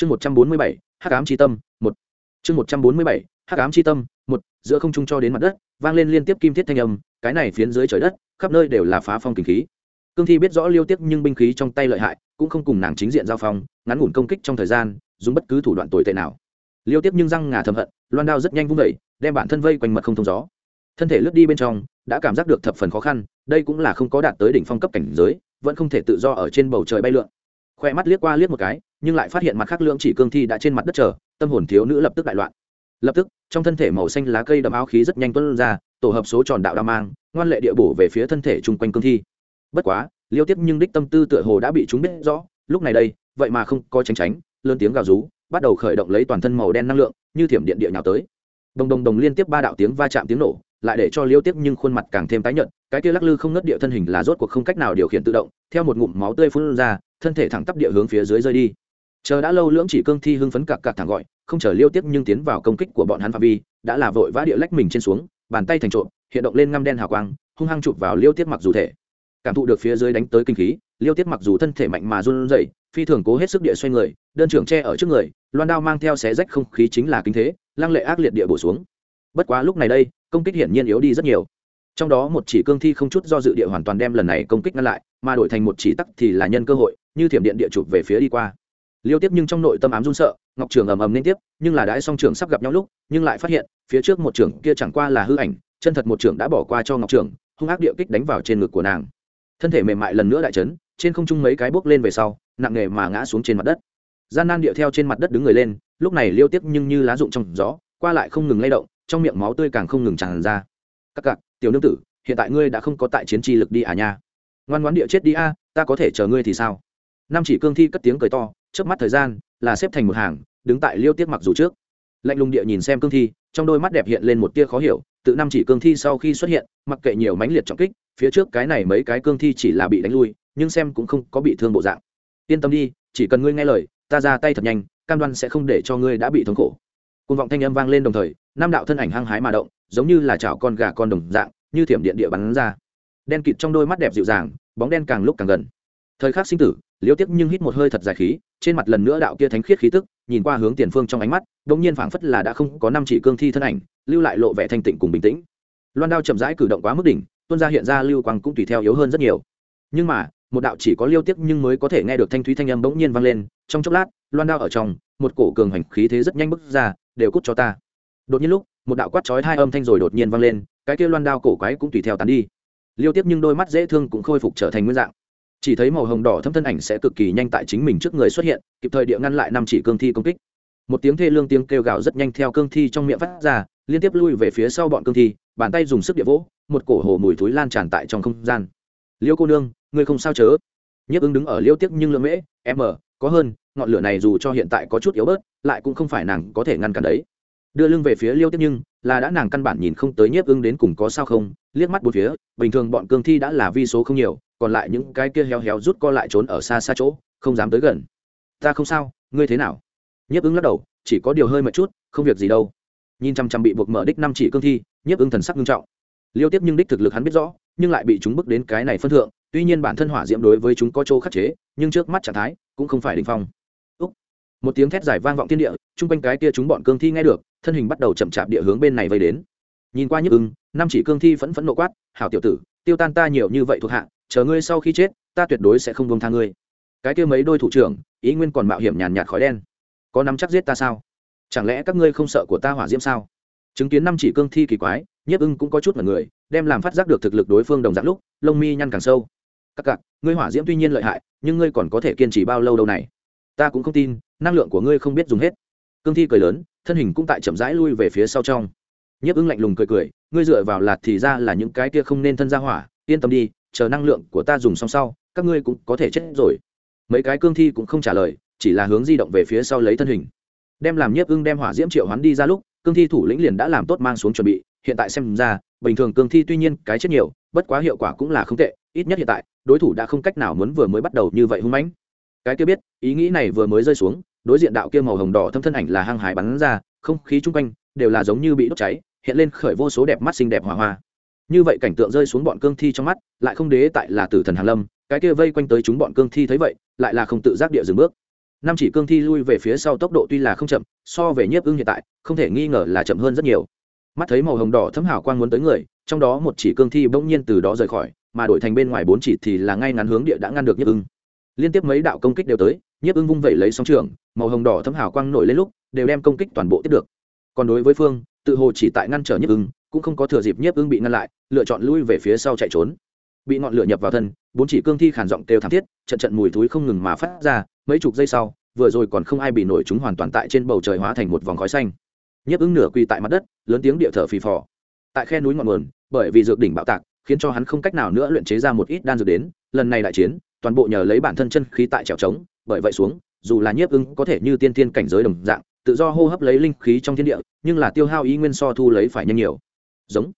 chương một trăm bốn mươi bảy, hắc ám c tâm, một. Chương một trăm bốn mươi bảy, hắc ám c tâm, một. Giữa không trung cho đến mặt đất, vang lên liên tiếp kim thiết thanh âm, cái này phiến dưới trời đất, khắp nơi đều là phá phong kinh khí. Cương thi biết rõ liêu tiếp nhưng binh khí trong tay lợi hại, cũng không cùng nàng chính diện giao phong, ngắn ngủn công kích trong thời gian, dùng bất cứ thủ đoạn tồi tệ nào. Liêu tiếp nhưng răng ngà thầm hận, loan đao rất nhanh vung vẩy đem bản thân vây quanh mật không thông gió. Thân thể lướt đi bên trong, đã cảm giác được thập phần khó khăn, đây cũng là không có đạt tới đỉnh phong cấp cảnh giới, vẫn không thể tự do ở trên bầu trời bay lượn khoe mắt liếc qua liếc một cái, nhưng lại phát hiện mặt khác lưỡng chỉ cương thi đã trên mặt đất chờ, tâm hồn thiếu nữ lập tức đại loạn. Lập tức, trong thân thể màu xanh lá cây đậm áo khí rất nhanh tuân ra, tổ hợp số tròn đạo đao mang, ngoan lệ địa bổ về phía thân thể chung quanh cương thi. Bất quá, liêu tiếp nhưng đích tâm tư tựa hồ đã bị chúng biết rõ, lúc này đây, vậy mà không có tránh tránh, lớn tiếng gào rú, bắt đầu khởi động lấy toàn thân màu đen năng lượng, như thiểm điện địa nhào tới. Đồng đồng đồng liên tiếp ba đạo tiếng va chạm tiếng nổ lại để cho liêu tiếp nhưng khuôn mặt càng thêm tái nhợt, cái kia lắc lư không nứt địa thân hình là rốt cuộc không cách nào điều khiển tự động, theo một ngụm máu tươi phun ra, thân thể thẳng tắp địa hướng phía dưới rơi đi. Chờ đã lâu lưỡng chỉ cương thi hưng phấn cặc cặc thẳng gọi, không chờ liêu tiếp nhưng tiến vào công kích của bọn hắn phạm vi, đã là vội vã địa lách mình trên xuống, bàn tay thành trộm, hiện động lên ngăm đen hào quang, hung hăng chụp vào liêu tiếp mặc dù thể. Cảm thụ được phía dưới đánh tới kinh khí, liêu tiếp mặc dù thân thể mạnh mà run rẩy, phi thường cố hết sức địa xoay người, đơn trưởng tre ở trước người, loan đao mang theo xé rách không khí chính là kinh thế, lăng lệ ác liệt địa bổ xuống. Bất quá lúc này đây công kích hiển nhiên yếu đi rất nhiều. Trong đó một chỉ cương thi không chút do dự địa hoàn toàn đem lần này công kích ngăn lại, mà đổi thành một chỉ tắc thì là nhân cơ hội, như thiểm điện địa chụp về phía đi qua. Liêu tiếp nhưng trong nội tâm ám run sợ, ngọc trường ầm ầm liên tiếp, nhưng là đãi song trường sắp gặp nhau lúc, nhưng lại phát hiện, phía trước một trường kia chẳng qua là hư ảnh, chân thật một trường đã bỏ qua cho ngọc trường, hung ác địa kích đánh vào trên ngực của nàng. Thân thể mềm mại lần nữa đại chấn, trên không trung mấy cái bước lên về sau, nặng nề mà ngã xuống trên mặt đất. Gian nan địa theo trên mặt đất đứng người lên, lúc này liêu tiếp nhưng như lá rụng trong gió, qua lại không ngừng lay động trong miệng máu tươi càng không ngừng tràn ra. Các cặc, tiểu nương tử, hiện tại ngươi đã không có tại chiến tri lực đi à nha. Ngoan ngoãn địa chết đi a, ta có thể chờ ngươi thì sao? Năm chỉ cương thi cất tiếng cười to trước mắt thời gian, là xếp thành một hàng, đứng tại liêu tiết mặc dù trước. Lạnh lùng địa nhìn xem cương thi, trong đôi mắt đẹp hiện lên một tia khó hiểu, tự năm chỉ cương thi sau khi xuất hiện, mặc kệ nhiều mãnh liệt trọng kích, phía trước cái này mấy cái cương thi chỉ là bị đánh lui, nhưng xem cũng không có bị thương bộ dạng. Yên tâm đi, chỉ cần ngươi nghe lời, ta ra tay thật nhanh, cam đoan sẽ không để cho ngươi đã bị thống khổ. Côn vọng thanh âm vang lên đồng thời năm đạo thân ảnh hăng hái mà động, giống như là chảo con gà con đồng dạng, như thiểm điện địa bắn ra. Đen kịt trong đôi mắt đẹp dịu dàng, bóng đen càng lúc càng gần. Thời khắc sinh tử liễu tiếc nhưng hít một hơi thật dài khí, trên mặt lần nữa đạo kia thánh khiết khí tức, nhìn qua hướng tiền phương trong ánh mắt đ ỗ n g nhiên phảng phất là đã không có năm chỉ cương thi thân ảnh, lưu lại lộ vẻ thanh tịnh cùng bình tĩnh. Loan đao chậm rãi cử động quá mức đỉnh tuân ra hiện ra lưu quang cũng tùy theo yếu hơn rất nhiều. Nhưng mà, một đạo chỉ có liêu tiếc nhưng mới có thể nghe được thanh thúy thanh âm bỗng nhiên vang lên, trong chốc lát, loan đao ở trong, một cổ cường hành khí thế rất nhanh bước ra, đều cút cho ta đột nhiên lúc, một đạo quát chói hai âm thanh rồi đột nhiên vang lên, cái kia loan đao cổ quái cũng tùy theo tán đi. Liêu tiếp nhưng đôi mắt dễ thương cũng khôi phục trở thành nguyên dạng. Chỉ thấy màu hồng đỏ thâm thân ảnh sẽ cực kỳ nhanh tại chính mình trước người xuất hiện, kịp thời địa ngăn lại năm chỉ cương thi công kích. Một tiếng thê lương tiếng kêu gào rất nhanh theo cương thi trong miệng phát ra, liên tiếp lui về phía sau bọn cương thi, bàn tay dùng sức địa vỗ, một cổ hồ mùi thúi lan tràn tại trong không gian. Liêu cô nương, ngươi không sao chớ? Nhiếp ứng đứng ở liêu tiếc nhưng lượng mễ m có hơn, ngọn lửa này dù cho hiện tại có chút yếu bớt, lại cũng không phải nàng có thể ngăn cản đấy đưa lưng về phía liêu tiếp nhưng, là đã nàng căn bản nhìn không tới nhiếp ưng đến cùng có sao không, liếc mắt bốn phía, bình thường bọn cương thi đã là vi số không nhiều, còn lại những cái kia héo héo rút co lại trốn ở xa xa chỗ, không dám tới gần. Ta không sao, ngươi thế nào? Nhiếp ưng lắc đầu, chỉ có điều hơi một chút, không việc gì đâu. Nhìn chăm chăm bị buộc mở đích năm chỉ cương thi, nhiếp ưng thần sắc nghiêm trọng. Liêu tiếp nhưng đích thực lực hắn biết rõ, nhưng lại bị chúng bước đến cái này phân thượng, tuy nhiên bản thân hỏa diễm đối với chúng có chỗ khắc chế, nhưng trước mắt trạng thái cũng không phải đình phong một tiếng thét dài vang vọng thiên địa, chung quanh cái kia chúng bọn cương thi nghe được, thân hình bắt đầu chậm chạp địa hướng bên này vây đến. Nhìn qua nhức ưng, năm chỉ cương thi phẫn phẫn nộ quát, hảo tiểu tử, tiêu tan ta nhiều như vậy thuộc hạ, chờ ngươi sau khi chết, ta tuyệt đối sẽ không buông tha ngươi. Cái kia mấy đôi thủ trưởng, ý nguyên còn mạo hiểm nhàn nhạt khói đen. Có nắm chắc giết ta sao? Chẳng lẽ các ngươi không sợ của ta hỏa diễm sao? Chứng kiến năm chỉ cương thi kỳ quái, nhiếp ưng cũng có chút mật người, đem làm phát giác được thực lực đối phương đồng dạng lúc, lông mi nhăn càng sâu. Các cặp ngươi hỏa diễm tuy nhiên lợi hại, nhưng ngươi còn có thể kiên trì bao lâu đâu này? Ta cũng không tin năng lượng của ngươi không biết dùng hết. Cương thi cười lớn, thân hình cũng tại chậm rãi lui về phía sau trong. Nhiếp ưng lạnh lùng cười cười, ngươi dựa vào lạt thì ra là những cái kia không nên thân ra hỏa, yên tâm đi, chờ năng lượng của ta dùng xong sau, các ngươi cũng có thể chết rồi. Mấy cái cương thi cũng không trả lời, chỉ là hướng di động về phía sau lấy thân hình. Đem làm nhiếp ưng đem hỏa diễm triệu hoán đi ra lúc, cương thi thủ lĩnh liền đã làm tốt mang xuống chuẩn bị, hiện tại xem ra, bình thường cương thi tuy nhiên cái chết nhiều, bất quá hiệu quả cũng là không tệ, ít nhất hiện tại, đối thủ đã không cách nào muốn vừa mới bắt đầu như vậy hung mãnh cái kia biết, ý nghĩ này vừa mới rơi xuống, đối diện đạo kia màu hồng đỏ thâm thân ảnh là hăng hải bắn ra, không khí chung quanh đều là giống như bị đốt cháy, hiện lên khởi vô số đẹp mắt xinh đẹp hỏa hoa. Như vậy cảnh tượng rơi xuống bọn cương thi trong mắt, lại không đế tại là tử thần hàn lâm, cái kia vây quanh tới chúng bọn cương thi thấy vậy, lại là không tự giác địa dừng bước. Năm chỉ cương thi lui về phía sau tốc độ tuy là không chậm, so về nhiếp ưng hiện tại, không thể nghi ngờ là chậm hơn rất nhiều. Mắt thấy màu hồng đỏ thấm hào quang muốn tới người, trong đó một chỉ cương thi bỗng nhiên từ đó rời khỏi, mà đổi thành bên ngoài bốn chỉ thì là ngay ngắn hướng địa đã ngăn được nhiếp ưng liên tiếp mấy đạo công kích đều tới, nhiếp ưng vung vẩy lấy sóng trường, màu hồng đỏ thấm hào quang nổi lên lúc, đều đem công kích toàn bộ tiếp được. Còn đối với phương, tự hồ chỉ tại ngăn trở nhiếp ưng, cũng không có thừa dịp nhiếp ưng bị ngăn lại, lựa chọn lui về phía sau chạy trốn. Bị ngọn lửa nhập vào thân, bốn chỉ cương thi khản giọng kêu thảm thiết, trận trận mùi thúi không ngừng mà phát ra, mấy chục giây sau, vừa rồi còn không ai bị nổi chúng hoàn toàn tại trên bầu trời hóa thành một vòng khói xanh. Nhiếp ứng nửa quỳ tại mặt đất, lớn tiếng địa thở phì phò. Tại khe núi ngọn nguồn, bởi vì dược đỉnh bạo tạc, khiến cho hắn không cách nào nữa luyện chế ra một ít đan dược đến, lần này đại chiến toàn bộ nhờ lấy bản thân chân khí tại trèo trống, bởi vậy xuống, dù là nhiếp ứng có thể như tiên tiên cảnh giới đồng dạng, tự do hô hấp lấy linh khí trong thiên địa, nhưng là tiêu hao ý nguyên so thu lấy phải nhanh nhiều. Giống.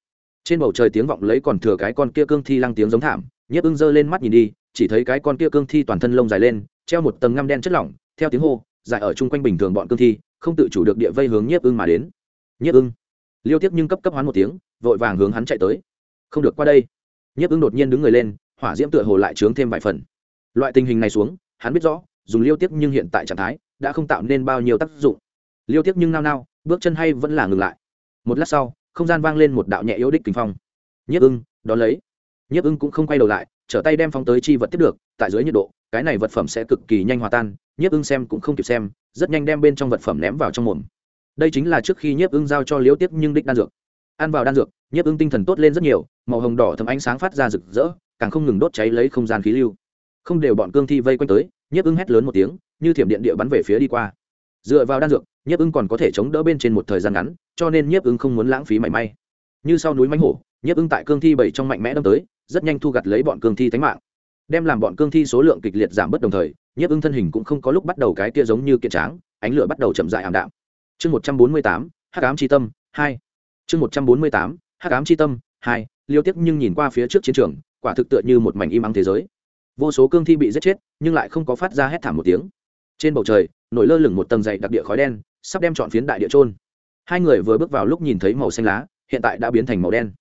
Trên bầu trời tiếng vọng lấy còn thừa cái con kia cương thi lăng tiếng giống thảm, nhiếp ưng giơ lên mắt nhìn đi, chỉ thấy cái con kia cương thi toàn thân lông dài lên, treo một tầng ngăm đen chất lỏng, theo tiếng hô, dài ở chung quanh bình thường bọn cương thi, không tự chủ được địa vây hướng nhiếp ưng mà đến. Nhiếp ưng. Liêu tiếp nhưng cấp cấp hoán một tiếng, vội vàng hướng hắn chạy tới. Không được qua đây. Nhiếp ưng đột nhiên đứng người lên hỏa diễm tựa hồ lại trướng thêm vài phần. Loại tình hình này xuống, hắn biết rõ, dùng liêu tiếp nhưng hiện tại trạng thái, đã không tạo nên bao nhiêu tác dụng. Liêu tiếp nhưng nao nao, bước chân hay vẫn là ngừng lại. Một lát sau, không gian vang lên một đạo nhẹ yếu đích kinh phong. Nhiếp ưng, đón lấy. Nhiếp ưng cũng không quay đầu lại, trở tay đem phóng tới chi vật tiếp được, tại dưới nhiệt độ, cái này vật phẩm sẽ cực kỳ nhanh hòa tan, nhiếp ưng xem cũng không kịp xem, rất nhanh đem bên trong vật phẩm ném vào trong mồm. Đây chính là trước khi nhiếp ưng giao cho liễu tiếp nhưng đích đan dược. Ăn vào đan dược, nhiếp ưng tinh thần tốt lên rất nhiều, màu hồng đỏ thấm ánh sáng phát ra rực rỡ càng không ngừng đốt cháy lấy không gian khí lưu. Không đều bọn cương thi vây quanh tới, nhiếp ưng hét lớn một tiếng, như thiểm điện địa bắn về phía đi qua. Dựa vào đan dược, nhiếp ưng còn có thể chống đỡ bên trên một thời gian ngắn, cho nên nhiếp ưng không muốn lãng phí mảy may. Như sau núi mánh hổ, nhiếp ưng tại cương thi bảy trong mạnh mẽ đâm tới, rất nhanh thu gặt lấy bọn cương thi thánh mạng. Đem làm bọn cương thi số lượng kịch liệt giảm bất đồng thời, nhiếp ưng thân hình cũng không có lúc bắt đầu cái kia giống như kiện tráng, ánh lửa bắt đầu chậm dại ảm đạm. Chương một trăm bốn mươi tám, hắc ám tri tâm, hai. Chương một trăm bốn mươi tám, hắc ám tri tâm, hai. Liêu tiếc nhưng nhìn qua phía trước chiến trường quả thực tựa như một mảnh im ắng thế giới. Vô số cương thi bị giết chết, nhưng lại không có phát ra hét thảm một tiếng. Trên bầu trời, nổi lơ lửng một tầng dày đặc địa khói đen, sắp đem chọn phiến đại địa trôn hai người vừa bước vào lúc nhìn thấy màu xanh lá, hiện tại đã biến thành màu đen.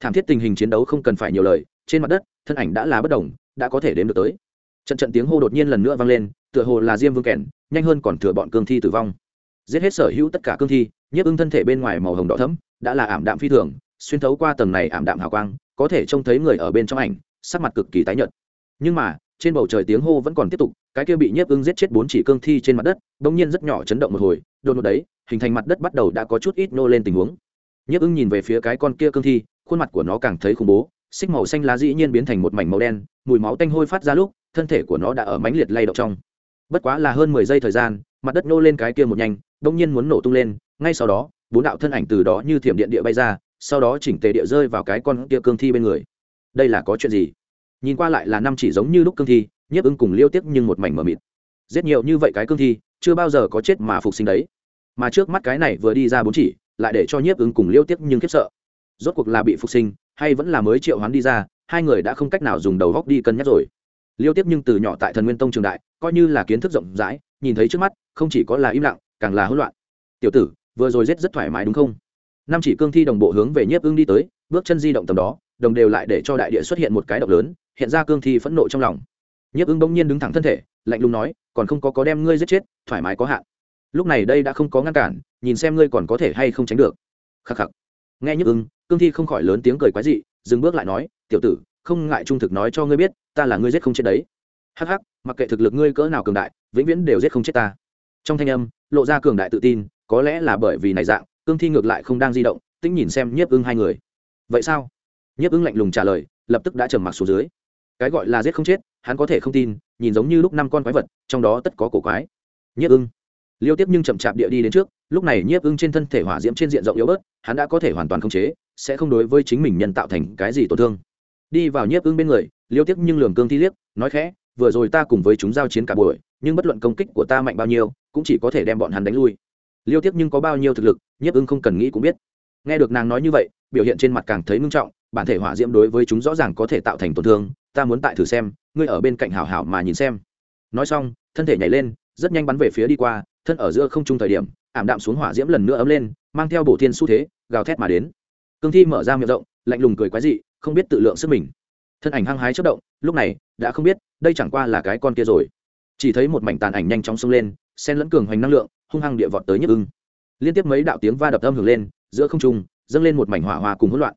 Thảm thiết tình hình chiến đấu không cần phải nhiều lời, trên mặt đất, thân ảnh đã là bất đồng, đã có thể đếm được tới. Trận trận tiếng hô đột nhiên lần nữa vang lên, tựa hồ là diêm vương kèn, nhanh hơn còn thừa bọn cương thi tử vong. Giết hết sở hữu tất cả cương thi, nhiếp ưng thân thể bên ngoài màu hồng đỏ thấm đã là ảm đạm phi thường, xuyên thấu qua tầng này ảm đạm hào quang có thể trông thấy người ở bên trong ảnh, sắc mặt cực kỳ tái nhợt. Nhưng mà, trên bầu trời tiếng hô vẫn còn tiếp tục, cái kia bị nhiếp ưng giết chết bốn chỉ cương thi trên mặt đất, bỗng nhiên rất nhỏ chấn động một hồi, đột ngột đấy, hình thành mặt đất bắt đầu đã có chút ít nô lên tình huống. Nhiếp ưng nhìn về phía cái con kia cương thi, khuôn mặt của nó càng thấy khủng bố, xích màu xanh lá dĩ nhiên biến thành một mảnh màu đen, mùi máu tanh hôi phát ra lúc, thân thể của nó đã ở mãnh liệt lay động trong. Bất quá là hơn mười giây thời gian, mặt đất nô lên cái kia một nhanh đông nhiên muốn nổ tung lên, ngay sau đó, bốn đạo thân ảnh từ đó như thiểm điện địa bay ra sau đó chỉnh tề địa rơi vào cái con kia cương thi bên người. Đây là có chuyện gì? Nhìn qua lại là năm chỉ giống như lúc cương thi, nhiếp ưng cùng liêu tiếc nhưng một mảnh mờ mịt. Giết nhiều như vậy cái cương thi, chưa bao giờ có chết mà phục sinh đấy. Mà trước mắt cái này vừa đi ra bốn chỉ, lại để cho nhiếp ưng cùng liêu tiếc nhưng khiếp sợ. Rốt cuộc là bị phục sinh, hay vẫn là mới triệu hoán đi ra, hai người đã không cách nào dùng đầu góc đi cân nhắc rồi. Liêu tiếp nhưng từ nhỏ tại thần nguyên tông trường đại, coi như là kiến thức rộng rãi, nhìn thấy trước mắt, không chỉ có là im lặng, càng là hỗn loạn. Tiểu tử, vừa rồi rết rất thoải mái đúng không? Năm chỉ cương thi đồng bộ hướng về nhiếp ưng đi tới, bước chân di động tầm đó, đồng đều lại để cho đại địa xuất hiện một cái động lớn, hiện ra cương thi phẫn nộ trong lòng. Nhiếp ưng bỗng nhiên đứng thẳng thân thể, lạnh lùng nói, còn không có có đem ngươi giết chết, thoải mái có hạn. Lúc này đây đã không có ngăn cản, nhìn xem ngươi còn có thể hay không tránh được. Khắc khắc. Nghe nhiếp ưng, cương thi không khỏi lớn tiếng cười quái dị, dừng bước lại nói, tiểu tử, không ngại trung thực nói cho ngươi biết, ta là ngươi giết không chết đấy. Hắc hắc, mặc kệ thực lực ngươi cỡ nào cường đại, vĩnh viễn đều giết không chết ta. Trong thanh âm, lộ ra cường đại tự tin, có lẽ là bởi vì này dạng cương thi ngược lại không đang di động tính nhìn xem nhiếp ưng hai người. Vậy sao? Nhiếp ưng lạnh lùng trả lời, lập tức đã trầm mặc xuống dưới. Cái gọi là giết không chết, hắn có thể không tin, nhìn giống như lúc năm con quái vật, trong đó tất có cổ quái. Nhiếp ưng. Liêu tiếp nhưng chậm chạp địa đi đến trước, lúc này nhiếp ưng trên thân thể hỏa diễm trên diện rộng yếu bớt, hắn đã có thể hoàn toàn khống chế, sẽ không đối với chính mình nhân tạo thành cái gì tổn thương. Đi vào nhiếp ưng bên người, liêu tiếp nhưng lường cương thi liếc, nói khẽ, vừa rồi ta cùng với chúng giao chiến cả buổi, nhưng bất luận công kích của ta mạnh bao nhiêu, cũng chỉ có thể đem bọn hắn đánh lui liêu tiếp nhưng có bao nhiêu thực lực, nhiếp ưng không cần nghĩ cũng biết. Nghe được nàng nói như vậy, biểu hiện trên mặt càng thấy ngưng trọng, bản thể hỏa diễm đối với chúng rõ ràng có thể tạo thành tổn thương, ta muốn tại thử xem, ngươi ở bên cạnh hảo hảo mà nhìn xem. Nói xong, thân thể nhảy lên, rất nhanh bắn về phía đi qua, thân ở giữa không trung thời điểm, ảm đạm xuống hỏa diễm lần nữa ấm lên, mang theo bổ thiên xu thế, gào thét mà đến. Cương thi mở ra miệng rộng, lạnh lùng cười quái dị, không biết tự lượng sức mình. Thân ảnh hăng hái chất động, lúc này, đã không biết, đây chẳng qua là cái con kia rồi. Chỉ thấy một mảnh tàn ảnh nhanh chóng xông lên sen lẫn cường hoành năng lượng, hung hăng địa vọt tới nhức ưng. Liên tiếp mấy đạo tiếng va đập âm hưởng lên, giữa không trung, dâng lên một mảnh hỏa hoa cùng hỗn loạn.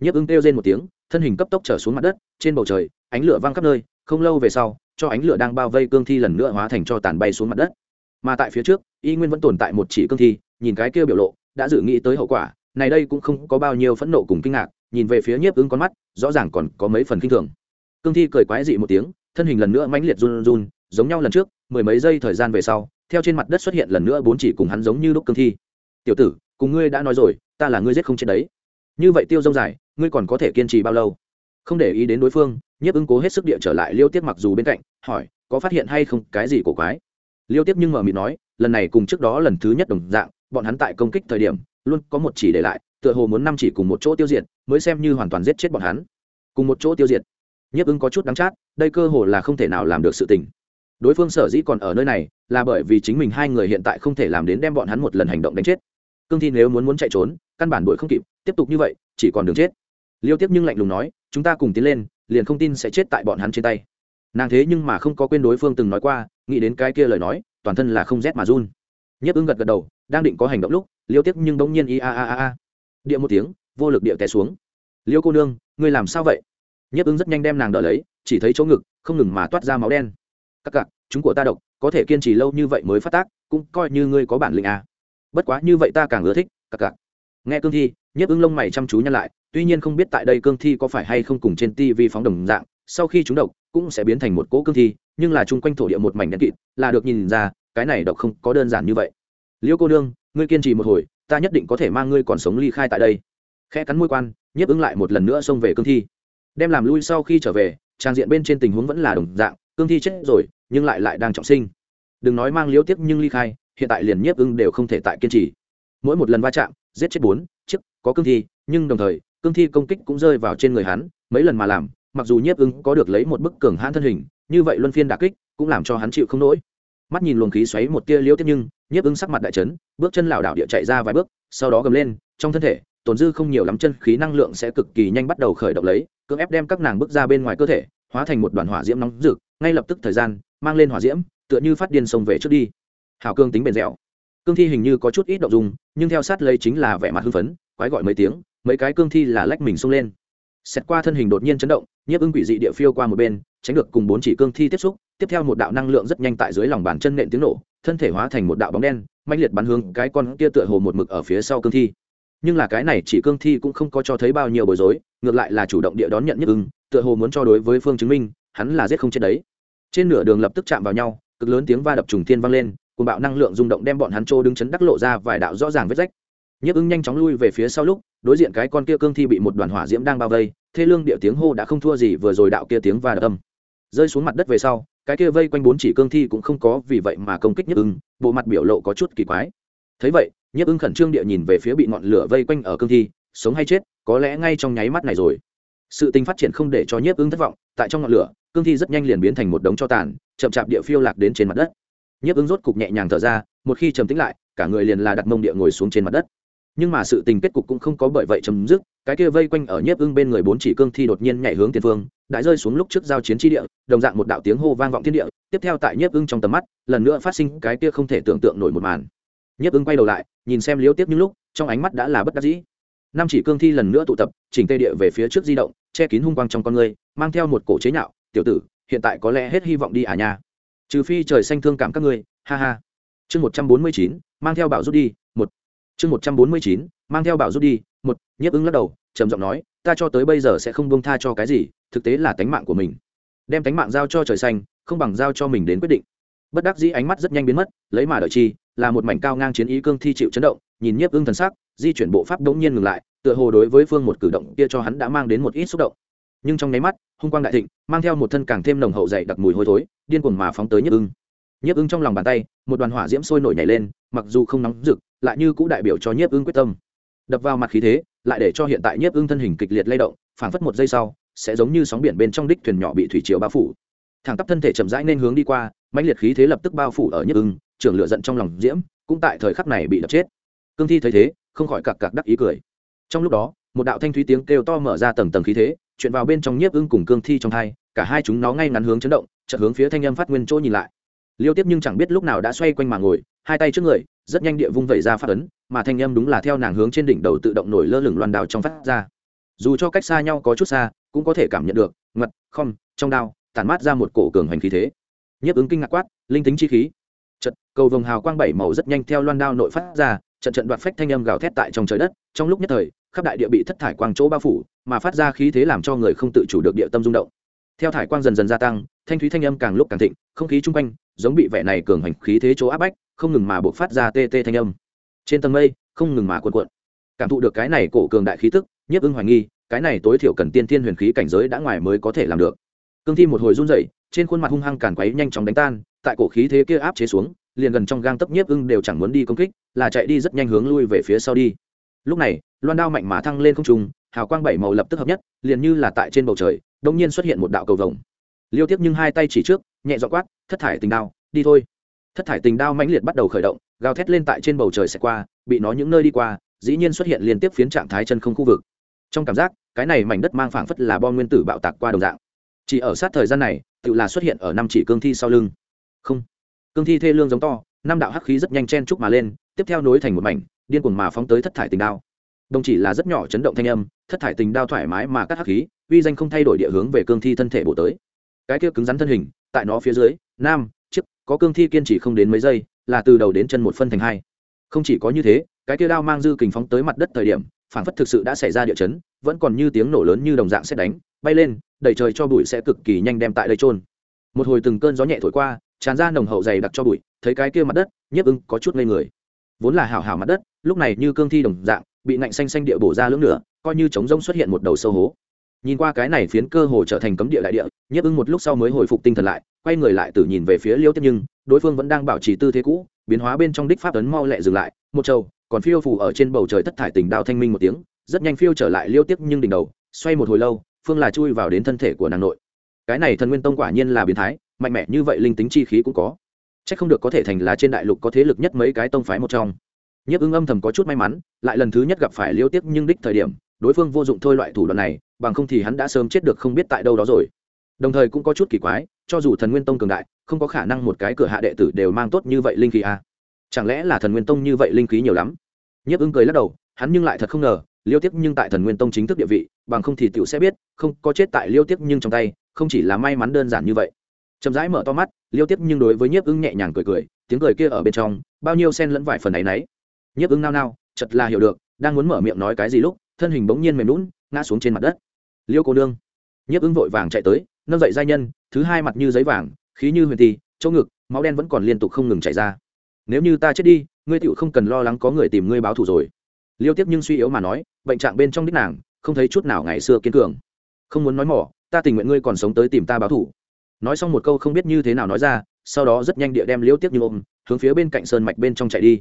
Nhức ưng kêu lên một tiếng, thân hình cấp tốc trở xuống mặt đất, trên bầu trời, ánh lửa văng khắp nơi, không lâu về sau, cho ánh lửa đang bao vây cương thi lần nữa hóa thành cho tàn bay xuống mặt đất. Mà tại phía trước, y nguyên vẫn tồn tại một chỉ cương thi, nhìn cái kia biểu lộ, đã dự nghĩ tới hậu quả, này đây cũng không có bao nhiêu phẫn nộ cùng kinh ngạc, nhìn về phía nhiếp ứng con mắt, rõ ràng còn có mấy phần kinh thường. Cương thi cười quái dị một tiếng, thân hình lần nữa mãnh liệt run run giống nhau lần trước, mười mấy giây thời gian về sau, theo trên mặt đất xuất hiện lần nữa bốn chỉ cùng hắn giống như lúc cương thi. Tiểu tử, cùng ngươi đã nói rồi, ta là ngươi giết không chết đấy. Như vậy tiêu dông dài, ngươi còn có thể kiên trì bao lâu? Không để ý đến đối phương, nhiếp ứng cố hết sức địa trở lại liêu tiếp mặc dù bên cạnh, hỏi, có phát hiện hay không cái gì cổ quái? Liêu tiếp nhưng mở mịt nói, lần này cùng trước đó lần thứ nhất đồng dạng, bọn hắn tại công kích thời điểm, luôn có một chỉ để lại, tựa hồ muốn năm chỉ cùng một chỗ tiêu diệt, mới xem như hoàn toàn giết chết bọn hắn. Cùng một chỗ tiêu diệt. Nhiếp ứng có chút đắng chát, đây cơ hồ là không thể nào làm được sự tình đối phương sở dĩ còn ở nơi này là bởi vì chính mình hai người hiện tại không thể làm đến đem bọn hắn một lần hành động đánh chết. Cương thi nếu muốn muốn chạy trốn, căn bản đuổi không kịp, tiếp tục như vậy, chỉ còn đường chết. Liêu tiếp nhưng lạnh lùng nói, chúng ta cùng tiến lên, liền không tin sẽ chết tại bọn hắn trên tay. Nàng thế nhưng mà không có quên đối phương từng nói qua, nghĩ đến cái kia lời nói, toàn thân là không rét mà run. Nhấp ứng gật gật đầu, đang định có hành động lúc, liêu tiếp nhưng bỗng nhiên i a a a a, địa một tiếng, vô lực địa té xuống. Liêu cô nương, ngươi làm sao vậy? Nhấp ứng rất nhanh đem nàng đỡ lấy, chỉ thấy chỗ ngực, không ngừng mà toát ra máu đen các cặc chúng của ta độc, có thể kiên trì lâu như vậy mới phát tác, cũng coi như ngươi có bản lĩnh à. bất quá như vậy ta càng ưa thích, các cặc nghe cương thi nhấp ứng lông mày chăm chú nhăn lại, tuy nhiên không biết tại đây cương thi có phải hay không cùng trên tivi phóng đồng dạng, sau khi chúng độc, cũng sẽ biến thành một cỗ cương thi, nhưng là chung quanh thổ địa một mảnh đen kịt, là được nhìn ra, cái này độc không có đơn giản như vậy. Liễu cô nương, ngươi kiên trì một hồi, ta nhất định có thể mang ngươi còn sống ly khai tại đây. Khe cắn môi quan, nhiếp ứng lại một lần nữa xông về cương thi. Đem làm lui sau khi trở về, trang diện bên trên tình huống vẫn là đồng dạng cương thi chết rồi, nhưng lại lại đang trọng sinh. Đừng nói mang liễu tiếp nhưng ly khai, hiện tại liền nhiếp ưng đều không thể tại kiên trì. Mỗi một lần va chạm, giết chết bốn, chiếc, có cương thi, nhưng đồng thời, cương thi công kích cũng rơi vào trên người hắn, mấy lần mà làm, mặc dù nhiếp ưng có được lấy một bức cường hãn thân hình, như vậy luân phiên đà kích cũng làm cho hắn chịu không nổi. Mắt nhìn luồng khí xoáy một tia liễu tiếp nhưng, nhiếp ưng sắc mặt đại trấn bước chân lảo đảo địa chạy ra vài bước, sau đó gầm lên, trong thân thể, tồn dư không nhiều lắm chân khí năng lượng sẽ cực kỳ nhanh bắt đầu khởi động lấy, cưỡng ép đem các nàng bước ra bên ngoài cơ thể, hóa thành một đoàn hỏa diễm nóng rực ngay lập tức thời gian mang lên hỏa diễm tựa như phát điên xông về trước đi. Hào cương tính bền dẻo. Cương thi hình như có chút ít động dùng, nhưng theo sát lây chính là vẻ mặt hưng phấn quái gọi mấy tiếng mấy cái cương thi là lách mình xông lên. Xét qua thân hình đột nhiên chấn động nhiếp ưng quỷ dị địa phiêu qua một bên tránh được cùng bốn chỉ cương thi tiếp xúc tiếp theo một đạo năng lượng rất nhanh tại dưới lòng bàn chân nện tiếng nổ thân thể hóa thành một đạo bóng đen mạnh liệt bắn hướng cái con kia tựa hồ một mực ở phía sau cương thi. Nhưng là cái này chỉ cương thi cũng không có cho thấy bao nhiêu bối rối ngược lại là chủ động địa đón nhận nhất ưng tựa hồ muốn cho đối với phương chứng minh hắn là giết không chết đấy. Trên nửa đường lập tức chạm vào nhau, cực lớn tiếng va đập trùng thiên vang lên cùng bạo năng lượng rung động đem bọn hắn trô đứng chấn đắc lộ ra vài đạo rõ ràng vết rách. Nhiếp ứng nhanh chóng lui về phía sau lúc, đối diện cái con kia cương thi bị một đoàn hỏa diễm đang bao vây thế lương địa tiếng hô đã không thua gì vừa rồi đạo kia tiếng va đập âm. Rơi xuống mặt đất về sau, cái kia vây quanh bốn chỉ cương thi cũng không có vì vậy mà công kích nhiếp ứng, bộ mặt biểu lộ có chút kỳ quái. Thấy vậy, nhiếp ứng khẩn trương địa nhìn về phía bị ngọn lửa vây quanh ở cương thi, sống hay chết, có lẽ ngay trong nháy mắt này rồi. Sự tình phát triển không để cho nhiếp ứng thất vọng, tại trong ngọn lửa cương thi rất nhanh liền biến thành một đống cho tàn, chậm chạp địa phiêu lạc đến trên mặt đất. Nhiếp ưng rốt cục nhẹ nhàng thở ra, một khi trầm tĩnh lại, cả người liền là đặt mông địa ngồi xuống trên mặt đất. Nhưng mà sự tình kết cục cũng không có bởi vậy chấm dứt, cái kia vây quanh ở nhiếp ưng bên người bốn chỉ cương thi đột nhiên nhảy hướng tiền phương đã rơi xuống lúc trước giao chiến tri địa, đồng dạng một đạo tiếng hô vang vọng thiên địa, tiếp theo tại nhiếp ưng trong tầm mắt, lần nữa phát sinh cái kia không thể tưởng tượng nổi một màn. Nhiếp ưng quay đầu lại, nhìn xem liếu tiếp những lúc, trong ánh mắt đã là bất đắc dĩ. Năm chỉ cương thi lần nữa tụ tập, chỉnh tê địa về phía trước di động, che kín hung quang trong con người, mang theo một cổ chế nhạo tiểu tử, hiện tại có lẽ hết hy vọng đi à nha. Trừ phi trời xanh thương cảm các ngươi, ha ha. Chương một trăm bốn mươi chín, mang theo bảo rút đi, một. Chương một trăm bốn mươi chín, mang theo bảo rút đi, một, nhiếp ứng lắc đầu, trầm giọng nói, ta cho tới bây giờ sẽ không buông tha cho cái gì, thực tế là tánh mạng của mình. Đem tánh mạng giao cho trời xanh, không bằng giao cho mình đến quyết định. Bất đắc dĩ ánh mắt rất nhanh biến mất, lấy mà đợi chi, là một mảnh cao ngang chiến ý cương thi chịu chấn động, nhìn nhiếp ưng thần sắc, di chuyển bộ pháp đống nhiên ngừng lại, tựa hồ đối với phương một cử động kia cho hắn đã mang đến một ít xúc động nhưng trong nháy mắt, hung quang đại thịnh, mang theo một thân càng thêm nồng hậu dày đặc mùi hôi thối, điên cuồng mà phóng tới nhiếp ưng. Nhiếp ưng trong lòng bàn tay, một đoàn hỏa diễm sôi nổi nhảy lên, mặc dù không nóng rực, lại như cũ đại biểu cho nhiếp ưng quyết tâm. Đập vào mặt khí thế, lại để cho hiện tại nhiếp ưng thân hình kịch liệt lay động, phảng phất một giây sau, sẽ giống như sóng biển bên trong đích thuyền nhỏ bị thủy chiều bao phủ. Thẳng tắp thân thể chậm rãi nên hướng đi qua, mãnh liệt khí thế lập tức bao phủ ở nhiếp ưng, trưởng lửa giận trong lòng diễm, cũng tại thời khắc này bị đập chết. Cương thi thấy thế, không khỏi cặc cặc đắc ý cười. Trong lúc đó, một đạo thanh thúy tiếng kêu to mở ra tầng tầng khí thế chuyện vào bên trong nhiếp ưng cùng cương thi trong hai cả hai chúng nó ngay ngắn hướng chấn động, chợt hướng phía thanh âm phát nguyên chỗ nhìn lại. Liêu tiếp nhưng chẳng biết lúc nào đã xoay quanh mà ngồi, hai tay trước người, rất nhanh địa vung vẩy ra phát ấn, mà thanh âm đúng là theo nàng hướng trên đỉnh đầu tự động nổi lơ lửng loan đào trong phát ra. Dù cho cách xa nhau có chút xa, cũng có thể cảm nhận được, ngật không trong đao, tản mát ra một cổ cường hành khí thế. Nhiếp ứng kinh ngạc quát, linh tính chi khí. Trận cầu vồng hào quang bảy màu rất nhanh theo loan đao nội phát ra, trận trận đoạt phách thanh âm gào thét tại trong trời đất, trong lúc nhất thời khắp đại địa bị thất thải quang chỗ bao phủ, mà phát ra khí thế làm cho người không tự chủ được địa tâm rung động. Theo thải quang dần dần gia tăng, thanh thúy thanh âm càng lúc càng thịnh, không khí chung quanh giống bị vẻ này cường hành khí thế chỗ áp bách, không ngừng mà buộc phát ra tê tê thanh âm. Trên tầng mây, không ngừng mà cuộn cuộn. Cảm thụ được cái này cổ cường đại khí tức, nhiếp ưng hoài nghi, cái này tối thiểu cần tiên thiên huyền khí cảnh giới đã ngoài mới có thể làm được. Cương thi một hồi run rẩy, trên khuôn mặt hung hăng càn quấy nhanh chóng đánh tan, tại cổ khí thế kia áp chế xuống, liền gần trong gang tấp nhiếp ưng đều chẳng muốn đi công kích, là chạy đi rất nhanh hướng lui về phía sau đi lúc này, loan đao mạnh mà thăng lên không trung, hào quang bảy màu lập tức hợp nhất, liền như là tại trên bầu trời đông nhiên xuất hiện một đạo cầu vồng. Liêu tiếp nhưng hai tay chỉ trước, nhẹ dọ quát, thất thải tình đao, đi thôi. Thất thải tình đao mãnh liệt bắt đầu khởi động, gào thét lên tại trên bầu trời sẽ qua, bị nó những nơi đi qua, dĩ nhiên xuất hiện liên tiếp phiến trạng thái chân không khu vực. Trong cảm giác, cái này mảnh đất mang phảng phất là bom nguyên tử bạo tạc qua đồng dạng. Chỉ ở sát thời gian này, tự là xuất hiện ở năm chỉ cương thi sau lưng. Không. Cương thi thê lương giống to, năm đạo hắc khí rất nhanh chen trúc mà lên, tiếp theo nối thành một mảnh điên cuồng mà phóng tới thất thải tình đao. Đồng chỉ là rất nhỏ chấn động thanh âm, thất thải tình đao thoải mái mà cắt hắc khí, uy danh không thay đổi địa hướng về cương thi thân thể bổ tới. Cái kia cứng rắn thân hình, tại nó phía dưới, nam chức có cương thi kiên trì không đến mấy giây, là từ đầu đến chân một phân thành hai. Không chỉ có như thế, cái kia đao mang dư kình phóng tới mặt đất thời điểm, phản phất thực sự đã xảy ra địa chấn, vẫn còn như tiếng nổ lớn như đồng dạng xét đánh, bay lên, đẩy trời cho bụi sẽ cực kỳ nhanh đem tại đây trôn một hồi từng cơn gió nhẹ thổi qua, tràn ra nồng hậu dày đặc cho bụi, thấy cái kia mặt đất, nhiếp ưng có chút ngây người vốn là hảo hảo mặt đất, lúc này như cương thi đồng dạng, bị ngạnh xanh xanh địa bổ ra lưỡng nửa, coi như trống rông xuất hiện một đầu sâu hố. Nhìn qua cái này phiến cơ hồ trở thành cấm địa đại địa, nhiếp ưng một lúc sau mới hồi phục tinh thần lại, quay người lại tử nhìn về phía liêu tiếp nhưng, đối phương vẫn đang bảo trì tư thế cũ, biến hóa bên trong đích pháp ấn mau lẹ dừng lại, một trâu còn phiêu phủ ở trên bầu trời thất thải tình đạo thanh minh một tiếng, rất nhanh phiêu trở lại liêu tiếp nhưng đỉnh đầu, xoay một hồi lâu, phương là chui vào đến thân thể của nàng nội. Cái này thần nguyên tông quả nhiên là biến thái, mạnh mẽ như vậy linh tính chi khí cũng có c h ắ c không được có thể thành là trên đại lục có thế lực nhất mấy cái tông phái một trong. Nhiếp ưng âm thầm có chút may mắn, lại lần thứ nhất gặp phải liêu tiếp nhưng đích thời điểm, đối phương vô dụng thôi loại thủ đoạn này, bằng không thì hắn đã sớm chết được không biết tại đâu đó rồi. Đồng thời cũng có chút kỳ quái, cho dù thần nguyên tông cường đại, không có khả năng một cái cửa hạ đệ tử đều mang tốt như vậy linh khí à. chẳng lẽ là thần nguyên tông như vậy linh khí nhiều lắm? Nhiếp ưng cười lắc đầu, hắn nhưng lại thật không ngờ, liêu tiếp nhưng tại thần nguyên tông chính thức địa vị, bằng không thì t sẽ biết, không có chết tại liêu tiếp nhưng trong tay, không chỉ là may mắn đơn giản như vậy chậm rãi mở to mắt, liêu tiếp nhưng đối với nhiếp ưng nhẹ nhàng cười cười, tiếng cười kia ở bên trong, bao nhiêu sen lẫn vài phần ấy nấy nhiếp ưng nao nao chật là hiểu được, đang muốn mở miệng nói cái gì lúc, thân hình bỗng nhiên mềm lún ngã xuống trên mặt đất. Liêu cô nương. Nhiếp ưng vội vàng chạy tới, nâng dậy giai nhân, thứ hai mặt như giấy vàng, khí như huyền tì, chỗ ngực, máu đen vẫn còn liên tục không ngừng chảy ra. Nếu như ta chết đi, ngươi tựu không cần lo lắng có người tìm ngươi báo thù rồi. Liêu tiếp nhưng suy yếu mà nói, bệnh trạng bên trong đích nàng, không thấy chút nào ngày xưa kiên cường. Không muốn nói mỏ, ta tình nguyện ngươi còn sống tới tìm ta báo thù nói xong một câu không biết như thế nào nói ra, sau đó rất nhanh địa đem liêu tiếp như ôm, hướng phía bên cạnh sơn mạch bên trong chạy đi.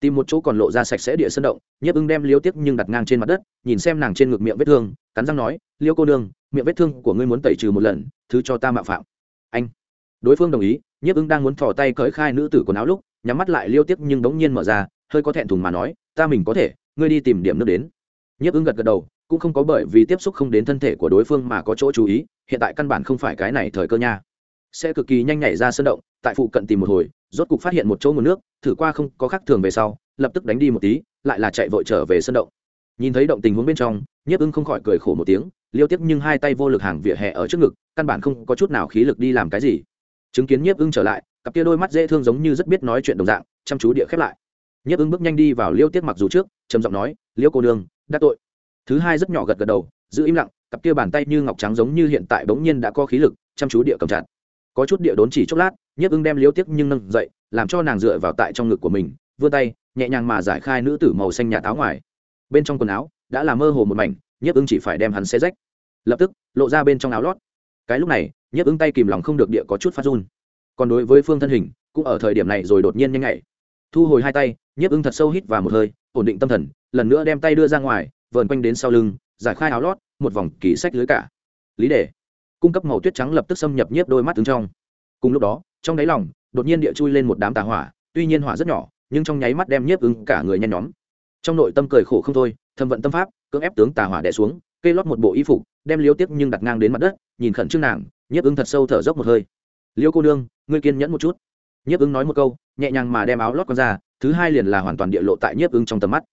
Tìm một chỗ còn lộ ra sạch sẽ địa sơn động, nhiếp ưng đem liêu tiếp nhưng đặt ngang trên mặt đất, nhìn xem nàng trên ngực miệng vết thương, cắn răng nói liêu cô đương miệng vết thương của ngươi muốn tẩy trừ một lần, thứ cho ta mạo phạm. Anh. Đối phương đồng ý, nhiếp ưng đang muốn thò tay cởi khai nữ tử quần áo lúc, nhắm mắt lại liêu tiếp nhưng đống nhiên mở ra, hơi có thẹn thùng mà nói, ta mình có thể, ngươi đi tìm điểm nước đến. Nhiếp ưng gật gật đầu, cũng không có bởi vì tiếp xúc không đến thân thể của đối phương mà có chỗ chú ý hiện tại căn bản không phải cái này thời cơ nha. Sẽ cực kỳ nhanh nhảy ra sân động, tại phụ cận tìm một hồi, rốt cục phát hiện một chỗ nguồn nước, thử qua không có khác thường về sau, lập tức đánh đi một tí, lại là chạy vội trở về sân động. Nhìn thấy động tình huống bên trong, nhiếp ưng không khỏi cười khổ một tiếng, liêu tiếp nhưng hai tay vô lực hàng vỉa hè ở trước ngực, căn bản không có chút nào khí lực đi làm cái gì. Chứng kiến nhiếp ưng trở lại, cặp kia đôi mắt dễ thương giống như rất biết nói chuyện đồng dạng, chăm chú địa khép lại. Nhiếp ưng bước nhanh đi vào liêu tiếp mặc dù trước, trầm giọng nói, liêu cô đường đã tội. Thứ hai rất nhỏ gật gật đầu giữ im lặng, cặp kia bàn tay như ngọc trắng giống như hiện tại bỗng nhiên đã có khí lực, chăm chú địa cầm chặt. Có chút địa đốn chỉ chốc lát, nhiếp ưng đem liêu tiếc nhưng nâng dậy, làm cho nàng dựa vào tại trong ngực của mình, vươn tay, nhẹ nhàng mà giải khai nữ tử màu xanh nhà táo ngoài. Bên trong quần áo đã là mơ hồ một mảnh, nhiếp ưng chỉ phải đem hắn xe rách. Lập tức, lộ ra bên trong áo lót. Cái lúc này, nhiếp ưng tay kìm lòng không được địa có chút phát run. Còn đối với phương thân hình, cũng ở thời điểm này rồi đột nhiên nhanh nhạy. Thu hồi hai tay, nhiếp ưng thật sâu hít vào một hơi, ổn định tâm thần, lần nữa đem tay đưa ra ngoài, vờn quanh đến sau lưng giải khai áo lót, một vòng kỳ sách lưới cả. Lý đề. Cung cấp màu tuyết trắng lập tức xâm nhập nhiếp đôi mắt tướng trong. Cùng lúc đó, trong đáy lòng, đột nhiên địa chui lên một đám tà hỏa, tuy nhiên hỏa rất nhỏ, nhưng trong nháy mắt đem nhiếp ứng cả người nhen nhóm. Trong nội tâm cười khổ không thôi thâm vận tâm pháp, cưỡng ép tướng tà hỏa đẻ xuống cây lót một bộ y phục, đem liêu tiếp nhưng đặt ngang đến mặt đất, nhìn khẩn trương nàng, nhiếp ứng thật sâu thở dốc một hơi. Liêu cô nương, ngươi kiên nhẫn một chút. Nhiếp ứng nói một câu, nhẹ nhàng mà đem áo lót con ra, thứ hai liền là hoàn toàn địa lộ tại nhiếp ứng trong tầm mắt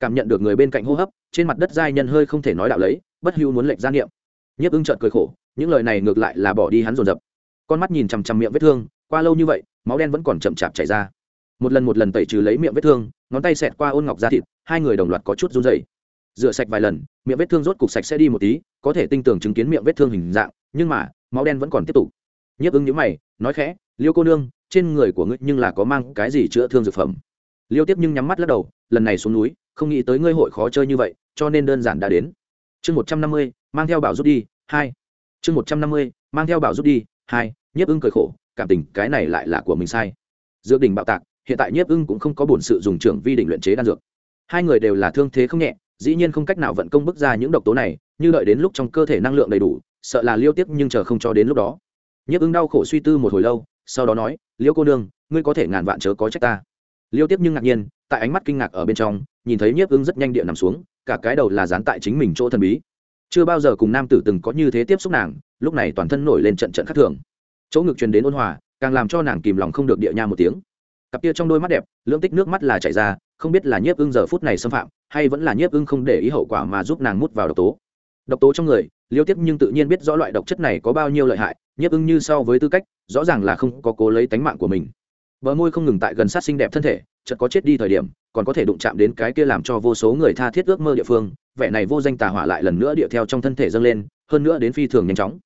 cảm nhận được người bên cạnh hô hấp, trên mặt đất giai nhân hơi không thể nói đạo lấy, bất hưu muốn lệnh gia niệm. Nhiếp ưng trợn cười khổ, những lời này ngược lại là bỏ đi hắn dồn dập. Con mắt nhìn chằm chằm miệng vết thương, qua lâu như vậy, máu đen vẫn còn chậm chạp chảy ra. Một lần một lần tẩy trừ lấy miệng vết thương, ngón tay xẹt qua ôn ngọc da thịt, hai người đồng loạt có chút run dày rửa sạch vài lần, miệng vết thương rốt cục sạch sẽ đi một tí, có thể tinh tường chứng kiến miệng vết thương hình dạng, nhưng mà, máu đen vẫn còn tiếp tục. Nhiếp ứng nhữ mày, nói khẽ, liêu cô nương, trên người của ngươi nhưng là có mang cái gì chữa thương dược phẩm? Liêu tiếp nhưng nhắm mắt lắc đầu, lần này xuống núi không nghĩ tới ngươi hội khó chơi như vậy, cho nên đơn giản đã đến. Chương một trăm năm mươi, mang theo bảo rút đi, hai. Chương một trăm năm mươi, mang theo bảo rút đi, hai. Nhiếp ưng cười khổ, cảm tình cái này lại là của mình sai. Dược đỉnh bạo tạc, hiện tại nhiếp ưng cũng không có bổn sự dùng trưởng vi định luyện chế đan dược. Hai người đều là thương thế không nhẹ, dĩ nhiên không cách nào vận công bức ra những độc tố này, như đợi đến lúc trong cơ thể năng lượng đầy đủ, sợ là liêu tiếp nhưng chờ không cho đến lúc đó. Nhiếp ưng đau khổ suy tư một hồi lâu, sau đó nói, liêu cô nương, ngươi có thể ngàn vạn chớ có trách ta. Liêu tiếp nhưng ngạc nhiên tại ánh mắt kinh ngạc ở bên trong, nhìn thấy nhiếp ưng rất nhanh địa nằm xuống, cả cái đầu là dán tại chính mình chỗ thần bí. Chưa bao giờ cùng nam tử từng có như thế tiếp xúc nàng, lúc này toàn thân nổi lên trận trận khắc thường. Chỗ ngực truyền đến ôn hòa, càng làm cho nàng kìm lòng không được địa nha một tiếng. Cặp kia trong đôi mắt đẹp, lưỡng tích nước mắt là chảy ra, không biết là nhiếp ưng giờ phút này xâm phạm, hay vẫn là nhiếp ưng không để ý hậu quả mà giúp nàng mút vào độc tố. Độc tố trong người, liêu tiếp nhưng tự nhiên biết rõ loại độc chất này có bao nhiêu lợi hại, nhiếp ưng như so với tư cách, rõ ràng là không có cố lấy tánh mạng của mình. Bờ môi không ngừng tại gần sát xinh đẹp thân thể chợt có chết đi thời điểm, còn có thể đụng chạm đến cái kia làm cho vô số người tha thiết ước mơ địa phương, vẻ này vô danh tà hỏa lại lần nữa địa theo trong thân thể dâng lên, hơn nữa đến phi thường nhanh chóng.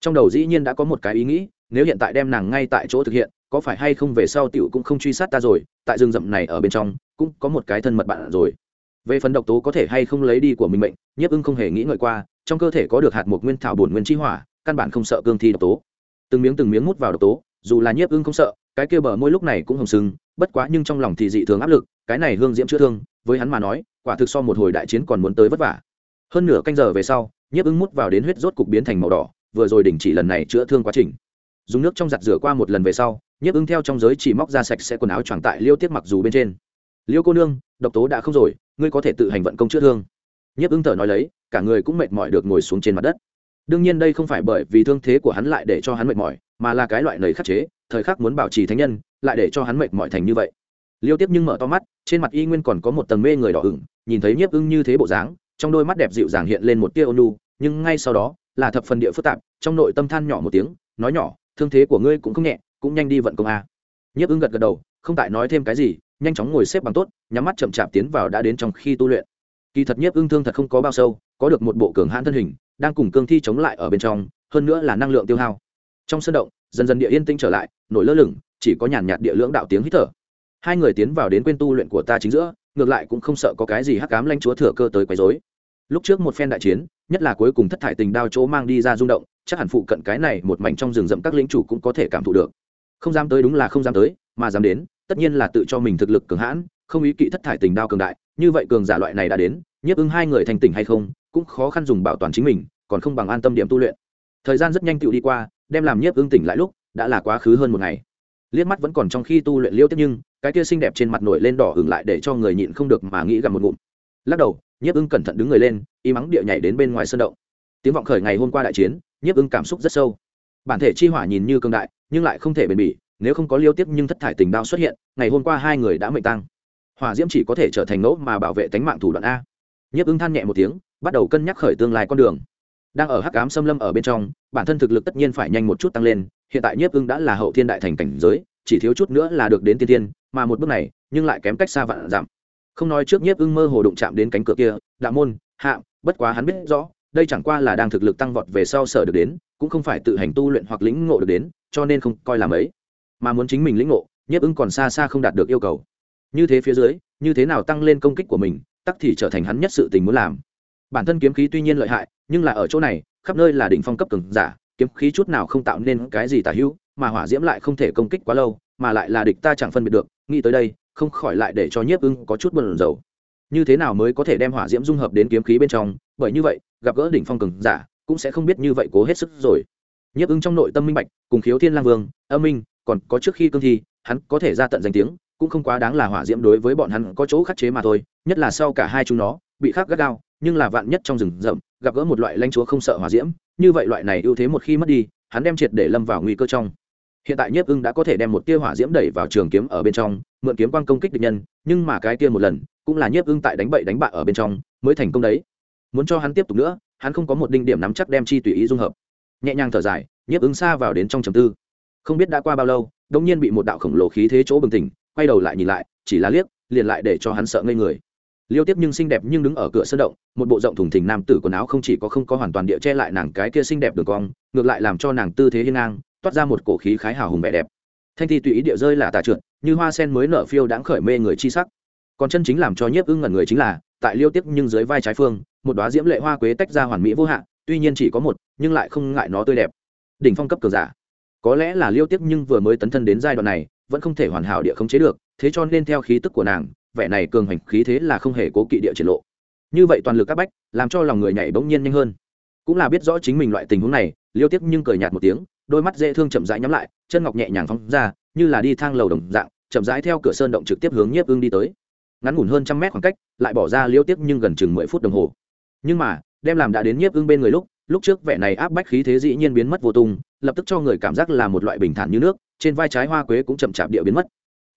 Trong đầu dĩ nhiên đã có một cái ý nghĩ, nếu hiện tại đem nàng ngay tại chỗ thực hiện, có phải hay không về sau tiểu cũng không truy sát ta rồi, tại rừng rậm này ở bên trong, cũng có một cái thân mật bạn rồi. Về phần độc tố có thể hay không lấy đi của mình mệnh, nhiếp ưng không hề nghĩ ngợi qua, trong cơ thể có được hạt một nguyên thảo bổn nguyên chi hỏa, căn bản không sợ cương thi độc tố. Từng miếng từng miếng mút vào độc tố, dù là nhiếp ưng không sợ, cái kia bờ môi lúc này cũng hồng sưng bất quá nhưng trong lòng thì dị thường áp lực, cái này hương diễm chữa thương, với hắn mà nói, quả thực so một hồi đại chiến còn muốn tới vất vả. Hơn nửa canh giờ về sau, nhiếp ưng mút vào đến huyết rốt cục biến thành màu đỏ, vừa rồi đình chỉ lần này chữa thương quá trình. Dùng nước trong giặt rửa qua một lần về sau, nhiếp ưng theo trong giới chỉ móc ra sạch sẽ quần áo choàng tại liêu tiết mặc dù bên trên. Liêu cô nương, độc tố đã không rồi, ngươi có thể tự hành vận công chữa thương. Nhiếp ưng thở nói lấy, cả người cũng mệt mỏi được ngồi xuống trên mặt đất đương nhiên đây không phải bởi vì thương thế của hắn lại để cho hắn mệt mỏi, mà là cái loại nầy khắc chế, thời khắc muốn bảo trì thánh nhân, lại để cho hắn mệt mỏi thành như vậy. Liêu tiếp nhưng mở to mắt, trên mặt y nguyên còn có một tầng mê người đỏ ửng, nhìn thấy nhiếp ưng như thế bộ dáng, trong đôi mắt đẹp dịu dàng hiện lên một tia ônu nhưng ngay sau đó, là thập phần địa phức tạp, trong nội tâm than nhỏ một tiếng, nói nhỏ, thương thế của ngươi cũng không nhẹ, cũng nhanh đi vận công a. Nhiếp ưng gật gật đầu, không tại nói thêm cái gì, nhanh chóng ngồi xếp bằng tốt, nhắm mắt chậm chạp tiến vào đã đến trong khi tu luyện. Kỳ thật nhiếp ưng thương thật không có bao sâu, có được một bộ cường hãn thân hình đang cùng cương thi chống lại ở bên trong, hơn nữa là năng lượng tiêu hao. Trong sân động, dần dần địa yên tĩnh trở lại, nổi lơ lửng, chỉ có nhàn nhạt địa lưỡng đạo tiếng hít thở. Hai người tiến vào đến quên tu luyện của ta chính giữa, ngược lại cũng không sợ có cái gì hắc cám lanh chúa thừa cơ tới quấy dối lúc trước một phen đại chiến, nhất là cuối cùng thất thải tình đao chỗ mang đi ra rung động, chắc hẳn phụ cận cái này một mảnh trong rừng rậm các lính chủ cũng có thể cảm thụ được. Không dám tới đúng là không dám tới, mà dám đến, tất nhiên là tự cho mình thực lực cường hãn, không ý kỵ thất thải tình đao cường đại, như vậy cường giả loại này đã đến, nhiếp ứng hai người thành tỉnh hay không cũng khó khăn dùng bảo toàn chính mình, còn không bằng an tâm điểm tu luyện. Thời gian rất nhanh tựu đi qua, đem làm nhiếp ưng tỉnh lại lúc, đã là quá khứ hơn một ngày. Liếc mắt vẫn còn trong khi tu luyện liêu tiếp nhưng, cái kia xinh đẹp trên mặt nổi lên đỏ hừng lại để cho người nhịn không được mà nghĩ gặp một ngụm. Lắc đầu, nhiếp ưng cẩn thận đứng người lên, y mắng địa nhảy đến bên ngoài sân động. Tiếng vọng khởi ngày hôm qua đại chiến, nhiếp ưng cảm xúc rất sâu. Bản thể chi hỏa nhìn như cương đại, nhưng lại không thể bền bỉ, nếu không có liêu tiếp nhưng thất thải tình đao xuất hiện, ngày hôm qua hai người đã mệnh tăng. Hỏa diễm chỉ có thể trở thành ngẫu mà bảo vệ tánh mạng thủ đoạn a. Nhiếp ưng than nhẹ một tiếng bắt đầu cân nhắc khởi tương lai con đường. Đang ở hắc ám xâm lâm ở bên trong, bản thân thực lực tất nhiên phải nhanh một chút tăng lên, hiện tại nhiếp ưng đã là hậu thiên đại thành cảnh giới, chỉ thiếu chút nữa là được đến tiên tiên mà một bước này, nhưng lại kém cách xa vạn giảm. Không nói trước nhiếp ưng mơ hồ đụng chạm đến cánh cửa kia, đạo môn, hạ, bất quá hắn biết rõ, đây chẳng qua là đang thực lực tăng vọt về sau sở được đến, cũng không phải tự hành tu luyện hoặc lĩnh ngộ được đến, cho nên không coi làm ấy mà muốn chính mình lĩnh ngộ, nhiếp ưng còn xa xa không đạt được yêu cầu. Như thế phía dưới, như thế nào tăng lên công kích của mình, tắc thì trở thành hắn nhất sự tình muốn làm bản thân kiếm khí tuy nhiên lợi hại, nhưng là ở chỗ này, khắp nơi là đỉnh phong cấp cường giả, kiếm khí chút nào không tạo nên cái gì tả hữu, mà hỏa diễm lại không thể công kích quá lâu, mà lại là địch ta chẳng phân biệt được, nghĩ tới đây, không khỏi lại để cho nhiếp ưng có chút buồn rầu. Như thế nào mới có thể đem hỏa diễm dung hợp đến kiếm khí bên trong? Bởi như vậy, gặp gỡ đỉnh phong cường giả, cũng sẽ không biết như vậy cố hết sức rồi. Nhiếp ưng trong nội tâm minh bạch, cùng khiếu thiên lang vương, âm minh, còn có trước khi cương thi, hắn có thể ra tận danh tiếng, cũng không quá đáng là hỏa diễm đối với bọn hắn có chỗ khắc chế mà thôi, nhất là sau cả hai chúng nó, bị khắc gắt gao nhưng là vạn nhất trong rừng rậm, gặp gỡ một loại lãnh chúa không sợ hỏa diễm, như vậy loại này ưu thế một khi mất đi, hắn đem triệt để lâm vào nguy cơ trong. Hiện tại nhiếp ưng đã có thể đem một tia hỏa diễm đẩy vào trường kiếm ở bên trong, mượn kiếm quang công kích địch nhân, nhưng mà cái tia một lần, cũng là nhiếp ưng tại đánh bậy đánh bạ ở bên trong, mới thành công đấy. Muốn cho hắn tiếp tục nữa, hắn không có một đinh điểm nắm chắc đem chi tùy ý dung hợp. Nhẹ nhàng thở dài, nhiếp ứng xa vào đến trong trầm tư. Không biết đã qua bao lâu đông nhiên bị một đạo khổng lồ khí thế chỗ bừng tỉnh, quay đầu lại nhìn lại, chỉ là liếc, liền lại để cho hắn sợ ngây người liêu tiếp nhưng xinh đẹp nhưng đứng ở cửa sân động, một bộ rộng thùng thình nam tử quần áo không chỉ có không có hoàn toàn địa che lại nàng cái kia xinh đẹp đường cong, ngược lại làm cho nàng tư thế hiên ngang, toát ra một cổ khí khái hào hùng vẻ đẹp. Thanh thi tùy ý địa rơi là tà trượt, như hoa sen mới nở phiêu đãng khởi mê người chi sắc. Còn chân chính làm cho nhiếp ưng ngẩn người chính là, tại liêu tiếp nhưng dưới vai trái phương, một đoá diễm lệ hoa quế tách ra hoàn mỹ vô hạn tuy nhiên chỉ có một, nhưng lại không ngại nó tươi đẹp. Đỉnh phong cấp cường giả. Có lẽ là liêu tiếp nhưng vừa mới tấn thân đến giai đoạn này, vẫn không thể hoàn hảo địa khống chế được, thế cho nên theo khí tức của nàng vẻ này cường hành khí thế là không hề cố kỵ địa triển lộ. Như vậy toàn lực các bách, làm cho lòng người nhảy bỗng nhiên nhanh hơn. Cũng là biết rõ chính mình loại tình huống này, liêu tiếp nhưng cười nhạt một tiếng, đôi mắt dễ thương chậm rãi nhắm lại, chân ngọc nhẹ nhàng phóng ra, như là đi thang lầu đồng dạng, chậm rãi theo cửa sơn động trực tiếp hướng nhiếp ưng đi tới. Ngắn ngủn hơn trăm mét khoảng cách, lại bỏ ra liêu tiếp nhưng gần chừng mười phút đồng hồ. Nhưng mà, đem làm đã đến nhiếp ưng bên người lúc lúc trước vẻ này áp bách khí thế dĩ nhiên biến mất vô tung, lập tức cho người cảm giác là một loại bình thản như nước, trên vai trái hoa quế cũng chậm chạp địa biến mất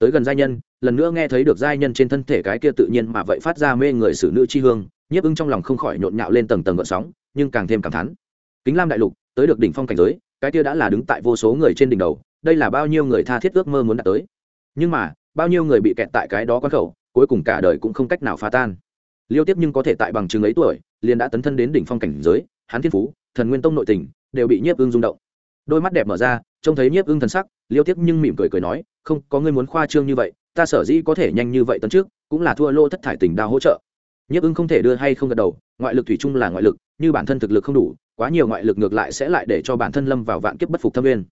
tới gần giai nhân, lần nữa nghe thấy được giai nhân trên thân thể cái kia tự nhiên mà vậy phát ra mê người xử nữ chi hương, nhiếp ưng trong lòng không khỏi nhộn nhạo lên tầng tầng gợn sóng, nhưng càng thêm cảm thán. Kính lam đại lục, tới được đỉnh phong cảnh giới, cái kia đã là đứng tại vô số người trên đỉnh đầu, đây là bao nhiêu người tha thiết ước mơ muốn đạt tới. Nhưng mà, bao nhiêu người bị kẹt tại cái đó quan khẩu, cuối cùng cả đời cũng không cách nào phá tan. Liêu tiếp nhưng có thể tại bằng chứng ấy tuổi, liền đã tấn thân đến đỉnh phong cảnh giới, hán thiên phú, thần nguyên tông nội tình, đều bị nhiếp ưng rung động. Đôi mắt đẹp mở ra, trông thấy nhiếp ưng thần sắc, liêu tiếp nhưng mỉm cười cười nói không, có ngươi muốn khoa trương như vậy, ta sở dĩ có thể nhanh như vậy tấn trước cũng là thua lô thất thải tình đao hỗ trợ. Nhiếp ưng không thể đưa hay không gật đầu, ngoại lực thủy chung là ngoại lực, như bản thân thực lực không đủ, quá nhiều ngoại lực ngược lại sẽ lại để cho bản thân lâm vào vạn kiếp bất phục thâm viên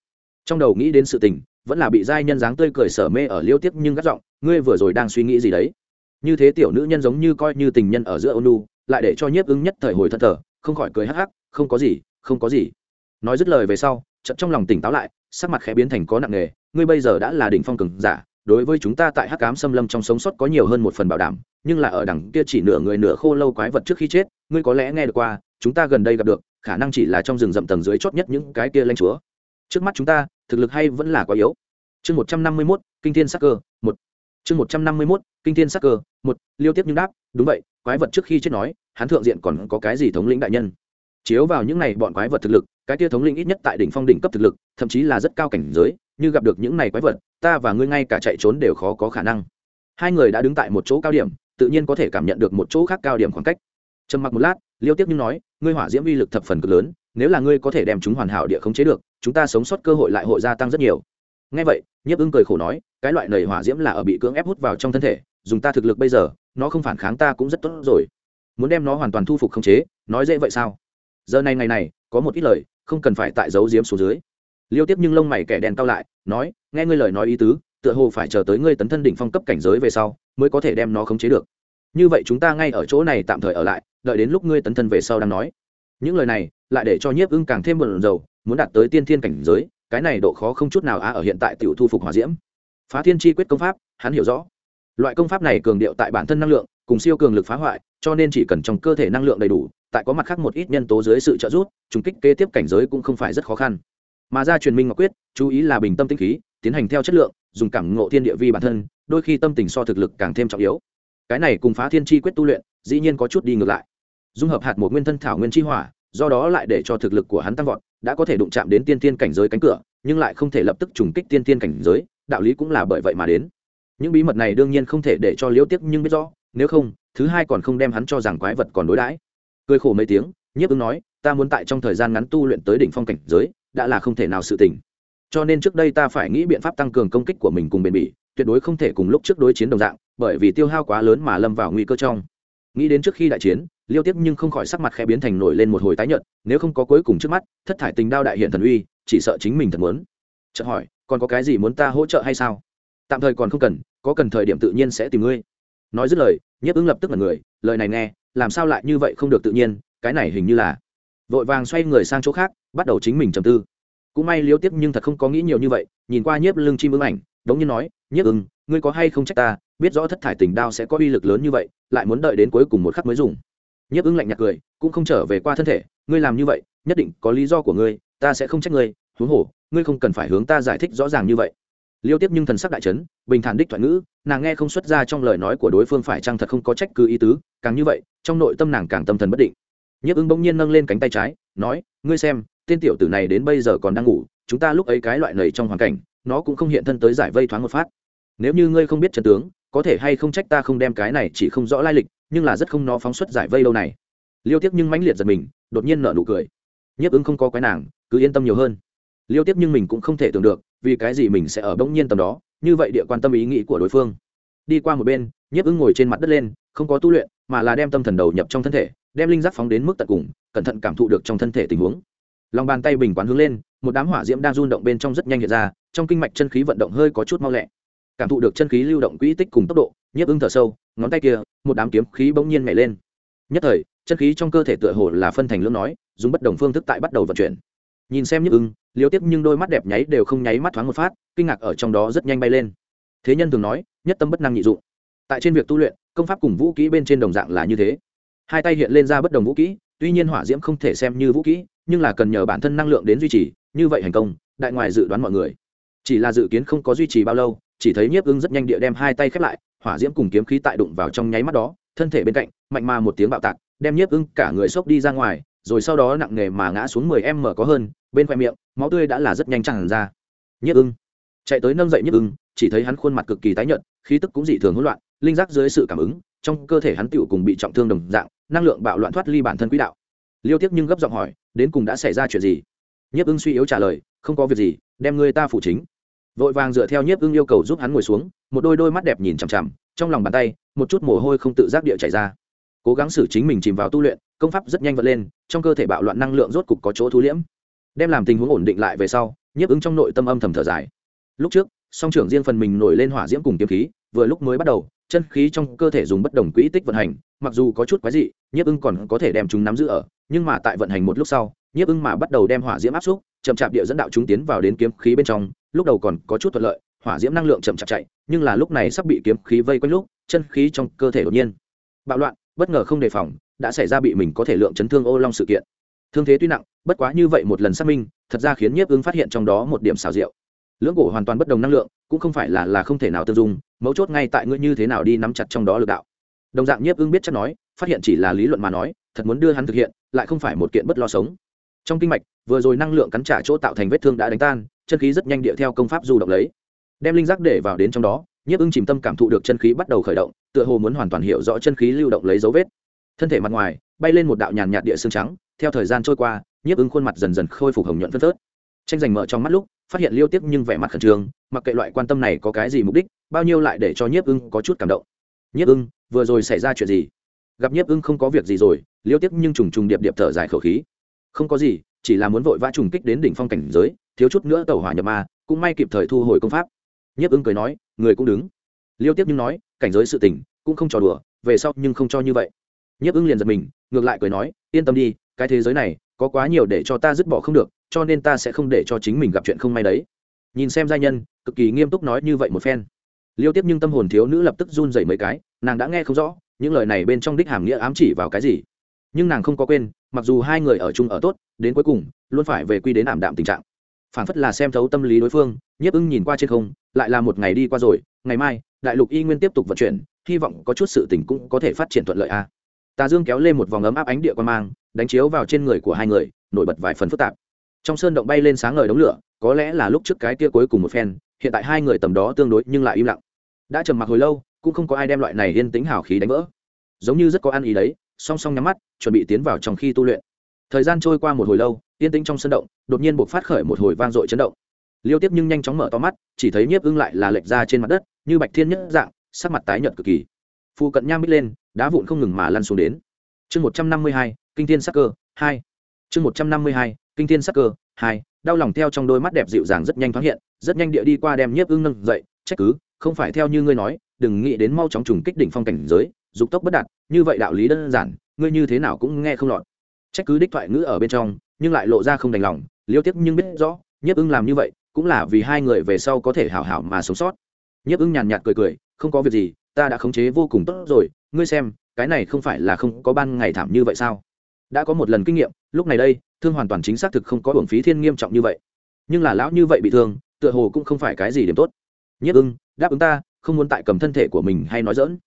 trong đầu nghĩ đến sự tình, vẫn là bị giai nhân dáng tươi cười sở mê ở liêu tiếp nhưng gắt giọng, ngươi vừa rồi đang suy nghĩ gì đấy? Như thế tiểu nữ nhân giống như coi như tình nhân ở giữa ônu lại để cho nhiếp ưng nhất thời hồi thân thờ, không khỏi cười hắc hắc, không có gì, không có gì. Nói dứt lời về sau, chợt trong lòng tỉnh táo lại, sắc mặt khẽ biến thành có nặng nề ngươi bây giờ đã là đỉnh phong cường giả, đối với chúng ta tại hắc cám xâm lâm trong sống sót có nhiều hơn một phần bảo đảm, nhưng là ở đằng kia chỉ nửa người nửa khô lâu quái vật trước khi chết, ngươi có lẽ nghe được qua, chúng ta gần đây gặp được, khả năng chỉ là trong rừng rậm tầng dưới chót nhất những cái kia lanh chúa. Trước mắt chúng ta, thực lực hay vẫn là quá yếu. Chương một trăm năm mươi mốt, kinh thiên sắc cơ, một. Chương một trăm năm mươi mốt, kinh thiên sắc cơ, một. Liêu tiếp nhưng đáp, đúng vậy, quái vật trước khi chết nói, hắn thượng diện còn có cái gì thống lĩnh đại nhân? Chiếu vào những này bọn quái vật thực lực cái tia thống lĩnh ít nhất tại đỉnh phong đỉnh cấp thực lực, thậm chí là rất cao cảnh giới, như gặp được những này quái vật, ta và ngươi ngay cả chạy trốn đều khó có khả năng. Hai người đã đứng tại một chỗ cao điểm, tự nhiên có thể cảm nhận được một chỗ khác cao điểm khoảng cách. Trầm mặc một lát, liêu tiếp nhưng nói, ngươi hỏa diễm uy lực thập phần cực lớn, nếu là ngươi có thể đem chúng hoàn hảo địa khống chế được, chúng ta sống sót cơ hội lại hội gia tăng rất nhiều. Ngay vậy, nhiếp ưng cười khổ nói, cái loại nầy hỏa diễm là ở bị cưỡng ép hút vào trong thân thể, dùng ta thực lực bây giờ, nó không phản kháng ta cũng rất tốt rồi. Muốn đem nó hoàn toàn thu phục khống chế, nói dễ vậy sao? Giờ này ngày này có một ít lời, không cần phải tại giấu diếm xuống dưới. Liêu tiếp nhưng lông mày kẻ đèn cao lại, nói, nghe ngươi lời nói ý tứ, tựa hồ phải chờ tới ngươi tấn thân đỉnh phong cấp cảnh giới về sau, mới có thể đem nó khống chế được. Như vậy chúng ta ngay ở chỗ này tạm thời ở lại, đợi đến lúc ngươi tấn thân về sau đang nói. Những lời này, lại để cho nhiếp ưng càng thêm một lần dầu muốn đạt tới tiên thiên cảnh giới, cái này độ khó không chút nào á ở hiện tại tiểu thu phục hỏa diễm. Phá thiên chi quyết công pháp, hắn hiểu rõ. Loại công pháp này cường điệu tại bản thân năng lượng, cùng siêu cường lực phá hoại, cho nên chỉ cần trong cơ thể năng lượng đầy đủ tại có mặt khác một ít nhân tố dưới sự trợ giúp, trùng kích kế tiếp cảnh giới cũng không phải rất khó khăn. Mà ra truyền minh ngọc quyết, chú ý là bình tâm tinh khí, tiến hành theo chất lượng, dùng cảm ngộ thiên địa vi bản thân, đôi khi tâm tình so thực lực càng thêm trọng yếu. Cái này cùng phá thiên chi quyết tu luyện, dĩ nhiên có chút đi ngược lại. Dung hợp hạt một nguyên thân thảo nguyên chi hỏa, do đó lại để cho thực lực của hắn tăng vọt, đã có thể đụng chạm đến tiên tiên cảnh giới cánh cửa, nhưng lại không thể lập tức trùng kích tiên tiên cảnh giới, đạo lý cũng là bởi vậy mà đến. Những bí mật này đương nhiên không thể để cho liễu tiếc nhưng biết rõ, nếu không, thứ hai còn không đem hắn cho rằng quái vật còn đối đãi cười khổ mấy tiếng, nhiếp ứng nói, ta muốn tại trong thời gian ngắn tu luyện tới đỉnh phong cảnh giới, đã là không thể nào sự tình. Cho nên trước đây ta phải nghĩ biện pháp tăng cường công kích của mình cùng bền bỉ, tuyệt đối không thể cùng lúc trước đối chiến đồng dạng, bởi vì tiêu hao quá lớn mà lâm vào nguy cơ trong. Nghĩ đến trước khi đại chiến, liêu tiếp nhưng không khỏi sắc mặt khẽ biến thành nổi lên một hồi tái nhợt, nếu không có cuối cùng trước mắt, thất thải tình đao đại hiện thần uy, chỉ sợ chính mình thật muốn. Chợt hỏi, còn có cái gì muốn ta hỗ trợ hay sao? Tạm thời còn không cần, có cần thời điểm tự nhiên sẽ tìm ngươi nói dứt lời, nhiếp ứng lập tức là người, lời này nghe, làm sao lại như vậy không được tự nhiên, cái này hình như là vội vàng xoay người sang chỗ khác, bắt đầu chính mình trầm tư. Cũng may liêu tiếp nhưng thật không có nghĩ nhiều như vậy, nhìn qua nhiếp lưng chim ứng ảnh, đống như nói, nhiếp ứng ngươi có hay không trách ta, biết rõ thất thải tình đao sẽ có uy lực lớn như vậy, lại muốn đợi đến cuối cùng một khắc mới dùng. Nhiếp ứng lạnh nhạt cười, cũng không trở về qua thân thể, ngươi làm như vậy, nhất định có lý do của ngươi, ta sẽ không trách ngươi, huống hồ, ngươi không cần phải hướng ta giải thích rõ ràng như vậy liêu tiếp nhưng thần sắc đại trấn bình thản đích thoại ngữ, nàng nghe không xuất ra trong lời nói của đối phương phải chăng thật không có trách cứ ý tứ, càng như vậy, trong nội tâm nàng càng tâm thần bất định. Nhiếp ứng bỗng nhiên nâng lên cánh tay trái, nói, ngươi xem, tên tiểu tử này đến bây giờ còn đang ngủ, chúng ta lúc ấy cái loại này trong hoàn cảnh, nó cũng không hiện thân tới giải vây thoáng một phát. Nếu như ngươi không biết trần tướng, có thể hay không trách ta không đem cái này chỉ không rõ lai lịch, nhưng là rất không nó phóng xuất giải vây lâu này. Liêu tiếp nhưng mãnh liệt giật mình, đột nhiên nở nụ cười. Nhiếp ứng không có quái nàng, cứ yên tâm nhiều hơn. Liêu tiếp nhưng mình cũng không thể tưởng được vì cái gì mình sẽ ở bỗng nhiên tầm đó, như vậy địa quan tâm ý nghĩ của đối phương. Đi qua một bên, nhiếp ứng ngồi trên mặt đất lên, không có tu luyện, mà là đem tâm thần đầu nhập trong thân thể, đem linh giác phóng đến mức tận cùng, cẩn thận cảm thụ được trong thân thể tình huống. Lòng bàn tay bình quán hướng lên, một đám hỏa diễm đang run động bên trong rất nhanh hiện ra, trong kinh mạch chân khí vận động hơi có chút mau lẹ. Cảm thụ được chân khí lưu động quỹ tích cùng tốc độ, nhiếp ứng thở sâu, ngón tay kia, một đám kiếm khí bỗng nhiên nhảy lên. Nhất thời, chân khí trong cơ thể tựa hồ là phân thành lưỡng nói, dùng bất đồng phương thức tại bắt đầu vận chuyển nhìn xem nhiếp ưng, liêu tiếp nhưng đôi mắt đẹp nháy đều không nháy mắt thoáng một phát, kinh ngạc ở trong đó rất nhanh bay lên. Thế nhân thường nói, nhất tâm bất năng nhị dụng. Tại trên việc tu luyện, công pháp cùng vũ kỹ bên trên đồng dạng là như thế. Hai tay hiện lên ra bất đồng vũ kỹ, tuy nhiên hỏa diễm không thể xem như vũ kỹ, nhưng là cần nhờ bản thân năng lượng đến duy trì, như vậy thành công, đại ngoài dự đoán mọi người. Chỉ là dự kiến không có duy trì bao lâu, chỉ thấy nhiếp ưng rất nhanh địa đem hai tay khép lại, hỏa diễm cùng kiếm khí tại đụng vào trong nháy mắt đó, thân thể bên cạnh, mạnh mà một tiếng bạo tạc, đem nhiếp ưng cả người xốc đi ra ngoài rồi sau đó nặng nề mà ngã xuống mười em mở có hơn, bên khoe miệng, máu tươi đã là rất nhanh tràn ra. Nhiếp ưng. Chạy tới nâng dậy nhiếp ưng, chỉ thấy hắn khuôn mặt cực kỳ tái nhợt, khí tức cũng dị thường hỗn loạn, linh giác dưới sự cảm ứng, trong cơ thể hắn tựu cùng bị trọng thương đồng dạng, năng lượng bạo loạn thoát ly bản thân quỹ đạo. Liêu tiếc nhưng gấp giọng hỏi, đến cùng đã xảy ra chuyện gì? Nhiếp ưng suy yếu trả lời, không có việc gì, đem ngươi ta phụ chính. Vội vàng dựa theo nhiếp ưng yêu cầu giúp hắn ngồi xuống, một đôi đôi mắt đẹp nhìn chằm chằm, trong lòng bàn tay, một chút mồ hôi không tự giác địa chảy ra. Cố gắng xử chính mình chìm vào tu luyện công pháp rất nhanh vật lên, trong cơ thể bạo loạn năng lượng rốt cục có chỗ thu liễm. Đem làm tình huống ổn định lại về sau, nhiếp ứng trong nội tâm âm thầm thở dài. Lúc trước, song trưởng riêng phần mình nổi lên hỏa diễm cùng kiếm khí, vừa lúc mới bắt đầu, chân khí trong cơ thể dùng bất đồng quỹ tích vận hành, mặc dù có chút quái dị, nhiếp ưng còn có thể đem chúng nắm giữ ở, nhưng mà tại vận hành một lúc sau, nhiếp ưng mà bắt đầu đem hỏa diễm áp xúc, chậm chạp địa dẫn đạo chúng tiến vào đến kiếm khí bên trong, lúc đầu còn có chút thuận lợi, hỏa diễm năng lượng chậm chạp chạy, nhưng là lúc này sắp bị kiếm khí vây quanh lúc, chân khí trong cơ thể đột nhiên bạo loạn bất ngờ không đề phòng, đã xảy ra bị mình có thể lượng chấn thương ô long sự kiện. Thương thế tuy nặng, bất quá như vậy một lần xác minh, thật ra khiến nhiếp ưng phát hiện trong đó một điểm xào rượu lưỡng cổ hoàn toàn bất đồng năng lượng, cũng không phải là là không thể nào tương dung, mấu chốt ngay tại ngươi như thế nào đi nắm chặt trong đó lực đạo. Đồng dạng nhiếp ưng biết chắc nói, phát hiện chỉ là lý luận mà nói, thật muốn đưa hắn thực hiện, lại không phải một kiện bất lo sống. Trong kinh mạch, vừa rồi năng lượng cắn trả chỗ tạo thành vết thương đã đánh tan, chân khí rất nhanh địa theo công pháp du động lấy. Đem linh giác để vào đến trong đó nhiếp ưng chìm tâm cảm thụ được chân khí bắt đầu khởi động, tựa hồ muốn hoàn toàn hiểu rõ chân khí lưu động lấy dấu vết. Thân thể mặt ngoài, bay lên một đạo nhàn nhạt địa xương trắng, theo thời gian trôi qua, nhiếp ưng khuôn mặt dần dần khôi phục hồng nhuận phân phớt. Tranh giành mở trong mắt lúc, phát hiện liêu tiếp nhưng vẻ mặt khẩn trương, mặc kệ loại quan tâm này có cái gì mục đích, bao nhiêu lại để cho nhiếp ưng có chút cảm động. Nhiếp ưng, vừa rồi xảy ra chuyện gì? Gặp nhiếp ưng không có việc gì rồi. Liêu tiếp nhưng trùng trùng điệp điệp thở dài khẩu khí. Không có gì, chỉ là muốn vội vã trùng kích đến đỉnh phong cảnh giới, thiếu chút nữa tàu hỏa nhập ma, cũng may kịp thời thu hồi công pháp nhiếp ưng cười nói, người cũng đứng. Liêu tiếp nhưng nói, cảnh giới sự tình, cũng không trò đùa, về sau nhưng không cho như vậy. Nhiếp ưng liền giật mình, ngược lại cười nói, yên tâm đi, cái thế giới này, có quá nhiều để cho ta dứt bỏ không được, cho nên ta sẽ không để cho chính mình gặp chuyện không may đấy. Nhìn xem giai nhân, cực kỳ nghiêm túc nói như vậy một phen. Liêu tiếp nhưng tâm hồn thiếu nữ lập tức run dậy mấy cái, nàng đã nghe không rõ, những lời này bên trong đích hàm nghĩa ám chỉ vào cái gì. Nhưng nàng không có quên, mặc dù hai người ở chung ở tốt, đến cuối cùng, luôn phải về quy đến ảm đạm tình trạng phản phất là xem thấu tâm lý đối phương, nhiếp ưng nhìn qua trên không, lại là một ngày đi qua rồi, ngày mai, đại lục y nguyên tiếp tục vận chuyển, hy vọng có chút sự tình cũng có thể phát triển thuận lợi a. Tà dương kéo lên một vòng ấm áp ánh địa quan mang, đánh chiếu vào trên người của hai người, nổi bật vài phần phức tạp. Trong sơn động bay lên sáng ngời đống lửa, có lẽ là lúc trước cái kia cuối cùng một phen, hiện tại hai người tầm đó tương đối nhưng lại im lặng. Đã trầm mặc hồi lâu, cũng không có ai đem loại này yên tính hào khí đánh vỡ. Giống như rất có ăn ý đấy, song song nhắm mắt, chuẩn bị tiến vào trong khi tu luyện. Thời gian trôi qua một hồi lâu yên tĩnh trong sân động, đột nhiên buộc phát khởi một hồi vang dội chấn động. Liêu tiếp nhưng nhanh chóng mở to mắt, chỉ thấy nhiếp ưng lại là lệch ra trên mặt đất, như bạch thiên nhất dạng, sắc mặt tái nhợt cực kỳ. Phu cận nham bít lên, đá vụn không ngừng mà lăn xuống đến. Chương một trăm năm mươi hai, kinh thiên sắc cơ, hai. Chương một trăm năm mươi hai, kinh thiên sắc cơ, hai. Đau lòng theo trong đôi mắt đẹp dịu dàng rất nhanh thoáng hiện, rất nhanh địa đi qua đem nhiếp ưng nâng dậy, trách cứ, không phải theo như ngươi nói, đừng nghĩ đến mau chóng trùng kích đỉnh phong cảnh giới, dục tốc bất đạt, như vậy đạo lý đơn giản, ngươi như thế nào cũng nghe không lọt. Trách cứ đích thoại ngữ ở bên trong nhưng lại lộ ra không đành lòng, liêu tiếc nhưng biết rõ, nhiếp ưng làm như vậy cũng là vì hai người về sau có thể hảo hảo mà sống sót. Nhiếp ưng nhàn nhạt cười cười, không có việc gì, ta đã khống chế vô cùng tốt rồi, ngươi xem, cái này không phải là không có ban ngày thảm như vậy sao? Đã có một lần kinh nghiệm, lúc này đây, thương hoàn toàn chính xác thực không có hưởng phí thiên nghiêm trọng như vậy. Nhưng là lão như vậy bị thương, tựa hồ cũng không phải cái gì điểm tốt. Nhất ưng, đáp ứng ta, không muốn tại cầm thân thể của mình hay nói dỡn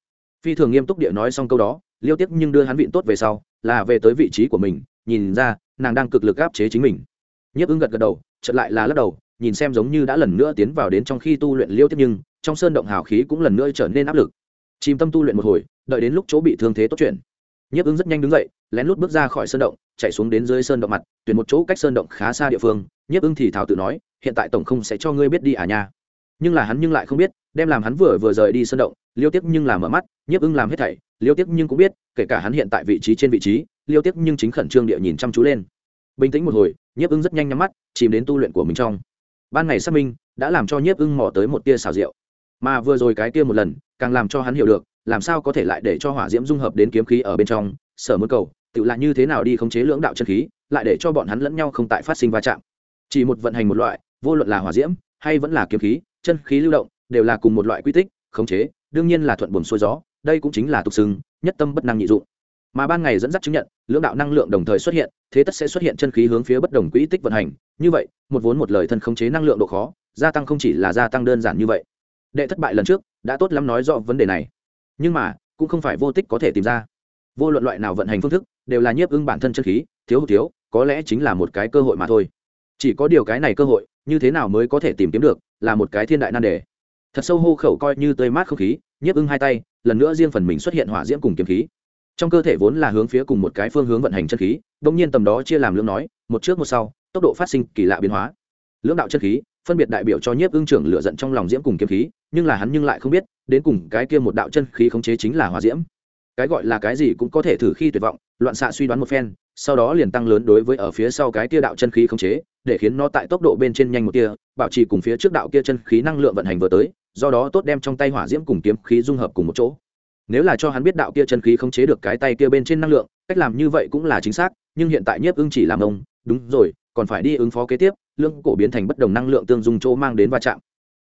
phi thường nghiêm túc địa nói xong câu đó, liêu tiếc nhưng đưa hắn vịn tốt về sau, là về tới vị trí của mình, nhìn ra nàng đang cực lực áp chế chính mình. Nhiếp ứng gật gật đầu, chợt lại là lắc đầu, nhìn xem giống như đã lần nữa tiến vào đến trong khi tu luyện liêu tiếp nhưng, trong sơn động hào khí cũng lần nữa trở nên áp lực. Chìm tâm tu luyện một hồi, đợi đến lúc chỗ bị thương thế tốt chuyện nhiếp ứng rất nhanh đứng dậy, lén lút bước ra khỏi sơn động, chạy xuống đến dưới sơn động mặt, tuyển một chỗ cách sơn động khá xa địa phương. Nhiếp ứng thì thảo tự nói, hiện tại tổng không sẽ cho ngươi biết đi à nha. Nhưng là hắn nhưng lại không biết, đem làm hắn vừa vừa rời đi sơn động, liêu tiếp nhưng làm mở mắt, nhiếp ứng làm hết thảy, liêu tiếp nhưng cũng biết, kể cả hắn hiện tại vị trí trên vị trí, liêu tiếp nhưng chính khẩn trương địa nhìn chăm chú lên bình tĩnh một hồi, nhiếp ưng rất nhanh nhắm mắt, chìm đến tu luyện của mình trong. Ban ngày xác minh, đã làm cho nhiếp ưng mò tới một tia xào rượu. Mà vừa rồi cái tia một lần, càng làm cho hắn hiểu được, làm sao có thể lại để cho hỏa diễm dung hợp đến kiếm khí ở bên trong, sở muốn cầu, tự lại như thế nào đi khống chế lưỡng đạo chân khí, lại để cho bọn hắn lẫn nhau không tại phát sinh va chạm. Chỉ một vận hành một loại, vô luận là hỏa diễm, hay vẫn là kiếm khí, chân khí lưu động, đều là cùng một loại quy tích, khống chế, đương nhiên là thuận buồm xuôi gió, đây cũng chính là tục xưng, nhất tâm bất năng nhị dụng mà ban ngày dẫn dắt chứng nhận, lưỡng đạo năng lượng đồng thời xuất hiện, thế tất sẽ xuất hiện chân khí hướng phía bất đồng quỹ tích vận hành. Như vậy, một vốn một lời thân khống chế năng lượng độ khó, gia tăng không chỉ là gia tăng đơn giản như vậy. Đệ thất bại lần trước, đã tốt lắm nói rõ vấn đề này. Nhưng mà, cũng không phải vô tích có thể tìm ra. Vô luận loại nào vận hành phương thức, đều là nhiếp ưng bản thân chân khí, thiếu hụt thiếu, có lẽ chính là một cái cơ hội mà thôi. Chỉ có điều cái này cơ hội, như thế nào mới có thể tìm kiếm được, là một cái thiên đại nan đề. Thật sâu hô khẩu coi như tươi mát không khí, nhiếp ưng hai tay, lần nữa riêng phần mình xuất hiện hỏa diễm cùng kiếm khí trong cơ thể vốn là hướng phía cùng một cái phương hướng vận hành chân khí đông nhiên tầm đó chia làm lưỡng nói, một trước một sau, tốc độ phát sinh kỳ lạ biến hóa. Lưỡng đạo chân khí, phân biệt đại biểu cho nhiếp ương trưởng lựa giận trong lòng diễm cùng kiếm khí, nhưng là hắn nhưng lại không biết, đến cùng cái kia một đạo chân khí khống chế chính là hòa diễm. Cái gọi là cái gì cũng có thể thử khi tuyệt vọng, loạn xạ suy đoán một phen, sau đó liền tăng lớn đối với ở phía sau cái kia đạo chân khí khống chế, để khiến nó tại tốc độ bên trên nhanh một tia, bảo trì cùng phía trước đạo kia chân khí năng lượng vận hành vừa tới, do đó tốt đem trong tay hỏa diễm cùng kiếm khí dung hợp cùng một chỗ nếu là cho hắn biết đạo kia chân khí không chế được cái tay kia bên trên năng lượng, cách làm như vậy cũng là chính xác, nhưng hiện tại nhiếp ưng chỉ làm ông, đúng rồi, còn phải đi ứng phó kế tiếp lương cổ biến thành bất đồng năng lượng tương dung chỗ mang đến va chạm.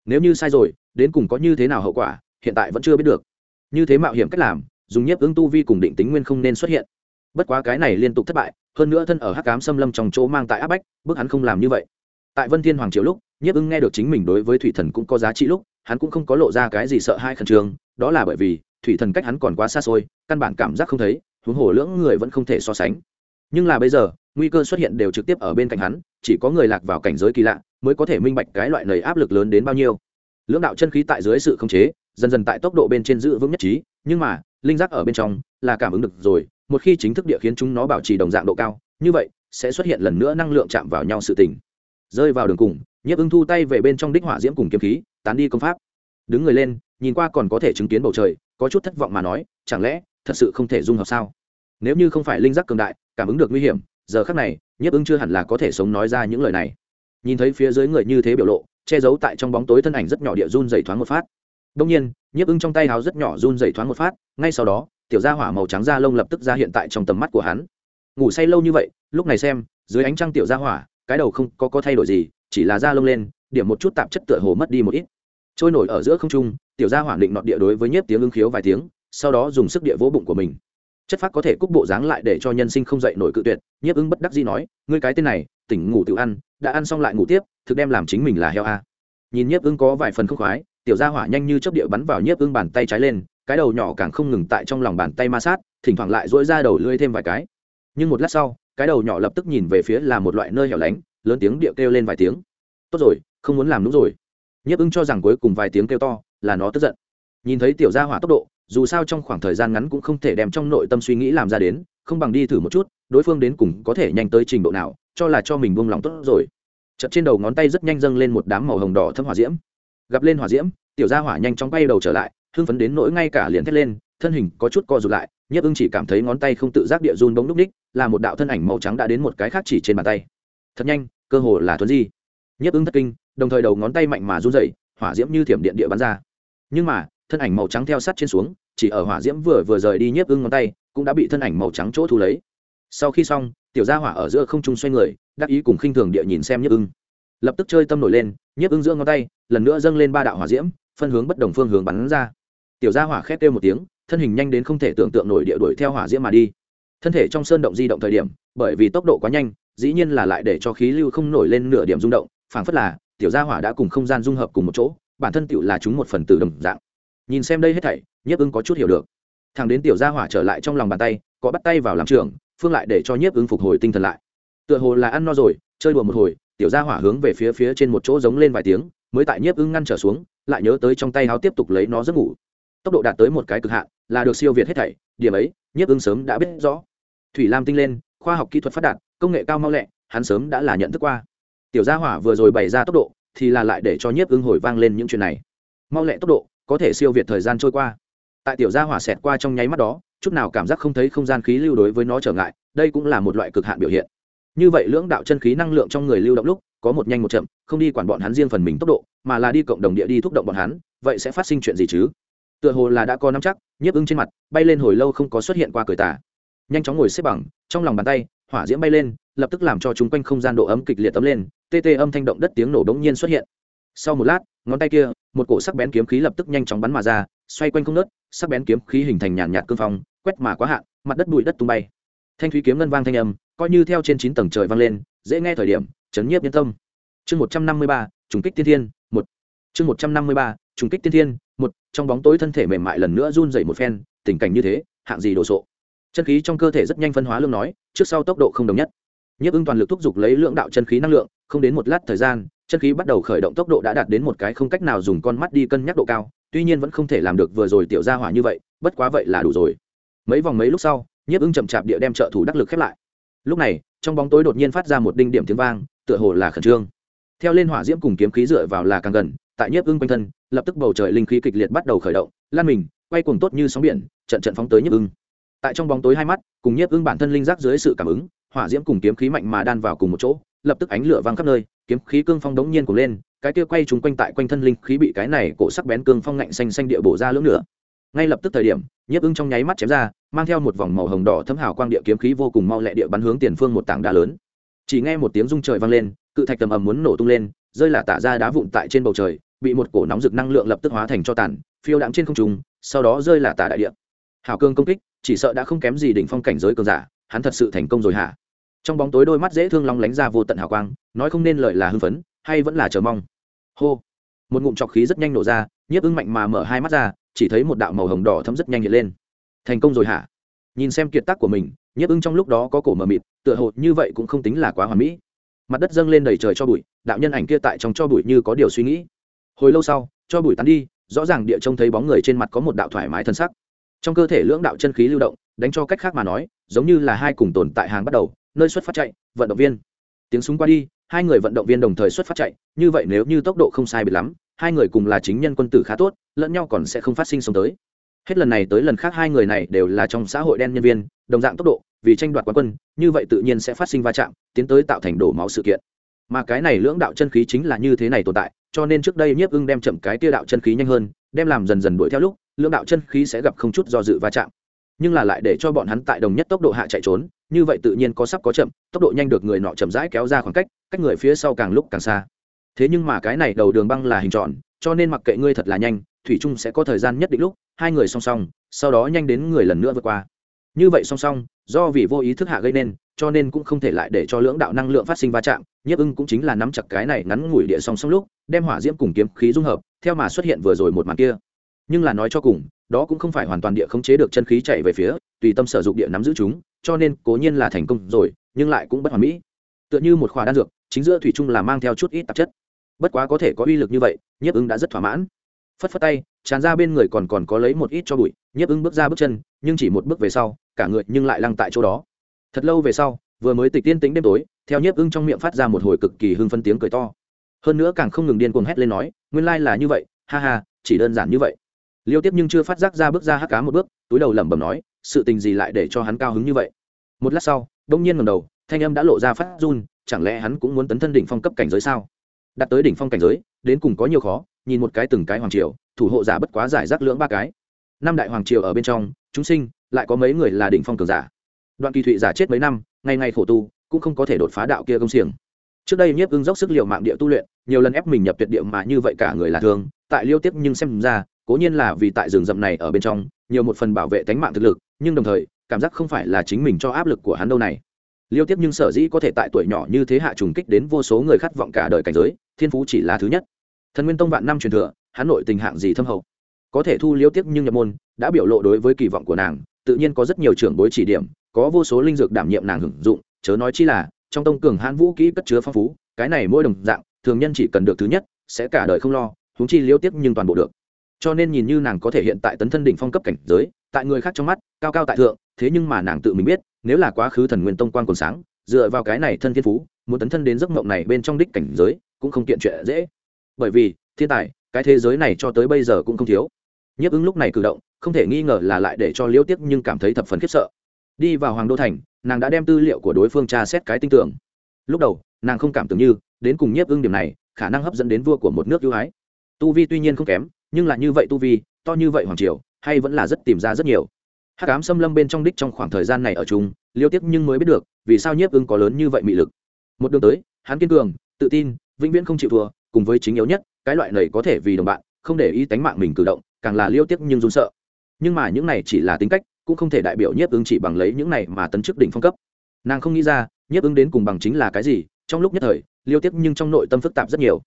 Nếu như sai rồi, đến cùng có như thế nào hậu quả, hiện tại vẫn chưa biết được. Như thế mạo hiểm cách làm, dùng nhiếp ứng tu vi cùng định tính nguyên không nên xuất hiện. Bất quá cái này liên tục thất bại, hơn nữa thân ở hắc cám xâm lâm trong chỗ mang tại áp bách bức hắn không làm như vậy. Tại vân thiên hoàng triều lúc, nhiếp ứng nghe được chính mình đối với thủy thần cũng có giá trị lúc, hắn cũng không có lộ ra cái gì sợ hai khẩn trương, đó là bởi vì thủy thần cách hắn còn quá xa xôi, căn bản cảm giác không thấy, huống hồ lưỡng người vẫn không thể so sánh. Nhưng là bây giờ, nguy cơ xuất hiện đều trực tiếp ở bên cạnh hắn, chỉ có người lạc vào cảnh giới kỳ lạ mới có thể minh bạch cái loại lời áp lực lớn đến bao nhiêu. Lưỡng đạo chân khí tại dưới sự khống chế, dần dần tại tốc độ bên trên giữ vững nhất trí, nhưng mà, linh giác ở bên trong là cảm ứng được rồi, một khi chính thức địa khiến chúng nó bảo trì đồng dạng độ cao, như vậy, sẽ xuất hiện lần nữa năng lượng chạm vào nhau sự tình. Rơi vào đường cùng, nhiếp ưng thu tay về bên trong đích hỏa diễm cùng kiếm khí, tán đi công pháp. Đứng người lên, nhìn qua còn có thể chứng kiến bầu trời có chút thất vọng mà nói, chẳng lẽ thật sự không thể dung hợp sao? Nếu như không phải linh giác cường đại, cảm ứng được nguy hiểm, giờ khác này, nhiếp ứng chưa hẳn là có thể sống nói ra những lời này. Nhìn thấy phía dưới người như thế biểu lộ, che giấu tại trong bóng tối thân ảnh rất nhỏ địa run dày thoáng một phát. Đông nhiên, nhiếp ứng trong tay háo rất nhỏ run dày thoáng một phát, ngay sau đó, tiểu gia hỏa màu trắng da lông lập tức ra hiện tại trong tầm mắt của hắn. Ngủ say lâu như vậy, lúc này xem, dưới ánh trăng tiểu gia hỏa, cái đầu không có có thay đổi gì, chỉ là da lông lên, điểm một chút tạp chất tựa hồ mất đi một ít. Trôi nổi ở giữa không trung tiểu gia hỏa định nọt địa đối với nhiếp tiếng ưng khiếu vài tiếng, sau đó dùng sức địa vỗ bụng của mình. Chất phát có thể cúc bộ dáng lại để cho nhân sinh không dậy nổi cự tuyệt, nhiếp ưng bất đắc dĩ nói, ngươi cái tên này, tỉnh ngủ tự ăn, đã ăn xong lại ngủ tiếp, thực đem làm chính mình là heo a. Nhìn nhiếp ưng có vài phần không khoái, tiểu gia hỏa nhanh như chớp địa bắn vào nhiếp ưng bàn tay trái lên, cái đầu nhỏ càng không ngừng tại trong lòng bàn tay ma sát, thỉnh thoảng lại dỗi ra đầu lưỡi thêm vài cái. Nhưng một lát sau, cái đầu nhỏ lập tức nhìn về phía là một loại nơi hẻo lánh, lớn tiếng địa kêu lên vài tiếng. Tốt rồi, không muốn làm đúng rồi. Nhiếp ưng cho rằng cuối cùng vài tiếng kêu to là nó tức giận. Nhìn thấy tiểu gia hỏa tốc độ, dù sao trong khoảng thời gian ngắn cũng không thể đem trong nội tâm suy nghĩ làm ra đến, không bằng đi thử một chút, đối phương đến cùng có thể nhanh tới trình độ nào, cho là cho mình buông lòng tốt rồi. Chật trên đầu ngón tay rất nhanh dâng lên một đám màu hồng đỏ thâm hỏa diễm. Gặp lên hỏa diễm, tiểu gia hỏa nhanh chóng bay đầu trở lại, hưng phấn đến nỗi ngay cả liền thét lên, thân hình có chút co rụt lại, nhiếp ưng chỉ cảm thấy ngón tay không tự giác địa run bóng núc ních, là một đạo thân ảnh màu trắng đã đến một cái khác chỉ trên bàn tay. Thật nhanh, cơ hồ là thuấn di. Nhiếp ưng thất kinh, đồng thời đầu ngón tay mạnh mà run dậy hỏa diễm như thiểm điện địa bắn ra nhưng mà, thân ảnh màu trắng theo sát trên xuống, chỉ ở hỏa diễm vừa vừa rời đi nhiếp ưng ngón tay, cũng đã bị thân ảnh màu trắng chỗ thu lấy. Sau khi xong, tiểu gia hỏa ở giữa không trung xoay người, đắc ý cùng khinh thường địa nhìn xem nhiếp ưng. Lập tức chơi tâm nổi lên, nhiếp ưng giữa ngón tay, lần nữa dâng lên ba đạo hỏa diễm, phân hướng bất đồng phương hướng bắn ra. Tiểu gia hỏa khét kêu một tiếng, thân hình nhanh đến không thể tưởng tượng nổi địa đuổi theo hỏa diễm mà đi. Thân thể trong sơn động di động thời điểm, bởi vì tốc độ quá nhanh, dĩ nhiên là lại để cho khí lưu không nổi lên nửa điểm rung động, phảng phất là, tiểu gia hỏa đã cùng không gian dung hợp cùng một chỗ bản thân tựu là chúng một phần tử đồng dạng. Nhìn xem đây hết thảy, nhiếp ưng có chút hiểu được. Thằng đến tiểu gia hỏa trở lại trong lòng bàn tay, có bắt tay vào làm trường phương lại để cho nhiếp ưng phục hồi tinh thần lại. Tựa hồ là ăn no rồi, chơi đùa một hồi, tiểu gia hỏa hướng về phía phía trên một chỗ giống lên vài tiếng, mới tại nhiếp ưng ngăn trở xuống, lại nhớ tới trong tay háo tiếp tục lấy nó giấc ngủ. Tốc độ đạt tới một cái cực hạn, là được siêu việt hết thảy, điểm ấy, nhiếp ưng sớm đã biết rõ. Thủy lam tinh lên, khoa học kỹ thuật phát đạt, công nghệ cao mau lẹ, hắn sớm đã là nhận thức qua. Tiểu gia hỏa vừa rồi bày ra tốc độ thì là lại để cho nhiếp ưng hồi vang lên những chuyện này. Mau lẹ tốc độ, có thể siêu việt thời gian trôi qua. Tại tiểu gia hỏa xẹt qua trong nháy mắt đó, chút nào cảm giác không thấy không gian khí lưu đối với nó trở ngại, đây cũng là một loại cực hạn biểu hiện. Như vậy lưỡng đạo chân khí năng lượng trong người lưu động lúc, có một nhanh một chậm, không đi quản bọn hắn riêng phần mình tốc độ, mà là đi cộng đồng địa đi thúc động bọn hắn, vậy sẽ phát sinh chuyện gì chứ? Tựa hồ là đã có nắm chắc, nhiếp ưng trên mặt, bay lên hồi lâu không có xuất hiện qua cười tả nhanh chóng ngồi xếp bằng, trong lòng bàn tay, hỏa diễm bay lên, lập tức làm cho chúng quanh không gian độ ấm kịch liệt tấm lên tê tê âm thanh động đất tiếng nổ đống nhiên xuất hiện. Sau một lát, ngón tay kia, một cổ sắc bén kiếm khí lập tức nhanh chóng bắn mà ra, xoay quanh không nớt, sắc bén kiếm khí hình thành nhàn nhạt cương phong, quét mà quá hạn, mặt đất bụi đất tung bay. Thanh thúy kiếm ngân vang thanh âm, coi như theo trên chín tầng trời vang lên, dễ nghe thời điểm, chấn nhiếp nhân tâm. Chương một trăm năm mươi ba, trùng kích tiên thiên, một. Chương một trăm năm mươi ba, trùng kích tiên thiên, một. Trong bóng tối thân thể mềm mại lần nữa run dậy một phen, tình cảnh như thế, hạng gì đồ sộ. Chân khí trong cơ thể rất nhanh phân hóa lương nói, trước sau tốc độ không đồng nhất. Nhiếp ưng toàn lực thúc giục lấy lượng đạo chân khí năng lượng không đến một lát thời gian, chân khí bắt đầu khởi động tốc độ đã đạt đến một cái không cách nào dùng con mắt đi cân nhắc độ cao, tuy nhiên vẫn không thể làm được vừa rồi tiểu ra hỏa như vậy, bất quá vậy là đủ rồi. Mấy vòng mấy lúc sau, nhiếp ưng chậm chạp địa đem trợ thủ đắc lực khép lại. Lúc này, trong bóng tối đột nhiên phát ra một đinh điểm tiếng vang, tựa hồ là khẩn trương. Theo lên hỏa diễm cùng kiếm khí dựa vào là càng gần, tại nhiếp ưng quanh thân, lập tức bầu trời linh khí kịch liệt bắt đầu khởi động, lan mình, quay cuồng tốt như sóng biển, trận trận phóng tới nhiếp ưng tại trong bóng tối hai mắt, cùng nhiếp ưng bản thân linh giác dưới sự cảm ứng, hỏa diễm cùng kiếm khí mạnh mà đan vào cùng một chỗ lập tức ánh lửa văng khắp nơi, kiếm khí cương phong đống nhiên của lên, cái kia quay trúng quanh tại quanh thân linh khí bị cái này cổ sắc bén cương phong ngạnh xanh xanh địa bổ ra lưỡng nữa ngay lập tức thời điểm, nhiếp ưng trong nháy mắt chém ra, mang theo một vòng màu hồng đỏ thấm hào quang địa kiếm khí vô cùng mau lẹ địa bắn hướng tiền phương một tảng đá lớn. Chỉ nghe một tiếng rung trời vang lên, cự thạch tầm ầm muốn nổ tung lên, rơi là tả ra đá vụn tại trên bầu trời, bị một cổ nóng rực năng lượng lập tức hóa thành cho tàn, phiêu đạm trên không trung, sau đó rơi là tả đại địa. Hào cương công kích, chỉ sợ đã không kém gì đỉnh phong cảnh giới cường giả, hắn thật sự thành công rồi hả? Trong bóng tối đôi mắt dễ thương long lánh ra vô tận hào quang, nói không nên lợi là hưng phấn, hay vẫn là chờ mong. Hô. Một ngụm trọc khí rất nhanh nổ ra, nhiếp ưng mạnh mà mở hai mắt ra, chỉ thấy một đạo màu hồng đỏ thấm rất nhanh hiện lên. Thành công rồi hả? Nhìn xem kiệt tác của mình, nhiếp ưng trong lúc đó có cổ mờ mịt, tựa hồ như vậy cũng không tính là quá hoà mỹ. Mặt đất dâng lên đầy trời cho bụi, đạo nhân ảnh kia tại trong cho bụi như có điều suy nghĩ. Hồi lâu sau, cho bụi tắn đi, rõ ràng địa trông thấy bóng người trên mặt có một đạo thoải mái thân sắc. Trong cơ thể lưỡng đạo chân khí lưu động, đánh cho cách khác mà nói, giống như là hai cùng tồn tại hàng bắt đầu nơi xuất phát chạy, vận động viên. Tiếng súng qua đi, hai người vận động viên đồng thời xuất phát chạy, như vậy nếu như tốc độ không sai biệt lắm, hai người cùng là chính nhân quân tử khá tốt, lẫn nhau còn sẽ không phát sinh sống tới. Hết lần này tới lần khác hai người này đều là trong xã hội đen nhân viên, đồng dạng tốc độ, vì tranh đoạt quán quân, như vậy tự nhiên sẽ phát sinh va chạm, tiến tới tạo thành đổ máu sự kiện. Mà cái này lưỡng đạo chân khí chính là như thế này tồn tại, cho nên trước đây nhiếp ưng đem chậm cái tia đạo chân khí nhanh hơn, đem làm dần dần đuổi theo lúc, lưỡng đạo chân khí sẽ gặp không chút do dự va chạm. Nhưng là lại để cho bọn hắn tại đồng nhất tốc độ hạ chạy trốn như vậy tự nhiên có sắp có chậm, tốc độ nhanh được người nọ chậm rãi kéo ra khoảng cách cách người phía sau càng lúc càng xa. Thế nhưng mà cái này đầu đường băng là hình tròn, cho nên mặc kệ ngươi thật là nhanh, thủy trung sẽ có thời gian nhất định lúc, hai người song song, sau đó nhanh đến người lần nữa vượt qua. Như vậy song song, do vì vô ý thức hạ gây nên, cho nên cũng không thể lại để cho lưỡng đạo năng lượng phát sinh va chạm, nhiếp ưng cũng chính là nắm chặt cái này ngắn ngủi địa song song lúc, đem hỏa diễm cùng kiếm khí dung hợp, theo mà xuất hiện vừa rồi một màn kia nhưng là nói cho cùng, đó cũng không phải hoàn toàn địa khống chế được chân khí chạy về phía, tùy tâm sử dụng địa nắm giữ chúng, cho nên cố nhiên là thành công rồi, nhưng lại cũng bất hoàn mỹ. Tựa như một khoa đan dược, chính giữa thủy chung là mang theo chút ít tạp chất. Bất quá có thể có uy lực như vậy, nhiếp ứng đã rất thỏa mãn. Phất phất tay, tràn ra bên người còn còn có lấy một ít cho bụi, nhiếp ứng bước ra bước chân, nhưng chỉ một bước về sau, cả người nhưng lại lăng tại chỗ đó. Thật lâu về sau, vừa mới tịch tiên tính đêm tối, theo nhiếp ứng trong miệng phát ra một hồi cực kỳ hưng phân tiếng cười to. Hơn nữa càng không ngừng điên cuồng hét lên nói, nguyên lai là như vậy, ha ha, chỉ đơn giản như vậy liêu tiếp nhưng chưa phát giác ra bước ra hắc cá một bước, túi đầu lẩm bẩm nói, sự tình gì lại để cho hắn cao hứng như vậy? Một lát sau, đông nhiên ngầm đầu, thanh âm đã lộ ra phát run, chẳng lẽ hắn cũng muốn tấn thân đỉnh phong cấp cảnh giới sao? Đạt tới đỉnh phong cảnh giới, đến cùng có nhiều khó, nhìn một cái từng cái hoàng triều, thủ hộ giả bất quá giải rác lưỡng ba cái. Năm đại hoàng triều ở bên trong, chúng sinh, lại có mấy người là đỉnh phong cường giả. Đoạn kỳ thụy giả chết mấy năm, ngày ngày khổ tu, cũng không có thể đột phá đạo kia công xiềng. Trước đây nhiếp ưng dốc sức liệu mạng địa tu luyện, nhiều lần ép mình nhập tuyệt địa mà như vậy cả người là thường. tại liêu tiếp nhưng xem ra cố nhiên là vì tại rừng rậm này ở bên trong, nhiều một phần bảo vệ tánh mạng thực lực, nhưng đồng thời, cảm giác không phải là chính mình cho áp lực của hắn đâu này. Liêu tiếp nhưng sở dĩ có thể tại tuổi nhỏ như thế hạ trùng kích đến vô số người khát vọng cả đời cảnh giới, thiên phú chỉ là thứ nhất. Thần nguyên tông vạn năm truyền thừa, hắn nội tình hạng gì thâm hậu. Có thể thu liêu tiếp nhưng nhập môn, đã biểu lộ đối với kỳ vọng của nàng, tự nhiên có rất nhiều trưởng bối chỉ điểm, có vô số linh dược đảm nhiệm nàng hưởng dụng, chớ nói chi là, trong tông cường hãn vũ kỹ cất chứa phong phú, cái này mỗi đồng dạng, thường nhân chỉ cần được thứ nhất, sẽ cả đời không lo chúng chi liêu tiếp nhưng toàn bộ được cho nên nhìn như nàng có thể hiện tại tấn thân đỉnh phong cấp cảnh giới, tại người khác trong mắt, cao cao tại thượng, thế nhưng mà nàng tự mình biết, nếu là quá khứ thần nguyên tông quan còn sáng, dựa vào cái này thân thiên phú, muốn tấn thân đến giấc mộng này bên trong đích cảnh giới, cũng không kiện chuyện dễ. Bởi vì, thiên tài, cái thế giới này cho tới bây giờ cũng không thiếu. Nhấp ứng lúc này cử động, không thể nghi ngờ là lại để cho liễu tiếc nhưng cảm thấy thập phần khiếp sợ. Đi vào hoàng đô thành, nàng đã đem tư liệu của đối phương tra xét cái tinh tưởng lúc đầu, nàng không cảm tưởng như, đến cùng nhiếp ưng điểm này, khả năng hấp dẫn đến vua của một nước ưu ái tu vi tuy nhiên không kém, nhưng là như vậy tu vi, to như vậy hoàng triều, hay vẫn là rất tìm ra rất nhiều. Hát cám xâm lâm bên trong đích trong khoảng thời gian này ở chung, liêu tiếc nhưng mới biết được, vì sao nhiếp ưng có lớn như vậy mị lực. Một đường tới, hắn kiên cường, tự tin, vĩnh viễn không chịu thua, cùng với chính yếu nhất, cái loại này có thể vì đồng bạn, không để ý tánh mạng mình cử động, càng là liêu tiếc nhưng run sợ. Nhưng mà những này chỉ là tính cách, cũng không thể đại biểu nhiếp ưng chỉ bằng lấy những này mà tấn chức đỉnh phong cấp. Nàng không nghĩ ra, nhiếp ưng đến cùng bằng chính là cái gì, trong lúc nhất thời, liêu tiếc nhưng trong nội tâm phức tạp rất nhiều.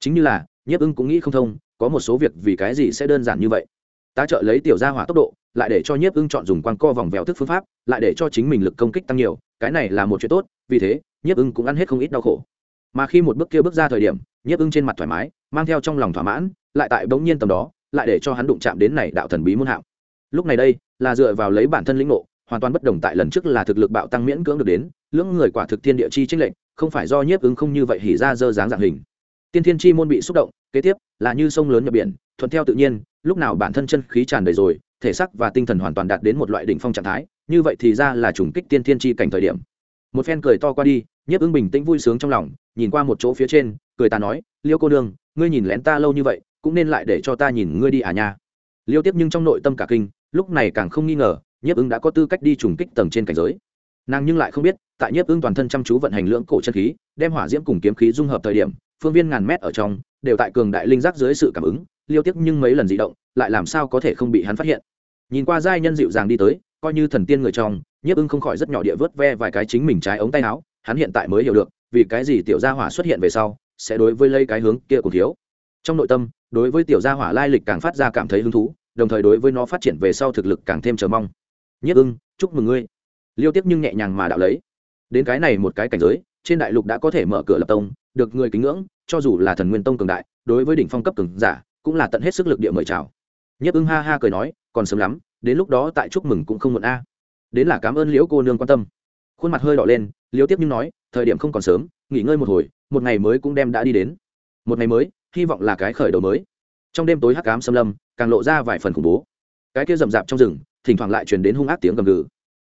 Chính như là nhiếp ưng cũng nghĩ không thông, có một số việc vì cái gì sẽ đơn giản như vậy? Ta trợ lấy tiểu gia hỏa tốc độ, lại để cho nhiếp ưng chọn dùng quang co vòng vèo thức phương pháp, lại để cho chính mình lực công kích tăng nhiều, cái này là một chuyện tốt, vì thế, nhiếp ưng cũng ăn hết không ít đau khổ. Mà khi một bước kia bước ra thời điểm, nhiếp ưng trên mặt thoải mái, mang theo trong lòng thỏa mãn, lại tại bỗng nhiên tầm đó, lại để cho hắn đụng chạm đến này đạo thần bí muôn hạng. Lúc này đây, là dựa vào lấy bản thân lĩnh ngộ, hoàn toàn bất đồng tại lần trước là thực lực bạo tăng miễn cưỡng được đến, lưỡng người quả thực thiên địa chi trinh lệnh không phải do nhiếp ứng không như vậy hỉ ra dơ dáng dạng hình. Tiên thiên chi môn bị xúc động kế tiếp, là như sông lớn nhập biển, thuận theo tự nhiên, lúc nào bản thân chân khí tràn đầy rồi, thể sắc và tinh thần hoàn toàn đạt đến một loại đỉnh phong trạng thái, như vậy thì ra là trùng kích tiên thiên chi cảnh thời điểm. Một phen cười to qua đi, nhiếp ứng bình tĩnh vui sướng trong lòng, nhìn qua một chỗ phía trên, cười ta nói, liêu cô nương, ngươi nhìn lén ta lâu như vậy, cũng nên lại để cho ta nhìn ngươi đi à nha. Liêu tiếp nhưng trong nội tâm cả kinh, lúc này càng không nghi ngờ, nhiếp ứng đã có tư cách đi trùng kích tầng trên cảnh giới. Nàng nhưng lại không biết, tại nhiếp ứng toàn thân chăm chú vận hành lưỡng cổ chân khí, đem hỏa diễm cùng kiếm khí dung hợp thời điểm, phương viên ngàn mét ở trong đều tại cường đại linh giác dưới sự cảm ứng, liêu tiếc nhưng mấy lần di động, lại làm sao có thể không bị hắn phát hiện. Nhìn qua giai nhân dịu dàng đi tới, coi như thần tiên người trong, nhiếp ưng không khỏi rất nhỏ địa vớt ve vài cái chính mình trái ống tay áo, hắn hiện tại mới hiểu được, vì cái gì tiểu gia hỏa xuất hiện về sau, sẽ đối với lấy cái hướng kia cùng thiếu. Trong nội tâm, đối với tiểu gia hỏa lai lịch càng phát ra cảm thấy hứng thú, đồng thời đối với nó phát triển về sau thực lực càng thêm chờ mong. Nhất ưng, chúc mừng ngươi. Liêu tiếp nhưng nhẹ nhàng mà đạo lấy. Đến cái này một cái cảnh giới trên đại lục đã có thể mở cửa lập tông, được người kính ngưỡng, cho dù là thần nguyên tông cường đại, đối với đỉnh phong cấp cường giả, cũng là tận hết sức lực địa mời chào. Nhất ưng ha ha cười nói, còn sớm lắm, đến lúc đó tại chúc mừng cũng không muộn a. Đến là cảm ơn liễu cô nương quan tâm. Khuôn mặt hơi đỏ lên, liễu tiếp nhưng nói, thời điểm không còn sớm, nghỉ ngơi một hồi, một ngày mới cũng đem đã đi đến. Một ngày mới, hy vọng là cái khởi đầu mới. Trong đêm tối hắc ám xâm lâm, càng lộ ra vài phần khủng bố. Cái kia rậm rạp trong rừng, thỉnh thoảng lại truyền đến hung ác tiếng gầm gừ.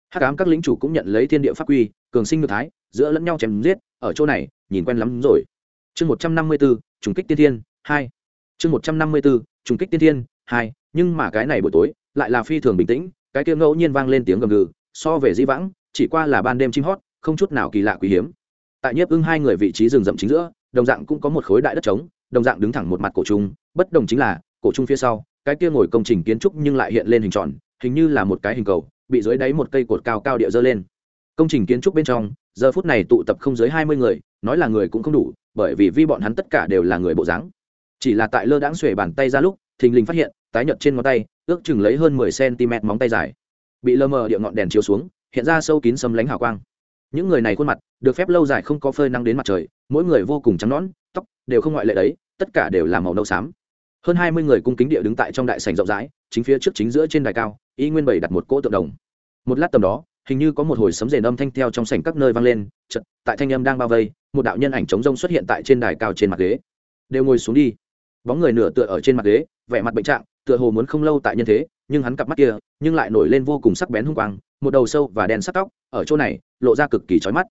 Hắc ám các lính chủ cũng nhận lấy thiên địa pháp quy, cường sinh ngược thái giữa lẫn nhau chém giết, ở chỗ này, nhìn quen lắm rồi. Chương một trăm năm mươi b ố trùng kích tiên thiên, hai. Chương một trăm năm mươi b ố trùng kích tiên thiên, hai. Nhưng mà cái này buổi tối, lại là phi thường bình tĩnh, cái kia ngẫu nhiên vang lên tiếng gầm gừ, so về di vãng, chỉ qua là ban đêm chim hót, không chút nào kỳ lạ quý hiếm. Tại nhiếp ưng hai người vị trí rừng rậm chính giữa, đồng dạng cũng có một khối đại đất trống, đồng dạng đứng thẳng một mặt cổ trung, bất đồng chính là, cổ trung phía sau, cái kia ngồi công trình kiến trúc nhưng lại hiện lên hình tròn, hình như là một cái hình cầu, bị dưới đáy một cây cột cao cao địa dơ lên. Công trình kiến trúc bên trong giờ phút này tụ tập không dưới hai mươi người, nói là người cũng không đủ, bởi vì vi bọn hắn tất cả đều là người bộ dáng. Chỉ là tại lơ đãng xuề bàn tay ra lúc, thình lình phát hiện, tái nhợt trên ngón tay, ước chừng lấy hơn mười cm móng tay dài. Bị lơ mờ địa ngọn đèn chiếu xuống, hiện ra sâu kín sấm lánh hào quang. Những người này khuôn mặt, được phép lâu dài không có phơi nắng đến mặt trời, mỗi người vô cùng trắng nõn, tóc đều không ngoại lệ đấy, tất cả đều là màu nâu xám. Hơn hai mươi người cung kính địa đứng tại trong đại sảnh rộng rãi, chính phía trước chính giữa trên đài cao, y nguyên bảy đặt một cỗ tượng đồng. Một lát tầm đó hình như có một hồi sấm rền âm thanh theo trong sảnh các nơi vang lên chật tại thanh âm đang bao vây, một đạo nhân ảnh trống rông xuất hiện tại trên đài cao trên mặt ghế. Đều ngồi xuống đi. Bóng người nửa tựa ở trên mặt ghế, vẻ mặt bệnh trạng, tựa hồ muốn không lâu tại nhân thế, nhưng hắn cặp mắt kia, nhưng lại nổi lên vô cùng sắc bén hung quang, một đầu sâu và đen sắc tóc, ở chỗ này, lộ ra cực kỳ chói mắt.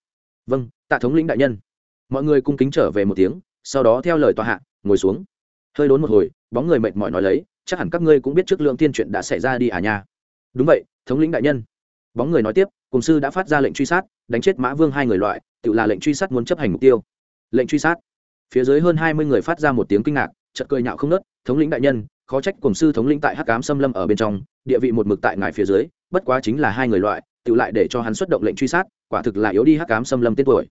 Vâng tạ thống lĩnh đại nhân. Mọi người cung kính trở về một tiếng, sau đó theo lời tòa hạ, ngồi xuống. Hơi đốn một hồi, bóng người mệt mỏi nói lấy, chắc hẳn các ngươi cũng biết trước lượng tiên chuyện đã xảy ra đi à nha. Đúng vậy, thống lĩnh đại nhân bóng người nói tiếp, cùng sư đã phát ra lệnh truy sát, đánh chết mã vương hai người loại, tự là lệnh truy sát muốn chấp hành mục tiêu. Lệnh truy sát. Phía dưới hơn hai mươi người phát ra một tiếng kinh ngạc chật cười nhạo không nớt, thống lĩnh đại nhân, khó trách cùng sư thống lĩnh tại hắc cám xâm lâm ở bên trong, địa vị một mực tại ngài phía dưới, bất quá chính là hai người loại, tự lại để cho hắn xuất động lệnh truy sát, quả thực là yếu đi hắc cám xâm lâm tên tuổi.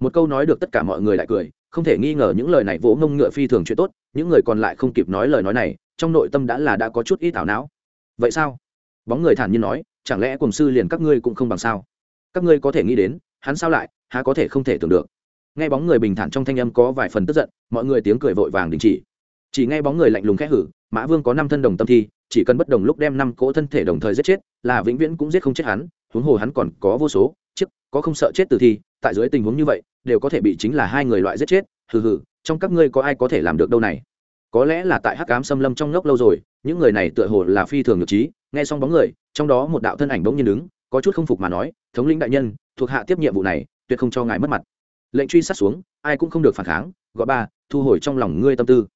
Một câu nói được tất cả mọi người lại cười, không thể nghi ngờ những lời này vỗ ngông ngựa phi thường chuyện tốt, những người còn lại không kịp nói lời nói này, trong nội tâm đã là đã có chút ít ảo não. Vậy sao? Bóng người thản nhiên nói chẳng lẽ cùng sư liền các ngươi cũng không bằng sao? Các ngươi có thể nghĩ đến, hắn sao lại, há có thể không thể tưởng được. Nghe bóng người bình thản trong thanh âm có vài phần tức giận, mọi người tiếng cười vội vàng đình chỉ. Chỉ nghe bóng người lạnh lùng khẽ hử, mã vương có năm thân đồng tâm thi, chỉ cần bất đồng lúc đem năm cỗ thân thể đồng thời giết chết, là vĩnh viễn cũng giết không chết hắn, huống hồ hắn còn có vô số, chiếc, có không sợ chết từ thi, tại dưới tình huống như vậy, đều có thể bị chính là hai người loại giết chết, hừ hừ, trong các ngươi có ai có thể làm được đâu này? Có lẽ là tại hắc cám xâm lâm trong ngốc lâu rồi, những người này tựa hồ là phi thường nhược trí nghe xong bóng người, trong đó một đạo thân ảnh bỗng nhiên đứng, có chút không phục mà nói, thống lĩnh đại nhân, thuộc hạ tiếp nhiệm vụ này, tuyệt không cho ngài mất mặt. Lệnh truy sát xuống, ai cũng không được phản kháng, gọi ba, thu hồi trong lòng ngươi tâm tư.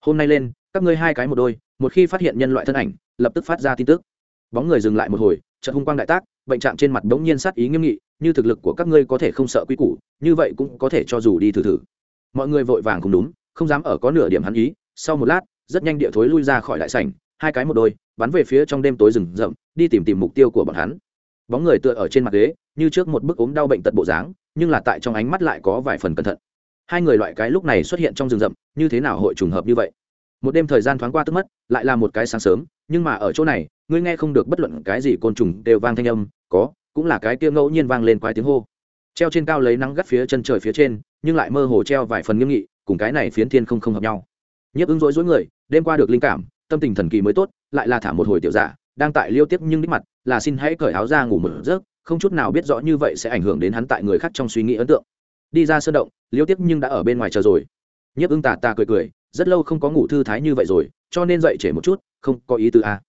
Hôm nay lên, các ngươi hai cái một đôi, một khi phát hiện nhân loại thân ảnh, lập tức phát ra tin tức. Bóng người dừng lại một hồi trận hung quang đại tác, bệnh trạng trên mặt bỗng nhiên sát ý nghiêm nghị, như thực lực của các ngươi có thể không sợ quy củ, như vậy cũng có thể cho dù đi thử thử. Mọi người vội vàng cùng đúng, không dám ở có nửa điểm hắn ý, sau một lát, rất nhanh địa thối lui ra khỏi đại sảnh hai cái một đôi, bắn về phía trong đêm tối rừng rậm, đi tìm tìm mục tiêu của bọn hắn. Bóng người tựa ở trên mặt ghế, như trước một bức ốm đau bệnh tật bộ dáng, nhưng là tại trong ánh mắt lại có vài phần cẩn thận. Hai người loại cái lúc này xuất hiện trong rừng rậm, như thế nào hội trùng hợp như vậy? Một đêm thời gian thoáng qua tức mất, lại là một cái sáng sớm, nhưng mà ở chỗ này, ngươi nghe không được bất luận cái gì côn trùng đều vang thanh âm, có, cũng là cái kia ngẫu nhiên vang lên quái tiếng hô. Treo trên cao lấy nắng gắt phía chân trời phía trên, nhưng lại mơ hồ treo vài phần nghiêm nghị, cùng cái này phiến thiên không không hợp nhau. Nhấp ứng rối rối người, đêm qua được linh cảm tâm tình thần kỳ mới tốt, lại là thả một hồi tiểu giả, đang tại liêu tiếp nhưng đích mặt, là xin hãy cởi áo ra ngủ một giấc, không chút nào biết rõ như vậy sẽ ảnh hưởng đến hắn tại người khác trong suy nghĩ ấn tượng. Đi ra sơn động, liêu tiếp nhưng đã ở bên ngoài chờ rồi. Nhiếp ưng tà tà cười cười, rất lâu không có ngủ thư thái như vậy rồi, cho nên dậy trễ một chút, không có ý tư a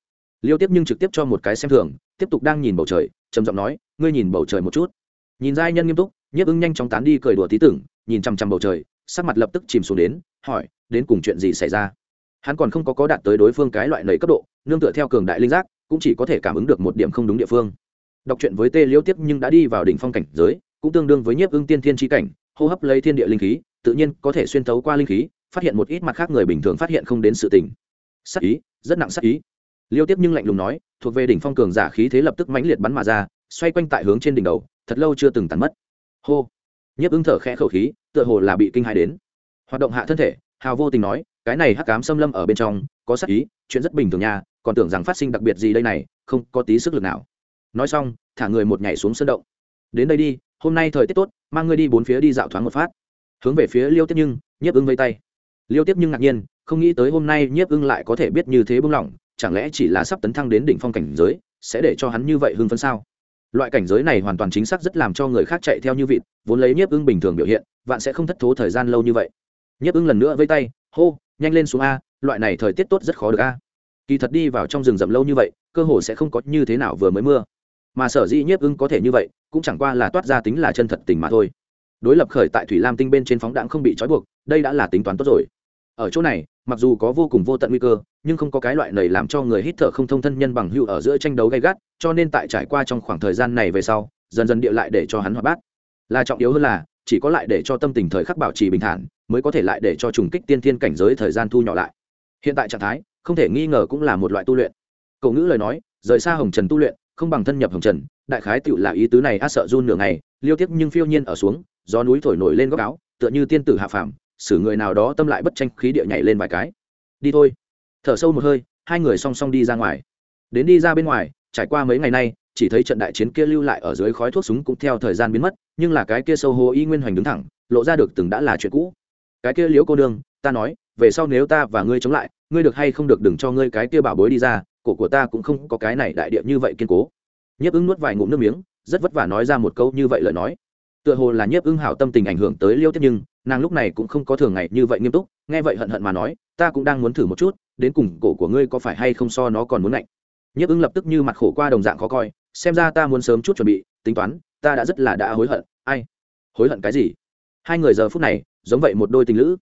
liêu tiếp nhưng trực tiếp cho một cái xem thường, tiếp tục đang nhìn bầu trời, trầm giọng nói, ngươi nhìn bầu trời một chút. Nhìn giai nhân nghiêm túc, nhiếp ưng nhanh chóng tán đi cười đùa tí tưởng, nhìn chằm chằm bầu trời, sắc mặt lập tức chìm xuống đến, hỏi, đến cùng chuyện gì xảy ra? Hắn còn không có có đạt tới đối phương cái loại lầy cấp độ, nương tựa theo cường đại linh giác, cũng chỉ có thể cảm ứng được một điểm không đúng địa phương. Đọc truyện với tê liêu tiếp nhưng đã đi vào đỉnh phong cảnh giới, cũng tương đương với nhiếp ưng tiên thiên tri cảnh, hô hấp lấy thiên địa linh khí, tự nhiên có thể xuyên thấu qua linh khí, phát hiện một ít mặt khác người bình thường phát hiện không đến sự tình. Sắc ý, rất nặng sắc ý. Liêu tiếp nhưng lạnh lùng nói, thuộc về đỉnh phong cường giả khí thế lập tức mãnh liệt bắn mà ra, xoay quanh tại hướng trên đỉnh đầu, thật lâu chưa từng tàn mất. Hô. Nhiếp ứng thở khẽ khẩu khí, tựa hồ là bị kinh hãi đến. Hoạt động hạ thân thể, hào vô tình nói cái này hắc cám xâm lâm ở bên trong, có sắc ý, chuyện rất bình thường nha, còn tưởng rằng phát sinh đặc biệt gì đây này, không có tí sức lực nào. Nói xong, thả người một nhảy xuống sân động. Đến đây đi, hôm nay thời tiết tốt, mang ngươi đi bốn phía đi dạo thoáng một phát. Hướng về phía liêu tiếp nhưng, nhiếp ưng vây tay. Liêu tiếp nhưng ngạc nhiên, không nghĩ tới hôm nay nhiếp ưng lại có thể biết như thế bưng lỏng chẳng lẽ chỉ là sắp tấn thăng đến đỉnh phong cảnh giới, sẽ để cho hắn như vậy hưng phấn sao? Loại cảnh giới này hoàn toàn chính xác rất làm cho người khác chạy theo như vịt, vốn lấy nhiếp ưng bình thường biểu hiện, vạn sẽ không thất thố thời gian lâu như vậy. Nhiếp ưng lần nữa vây tay, hô nhanh lên xuống a, loại này thời tiết tốt rất khó được a. Kỳ thật đi vào trong rừng rậm lâu như vậy, cơ hồ sẽ không có như thế nào vừa mới mưa. Mà sở dĩ nhiếp ưng có thể như vậy, cũng chẳng qua là toát ra tính là chân thật tình mà thôi. Đối lập khởi tại thủy lam tinh bên trên phóng đạn không bị trói buộc, đây đã là tính toán tốt rồi. Ở chỗ này, mặc dù có vô cùng vô tận nguy cơ, nhưng không có cái loại này làm cho người hít thở không thông thân nhân bằng hữu ở giữa tranh đấu gay gắt, cho nên tại trải qua trong khoảng thời gian này về sau, dần dần địa lại để cho hắn hoạt bát. Là trọng yếu hơn là, chỉ có lại để cho tâm tình thời khắc bảo trì bình thản mới có thể lại để cho trùng kích tiên thiên cảnh giới thời gian thu nhỏ lại. Hiện tại trạng thái, không thể nghi ngờ cũng là một loại tu luyện. Cậu ngữ lời nói, rời xa hồng trần tu luyện, không bằng thân nhập hồng trần, đại khái tựu là ý tứ này a sợ run nửa ngày, liêu tiếp nhưng phiêu nhiên ở xuống, gió núi thổi nổi lên góc áo, tựa như tiên tử hạ phàm, xử người nào đó tâm lại bất tranh khí địa nhảy lên vài cái. Đi thôi. Thở sâu một hơi, hai người song song đi ra ngoài. Đến đi ra bên ngoài, trải qua mấy ngày nay, chỉ thấy trận đại chiến kia lưu lại ở dưới khói thuốc súng cũng theo thời gian biến mất, nhưng là cái kia sâu hồ y nguyên hoành đứng thẳng, lộ ra được từng đã là chuyện cũ cái kia liễu cô đương ta nói, về sau nếu ta và ngươi chống lại, ngươi được hay không được đừng cho ngươi cái kia bảo bối đi ra, cổ của ta cũng không có cái này đại địa như vậy kiên cố. Nhiếp ứng nuốt vài ngụm nước miếng, rất vất vả nói ra một câu như vậy lời nói. Tựa hồ là nhiếp ưng hảo tâm tình ảnh hưởng tới liêu tiếp nhưng, nàng lúc này cũng không có thường ngày như vậy nghiêm túc, nghe vậy hận hận mà nói, ta cũng đang muốn thử một chút, đến cùng cổ của ngươi có phải hay không so nó còn muốn lạnh. Nhiếp ưng lập tức như mặt khổ qua đồng dạng khó coi, xem ra ta muốn sớm chút chuẩn bị, tính toán, ta đã rất là đã hối hận. Ai? Hối hận cái gì? Hai người giờ phút này giống vậy một đôi tình lữ.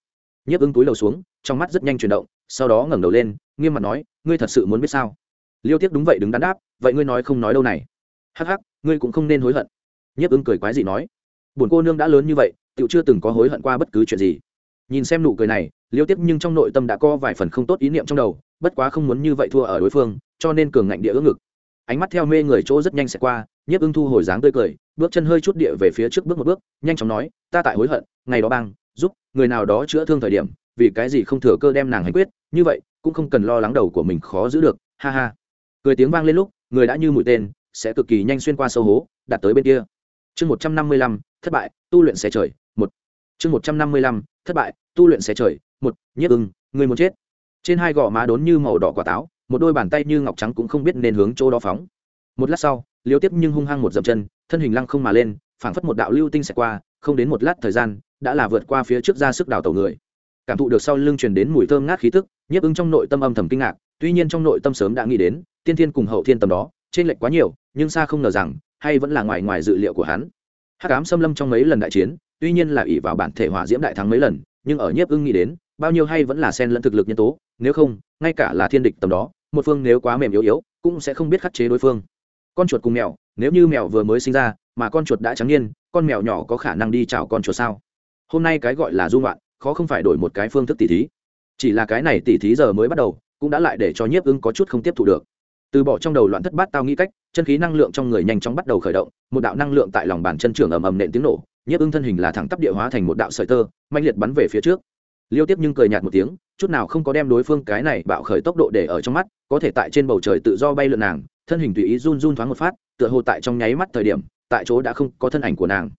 Nhiếp ưng túi đầu xuống, trong mắt rất nhanh chuyển động, sau đó ngẩng đầu lên, nghiêm mặt nói, ngươi thật sự muốn biết sao? Liêu tiếc đúng vậy đứng đắn đáp, vậy ngươi nói không nói đâu này. Hắc hắc, ngươi cũng không nên hối hận. Nhiếp ưng cười quái gì nói, buồn cô nương đã lớn như vậy tựu chưa từng có hối hận qua bất cứ chuyện gì. Nhìn xem nụ cười này, liêu tiếc nhưng trong nội tâm đã có vài phần không tốt ý niệm trong đầu, bất quá không muốn như vậy thua ở đối phương, cho nên cường ngạnh địa ưỡng ngực. Ánh mắt theo mê người chỗ rất nhanh sẽ qua, nhiếp ưng thu hồi dáng tươi cười, bước chân hơi chút địa về phía trước bước một bước, nhanh chóng nói, ta tại hối hận, ngày đó bang giúp, người nào đó chữa thương thời điểm, vì cái gì không thừa cơ đem nàng hành quyết, như vậy, cũng không cần lo lắng đầu của mình khó giữ được, ha ha. Cười tiếng vang lên lúc, người đã như mũi tên, sẽ cực kỳ nhanh xuyên qua sâu hố đạt tới bên kia. Chương một trăm năm mươi lăm, thất bại, tu luyện xe trời, một. Chương một trăm năm mươi lăm, thất bại, tu luyện xe trời, một. Nhiếp ưng, người muốn chết. Trên hai gò má đốn như màu đỏ quả táo, một đôi bàn tay như ngọc trắng cũng không biết nên hướng chỗ đó phóng. Một lát sau, liêu tiếp nhưng hung hăng một dậm chân, thân hình lăng không mà lên, phảng phất một đạo lưu tinh xẹt qua, không đến một lát thời gian đã là vượt qua phía trước ra sức đào tàu người. Cảm thụ được sau lưng truyền đến mùi thơm ngát khí tức, nhiếp ứng trong nội tâm âm thầm kinh ngạc, tuy nhiên trong nội tâm sớm đã nghĩ đến, tiên thiên cùng hậu thiên tầm đó trên lệch quá nhiều, nhưng xa không ngờ rằng, hay vẫn là ngoài ngoài dự liệu của hắn. Hắc ám xâm lâm trong mấy lần đại chiến, tuy nhiên là ỷ vào bản thể hỏa diễm đại thắng mấy lần, nhưng ở nhiếp ưng nghĩ đến, bao nhiêu hay vẫn là sen lẫn thực lực nhân tố, nếu không, ngay cả là thiên địch tầm đó, một phương nếu quá mềm yếu yếu, cũng sẽ không biết khắc chế đối phương. Con chuột cùng mèo, nếu như mèo vừa mới sinh ra, mà con chuột đã trắng niên, con mèo nhỏ có khả năng đi chào con chuột sao? Hôm nay cái gọi là dung loạn khó không phải đổi một cái phương thức tỉ thí. Chỉ là cái này tỉ thí giờ mới bắt đầu, cũng đã lại để cho nhiếp ưng có chút không tiếp thu được. Từ bỏ trong đầu loạn thất bát tao nghĩ cách, chân khí năng lượng trong người nhanh chóng bắt đầu khởi động, một đạo năng lượng tại lòng bàn chân trường ầm ầm nện tiếng nổ, nhiếp ưng thân hình là thẳng tắp địa hóa thành một đạo sợi tơ mạnh liệt bắn về phía trước. Liêu tiếp nhưng cười nhạt một tiếng, chút nào không có đem đối phương cái này bạo khởi tốc độ để ở trong mắt, có thể tại trên bầu trời tự do bay lượn nàng, thân hình tùy ý run run thoáng một phát, tựa hồ tại trong nháy mắt thời điểm, tại chỗ đã không có thân ảnh của nàng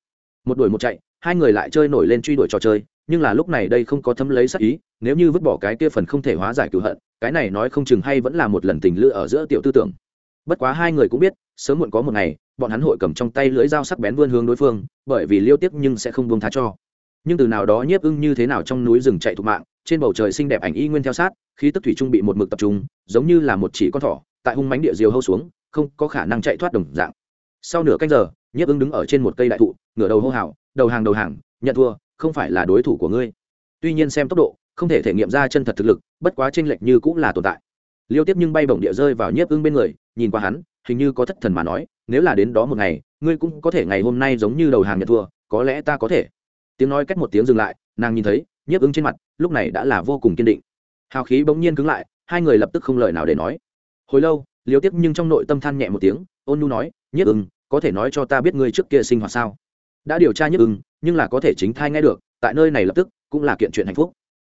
một đuổi một chạy, hai người lại chơi nổi lên truy đuổi trò chơi, nhưng là lúc này đây không có thấm lấy sắc ý, nếu như vứt bỏ cái kia phần không thể hóa giải cựu hận, cái này nói không chừng hay vẫn là một lần tình lựa ở giữa tiểu tư tưởng. Bất quá hai người cũng biết, sớm muộn có một ngày, bọn hắn hội cầm trong tay lưỡi dao sắc bén vươn hướng đối phương, bởi vì liêu tiếc nhưng sẽ không buông tha cho. Nhưng từ nào đó nhiếp ưng như thế nào trong núi rừng chạy thục mạng, trên bầu trời xinh đẹp ảnh y nguyên theo sát khi tức thủy trung bị một mực tập trung, giống như là một chỉ con thỏ, tại hung mánh địa diều hâu xuống, không có khả năng chạy thoát đồng dạng. Sau nửa canh giờ nhiếp ứng đứng ở trên một cây đại thụ, ngửa đầu hô hào, đầu hàng đầu hàng, nhận thua, không phải là đối thủ của ngươi. Tuy nhiên xem tốc độ, không thể thể nghiệm ra chân thật thực lực, bất quá tranh lệch như cũng là tồn tại. Liêu tiếp nhưng bay bổng địa rơi vào nhiếp ưng bên người, nhìn qua hắn, hình như có thất thần mà nói, nếu là đến đó một ngày, ngươi cũng có thể ngày hôm nay giống như đầu hàng nhận thua, có lẽ ta có thể. Tiếng nói cách một tiếng dừng lại, nàng nhìn thấy nhiếp ứng trên mặt, lúc này đã là vô cùng kiên định. Hào khí bỗng nhiên cứng lại, hai người lập tức không lời nào để nói. Hồi lâu, liêu tiếp nhưng trong nội tâm than nhẹ một tiếng, ôn nu nói, nhiếp ưng có thể nói cho ta biết ngươi trước kia sinh hoạt sao? Đã điều tra nhất ưng, nhưng là có thể chính thai nghe được, tại nơi này lập tức, cũng là kiện chuyện hạnh phúc.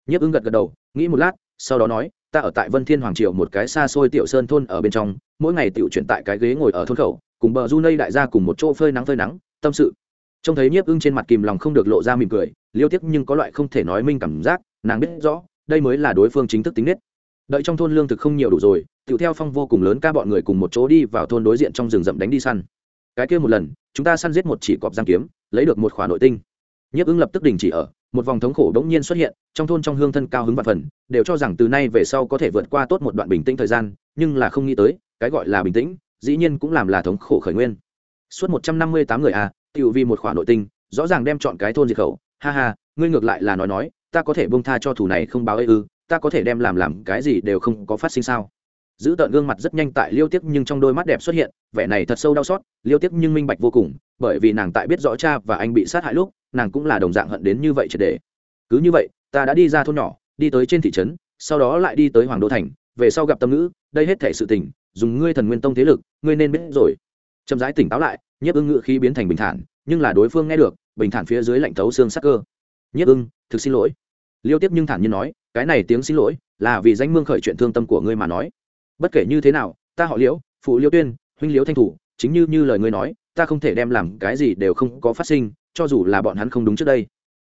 Nhất ưng gật gật đầu, nghĩ một lát, sau đó nói, ta ở tại vân thiên hoàng triều một cái xa xôi tiểu sơn thôn ở bên trong, mỗi ngày tiểu chuyển tại cái ghế ngồi ở thôn khẩu, cùng bờ du nây đại gia cùng một chỗ phơi nắng phơi nắng, tâm sự. Trông thấy nhiếp ưng trên mặt kìm lòng không được lộ ra mỉm cười, liêu tiếc nhưng có loại không thể nói minh cảm giác, nàng biết rõ, đây mới là đối phương chính thức tính nết. Đợi trong thôn lương thực không nhiều đủ rồi, tiểu theo phong vô cùng lớn ca bọn người cùng một chỗ đi vào thôn đối diện trong rừng rậm đánh đi săn cái kia một lần, chúng ta săn giết một chỉ cọp giang kiếm, lấy được một khoản nội tinh. Nhiếp ứng lập tức đình chỉ ở, một vòng thống khổ đ ỗ n g nhiên xuất hiện, trong thôn trong hương thân cao hứng vạn phần, đều cho rằng từ nay về sau có thể vượt qua tốt một đoạn bình tĩnh thời gian, nhưng là không nghĩ tới, cái gọi là bình tĩnh, dĩ nhiên cũng làm là thống khổ khởi nguyên. Suốt một trăm năm mươi tám người à tự vì một khoản nội tinh, rõ ràng đem chọn cái thôn diệt khẩu. Ha ha, ngươi ngược lại là nói nói, ta có thể bông tha cho thủ này không báo ấy ư, ta có thể đem làm làm cái gì đều không có phát sinh sao? Giữ tợn gương mặt rất nhanh tại liêu tiếc nhưng trong đôi mắt đẹp xuất hiện, vẻ này thật sâu đau xót, liêu tiếc nhưng minh bạch vô cùng, bởi vì nàng tại biết rõ cha và anh bị sát hại lúc, nàng cũng là đồng dạng hận đến như vậy triệt để. Cứ như vậy, ta đã đi ra thôn nhỏ, đi tới trên thị trấn, sau đó lại đi tới hoàng đô thành, về sau gặp tâm ngữ, đây hết thể sự tình, dùng ngươi thần nguyên tông thế lực, ngươi nên biết rồi. Chậm rãi tỉnh táo lại, nhiếp ưng ngự khí biến thành bình thản, nhưng là đối phương nghe được, bình thản phía dưới lạnh thấu xương sắc cơ. Nhiếp ưng, thực xin lỗi. Liêu tiếp nhưng thản nhiên nói, cái này tiếng xin lỗi, là vì danh mương khởi chuyện thương tâm của ngươi mà nói bất kể như thế nào, ta họ liễu, phụ liễu tuyên, huynh liễu thanh thủ, chính như như lời ngươi nói, ta không thể đem làm cái gì đều không có phát sinh, cho dù là bọn hắn không đúng trước đây.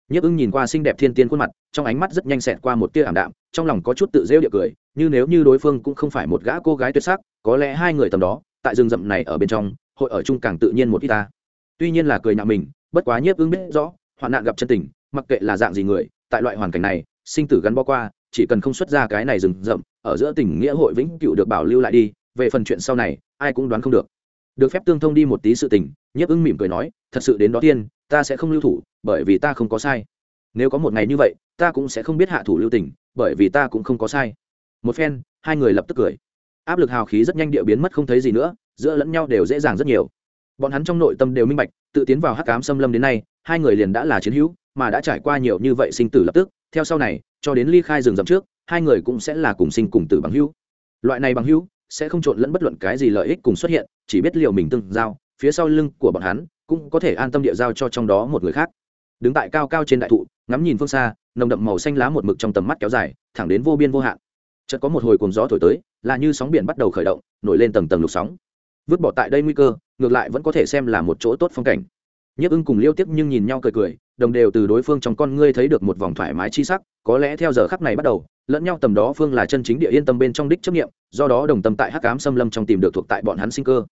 Nhiếp ưng nhìn qua xinh đẹp thiên tiên khuôn mặt, trong ánh mắt rất nhanh xẹt qua một tia ảm đạm, trong lòng có chút tự rêu địa cười, như nếu như đối phương cũng không phải một gã cô gái tuyệt sắc, có lẽ hai người tầm đó, tại rừng rậm này ở bên trong, hội ở chung càng tự nhiên một ít ta. Tuy nhiên là cười nhạo mình, bất quá nhiếp ưng biết rõ, hoạn nạn gặp chân tình, mặc kệ là dạng gì người, tại loại hoàn cảnh này, sinh tử gắn bó qua chỉ cần không xuất ra cái này rừng rậm, ở giữa tình nghĩa hội vĩnh cựu được bảo lưu lại đi, về phần chuyện sau này, ai cũng đoán không được. Được phép tương thông đi một tí sự tình, nhiếp ưng mỉm cười nói, thật sự đến đó tiên, ta sẽ không lưu thủ, bởi vì ta không có sai. Nếu có một ngày như vậy, ta cũng sẽ không biết hạ thủ lưu tình, bởi vì ta cũng không có sai. Một phen, hai người lập tức cười. Áp lực hào khí rất nhanh địa biến mất không thấy gì nữa, giữa lẫn nhau đều dễ dàng rất nhiều. Bọn hắn trong nội tâm đều minh bạch, tự tiến vào hắc cám xâm lâm đến nay, hai người liền đã là chiến hữu, mà đã trải qua nhiều như vậy sinh tử lập tức, theo sau này cho đến ly khai rừng rậm trước, hai người cũng sẽ là cùng sinh cùng tử bằng hữu. Loại này bằng hữu sẽ không trộn lẫn bất luận cái gì lợi ích cùng xuất hiện, chỉ biết liệu mình tương giao, phía sau lưng của bọn hắn cũng có thể an tâm địa giao cho trong đó một người khác. Đứng tại cao cao trên đại thụ, ngắm nhìn phương xa, nồng đậm màu xanh lá một mực trong tầm mắt kéo dài, thẳng đến vô biên vô hạn. Chợt có một hồi cuồng gió thổi tới, là như sóng biển bắt đầu khởi động, nổi lên tầng tầng lục sóng. Vứt bỏ tại đây nguy cơ, ngược lại vẫn có thể xem là một chỗ tốt phong cảnh. Nhiếp ưng cùng liêu tiếc nhưng nhìn nhau cười cười, đồng đều từ đối phương trong con ngươi thấy được một vòng thoải mái chi sắc có lẽ theo giờ khắc này bắt đầu, lẫn nhau tầm đó phương là chân chính địa yên tâm bên trong đích chấp nghiệm do đó đồng tâm tại hắc cám xâm lâm trong tìm được thuộc tại bọn hắn sinh cơ.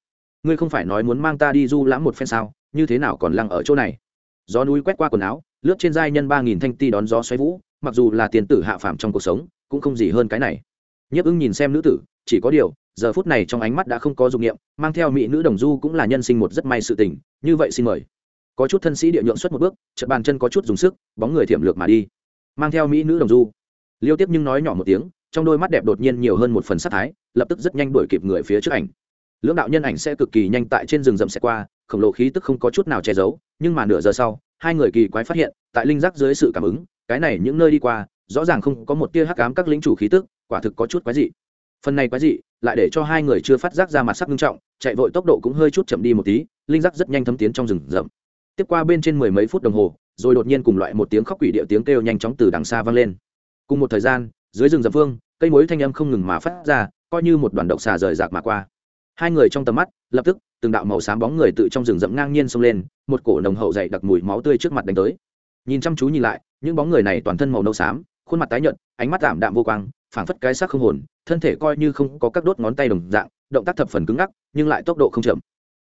Ngươi không phải nói muốn mang ta đi du lãm một phen sao, như thế nào còn lăng ở chỗ này? Gió núi quét qua quần áo, lướt trên giai nhân ba nghìn thanh ti đón gió xoáy vũ, mặc dù là tiền tử hạ phàm trong cuộc sống, cũng không gì hơn cái này. Nhiếp ưng nhìn xem nữ tử, chỉ có điều, giờ phút này trong ánh mắt đã không có dụng nghiệm mang theo mỹ nữ đồng du cũng là nhân sinh một rất may sự tình, như vậy xin mời. Có chút thân sĩ địa nhượng xuất một bước, chợt bàn chân có chút dùng sức, bóng người thiểm lược mà đi mang theo mỹ nữ đồng du. Liêu tiếp nhưng nói nhỏ một tiếng, trong đôi mắt đẹp đột nhiên nhiều hơn một phần sắc thái, lập tức rất nhanh đuổi kịp người phía trước ảnh. Lưỡng đạo nhân ảnh sẽ cực kỳ nhanh tại trên rừng rậm sẽ qua, khổng lồ khí tức không có chút nào che giấu, nhưng mà nửa giờ sau, hai người kỳ quái phát hiện, tại linh giác dưới sự cảm ứng, cái này những nơi đi qua, rõ ràng không có một tia hắc ám các lính chủ khí tức, quả thực có chút quái dị. Phần này quái dị, lại để cho hai người chưa phát giác ra mặt sắc nghiêm trọng, chạy vội tốc độ cũng hơi chút chậm đi một tí, linh giác rất nhanh thấm tiến trong rừng rậm. Tiếp qua bên trên mười mấy phút đồng hồ rồi đột nhiên cùng loại một tiếng khóc quỷ điệu tiếng kêu nhanh chóng từ đằng xa vang lên. Cùng một thời gian, dưới rừng rậm phương, cây mối thanh âm không ngừng mà phát ra, coi như một đoàn độc xà rời rạc mà qua. Hai người trong tầm mắt, lập tức, từng đạo màu xám bóng người tự trong rừng rậm ngang nhiên xông lên, một cổ nồng hậu dày đặc mùi máu tươi trước mặt đánh tới. Nhìn chăm chú nhìn lại, những bóng người này toàn thân màu nâu xám, khuôn mặt tái nhợt, ánh mắt tạm đạm vô quang, phảng phất cái xác không hồn, thân thể coi như không có các đốt ngón tay đồng dạng, động tác thập phần cứng ngắc, nhưng lại tốc độ không chậm.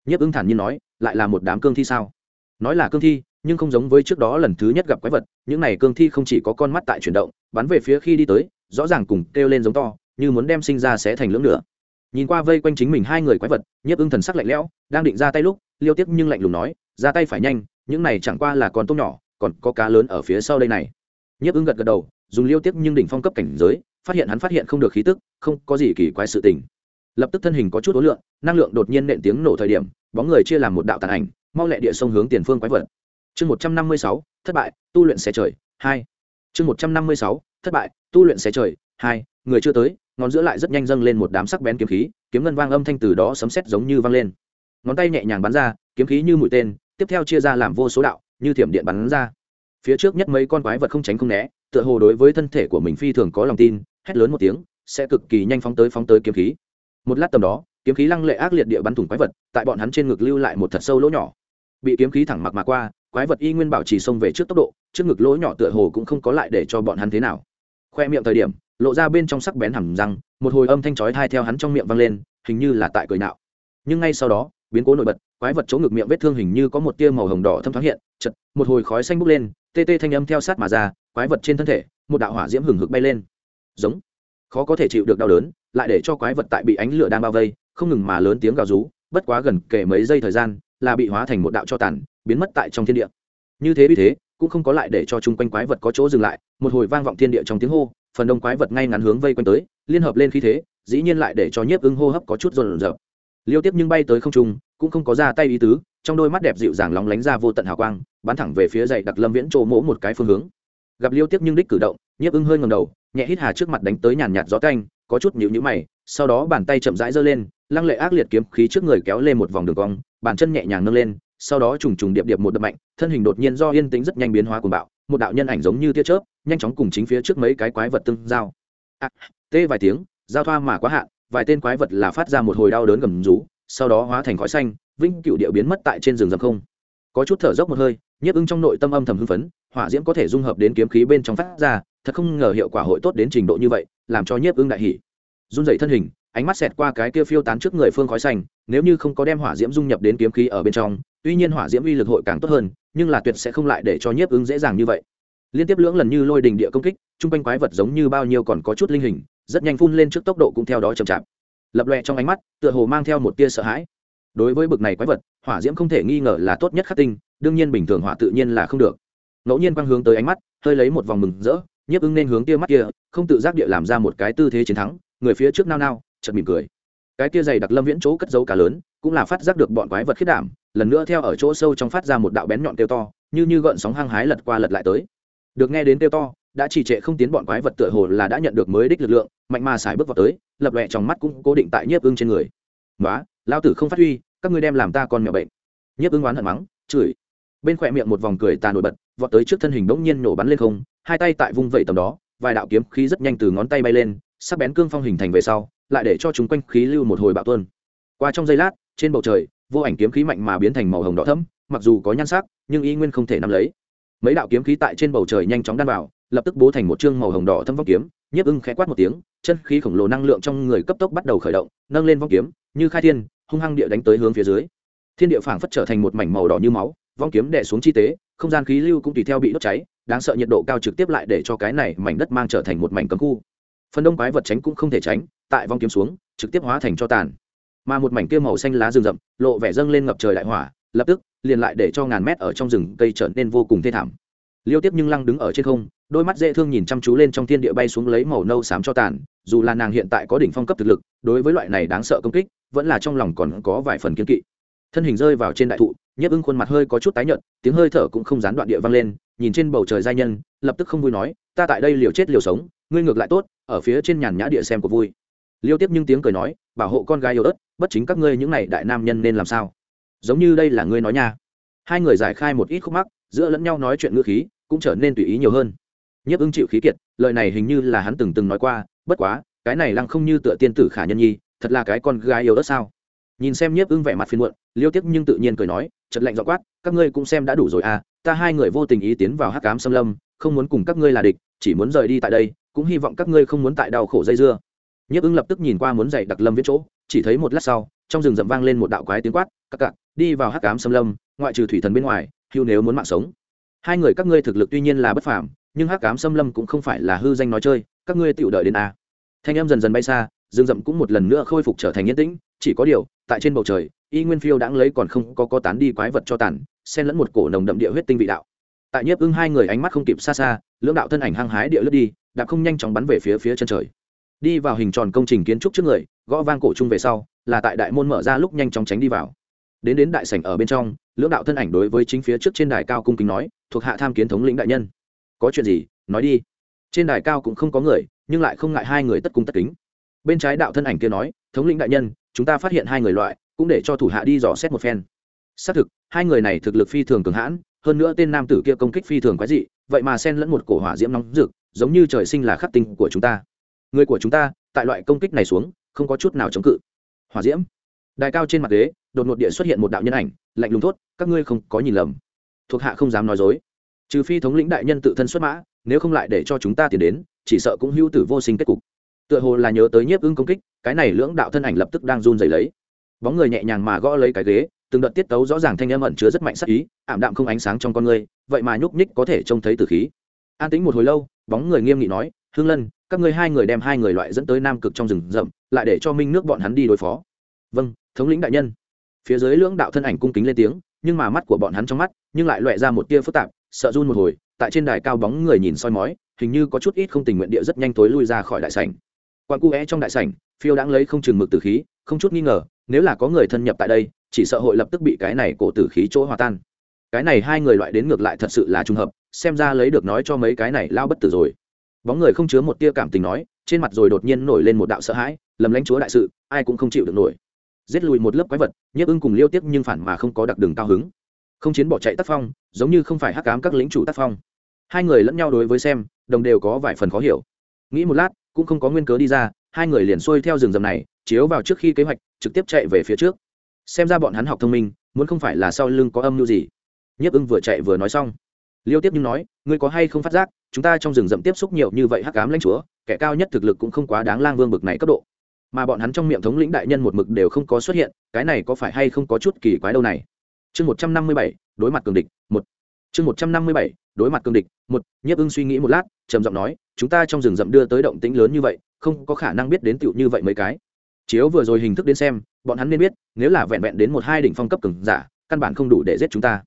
Nhiếp ứng thản nhiên nói, lại là một đám cương thi sao? Nói là cương thi nhưng không giống với trước đó lần thứ nhất gặp quái vật, những này cương thi không chỉ có con mắt tại chuyển động, bắn về phía khi đi tới, rõ ràng cùng kêu lên giống to, như muốn đem sinh ra sẽ thành lưỡng nữa nhìn qua vây quanh chính mình hai người quái vật, nhiếp ưng thần sắc lạnh lẽo, đang định ra tay lúc, liêu tiếp nhưng lạnh lùng nói, ra tay phải nhanh, những này chẳng qua là con tôm nhỏ, còn có cá lớn ở phía sau đây này. Nhiếp ưng gật gật đầu, dùng liêu tiếp nhưng đỉnh phong cấp cảnh giới, phát hiện hắn phát hiện không được khí tức, không có gì kỳ quái sự tình. Lập tức thân hình có chút ối lượng năng lượng đột nhiên nện tiếng nổ thời điểm, bóng người chia làm một đạo tàn ảnh, mau lẹ địa sông hướng tiền phương quái vật chương một trăm năm mươi sáu, thất bại, tu luyện xé trời, hai. Chương một trăm năm mươi sáu, thất bại, tu luyện xé trời, hai. Người chưa tới, ngón giữa lại rất nhanh dâng lên một đám sắc bén kiếm khí, kiếm ngân vang âm thanh từ đó sấm sét giống như vang lên. Ngón tay nhẹ nhàng bắn ra, kiếm khí như mũi tên, tiếp theo chia ra làm vô số đạo, như thiểm điện bắn ra. Phía trước nhất mấy con quái vật không tránh không né, tựa hồ đối với thân thể của mình phi thường có lòng tin, hét lớn một tiếng, sẽ cực kỳ nhanh phóng tới phóng tới kiếm khí. Một lát tầm đó, kiếm khí lăng lệ ác liệt địa bắn thủng quái vật, tại bọn hắn trên ngực lưu lại một thật sâu lỗ nhỏ. Bị kiếm khí thẳng mặc mà qua quái vật y nguyên bảo trì xông về trước tốc độ, trước ngực lỗ nhỏ tựa hồ cũng không có lại để cho bọn hắn thế nào. Khoe miệng thời điểm, lộ ra bên trong sắc bén hầm răng, một hồi âm thanh chói thai theo hắn trong miệng vang lên, hình như là tại cười nạo. Nhưng ngay sau đó, biến cố nổi bật, quái vật chỗ ngực miệng vết thương hình như có một tia màu hồng đỏ thâm thoáng hiện chật một hồi khói xanh bốc lên, tê tê thanh âm theo sát mà ra, quái vật trên thân thể, một đạo hỏa diễm hừng hực bay lên. Giống. Khó có thể chịu được đau đớn, lại để cho quái vật tại bị ánh lửa đang bao vây, không ngừng mà lớn tiếng gào rú, bất quá gần kể mấy giây thời gian là bị hóa thành một đạo cho tàn, biến mất tại trong thiên địa. Như thế vì thế, cũng không có lại để cho chung quanh quái vật có chỗ dừng lại, một hồi vang vọng thiên địa trong tiếng hô, phần đông quái vật ngay ngắn hướng vây quanh tới, liên hợp lên khí thế, dĩ nhiên lại để cho nhiếp ưng hô hấp có chút rộn rợp. Liêu tiếp nhưng bay tới không trung, cũng không có ra tay ý tứ, trong đôi mắt đẹp dịu dàng lóng lánh ra vô tận hào quang, bắn thẳng về phía dậy đặc lâm viễn trộ mỗ một cái phương hướng. Gặp liêu tiếp nhưng đích cử động, nhiếp ưng hơi ngầm đầu, nhẹ hít hà trước mặt đánh tới nhàn nhạt gió canh có chút nhịu nhữ mày sau đó bàn tay chậm rãi giơ lên lăng lệ ác liệt kiếm khí trước người kéo lên một vòng đường cong bàn chân nhẹ nhàng nâng lên sau đó trùng trùng điệp điệp một đập mạnh thân hình đột nhiên do yên tĩnh rất nhanh biến hóa cuồng bạo một đạo nhân ảnh giống như tia chớp nhanh chóng cùng chính phía trước mấy cái quái vật tương giao. À, tê vài tiếng giao thoa mà quá hạn vài tên quái vật là phát ra một hồi đau đớn gầm rú sau đó hóa thành khói xanh vinh cựu điệu biến mất tại trên rừng rậm không. Có chút thở dốc một hơi nhiếp ưng trong nội tâm âm thầm hưng phấn hỏa diễm có thể dung hợp đến kiếm khí bên trong phát ra thật không ngờ hiệu quả hội tốt đến trình độ như vậy làm cho nhiếp ưng đại hỉ run dậy thân hình, ánh mắt xẹt qua cái kia phiêu tán trước người phương khói xanh, nếu như không có đem hỏa diễm dung nhập đến kiếm khí ở bên trong, tuy nhiên hỏa diễm uy lực hội càng tốt hơn, nhưng là tuyệt sẽ không lại để cho nhiếp ứng dễ dàng như vậy. Liên tiếp lưỡng lần như lôi đình địa công kích chung quanh quái vật giống như bao nhiêu còn có chút linh hình, rất nhanh phun lên trước tốc độ cũng theo đó chậm chạp. Lập lòe trong ánh mắt, tựa hồ mang theo một tia sợ hãi. Đối với bực này quái vật, hỏa diễm không thể nghi ngờ là tốt nhất khắc tinh, đương nhiên bình thường hỏa tự nhiên là không được. Ngẫu nhiên quang hướng tới ánh mắt, hơi lấy một vòng mừng rỡ, nhiếp ứng nên hướng tia mắt kia, không tự giác địa làm ra một cái tư thế chiến thắng người phía trước nao nao, chợt mỉm cười. Cái kia dày đặc lâm viễn chỗ cất dấu cá lớn, cũng là phát giác được bọn quái vật khiết đảm, lần nữa theo ở chỗ sâu trong phát ra một đạo bén nhọn tiêu to, như như gợn sóng hăng hái lật qua lật lại tới. Được nghe đến tiêu to, đã trì trệ không tiến bọn quái vật tựa hồ là đã nhận được mới đích lực lượng, mạnh mà xài bước vào tới, lập lệ trong mắt cũng cố định tại nhiếp ưng trên người. Nói lao tử không phát huy, các ngươi đem làm ta con mèo bệnh. Nhiếp ưng oán hận mắng, chửi. Bên khỏe miệng một vòng cười tà nổi bật, vọt tới trước thân hình bỗng nhiên nổ bắn lên không, hai tay tại vung vẩy tầm đó, vài đạo kiếm khí rất nhanh từ ngón tay bay lên sắc bén cương phong hình thành về sau, lại để cho chúng quanh khí lưu một hồi bạo tuôn. Qua trong giây lát, trên bầu trời, vô ảnh kiếm khí mạnh mà biến thành màu hồng đỏ thẫm, mặc dù có nhan sắc, nhưng y nguyên không thể nắm lấy. Mấy đạo kiếm khí tại trên bầu trời nhanh chóng đan vào, lập tức bố thành một chương màu hồng đỏ thâm vong kiếm, nhiếp ưng khẽ quát một tiếng, chân khí khổng lồ năng lượng trong người cấp tốc bắt đầu khởi động, nâng lên vong kiếm, như khai thiên, hung hăng địa đánh tới hướng phía dưới. Thiên địa phảng phất trở thành một mảnh màu đỏ như máu, vong kiếm đè xuống chi tế, không gian khí lưu cũng tùy theo bị đốt cháy, đáng sợ nhiệt độ cao trực tiếp lại để cho cái này mảnh đất mang trở thành một mảnh cấm khu phần đông quái vật tránh cũng không thể tránh, tại vong kiếm xuống, trực tiếp hóa thành cho tàn. Mà một mảnh kia màu xanh lá rừng rậm, lộ vẻ dâng lên ngập trời đại hỏa, lập tức, liền lại để cho ngàn mét ở trong rừng cây trở nên vô cùng thê thảm. Liêu tiếp nhưng lăng đứng ở trên không, đôi mắt dễ thương nhìn chăm chú lên trong thiên địa bay xuống lấy màu nâu xám cho tàn, dù là nàng hiện tại có đỉnh phong cấp thực lực, đối với loại này đáng sợ công kích, vẫn là trong lòng còn có vài phần kiên kỵ. Thân hình rơi vào trên đại thụ nhiếp ưng khuôn mặt hơi có chút tái nhợt, tiếng hơi thở cũng không gián đoạn địa vang lên, nhìn trên bầu trời giai nhân, lập tức không vui nói, ta tại đây liều chết liều sống ngươi ngược lại tốt, ở phía trên nhàn nhã địa xem của vui. Liêu tiếp nhưng tiếng cười nói, bảo hộ con gái yêu ớt, bất chính các ngươi những này đại nam nhân nên làm sao? Giống như đây là ngươi nói nha. Hai người giải khai một ít khúc mắc, giữa lẫn nhau nói chuyện ngữ khí, cũng trở nên tùy ý nhiều hơn. Nhiếp ưng chịu khí kiệt, lời này hình như là hắn từng từng nói qua, bất quá, cái này lăng không như tựa tiên tử khả nhân nhi, thật là cái con gái yêu ớt sao? Nhìn xem nhiếp ưng vẻ mặt phiền muộn, liêu tiếp nhưng tự nhiên cười nói chật lạnh dọ quát, các ngươi cũng xem đã đủ rồi à ta hai người vô tình ý tiến vào hắc cám xâm lâm, không muốn cùng các ngươi là địch, chỉ muốn rời đi tại đây cũng hy vọng các ngươi không muốn tại đau khổ dây dưa. Nhiếp ưng lập tức nhìn qua muốn dạy đặc lâm viết chỗ chỉ thấy một lát sau trong rừng rậm vang lên một đạo quái tiếng quát các cặn, đi vào hắc cám xâm lâm ngoại trừ thủy thần bên ngoài hưu nếu muốn mạng sống. Hai người các ngươi thực lực tuy nhiên là bất phàm nhưng hắc cám xâm lâm cũng không phải là hư danh nói chơi các ngươi tự đợi đến a. Thanh em dần dần bay xa rừng rậm cũng một lần nữa khôi phục trở thành yên tĩnh chỉ có điều tại trên bầu trời y nguyên phiêu đãng lấy còn không có có tán đi quái vật cho tàn xen lẫn một cổ nồng đậm địa huyết tinh vị đạo. Tại nhiếp ưng hai người ánh mắt không kịp xa xa lưỡng đạo thân ảnh hăng hái địa lướt đi đạp không nhanh chóng bắn về phía phía chân trời. Đi vào hình tròn công trình kiến trúc trước người, gõ vang cổ chung về sau, là tại đại môn mở ra lúc nhanh chóng tránh đi vào. Đến đến đại sảnh ở bên trong, lưỡng đạo thân ảnh đối với chính phía trước trên đài cao cung kính nói, thuộc hạ tham kiến thống lĩnh đại nhân. Có chuyện gì? Nói đi. Trên đài cao cũng không có người, nhưng lại không ngại hai người tất cung tất kính. Bên trái đạo thân ảnh kia nói, thống lĩnh đại nhân, chúng ta phát hiện hai người loại, cũng để cho thủ hạ đi dò xét một phen. Xác thực, hai người này thực lực phi thường cường hãn, hơn nữa tên nam tử kia công kích phi thường quái dị, vậy mà xen lẫn một cổ hỏa diễm nóng rực giống như trời sinh là khắc tinh của chúng ta. Người của chúng ta, tại loại công kích này xuống, không có chút nào chống cự. Hỏa diễm. Đài cao trên mặt ghế, đột ngột địa xuất hiện một đạo nhân ảnh, lạnh lùng thốt, các ngươi không có nhìn lầm. Thuộc hạ không dám nói dối. Trừ phi thống lĩnh đại nhân tự thân xuất mã, nếu không lại để cho chúng ta tiến đến, chỉ sợ cũng hưu tử vô sinh kết cục. Tựa hồ là nhớ tới nhiếp ưng công kích, cái này lưỡng đạo thân ảnh lập tức đang run dày lấy. Bóng người nhẹ nhàng mà gõ lấy cái ghế, từng đợt tiết tấu rõ ràng thanh âm ẩn chứa rất mạnh sắc ý, ảm đạm không ánh sáng trong con người, vậy mà nhúc nhích có thể trông thấy từ khí an tính một hồi lâu, bóng người nghiêm nghị nói, hương lân, các ngươi hai người đem hai người loại dẫn tới nam cực trong rừng rậm, lại để cho minh nước bọn hắn đi đối phó. Vâng thống lĩnh đại nhân. Phía dưới lưỡng đạo thân ảnh cung kính lên tiếng, nhưng mà mắt của bọn hắn trong mắt, nhưng lại loại ra một tia phức tạp, sợ run một hồi, tại trên đài cao bóng người nhìn soi mói, hình như có chút ít không tình nguyện địa rất nhanh tối lui ra khỏi đại sảnh. Quan cu é trong đại sảnh, phiêu đãng lấy không chừng mực từ khí, không chút nghi ngờ, nếu là có người thân nhập tại đây, chỉ sợ hội lập tức bị cái này cổ tử khí chỗ hòa tan. Cái này hai người loại đến ngược lại thật sự là trùng hợp xem ra lấy được nói cho mấy cái này lao bất tử rồi. Bóng người không chứa một tia cảm tình nói, trên mặt rồi đột nhiên nổi lên một đạo sợ hãi, lầm lãnh chúa đại sự, ai cũng không chịu được nổi. Giết lùi một lớp quái vật nhấp ưng cùng liêu tiếp nhưng phản mà không có đặc đường cao hứng. Không chiến bỏ chạy tác phong, giống như không phải hắc cám các lính chủ tác phong. Hai người lẫn nhau đối với xem, đồng đều có vài phần khó hiểu. Nghĩ một lát, cũng không có nguyên cớ đi ra, hai người liền xuôi theo rừng rầm này, chiếu vào trước khi kế hoạch, trực tiếp chạy về phía trước. Xem ra bọn hắn học thông minh, muốn không phải là sau lưng có âm mưu gì. Nhiếp ưng vừa chạy vừa nói xong liêu tiếp nhưng nói, ngươi có hay không phát giác, chúng ta trong rừng rậm tiếp xúc nhiều như vậy hắc cám lãnh chúa, kẻ cao nhất thực lực cũng không quá đáng lang vương bực này cấp độ. Mà bọn hắn trong miệng thống lĩnh đại nhân một mực đều không có xuất hiện, cái này có phải hay không có chút kỳ quái đâu này? Chương một trăm năm mươi bảy, đối mặt cường địch, một. Chương một trăm năm mươi bảy, đối mặt cường địch, một. Nhiếp ưng suy nghĩ một lát, trầm giọng nói, chúng ta trong rừng rậm đưa tới động tĩnh lớn như vậy, không có khả năng biết đến tựu như vậy mấy cái. Chiếu vừa rồi hình thức đến xem, bọn hắn nên biết, nếu là vẹn vẹn đến một hai đỉnh phong cấp cường giả, căn bản không đủ để giết chúng ta.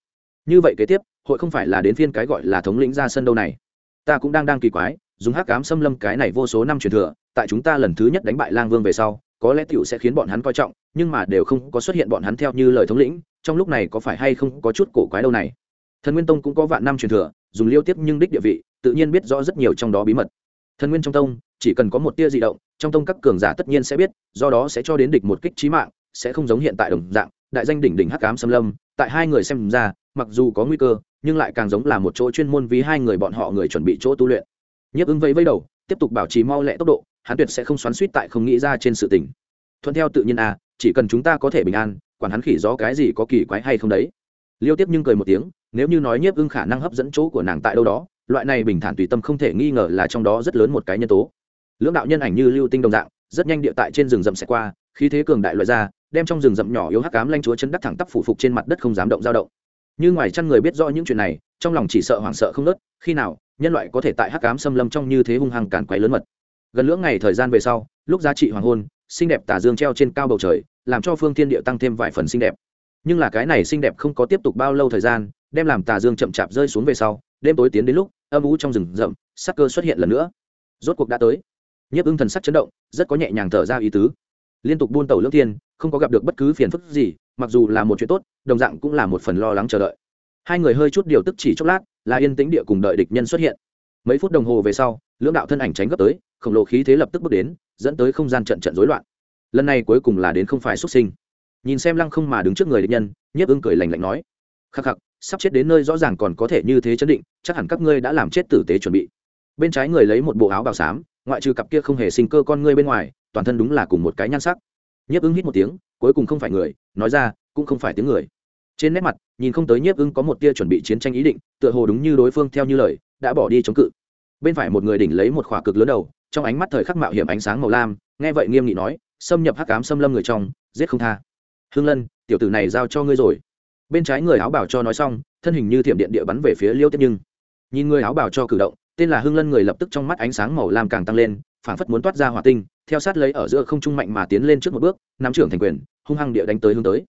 Như vậy kế tiếp hội không phải là đến phiên cái gọi là thống lĩnh ra sân đâu này. Ta cũng đang đang kỳ quái, dùng hắc cám xâm lâm cái này vô số năm truyền thừa, tại chúng ta lần thứ nhất đánh bại lang vương về sau, có lẽ tiểu sẽ khiến bọn hắn coi trọng, nhưng mà đều không có xuất hiện bọn hắn theo như lời thống lĩnh, trong lúc này có phải hay không có chút cổ quái đâu này. Thần nguyên tông cũng có vạn năm truyền thừa, dùng liêu tiếp nhưng đích địa vị, tự nhiên biết rõ rất nhiều trong đó bí mật. Thần nguyên trong tông, chỉ cần có một tia di động, trong tông các cường giả tất nhiên sẽ biết, do đó sẽ cho đến địch một kích trí mạng, sẽ không giống hiện tại đồng dạng, đại danh đỉnh đỉnh hắc cám xâm lâm, tại hai người xem ra, mặc dù có nguy cơ nhưng lại càng giống là một chỗ chuyên môn vì hai người bọn họ người chuẩn bị chỗ tu luyện. Nhiếp ứng vẫy vẫy đầu, tiếp tục bảo trì mau lẹ tốc độ, hắn tuyệt sẽ không xoắn suýt tại không nghĩ ra trên sự tình. Thuận theo tự nhiên à chỉ cần chúng ta có thể bình an, quản hắn khỉ gió cái gì có kỳ quái hay không đấy. Liêu tiếp nhưng cười một tiếng, nếu như nói nhiếp ưng khả năng hấp dẫn chỗ của nàng tại đâu đó, loại này bình thản tùy tâm không thể nghi ngờ là trong đó rất lớn một cái nhân tố. Lưỡng đạo nhân ảnh như lưu tinh đồng dạng, rất nhanh địa tại trên rừng rậm sẽ qua, khí thế cường đại loại ra, đem trong rừng rậm nhỏ yếu hắc cám lanh chúa chấn đắc thẳng tắp phủ phục trên mặt đất không dám động dao động như ngoài chăn người biết rõ những chuyện này, trong lòng chỉ sợ hoảng sợ không nớt, khi nào, nhân loại có thể tại hắc cám xâm lâm trong như thế hung hăng càn quấy lớn mật. Gần lưỡng ngày thời gian về sau, lúc giá trị hoàng hôn, xinh đẹp tả dương treo trên cao bầu trời, làm cho phương thiên địa tăng thêm vài phần xinh đẹp. Nhưng là cái này xinh đẹp không có tiếp tục bao lâu thời gian, đem làm tà dương chậm chạp rơi xuống về sau, đêm tối tiến đến lúc, âm ú trong rừng rậm, sắc cơ xuất hiện lần nữa. Rốt cuộc đã tới. Nhiếp ưng thần sắc chấn động, rất có nhẹ nhàng thở ra ý tứ. Liên tục buôn tàu lưỡng thiên, không có gặp được bất cứ phiền phức gì mặc dù là một chuyện tốt, đồng dạng cũng là một phần lo lắng chờ đợi. Hai người hơi chút điều tức chỉ chốc lát, là yên tĩnh địa cùng đợi địch nhân xuất hiện. Mấy phút đồng hồ về sau, lưỡng đạo thân ảnh tránh gấp tới, khổng lồ khí thế lập tức bước đến, dẫn tới không gian trận trận rối loạn. Lần này cuối cùng là đến không phải xuất sinh. Nhìn xem lăng không mà đứng trước người địch nhân, nhiếp ưng cười lành lạnh nói, khắc khắc, sắp chết đến nơi rõ ràng còn có thể như thế chấn định, chắc hẳn các ngươi đã làm chết tử tế chuẩn bị. Bên trái người lấy một bộ áo bào xám, ngoại trừ cặp kia không hề sinh cơ con ngươi bên ngoài, toàn thân đúng là cùng một cái nhan sắc. Nhiếp ưng hít một tiếng cuối cùng không phải người, nói ra, cũng không phải tiếng người. Trên nét mặt, nhìn không tới nhiếp ưng có một tia chuẩn bị chiến tranh ý định, tựa hồ đúng như đối phương theo như lời, đã bỏ đi chống cự. Bên phải một người đỉnh lấy một khỏa cực lớn đầu, trong ánh mắt thời khắc mạo hiểm ánh sáng màu lam, nghe vậy nghiêm nghị nói, xâm nhập hắc cám xâm lâm người trong, giết không tha. Hương lân, tiểu tử này giao cho ngươi rồi. Bên trái người áo bảo cho nói xong, thân hình như thiểm điện địa bắn về phía liêu tiếp nhưng. Nhìn người áo bảo cho cử động, tên là Hương lân người lập tức trong mắt ánh sáng màu lam càng tăng lên phảng phất muốn toát ra hỏa tinh, theo sát lấy ở giữa không trung mạnh mà tiến lên trước một bước, nắm trưởng thành quyền, hung hăng địa đánh tới hướng tới.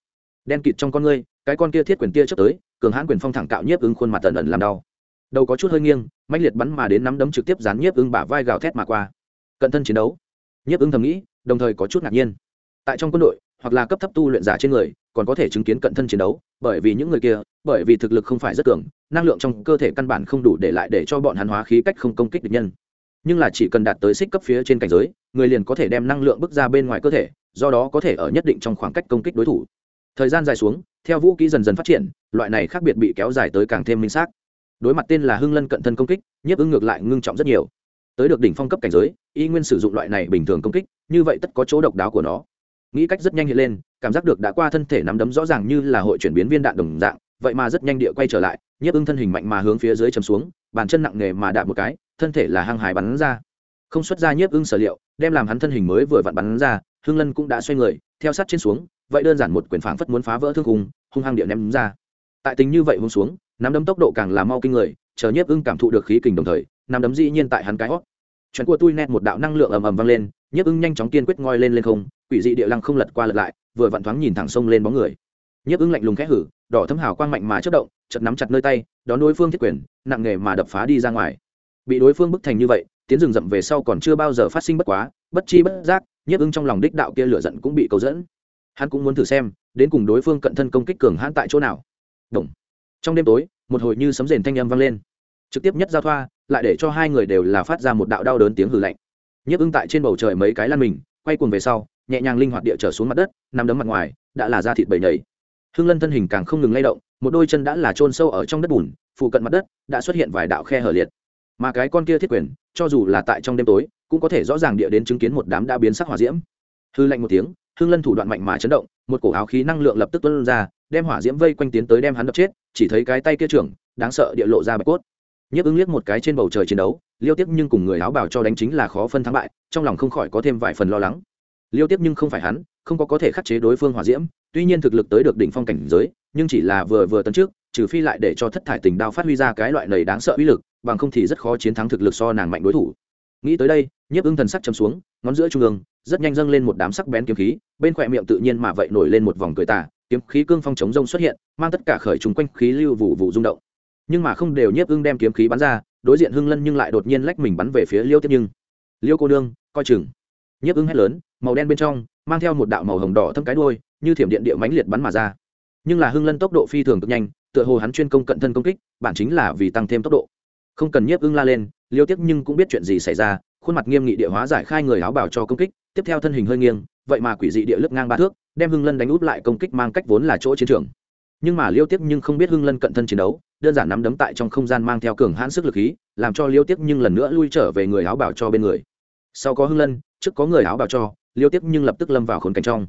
Đen kịt trong con ngươi, cái con kia thiết quyền tia chớp tới, cường hãn quyền phong thẳng cạo nhiếp ứng khuôn mặt tần ẩn làm đau. Đầu có chút hơi nghiêng mạnh liệt bắn mà đến nắm đấm trực tiếp dán nhiếp ứng bả vai gào thét mà qua. Cận thân chiến đấu. Nhiếp ứng thầm nghĩ, đồng thời có chút ngạc nhiên. Tại trong quân đội, hoặc là cấp thấp tu luyện giả trên người, còn có thể chứng kiến cận thân chiến đấu, bởi vì những người kia, bởi vì thực lực không phải rất cường, năng lượng trong cơ thể căn bản không đủ để lại để cho bọn hắn hóa khí cách không công kích địch nhân nhưng là chỉ cần đạt tới xích cấp phía trên cảnh giới, người liền có thể đem năng lượng bước ra bên ngoài cơ thể, do đó có thể ở nhất định trong khoảng cách công kích đối thủ. Thời gian dài xuống, theo vũ kỹ dần dần phát triển, loại này khác biệt bị kéo dài tới càng thêm minh xác. Đối mặt tên là hưng lân cận thân công kích, nhiếp ứng ngược lại ngưng trọng rất nhiều. Tới được đỉnh phong cấp cảnh giới, y nguyên sử dụng loại này bình thường công kích, như vậy tất có chỗ độc đáo của nó. Nghĩ cách rất nhanh hiện lên, cảm giác được đã qua thân thể nắm đấm rõ ràng như là hội chuyển biến viên đạn đồng dạng vậy mà rất nhanh địa quay trở lại, nhiếp ưng thân hình mạnh mà hướng phía dưới chầm xuống, bàn chân nặng nề mà đạp một cái, thân thể là hăng hải bắn ra. Không xuất ra nhiếp ưng sở liệu, đem làm hắn thân hình mới vừa vặn bắn ra, hương lân cũng đã xoay người, theo sát trên xuống, vậy đơn giản một quyền phảng phất muốn phá vỡ thương khung, hung hăng địa ném ra. Tại tình như vậy hung xuống, nắm đấm tốc độ càng là mau kinh người, chờ nhiếp ưng cảm thụ được khí kình đồng thời, nắm đấm dĩ nhiên tại hắn cái hót. Chuyện của tui nét một đạo năng lượng ầm ầm vang lên, nhiếp ưng nhanh chóng kiên quyết ngoi lên lên không, quỷ dị địa lăng không lật qua lật lại, vừa vặn thoáng nhìn thẳng sông lên bóng người nhiếp ưng lạnh lùng khẽ hử, đỏ thấm hào quang mạnh mà chất động chật nắm chặt nơi tay, đón đối phương thiết quyền, nặng nghề mà đập phá đi ra ngoài. Bị đối phương bức thành như vậy, tiến rừng rậm về sau còn chưa bao giờ phát sinh bất quá, bất chi bất giác, nhiếp ưng trong lòng đích đạo kia lửa giận cũng bị cầu dẫn. Hắn cũng muốn thử xem, đến cùng đối phương cận thân công kích cường hãn tại chỗ nào. Động. trong đêm tối, một hồi như sấm rền thanh âm vang lên. Trực tiếp nhất giao thoa, lại để cho hai người đều là phát ra một đạo đau đớn tiếng hử lạnh. Nhiếp ưng tại trên bầu trời mấy cái lăn mình, quay cuồng về sau, nhẹ nhàng linh hoạt địa trở xuống mặt đất, nằm đấm mặt ngoài, đã là da thịt bầy nhảy hưng lân thân hình càng không ngừng lay động, một đôi chân đã là trôn sâu ở trong đất bùn, phụ cận mặt đất đã xuất hiện vài đạo khe hở liệt. Mà cái con kia thiết quyền, cho dù là tại trong đêm tối, cũng có thể rõ ràng địa đến chứng kiến một đám đã biến sắc hỏa diễm. Hư lạnh một tiếng, hưng lân thủ đoạn mạnh mà chấn động, một cổ áo khí năng lượng lập tức tuân ra, đem hỏa diễm vây quanh tiến tới đem hắn đập chết, chỉ thấy cái tay kia trưởng, đáng sợ địa lộ ra bạch cốt. Nhấp ứng liếc một cái trên bầu trời chiến đấu, liêu tiếp nhưng cùng người áo bảo cho đánh chính là khó phân thắng bại, trong lòng không khỏi có thêm vài phần lo lắng. Liêu tiếp nhưng không phải hắn không có có thể khắc chế đối phương hỏa diễm, tuy nhiên thực lực tới được đỉnh phong cảnh giới, nhưng chỉ là vừa vừa tấn trước, trừ phi lại để cho thất thải tình đao phát huy ra cái loại này đáng sợ uy lực, bằng không thì rất khó chiến thắng thực lực so nàng mạnh đối thủ. Nghĩ tới đây, nhiếp ưng thần sắc chấm xuống, ngón giữa trung ương, rất nhanh dâng lên một đám sắc bén kiếm khí, bên khỏe miệng tự nhiên mà vậy nổi lên một vòng cười tà, kiếm khí cương phong chống rông xuất hiện, mang tất cả khởi trùng quanh khí lưu vụ vụ rung động. Nhưng mà không đều nhiếp ưng đem kiếm khí bắn ra, đối diện hưng lân nhưng lại đột nhiên lách mình bắn về phía liêu tiếp nhưng. Liêu cô nương, coi chừng. Nhiếp ưng hét lớn, màu đen bên trong mang theo một đạo màu hồng đỏ thâm cái đuôi, như thiểm điện địa mãnh liệt bắn mà ra. Nhưng là hưng lân tốc độ phi thường cực nhanh, tựa hồ hắn chuyên công cận thân công kích, bản chính là vì tăng thêm tốc độ. Không cần nhiếp ưng la lên, liêu tiếc nhưng cũng biết chuyện gì xảy ra, khuôn mặt nghiêm nghị địa hóa giải khai người áo bảo cho công kích, tiếp theo thân hình hơi nghiêng, vậy mà quỷ dị địa lướt ngang ba thước, đem hưng lân đánh út lại công kích mang cách vốn là chỗ chiến trường. Nhưng mà liêu tiếc nhưng không biết hưng lân cận thân chiến đấu, đơn giản nắm đấm tại trong không gian mang theo cường hãn sức lực khí, làm cho liêu tiếc nhưng lần nữa lui trở về người áo bảo cho bên người. Sau có hưng lân, trước có người áo bảo cho liêu tiếp nhưng lập tức lâm vào khốn cảnh trong.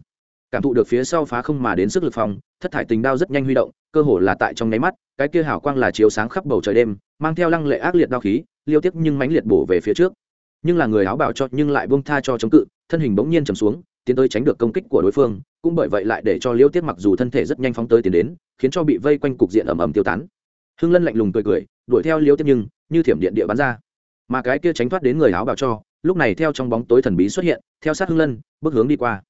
Cảm thụ được phía sau phá không mà đến sức lực phòng, thất thải tình đao rất nhanh huy động, cơ hồ là tại trong nháy mắt, cái kia hào quang là chiếu sáng khắp bầu trời đêm, mang theo lăng lệ ác liệt đao khí, liêu tiếp nhưng mãnh liệt bổ về phía trước. Nhưng là người áo bào cho, nhưng lại bông tha cho chống cự, thân hình bỗng nhiên trầm xuống, tiến tới tránh được công kích của đối phương, cũng bởi vậy lại để cho liêu tiếp mặc dù thân thể rất nhanh phóng tới tiến đến, khiến cho bị vây quanh cục diện ầm ầm tiêu tán. Hưng lân lạnh lùng cười cười, đuổi theo liêu tiếp nhưng, như thiểm điện địa bắn ra. Mà cái kia tránh thoát đến người áo bào cho lúc này theo trong bóng tối thần bí xuất hiện, theo sát hưng lân, bước hướng đi qua.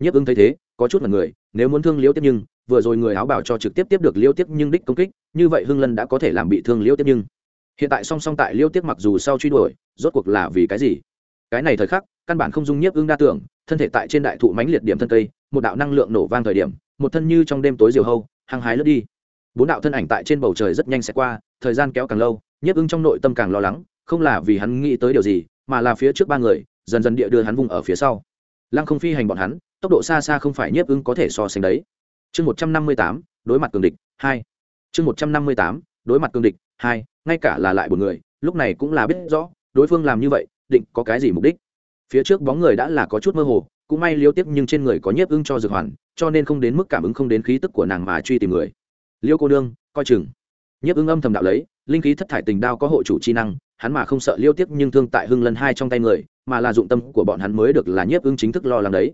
Nhiếp ưng thấy thế, có chút là người, nếu muốn thương liễu tiếp nhưng, vừa rồi người áo bảo cho trực tiếp tiếp được liễu tiếp nhưng đích công kích, như vậy hưng lân đã có thể làm bị thương liễu tiếp nhưng. Hiện tại song song tại liễu tiếp mặc dù sau truy đuổi, rốt cuộc là vì cái gì? Cái này thời khắc, căn bản không dung nhiếp ưng đa tưởng, thân thể tại trên đại thụ mánh liệt điểm thân cây, một đạo năng lượng nổ vang thời điểm, một thân như trong đêm tối diều hâu, hăng hái lướt đi. Bốn đạo thân ảnh tại trên bầu trời rất nhanh sẽ qua, thời gian kéo càng lâu, nhiếp ưng trong nội tâm càng lo lắng, không là vì hắn nghĩ tới điều gì mà là phía trước ba người, dần dần địa đưa hắn vùng ở phía sau. Lăng không phi hành bọn hắn, tốc độ xa xa không phải nhiếp ưng có thể so sánh đấy. Chương một trăm năm mươi tám, đối mặt cường địch, hai. Chương một trăm năm mươi tám, đối mặt cường địch, hai, ngay cả là lại một người, lúc này cũng là biết rõ, đối phương làm như vậy, định có cái gì mục đích. Phía trước bóng người đã là có chút mơ hồ, cũng may liêu tiếp nhưng trên người có nhiếp ưng cho dược hoàn, cho nên không đến mức cảm ứng không đến khí tức của nàng mà truy tìm người. Liêu cô đương coi chừng. Nhiếp ưng âm thầm đạo lấy, linh khí thất thải tình đao có hộ chủ chi năng hắn mà không sợ liêu tiếp nhưng thương tại hưng lần hai trong tay người, mà là dụng tâm của bọn hắn mới được là nhiếp ưng chính thức lo lắng đấy.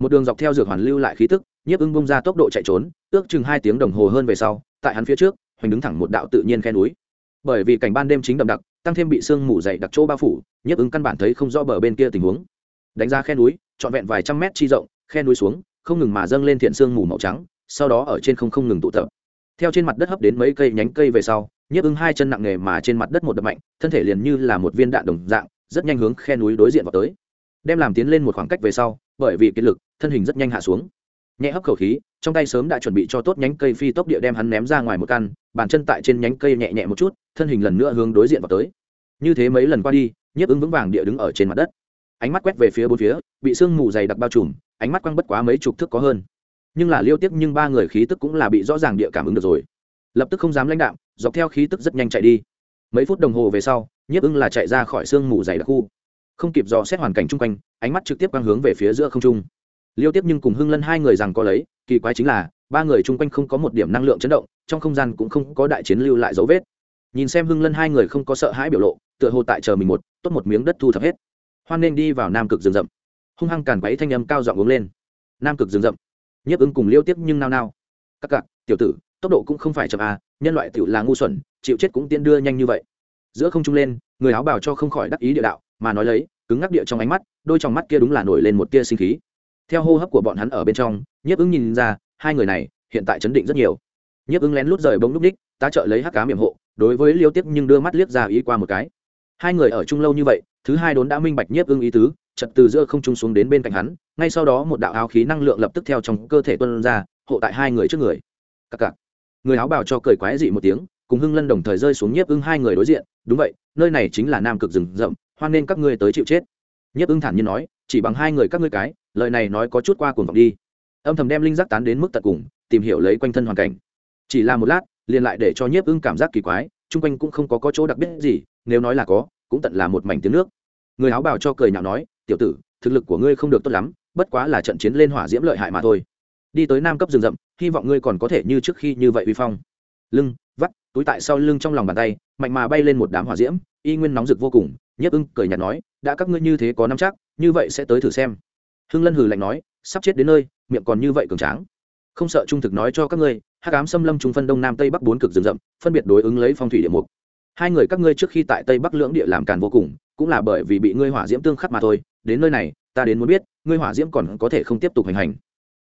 Một đường dọc theo dược hoàn lưu lại khí tức, nhiếp ưng bung ra tốc độ chạy trốn, ước chừng hai tiếng đồng hồ hơn về sau, tại hắn phía trước, hoành đứng thẳng một đạo tự nhiên khe núi. Bởi vì cảnh ban đêm chính đậm đặc, tăng thêm bị sương mù dày đặc chỗ bao phủ, nhiếp ưng căn bản thấy không rõ bờ bên kia tình huống. Đánh ra khe núi, trọn vẹn vài trăm mét chi rộng, khe núi xuống, không ngừng mà dâng lên thiện sương mù màu trắng, sau đó ở trên không không ngừng tụ tập. Theo trên mặt đất hấp đến mấy cây nhánh cây về sau nhiếp ưng hai chân nặng nề mà trên mặt đất một đập mạnh, thân thể liền như là một viên đạn đồng dạng, rất nhanh hướng khe núi đối diện vào tới. Đem làm tiến lên một khoảng cách về sau, bởi vì kiệt lực, thân hình rất nhanh hạ xuống. Nhẹ hấp khẩu khí, trong tay sớm đã chuẩn bị cho tốt nhánh cây phi tốc địa đem hắn ném ra ngoài một căn, bàn chân tại trên nhánh cây nhẹ nhẹ một chút, thân hình lần nữa hướng đối diện vào tới. Như thế mấy lần qua đi, nhiếp ứng vững vàng địa đứng ở trên mặt đất. Ánh mắt quét về phía bốn phía, bị sương mù dày đặc bao trùm, ánh mắt quăng bất quá mấy chục thước có hơn. Nhưng là liêu tiếc nhưng ba người khí tức cũng là bị rõ ràng địa cảm ứng được rồi. Lập tức không dám lãnh đạm dọc theo khí tức rất nhanh chạy đi. Mấy phút đồng hồ về sau, nhiếp ưng là chạy ra khỏi sương mù dày đặc khu. Không kịp dò xét hoàn cảnh chung quanh, ánh mắt trực tiếp quang hướng về phía giữa không trung. Liêu tiếp nhưng cùng hưng lân hai người rằng có lấy, kỳ quái chính là, ba người chung quanh không có một điểm năng lượng chấn động, trong không gian cũng không có đại chiến lưu lại dấu vết. Nhìn xem hưng lân hai người không có sợ hãi biểu lộ, tựa hồ tại chờ mình một, tốt một miếng đất thu thập hết. Hoan nên đi vào nam cực rừng rậm. Hung hăng càn quấy thanh âm cao dọn uống lên. Nam cực rừng rậm. Nhiếp ưng cùng liêu tiếp nhưng nao nao. Các cặp tiểu tử tốc độ cũng không phải chậm à nhân loại tiểu là ngu xuẩn, chịu chết cũng tiên đưa nhanh như vậy. Giữa không trung lên, người áo bào cho không khỏi đắc ý địa đạo, mà nói lấy, cứng ngắc địa trong ánh mắt, đôi trong mắt kia đúng là nổi lên một tia sinh khí. Theo hô hấp của bọn hắn ở bên trong, nhiếp ứng nhìn ra, hai người này, hiện tại chấn định rất nhiều. Nhiếp ứng lén lút rời bông lúc đích, tá trợ lấy hắc cá miệng hộ, đối với liêu tiếp nhưng đưa mắt liếc ra ý qua một cái. Hai người ở chung lâu như vậy, thứ hai đốn đã minh bạch nhiếp ưng ý tứ, chật từ giữa không trung xuống đến bên cạnh hắn, ngay sau đó một đạo áo khí năng lượng lập tức theo trong cơ thể tuân ra, hộ tại hai người trước người. Cặc cặc người áo bào cho cười quái dị một tiếng cùng hưng lân đồng thời rơi xuống nhiếp ưng hai người đối diện. Đúng vậy nơi này chính là nam cực rừng rậm hoan nên các ngươi tới chịu chết. Nhiếp ưng thản nhiên nói chỉ bằng hai người các ngươi cái lời này nói có chút qua cuồng vọng đi. Âm thầm đem linh giác tán đến mức tận cùng tìm hiểu lấy quanh thân hoàn cảnh. Chỉ là một lát liền lại để cho nhiếp ưng cảm giác kỳ quái chung quanh cũng không có, có chỗ đặc biệt gì nếu nói là có cũng tận là một mảnh tiếng nước. Người áo bào cho cười nhạo nói tiểu tử thực lực của ngươi không được tốt lắm bất quá là trận chiến lên hỏa diễm lợi hại mà thôi đi tới nam cấp rừng rậm, hy vọng ngươi còn có thể như trước khi như vậy uy phong. Lưng, vắt, túi tại sau lưng trong lòng bàn tay, mạnh mà bay lên một đám hỏa diễm, y nguyên nóng rực vô cùng nhiếp ưng, cười nhạt nói, đã các ngươi như thế có năm chắc, như vậy sẽ tới thử xem. Hưng lân hừ lạnh nói, sắp chết đến nơi, miệng còn như vậy cường tráng. Không sợ trung thực nói cho các ngươi, hắc ám xâm lâm trung phân đông nam tây bắc bốn cực rừng rậm, phân biệt đối ứng lấy phong thủy địa mục. Hai người các ngươi trước khi tại tây bắc lưỡng địa làm càn vô cùng, cũng là bởi vì bị ngươi hỏa diễm tương khắc mà thôi, đến nơi này, ta đến muốn biết, ngươi hỏa diễm còn có thể không tiếp tục hành hành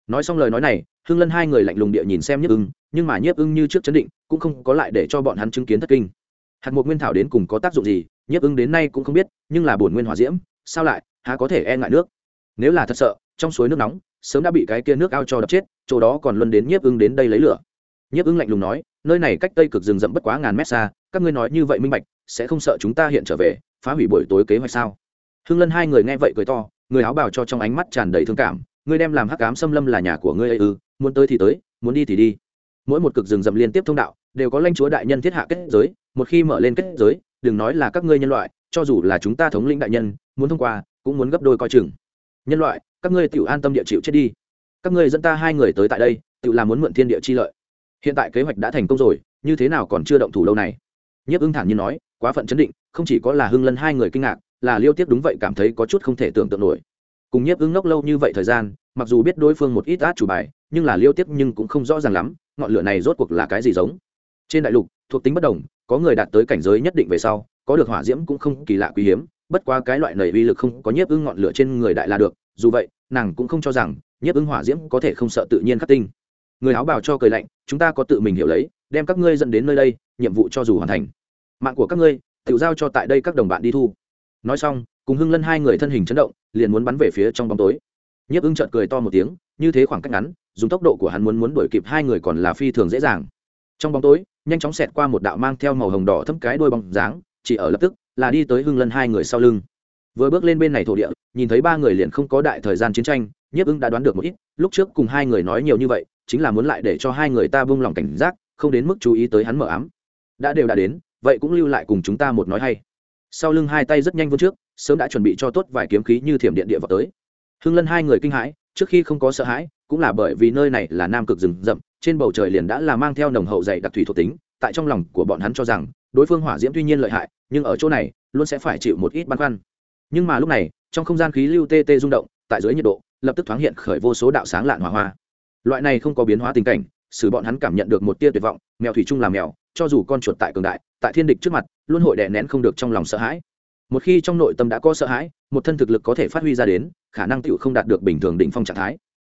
nói xong lời nói này, hưng lân hai người lạnh lùng địa nhìn xem nhiếp ưng, nhưng mà nhiếp ưng như trước chấn định, cũng không có lại để cho bọn hắn chứng kiến thất kinh. Hạt một nguyên thảo đến cùng có tác dụng gì, nhiếp ưng đến nay cũng không biết, nhưng là bổn nguyên hỏa diễm, sao lại, há có thể e ngại nước? Nếu là thật sợ, trong suối nước nóng, sớm đã bị cái kia nước ao cho đập chết, chỗ đó còn luân đến nhiếp ưng đến đây lấy lửa. Nhiếp ưng lạnh lùng nói, nơi này cách tây cực rừng rậm bất quá ngàn mét xa, các ngươi nói như vậy minh bạch, sẽ không sợ chúng ta hiện trở về, phá hủy buổi tối kế hoạch sao? Hưng lân hai người nghe vậy cười to, người áo bào cho trong ánh mắt tràn đầy thương cảm ngươi đem làm hắc cám xâm lâm là nhà của ngươi ấy ư, muốn tới thì tới, muốn đi thì đi. Mỗi một cực rừng rậm liên tiếp thông đạo, đều có lãnh chúa đại nhân thiết hạ kết giới, một khi mở lên kết giới, đừng nói là các ngươi nhân loại, cho dù là chúng ta thống lĩnh đại nhân, muốn thông qua, cũng muốn gấp đôi coi chừng. Nhân loại, các ngươi tự an tâm địa chịu chết đi. Các ngươi dẫn ta hai người tới tại đây tự làm muốn mượn thiên địa chi lợi. Hiện tại kế hoạch đã thành công rồi, như thế nào còn chưa động thủ lâu này? Nhiếp ưng thản nhiên nói, quá phận chấn định, không chỉ có là hưng lân hai người kinh ngạc, là liêu tiếp đúng vậy cảm thấy có chút không thể tưởng tượng nổi cùng nhiếp ưng ngốc lâu như vậy thời gian, mặc dù biết đối phương một ít át chủ bài, nhưng là liêu tiếp nhưng cũng không rõ ràng lắm, ngọn lửa này rốt cuộc là cái gì giống. Trên đại lục, thuộc tính bất đồng, có người đạt tới cảnh giới nhất định về sau, có được hỏa diễm cũng không kỳ lạ quý hiếm, bất qua cái loại nầy uy lực không có nhiếp ưng ngọn lửa trên người đại là được, dù vậy, nàng cũng không cho rằng nhiếp ưng hỏa diễm có thể không sợ tự nhiên khắc tinh. Người áo bào cho cười lạnh, chúng ta có tự mình hiểu lấy, đem các ngươi dẫn đến nơi đây, nhiệm vụ cho dù hoàn thành. Mạng của các ngươi, tự giao cho tại đây các đồng bạn đi thu. Nói xong cùng hưng lân hai người thân hình chấn động, liền muốn bắn về phía trong bóng tối. Nhiếp ưng trợn cười to một tiếng, như thế khoảng cách ngắn, dùng tốc độ của hắn muốn muốn đuổi kịp hai người còn là phi thường dễ dàng. Trong bóng tối, nhanh chóng xẹt qua một đạo mang theo màu hồng đỏ thấm cái đôi bóng dáng, chỉ ở lập tức là đi tới hưng lân hai người sau lưng. Vừa bước lên bên này thổ địa, nhìn thấy ba người liền không có đại thời gian chiến tranh, nhiếp ưng đã đoán được một ít, lúc trước cùng hai người nói nhiều như vậy, chính là muốn lại để cho hai người ta buông lòng cảnh giác, không đến mức chú ý tới hắn mở ám. Đã đều đã đến, vậy cũng lưu lại cùng chúng ta một nói hay sau lưng hai tay rất nhanh vươn trước, sớm đã chuẩn bị cho tốt vài kiếm khí như thiểm điện địa vào tới. Hưng lân hai người kinh hãi, trước khi không có sợ hãi, cũng là bởi vì nơi này là nam cực rừng rậm, trên bầu trời liền đã là mang theo nồng hậu dày đặc thủy thuộc tính, tại trong lòng của bọn hắn cho rằng, đối phương hỏa diễm tuy nhiên lợi hại, nhưng ở chỗ này, luôn sẽ phải chịu một ít băn khoăn. Nhưng mà lúc này, trong không gian khí lưu tê tê rung động, tại dưới nhiệt độ, lập tức thoáng hiện khởi vô số đạo sáng lạn hỏa hoa. Loại này không có biến hóa tình cảnh xử bọn hắn cảm nhận được một tia tuyệt vọng, mèo thủy chung là mèo, cho dù con chuột tại cường đại, tại thiên địch trước mặt luôn hội đè nén không được trong lòng sợ hãi. Một khi trong nội tâm đã có sợ hãi, một thân thực lực có thể phát huy ra đến, khả năng tựu không đạt được bình thường đỉnh phong trạng thái.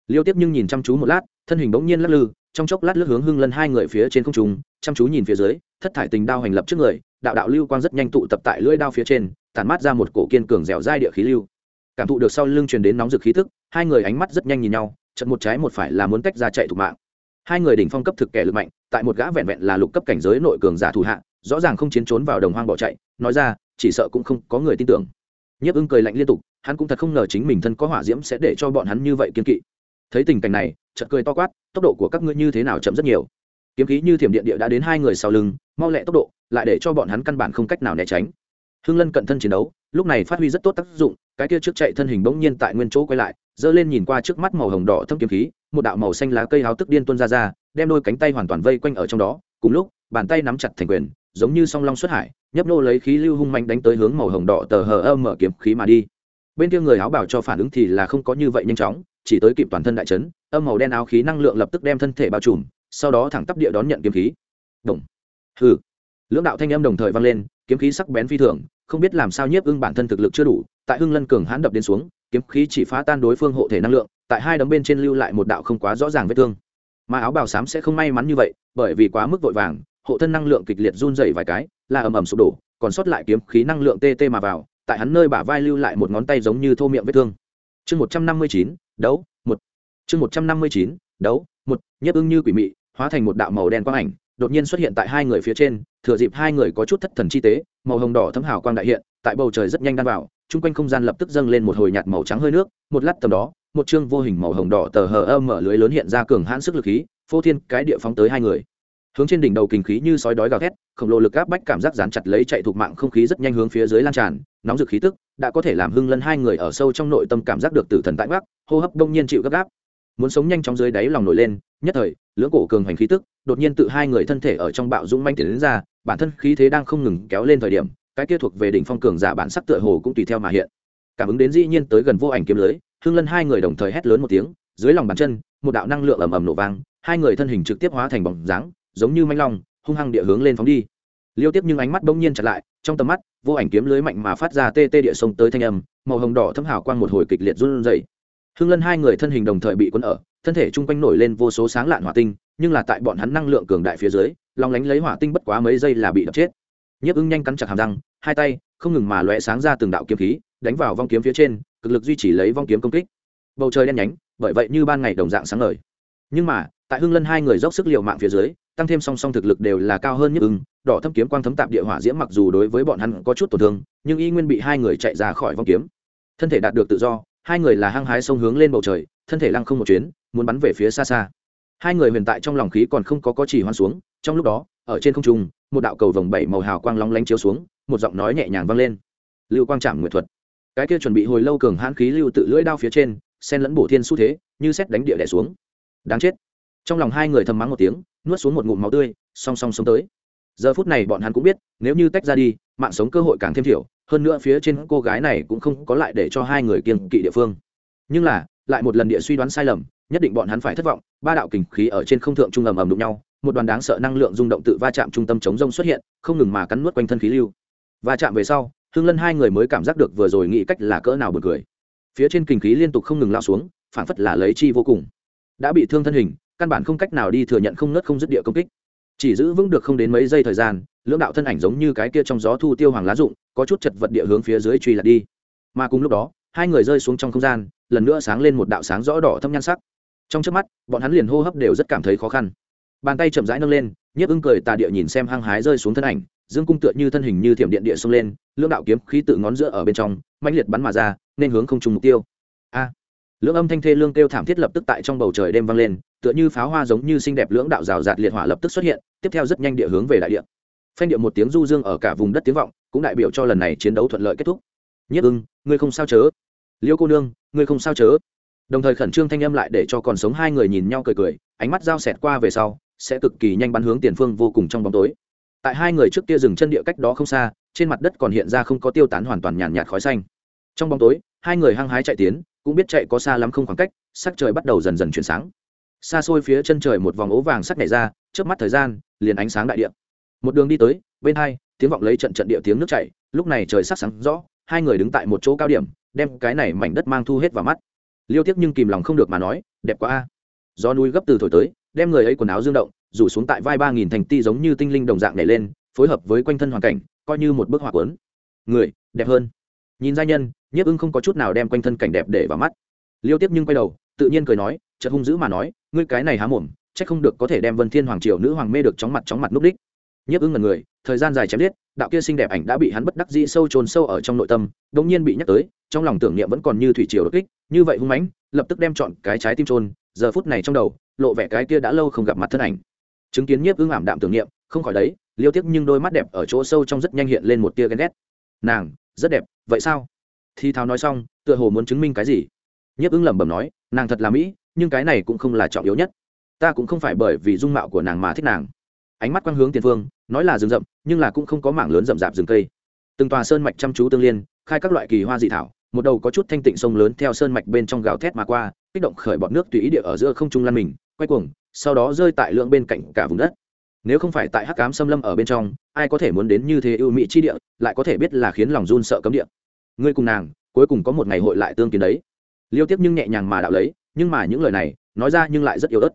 Liêu tiếp nhưng nhìn chăm chú một lát, thân hình bỗng nhiên lắc lư, trong chốc lát lướt hướng hưng lân hai người phía trên không trung, chăm chú nhìn phía dưới, thất thải tình đao hành lập trước người, đạo đạo lưu quang rất nhanh tụ tập tại lưỡi đao phía trên, tản mát ra một cổ kiên cường dẻo dai địa khí lưu. Cảm thụ được sau lưng truyền đến nóng dực khí tức, hai người ánh mắt rất nhanh nhìn nhau chật một trái một phải là muốn tách ra chạy thủ mạng. Hai người đỉnh phong cấp thực kẻ lực mạnh tại một gã vẹn vẹn là lục cấp cảnh giới nội cường giả thủ hạ, rõ ràng không chiến trốn vào đồng hoang bỏ chạy, nói ra, chỉ sợ cũng không có người tin tưởng. Nhiếp ưng cười lạnh liên tục, hắn cũng thật không ngờ chính mình thân có hỏa diễm sẽ để cho bọn hắn như vậy kiên kỵ. Thấy tình cảnh này, chợt cười to quát, tốc độ của các ngươi như thế nào chậm rất nhiều. Kiếm khí như thiểm điện địa đã đến hai người sau lưng, mau lẹ tốc độ, lại để cho bọn hắn căn bản không cách nào né tránh. Hưng lân cận thân chiến đấu, lúc này phát huy rất tốt tác dụng, cái kia trước chạy thân hình bỗng nhiên tại nguyên chỗ quay lại, giơ lên nhìn qua trước mắt màu hồng đỏ thâm kiếm khí, một đạo màu xanh lá cây háo tức điên tuôn ra ra đem đôi cánh tay hoàn toàn vây quanh ở trong đó, cùng lúc, bàn tay nắm chặt thành quyền, giống như song long xuất hải, nhấp nô lấy khí lưu hung mạnh đánh tới hướng màu hồng đỏ tờ hờ ơ mở kiếm khí mà đi. Bên kia người áo bảo cho phản ứng thì là không có như vậy nhanh chóng, chỉ tới kịp toàn thân đại chấn, âm màu đen áo khí năng lượng lập tức đem thân thể bao trùm, sau đó thẳng tắp địa đón nhận kiếm khí. Đồng. Hừ. Lưỡng đạo thanh âm đồng thời vang lên, kiếm khí sắc bén phi thường, không biết làm sao nhiếp ưng bản thân thực lực chưa đủ, tại hưng lân cường hãn đập đến xuống, kiếm khí chỉ phá tan đối phương hộ thể năng lượng, tại hai đấm bên trên lưu lại một đạo không quá rõ ràng vết thương mà áo bào xám sẽ không may mắn như vậy, bởi vì quá mức vội vàng, hộ thân năng lượng kịch liệt run dày vài cái, là ầm ầm sụp đổ, còn sót lại kiếm khí năng lượng tê tê mà vào, tại hắn nơi bả vai lưu lại một ngón tay giống như thô miệng vết thương. Chương một trăm năm mươi chín, đấu, một. Chương một trăm năm mươi chín, đấu, một nhấp ưng như quỷ mị, hóa thành một đạo màu đen quang ảnh, đột nhiên xuất hiện tại hai người phía trên, thừa dịp hai người có chút thất thần chi tế, màu hồng đỏ thấm hào quang đại hiện, tại bầu trời rất nhanh đan vào chung quanh không gian lập tức dâng lên một hồi nhạt màu trắng hơi nước, một lát tầm đó, một chương vô hình màu hồng đỏ tờ hờ âm mở lưới lớn hiện ra cường hãn sức lực khí, phô thiên cái địa phóng tới hai người. Hướng trên đỉnh đầu kinh khí như sói đói gào thét, khổng lồ lực áp bách cảm giác dán chặt lấy chạy thuộc mạng không khí rất nhanh hướng phía dưới lan tràn, nóng rực khí tức đã có thể làm hưng lân hai người ở sâu trong nội tâm cảm giác được tử thần tại bắc hô hấp đông nhiên chịu gấp gáp. Muốn sống nhanh chóng dưới đáy lòng nổi lên, nhất thời, lưỡng cổ cường hành khí tức đột nhiên tự hai người thân thể ở trong bạo dũng manh tiến đến ra, bản thân khí thế đang không ngừng kéo lên thời điểm cái kia thuộc về đỉnh phong cường giả bản sắc tựa hồ cũng tùy theo mà hiện. Cảm ứng đến dĩ nhiên tới gần vô ảnh kiếm lưới, hưng lân hai người đồng thời hét lớn một tiếng, dưới lòng bàn chân, một đạo năng lượng ầm ầm nổ vang, hai người thân hình trực tiếp hóa thành bóng dáng, giống như manh long, hung hăng địa hướng lên phóng đi. Liêu tiếp nhưng ánh mắt bỗng nhiên chặt lại, trong tầm mắt, vô ảnh kiếm lưới mạnh mà phát ra tê tê địa sông tới thanh âm, màu hồng đỏ thâm hào quang một hồi kịch liệt run rẩy. Hưng lân hai người thân hình đồng thời bị cuốn ở, thân thể chung quanh nổi lên vô số sáng lạn hỏa tinh, nhưng là tại bọn hắn năng lượng cường đại phía dưới, lòng lánh lấy hỏa tinh bất quá mấy giây là bị đập chết. Nhiếp ưng nhanh cắn chặt hàm răng hai tay, không ngừng mà lóe sáng ra từng đạo kiếm khí, đánh vào vong kiếm phía trên, cực lực duy trì lấy vong kiếm công kích. Bầu trời đen nhánh, bởi vậy như ban ngày đồng dạng sáng ngời. Nhưng mà, tại hưng lân hai người dốc sức l i ề u mạng phía dưới, tăng thêm song song thực lực đều là cao hơn nhất ưng, đỏ thâm kiếm quang thấm tạp địa hỏa diễm mặc dù đối với bọn hắn có chút tổn thương, nhưng y nguyên bị hai người chạy ra khỏi vong kiếm. Thân thể đạt được tự do, hai người là hăng hái sông hướng lên bầu trời, thân thể lăng không một chuyến, muốn bắn về phía xa xa. Hai người huyền tại trong lòng khí còn không có có chỉ hoan xuống, trong lúc đó ở trên không trung, một đạo cầu vồng bảy màu hào quang long lánh chiếu xuống, một giọng nói nhẹ nhàng vang lên. Lưu quang trảm nguyệt thuật. Cái kia chuẩn bị hồi lâu cường hãn khí lưu tự lưỡi đao phía trên sen lẫn bổ thiên xu thế, như xét đánh địa đẻ xuống. Đáng chết. Trong lòng hai người thầm mắng một tiếng, nuốt xuống một ngụm máu tươi, song song sống tới. Giờ phút này bọn hắn cũng biết, nếu như tách ra đi, mạng sống cơ hội càng thêm thiểu, hơn nữa phía trên cô gái này cũng không có lại để cho hai người kiêng kỵ địa phương. Nhưng là, lại một lần địa suy đoán sai lầm, nhất định bọn hắn phải thất vọng, ba đạo kình khí ở trên không thượng trung ầm ầm đụng nhau một đoàn đáng sợ năng lượng rung động tự va chạm trung tâm chống rông xuất hiện, không ngừng mà cắn nuốt quanh thân khí lưu. Va chạm về sau hương lân hai người mới cảm giác được vừa rồi nghĩ cách là cỡ nào bật cười. Phía trên kình khí liên tục không ngừng lao xuống phản phất là lấy chi vô cùng. Đã bị thương thân hình, căn bản không cách nào đi thừa nhận không nớt không dứt địa công kích. Chỉ giữ vững được không đến mấy giây thời gian, lưỡng đạo thân ảnh giống như cái kia trong gió thu tiêu hoàng lá rụng, có chút chật vật địa hướng phía dưới truy lạc đi. Mà cùng lúc đó, hai người rơi xuống trong không gian, lần nữa sáng lên một đạo sáng rõ đỏ thâm nhan sắc. Trong trước mắt, bọn hắn liền hô hấp đều rất cảm thấy khó khăn bàn tay chậm rãi nâng lên, nhiếp ưng cười tà địa nhìn xem hăng hái rơi xuống thân ảnh, dương cung tựa như thân hình như thiểm điện địa xông lên, lưỡng đạo kiếm khí tự ngón giữa ở bên trong, mãnh liệt bắn mà ra, nên hướng không trùng mục tiêu. A! Lưỡng âm thanh thê lương kêu thảm thiết lập tức tại trong bầu trời đêm vang lên, tựa như pháo hoa giống như xinh đẹp lưỡng đạo rào rạt liệt hỏa lập tức xuất hiện, tiếp theo rất nhanh địa hướng về đại địa. Phanh điệu một tiếng du dương ở cả vùng đất tiếng vọng, cũng đại biểu cho lần này chiến đấu thuận lợi kết thúc. Nhất ưng, ngươi không sao chớ? Liêu cô nương, ngươi không sao chớ? Đồng thời khẩn trương thanh âm lại để cho còn sống hai người nhìn nhau cười cười, ánh mắt dao xẹt qua về sau sẽ cực kỳ nhanh bắn hướng tiền phương vô cùng trong bóng tối. Tại hai người trước kia dừng chân địa cách đó không xa, trên mặt đất còn hiện ra không có tiêu tán hoàn toàn nhàn nhạt khói xanh. Trong bóng tối, hai người hăng hái chạy tiến, cũng biết chạy có xa lắm không khoảng cách, sắc trời bắt đầu dần dần chuyển sáng. Xa xôi phía chân trời một vòng ố vàng sắc nhảy ra trước mắt thời gian, liền ánh sáng đại địa. Một đường đi tới, bên hai, tiếng vọng lấy trận trận địa tiếng nước chảy, lúc này trời sắc sáng rõ, hai người đứng tại một chỗ cao điểm, đem cái này mảnh đất mang thu hết vào mắt. Liêu tiếc nhưng kìm lòng không được mà nói, đẹp quá a. Gió núi gấp từ thổi tới đem người ấy quần áo dương động, rủ xuống tại vai ba nghìn thành ti giống như tinh linh đồng dạng nhảy lên, phối hợp với quanh thân hoàn cảnh, coi như một bức họa cuốn. Người, đẹp hơn. Nhìn giai nhân, nhiếp ưng không có chút nào đem quanh thân cảnh đẹp để vào mắt. Liêu tiếp nhưng quay đầu, tự nhiên cười nói, chợt hung dữ mà nói, ngươi cái này há mồm, chắc không được có thể đem vân thiên hoàng triều nữ hoàng mê được chóng mặt chóng mặt núp đích. Nhiếp ưng ngần người, thời gian dài chém giết, đạo kia xinh đẹp ảnh đã bị hắn bất đắc dĩ sâu trồn sâu ở trong nội tâm, đống nhiên bị nhắc tới, trong lòng tưởng niệm vẫn còn như thủy triều đột kích, như vậy hung mãnh, lập tức đem chọn cái trái tim trôn giờ phút này trong đầu lộ vẻ cái kia đã lâu không gặp mặt thân ảnh. Chứng kiến nhiếp ưng ảm đạm tưởng niệm, không khỏi đấy, liêu tiếc nhưng đôi mắt đẹp ở chỗ sâu trong rất nhanh hiện lên một tia ghen ghét. Nàng, rất đẹp, vậy sao? Thi thao nói xong, tựa hồ muốn chứng minh cái gì? Nhiếp ưng lẩm bẩm nói, nàng thật là mỹ, nhưng cái này cũng không là trọng yếu nhất. Ta cũng không phải bởi vì dung mạo của nàng mà thích nàng. Ánh mắt quang hướng tiền phương, nói là rừng rậm, nhưng là cũng không có mảng lớn rậm rạp rừng cây. Từng tòa sơn mạch chăm chú tương liên, khai các loại kỳ hoa dị thảo, một đầu có chút thanh tịnh sông lớn theo sơn mạch bên trong gào thét mà qua, kích động khởi bọt nước tùy ý địa ở giữa không trung lan mình quay cuồng, sau đó rơi tại lượng bên cạnh cả vùng đất. Nếu không phải tại hắc cám xâm lâm ở bên trong, ai có thể muốn đến như thế ưu mỹ chi địa, lại có thể biết là khiến lòng run sợ cấm địa. Ngươi cùng nàng, cuối cùng có một ngày hội lại tương kiến đấy. Liêu tiếp nhưng nhẹ nhàng mà đạo lấy, nhưng mà những lời này, nói ra nhưng lại rất yếu ớt.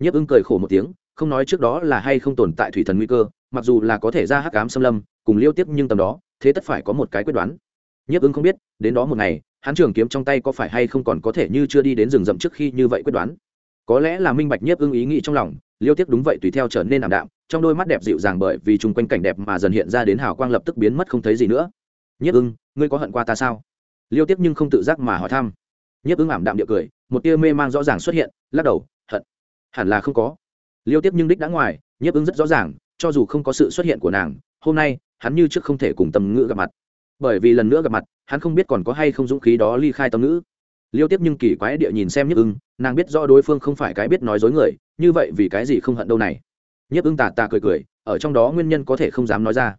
Nhiếp ưng cười khổ một tiếng, không nói trước đó là hay không tồn tại thủy thần nguy cơ, mặc dù là có thể ra hắc cám xâm lâm, cùng liêu tiếp nhưng tầm đó, thế tất phải có một cái quyết đoán. Nhiếp ưng không biết, đến đó một ngày, hắn trường kiếm trong tay có phải hay không còn có thể như chưa đi đến rừng rậm trước khi như vậy quyết đoán có lẽ là minh bạch nhiếp ưng ý nghĩ trong lòng, liêu tiếc đúng vậy tùy theo trở nên ảm đạm, trong đôi mắt đẹp dịu dàng bởi vì chung quanh cảnh đẹp mà dần hiện ra đến hào quang lập tức biến mất không thấy gì nữa. Nhiếp ưng, ngươi có hận qua ta sao? Liêu tiếc nhưng không tự giác mà hỏi thăm. Nhiếp ưng ảm đạm địa cười, một tia mê mang rõ ràng xuất hiện, lắc đầu, hận. Hẳn là không có. Liêu tiếp nhưng đích đã ngoài, nhiếp ưng rất rõ ràng, cho dù không có sự xuất hiện của nàng, hôm nay, hắn như trước không thể cùng tâm ngữ gặp mặt. Bởi vì lần nữa gặp mặt, hắn không biết còn có hay không dũng khí đó ly khai tâm ngữ liêu tiếp nhưng kỳ quái địa nhìn xem nhức ưng, nàng biết rõ đối phương không phải cái biết nói dối người, như vậy vì cái gì không hận đâu này? Nhức ưng tà tà cười cười, ở trong đó nguyên nhân có thể không dám nói ra.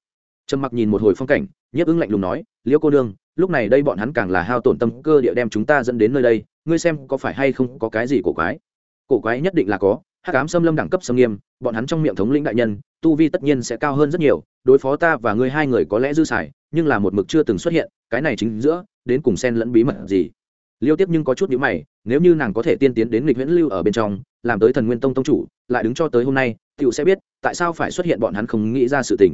Trầm mặc nhìn một hồi phong cảnh nhức ưng lạnh lùng nói, liêu cô nương, lúc này đây bọn hắn càng là hao tổn tâm cơ địa đem chúng ta dẫn đến nơi đây, ngươi xem có phải hay không có cái gì cổ quái? Cổ quái nhất định là có, hắc ám xâm lâm đẳng cấp xâm nghiêm, bọn hắn trong miệng thống lĩnh đại nhân, tu vi tất nhiên sẽ cao hơn rất nhiều, đối phó ta và ngươi hai người có lẽ dư xài, nhưng là một mực chưa từng xuất hiện, cái này chính giữa, đến cùng xen lẫn bí mật gì? Liêu tiếp nhưng có chút nhữ mày, nếu như nàng có thể tiên tiến đến lịch viễn lưu ở bên trong, làm tới thần nguyên tông tông chủ, lại đứng cho tới hôm nay t i ể u sẽ biết, tại sao phải xuất hiện bọn hắn không nghĩ ra sự tình.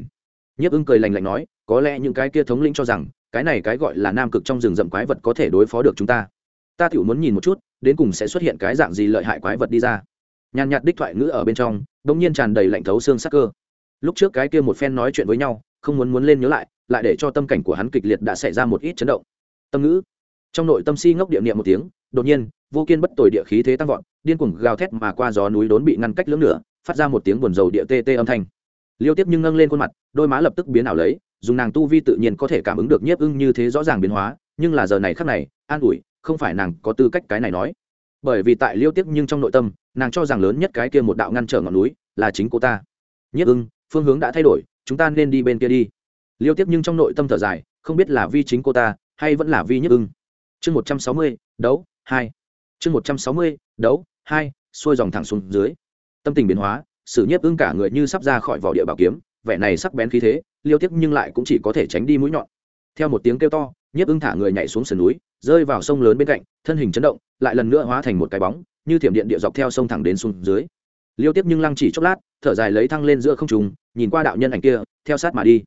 Nhiếp ưng cười lành lạnh nói, có lẽ những cái kia thống lĩnh cho rằng, cái này cái gọi là nam cực trong rừng rậm quái vật có thể đối phó được chúng ta. Ta t muốn nhìn một chút, đến cùng sẽ xuất hiện cái dạng gì lợi hại quái vật đi ra. Nhàn nhạt đích thoại ngữ ở bên trong đ ỗ n g nhiên tràn đầy lạnh thấu xương sắc cơ. Lúc trước cái kia một phen nói chuyện với nhau, không muốn muốn lên nhớ lại lại để cho tâm cảnh của hắn kịch liệt đã xảy ra một ít chấn động. Tâm ngữ trong nội tâm si ngốc địa niệm một tiếng, đột nhiên, vô kiên bất tồi địa khí thế tăng vọt, điên cuồng gào thét mà qua gió núi đốn bị ngăn cách lưỡng nửa, phát ra một tiếng buồn dầu địa tê tê âm thanh. Liêu tiếp nhưng ngâng lên khuôn mặt, đôi má lập tức biến ảo lấy, dùng nàng tu vi tự nhiên có thể cảm ứng được nhiếp ưng như thế rõ ràng biến hóa, nhưng là giờ này khắc này, an ủi, không phải nàng có tư cách cái này nói. Bởi vì tại liêu tiếp nhưng trong nội tâm, nàng cho rằng lớn nhất cái kia một đạo ngăn trở ngọn núi là chính cô ta. Nhiếp ưng, phương hướng đã thay đổi, chúng ta nên đi bên kia đi. Liêu tiếp nhưng trong nội tâm thở dài, không biết là vi chính cô ta, hay vẫn là vi nhiếp ưng chương một trăm sáu mươi, đấu, hai. Chương một trăm sáu mươi, đấu, hai, xuôi dòng thẳng xuống dưới. Tâm tình biến hóa sử nhiếp ưng cả người như sắp ra khỏi vỏ địa bảo kiếm, vẻ này sắc bén khí thế, liêu tiếp nhưng lại cũng chỉ có thể tránh đi mũi nhọn. Theo một tiếng kêu to, nhiếp ưng thả người nhảy xuống sườn núi, rơi vào sông lớn bên cạnh, thân hình chấn động, lại lần nữa hóa thành một cái bóng, như thiểm điện địa dọc theo sông thẳng đến xuống dưới. Liêu tiếp nhưng lăng chỉ chốc lát, thở dài lấy thăng lên giữa không trùng nhìn qua đạo nhân ảnh kia, theo sát mà đi.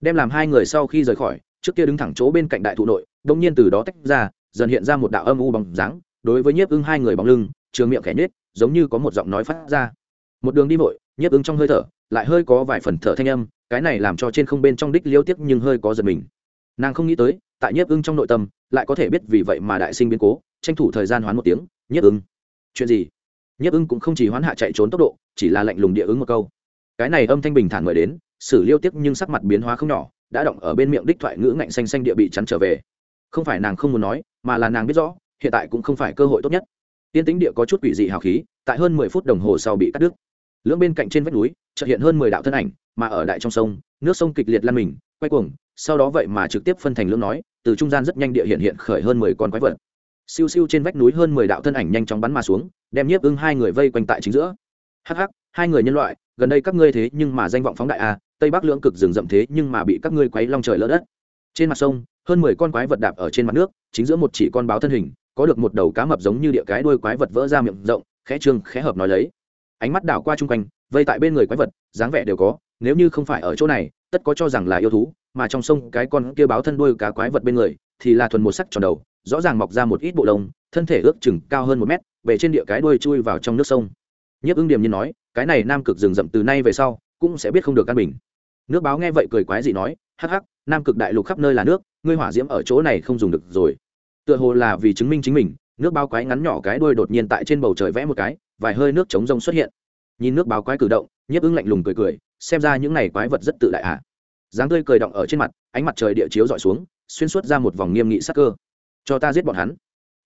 Đem làm hai người sau khi rời khỏi, trước kia đứng thẳng chỗ bên cạnh đại thụ nội đông nhiên từ đó tách ra dần hiện ra một đạo âm u bằng dáng, đối với nhiếp ưng hai người bóng lưng, trường miệng khẽ nhết giống như có một giọng nói phát ra. Một đường đi vội, nhiếp ưng trong hơi thở, lại hơi có vài phần thở thanh âm, cái này làm cho trên không bên trong đích liêu tiếc nhưng hơi có giật mình. Nàng không nghĩ tới, tại nhiếp ưng trong nội tâm, lại có thể biết vì vậy mà đại sinh biến cố, tranh thủ thời gian hoán một tiếng, nhiếp ưng, chuyện gì? Nhiếp ưng cũng không chỉ hoán hạ chạy trốn tốc độ, chỉ là lạnh lùng địa ứng một câu. Cái này âm thanh bình thản mời đến xử liêu tiếc nhưng sắc mặt biến hóa không nhỏ, đã động ở bên miệng đích thoại ngữ ngạnh xanh xanh địa bị chắn trở về. Không phải nàng không muốn nói mà là nàng biết rõ, hiện tại cũng không phải cơ hội tốt nhất. Tiên tính địa có chút quỷ dị hào khí, tại hơn mười phút đồng hồ sau bị cắt đứt. Lưỡng bên cạnh trên vách núi, chợt hiện hơn mười đạo thân ảnh, mà ở đại trong sông, nước sông kịch liệt lan mình, quay cuồng, sau đó vậy mà trực tiếp phân thành lưỡng nói, từ trung gian rất nhanh địa hiện hiện khởi hơn mười con quái vật. Siêu siêu trên vách núi hơn mười đạo thân ảnh nhanh chóng bắn mà xuống, đem nhiếp ưng hai người vây quanh tại chính giữa. Hắc hắc, hai người nhân loại, gần đây các ngươi thế nhưng mà danh vọng phóng đại a tây bắc lưỡng cực rừng rậm thế nhưng mà bị các ngươi quấy long trời lỡ đất. Trên mặt sông hơn mười con quái vật đạp ở trên mặt nước, chính giữa một chỉ con báo thân hình, có được một đầu cá mập giống như địa cái đuôi quái vật vỡ ra miệng rộng, khẽ trương, khẽ hợp nói lấy. Ánh mắt đảo qua chung quanh, vây tại bên người quái vật, dáng vẻ đều có, nếu như không phải ở chỗ này, tất có cho rằng là yêu thú, mà trong sông cái con kia báo thân đuôi cá quái vật bên người, thì là thuần một sắc tròn đầu, rõ ràng mọc ra một ít bộ lông, thân thể ước chừng cao hơn một mét về trên địa cái đuôi chui vào trong nước sông. Nhiếp ưng điểm như nói, cái này nam cực rừng rậm từ nay về sau, cũng sẽ biết không được căn bình. Nước báo nghe vậy cười quái dị nói, hắc hắc, nam cực đại lục khắp nơi là nước ngươi hỏa diễm ở chỗ này không dùng được rồi. Tựa hồ là vì chứng minh chính mình, nước bao quái ngắn nhỏ cái đuôi đột nhiên tại trên bầu trời vẽ một cái, vài hơi nước chống rông xuất hiện. Nhìn nước báo quái cử động, nhiếp ưng lạnh lùng cười cười, xem ra những này quái vật rất tự đại ạ. À. dáng tươi cười động ở trên mặt, ánh mặt trời địa chiếu dọi xuống, xuyên suốt ra một vòng nghiêm nghị sắc cơ. Cho ta giết bọn hắn.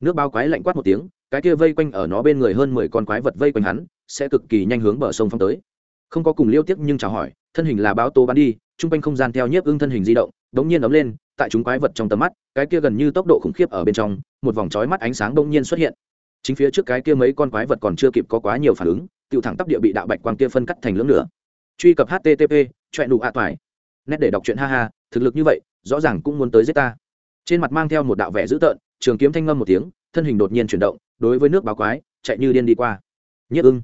Nước báo quái lạnh quát một tiếng, cái kia vây quanh ở nó bên người hơn mười con quái vật vây quanh hắn, sẽ cực kỳ nhanh hướng bờ sông phong tới. Không có cùng liêu tiếc nhưng chào hỏi, thân hình là báo tố bắn đi chung quanh không gian theo nhiếp ưng thân hình di động, đống nhiên ấm lên tại chúng quái vật trong tầm mắt, cái kia gần như tốc độ khủng khiếp ở bên trong, một vòng trói mắt ánh sáng đông nhiên xuất hiện. Chính phía trước cái kia mấy con quái vật còn chưa kịp có quá nhiều phản ứng tự thẳng tắp địa bị đạo bạch quang kia phân cắt thành lưỡng lửa truy cập http choẹ đủ a toài. Nét để đọc truyện ha ha, thực lực như vậy, rõ ràng cũng muốn tới giết ta. Trên mặt mang theo một đạo vẻ dữ tợn, trường kiếm thanh ngâm một tiếng, thân hình đột nhiên chuyển động, đối với nước báo quái, chạy như điên đi qua. Nhất ưng.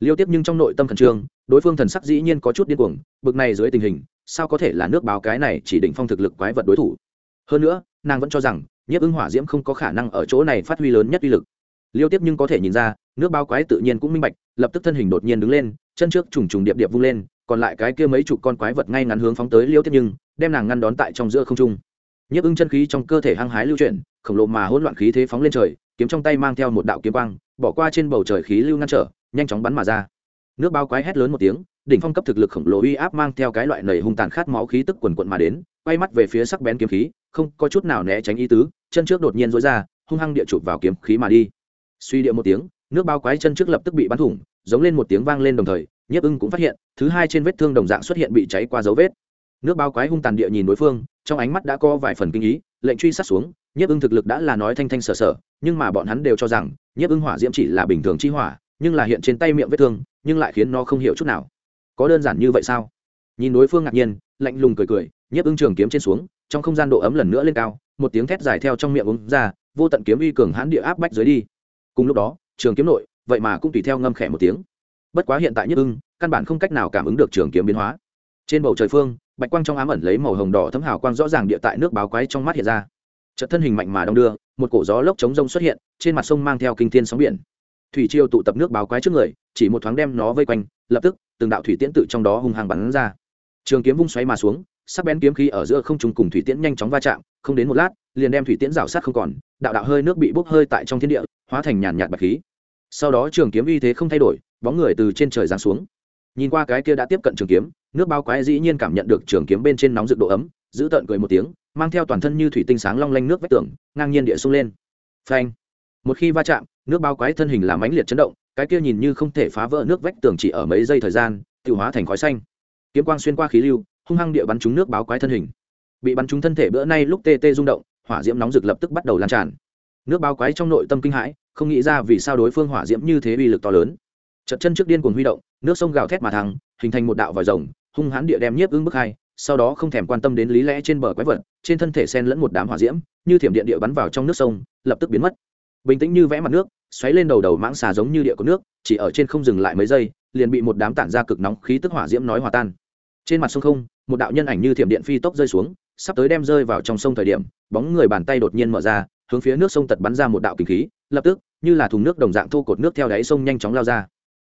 Liêu tiếp nhưng trong nội tâm khẩn trương, đối phương thần sắc dĩ nhiên có chút điên cuồng, bực này dưới tình hình sao có thể là nước báo cái này chỉ định phong thực lực quái vật đối thủ? Hơn nữa, nàng vẫn cho rằng, nhiếp ưng hỏa diễm không có khả năng ở chỗ này phát huy lớn nhất uy lực. Liêu tiếp nhưng có thể nhìn ra, nước báo quái tự nhiên cũng minh bạch, lập tức thân hình đột nhiên đứng lên, chân trước trùng trùng điệp điệp vung lên, còn lại cái kia mấy chục con quái vật ngay ngắn hướng phóng tới liêu tiếp nhưng, đem nàng ngăn đón tại trong giữa không trung. Nhiếp ưng chân khí trong cơ thể hăng hái lưu chuyển, khổng lồ mà hỗn loạn khí thế phóng lên trời, kiếm trong tay mang theo một đạo kiếm quang, bỏ qua trên bầu trời khí lưu ngăn trở, nhanh chóng bắn mà ra. Nước bao quái hét lớn một tiếng đỉnh phong cấp thực lực khổng lồ uy áp mang theo cái loại nầy hung tàn khát máu khí tức quần quận mà đến, quay mắt về phía sắc bén kiếm khí, không có chút nào né tránh ý tứ, chân trước đột nhiên dối ra, hung hăng địa chụp vào kiếm khí mà đi. Suy địa một tiếng, nước bao quái chân trước lập tức bị bắn thủng, giống lên một tiếng vang lên đồng thời, nhiếp ưng cũng phát hiện, thứ hai trên vết thương đồng dạng xuất hiện bị cháy qua dấu vết. Nước bao quái hung tàn địa nhìn đối phương, trong ánh mắt đã có vài phần kinh ý, lệnh truy sát xuống, nhiếp ưng thực lực đã là nói thanh thanh sở sở, nhưng mà bọn hắn đều cho rằng, nhiếp ưng hỏa diễm chỉ là bình thường chi hỏa, nhưng là hiện trên tay miệng vết thương, nhưng lại khiến nó không hiểu chút nào có đơn giản như vậy sao? Nhìn đối phương ngạc nhiên, lạnh lùng cười cười, nhiếp ưng trường kiếm trên xuống, trong không gian độ ấm lần nữa lên cao, một tiếng thét dài theo trong miệng uống ra, vô tận kiếm uy cường hãn địa áp bách dưới đi. Cùng lúc đó, trường kiếm nội, vậy mà cũng tùy theo ngâm khẽ một tiếng. Bất quá hiện tại nhiếp ưng căn bản không cách nào cảm ứng được trường kiếm biến hóa. Trên bầu trời phương, bạch quang trong ám ẩn lấy màu hồng đỏ thấm hào quang rõ ràng địa tại nước báo quái trong mắt hiện ra. Chợt thân hình mạnh mà đong đưa, một cổ gió lốc chống rông xuất hiện, trên mặt sông mang theo kinh thiên sóng biển. Thủy triều tụ tập nước báo quái trước người, chỉ một thoáng đem nó vây quanh lập tức, từng đạo thủy tiễn tự trong đó hung hăng bắn ra. Trường kiếm vung xoáy mà xuống, sắc bén kiếm khí ở giữa không trung cùng thủy tiễn nhanh chóng va chạm, không đến một lát, liền đem thủy tiễn rào sát không còn, đạo đạo hơi nước bị bốc hơi tại trong thiên địa, hóa thành nhàn nhạt bạch khí. Sau đó trường kiếm uy thế không thay đổi, bóng người từ trên trời giáng xuống. Nhìn qua cái kia đã tiếp cận trường kiếm, nước bao quái dĩ nhiên cảm nhận được trường kiếm bên trên nóng rực độ ấm, giữ tợn cười một tiếng, mang theo toàn thân như thủy tinh sáng long lanh nước vách tường, ngang nhiên địa sung lên. Phanh! Một khi va chạm, nước bao quái thân hình làm ánh liệt chấn động cái kia nhìn như không thể phá vỡ nước vách tường chỉ ở mấy giây thời gian tự hóa thành khói xanh. Kiếm quang xuyên qua khí lưu, hung hăng địa bắn trúng nước báo quái thân hình. Bị bắn trúng thân thể bữa nay lúc tê tê rung động, hỏa diễm nóng rực lập tức bắt đầu lan tràn. Nước báo quái trong nội tâm kinh hãi, không nghĩ ra vì sao đối phương hỏa diễm như thế uy lực to lớn. Chật chân trước điên cuồng huy động, nước sông gào thét mà thăng, hình thành một đạo vòi rồng, hung hãn địa đem nhiếp ứng bức hai, sau đó không thèm quan tâm đến lý lẽ trên bờ quái vật, trên thân thể sen lẫn một đám hỏa diễm, như thiểm điện địa bắn vào trong nước sông, lập tức biến mất bình tĩnh như vẽ mặt nước, xoáy lên đầu đầu mãng xà giống như địa có nước, chỉ ở trên không dừng lại mấy giây, liền bị một đám tản ra cực nóng khí tức hỏa diễm nói hòa tan. Trên mặt sông không, một đạo nhân ảnh như thiểm điện phi tốc rơi xuống, sắp tới đem rơi vào trong sông thời điểm, bóng người bàn tay đột nhiên mở ra, hướng phía nước sông tật bắn ra một đạo kinh khí, lập tức, như là thùng nước đồng dạng thô cột nước theo đáy sông nhanh chóng lao ra.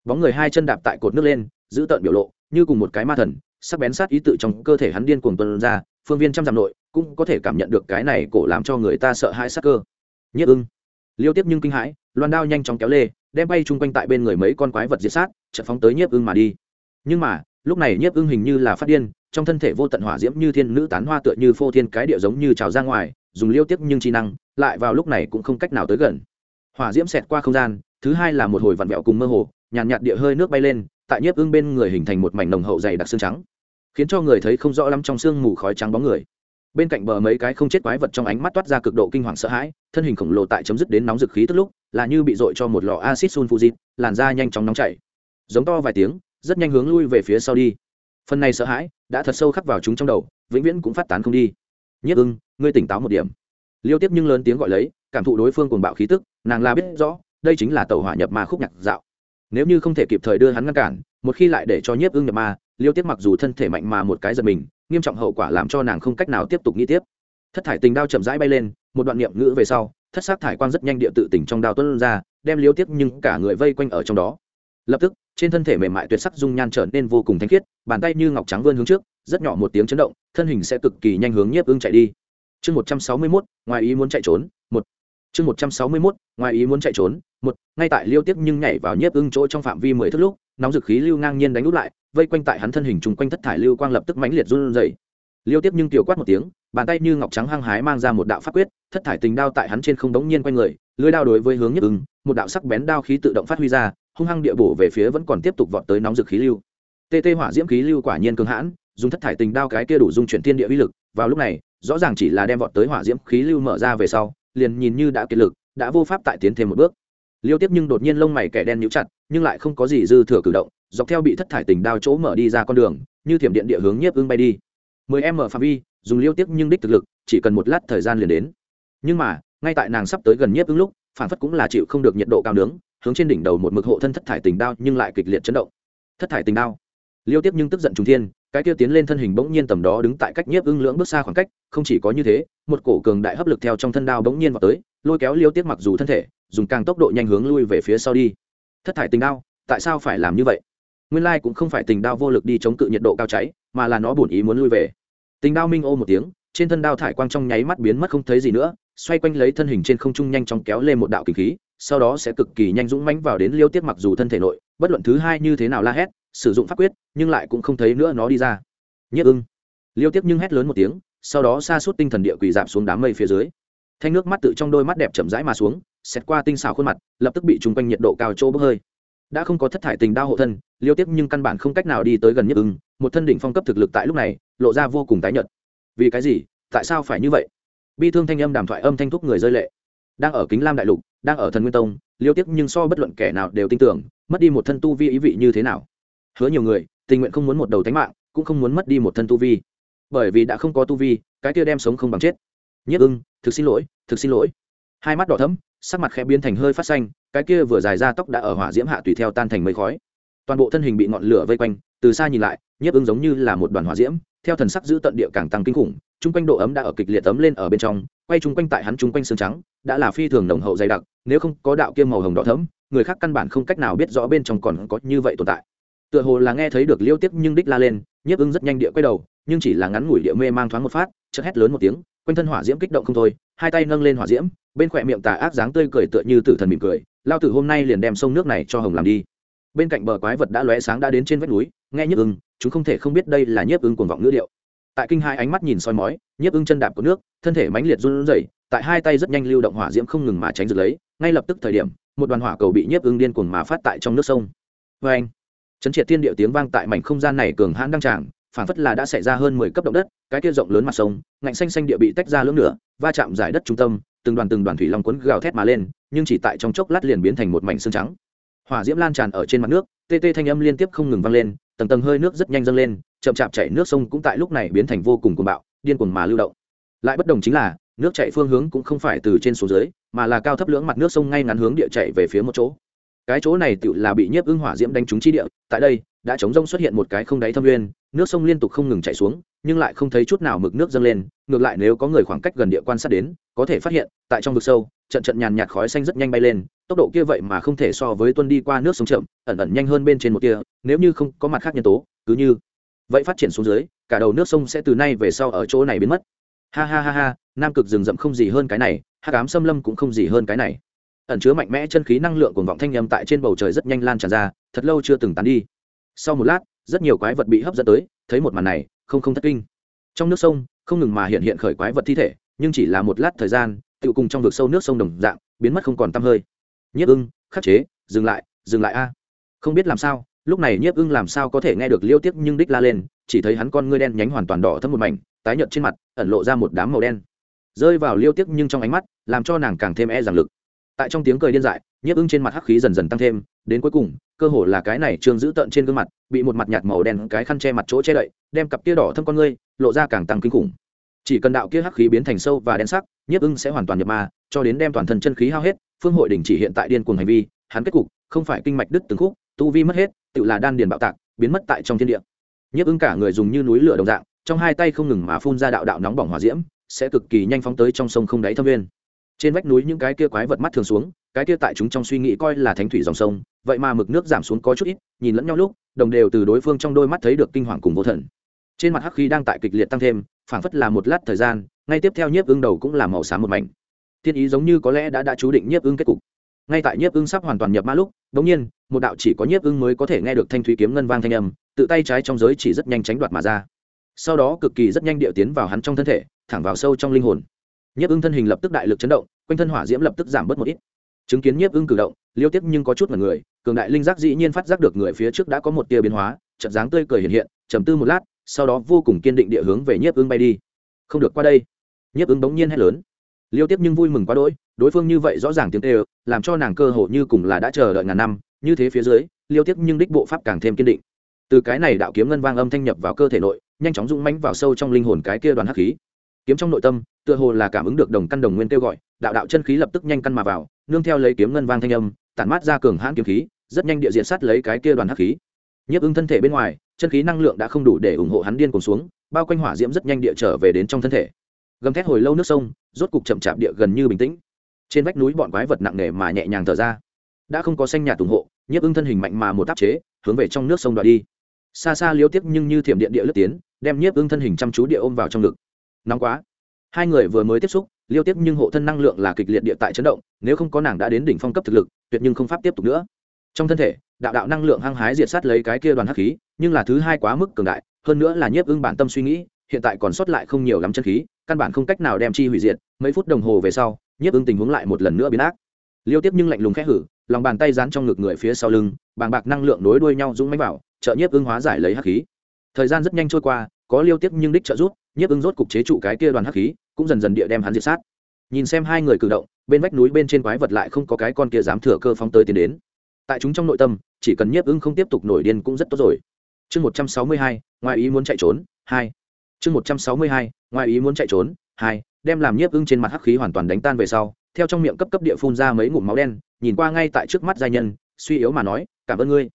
Bóng người hai chân đạp tại cột nước lên, giữ tợn biểu lộ, như cùng một cái ma thần, sắc bén sát ý tự trong cơ thể hắn điên cuồng tuân ra, phương viên trăm dặm nội, cũng có thể cảm nhận được cái này cổ làm cho người ta sợ hãi sắc cơ. Nhất ưng liêu tiếp nhưng kinh hãi loan đao nhanh chóng kéo lê đem bay chung quanh tại bên người mấy con quái vật diệt sát chợt phóng tới nhiếp ưng mà đi. Nhưng mà lúc này nhiếp ưng hình như là phát điên trong thân thể vô tận hỏa diễm như thiên nữ tán hoa tựa như phô thiên cái địa giống như trào ra ngoài dùng liêu tiếp nhưng chi năng lại vào lúc này cũng không cách nào tới gần. Hỏa diễm xẹt qua không gian thứ hai là một hồi vặn vẹo cùng mơ hồ nhàn nhạt, nhạt địa hơi nước bay lên tại nhiếp ưng bên người hình thành một mảnh nồng hậu dày đặc xương trắng khiến cho người thấy không rõ lắm trong sương mù khói trắng bóng người bên cạnh bờ mấy cái không chết quái vật trong ánh mắt toát ra cực độ kinh hoàng sợ hãi, thân hình khổng lồ tại chấm dứt đến nóng dực khí tức lúc, là như bị dội cho một lọ acid sulfuric, làn da nhanh chóng nóng chảy. Giống to vài tiếng, rất nhanh hướng lui về phía sau đi. Phần này sợ hãi đã thật sâu khắc vào chúng trong đầu, vĩnh viễn cũng phát tán không đi. Nhất ưng, ngươi tỉnh táo một điểm. Liêu tiếp nhưng lớn tiếng gọi lấy, cảm thụ đối phương cuồng bạo khí tức, nàng là biết rõ, đây chính là tàu hỏa nhập ma khúc nhạc dạo. Nếu như không thể kịp thời đưa hắn ngăn cản một khi lại để cho nhiếp ưng nhập ma, liêu tiếp mặc dù thân thể mạnh mà một cái giật mình, nghiêm trọng hậu quả làm cho nàng không cách nào tiếp tục nghĩ tiếp. Thất thải tình đao chậm rãi bay lên, một đoạn niệm ngữ về sau, thất sát thải quang rất nhanh địa tự tỉnh trong đao tuân ra, đem liêu tiếp nhưng cả người vây quanh ở trong đó. Lập tức, trên thân thể mềm mại tuyệt sắc dung nhan trở nên vô cùng thanh khiết, bàn tay như ngọc trắng vươn hướng trước, rất nhỏ một tiếng chấn động, thân hình sẽ cực kỳ nhanh hướng nhiếp ưng chạy đi. Chương một trăm sáu mươi mốt, ngoài ý muốn chạy trốn, một chương một trăm sáu mươi mốt, ngoài ý muốn chạy trốn, một, ngay tại liêu tiếp nhưng nhảy vào nhiếp ưng chỗ trong phạm vi mười thước lúc, nóng dực khí lưu ngang nhiên đánh út lại, vây quanh tại hắn thân hình chung quanh thất thải lưu quang lập tức mãnh liệt run rẩy. Liêu tiếp nhưng tiểu quát một tiếng, bàn tay như ngọc trắng hăng hái mang ra một đạo pháp quyết, thất thải tình đao tại hắn trên không đống nhiên quanh người, lưới đao đối với hướng nhiếp ưng, một đạo sắc bén đao khí tự động phát huy ra, hung hăng địa bổ về phía vẫn còn tiếp tục vọt tới nóng dực khí lưu. Tê tê hỏa diễm khí lưu quả nhiên cường hãn, dùng thất thải tình đao cái kia đủ dung chuyển thiên địa uy lực, vào lúc này, rõ ràng chỉ là đem vọt tới hỏa diễm khí lưu mở ra về sau liền nhìn như đã kiệt lực, đã vô pháp tại tiến thêm một bước. Liêu tiếp nhưng đột nhiên lông mày kẻ đen nhíu chặt, nhưng lại không có gì dư thừa cử động, dọc theo bị thất thải tình đao chỗ mở đi ra con đường, như thiểm điện địa hướng nhiếp ưng bay đi. Mười em mở phạm vi, dùng liêu tiếp nhưng đích thực lực, chỉ cần một lát thời gian liền đến. Nhưng mà, ngay tại nàng sắp tới gần nhiếp ưng lúc, phản phất cũng là chịu không được nhiệt độ cao nướng, hướng trên đỉnh đầu một mực hộ thân thất thải tình đao nhưng lại kịch liệt chấn động. Thất thải tình đao liêu tiếp nhưng tức giận trùng thiên, cái kia tiến lên thân hình bỗng nhiên tầm đó đứng tại cách nhiếp ưng lưỡng bước xa khoảng cách, không chỉ có như thế, một cổ cường đại hấp lực theo trong thân đao bỗng nhiên vào tới, lôi kéo liêu tiếp mặc dù thân thể, dùng càng tốc độ nhanh hướng lui về phía sau đi. Thất thải tình đao, tại sao phải làm như vậy? Nguyên lai cũng không phải tình đao vô lực đi chống cự nhiệt độ cao cháy, mà là nó bổn ý muốn lui về. Tình đao minh ô một tiếng, trên thân đao thải quang trong nháy mắt biến mất không thấy gì nữa, xoay quanh lấy thân hình trên không trung nhanh chóng kéo lên một đạo kinh khí, sau đó sẽ cực kỳ nhanh dũng mãnh vào đến liêu tiết mặc dù thân thể nội, bất luận thứ hai như thế nào la hét sử dụng pháp quyết, nhưng lại cũng không thấy nữa nó đi ra. Nhất ưng. Liêu tiếp nhưng hét lớn một tiếng, sau đó xa suốt tinh thần địa quỷ giảm xuống đám mây phía dưới. Thanh nước mắt tự trong đôi mắt đẹp chậm rãi mà xuống xét qua tinh xảo khuôn mặt, lập tức bị chung quanh nhiệt độ cao chỗ bốc hơi. Đã không có thất thải tình đao hộ thân, liêu tiếp nhưng căn bản không cách nào đi tới gần nhất ưng, một thân đỉnh phong cấp thực lực tại lúc này, lộ ra vô cùng tái nhợt. Vì cái gì? Tại sao phải như vậy? Bi thương thanh âm đàm thoại âm thanh thúc người rơi lệ. Đang ở kính lam đại lục, đang ở thần nguyên tông, liêu tiếp nhưng so bất luận kẻ nào đều tin tưởng, mất đi một thân tu vi ý vị như thế nào? Hứa nhiều người, tình nguyện không muốn một đầu tánh mạng, cũng không muốn mất đi một thân tu vi. Bởi vì đã không có tu vi, cái kia đem sống không bằng chết. Nhất ưng, thực xin lỗi, thực xin lỗi. Hai mắt đỏ thấm sắc mặt khẽ biến thành hơi phát xanh, cái kia vừa dài ra tóc đã ở hỏa diễm hạ tùy theo tan thành mây khói. Toàn bộ thân hình bị ngọn lửa vây quanh, từ xa nhìn lại nhiếp ưng giống như là một đoàn hỏa diễm, theo thần sắc giữ tận địa càng tăng kinh khủng, chung quanh độ ấm đã ở kịch liệt ấm lên ở bên trong, quay chung quanh tại hắn chung quanh xương trắng, đã là phi thường nồng hậu dày đặc, nếu không có đạo kia màu hồng đỏ thấm người khác căn bản không cách nào biết rõ bên trong còn có như vậy tồn tại tựa hồ là nghe thấy được liêu tiếp nhưng đích la lên, nhiếp ưng rất nhanh địa quay đầu, nhưng chỉ là ngắn ngủi địa mê mang thoáng một phát, chợt hét lớn một tiếng, quanh thân hỏa diễm kích động không thôi, hai tay nâng lên hỏa diễm, bên khỏe miệng tà ác dáng tươi cười tựa như tử thần mỉm cười, lao tử hôm nay liền đem sông nước này cho hồng làm đi. Bên cạnh bờ quái vật đã lóe sáng đã đến trên vách núi, nghe nhiếp ưng chúng không thể không biết đây là nhiếp ưng cuồng vọng ngữ điệu. Tại kinh hai ánh mắt nhìn soi mói, nhiếp ưng chân đạp của nước, thân thể mãnh liệt run rẩy, tại hai tay rất nhanh lưu động hỏa diễm không ngừng mà tránh giật lấy, ngay lập tức thời điểm, một đoàn hỏa cầu bị nhiếp ưng điên cuồng mà phát tại trong nước sông. Vê anh chấn triệt thiên điệu tiếng vang tại mảnh không gian này cường hãn đăng tràng phản phất là đã xảy ra hơn mười cấp động đất, cái kia rộng lớn mặt sông, ngạnh xanh xanh địa bị tách ra lưỡng nửa, va chạm giải đất trung tâm, từng đoàn từng đoàn thủy long cuốn gào thét mà lên, nhưng chỉ tại trong chốc lát liền biến thành một mảnh xương trắng. Hỏa diễm lan tràn ở trên mặt nước, tê tê thanh âm liên tiếp không ngừng vang lên, tầng tầng hơi nước rất nhanh dâng lên, chậm chạp chảy nước sông cũng tại lúc này biến thành vô cùng cuồng bạo, điên cuồng mà lưu động. Lại bất đồng chính là, nước chảy phương hướng cũng không phải từ trên xuống dưới, mà là cao thấp lưỡng mặt nước sông ngay ngắn hướng địa chảy về phía một chỗ cái chỗ này tựu là bị nhiếp ưng hỏa diễm đánh trúng chi địa, tại đây, đã chống rông xuất hiện một cái không đáy thâm nguyên, nước sông liên tục không ngừng chảy xuống, nhưng lại không thấy chút nào mực nước dâng lên, ngược lại nếu có người khoảng cách gần địa quan sát đến, có thể phát hiện, tại trong vực sâu, trận trận nhàn nhạt khói xanh rất nhanh bay lên, tốc độ kia vậy mà không thể so với tuân đi qua nước sông chậm, ẩn ẩn nhanh hơn bên trên một kia nếu như không có mặt khác nhân tố, cứ như vậy phát triển xuống dưới, cả đầu nước sông sẽ từ nay về sau ở chỗ này biến mất. Ha ha ha ha, nam cực rừng rậm không gì hơn cái này hát cám xâm lâm cũng không gì hơn cái này ẩn chứa mạnh mẽ chân khí năng lượng cuồng vọng thanh âm tại trên bầu trời rất nhanh lan tràn ra, thật lâu chưa từng tán đi. Sau một lát, rất nhiều quái vật bị hấp dẫn tới, thấy một màn này, không không thất kinh. Trong nước sông, không ngừng mà hiện hiện khởi quái vật thi thể, nhưng chỉ là một lát thời gian tự cùng trong vực sâu nước sông đồng dạng, biến mất không còn t hơi. Nhiếp ưng, khắc chế, dừng lại dừng lại a. Không biết làm sao, lúc này nhiếp ưng làm sao có thể nghe được liêu tiếc nhưng đích la lên, chỉ thấy hắn con ngươi đen nhánh hoàn toàn đỏ thâm một mảnh, tái nhợt trên mặt, ẩn lộ ra một đám màu đen. Rơi vào liêu tiếc nhưng trong ánh mắt, làm cho nàng càng thêm e rằng lực tại trong tiếng cười điên dại, nhiếp ưng trên mặt hắc khí dần dần tăng thêm, đến cuối cùng, cơ hồ là cái này trương giữ tợn trên gương mặt, bị một mặt nhạt màu đen cái khăn che mặt chỗ che đậy, đem cặp kia đỏ thâm con ngươi, lộ ra càng tăng kinh khủng. Chỉ cần đạo kia hắc khí biến thành sâu và đen sắc, nhiếp ưng sẽ hoàn toàn nhập ma, cho đến đem toàn thân chân khí hao hết, phương hội đình chỉ hiện tại điên cuồng hành vi, hắn kết cục, không phải kinh mạch đứt từng khúc, tu vi mất hết, tự là đan điền bạo tạc, biến mất tại trong thiên địa. Nhiếp ưng cả người dùng như núi lửa đồng dạng, trong hai tay không ngừng mà phun ra đạo đạo nóng bỏng hỏa diễm, sẽ cực kỳ nhanh phóng tới trong sông không đáy thâm viên trên vách núi những cái kia quái vật mắt thường xuống, cái kia tại chúng trong suy nghĩ coi là thánh thủy dòng sông, vậy mà mực nước giảm xuống có chút ít, nhìn lẫn nhau lúc, đồng đều từ đối phương trong đôi mắt thấy được kinh hoàng cùng vô thần. Trên mặt hắc khí đang tại kịch liệt tăng thêm, phảng phất là một lát thời gian, ngay tiếp theo nhiếp ưng đầu cũng là màu xám một mảnh. Thiên ý giống như có lẽ đã đã chú định nhiếp ưng kết cục. Ngay tại nhiếp ưng sắp hoàn toàn nhập ma lúc đống nhiên, một đạo chỉ có nhiếp ưng mới có thể nghe được thanh thủy kiếm ngân vang thanh âm, tự tay trái trong giới chỉ rất nhanh tránh đoạt mà ra. Sau đó cực kỳ rất nhanh điệu tiến vào hắn trong thân thể, thẳng vào sâu trong linh hồn nhiếp ưng thân hình lập tức đại lực chấn động, quanh thân hỏa diễm lập tức giảm bớt một ít. Chứng kiến nhiếp ưng cử động, liêu tiếp nhưng có chút mật người, cường đại linh giác dĩ nhiên phát giác được người phía trước đã có một tia biến hóa chật dáng tươi cười hiện hiện, trầm tư một lát, sau đó vô cùng kiên định địa hướng về nhiếp ưng bay đi. Không được qua đây. Nhiếp ưng bỗng nhiên hét lớn. Liêu tiếp nhưng vui mừng quá đỗi, đối phương như vậy rõ ràng tiếng tê làm cho nàng cơ hội như cùng là đã chờ đợi ngàn năm, như thế phía dưới, liêu tiếp nhưng đích bộ pháp càng thêm kiên định. Từ cái này đạo kiếm ngân vang âm thanh nhập vào cơ thể nội, nhanh chóng rung mánh vào sâu trong linh hồn cái kia đoàn hắc khí kiếm trong nội tâm, tựa hồ là cảm ứng được đồng căn đồng nguyên kêu gọi, đạo đạo chân khí lập tức nhanh căn mà vào, nương theo lấy kiếm ngân vang thanh âm, tản mát ra cường hãn kiếm khí, rất nhanh địa diện sát lấy cái kia đoàn hắc khí. Nhiếp ứng thân thể bên ngoài, chân khí năng lượng đã không đủ để ủng hộ hắn điên cuồng xuống, bao quanh hỏa diễm rất nhanh địa trở về đến trong thân thể. Gầm thét hồi lâu nước sông, rốt cục chậm chạp địa gần như bình tĩnh. Trên vách núi bọn quái vật nặng nề mà nhẹ nhàng thở ra. Đã không có xanh nhạt ủng hộ, nhiếp ưng thân hình mạnh mà một áp chế, hướng về trong nước sông đoạn đi. Xa xa liếu tiếp nhưng như thiểm điện địa lướt tiến, đem nhiếp ưng thân hình chăm chú địa ôm vào trong ngực nóng quá. Hai người vừa mới tiếp xúc, liêu tiếp nhưng hộ thân năng lượng là kịch liệt địa tại chấn động, nếu không có nàng đã đến đỉnh phong cấp thực lực, tuyệt nhưng không pháp tiếp tục nữa. Trong thân thể, đạo đạo năng lượng hăng hái diệt sát lấy cái kia đoàn hắc khí, nhưng là thứ hai quá mức cường đại, hơn nữa là nhiếp ưng bản tâm suy nghĩ, hiện tại còn sót lại không nhiều lắm chân khí, căn bản không cách nào đem chi hủy diệt, mấy phút đồng hồ về sau, nhiếp ưng tình huống lại một lần nữa biến ác. Liêu tiếp nhưng lạnh lùng khẽ hử, lòng bàn tay dán trong ngực người phía sau lưng, bàng bạc năng lượng nối đuôi nhau dũng máy vào, trợ nhiếp ưng hóa giải lấy hắc khí. Thời gian rất nhanh trôi qua có liêu tiếp nhưng đích trợ rút nhiếp ưng rốt cục chế trụ cái kia đoàn hắc khí, cũng dần dần địa đem hắn diệt sát. Nhìn xem hai người cử động, bên vách núi bên trên quái vật lại không có cái con kia dám thừa cơ phóng tới tiến đến. Tại chúng trong nội tâm, chỉ cần nhiếp ưng không tiếp tục nổi điên cũng rất tốt rồi. Chương một trăm sáu mươi hai, ngoài ý muốn chạy trốn, hai. Chương một trăm sáu mươi hai, ngoài ý muốn chạy trốn, hai. Đem làm nhiếp ưng trên mặt hắc khí hoàn toàn đánh tan về sau, theo trong miệng cấp cấp địa phun ra mấy ngụm máu đen, nhìn qua ngay tại trước mắt giai nhân, suy yếu mà nói, cảm ơn ngươi.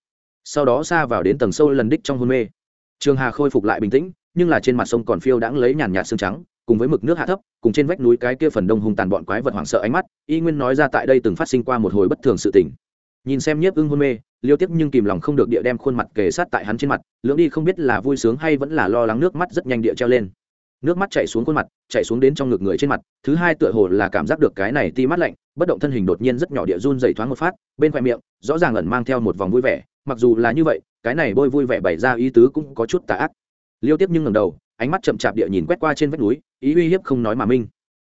Sau đó xa vào đến tầng sâu lần đích trong hôn mê. Trường hà khôi phục lại bình tĩnh nhưng là trên mặt sông còn phiêu đãng lấy nhàn nhạt xương trắng, cùng với mực nước hạ thấp, cùng trên vách núi cái kia phần đông hung tàn bọn quái vật hoảng sợ ánh mắt, y nguyên nói ra tại đây từng phát sinh qua một hồi bất thường sự tình. Nhìn xem nhiếp ưng hôn mê, liêu tiếp nhưng kìm lòng không được địa đem khuôn mặt kề sát tại hắn trên mặt, lưỡng đi không biết là vui sướng hay vẫn là lo lắng nước mắt rất nhanh địa treo lên. Nước mắt chảy xuống khuôn mặt, chảy xuống đến trong ngực người trên mặt, thứ hai tựa hồ là cảm giác được cái này ti mắt lạnh, bất động thân hình đột nhiên rất nhỏ địa run dày thoáng một phát, bên khoe miệng, rõ ràng ẩn mang theo một vòng vui vẻ, mặc dù là như vậy, cái này bôi vui vẻ bày ra ý tứ cũng có chút tà ác liêu tiếp nhưng ngầm đầu, ánh mắt chậm chạp địa nhìn quét qua trên vách núi, ý uy hiếp không nói mà minh.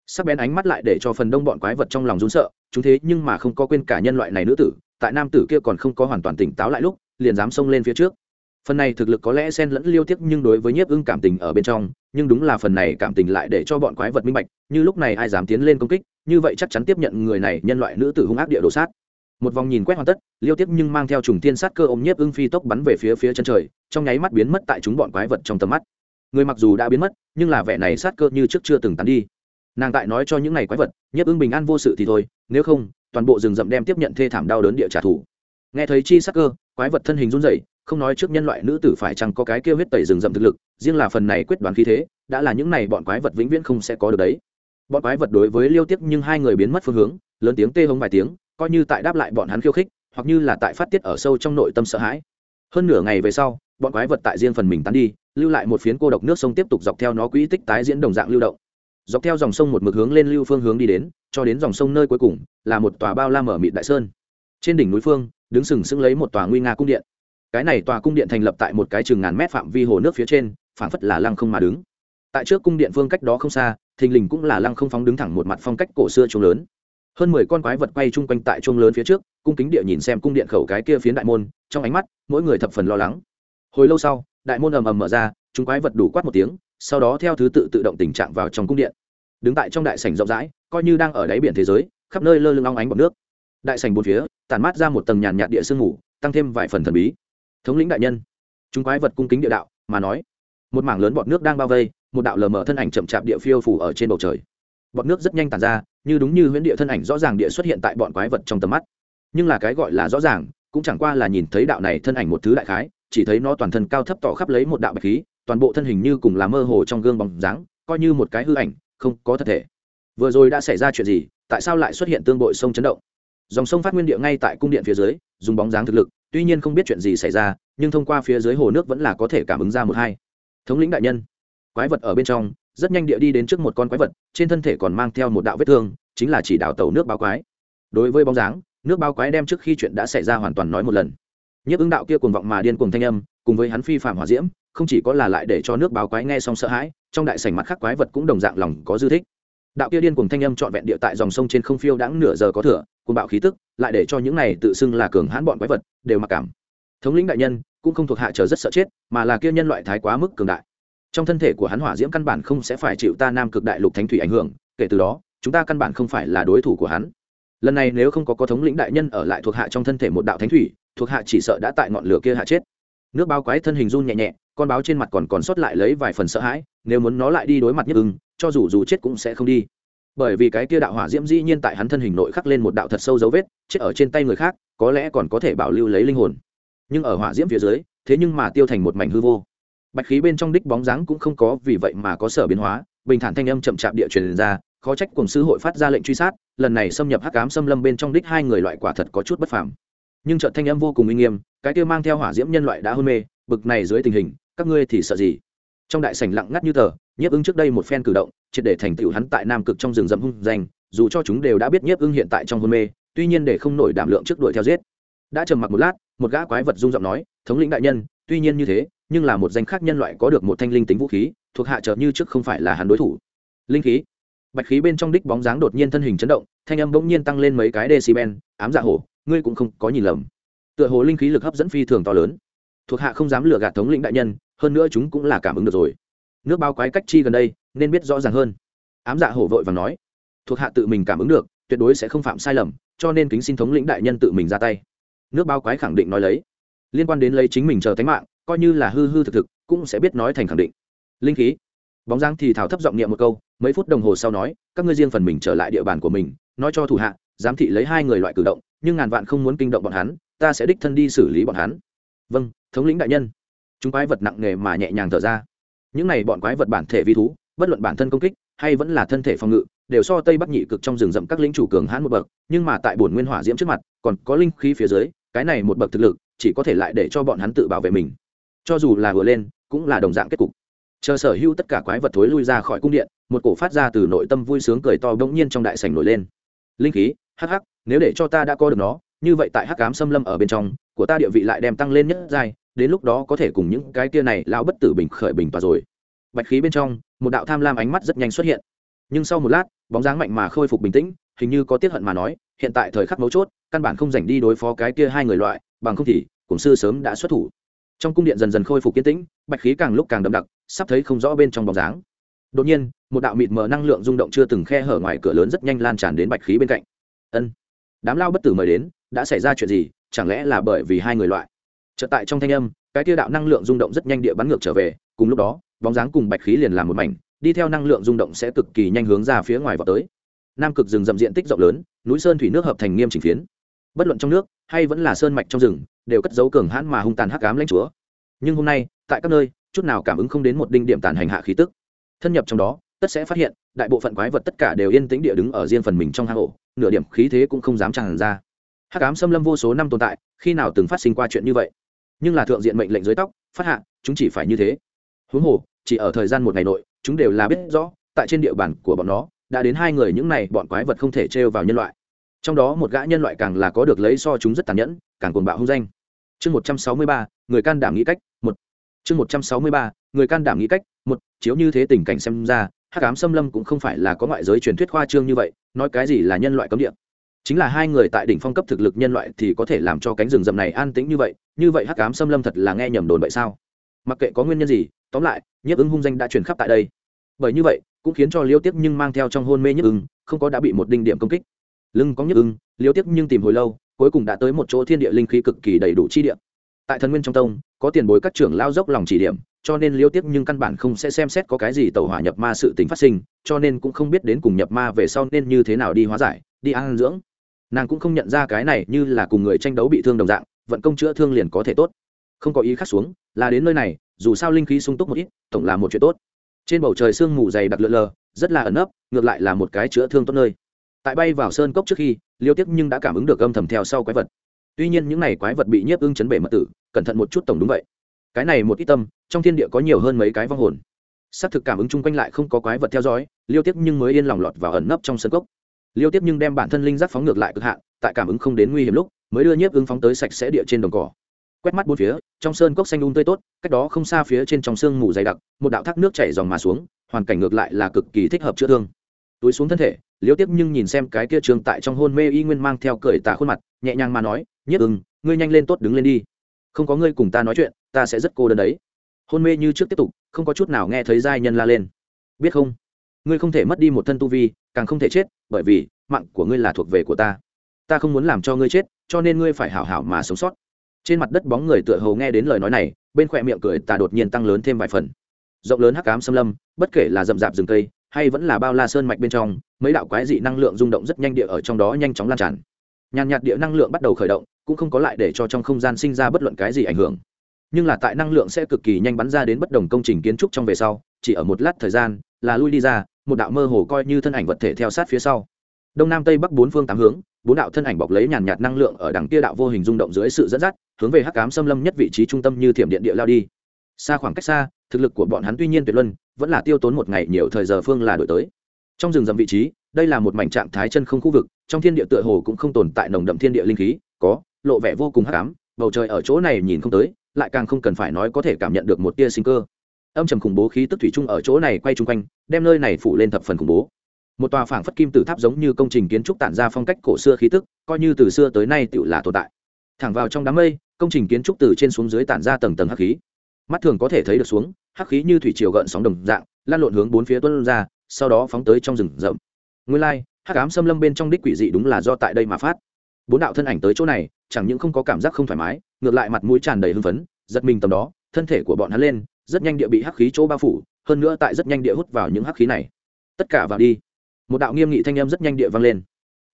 Sắc bén ánh mắt lại để cho phần đông bọn quái vật trong lòng rún sợ, chúng thế nhưng mà không có quên cả nhân loại này nữ tử, tại nam tử kia còn không có hoàn toàn tỉnh táo lại lúc, liền dám xông lên phía trước. Phần này thực lực có lẽ xen lẫn liêu tiếc nhưng đối với nhiếp ưng cảm tình ở bên trong, nhưng đúng là phần này cảm tình lại để cho bọn quái vật minh bạch, như lúc này ai dám tiến lên công kích, như vậy chắc chắn tiếp nhận người này nhân loại nữ tử hung ác địa đồ sát một vòng nhìn quét hoàn tất, liêu tiếc nhưng mang theo trùng tiên sát cơ ôm nhiếp ưng phi tốc bắn về phía phía chân trời, trong nháy mắt biến mất tại chúng bọn quái vật trong tầm mắt. Người mặc dù đã biến mất, nhưng là vẻ này sát cơ như trước chưa từng tán đi. Nàng tại nói cho những ngày quái vật, nhiếp ưng bình an vô sự thì thôi, nếu không, toàn bộ rừng rậm đem tiếp nhận thê thảm đau đớn địa trả thù. Nghe thấy chi sắc cơ, quái vật thân hình run rẩy, không nói trước nhân loại nữ tử phải chăng có cái kêu huyết tẩy rừng rậm thực lực, riêng là phần này quyết đoán khí thế, đã là những này bọn quái vật vĩnh viễn không sẽ có được đấy. Bọn quái vật đối với liêu tiếp nhưng hai người biến mất phương hướng, lớn tiếng tê hống vài tiếng coi như tại đáp lại bọn hắn khiêu khích, hoặc như là tại phát tiết ở sâu trong nội tâm sợ hãi. Hơn nửa ngày về sau, bọn quái vật tại riêng phần mình tán đi, lưu lại một phiến cô độc nước sông tiếp tục dọc theo nó quỹ tích tái diễn đồng dạng lưu động. Dọc theo dòng sông một mực hướng lên lưu phương hướng đi đến, cho đến dòng sông nơi cuối cùng, là một tòa bao la mở mịt đại sơn. Trên đỉnh núi phương, đứng sừng sững lấy một tòa nguy nga cung điện. Cái này tòa cung điện thành lập tại một cái chừng ngàn mét phạm vi hồ nước phía trên, phảng phất là lăng không mà đứng. Tại trước cung điện phương cách đó không xa, thình lình cũng là lăng không phóng đứng thẳng một mặt phong cách cổ xưa trung lớn hơn mười con quái vật quay chung quanh tại trung lớn phía trước, cung kính địa nhìn xem cung điện khẩu cái kia phiến đại môn, trong ánh mắt, mỗi người thập phần lo lắng. Hồi lâu sau, đại môn ầm ầm mở ra, chúng quái vật đủ quát một tiếng, sau đó theo thứ tự tự động tình trạng vào trong cung điện. Đứng tại trong đại sảnh rộng rãi, coi như đang ở đáy biển thế giới, khắp nơi lơ lưng long ánh bọc nước. Đại sảnh bốn phía, tản mát ra một tầng nhàn nhạt địa sương ngủ tăng thêm vài phần thần bí. Thống lĩnh đại nhân, chúng quái vật cung kính địa đạo, mà nói, một mảng lớn bọt nước đang bao vây, một đạo lờ mờ thân ảnh chậm chạp địa phiêu phủ ở trên bầu trời bọt nước rất nhanh tàn ra, như đúng như huyễn địa thân ảnh rõ ràng địa xuất hiện tại bọn quái vật trong tầm mắt. Nhưng là cái gọi là rõ ràng, cũng chẳng qua là nhìn thấy đạo này thân ảnh một thứ đại khái, chỉ thấy nó toàn thân cao thấp tỏ khắp lấy một đạo bạch khí, toàn bộ thân hình như cùng là mơ hồ trong gương bóng dáng, coi như một cái hư ảnh, không có thật thể. Vừa rồi đã xảy ra chuyện gì, tại sao lại xuất hiện tương bội sông chấn động? Dòng sông phát nguyên địa ngay tại cung điện phía dưới, dùng bóng dáng thực lực, tuy nhiên không biết chuyện gì xảy ra, nhưng thông qua phía dưới hồ nước vẫn là có thể cảm ứng ra một hai. Thống lĩnh đại nhân, quái vật ở bên trong rất nhanh địa đi đến trước một con quái vật, trên thân thể còn mang theo một đạo vết thương, chính là chỉ đạo tàu nước báo quái. Đối với bóng dáng, nước báo quái đem trước khi chuyện đã xảy ra hoàn toàn nói một lần. Nhiếp ứng đạo kia cuồng vọng mà điên cuồng thanh âm, cùng với hắn phi phạm hỏa diễm, không chỉ có là lại để cho nước báo quái nghe xong sợ hãi, trong đại sảnh mặt khác quái vật cũng đồng dạng lòng có dư thích. Đạo kia điên cùng thanh âm trọn vẹn địa tại dòng sông trên không phiêu đãng nửa giờ có thừa cùng bạo khí tức, lại để cho những này tự xưng là cường hãn bọn quái vật đều mặc cảm. Thống lĩnh đại nhân, cũng không thuộc hạ chờ rất sợ chết, mà là kia nhân loại thái quá mức cường đại trong thân thể của hắn hỏa diễm căn bản không sẽ phải chịu ta nam cực đại lục thánh thủy ảnh hưởng, kể từ đó, chúng ta căn bản không phải là đối thủ của hắn. Lần này nếu không có có thống lĩnh đại nhân ở lại thuộc hạ trong thân thể một đạo thánh thủy, thuộc hạ chỉ sợ đã tại ngọn lửa kia hạ chết. Nước báo quái thân hình run nhẹ nhẹ, con báo trên mặt còn còn sót lại lấy vài phần sợ hãi, nếu muốn nó lại đi đối mặt nhất ưng, cho dù dù chết cũng sẽ không đi. Bởi vì cái kia đạo hỏa diễm dĩ nhiên tại hắn thân hình nội khắc lên một đạo thật sâu dấu vết, chết ở trên tay người khác, có lẽ còn có thể bảo lưu lấy linh hồn. Nhưng ở hỏa diễm phía dưới, thế nhưng mà tiêu thành một mảnh hư vô bạch khí bên trong đích bóng dáng cũng không có, vì vậy mà có sở biến hóa. Bình thản thanh âm chậm chạp địa truyền ra, khó trách cùng sư hội phát ra lệnh truy sát, lần này xâm nhập hắc ám xâm lâm bên trong đích hai người loại quả thật có chút bất phàm. Nhưng trợ thanh âm vô cùng uy nghiêm, cái kia mang theo hỏa diễm nhân loại đã hôn mê, bực này dưới tình hình, các ngươi thì sợ gì? Trong đại sảnh lặng ngắt như tờ, nhiếp ứng trước đây một phen cử động, triệt để thành tựu hắn tại nam cực trong rừng rậm hung danh, dù cho chúng đều đã biết nhiếp ưng hiện tại trong hôn mê, tuy nhiên để không nổi đảm lượng trước đuổi theo giết. Đã trầm mặc một lát, một gã quái vật rung giọng nói, thống lĩnh đại nhân, tuy nhiên như thế nhưng là một danh khác nhân loại có được một thanh linh tính vũ khí, thuộc hạ trợ như trước không phải là hắn đối thủ. Linh khí. Bạch khí bên trong đích bóng dáng đột nhiên thân hình chấn động, thanh âm bỗng nhiên tăng lên mấy cái decibel, ám dạ hổ, ngươi cũng không có nhìn lầm. Tựa hồ linh khí lực hấp dẫn phi thường to lớn. Thuộc hạ không dám lừa gạt thống lĩnh đại nhân, hơn nữa chúng cũng là cảm ứng được rồi. Nước bao quái cách chi gần đây, nên biết rõ ràng hơn. Ám dạ hổ vội và nói. Thuộc hạ tự mình cảm ứng được, tuyệt đối sẽ không phạm sai lầm, cho nên kính xin thống lĩnh đại nhân tự mình ra tay. Nước bao quái khẳng định nói lấy. Liên quan đến lấy chính mình chờ tánh mạng coi như là hư hư thực thực, cũng sẽ biết nói thành khẳng định. Linh khí. Bóng dáng thì thảo thấp giọng niệm một câu, mấy phút đồng hồ sau nói, các ngươi riêng phần mình trở lại địa bàn của mình, nói cho thủ hạ, giám thị lấy hai người loại cử động, nhưng ngàn vạn không muốn kinh động bọn hắn, ta sẽ đích thân đi xử lý bọn hắn. Vâng thống lĩnh đại nhân. Chúng quái vật nặng nề mà nhẹ nhàng thở ra. Những này bọn quái vật bản thể vi thú, bất luận bản thân công kích, hay vẫn là thân thể phòng ngự, đều so tây bắc nhị cực trong rừng rậm các lĩnh chủ cường hãn một bậc, nhưng mà tại bổn nguyên hỏa diễm trước mặt, còn có linh khí phía dưới, cái này một bậc thực lực, chỉ có thể lại để cho bọn hắn tự bảo vệ mình cho dù là vừa lên, cũng là đồng dạng kết cục. Chờ sở hữu tất cả quái vật thối lui ra khỏi cung điện, một cổ phát ra từ nội tâm vui sướng cười to bỗng nhiên trong đại sảnh nổi lên. Linh khí, hắc hắc, nếu để cho ta đã có được nó, như vậy tại hắc cám xâm lâm ở bên trong, của ta địa vị lại đem tăng lên nhất giai, đến lúc đó có thể cùng những cái kia này lao bất tử bình khởi bình và rồi. Bạch khí bên trong, một đạo tham lam ánh mắt rất nhanh xuất hiện. Nhưng sau một lát, bóng dáng mạnh mà khôi phục bình tĩnh, hình như có tiết hận mà nói, hiện tại thời khắc mấu chốt, căn bản không dành đi đối phó cái kia hai người loại, bằng không thì cổng sư sớm đã xuất thủ trong cung điện dần dần khôi phục kiên tĩnh, bạch khí càng lúc càng đậm đặc, sắp thấy không rõ bên trong bóng dáng. Đột nhiên, một đạo mịt mờ năng lượng rung động chưa từng khe hở ngoài cửa lớn rất nhanh lan tràn đến bạch khí bên cạnh. Ân, đám lao bất tử mời đến, đã xảy ra chuyện gì? Chẳng lẽ là bởi vì hai người loại? Trở tại trong thanh âm, cái tiêu đạo năng lượng rung động rất nhanh địa bắn ngược trở về, cùng lúc đó, bóng dáng cùng bạch khí liền làm một mảnh, đi theo năng lượng rung động sẽ cực kỳ nhanh hướng ra phía ngoài vào tới. Nam cực rừng rậm diện tích rộng lớn, núi sơn thủy nước hợp thành nghiêm chỉnh phiến. Bất luận trong nước, hay vẫn là sơn mạch trong rừng đều cất dấu cường hãn mà hung tàn hắc ám lãnh chúa. Nhưng hôm nay, tại các nơi, chút nào cảm ứng không đến một đinh điểm tàn hành hạ khí tức. Thân nhập trong đó, tất sẽ phát hiện, đại bộ phận quái vật tất cả đều yên tĩnh địa đứng ở riêng phần mình trong hang ổ, nửa điểm khí thế cũng không dám tràn ra. Hắc ám xâm lâm vô số năm tồn tại, khi nào từng phát sinh qua chuyện như vậy? Nhưng là thượng diện mệnh lệnh dưới tóc, phát hạ, chúng chỉ phải như thế. Huống hồ, chỉ ở thời gian một ngày nội, chúng đều là biết rõ, tại trên địa bàn của bọn nó, đã đến hai người những này, bọn quái vật không thể trêu vào nhân loại trong đó một gã nhân loại càng là có được lấy so chúng rất tàn nhẫn, càng cuồng bạo hung danh. Chương một trăm sáu mươi ba, người can đảm nghĩ cách, một. Chương một trăm sáu mươi ba, người can đảm nghĩ cách, một. Chiếu như thế tình cảnh xem ra, hắc ám xâm lâm cũng không phải là có ngoại giới truyền thuyết khoa trương như vậy, nói cái gì là nhân loại cấm địa. Chính là hai người tại đỉnh phong cấp thực lực nhân loại thì có thể làm cho cánh rừng rậm này an tĩnh như vậy như vậy hắc ám xâm lâm thật là nghe nhầm đồn vậy sao? Mặc kệ có nguyên nhân gì, tóm lại, nhiếp ứng hung danh đã truyền khắp tại đây. Bởi như vậy, cũng khiến cho liêu tiếp nhưng mang theo trong hôn mê nhiếp ứng, không có đã bị một đinh điểm công kích lưng có nhức ưng, liêu tiếp nhưng tìm hồi lâu, cuối cùng đã tới một chỗ thiên địa linh khí cực kỳ đầy đủ chi địa. Tại thần nguyên trong tông, có tiền bối các trưởng lao dốc lòng chỉ điểm, cho nên liêu tiếp nhưng căn bản không sẽ xem xét có cái gì tàu hỏa nhập ma sự tính phát sinh, cho nên cũng không biết đến cùng nhập ma về sau nên như thế nào đi hóa giải, đi ăn dưỡng. Nàng cũng không nhận ra cái này như là cùng người tranh đấu bị thương đồng dạng, vận công chữa thương liền có thể tốt. Không có ý khác xuống, là đến nơi này, dù sao linh khí sung túc một ít, tổng là một chuyện tốt. Trên bầu trời sương mù dày đặc lượn lờ, rất là ẩn ấp ngược lại là một cái chữa thương tốt nơi tại bay vào sơn cốc trước khi, liêu tiếc nhưng đã cảm ứng được âm thầm theo sau quái vật. Tuy nhiên những n à y quái vật bị nhiếp ưng chấn bể mật tử, cẩn thận một chút tổng đúng vậy. Cái này một ít tâm, trong thiên địa có nhiều hơn mấy cái vong hồn. Xác thực cảm ứng chung quanh lại không có quái vật theo dõi, liêu tiếc nhưng mới yên lòng lọt vào ẩn nấp trong sân cốc. Liêu tiếc nhưng đem bản thân linh giác phóng ngược lại cực hạn, tại cảm ứng không đến nguy hiểm lúc, mới đưa nhiếp ứng phóng tới sạch sẽ địa trên đồng cỏ. Quét mắt bốn phía, trong sơn cốc xanh un tươi tốt, cách đó không xa phía trên trong sương mù dày đặc, một đạo thác nước chảy dòng mà xuống, hoàn cảnh ngược lại là cực kỳ thích hợp chữa thương. Túi xuống thân thể liêu tiếp nhưng nhìn xem cái kia trường tại trong hôn mê y nguyên mang theo cười tà khuôn mặt, nhẹ nhàng mà nói, nhất ưng, ngươi nhanh lên tốt đứng lên đi. Không có ngươi cùng ta nói chuyện, ta sẽ rất cô đơn đấy. Hôn mê như trước tiếp tục, không có chút nào nghe thấy giai nhân la lên. Biết không? Ngươi không thể mất đi một thân tu vi, càng không thể chết, bởi vì mạng của ngươi là thuộc về của ta. Ta không muốn làm cho ngươi chết, cho nên ngươi phải hảo hảo mà sống sót. Trên mặt đất bóng người tựa hồ nghe đến lời nói này, bên khỏe miệng cười ta đột nhiên tăng lớn thêm vài phần. Rộng lớn hắc ám xâm lâm, bất kể là rậm rạp rừng cây hay vẫn là bao la sơn mạch bên trong, mấy đạo quái dị năng lượng rung động rất nhanh địa ở trong đó nhanh chóng lan tràn. Nhàn nhạt địa năng lượng bắt đầu khởi động, cũng không có lại để cho trong không gian sinh ra bất luận cái gì ảnh hưởng. Nhưng là tại năng lượng sẽ cực kỳ nhanh bắn ra đến bất đồng công trình kiến trúc trong về sau, chỉ ở một lát thời gian, là lui đi ra, một đạo mơ hồ coi như thân ảnh vật thể theo sát phía sau. Đông nam tây bắc bốn phương tám hướng, bốn đạo thân ảnh bọc lấy nhàn nhạt năng lượng ở đằng kia đạo vô hình rung động dưới sự dẫn dắt, hướng về hắc cám xâm lâm nhất vị trí trung tâm như thiểm điện địa lao đi. Xa khoảng cách xa, thực lực của bọn hắn tuy nhiên tuyệt luân vẫn là tiêu tốn một ngày nhiều thời giờ phương là đổi tới. Trong rừng rậm vị trí, đây là một mảnh trạng thái chân không khu vực, trong thiên địa tựa hồ cũng không tồn tại nồng đậm thiên địa linh khí, có, lộ vẻ vô cùng hắc ám, bầu trời ở chỗ này nhìn không tới, lại càng không cần phải nói có thể cảm nhận được một tia sinh cơ. Âm trầm khủng bố khí tức thủy chung ở chỗ này quay chung quanh, đem nơi này phủ lên thập phần khủng bố. Một tòa phảng phất kim tử tháp giống như công trình kiến trúc tản ra phong cách cổ xưa khí tức, coi như từ xưa tới nay tự là tồn tại. Thẳng vào trong đám mây, công trình kiến trúc từ trên xuống dưới tản ra tầng tầng hắc khí mắt thường có thể thấy được xuống, hắc khí như thủy triều gợn sóng đồng dạng, lan lộn hướng bốn phía tuân ra, sau đó phóng tới trong rừng rậm. Nguyên lai, hắc ám xâm lâm bên trong đích quỷ dị đúng là do tại đây mà phát. Bốn đạo thân ảnh tới chỗ này, chẳng những không có cảm giác không thoải mái, ngược lại mặt mũi tràn đầy hưng phấn, giật mình tầm đó, thân thể của bọn hắn lên, rất nhanh địa bị hắc khí chỗ bao phủ, hơn nữa tại rất nhanh địa hút vào những hắc khí này. Tất cả vào đi. Một đạo nghiêm nghị thanh âm rất nhanh địa vang lên.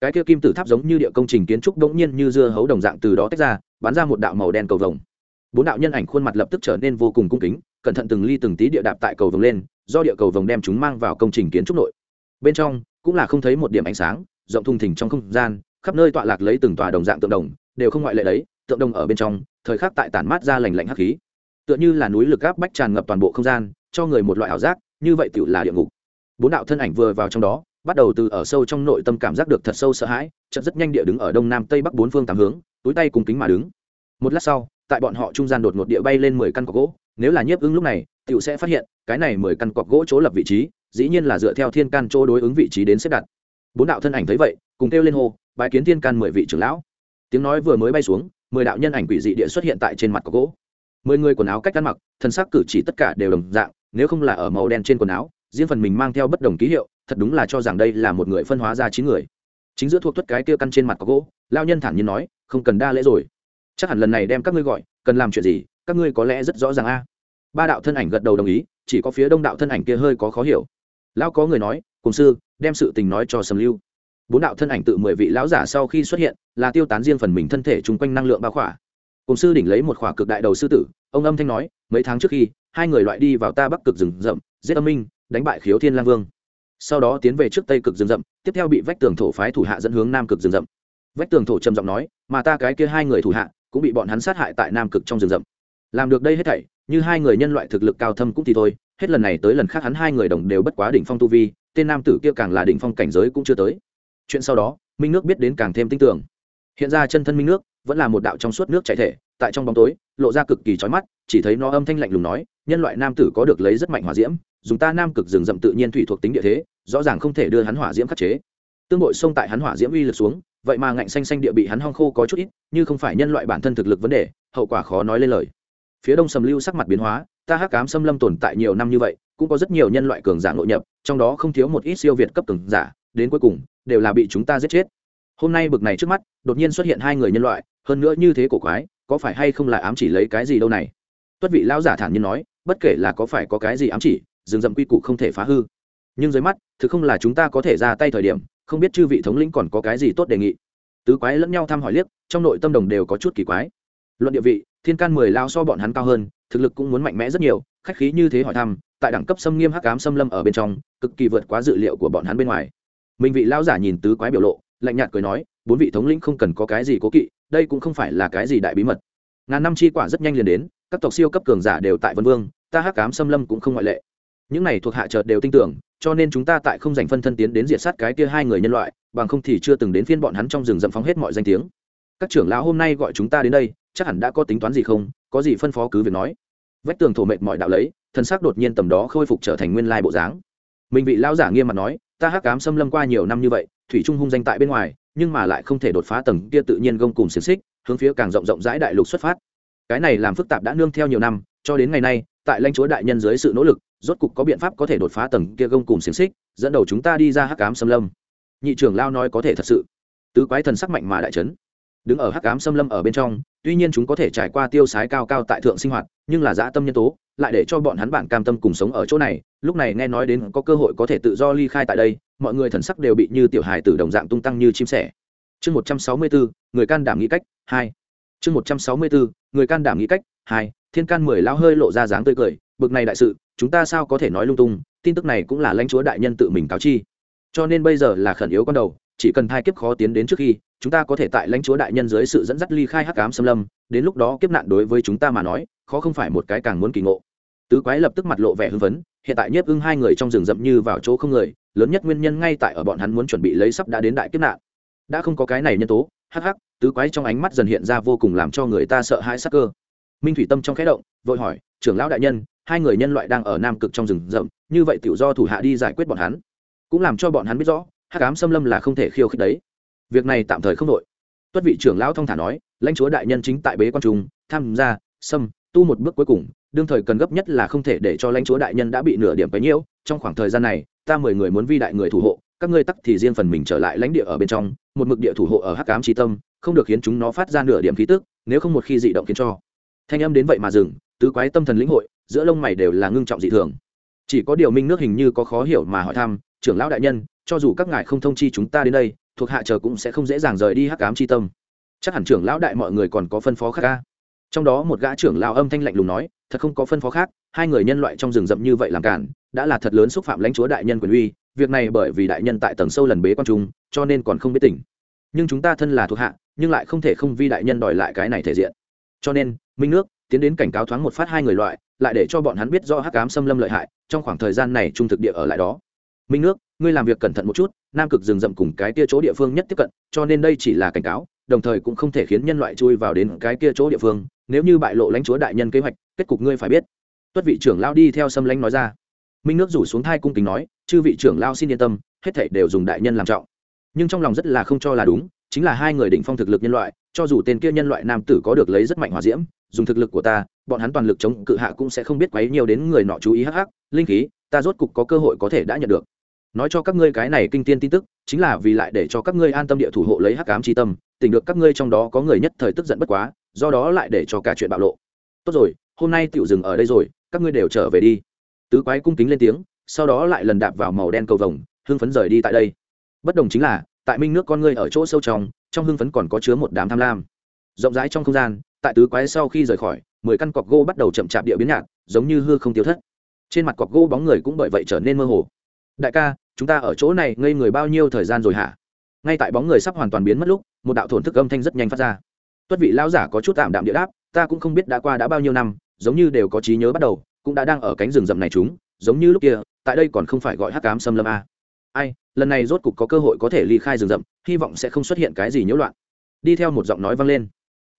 Cái kia kim tử tháp giống như địa công trình kiến trúc đống nhiên như dưa hấu đồng dạng từ đó tách ra, bắn ra một đạo màu đen cầu vồng bốn đạo nhân ảnh khuôn mặt lập tức trở nên vô cùng cung kính, cẩn thận từng ly từng tí địa đạp tại cầu vồng lên, do địa cầu vồng đem chúng mang vào công trình kiến trúc nội. Bên trong, cũng là không thấy một điểm ánh sáng, rộng thùng thỉnh trong không gian, khắp nơi tọa lạc lấy từng tòa đồng dạng tượng đồng, đều không ngoại lệ đấy, tượng đồng ở bên trong, thời khắc tại tản mát ra lành lạnh hắc khí. Tựa như là núi lực áp bách tràn ngập toàn bộ không gian, cho người một loại ảo giác, như vậy tựu là địa ngục. Bốn đạo thân ảnh vừa vào trong đó, bắt đầu từ ở sâu trong nội tâm cảm giác được thật sâu sợ hãi, chợt rất nhanh địa đứng ở đông nam tây bắc bốn phương tám hướng, túi tay cùng kính mà đứng. Một lát sau tại bọn họ trung gian đột ngột địa bay lên mười căn cọc gỗ, nếu là nhiếp ứng lúc này, Tiểu sẽ phát hiện, cái này mười căn cọc gỗ chỗ lập vị trí, dĩ nhiên là dựa theo thiên can chỗ đối ứng vị trí đến xếp đặt. Bốn đạo thân ảnh thấy vậy, cùng kêu lên hô bài kiến thiên can mười vị trưởng lão. Tiếng nói vừa mới bay xuống, mười đạo nhân ảnh quỷ dị địa xuất hiện tại trên mặt cọc gỗ. Mười người quần áo cách ăn mặc, thân sắc cử chỉ tất cả đều đồng dạng, nếu không là ở màu đen trên quần áo, riêng phần mình mang theo bất đồng ký hiệu, thật đúng là cho rằng đây là một người phân hóa ra chín người. Chính giữa thuộc tuất cái kia căn trên mặt có gỗ lao nhân thản nhiên nói, không cần đa lễ rồi chắc hẳn lần này đem các ngươi gọi, cần làm chuyện gì, các ngươi có lẽ rất rõ ràng a. Ba đạo thân ảnh gật đầu đồng ý, chỉ có phía đông đạo thân ảnh kia hơi có khó hiểu. Lão có người nói, cùng sư, đem sự tình nói cho sầm lưu. Bốn đạo thân ảnh tự mười vị lão giả sau khi xuất hiện, là tiêu tán riêng phần mình thân thể chung quanh năng lượng bao khỏa. Cùng sư đỉnh lấy một khỏa cực đại đầu sư tử, ông âm thanh nói, mấy tháng trước khi, hai người loại đi vào ta bắc cực rừng rậm, giết âm minh, đánh bại khiếu thiên lang vương. Sau đó tiến về trước tây cực rừng rậm, tiếp theo bị vách tường thổ phái thủ hạ dẫn hướng nam cực rừng rậm. Vách tường thổ trầm giọng nói, mà ta cái kia hai người thủ hạ cũng bị bọn hắn sát hại tại nam cực trong rừng rậm. Làm được đây hết thảy, như hai người nhân loại thực lực cao thâm cũng thì thôi, hết lần này tới lần khác hắn hai người đồng đều bất quá đỉnh phong tu vi, tên nam tử kia càng là đỉnh phong cảnh giới cũng chưa tới. Chuyện sau đó, minh nước biết đến càng thêm tin tưởng. Hiện ra chân thân minh nước, vẫn là một đạo trong suốt nước chảy thể, tại trong bóng tối, lộ ra cực kỳ chói mắt, chỉ thấy nó âm thanh lạnh lùng nói, nhân loại nam tử có được lấy rất mạnh hỏa diễm, dùng ta nam cực rừng rậm tự nhiên thủy thuộc tính địa thế, rõ ràng không thể đưa hắn hỏa diễm khắc chế. Tương bội xông tại hắn hỏa diễm uy lực xuống vậy mà ngạnh xanh xanh địa bị hắn hong khô có chút ít, như không phải nhân loại bản thân thực lực vấn đề, hậu quả khó nói lên lời. Phía đông sầm lưu sắc mặt biến hóa, ta hắc cám xâm lâm tồn tại nhiều năm như vậy, cũng có rất nhiều nhân loại cường giả nội nhập, trong đó không thiếu một ít siêu việt cấp cường giả, đến cuối cùng, đều là bị chúng ta giết chết. Hôm nay bực này trước mắt, đột nhiên xuất hiện hai người nhân loại, hơn nữa như thế cổ quái, có phải hay không là ám chỉ lấy cái gì đâu này? Tuất vị lão giả thản nhiên nói, bất kể là có phải có cái gì ám chỉ, rừng rậm quy củ không thể phá hư. Nhưng dưới mắt, thực không là chúng ta có thể ra tay thời điểm không biết chư vị thống lĩnh còn có cái gì tốt đề nghị. Tứ quái lẫn nhau thăm hỏi liếc, trong nội tâm đồng đều có chút kỳ quái. Luận địa vị, thiên can mười lao so bọn hắn cao hơn, thực lực cũng muốn mạnh mẽ rất nhiều, khách khí như thế hỏi thăm, tại đẳng cấp xâm nghiêm hắc cám xâm lâm ở bên trong, cực kỳ vượt quá dự liệu của bọn hắn bên ngoài. Minh vị lao giả nhìn tứ quái biểu lộ, lạnh nhạt cười nói, bốn vị thống lĩnh không cần có cái gì cố kỵ, đây cũng không phải là cái gì đại bí mật. Ngàn năm chi quả rất nhanh liền đến, các tộc siêu cấp cường giả đều tại vân vương, ta hắc cám xâm lâm cũng không ngoại lệ. Những này thuộc hạ chợt đều tin tưởng cho nên chúng ta tại không dành phân thân tiến đến diện sát cái kia hai người nhân loại, bằng không thì chưa từng đến phiên bọn hắn trong rừng dậm phóng hết mọi danh tiếng. Các trưởng lão hôm nay gọi chúng ta đến đây, chắc hẳn đã có tính toán gì không? Có gì phân phó cứ việc nói. Vách tường thổ mệt mọi đạo lấy thân xác đột nhiên tầm đó khôi phục trở thành nguyên lai bộ dáng. Mình vị lão giả nghiêm mặt nói, ta hắc cám xâm lâm qua nhiều năm như vậy, thủy trung hung danh tại bên ngoài, nhưng mà lại không thể đột phá tầng kia tự nhiên gông cùng xiềng xích, hướng phía càng rộng rộng rãi đại lục xuất phát. Cái này làm phức tạp đã nương theo nhiều năm, cho đến ngày nay, tại lãnh chúa đại nhân dưới sự nỗ lực rốt cục có biện pháp có thể đột phá tầng kia gông cùng xiềng xích, dẫn đầu chúng ta đi ra hắc cám xâm lâm. Nhị trưởng lao nói có thể thật sự. Tứ quái thần sắc mạnh mà đại trấn đứng ở hắc cám xâm lâm ở bên trong, tuy nhiên chúng có thể trải qua tiêu sái cao cao tại thượng sinh hoạt, nhưng là dã tâm nhân tố, lại để cho bọn hắn bạn cam tâm cùng sống ở chỗ này. Lúc này nghe nói đến có cơ hội có thể tự do ly khai tại đây, mọi người thần sắc đều bị như tiểu hài tử đồng dạng tung tăng như chim sẻ. Chương một trăm sáu mươi bốn người can đảm nghĩ cách, hai. Chương một trăm sáu mươi bốn người can đảm nghĩ cách, hai. Thiên can mười lao hơi lộ ra dáng tươi cười, bực này đại sự chúng ta sao có thể nói lung tung, tin tức này cũng là lãnh chúa đại nhân tự mình cáo chi. Cho nên bây giờ là khẩn yếu con đầu, chỉ cần thai kiếp khó tiến đến trước khi, chúng ta có thể tại lãnh chúa đại nhân dưới sự dẫn dắt ly khai hắc cám xâm lâm, đến lúc đó kiếp nạn đối với chúng ta mà nói, khó không phải một cái càng muốn kỳ ngộ. Tứ quái lập tức mặt lộ vẻ hưng phấn, hiện tại nhiếp ưng hai người trong rừng rậm như vào chỗ không người, lớn nhất nguyên nhân ngay tại ở bọn hắn muốn chuẩn bị lấy sắp đã đến đại kiếp nạn. Đã không có cái này nhân tố, hắc hắc, tứ quái trong ánh mắt dần hiện ra vô cùng làm cho người ta sợ hãi sắc cơ. Minh thủy tâm trong khẽ động, vội hỏi, trưởng lão đại nhân hai người nhân loại đang ở nam cực trong rừng rậm, như vậy tự do thủ hạ đi giải quyết bọn hắn, cũng làm cho bọn hắn biết rõ hát cám xâm lâm là không thể khiêu khích đấy. Việc này tạm thời không đội tuất vị trưởng lão thông thả nói, lãnh chúa đại nhân chính tại bế quan trung, tham gia, xâm, tu một bước cuối cùng, đương thời cần gấp nhất là không thể để cho lãnh chúa đại nhân đã bị nửa điểm bấy nhiêu trong khoảng thời gian này, ta mười người muốn vi đại người thủ hộ, các ngươi tắc thì riêng phần mình trở lại lãnh địa ở bên trong, một mực địa thủ hộ ở hắc cám trí tâm, không được khiến chúng nó phát ra nửa điểm khí tức, nếu không một khi dị động khiến cho. Thanh âm đến vậy mà dừng, tứ quái tâm thần lĩnh hội giữa lông mày đều là ngưng trọng dị thường. Chỉ có điều minh nước hình như có khó hiểu mà hỏi thăm, trưởng lão đại nhân, cho dù các ngài không thông chi chúng ta đến đây, thuộc hạ chờ cũng sẽ không dễ dàng rời đi hắc ám chi tâm. Chắc hẳn trưởng lão đại mọi người còn có phân phó khác ca trong đó một gã trưởng lão âm thanh lạnh lùng nói, thật không có phân phó khác, hai người nhân loại trong rừng rậm như vậy làm cản, đã là thật lớn xúc phạm lãnh chúa đại nhân quyền uy, việc này bởi vì đại nhân tại tầng sâu lần bế quan trung cho nên còn không biết tỉnh nhưng chúng ta thân là thuộc hạ, nhưng lại không thể không vi đại nhân đòi lại cái này thể diện. Cho nên, minh nước tiến đến cảnh cáo thoáng một phát hai người loại lại để cho bọn hắn biết do hắc cám xâm lâm lợi hại, trong khoảng thời gian này trung thực địa ở lại đó. Minh nước, ngươi làm việc cẩn thận một chút, nam cực rừng rậm cùng cái kia chỗ địa phương nhất tiếp cận, cho nên đây chỉ là cảnh cáo, đồng thời cũng không thể khiến nhân loại chui vào đến cái kia chỗ địa phương. Nếu như bại lộ lãnh chúa đại nhân kế hoạch, kết cục ngươi phải biết. Tuất vị trưởng lao đi theo xâm lãnh nói ra. Minh nước rủ xuống thai cung kính nói, chư vị trưởng lao xin yên tâm, hết thảy đều dùng đại nhân làm trọng. Nhưng trong lòng rất là không cho là đúng, chính là hai người đỉnh phong thực lực nhân loại, cho dù tên kia nhân loại nam tử có được lấy rất mạnh hỏa diễm, dùng thực lực của ta bọn hắn toàn lực chống cự hạ cũng sẽ không biết quấy nhiều đến người nọ chú ý hắc hắc, linh khí, ta rốt cục có cơ hội có thể đã nhận được. Nói cho các ngươi cái này kinh tiên tin tức, chính là vì lại để cho các ngươi an tâm địa thủ hộ lấy hắc ám tri tâm, tình được các ngươi trong đó có người nhất thời tức giận bất quá, do đó lại để cho cả chuyện bạo lộ. Tốt rồi, hôm nay tiểu dừng ở đây rồi, các ngươi đều trở về đi. Tứ quái cung kính lên tiếng, sau đó lại lần đạp vào màu đen cầu vồng, hưng phấn rời đi tại đây. Bất đồng chính là, tại minh nước con ngươi ở chỗ sâu trong trong hưng phấn còn có chứa một đám tham lam. Rộng rãi trong không gian, tại tứ quái sau khi rời khỏi mười căn cọc gỗ bắt đầu chậm chạp địa biến nhạt, giống như hư không tiêu thất. Trên mặt cọc gỗ bóng người cũng bởi vậy trở nên mơ hồ. Đại ca, chúng ta ở chỗ này ngây người bao nhiêu thời gian rồi hả? Ngay tại bóng người sắp hoàn toàn biến mất lúc, một đạo thổn thức âm thanh rất nhanh phát ra. Tuất vị lão giả có chút tạm đạm địa đáp, ta cũng không biết đã qua đã bao nhiêu năm, giống như đều có trí nhớ bắt đầu, cũng đã đang ở cánh rừng rậm này chúng, giống như lúc kia, tại đây còn không phải gọi hắc cám xâm lâm a. Ai, lần này rốt cục có cơ hội có thể ly khai rừng rậm, hy vọng sẽ không xuất hiện cái gì nhiễu loạn. Đi theo một giọng nói vang lên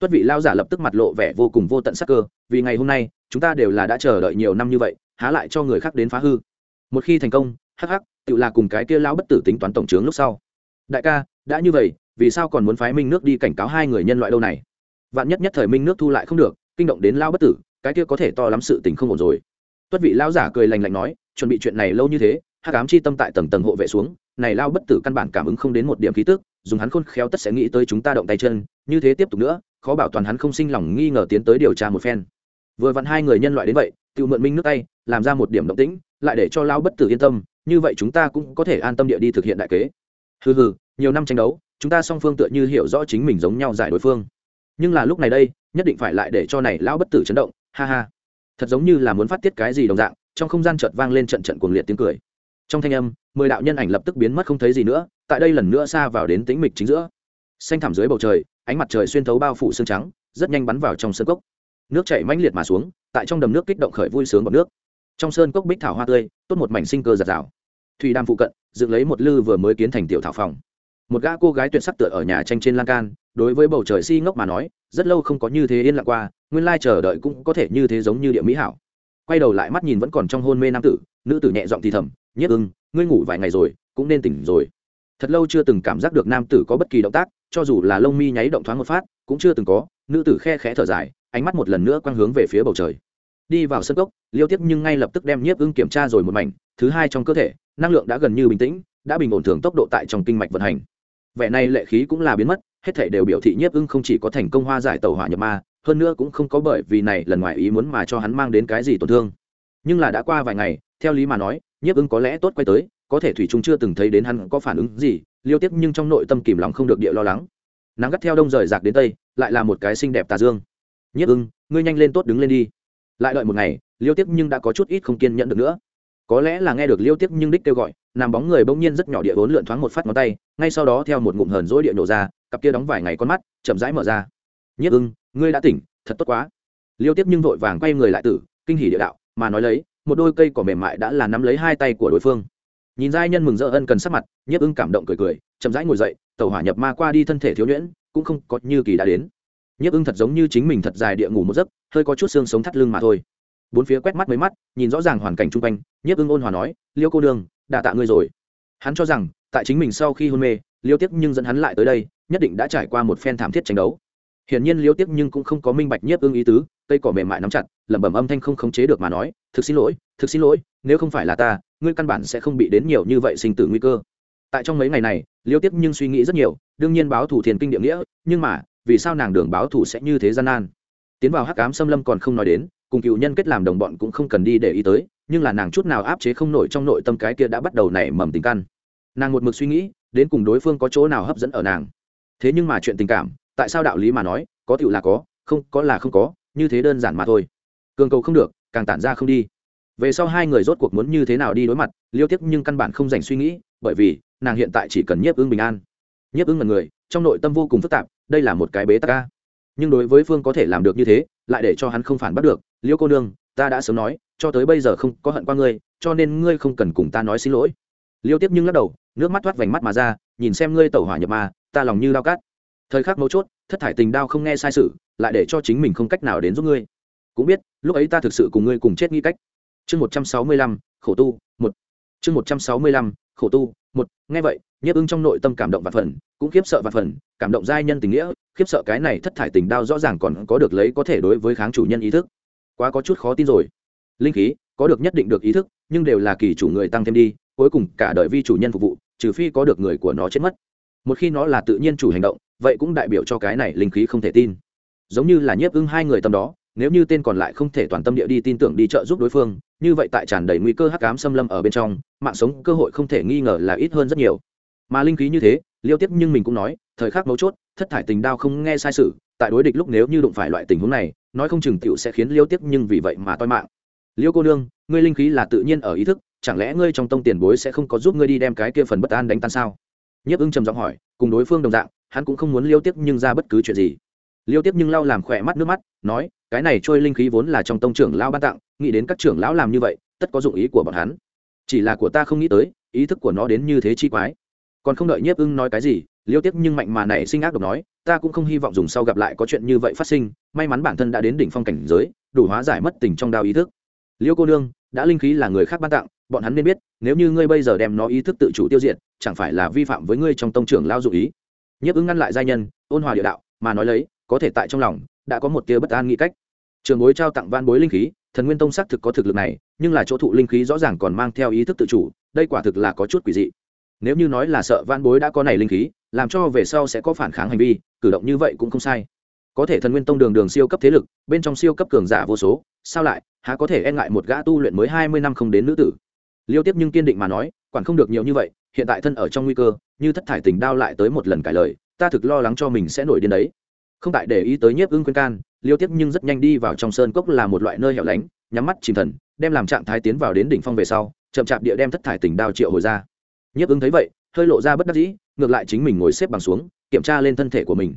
tuất vị lao giả lập tức mặt lộ vẻ vô cùng vô tận sắc cơ, vì ngày hôm nay, chúng ta đều là đã chờ đợi nhiều năm như vậy, há lại cho người khác đến phá hư. Một khi thành công, hắc hắc, tự là cùng cái kia lao bất tử tính toán tổng trướng lúc sau. Đại ca, đã như vậy, vì sao còn muốn phái minh nước đi cảnh cáo hai người nhân loại đâu này? Vạn nhất nhất thời minh nước thu lại không được, kinh động đến lao bất tử, cái kia có thể to lắm sự tình không ổn rồi. Tuất vị lao giả cười lành lạnh nói, chuẩn bị chuyện này lâu như thế, hắc ám chi tâm tại tầng tầng hộ vệ xuống, này lao bất tử căn bản cảm ứng không đến một điểm khí tức, dùng hắn khôn khéo tất sẽ nghĩ tới chúng ta động tay chân, như thế tiếp tục nữa khó bảo toàn hắn không sinh lòng nghi ngờ tiến tới điều tra một phen. Vừa vặn hai người nhân loại đến vậy tự mượn minh nước tay, làm ra một điểm động tĩnh, lại để cho lao bất tử yên tâm, như vậy chúng ta cũng có thể an tâm địa đi thực hiện đại kế. Hừ hừ, nhiều năm tranh đấu, chúng ta song phương tựa như hiểu rõ chính mình giống nhau giải đối phương. Nhưng là lúc này đây, nhất định phải lại để cho này lão bất tử chấn động, ha ha. Thật giống như là muốn phát tiết cái gì đồng dạng, trong không gian chợt vang lên trận trận cuồng liệt tiếng cười. Trong thanh âm, mười đạo nhân ảnh lập tức biến mất không thấy gì nữa, tại đây lần nữa xa vào đến tĩnh mịch chính giữa xanh thẳm dưới bầu trời, ánh mặt trời xuyên thấu bao phủ xương trắng, rất nhanh bắn vào trong sơn cốc. Nước chảy mãnh liệt mà xuống, tại trong đầm nước kích động khởi vui sướng bọt nước. Trong sơn cốc bích thảo hoa tươi, tốt một mảnh sinh cơ giạt rào. Thủy đam phụ cận, dựng lấy một lư vừa mới kiến thành tiểu thảo phòng. Một gã cô gái tuyệt sắc tựa ở nhà tranh trên lan can, đối với bầu trời si ngốc mà nói, rất lâu không có như thế yên lặng qua, nguyên lai chờ đợi cũng có thể như thế giống như địa mỹ hảo. Quay đầu lại mắt nhìn vẫn còn trong hôn mê nam tử, nữ tử nhẹ giọng thì thầm, nhất ưng, ngươi ngủ vài ngày rồi, cũng nên tỉnh rồi thật lâu chưa từng cảm giác được nam tử có bất kỳ động tác, cho dù là lông mi nháy động thoáng một phát, cũng chưa từng có. Nữ tử khe khẽ thở dài, ánh mắt một lần nữa quang hướng về phía bầu trời. Đi vào sân cốc, liêu tiếp nhưng ngay lập tức đem nhiếp ưng kiểm tra rồi một mảnh, thứ hai trong cơ thể, năng lượng đã gần như bình tĩnh, đã bình ổn thường tốc độ tại trong kinh mạch vận hành. Vẻ này lệ khí cũng là biến mất, hết thể đều biểu thị nhiếp ưng không chỉ có thành công hoa giải tàu hỏa nhập ma, hơn nữa cũng không có bởi vì này lần ngoài ý muốn mà cho hắn mang đến cái gì tổn thương. Nhưng là đã qua vài ngày, theo lý mà nói, nhiếp ưng có lẽ tốt quay tới có thể thủy trung chưa từng thấy đến hắn có phản ứng gì, liêu tiếp nhưng trong nội tâm kìm lòng không được địa lo lắng. Nắng gắt theo đông rời rạc đến tây, lại là một cái xinh đẹp tà dương. Nhất ưng, ngươi nhanh lên tốt đứng lên đi. Lại đợi một ngày, liêu tiếp nhưng đã có chút ít không kiên nhẫn được nữa. Có lẽ là nghe được liêu tiếp nhưng đích kêu gọi nằm bóng người bỗng nhiên rất nhỏ địa vốn lượn thoáng một phát ngón tay, ngay sau đó theo một ngụm hờn dỗi địa nổ ra, cặp kia đóng vài ngày con mắt chậm rãi mở ra. Nhất ưng, ngươi đã tỉnh, thật tốt quá. Liêu tiếp nhưng vội vàng quay người lại tử, kinh hỉ địa đạo, mà nói lấy, một đôi cây cỏ mềm mại đã là nắm lấy hai tay của đối phương nhìn giai nhân mừng rỡ ân cần sắc mặt, nhiếp ưng cảm động cười cười, chậm rãi ngồi dậy, tàu hỏa nhập ma qua đi thân thể thiếu nhuyễn, cũng không có như kỳ đã đến. Nhiếp ưng thật giống như chính mình thật dài địa ngủ một giấc, hơi có chút xương sống thắt lưng mà thôi. Bốn phía quét mắt mấy mắt, nhìn rõ ràng hoàn cảnh chung quanh, nhiếp ưng ôn hòa nói, liêu cô đương đã tạ ngươi rồi. Hắn cho rằng, tại chính mình sau khi hôn mê, liêu tiếc nhưng dẫn hắn lại tới đây, nhất định đã trải qua một phen thảm thiết tranh đấu. Hiển nhiên liêu tiếc nhưng cũng không có minh bạch nhiếp ưng ý tứ, cây cỏ mềm mại nắm chặt, lẩm bẩm âm thanh không khống chế được mà nói, thực xin lỗi, thực xin lỗi, nếu không phải là ta ngươi căn bản sẽ không bị đến nhiều như vậy sinh tử nguy cơ. Tại trong mấy ngày này, liêu Tiết nhưng suy nghĩ rất nhiều, đương nhiên báo thủ thiền kinh địa nghĩa, nhưng mà, vì sao nàng đường báo thủ sẽ như thế gian nan? Tiến vào hắc cám xâm lâm còn không nói đến, cùng cựu nhân kết làm đồng bọn cũng không cần đi để ý tới, nhưng là nàng chút nào áp chế không nổi trong nội tâm cái kia đã bắt đầu nảy mầm tình căn. Nàng một mực suy nghĩ, đến cùng đối phương có chỗ nào hấp dẫn ở nàng. Thế nhưng mà chuyện tình cảm, tại sao đạo lý mà nói, có tựu là có, không, có là không có, như thế đơn giản mà thôi. Cường cầu không được, càng tản ra không đi về sau hai người rốt cuộc muốn như thế nào đi đối mặt, liêu tiếc nhưng căn bản không dành suy nghĩ, bởi vì nàng hiện tại chỉ cần nhiếp ưng bình an. Nhiếp ưng là người, trong nội tâm vô cùng phức tạp, đây là một cái bế tắc ca nhưng đối với phương có thể làm được như thế, lại để cho hắn không phản bắt được. Liêu cô nương, ta đã sớm nói, cho tới bây giờ không có hận qua ngươi, cho nên ngươi không cần cùng ta nói xin lỗi. Liêu tiếp nhưng lắc đầu, nước mắt thoát vành mắt mà ra, nhìn xem ngươi tẩu hỏa nhập ma, ta lòng như lao cát. Thời khắc mấu chốt, thất thải tình đao không nghe sai sự, lại để cho chính mình không cách nào đến giúp ngươi. Cũng biết, lúc ấy ta thực sự cùng ngươi cùng chết nghi cách chương một trăm sáu mươi lăm, khổ tu, một. Chương một trăm sáu mươi lăm, khổ tu, một. Nghe vậy, nhiếp ưng trong nội tâm cảm động và phần, cũng khiếp sợ và phần, cảm động giai nhân tình nghĩa, khiếp sợ cái này thất thải tình đao rõ ràng còn có được lấy có thể đối với kháng chủ nhân ý thức. Quá có chút khó tin rồi. Linh khí, có được nhất định được ý thức, nhưng đều là kỳ chủ người tăng thêm đi, cuối cùng cả đời vi chủ nhân phục vụ, trừ phi có được người của nó chết mất. Một khi nó là tự nhiên chủ hành động, vậy cũng đại biểu cho cái này linh khí không thể tin. Giống như là nhiếp ưng hai người tâm đó, nếu như tên còn lại không thể toàn tâm địa đi tin tưởng đi trợ giúp đối phương như vậy tại tràn đầy nguy cơ hắc ám xâm lâm ở bên trong, mạng sống cơ hội không thể nghi ngờ là ít hơn rất nhiều. Mà linh khí như thế, liêu tiếp nhưng mình cũng nói, thời khắc mấu chốt, thất thải tình đao không nghe sai sự, tại đối địch lúc nếu như đụng phải loại tình huống này, nói không chừng tiểu sẽ khiến liêu tiếp nhưng vì vậy mà toi mạng. Liêu cô nương, ngươi linh khí là tự nhiên ở ý thức, chẳng lẽ ngươi trong tông tiền bối sẽ không có giúp ngươi đi đem cái kia phần bất an đánh tan sao? Nhiếp ưng trầm giọng hỏi, cùng đối phương đồng dạng, hắn cũng không muốn liêu tiếp nhưng ra bất cứ chuyện gì. Liêu tiếp nhưng lau làm khỏe mắt nước mắt, nói, cái này trôi linh khí vốn là trong tông trưởng lão ban tặng nghĩ đến các trưởng lão làm như vậy, tất có dụng ý của bọn hắn. Chỉ là của ta không nghĩ tới, ý thức của nó đến như thế chi quái. Còn không đợi nhiếp ưng nói cái gì, liêu tiếp nhưng mạnh mà nảy sinh ác độc nói, ta cũng không hy vọng dùng sau gặp lại có chuyện như vậy phát sinh, may mắn bản thân đã đến đỉnh phong cảnh giới, đủ hóa giải mất tình trong đao ý thức. Liêu cô nương, đã linh khí là người khác ban tặng, bọn hắn nên biết, nếu như ngươi bây giờ đem nó ý thức tự chủ tiêu diệt, chẳng phải là vi phạm với ngươi trong tông trưởng lao dụ ý. Nhiếp ứng ngăn lại giai nhân, ôn hòa địa đạo, mà nói lấy, có thể tại trong lòng, đã có một tia bất an nghĩ cách. Trường bối trao tặng van bối linh khí thần nguyên tông xác thực có thực lực này, nhưng là chỗ thụ linh khí rõ ràng còn mang theo ý thức tự chủ, đây quả thực là có chút quỷ dị. Nếu như nói là sợ van bối đã có này linh khí, làm cho về sau sẽ có phản kháng hành vi, cử động như vậy cũng không sai. Có thể thần nguyên tông đường đường siêu cấp thế lực, bên trong siêu cấp cường giả vô số, sao lại, há có thể e ngại một gã tu luyện mới hai mươi năm không đến nữ tử? Liêu tiếp nhưng kiên định mà nói, quản không được nhiều như vậy, hiện tại thân ở trong nguy cơ, như thất thải tình đao lại tới một lần cải lời, ta thực lo lắng cho mình sẽ nổi điên đấy. Không tại để ý tới nhiếp ưng khuyên can liêu tiếp nhưng rất nhanh đi vào trong sơn cốc là một loại nơi hẻo lánh, nhắm mắt chìm thần, đem làm trạng thái tiến vào đến đỉnh phong về sau, chậm chạp địa đem thất thải tình đao triệu hồi ra. Nhiếp ưng thấy vậy, hơi lộ ra bất đắc dĩ, ngược lại chính mình ngồi xếp bằng xuống, kiểm tra lên thân thể của mình.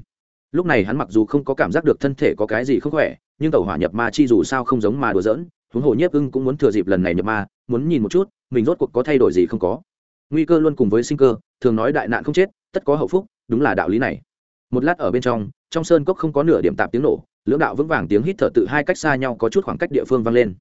Lúc này hắn mặc dù không có cảm giác được thân thể có cái gì không khỏe, nhưng tàu hỏa nhập ma chi dù sao không giống mà đùa giỡn, huống hồ nhiếp ưng cũng muốn thừa dịp lần này nhập ma, muốn nhìn một chút, mình rốt cuộc có thay đổi gì không có. Nguy cơ luôn cùng với sinh cơ, thường nói đại nạn không chết, tất có hậu phúc, đúng là đạo lý này. Một lát ở bên trong trong sơn cốc không có nửa điểm tạp tiếng nổ lưỡng đạo vững vàng tiếng hít thở tự hai cách xa nhau có chút khoảng cách địa phương vang lên.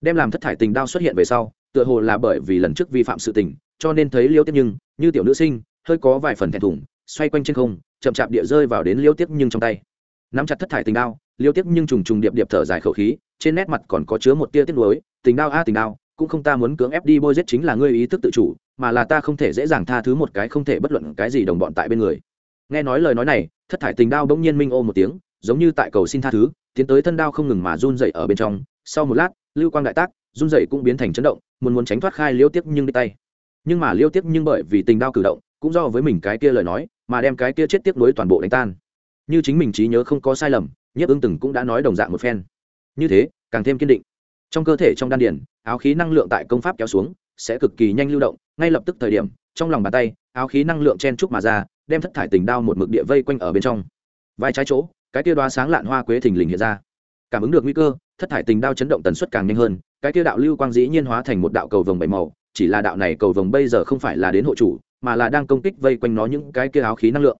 Đem làm thất thải tình đao xuất hiện về sau, tựa hồ là bởi vì lần trước vi phạm sự tình, cho nên thấy liêu tiếp nhưng, như tiểu nữ sinh, hơi có vài phần thẹn thùng, xoay quanh trên không, chậm chạp địa rơi vào đến liêu tiếp nhưng trong tay. Nắm chặt thất thải tình đao, liêu tiếp nhưng trùng trùng điệp điệp thở dài khẩu khí, trên nét mặt còn có chứa một tia tiếc nuối, tình đao a tình đao, cũng không ta muốn cưỡng ép đi bôi giết chính là ngươi ý thức tự chủ, mà là ta không thể dễ dàng tha thứ một cái không thể bất luận cái gì đồng bọn tại bên người. Nghe nói lời nói này, thất thải tình đao bỗng nhiên minh ô một tiếng giống như tại cầu xin tha thứ, tiến tới thân đao không ngừng mà run dậy ở bên trong. Sau một lát, lưu quang đại tác, run dậy cũng biến thành chấn động, muốn muốn tránh thoát khai liêu tiếp nhưng đi tay. Nhưng mà liêu tiếp nhưng bởi vì tình đao cử động, cũng do với mình cái kia lời nói, mà đem cái kia chết tiếp nối toàn bộ đánh tan. Như chính mình trí nhớ không có sai lầm, nhiếp ứng từng cũng đã nói đồng dạng một phen. Như thế, càng thêm kiên định. Trong cơ thể trong đan điển áo khí năng lượng tại công pháp kéo xuống, sẽ cực kỳ nhanh lưu động, ngay lập tức thời điểm, trong lòng bàn tay, áo khí năng lượng chen trúc mà ra, đem thất thải tình đao một mực địa vây quanh ở bên trong. Vai trái chỗ cái kia đoá sáng lạn hoa quế thình lình hiện ra. Cảm ứng được nguy cơ, thất thải tình đao chấn động tần suất càng nhanh hơn, cái kia đạo lưu quang dĩ nhiên hóa thành một đạo cầu vồng bảy màu, chỉ là đạo này cầu vồng bây giờ không phải là đến hộ chủ, mà là đang công kích vây quanh nó những cái kia áo khí năng lượng.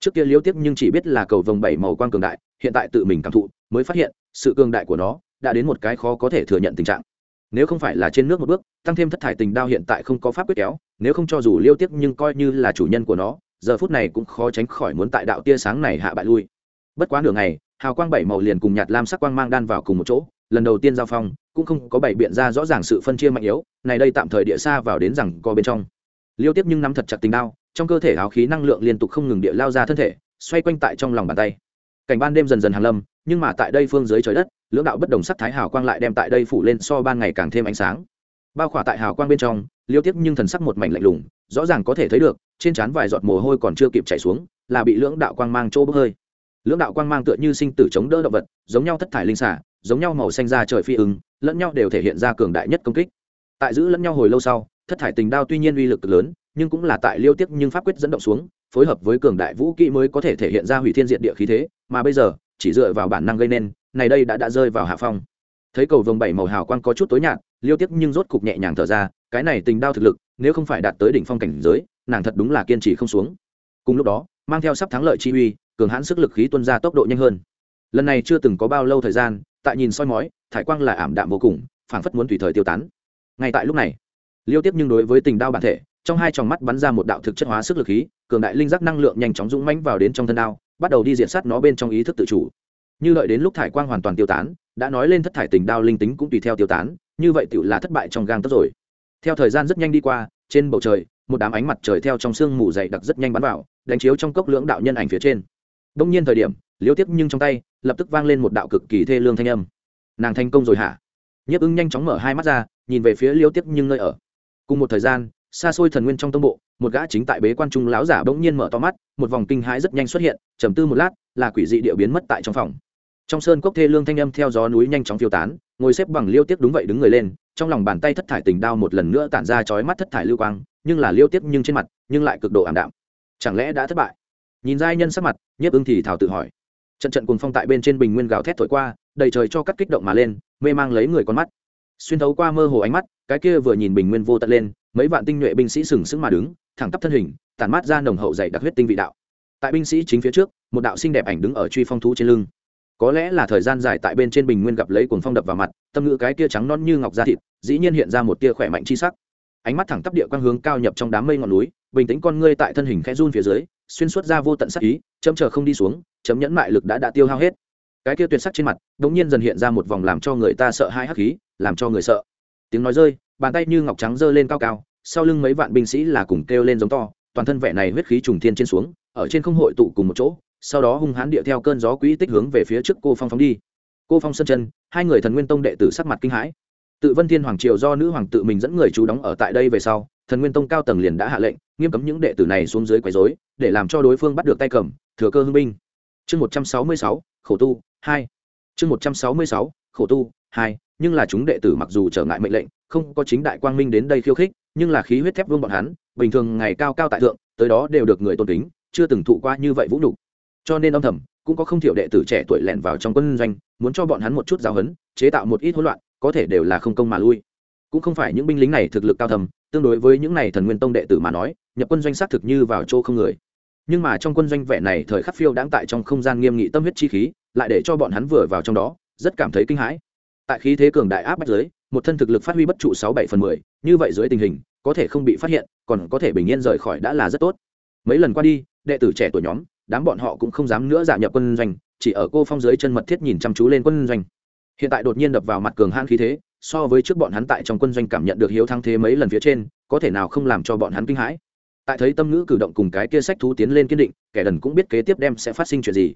Trước kia liêu tiếp nhưng chỉ biết là cầu vồng bảy màu quang cường đại, hiện tại tự mình cảm thụ, mới phát hiện, sự cường đại của nó đã đến một cái khó có thể thừa nhận tình trạng. Nếu không phải là trên nước một bước, tăng thêm thất thải tình đao hiện tại không có pháp quyết kéo, nếu không cho dù liêu tiếp nhưng coi như là chủ nhân của nó, giờ phút này cũng khó tránh khỏi muốn tại đạo tia sáng này hạ bại lui bất quá nửa ngày, hào quang bảy màu liền cùng nhạt lam sắc quang mang đan vào cùng một chỗ, lần đầu tiên giao phong, cũng không có bảy biện ra rõ ràng sự phân chia mạnh yếu, này đây tạm thời địa xa vào đến rằng co bên trong. Liêu tiếp nhưng nắm thật chặt tình đao, trong cơ thể áo khí năng lượng liên tục không ngừng địa lao ra thân thể, xoay quanh tại trong lòng bàn tay. Cảnh ban đêm dần dần hàng lâm, nhưng mà tại đây phương dưới trời đất, lưỡng đạo bất đồng sắc thái hào quang lại đem tại đây phủ lên so ban ngày càng thêm ánh sáng. Bao khỏa tại hào quang bên trong, liêu tiếp nhưng thần sắc một mảnh lạnh lùng, rõ ràng có thể thấy được, trên trán vài giọt mồ hôi còn chưa kịp chảy xuống, là bị lưỡng đạo quang mang chỗ bốc hơi lưỡng đạo quang mang tựa như sinh tử chống đỡ động vật, giống nhau thất thải linh xả giống nhau màu xanh ra trời phi ứng, lẫn nhau đều thể hiện ra cường đại nhất công kích. Tại giữ lẫn nhau hồi lâu sau, thất thải tình đao tuy nhiên uy lực lớn, nhưng cũng là tại liêu tiếc nhưng pháp quyết dẫn động xuống, phối hợp với cường đại vũ kỹ mới có thể thể hiện ra hủy thiên diện địa khí thế, mà bây giờ, chỉ dựa vào bản năng gây nên, này đây đã đã rơi vào hạ phong. Thấy cầu vồng bảy màu hào quang có chút tối nhạt, liêu tiếc nhưng rốt cục nhẹ nhàng thở ra, cái này tình đao thực lực, nếu không phải đạt tới đỉnh phong cảnh giới, nàng thật đúng là kiên trì không xuống. Cùng lúc đó, mang theo sắp thắng lợi chi uy cường hãn sức lực khí tuân ra tốc độ nhanh hơn. Lần này chưa từng có bao lâu thời gian, tại nhìn soi mói, thải quang là ảm đạm vô cùng, phảng phất muốn tùy thời tiêu tán. Ngay tại lúc này, liêu tiếp nhưng đối với tình đao bản thể, trong hai tròng mắt bắn ra một đạo thực chất hóa sức lực khí, cường đại linh giác năng lượng nhanh chóng dũng mãnh vào đến trong thân đao, bắt đầu đi diện sát nó bên trong ý thức tự chủ. Như lợi đến lúc thải quang hoàn toàn tiêu tán, đã nói lên thất thải tình đao linh tính cũng tùy theo tiêu tán, như vậy tựu là thất bại trong gang tất rồi. Theo thời gian rất nhanh đi qua, trên bầu trời, một đám ánh mặt trời theo trong sương mù dày đặc rất nhanh bắn vào, đánh chiếu trong cốc lưỡng đạo nhân ảnh phía trên đông nhiên thời điểm, liêu tiếp nhưng trong tay, lập tức vang lên một đạo cực kỳ thê lương thanh âm. Nàng thành công rồi hả? Nhiếp ưng nhanh chóng mở hai mắt ra, nhìn về phía liêu tiếp nhưng nơi ở. Cùng một thời gian, xa xôi thần nguyên trong tông bộ, một gã chính tại bế quan trung láo giả bỗng nhiên mở to mắt, một vòng kinh hãi rất nhanh xuất hiện, trầm tư một lát, là quỷ dị địa biến mất tại trong phòng. Trong sơn cốc thê lương thanh âm theo gió núi nhanh chóng phiêu tán, ngồi xếp bằng liêu tiếp đúng vậy đứng người lên, trong lòng bàn tay thất thải tình đao một lần nữa tản ra chói mắt thất thải lưu quang, nhưng là liêu tiếp nhưng trên mặt, nhưng lại cực độ ảm đạm. Chẳng lẽ đã thất bại? Nhìn giai nhân sắc mặt, nhiếp ưng thì thảo tự hỏi. Trận trận cùng phong tại bên trên bình nguyên gào thét thổi qua, đầy trời cho cắt kích động mà lên, mê mang lấy người con mắt. Xuyên thấu qua mơ hồ ánh mắt, cái kia vừa nhìn bình nguyên vô tận lên, mấy vạn tinh nhuệ binh sĩ sừng sững mà đứng, thẳng tắp thân hình, tản mát ra nồng hậu dày đặc huyết tinh vị đạo. Tại binh sĩ chính phía trước, một đạo xinh đẹp ảnh đứng ở truy phong thú trên lưng. Có lẽ là thời gian dài tại bên trên bình nguyên gặp lấy cuồng phong đập vào mặt, tâm ngữ cái kia trắng non như ngọc da thịt, dĩ nhiên hiện ra một tia khỏe mạnh chi sắc. Ánh mắt thẳng tắp địa quang hướng cao nhập trong đám mây ngọn núi, bình tĩnh con ngươi tại thân hình khẽ run phía dưới xuyên suốt ra vô tận sắc ý, chấm chờ không đi xuống, chấm nhẫn mại lực đã đã tiêu hao hết. Cái kia tuyệt sắc trên mặt đ ỗ n g nhiên dần hiện ra một vòng làm cho người ta sợ hai hắc khí, làm cho người sợ. Tiếng nói rơi, bàn tay như ngọc trắng giơ lên cao cao, sau lưng mấy vạn binh sĩ là cùng kêu lên giống to, toàn thân vẻ này huyết khí trùng thiên trên xuống, ở trên không hội tụ cùng một chỗ, sau đó hung hãn địa theo cơn gió quỹ tích hướng về phía trước cô phong phóng đi. Cô phong sân chân, hai người thần nguyên tông đệ tử sắc mặt kinh hãi. Tự vân thiên hoàng triều do nữ hoàng tự mình dẫn người chú đóng ở tại đây về sau, thần nguyên tông cao tầng liền đã hạ lệnh nghiêm cấm những đệ tử này xuống dưới quấy rối, để làm cho đối phương bắt được tay cầm, thừa cơ hưng binh. Chương một trăm sáu mươi sáu, khổ tu, hai. Chương một trăm sáu mươi sáu, khổ tu, hai. Nhưng là chúng đệ tử mặc dù trở ngại mệnh lệnh, không có chính đại quang minh đến đây khiêu khích, nhưng là khí huyết thép vương bọn hắn, bình thường ngày cao cao tại thượng, tới đó đều được người tôn kính, chưa từng thụ qua như vậy vũ nhục. Cho nên âm thầm, cũng có không thiểu đệ tử trẻ tuổi lẻn vào trong quân doanh, muốn cho bọn hắn một chút giáo huấn, chế tạo một ít hỗn loạn, có thể đều là không công mà lui. Cũng không phải những binh lính này thực lực cao thầm tương đối với những này thần nguyên tông đệ tử mà nói, nhập quân doanh xác thực như vào chỗ không người. Nhưng mà trong quân doanh vẻ này thời khắc phiêu đáng tại trong không gian nghiêm nghị tâm huyết chi khí, lại để cho bọn hắn vừa vào trong đó, rất cảm thấy kinh hãi. Tại khí thế cường đại áp bách giới, một thân thực lực phát huy bất trụ sáu bảy phần mười, như vậy dưới tình hình, có thể không bị phát hiện, còn có thể bình yên rời khỏi đã là rất tốt. Mấy lần qua đi, đệ tử trẻ tuổi nhóm, đám bọn họ cũng không dám nữa giảm nhập quân doanh, chỉ ở cô phong dưới chân mật thiết nhìn chăm chú lên quân doanh. Hiện tại đột nhiên đập vào mặt cường hãn khí thế so với trước bọn hắn tại trong quân doanh cảm nhận được hiếu thắng thế mấy lần phía trên, có thể nào không làm cho bọn hắn kinh hãi? Tại thấy tâm ngữ cử động cùng cái kia sách thú tiến lên kiên định, kẻ đần cũng biết kế tiếp đem sẽ phát sinh chuyện gì.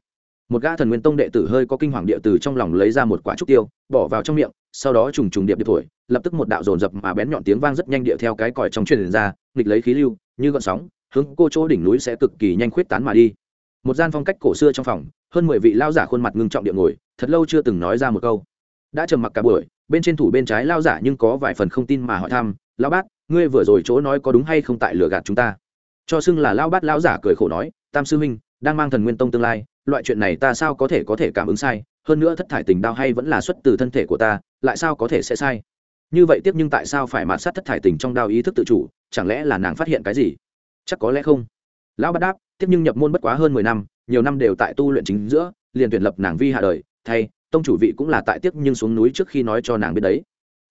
Một gã thần nguyên tông đệ tử hơi có kinh hoàng địa từ trong lòng lấy ra một quả trúc tiêu, bỏ vào trong miệng, sau đó trùng trùng điệp điệp thổi, lập tức một đạo dồn dập mà bén nhọn tiếng vang rất nhanh địa theo cái còi trong truyền ra, nghịch lấy khí lưu, như gọn sóng, hướng cô chỗ đỉnh núi sẽ cực kỳ nhanh khuyết tán mà đi. Một gian phong cách cổ xưa trong phòng, hơn mười vị lao giả khuôn mặt ngưng trọng địa ngồi, thật lâu chưa từng nói ra một câu. Đã trầm mặc cả buổi bên trên thủ bên trái lao giả nhưng có vài phần không tin mà hỏi thăm lao bát, ngươi vừa rồi chỗ nói có đúng hay không tại lừa gạt chúng ta? Cho xưng là lao bát lao giả cười khổ nói, tam sư huynh, đang mang thần nguyên tông tương lai, loại chuyện này ta sao có thể có thể cảm ứng sai? Hơn nữa thất thải tình đao hay vẫn là xuất từ thân thể của ta, lại sao có thể sẽ sai? Như vậy tiếp nhưng tại sao phải mạt sát thất thải tình trong đao ý thức tự chủ, chẳng lẽ là nàng phát hiện cái gì? Chắc có lẽ không. Lão bát đáp tiếp nhưng nhập môn bất quá hơn mười năm, nhiều năm đều tại tu luyện chính giữa, liền tuyển lập nàng vi hạ đời, thay tông chủ vị cũng là tại tiếc nhưng xuống núi trước khi nói cho nàng biết đấy.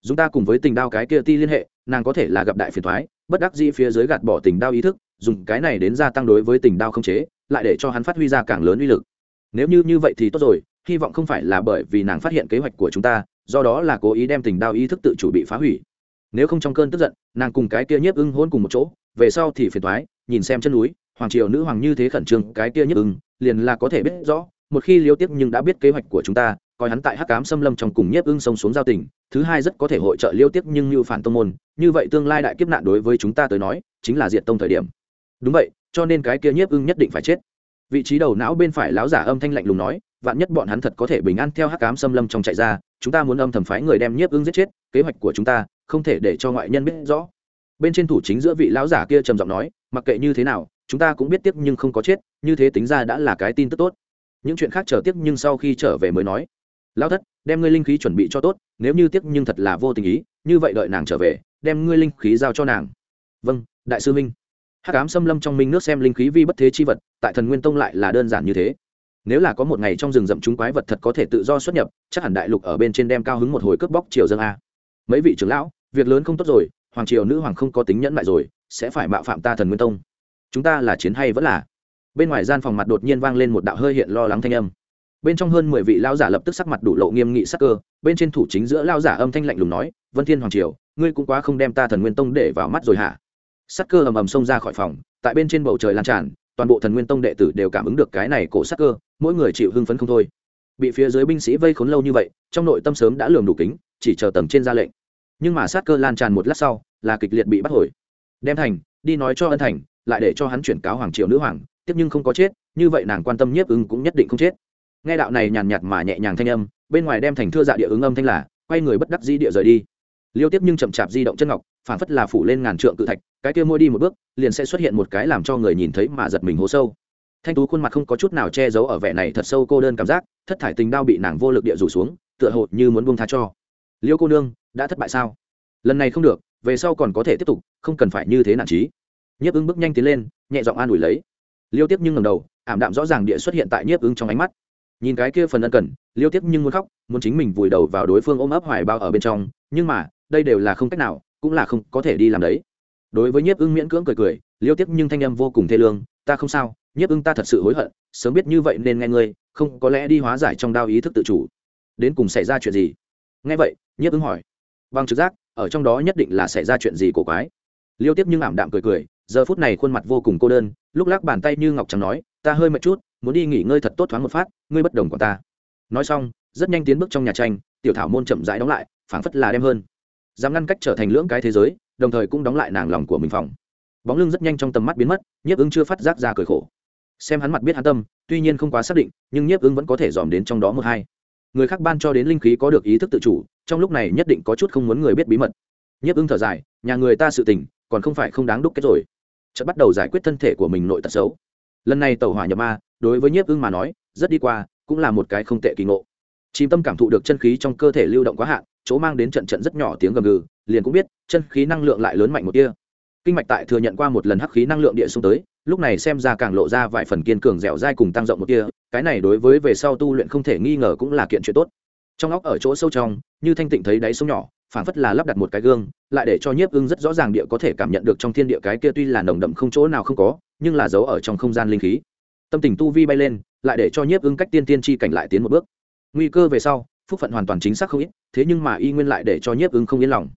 Chúng ta cùng với tình đao cái kia ti liên hệ, nàng có thể là gặp đại phiền thoái, bất đắc dĩ phía dưới gạt bỏ tình đao ý thức, dùng cái này đến gia tăng đối với tình đao không chế, lại để cho hắn phát huy ra càng lớn uy lực. Nếu như như vậy thì tốt rồi, hy vọng không phải là bởi vì nàng phát hiện kế hoạch của chúng ta, do đó là cố ý đem tình đao ý thức tự chủ bị phá hủy. Nếu không trong cơn tức giận, nàng cùng cái kia nhiếp ưng hôn cùng một chỗ, về sau thì phiền thoái, nhìn xem chân núi, hoàng triều nữ hoàng như thế khẩn trương, cái kia nhiếp ưng, liền là có thể biết rõ, một khi liêu tiếp nhưng đã biết kế hoạch của chúng ta coi hắn tại hắc cám xâm lâm trong cùng nhiếp ưng sông xuống giao tình, thứ hai rất có thể hội trợ liêu tiếp nhưng như phản tông môn, như vậy tương lai đại kiếp nạn đối với chúng ta tới nói, chính là diệt tông thời điểm. Đúng vậy, cho nên cái kia nhiếp ưng nhất định phải chết. Vị trí đầu não bên phải láo giả âm thanh lạnh lùng nói, vạn nhất bọn hắn thật có thể bình an theo hắc cám xâm lâm trong chạy ra, chúng ta muốn âm thầm phái người đem nhiếp ưng giết chết, kế hoạch của chúng ta, không thể để cho ngoại nhân biết rõ. Bên trên thủ chính giữa vị lão giả kia trầm giọng nói, mặc kệ như thế nào, chúng ta cũng biết tiếc nhưng không có chết, như thế tính ra đã là cái tin tức tốt. Những chuyện khác chờ tiếc nhưng sau khi trở về mới nói lão thất, đem ngươi linh khí chuẩn bị cho tốt, nếu như tiếc nhưng thật là vô tình ý, như vậy đợi nàng trở về, đem ngươi linh khí giao cho nàng. Vâng đại sư minh. Hắc cám xâm lâm trong minh nước xem linh khí vi bất thế chi vật, tại thần nguyên tông lại là đơn giản như thế. Nếu là có một ngày trong rừng rậm chúng quái vật thật có thể tự do xuất nhập, chắc hẳn đại lục ở bên trên đem cao hứng một hồi cướp bóc triều dân a. Mấy vị trưởng lão, việc lớn không tốt rồi, hoàng triều nữ hoàng không có tính nhẫn lại rồi, sẽ phải mạo phạm ta thần nguyên tông. Chúng ta là chiến hay vẫn là? Bên ngoài gian phòng mặt đột nhiên vang lên một đạo hơi hiện lo lắng thanh âm bên trong hơn mười vị lao giả lập tức sắc mặt đủ lộ nghiêm nghị sắc cơ, bên trên thủ chính giữa lao giả âm thanh lạnh lùng nói, vân thiên hoàng triều, ngươi cũng quá không đem ta thần nguyên tông để vào mắt rồi hả? Sắc cơ ầm ầm xông ra khỏi phòng, tại bên trên bầu trời lan tràn, toàn bộ thần nguyên tông đệ tử đều cảm ứng được cái này cổ sắc cơ, mỗi người chịu hưng phấn không thôi. Bị phía dưới binh sĩ vây khốn lâu như vậy, trong nội tâm sớm đã lường đủ kính, chỉ chờ tầng trên ra lệnh. Nhưng mà sát cơ lan tràn một lát sau, là kịch liệt bị bắt hồi. Đem thành, đi nói cho ân thành, lại để cho hắn chuyển cáo hoàng triều nữ hoàng tiếp nhưng không có chết, như vậy nàng quan tâm nhiếp ứng cũng nhất định không chết nghe đạo này nhàn nhạt mà nhẹ nhàng thanh âm, bên ngoài đem thành thưa dạ địa ứng âm thanh là, quay người bất đắc di địa rời đi. Liêu tiếp nhưng chậm chạp di động chân ngọc, phản phất là phủ lên ngàn trượng cự thạch, cái kia môi đi một bước, liền sẽ xuất hiện một cái làm cho người nhìn thấy mà giật mình hố sâu. Thanh tú khuôn mặt không có chút nào che giấu ở vẻ này thật sâu cô đơn cảm giác, thất thải tình đao bị nàng vô lực địa rủ xuống, tựa hồ như muốn buông tha cho. Liêu cô nương, đã thất bại sao? Lần này không được, về sau còn có thể tiếp tục, không cần phải như thế nản trí nhiếp ứng bước nhanh tiến lên, nhẹ giọng an ủi lấy. Liêu tiếp nhưng ngầm đầu, ảm đạm rõ ràng địa xuất hiện tại nhiếp ứng trong ánh mắt nhìn cái kia phần ân cần, liêu tiếp nhưng muốn khóc, muốn chính mình vùi đầu vào đối phương ôm ấp hoài bao ở bên trong, nhưng mà, đây đều là không cách nào, cũng là không có thể đi làm đấy. Đối với nhiếp ưng miễn cưỡng cười cười, liêu tiếp nhưng thanh âm vô cùng thê lương, ta không sao, nhiếp ưng ta thật sự hối hận, sớm biết như vậy nên nghe ngươi, không có lẽ đi hóa giải trong đao ý thức tự chủ. Đến cùng xảy ra chuyện gì? Nghe vậy, nhiếp ưng hỏi. Bằng trực giác, ở trong đó nhất định là xảy ra chuyện gì cổ quái. Liêu tiếp nhưng ảm đạm cười cười, giờ phút này khuôn mặt vô cùng cô đơn, lúc lắc bàn tay như ngọc trắng nói, ta hơi mệt chút muốn đi nghỉ ngơi thật tốt thoáng một phát, ngươi bất đồng của ta. Nói xong, rất nhanh tiến bước trong nhà tranh, tiểu thảo môn chậm rãi đóng lại, phảng phất là đem hơn. Dám ngăn cách trở thành lưỡng cái thế giới, đồng thời cũng đóng lại nàng lòng của mình phòng. Bóng lưng rất nhanh trong tầm mắt biến mất, nhiếp ứng chưa phát giác ra cười khổ. Xem hắn mặt biết hắn tâm, tuy nhiên không quá xác định, nhưng nhiếp ứng vẫn có thể dòm đến trong đó một hai. Người khác ban cho đến linh khí có được ý thức tự chủ, trong lúc này nhất định có chút không muốn người biết bí mật. Nhiếp ứng thở dài, nhà người ta sự tình, còn không phải không đáng đúc kết rồi. Chợt bắt đầu giải quyết thân thể của mình nội tật xấu. Lần này tàu hỏa nhập ma đối với nhiếp ưng mà nói, rất đi qua, cũng là một cái không tệ kỳ ngộ. Chìm tâm cảm thụ được chân khí trong cơ thể lưu động quá hạn, chỗ mang đến trận trận rất nhỏ tiếng gầm gừ, liền cũng biết, chân khí năng lượng lại lớn mạnh một tia. Kinh mạch tại thừa nhận qua một lần hắc khí năng lượng địa xuống tới, lúc này xem ra càng lộ ra vài phần kiên cường dẻo dai cùng tăng rộng một tia, cái này đối với về sau tu luyện không thể nghi ngờ cũng là kiện chuyện tốt. Trong óc ở chỗ sâu trong, như thanh tịnh thấy đáy sông nhỏ, phảng phất là lắp đặt một cái gương, lại để cho nhiếp ưng rất rõ ràng địa có thể cảm nhận được trong thiên địa cái kia tuy là nồng đậm không chỗ nào không có, nhưng là giấu ở trong không gian linh khí tâm tình tu vi bay lên, lại để cho nhiếp ưng cách tiên tiên chi cảnh lại tiến một bước. Nguy cơ về sau, phúc phận hoàn toàn chính xác không ít, thế nhưng mà y nguyên lại để cho nhiếp ưng không yên lòng.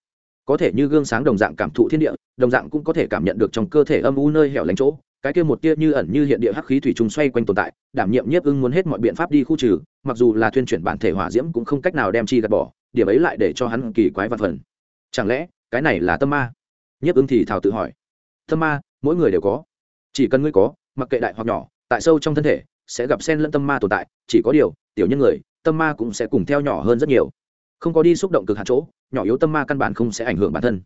Có thể như gương sáng đồng dạng cảm thụ thiên địa, đồng dạng cũng có thể cảm nhận được trong cơ thể âm u nơi hẻo lánh chỗ, cái kia một tia như ẩn như hiện địa hắc khí thủy trùng xoay quanh tồn tại, đảm nhiệm nhiếp ưng muốn hết mọi biện pháp đi khu trừ, mặc dù là thuyên chuyển bản thể hỏa diễm cũng không cách nào đem chi gạt bỏ, điểm ấy lại để cho hắn kỳ quái vật phần. Chẳng lẽ, cái này là tâm ma? Nhiếp ưng thì thảo tự hỏi. Tâm ma, mỗi người đều có. Chỉ cần ngươi có, mặc kệ đại hoặc nhỏ tại sâu trong thân thể, sẽ gặp sen lẫn tâm ma tồn tại, chỉ có điều, tiểu nhân người, tâm ma cũng sẽ cùng theo nhỏ hơn rất nhiều. Không có đi xúc động cực hạt chỗ, nhỏ yếu tâm ma căn bản không sẽ ảnh hưởng bản thân.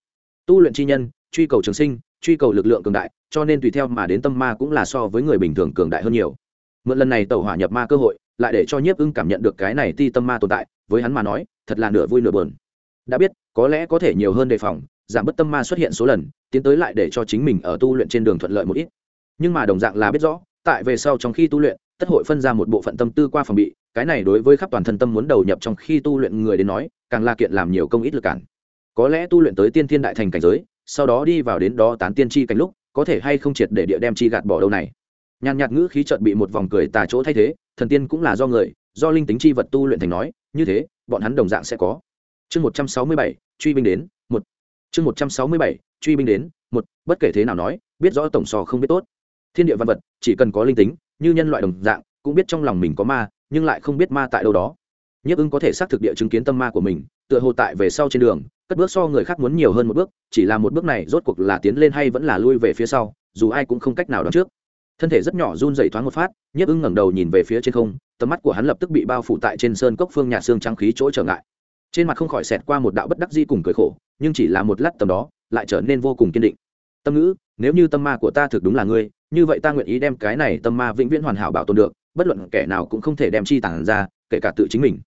Tu luyện chi nhân, truy cầu trường sinh, truy cầu lực lượng cường đại, cho nên tùy theo mà đến tâm ma cũng là so với người bình thường cường đại hơn nhiều. Mượn lần này tàu hỏa nhập ma cơ hội, lại để cho nhiếp ưng cảm nhận được cái này ti tâm ma tồn tại, với hắn mà nói, thật là nửa vui nửa buồn. Đã biết, có lẽ có thể nhiều hơn đề phòng, giảm bớt tâm ma xuất hiện số lần, tiến tới lại để cho chính mình ở tu luyện trên đường thuận lợi một ít. Nhưng mà đồng dạng là biết rõ tại về sau trong khi tu luyện, tất hội phân ra một bộ phận tâm tư qua phòng bị, cái này đối với khắp toàn thân tâm muốn đầu nhập trong khi tu luyện người đến nói, càng là kiện làm nhiều công ít lực cản. Có lẽ tu luyện tới tiên thiên đại thành cảnh giới, sau đó đi vào đến đó tán tiên chi cảnh lúc, có thể hay không triệt để địa đem chi gạt bỏ đâu này. Nhàn nhạt ngữ khí chợt bị một vòng cười tà chỗ thay thế, thần tiên cũng là do người, do linh tính chi vật tu luyện thành nói, như thế, bọn hắn đồng dạng sẽ có. Chương một trăm sáu mươi bảy, truy binh đến, một. Chương một trăm sáu mươi bảy, truy binh đến, một. Bất kể thế nào nói, biết rõ tổng sò không biết tốt thiên địa văn vật, chỉ cần có linh tính, như nhân loại đồng dạng, cũng biết trong lòng mình có ma, nhưng lại không biết ma tại đâu đó. Nhiếp ưng có thể xác thực địa chứng kiến tâm ma của mình, tựa hồ tại về sau trên đường, cất bước so người khác muốn nhiều hơn một bước, chỉ là một bước này rốt cuộc là tiến lên hay vẫn là lui về phía sau, dù ai cũng không cách nào đoán trước. Thân thể rất nhỏ run dày thoáng một phát, nhiếp ưng ngẩng đầu nhìn về phía trên không, tầm mắt của hắn lập tức bị bao phủ tại trên sơn cốc phương nhà xương trắng khí chỗ trở ngại. Trên mặt không khỏi xẹt qua một đạo bất đắc di cùng cười khổ, nhưng chỉ là một lát tầm đó, lại trở nên vô cùng kiên định tâm ngữ, nếu như tâm ma của ta thực đúng là ngươi, như vậy ta nguyện ý đem cái này tâm ma vĩnh viễn hoàn hảo bảo tồn được, bất luận kẻ nào cũng không thể đem chi tản ra, kể cả tự chính mình.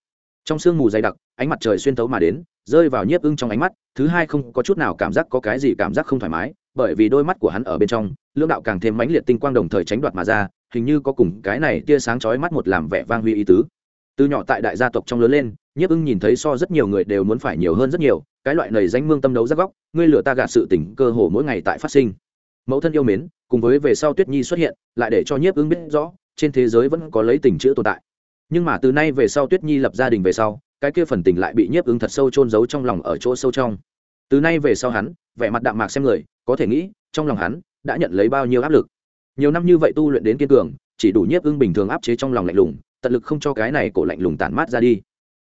Trong sương mù dày đặc, ánh mặt trời xuyên thấu mà đến, rơi vào nhiếp ưng trong ánh mắt, thứ hai không có chút nào cảm giác có cái gì cảm giác không thoải mái, bởi vì đôi mắt của hắn ở bên trong lương đạo càng thêm mãnh liệt tinh quang đồng thời tránh đoạt mà ra, hình như có cùng cái này tia sáng chói mắt một làm vẻ vang huy ý tứ. Từ nhỏ tại đại gia tộc trong lớn lên, nhiếp ưng nhìn thấy so rất nhiều người đều muốn phải nhiều hơn rất nhiều cái loại này danh mương tâm đấu ra góc, ngươi lửa ta gạt sự tỉnh cơ hồ mỗi ngày tại phát sinh. Mẫu thân yêu mến, cùng với về sau tuyết nhi xuất hiện, lại để cho nhiếp ứng biết rõ, trên thế giới vẫn có lấy tình chữ tồn tại. Nhưng mà từ nay về sau tuyết nhi lập gia đình về sau, cái kia phần tình lại bị nhiếp ứng thật sâu chôn giấu trong lòng ở chỗ sâu trong. Từ nay về sau hắn, vẻ mặt đạm mạc xem người, có thể nghĩ, trong lòng hắn đã nhận lấy bao nhiêu áp lực. Nhiều năm như vậy tu luyện đến kiên cường, chỉ đủ nhiếp ưng bình thường áp chế trong lòng lạnh lùng, tận lực không cho cái này cổ lạnh lùng tản mát ra đi.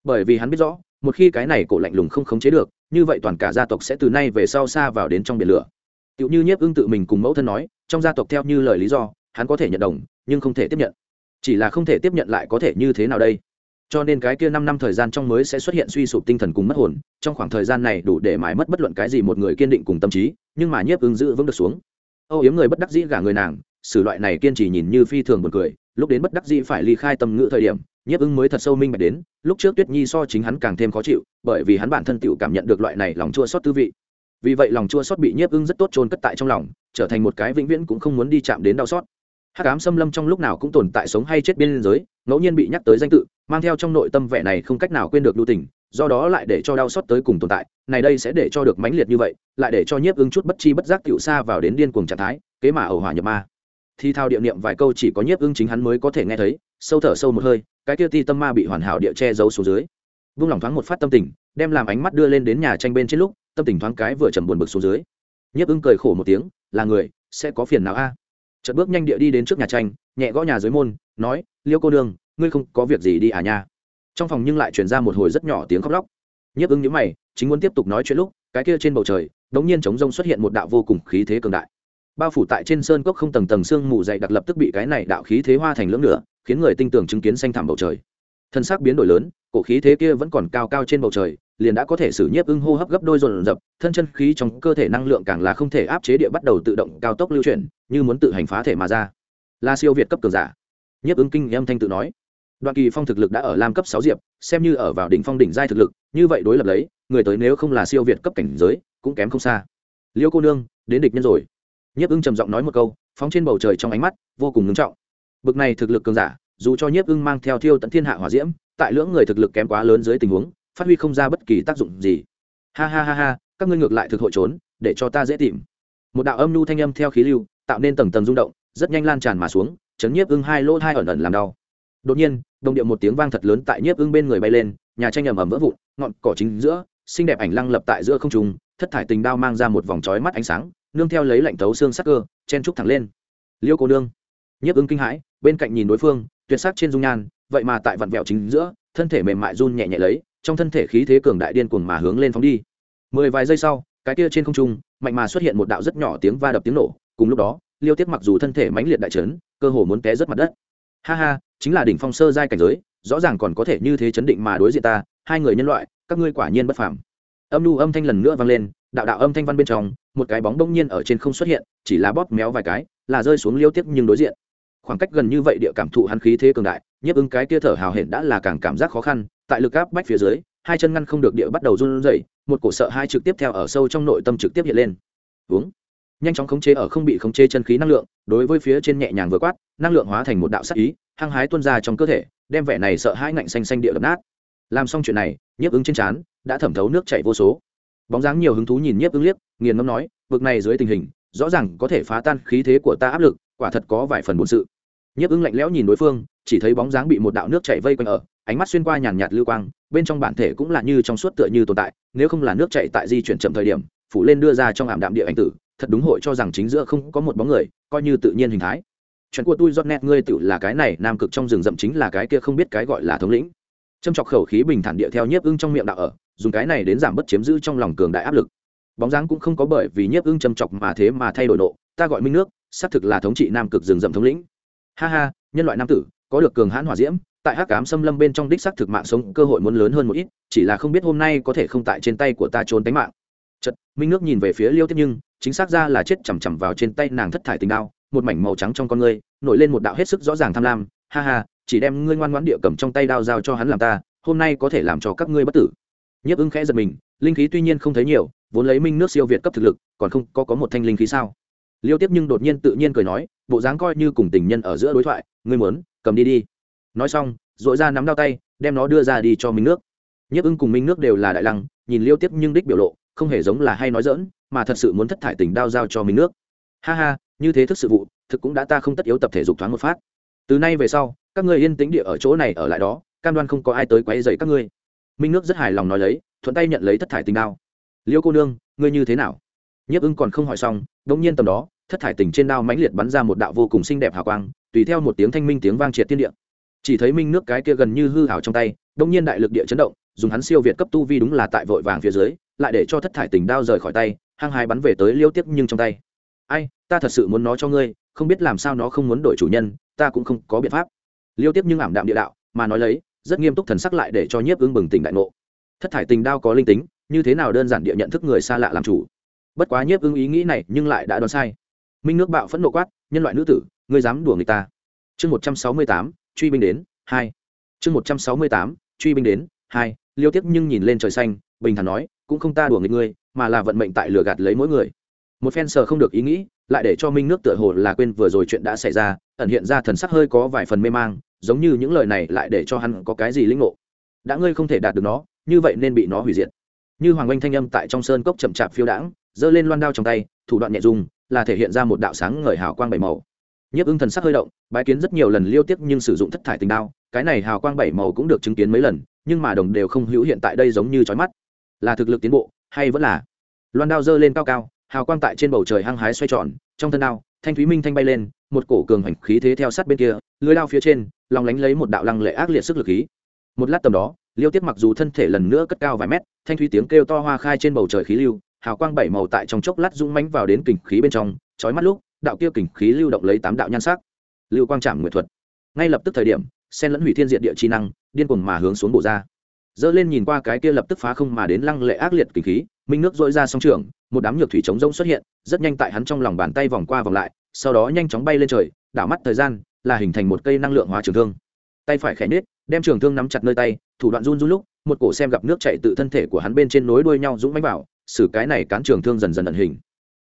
Bởi vì hắn biết rõ một khi cái này cổ lạnh lùng không khống chế được, như vậy toàn cả gia tộc sẽ từ nay về sau xa vào đến trong biển lửa. Tựu như nhiếp ưng tự mình cùng mẫu thân nói, trong gia tộc theo như lời lý do, hắn có thể nhận đồng, nhưng không thể tiếp nhận. Chỉ là không thể tiếp nhận lại có thể như thế nào đây? Cho nên cái kia năm năm thời gian trong mới sẽ xuất hiện suy sụp tinh thần cùng mất hồn, trong khoảng thời gian này đủ để mãi mất bất luận cái gì một người kiên định cùng tâm trí, nhưng mà nhiếp ưng giữ vững được xuống. Âu yếm người bất đắc dĩ gả người nàng xử loại này kiên trì nhìn như phi thường buồn cười, lúc đến bất đắc dĩ phải ly khai tâm ngữ thời điểm nhiếp ưng mới thật sâu minh bạch đến, lúc trước tuyết nhi so chính hắn càng thêm khó chịu, bởi vì hắn bản thân tựu cảm nhận được loại này lòng chua xót tư vị. Vì vậy lòng chua xót bị nhiếp ưng rất tốt trôn cất tại trong lòng, trở thành một cái vĩnh viễn cũng không muốn đi chạm đến đau xót. Hát ám xâm lâm trong lúc nào cũng tồn tại sống hay chết biên giới, ngẫu nhiên bị nhắc tới danh tự, mang theo trong nội tâm vẻ này không cách nào quên được lưu tình, do đó lại để cho đau xót tới cùng tồn tại, này đây sẽ để cho được mãnh liệt như vậy, lại để cho nhiếp ưng chút bất chi bất giác tiểu xa vào đến điên cuồng trạng thái, kế mà ẩu hỏa nhập ma. Thi thao địa niệm vài câu chỉ có nhiếp ưng chính hắn mới có thể nghe thấy sâu thở sâu một hơi, cái kia ti tâm ma bị hoàn hảo địa che giấu xuống dưới. Vung lòng thoáng một phát tâm tình, đem làm ánh mắt đưa lên đến nhà tranh bên trên lúc, tâm tình thoáng cái vừa trầm buồn bực xuống dưới. Nhiếp ứng cười khổ một tiếng, là người, sẽ có phiền nào a? Chợt bước nhanh địa đi đến trước nhà tranh, nhẹ gõ nhà dưới môn, nói, liêu cô nương, ngươi không có việc gì đi à nha? Trong phòng nhưng lại chuyển ra một hồi rất nhỏ tiếng khóc lóc. Nhấp ứng nhữ mày, chính muốn tiếp tục nói chuyện lúc, cái kia trên bầu trời, đống nhiên chống rông xuất hiện một đạo vô cùng khí thế cường đại. Bao phủ tại trên sơn cốc không tầng tầng sương mù dày đặc lập tức bị cái này đạo khí thế hoa thành lưỡng nửa khiến người tinh tưởng chứng kiến xanh thẳm bầu trời. Thân xác biến đổi lớn, cổ khí thế kia vẫn còn cao cao trên bầu trời, liền đã có thể xử nhiếp ưng hô hấp gấp đôi dồn dập, thân chân khí trong cơ thể năng lượng càng là không thể áp chế địa bắt đầu tự động cao tốc lưu chuyển, như muốn tự hành phá thể mà ra. Là siêu việt cấp cường giả. Nhiếp ứng kinh âm thanh tự nói. Đoạn kỳ phong thực lực đã ở lam cấp sáu diệp, xem như ở vào đỉnh phong đỉnh giai thực lực, như vậy đối lập lấy, người tới nếu không là siêu việt cấp cảnh giới, cũng kém không xa. Liêu cô nương, đến địch nhân rồi. Nhiếp ứng trầm giọng nói một câu, phóng trên bầu trời trong ánh mắt, vô cùng ngưng trọng bực này thực lực cường giả, dù cho nhiếp ưng mang theo thiêu tận thiên hạ hỏa diễm, tại lưỡng người thực lực kém quá lớn dưới tình huống, phát huy không ra bất kỳ tác dụng gì. Ha ha ha ha, các ngươi ngược lại thực hội trốn, để cho ta dễ tìm. Một đạo âm nhu thanh âm theo khí lưu, tạo nên tầng tầng rung động, rất nhanh lan tràn mà xuống, chấn nhiếp ưng hai lỗ hai ẩn ẩn làm đau. Đột nhiên, đồng điệu một tiếng vang thật lớn tại nhiếp ưng bên người bay lên, nhà tranh ầm ầm vỡ vụn, ngọn cỏ chính giữa, xinh đẹp ảnh lăng lập tại giữa không trung, thất thải tình đao mang ra một vòng trói mắt ánh sáng, nương theo lấy lạnh tấu xương sắc cơ, chen trúc thẳng lên. Liêu cô nương, nhiếp ưng kinh hãi bên cạnh nhìn đối phương, tuyệt sắc trên dung nhan, vậy mà tại vặn vẹo chính giữa, thân thể mềm mại run nhẹ nhẹ lấy, trong thân thể khí thế cường đại điên cuồng mà hướng lên phóng đi. Mười vài giây sau, cái kia trên không trung, mạnh mà xuất hiện một đạo rất nhỏ tiếng va đập tiếng nổ, cùng lúc đó, liêu tiếc mặc dù thân thể mãnh liệt đại trấn cơ hồ muốn té rất mặt đất. Ha ha, chính là đỉnh phong sơ giai cảnh giới, rõ ràng còn có thể như thế chấn định mà đối diện ta, hai người nhân loại, các ngươi quả nhiên bất phàm. Âm nu âm thanh lần nữa vang lên, đạo đạo âm thanh văn bên trong, một cái bóng đông nhiên ở trên không xuất hiện, chỉ là bóp méo vài cái, là rơi xuống liêu tiếc nhưng đối diện khoảng cách gần như vậy địa cảm thụ hắn khí thế cường đại, nhiếp ứng cái kia thở hào hển đã là càng cảm giác khó khăn, tại lực áp bách phía dưới, hai chân ngăn không được địa bắt đầu run rẩy, một cổ sợ hai trực tiếp theo ở sâu trong nội tâm trực tiếp hiện lên. Uống. Nhanh chóng khống chế ở không bị khống chế chân khí năng lượng, đối với phía trên nhẹ nhàng vừa quát, năng lượng hóa thành một đạo sắc ý, hăng hái tuôn ra trong cơ thể, đem vẻ này sợ hãi ngạnh xanh xanh địa đập nát. Làm xong chuyện này, nhiếp ứng trên trán đã thẩm thấu nước chảy vô số. Bóng dáng nhiều hứng thú nhìn nhiếp ứng liếc, nghiền ngâm nói, vực này dưới tình hình, rõ ràng có thể phá tan khí thế của ta áp lực, quả thật có vài phần bổn sự nhiếp ưng lạnh lẽo nhìn đối phương, chỉ thấy bóng dáng bị một đạo nước chảy vây quanh ở, ánh mắt xuyên qua nhàn nhạt lưu quang, bên trong bản thể cũng là như trong suốt tựa như tồn tại, nếu không là nước chảy tại di chuyển chậm thời điểm, phủ lên đưa ra trong ảm đạm địa ảnh tử, thật đúng hội cho rằng chính giữa không có một bóng người, coi như tự nhiên hình thái. Chuyện của tôi giót nét ngươi tự là cái này, nam cực trong rừng rậm chính là cái kia không biết cái gọi là thống lĩnh. Châm chọc khẩu khí bình thản địa theo nhiếp ưng trong miệng đạo ở, dùng cái này đến giảm bớt chiếm giữ trong lòng cường đại áp lực. Bóng dáng cũng không có bởi vì nhiếp ưng châm chọc mà thế mà thay đổi nộ, ta gọi minh nước, xác thực là thống trị nam cực rừng rậm thống lĩnh ha ha, nhân loại nam tử, có được cường hãn hỏa diễm, tại hắc cám xâm lâm bên trong đích xác thực mạng sống, cơ hội muốn lớn hơn một ít, chỉ là không biết hôm nay có thể không tại trên tay của ta trốn tánh mạng. Chật minh nước nhìn về phía liêu tiếp nhưng, chính xác ra là chết chằm chằm vào trên tay nàng thất thải tình đao, một mảnh màu trắng trong con ngươi, nổi lên một đạo hết sức rõ ràng tham lam. Ha ha, chỉ đem ngươi ngoan ngoãn địa cầm trong tay đao giao cho hắn làm ta, hôm nay có thể làm cho các ngươi bất tử. Nhiếp ứng khẽ giật mình, linh khí tuy nhiên không thấy nhiều, vốn lấy minh nước siêu việt cấp thực lực, còn không có có một thanh linh khí sao? Liêu tiếp nhưng đột nhiên tự nhiên cười nói, bộ dáng coi như cùng tình nhân ở giữa đối thoại, ngươi muốn, cầm đi đi. Nói xong dội ra nắm đao tay, đem nó đưa ra đi cho minh nước. Nhiếp ưng cùng minh nước đều là đại lăng, nhìn liêu tiếp nhưng đích biểu lộ, không hề giống là hay nói dỡn mà thật sự muốn thất thải tình đao giao cho minh nước. Ha ha, như thế thức sự vụ, thực cũng đã ta không tất yếu tập thể dục thoáng một phát. Từ nay về sau, các ngươi yên tĩnh địa ở chỗ này ở lại đó, cam đoan không có ai tới quấy dày các ngươi. Minh nước rất hài lòng nói lấy, thuận tay nhận lấy thất thải tình đao. Liêu cô nương, ngươi như thế nào? Nhiếp ưng còn không hỏi xong đ ỗ n g nhiên tầm đó, thất thải tình trên đao mãnh liệt bắn ra một đạo vô cùng xinh đẹp hào quang, tùy theo một tiếng thanh minh tiếng vang triệt tiên địa. Chỉ thấy minh nước cái kia gần như hư hảo trong tay đông nhiên đại lực địa chấn động, dùng hắn siêu việt cấp tu vi đúng là tại vội vàng phía dưới, lại để cho thất thải tình đao rời khỏi tay, hăng hai bắn về tới liêu tiếp nhưng trong tay. Ai, ta thật sự muốn nó cho ngươi, không biết làm sao nó không muốn đổi chủ nhân, ta cũng không có biện pháp. Liêu tiếp nhưng ảm đạm địa đạo, mà nói lấy, rất nghiêm túc thần sắc lại để cho nhiếp ưng bừng tỉnh đại ngộ. Thất thải tình đao có linh tính, như thế nào đơn giản địa nhận thức người xa lạ làm chủ? Bất quá nhiếp ưng ý nghĩ này nhưng lại đã đoán sai. Minh nước bạo phẫn nộ quát, nhân loại nữ tử, ngươi dám đùa người ta? Chương một trăm sáu mươi tám, truy binh đến, hai. Chương một trăm sáu mươi tám, truy binh đến, hai. Liêu tiếp nhưng nhìn lên trời xanh, bình thản nói, cũng không ta đùa người ngươi, mà là vận mệnh tại lừa gạt lấy mỗi người. Một phen sờ không được ý nghĩ, lại để cho minh nước tựa hồ là quên vừa rồi chuyện đã xảy ra, ẩn hiện ra thần sắc hơi có vài phần mê mang, giống như những lời này lại để cho hắn có cái gì linh ngộ. Đã ngươi không thể đạt được nó, như vậy nên bị nó hủy diệt. Như hoàng oanh thanh âm tại trong sơn cốc chậm chạp phiêu đãng giơ lên loan đao trong tay, thủ đoạn nhẹ dùng, là thể hiện ra một đạo sáng ngời hào quang bảy màu. Nhiếp ưng thần sắc hơi động, bái kiến rất nhiều lần liêu tiếp nhưng sử dụng thất thải tình đao, cái này hào quang bảy màu cũng được chứng kiến mấy lần, nhưng mà đồng đều không hữu hiện tại đây giống như trói mắt. Là thực lực tiến bộ, hay vẫn là? Loan đao giơ lên cao cao, hào quang tại trên bầu trời hăng hái xoay tròn, trong thân đao, thanh thúy minh thanh bay lên, một cổ cường hành khí thế theo sát bên kia, lưới lao phía trên, lòng lánh lấy một đạo lăng lệ ác liệt sức lực khí. Một lát tầm đó, liêu tiếp mặc dù thân thể lần nữa cất cao vài mét, thanh thúy tiếng kêu to hoa khai trên bầu trời khí lưu hào quang bảy màu tại trong chốc lát rung mánh vào đến kình khí bên trong, chói mắt lúc, đạo kia kình khí lưu động lấy tám đạo nhan sắc. Lưu quang trảm nguyệt thuật. Ngay lập tức thời điểm sen lẫn hủy thiên diện địa chi năng, điên cuồng mà hướng xuống bộ ra. Dơ lên nhìn qua cái kia lập tức phá không mà đến lăng lệ ác liệt kình khí, minh nước dội ra song trường, một đám nhược thủy trống rông xuất hiện, rất nhanh tại hắn trong lòng bàn tay vòng qua vòng lại, sau đó nhanh chóng bay lên trời, đảo mắt thời gian, là hình thành một cây năng lượng hóa trường thương. Tay phải khẽ nết đem trường thương nắm chặt nơi tay, thủ đoạn run run lúc, một cổ xem gặp nước chạy tự thân thể của hắn bên trên nối đuôi nhau dũng mánh vào xử cái này cán trường thương dần dần ẩn hình.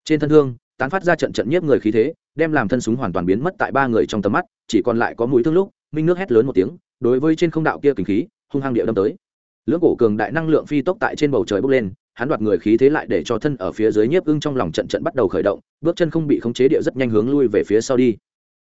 Trên thân thương, tán phát ra trận trận nhiếp người khí thế, đem làm thân súng hoàn toàn biến mất tại ba người trong tầm mắt, chỉ còn lại có mũi thương lúc, minh nước hét lớn một tiếng, đối với trên không đạo kia kinh khí, hung hăng địa đâm tới. Lưỡng cổ cường đại năng lượng phi tốc tại trên bầu trời bốc lên, hắn đoạt người khí thế lại để cho thân ở phía dưới nhiếp ưng trong lòng trận trận bắt đầu khởi động, bước chân không bị khống chế địa rất nhanh hướng lui về phía sau đi.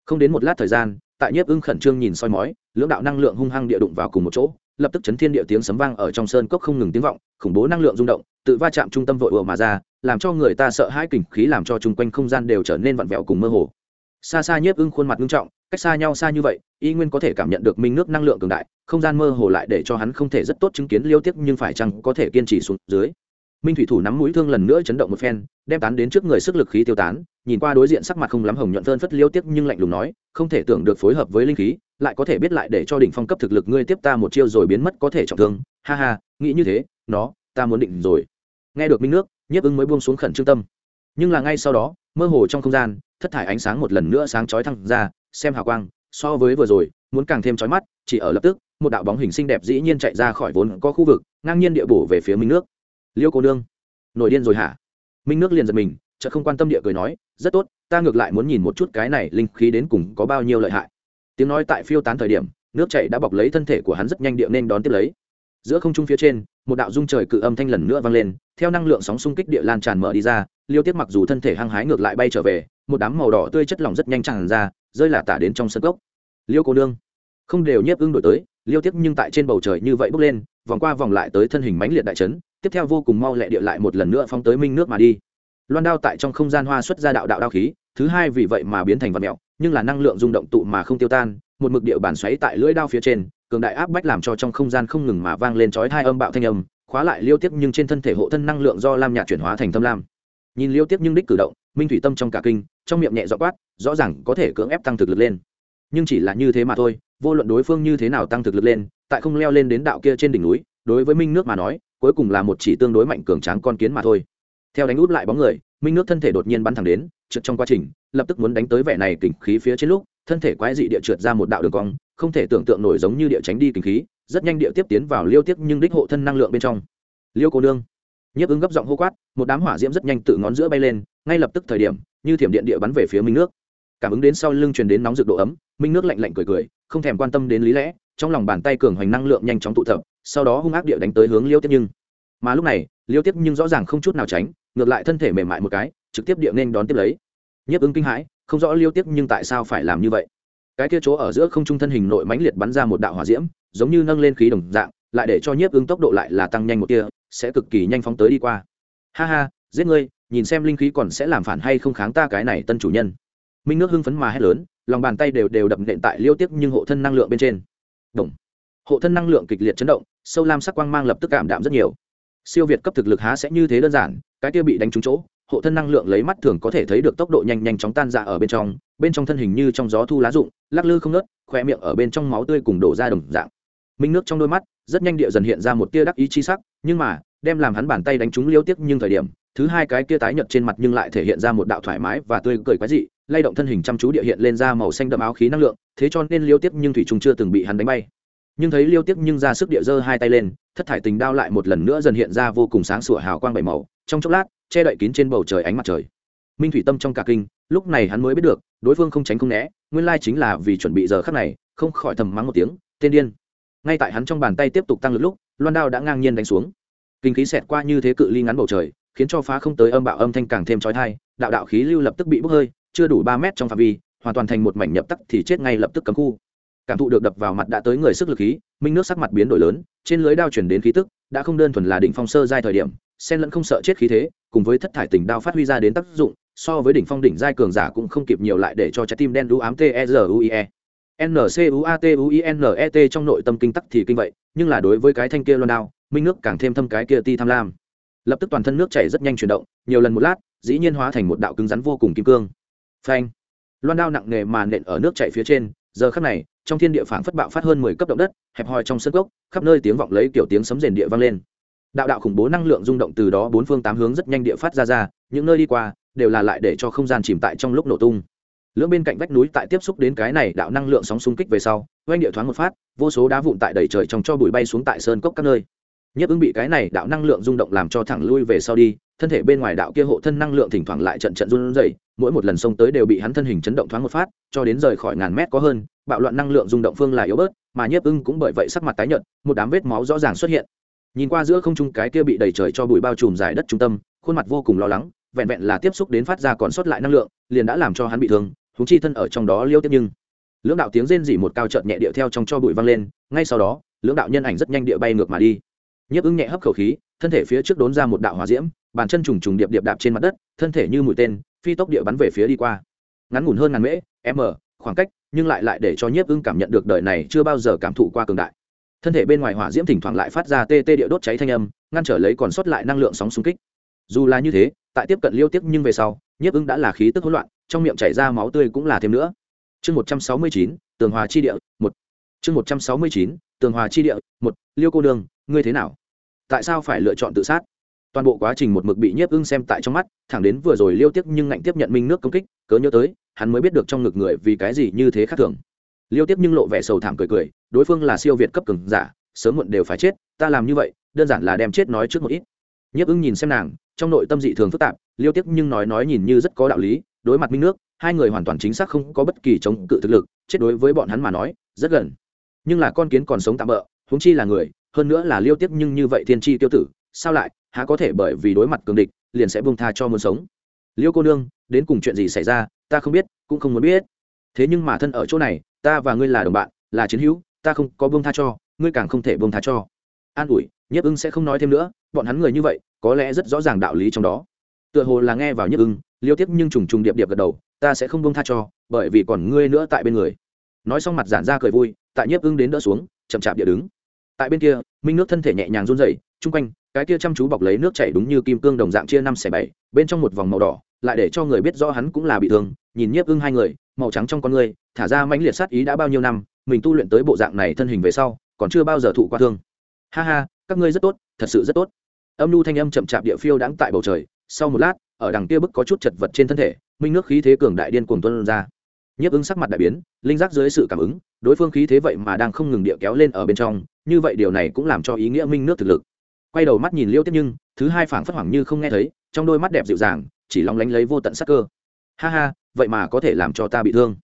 Không đến một lát thời gian, tại nhiếp ưng khẩn trương nhìn soi mói, lưỡng đạo năng lượng hung hăng địa đụng vào cùng một chỗ lập tức chấn thiên địa tiếng sấm vang ở trong sơn cốc không ngừng tiếng vọng, khủng bố năng lượng rung động, tự va chạm trung tâm vội ùa mà ra, làm cho người ta sợ hãi kình khí làm cho chung quanh không gian đều trở nên vặn vẹo cùng mơ hồ. Xa xa nhiếp ưng khuôn mặt nghiêm trọng, cách xa nhau xa như vậy, y nguyên có thể cảm nhận được minh nước năng lượng cường đại, không gian mơ hồ lại để cho hắn không thể rất tốt chứng kiến liêu tiếp nhưng phải chăng có thể kiên trì xuống dưới. Minh thủy thủ nắm mũi thương lần nữa chấn động một phen, đem tán đến trước người sức lực khí tiêu tán, nhìn qua đối diện sắc mặt không lắm hồng nhuận phơn phất liêu tiếp nhưng lạnh lùng nói, không thể tưởng được phối hợp với linh khí lại có thể biết lại để cho đỉnh phong cấp thực lực ngươi tiếp ta một chiêu rồi biến mất có thể trọng thương. Ha ha, nghĩ như thế, nó, ta muốn định rồi. Nghe được minh nước, nhiếp ứng mới buông xuống khẩn trương tâm. Nhưng là ngay sau đó, mơ hồ trong không gian, thất thải ánh sáng một lần nữa sáng chói thăng ra, xem hào quang, so với vừa rồi, muốn càng thêm chói mắt, chỉ ở lập tức, một đạo bóng hình xinh đẹp dĩ nhiên chạy ra khỏi vốn có khu vực, ngang nhiên địa bổ về phía minh nước. Liêu cô nương, nổi điên rồi hả? Minh nước liền giật mình, chợt không quan tâm địa cười nói, rất tốt, ta ngược lại muốn nhìn một chút cái này linh khí đến cùng có bao nhiêu lợi hại tiếng nói tại phiêu tán thời điểm, nước chảy đã bọc lấy thân thể của hắn rất nhanh địa nên đón tiếp lấy. Giữa không trung phía trên, một đạo dung trời cự âm thanh lần nữa vang lên, theo năng lượng sóng xung kích địa lan tràn mở đi ra, liêu tiếp mặc dù thân thể hăng hái ngược lại bay trở về, một đám màu đỏ tươi chất lỏng rất nhanh tràn ra, rơi là tả đến trong sân cốc. Liêu cô nương, không đều nhiếp ưng đổi tới, liêu tiếp nhưng tại trên bầu trời như vậy bốc lên, vòng qua vòng lại tới thân hình mãnh liệt đại trấn, tiếp theo vô cùng mau lẹ địa lại một lần nữa phóng tới minh nước mà đi. Loan đao tại trong không gian hoa xuất ra đạo đạo đao khí, thứ hai vì vậy mà biến thành vật mẹo nhưng là năng lượng rung động tụ mà không tiêu tan, một mực địa bản xoáy tại lưỡi đao phía trên, cường đại áp bách làm cho trong không gian không ngừng mà vang lên chói hai âm bạo thanh âm, khóa lại liêu tiếp nhưng trên thân thể hộ thân năng lượng do lam nhạt chuyển hóa thành thâm lam. Nhìn liêu tiếp nhưng đích cử động, minh thủy tâm trong cả kinh, trong miệng nhẹ dọ quát, rõ ràng có thể cưỡng ép tăng thực lực lên. Nhưng chỉ là như thế mà thôi, vô luận đối phương như thế nào tăng thực lực lên, tại không leo lên đến đạo kia trên đỉnh núi, đối với minh nước mà nói, cuối cùng là một chỉ tương đối mạnh cường tráng con kiến mà thôi. Theo đánh út lại bóng người, minh nước thân thể đột nhiên bắn thẳng đến, trượt trong quá trình lập tức muốn đánh tới vẻ này kình khí phía trên lúc, thân thể quái dị địa trượt ra một đạo đường cong, không thể tưởng tượng nổi giống như địa tránh đi kình khí, rất nhanh địa tiếp tiến vào liêu tiếp nhưng đích hộ thân năng lượng bên trong. Liêu cô nương, nhiếp ứng gấp giọng hô quát, một đám hỏa diễm rất nhanh tự ngón giữa bay lên, ngay lập tức thời điểm, như thiểm điện địa bắn về phía minh nước. Cảm ứng đến sau lưng truyền đến nóng rực độ ấm, minh nước lạnh lạnh cười cười, không thèm quan tâm đến lý lẽ, trong lòng bàn tay cường hoành năng lượng nhanh chóng tụ tập, sau đó hung ác địa đánh tới hướng liêu tiếp nhưng. Mà lúc này, liêu tiếp nhưng rõ ràng không chút nào tránh, ngược lại thân thể mềm mại một cái, trực tiếp địa nên đón tiếp lấy nhiếp ứng kinh hãi, không rõ liêu tiếp nhưng tại sao phải làm như vậy? Cái kia chỗ ở giữa không trung thân hình nội mãnh liệt bắn ra một đạo hỏa diễm, giống như nâng lên khí đồng dạng, lại để cho nhiếp ứng tốc độ lại là tăng nhanh một tia, sẽ cực kỳ nhanh phóng tới đi qua. Ha ha, giết ngươi, nhìn xem linh khí còn sẽ làm phản hay không kháng ta cái này tân chủ nhân. Minh nước hưng phấn mà hét lớn, lòng bàn tay đều đều đập nện tại liêu tiếp nhưng hộ thân năng lượng bên trên. Động. hộ thân năng lượng kịch liệt chấn động, sâu lam sắc quang mang lập tức cảm đạm rất nhiều. Siêu việt cấp thực lực há sẽ như thế đơn giản, cái kia bị đánh trúng chỗ hộ thân năng lượng lấy mắt thường có thể thấy được tốc độ nhanh nhanh chóng tan ra ở bên trong bên trong thân hình như trong gió thu lá rụng, lắc lư không nớt khoe miệng ở bên trong máu tươi cùng đổ ra đồng dạng. Minh nước trong đôi mắt, rất nhanh địa dần hiện ra một tia đắc ý chi sắc, nhưng mà, đem làm hắn bàn tay đánh trúng liêu tiếc nhưng thời điểm, thứ hai cái kia tái nhợt trên mặt nhưng lại thể hiện ra một đạo thoải mái và tươi cười quái dị, lay động thân hình chăm chú địa hiện lên ra màu xanh đậm áo khí năng lượng, thế cho nên liêu tiếc nhưng thủy trung chưa từng bị hắn đánh bay. Nhưng thấy liêu tiếc nhưng ra sức địa giơ hai tay lên, thất thải tình đao lại một lần nữa dần hiện ra vô cùng sáng sủa hào quang bảy màu trong chốc lát, che đậy kín trên bầu trời ánh mặt trời. Minh thủy tâm trong cả kinh, lúc này hắn mới biết được, đối phương không tránh không né, nguyên lai chính là vì chuẩn bị giờ khắc này, không khỏi thầm mắng một tiếng, tên điên. Ngay tại hắn trong bàn tay tiếp tục tăng lực lúc, loan đao đã ngang nhiên đánh xuống. Kinh khí xẹt qua như thế cự ly ngắn bầu trời, khiến cho phá không tới âm bạo âm thanh càng thêm trói thai đạo đạo khí lưu lập tức bị bốc hơi, chưa đủ ba mét trong phạm vi, hoàn toàn thành một mảnh nhập tắc thì chết ngay lập tức cấm khu. Cảm thụ được đập vào mặt đã tới người sức lực khí, minh nước sắc mặt biến đổi lớn, trên lưới đao chuyển đến khí tức, đã không đơn thuần là đỉnh phong sơ giai thời điểm sen lẫn không sợ chết khí thế, cùng với thất thải tình đao phát huy ra đến tác dụng, so với đỉnh phong đỉnh giai cường giả cũng không kịp nhiều lại để cho trái tim đen đu ám t e r u i e. N c u a t u i n e t trong nội tâm kinh tắc thì kinh vậy, nhưng là đối với cái thanh kia loan đao, minh nước càng thêm thâm cái kia ti tham lam. Lập tức toàn thân nước chảy rất nhanh chuyển động, nhiều lần một lát, dĩ nhiên hóa thành một đạo cứng rắn vô cùng kim cương. Phanh! Loan đao nặng nề mà nện ở nước chảy phía trên, giờ khắc này, trong thiên địa phảng phất bạo phát hơn mười cấp động đất, hẹp hòi trong sân gốc, khắp nơi tiếng vọng lấy kiểu tiếng sấm rền địa vang lên đạo đạo khủng bố năng lượng rung động từ đó bốn phương tám hướng rất nhanh địa phát ra ra, những nơi đi qua đều là lại để cho không gian chìm tại trong lúc nổ tung. Lưỡng bên cạnh vách núi tại tiếp xúc đến cái này đạo năng lượng sóng xung kích về sau, oanh địa thoáng một phát, vô số đá vụn tại đầy trời trong cho bụi bay xuống tại sơn cốc các nơi. Nhất ứng bị cái này đạo năng lượng rung động làm cho thẳng lui về sau đi, thân thể bên ngoài đạo kia hộ thân năng lượng thỉnh thoảng lại trận trận run rẩy, mỗi một lần xông tới đều bị hắn thân hình chấn động thoáng một phát, cho đến rời khỏi ngàn mét có hơn, bạo loạn năng lượng rung động phương lại yếu bớt, mà nhiếp ưng cũng bởi vậy sắc mặt tái nhợt, một đám vết máu rõ ràng xuất hiện nhìn qua giữa không trung cái kia bị đầy trời cho bụi bao trùm dài đất trung tâm, khuôn mặt vô cùng lo lắng, vẹn vẹn là tiếp xúc đến phát ra còn sót lại năng lượng, liền đã làm cho hắn bị thương húng chi thân ở trong đó liêu tiếp nhưng. Lưỡng đạo tiếng rên rỉ một cao trợn nhẹ điệu theo trong cho bụi văng lên, ngay sau đó, lưỡng đạo nhân ảnh rất nhanh địa bay ngược mà đi. Nhấp ưng nhẹ hấp khẩu khí, thân thể phía trước đốn ra một đạo hỏa diễm, bàn chân trùng trùng điệp điệp đạp trên mặt đất, thân thể như mũi tên, phi tốc địa bắn về phía đi qua. Ngắn ngủn hơn ngàn mễ, m, khoảng cách, nhưng lại lại để cho nhiếp ưng cảm nhận được đời này chưa bao giờ cảm thụ qua cường đại thân thể bên ngoài hỏa diễm thỉnh thoảng lại phát ra tê tê địa đốt cháy thanh âm, ngăn trở lấy còn sót lại năng lượng sóng xung kích. Dù là như thế, tại tiếp cận liêu tiếp nhưng về sau, nhiếp ưng đã là khí tức hỗn loạn, trong miệng chảy ra máu tươi cũng là thêm nữa. Chương một trăm sáu mươi chín, tường hòa chi địa, một. Chương một trăm sáu mươi chín, tường hòa chi địa, một. Liêu cô đường ngươi thế nào? Tại sao phải lựa chọn tự sát? Toàn bộ quá trình một mực bị nhiếp ưng xem tại trong mắt, thẳng đến vừa rồi liêu tiếp nhưng ngạnh tiếp nhận minh nước công kích, cớ nhớ tới, hắn mới biết được trong ngực người vì cái gì như thế khác thường liêu tiếp nhưng lộ vẻ sầu thảm cười cười, đối phương là siêu việt cấp cường giả, sớm muộn đều phải chết, ta làm như vậy, đơn giản là đem chết nói trước một ít. Nhiếp ưng nhìn xem nàng, trong nội tâm dị thường phức tạp, liêu tiếp nhưng nói nói nhìn như rất có đạo lý, đối mặt minh nước, hai người hoàn toàn chính xác không có bất kỳ chống cự thực lực, chết đối với bọn hắn mà nói, rất gần. Nhưng là con kiến còn sống tạm bỡ huống chi là người, hơn nữa là liêu tiếp nhưng như vậy thiên tri tiêu tử, sao lại, há có thể bởi vì đối mặt cường địch, liền sẽ buông tha cho muốn sống? Liêu cô nương, đến cùng chuyện gì xảy ra, ta không biết, cũng không muốn biết. Thế nhưng mà thân ở chỗ này ta và ngươi là đồng bạn, là chiến hữu, ta không có buông tha cho, ngươi càng không thể buông tha cho. An ủi, nhiếp ưng sẽ không nói thêm nữa, bọn hắn người như vậy, có lẽ rất rõ ràng đạo lý trong đó. Tựa hồ là nghe vào nhiếp ưng, liêu tiếp nhưng trùng trùng điệp điệp gật đầu, ta sẽ không buông tha cho, bởi vì còn ngươi nữa tại bên người. Nói xong mặt giản ra cười vui, tại nhiếp ưng đến đỡ xuống, chậm chạp địa đứng. Tại bên kia, minh nước thân thể nhẹ nhàng run rẩy, chung quanh, cái kia chăm chú bọc lấy nước chảy đúng như kim cương đồng dạng chia năm xẻ bảy, bên trong một vòng màu đỏ lại để cho người biết rõ hắn cũng là bị thương, nhìn nhiếp ưng hai người, màu trắng trong con người, thả ra mãnh liệt sát ý đã bao nhiêu năm, mình tu luyện tới bộ dạng này thân hình về sau, còn chưa bao giờ thụ qua thương. Ha ha, các ngươi rất tốt, thật sự rất tốt. Âm nhu thanh âm chậm chạp địa phiêu đãng tại bầu trời, sau một lát, ở đằng kia bức có chút chật vật trên thân thể, minh nước khí thế cường đại điên cuồng tuân ra. Nhiếp ứng sắc mặt đại biến, linh giác dưới sự cảm ứng, đối phương khí thế vậy mà đang không ngừng địa kéo lên ở bên trong, như vậy điều này cũng làm cho ý nghĩa minh nước thực lực. Quay đầu mắt nhìn liêu tiếp nhưng, thứ hai phảng phất hoảng như không nghe thấy, trong đôi mắt đẹp dịu dàng chỉ lóng lánh lấy vô tận sắc cơ. Ha ha, vậy mà có thể làm cho ta bị thương.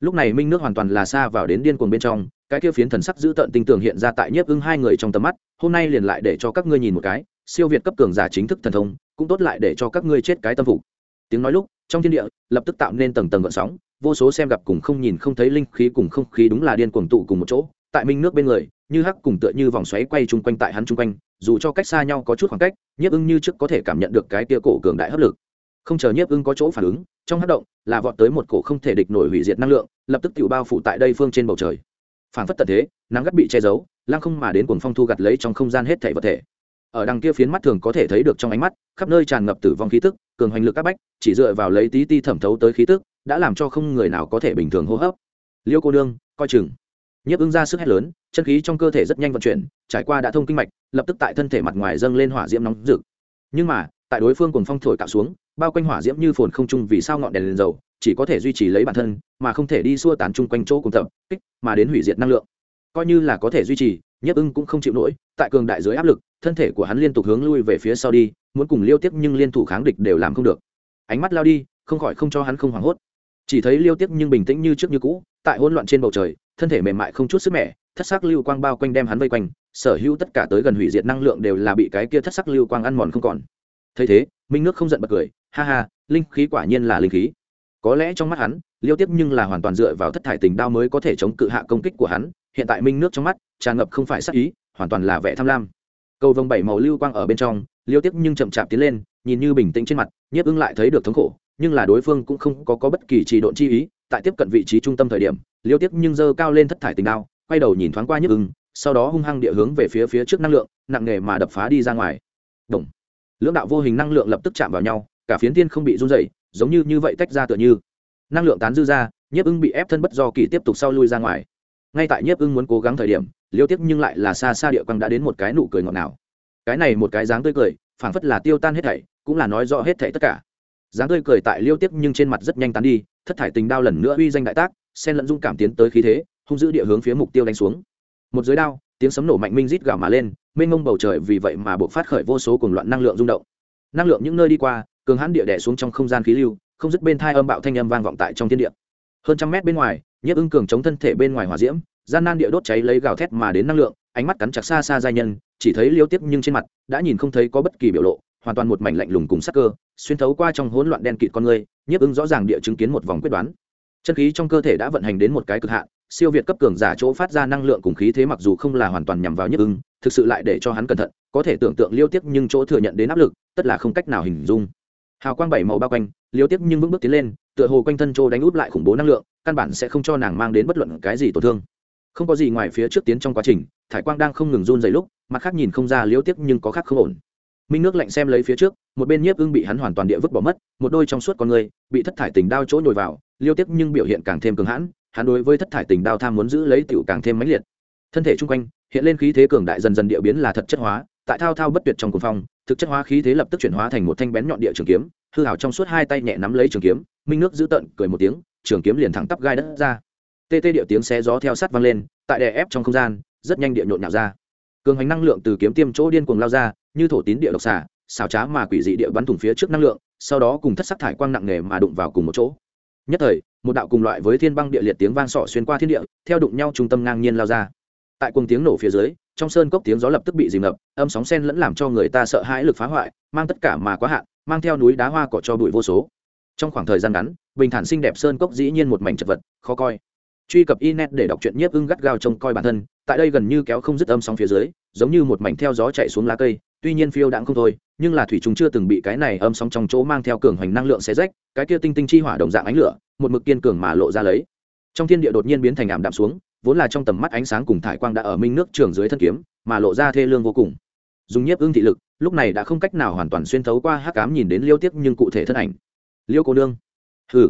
Lúc này minh nước hoàn toàn là xa vào đến điên cuồng bên trong, cái kia phiến thần sắc giữ tận tinh tường hiện ra tại nhiếp ưng hai người trong tầm mắt, hôm nay liền lại để cho các ngươi nhìn một cái, siêu việt cấp cường giả chính thức thần thông, cũng tốt lại để cho các ngươi chết cái tâm phục. Tiếng nói lúc, trong thiên địa, lập tức tạo nên tầng tầng gợn sóng, vô số xem gặp cùng không nhìn không thấy linh khí cùng không khí đúng là điên cuồng tụ cùng một chỗ, tại minh nước bên người, như hắc cùng tựa như vòng xoáy quay chung quanh tại hắn chung quanh, dù cho cách xa nhau có chút khoảng cách, nhiếp ưng như trước có thể cảm nhận được cái tia cổ cường đại hấp lực không chờ nhiếp ưng có chỗ phản ứng, trong hát động, là vọt tới một cổ không thể địch nổi hủy diệt năng lượng, lập tức tự bao phủ tại đây phương trên bầu trời. Phản phất tật thế, nắng gắt bị che giấu, lăng không mà đến cuồng phong thu gặt lấy trong không gian hết thể vật thể. Ở đằng kia phiến mắt thường có thể thấy được trong ánh mắt, khắp nơi tràn ngập tử vong khí tức, cường hoành lực các bách, chỉ dựa vào lấy tí ti thẩm thấu tới khí tức, đã làm cho không người nào có thể bình thường hô hấp. Liêu cô đương coi chừng. Nhiếp ứng ra sức hét lớn, chân khí trong cơ thể rất nhanh vận chuyển, trải qua đã thông kinh mạch, lập tức tại thân thể mặt ngoài dâng lên hỏa diễm nóng rực. Nhưng mà, tại đối phương cùng phong thổi cạo xuống bao quanh hỏa diễm như phồn không trung vì sao ngọn đèn lên dầu, chỉ có thể duy trì lấy bản thân, mà không thể đi xua tán chung quanh chỗ cùng tập, kích, mà đến hủy diệt năng lượng. Coi như là có thể duy trì, nhiếp ưng cũng không chịu nổi, tại cường đại dưới áp lực, thân thể của hắn liên tục hướng lui về phía sau đi, muốn cùng liêu tiếp nhưng liên thủ kháng địch đều làm không được. Ánh mắt lao đi, không khỏi không cho hắn không hoảng hốt. Chỉ thấy liêu tiếp nhưng bình tĩnh như trước như cũ, tại hỗn loạn trên bầu trời, thân thể mềm mại không chút sức mẻ, thất sắc lưu quang bao quanh đem hắn vây quanh, sở hữu tất cả tới gần hủy diệt năng lượng đều là bị cái kia thất sắc lưu quang ăn mòn không còn. Thấy thế, minh nước không giận bật cười ha ha linh khí quả nhiên là linh khí. Có lẽ trong mắt hắn liêu tiếp nhưng là hoàn toàn dựa vào thất thải tình đao mới có thể chống cự hạ công kích của hắn hiện tại minh nước trong mắt tràn ngập không phải sắc ý hoàn toàn là vẻ tham lam. Cầu vồng bảy màu lưu quang ở bên trong liêu tiếp nhưng chậm chạp tiến lên nhìn như bình tĩnh trên mặt nhiếp ưng lại thấy được thống khổ nhưng là đối phương cũng không có, có bất kỳ trì độn chi ý tại tiếp cận vị trí trung tâm thời điểm liêu tiếp nhưng giơ cao lên thất thải tình đao quay đầu nhìn thoáng qua nhiếp ưng sau đó hung hăng địa hướng về phía phía trước năng lượng nặng nề mà đập phá đi ra ngoài. Đồng. lưỡng đạo vô hình năng lượng lập tức chạm vào nhau cả phiến tiên không bị run dày giống như như vậy tách ra tựa như. Năng lượng tán dư ra, nhiếp ưng bị ép thân bất do kỳ tiếp tục sau lui ra ngoài. Ngay tại nhiếp ưng muốn cố gắng thời điểm, liêu tiếp nhưng lại là xa xa địa quang đã đến một cái nụ cười ngọt nào cái này một cái dáng tươi cười, phảng phất là tiêu tan hết thảy, cũng là nói rõ hết thảy tất cả. Dáng tươi cười tại liêu tiếp nhưng trên mặt rất nhanh tán đi, thất thải tình đao lần nữa uy danh đại tác sen lẫn dung cảm tiến tới khí thế, hung giữ địa hướng phía mục tiêu đánh xuống. Một giới đao, tiếng sấm nổ mạnh minh rít gào mà lên, mênh mông bầu trời vì vậy mà buộc phát khởi vô số cuồng loạn năng lượng rung động. Năng lượng những nơi đi qua cường hãn địa đẻ xuống trong không gian khí lưu, không dứt bên thai âm bạo thanh âm vang vọng tại trong thiên địa. Hơn trăm mét bên ngoài, nhiếp ưng cường chống thân thể bên ngoài hỏa diễm, gian nan địa đốt cháy lấy gào thét mà đến năng lượng, ánh mắt cắn chặt xa xa giai nhân, chỉ thấy liêu tiếp nhưng trên mặt đã nhìn không thấy có bất kỳ biểu lộ, hoàn toàn một mảnh lạnh lùng cùng sắc cơ, xuyên thấu qua trong hỗn loạn đen kịt con người, nhiếp ưng rõ ràng địa chứng kiến một vòng quyết đoán. Chân khí trong cơ thể đã vận hành đến một cái cực hạn, siêu việt cấp cường giả chỗ phát ra năng lượng cùng khí thế mặc dù không là hoàn toàn nhằm vào nhiếp ưng, thực sự lại để cho hắn cẩn thận, có thể tưởng tượng liêu tiếp nhưng chỗ thừa nhận đến áp lực, tất là không cách nào hình dung hào quang bảy màu bao quanh, liêu tiếp nhưng vững bước tiến lên, tựa hồ quanh thân trô đánh út lại khủng bố năng lượng, căn bản sẽ không cho nàng mang đến bất luận cái gì tổn thương. Không có gì ngoài phía trước tiến trong quá trình, thải quang đang không ngừng run dày lúc, mặt khác nhìn không ra liêu tiếp nhưng có khác không ổn. Minh nước lạnh xem lấy phía trước, một bên nhiếp ưng bị hắn hoàn toàn địa vứt bỏ mất, một đôi trong suốt con người, bị thất thải tình đao chỗ nhồi vào, liêu tiếp nhưng biểu hiện càng thêm cường hãn, hắn đối với thất thải tình đao tham muốn giữ lấy tiểu càng thêm mãnh liệt. Thân thể chung quanh, hiện lên khí thế cường đại dần dần địa biến là thật chất hóa tại thao thao bất tuyệt trong cuồng phong, thực chất hóa khí thế lập tức chuyển hóa thành một thanh bén nhọn địa trường kiếm, hư hảo trong suốt hai tay nhẹ nắm lấy trường kiếm, minh nước giữ tận, cười một tiếng, trường kiếm liền thẳng tắp gai đất ra. Tê tê địa tiếng xé gió theo sát vang lên, tại đè ép trong không gian, rất nhanh địa nhộn nhạo ra. Cường hành năng lượng từ kiếm tiêm chỗ điên cuồng lao ra, như thổ tín địa độc xả xào trá mà quỷ dị địa bắn thủng phía trước năng lượng, sau đó cùng thất sắc thải quang nặng nề mà đụng vào cùng một chỗ. Nhất thời, một đạo cùng loại với thiên băng địa liệt tiếng vang sọ xuyên qua thiên địa, theo đụng nhau trung tâm ngang nhiên lao ra. Tại cùng tiếng nổ phía dưới trong sơn cốc tiếng gió lập tức bị dìm ngập, âm sóng sen lẫn làm cho người ta sợ hãi lực phá hoại, mang tất cả mà quá hạn, mang theo núi đá hoa cỏ cho bụi vô số. Trong khoảng thời gian ngắn, bình thản xinh đẹp sơn cốc dĩ nhiên một mảnh chật vật, khó coi. Truy cập internet để đọc truyện nhiếp ưng gắt gao trông coi bản thân, tại đây gần như kéo không dứt âm sóng phía dưới, giống như một mảnh theo gió chạy xuống lá cây, tuy nhiên phiêu đãng không thôi, nhưng là thủy chúng chưa từng bị cái này âm sóng trong chỗ mang theo cường hoành năng lượng xé rách, cái kia tinh tinh chi hỏa đồng dạng ánh lửa, một mực kiên cường mà lộ ra lấy. Trong thiên địa đột nhiên biến thành ảm đạm xuống vốn là trong tầm mắt ánh sáng cùng thải quang đã ở minh nước trường dưới thân kiếm, mà lộ ra thê lương vô cùng. Dùng nhiếp ưng thị lực, lúc này đã không cách nào hoàn toàn xuyên thấu qua hắc ám nhìn đến liêu tiếc nhưng cụ thể thân ảnh. Liêu cô nương. Hừ.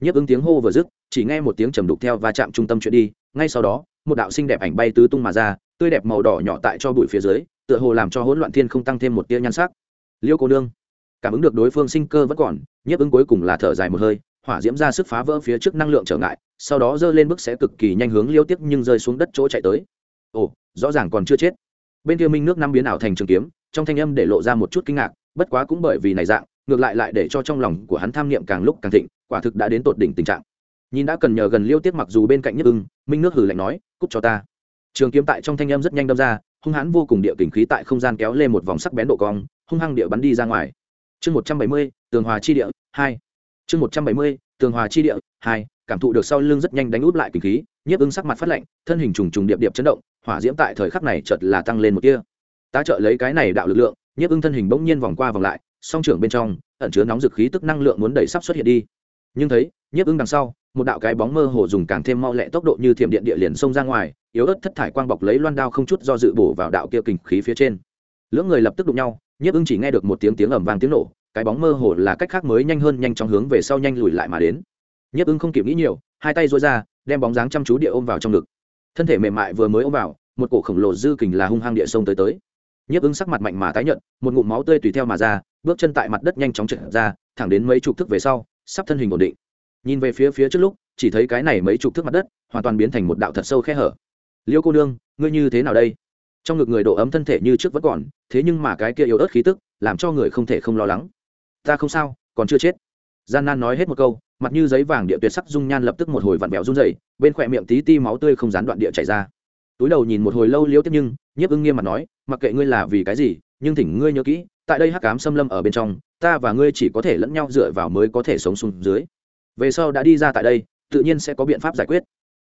Nhiếp ứng tiếng hô vừa dứt, chỉ nghe một tiếng trầm đục theo và chạm trung tâm chuyện đi, ngay sau đó, một đạo sinh đẹp ảnh bay tứ tung mà ra, tươi đẹp màu đỏ nhỏ tại cho bụi phía dưới, tựa hồ làm cho hỗn loạn thiên không tăng thêm một tia nhan sắc. Liêu cô nương. Cảm ứng được đối phương sinh cơ vẫn còn, nhiếp ứng cuối cùng là thở dài một hơi hỏa diễm ra sức phá vỡ phía trước năng lượng trở ngại, sau đó giơ lên bước sẽ cực kỳ nhanh hướng liêu tiếp nhưng rơi xuống đất chỗ chạy tới. Ồ, rõ ràng còn chưa chết. Bên kia minh nước năm biến ảo thành trường kiếm, trong thanh âm để lộ ra một chút kinh ngạc, bất quá cũng bởi vì này dạng, ngược lại lại để cho trong lòng của hắn tham niệm càng lúc càng thịnh, quả thực đã đến tột đỉnh tình trạng. Nhìn đã cần nhờ gần liêu tiết mặc dù bên cạnh nhất ưng, minh nước hử lạnh nói, cút cho ta. Trường kiếm tại trong thanh âm rất nhanh đâm ra, hung hãn vô cùng địa kình khí tại không gian kéo lên một vòng sắc bén độ cong, hung hăng địa bắn đi ra ngoài. Chương một trăm bảy mươi, tường hòa chi địa, hai chương một trăm bảy mươi, tường hòa chi địa, hai, cảm thụ được sau lưng rất nhanh đánh út lại kình khí, nhiếp ưng sắc mặt phát lạnh, thân hình trùng trùng điệp điệp chấn động, hỏa diễm tại thời khắc này chợt là tăng lên một kia tá trợ lấy cái này đạo lực lượng, nhiếp ưng thân hình bỗng nhiên vòng qua vòng lại, song trưởng bên trong, ẩn chứa nóng dực khí tức năng lượng muốn đẩy sắp xuất hiện đi. Nhưng thấy, nhiếp ưng đằng sau, một đạo cái bóng mơ hồ dùng càng thêm mau lẹ tốc độ như thiểm điện địa liền xông ra ngoài, yếu ớt thất thải quang bọc lấy loan đao không chút do dự bổ vào đạo kia kình khí phía trên. Lưỡng người lập tức đụng nhau, nhiếp ưng chỉ nghe được một tiếng tiếng ầm vang tiếng nổ cái bóng mơ hồ là cách khác mới nhanh hơn, nhanh chóng hướng về sau nhanh lùi lại mà đến. Nhấp ưng không kịp nghĩ nhiều, hai tay dối ra, đem bóng dáng chăm chú địa ôm vào trong ngực. Thân thể mềm mại vừa mới ôm vào, một cổ khổng lồ dư kình là hung hăng địa sông tới tới. Nhấp ưng sắc mặt mạnh mà tái nhận một ngụm máu tươi tùy theo mà ra, bước chân tại mặt đất nhanh chóng trượt ra, thẳng đến mấy chục thức về sau, sắp thân hình ổn định. Nhìn về phía phía trước lúc, chỉ thấy cái này mấy chục thước mặt đất, hoàn toàn biến thành một đạo thật sâu khe hở. Liêu cô nương, ngươi như thế nào đây? Trong ngực người độ ấm thân thể như trước vẫn còn, thế nhưng mà cái kia yếu ớt khí tức, làm cho người không thể không lo lắng ta không sao, còn chưa chết. Gian nan nói hết một câu, mặt như giấy vàng địa tuyệt sắc dung nhan lập tức một hồi vặn vẹo run rẩy, bên khỏe miệng tí ti máu tươi không gián đoạn địa chảy ra. Túi đầu nhìn một hồi lâu liêu tiếp nhưng, nhiếp ưng nghiêm mặt nói, mặc kệ ngươi là vì cái gì, nhưng thỉnh ngươi nhớ kỹ, tại đây hắc cám xâm lâm ở bên trong, ta và ngươi chỉ có thể lẫn nhau dựa vào mới có thể sống xuống dưới. Về sau đã đi ra tại đây, tự nhiên sẽ có biện pháp giải quyết.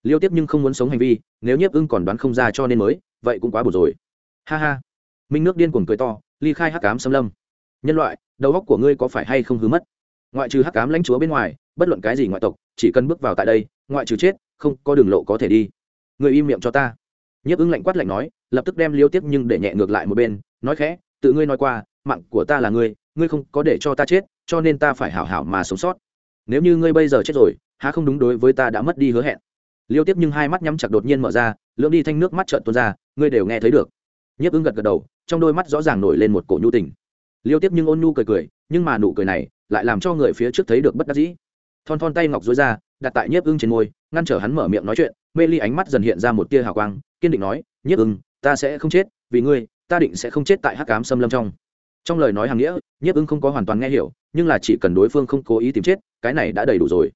Liêu tiếp nhưng không muốn sống hành vi, nếu nhiếp ưng còn đoán không ra cho nên mới, vậy cũng quá buồn rồi. Ha ha. Minh nước điên cuồng cười to, ly khai hắc cám xâm lâm. Nhân loại đầu óc của ngươi có phải hay không hứa mất? Ngoại trừ hắc cám lãnh chúa bên ngoài, bất luận cái gì ngoại tộc, chỉ cần bước vào tại đây, ngoại trừ chết, không có đường lộ có thể đi. Người im miệng cho ta. Nhiếp ứng lạnh quát lạnh nói, lập tức đem liêu tiếp nhưng để nhẹ ngược lại một bên, nói khẽ, tự ngươi nói qua, mạng của ta là ngươi ngươi không có để cho ta chết, cho nên ta phải hảo hảo mà sống sót. Nếu như ngươi bây giờ chết rồi, há không đúng đối với ta đã mất đi hứa hẹn. Liêu tiếp nhưng hai mắt nhắm chặt đột nhiên mở ra, lưỡng đi thanh nước mắt trợn tuôn ra, ngươi đều nghe thấy được. Nhiếp ứng gật gật đầu, trong đôi mắt rõ ràng nổi lên một cổ nhu tình liêu tiếp nhưng ôn nhu cười cười, nhưng mà nụ cười này lại làm cho người phía trước thấy được bất đắc dĩ. Thon thon tay ngọc dối ra, đặt tại nhiếp ưng trên môi, ngăn trở hắn mở miệng nói chuyện, mê ly ánh mắt dần hiện ra một tia hào quang, kiên định nói, nhiếp ưng, ta sẽ không chết, vì ngươi, ta định sẽ không chết tại hắc cám xâm lâm trong. Trong lời nói hàng nghĩa, nhiếp ưng không có hoàn toàn nghe hiểu, nhưng là chỉ cần đối phương không cố ý tìm chết, cái này đã đầy đủ rồi.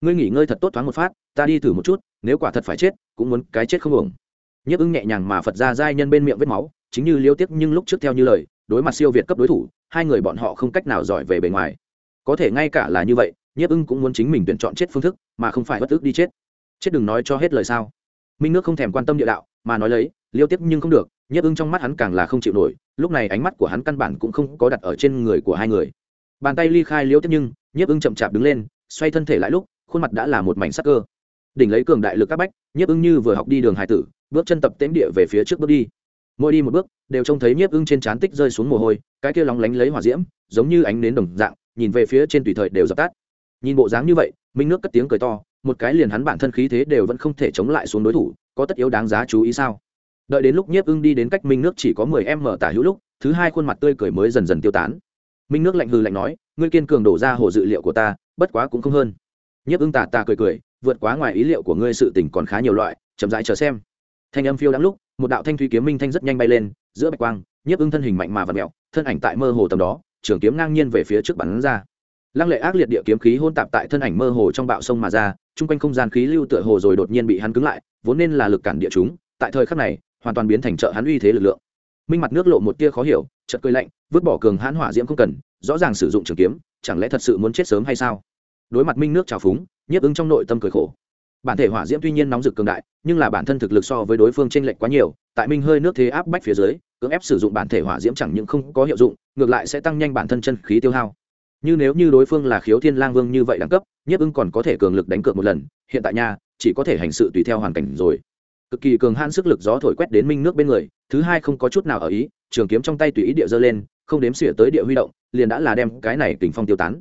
Ngươi nghỉ ngơi thật tốt thoáng một phát, ta đi thử một chút, nếu quả thật phải chết, cũng muốn cái chết không ổng nhiếp ưng nhẹ nhàng mà phật ra giai nhân bên miệng vết máu, chính như liêu tiếc nhưng lúc trước theo như lời đối mặt siêu việt cấp đối thủ, hai người bọn họ không cách nào giỏi về bề ngoài. Có thể ngay cả là như vậy, nhiếp ưng cũng muốn chính mình tuyển chọn chết phương thức, mà không phải bất ước đi chết. Chết đừng nói cho hết lời sao. Minh nước không thèm quan tâm địa đạo, mà nói lấy, liêu tiếp nhưng không được, nhiếp ưng trong mắt hắn càng là không chịu nổi, lúc này ánh mắt của hắn căn bản cũng không có đặt ở trên người của hai người. Bàn tay ly khai liêu tiếp nhưng, nhiếp ưng chậm chạp đứng lên, xoay thân thể lại lúc, khuôn mặt đã là một mảnh sắc cơ. Đỉnh lấy cường đại lực các bách, nhiếp ưng như vừa học đi đường hải tử, bước chân tập tễm địa về phía trước bước đi mỗi đi một bước, đều trông thấy nhiếp ưng trên trán tích rơi xuống mồ hôi, cái kia lóng lánh lấy hỏa diễm, giống như ánh nến đồng dạng, nhìn về phía trên tùy thời đều dập tắt. Nhìn bộ dáng như vậy, minh nước cất tiếng cười to, một cái liền hắn bản thân khí thế đều vẫn không thể chống lại xuống đối thủ, có tất yếu đáng giá chú ý sao? Đợi đến lúc nhiếp ưng đi đến cách minh nước chỉ có mười em mở tả hữu lúc, thứ hai khuôn mặt tươi cười mới dần dần tiêu tán. Minh nước lạnh hư lạnh nói, ngươi kiên cường đổ ra hồ dự liệu của ta, bất quá cũng không hơn. Nhiếp ưng tà tà cười cười, vượt quá ngoài ý liệu của ngươi sự tình còn khá nhiều loại, chậm rãi chờ xem. Thanh âm phiêu đáng lúc một đạo thanh thủy kiếm minh thanh rất nhanh bay lên, giữa bạch quang, nhiếp ưng thân hình mạnh mà và mẹo thân ảnh tại mơ hồ tầm đó, trường kiếm ngang nhiên về phía trước bắn ra. Lăng lệ ác liệt địa kiếm khí hôn tạp tại thân ảnh mơ hồ trong bạo sông mà ra, chung quanh không gian khí lưu tựa hồ rồi đột nhiên bị hắn cứng lại, vốn nên là lực cản địa chúng, tại thời khắc này, hoàn toàn biến thành trợ hắn uy thế lực lượng. Minh mặt nước lộ một tia khó hiểu, chợt cười lạnh, vứt bỏ cường hãn hỏa diễm không cần, rõ ràng sử dụng trường kiếm, chẳng lẽ thật sự muốn chết sớm hay sao? Đối mặt minh nước trào phúng, nhiếp ứng trong nội tâm cười khổ bản thể hỏa diễm tuy nhiên nóng rực cường đại, nhưng là bản thân thực lực so với đối phương chênh lệch quá nhiều, tại minh hơi nước thế áp bách phía dưới, cưỡng ép sử dụng bản thể hỏa diễm chẳng những không có hiệu dụng, ngược lại sẽ tăng nhanh bản thân chân khí tiêu hao. Như nếu như đối phương là khiếu thiên lang vương như vậy đẳng cấp, nhiếp ưng còn có thể cường lực đánh cược một lần, hiện tại nha, chỉ có thể hành sự tùy theo hoàn cảnh rồi. Cực kỳ cường hãn sức lực gió thổi quét đến minh nước bên người, thứ hai không có chút nào ở ý, trường kiếm trong tay tùy ý địa giơ lên, không đếm xỉa tới địa huy động, liền đã là đem cái này kình phong tiêu tán.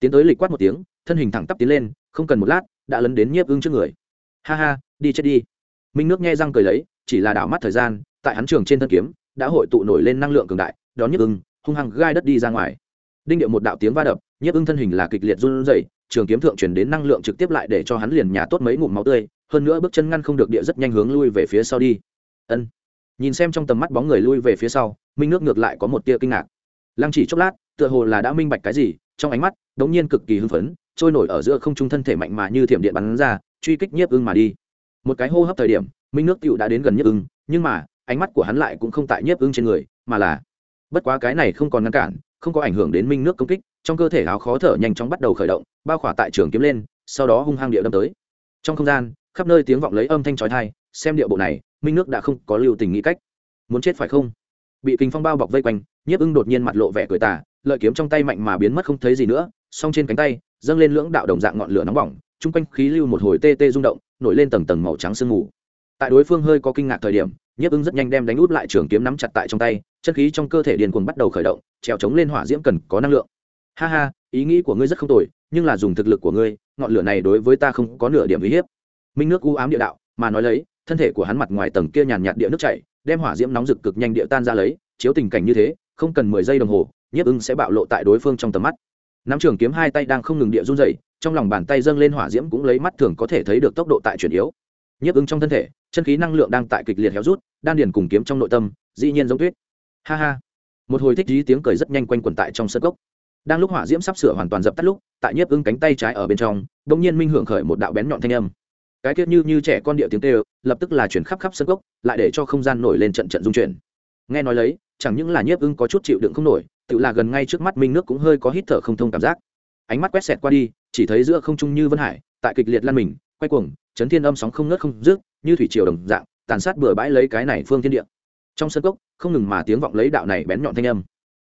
Tiến tới lịch quát một tiếng, thân hình thẳng tắp tiến lên không cần một lát, đã lấn đến nhiếp ưng trước người. Ha ha, đi chết đi. Minh nước nghe răng cười lấy, chỉ là đảo mắt thời gian, tại hắn trường trên thân kiếm, đã hội tụ nổi lên năng lượng cường đại, đón nhiếp ưng, hung hăng gai đất đi ra ngoài. Đinh điệu một đạo tiếng va đập, nhiếp ưng thân hình là kịch liệt run rẩy, trường kiếm thượng chuyển đến năng lượng trực tiếp lại để cho hắn liền nhà tốt mấy ngụm máu tươi, hơn nữa bước chân ngăn không được địa rất nhanh hướng lui về phía sau đi. Ân. Nhìn xem trong tầm mắt bóng người lui về phía sau, minh nước ngược lại có một tia kinh ngạc. Lăng chỉ chốc lát, tựa hồ là đã minh bạch cái gì, trong ánh mắt đống nhiên cực kỳ hưng phấn trôi nổi ở giữa không trung thân thể mạnh mà như thiểm điện bắn ra, truy kích nhiếp ưng mà đi. Một cái hô hấp thời điểm, minh nước tựu đã đến gần nhiếp ưng, nhưng mà, ánh mắt của hắn lại cũng không tại nhiếp ưng trên người, mà là, bất quá cái này không còn ngăn cản, không có ảnh hưởng đến minh nước công kích, trong cơ thể áo khó thở nhanh chóng bắt đầu khởi động, bao khỏa tại trường kiếm lên, sau đó hung hăng địa đâm tới. Trong không gian, khắp nơi tiếng vọng lấy âm thanh trói thai xem điệu bộ này, minh nước đã không có lưu tình nghĩ cách. Muốn chết phải không? Bị kinh phong bao bọc vây quanh, nhiếp ưng đột nhiên mặt lộ vẻ cười tà, lợi kiếm trong tay mạnh mà biến mất không thấy gì nữa, song trên cánh tay dâng lên lưỡng đạo đồng dạng ngọn lửa nóng bỏng, chung quanh khí lưu một hồi tê tê rung động, nổi lên tầng tầng màu trắng sương mù. Tại đối phương hơi có kinh ngạc thời điểm, nhiếp ứng rất nhanh đem đánh út lại trường kiếm nắm chặt tại trong tay, chân khí trong cơ thể điền cuồng bắt đầu khởi động, trèo chống lên hỏa diễm cần có năng lượng. Ha ha, ý nghĩ của ngươi rất không tồi, nhưng là dùng thực lực của ngươi, ngọn lửa này đối với ta không có nửa điểm uy hiếp. Minh nước u ám địa đạo, mà nói lấy, thân thể của hắn mặt ngoài tầng kia nhàn nhạt địa nước chảy, đem hỏa diễm nóng rực cực nhanh địa tan ra lấy, chiếu tình cảnh như thế, không cần mười giây đồng hồ, nhiếp ưng sẽ bạo lộ tại đối phương trong tầm mắt nắm trường kiếm hai tay đang không ngừng địa run dày trong lòng bàn tay dâng lên hỏa diễm cũng lấy mắt thường có thể thấy được tốc độ tại chuyển yếu. Nhiếp ứng trong thân thể, chân khí năng lượng đang tại kịch liệt héo rút, đan điền cùng kiếm trong nội tâm, dĩ nhiên giống tuyết. Ha ha. Một hồi thích dí tiếng cười rất nhanh quanh quần tại trong sân cốc. Đang lúc hỏa diễm sắp sửa hoàn toàn dập tắt lúc, tại nhiếp ứng cánh tay trái ở bên trong đông nhiên minh hưởng khởi một đạo bén nhọn thanh âm. Cái tiết như như trẻ con điệu tiếng tê lập tức là chuyển khắp khắp sân cốc, lại để cho không gian nổi lên trận trận dung chuyển. Nghe nói lấy, chẳng những là nhiếp ứng có chút chịu đựng không nổi tự là gần ngay trước mắt minh nước cũng hơi có hít thở không thông cảm giác. Ánh mắt quét xẹt qua đi chỉ thấy giữa không trung như vân hải tại kịch liệt lan mình quay cuồng chấn thiên âm sóng không ngớt không rước như thủy triều đồng dạng tàn sát bừa bãi lấy cái này phương thiên địa. Trong sân cốc không ngừng mà tiếng vọng lấy đạo này bén nhọn thanh âm.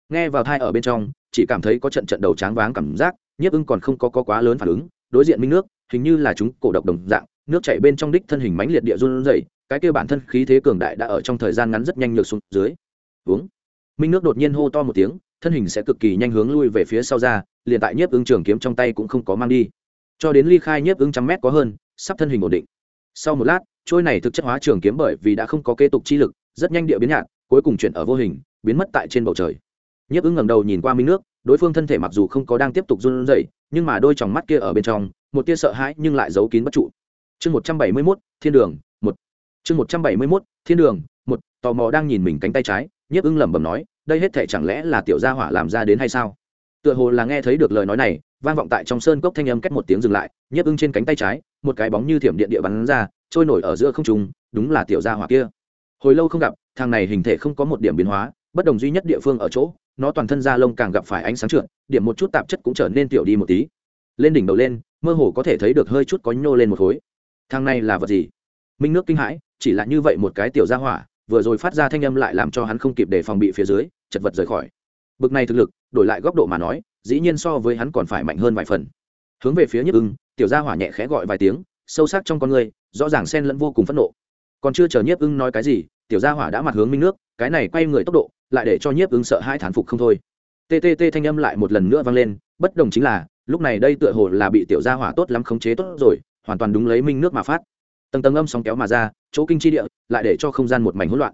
Nghe vào thai ở bên trong chỉ cảm thấy có trận trận đầu tráng váng cảm giác nhiếp ưng còn không có, có quá lớn phản ứng đối diện minh nước hình như là chúng cổ độc đồng dạng nước chảy bên trong đích thân hình mãnh liệt địa run rẩy cái kia bản thân khí thế cường đại đã ở trong thời gian ngắn rất nhanh nhược xuống dưới. Uống minh nước đột nhiên hô to một tiếng thân hình sẽ cực kỳ nhanh hướng lui về phía sau ra, liền tại nhiếp ứng trường kiếm trong tay cũng không có mang đi. Cho đến ly khai nhiếp ứng trăm mét có hơn, sắp thân hình ổn định. Sau một lát, trôi này thực chất hóa trường kiếm bởi vì đã không có kế tục chi lực, rất nhanh địa biến nhạt, cuối cùng chuyển ở vô hình, biến mất tại trên bầu trời. Nhiếp ứng ngẩng đầu nhìn qua minh nước, đối phương thân thể mặc dù không có đang tiếp tục run rẩy, nhưng mà đôi tròng mắt kia ở bên trong, một tia sợ hãi nhưng lại giấu kín bất trụ. Chương một trăm bảy mươi mốt, thiên đường, một. Chương một trăm bảy mươi mốt, thiên đường, một. Tò mò đang nhìn mình cánh tay trái, nhiếp ưng lẩm bẩm nói đây hết thể chẳng lẽ là tiểu gia hỏa làm ra đến hay sao? Tựa hồ là nghe thấy được lời nói này, vang vọng tại trong sơn cốc thanh âm cách một tiếng dừng lại nhiếp ưng trên cánh tay trái, một cái bóng như thiểm điện địa bắn ra, trôi nổi ở giữa không trung, đúng là tiểu gia hỏa kia. Hồi lâu không gặp, thằng này hình thể không có một điểm biến hóa, bất đồng duy nhất địa phương ở chỗ, nó toàn thân da lông càng gặp phải ánh sáng trượt, điểm một chút tạp chất cũng trở nên tiểu đi một tí. Lên đỉnh đầu lên, mơ hồ có thể thấy được hơi chút có nhô lên một khối. Thằng này là vật gì? Minh nước kinh hãi, chỉ là như vậy một cái tiểu gia hỏa vừa rồi phát ra thanh âm lại làm cho hắn không kịp để phòng bị phía dưới, chật vật rời khỏi. Bực này thực lực, đổi lại góc độ mà nói, dĩ nhiên so với hắn còn phải mạnh hơn vài phần. Hướng về phía nhức ưng, tiểu gia hỏa nhẹ khẽ gọi vài tiếng, sâu sắc trong con người, rõ ràng xen lẫn vô cùng phẫn nộ. Còn chưa chờ nhiếp ưng nói cái gì, tiểu gia hỏa đã mặt hướng minh nước, cái này quay người tốc độ, lại để cho nhiếp ưng sợ hai thán phục không thôi. Ttt thanh âm lại một lần nữa vang lên, bất đồng chính là, lúc này đây tựa hồ là bị tiểu gia hỏa tốt lắm khống chế tốt rồi, hoàn toàn đúng lấy minh nước mà phát tầng tầng âm sóng kéo mà ra, chỗ kinh chi địa lại để cho không gian một mảnh hỗn loạn.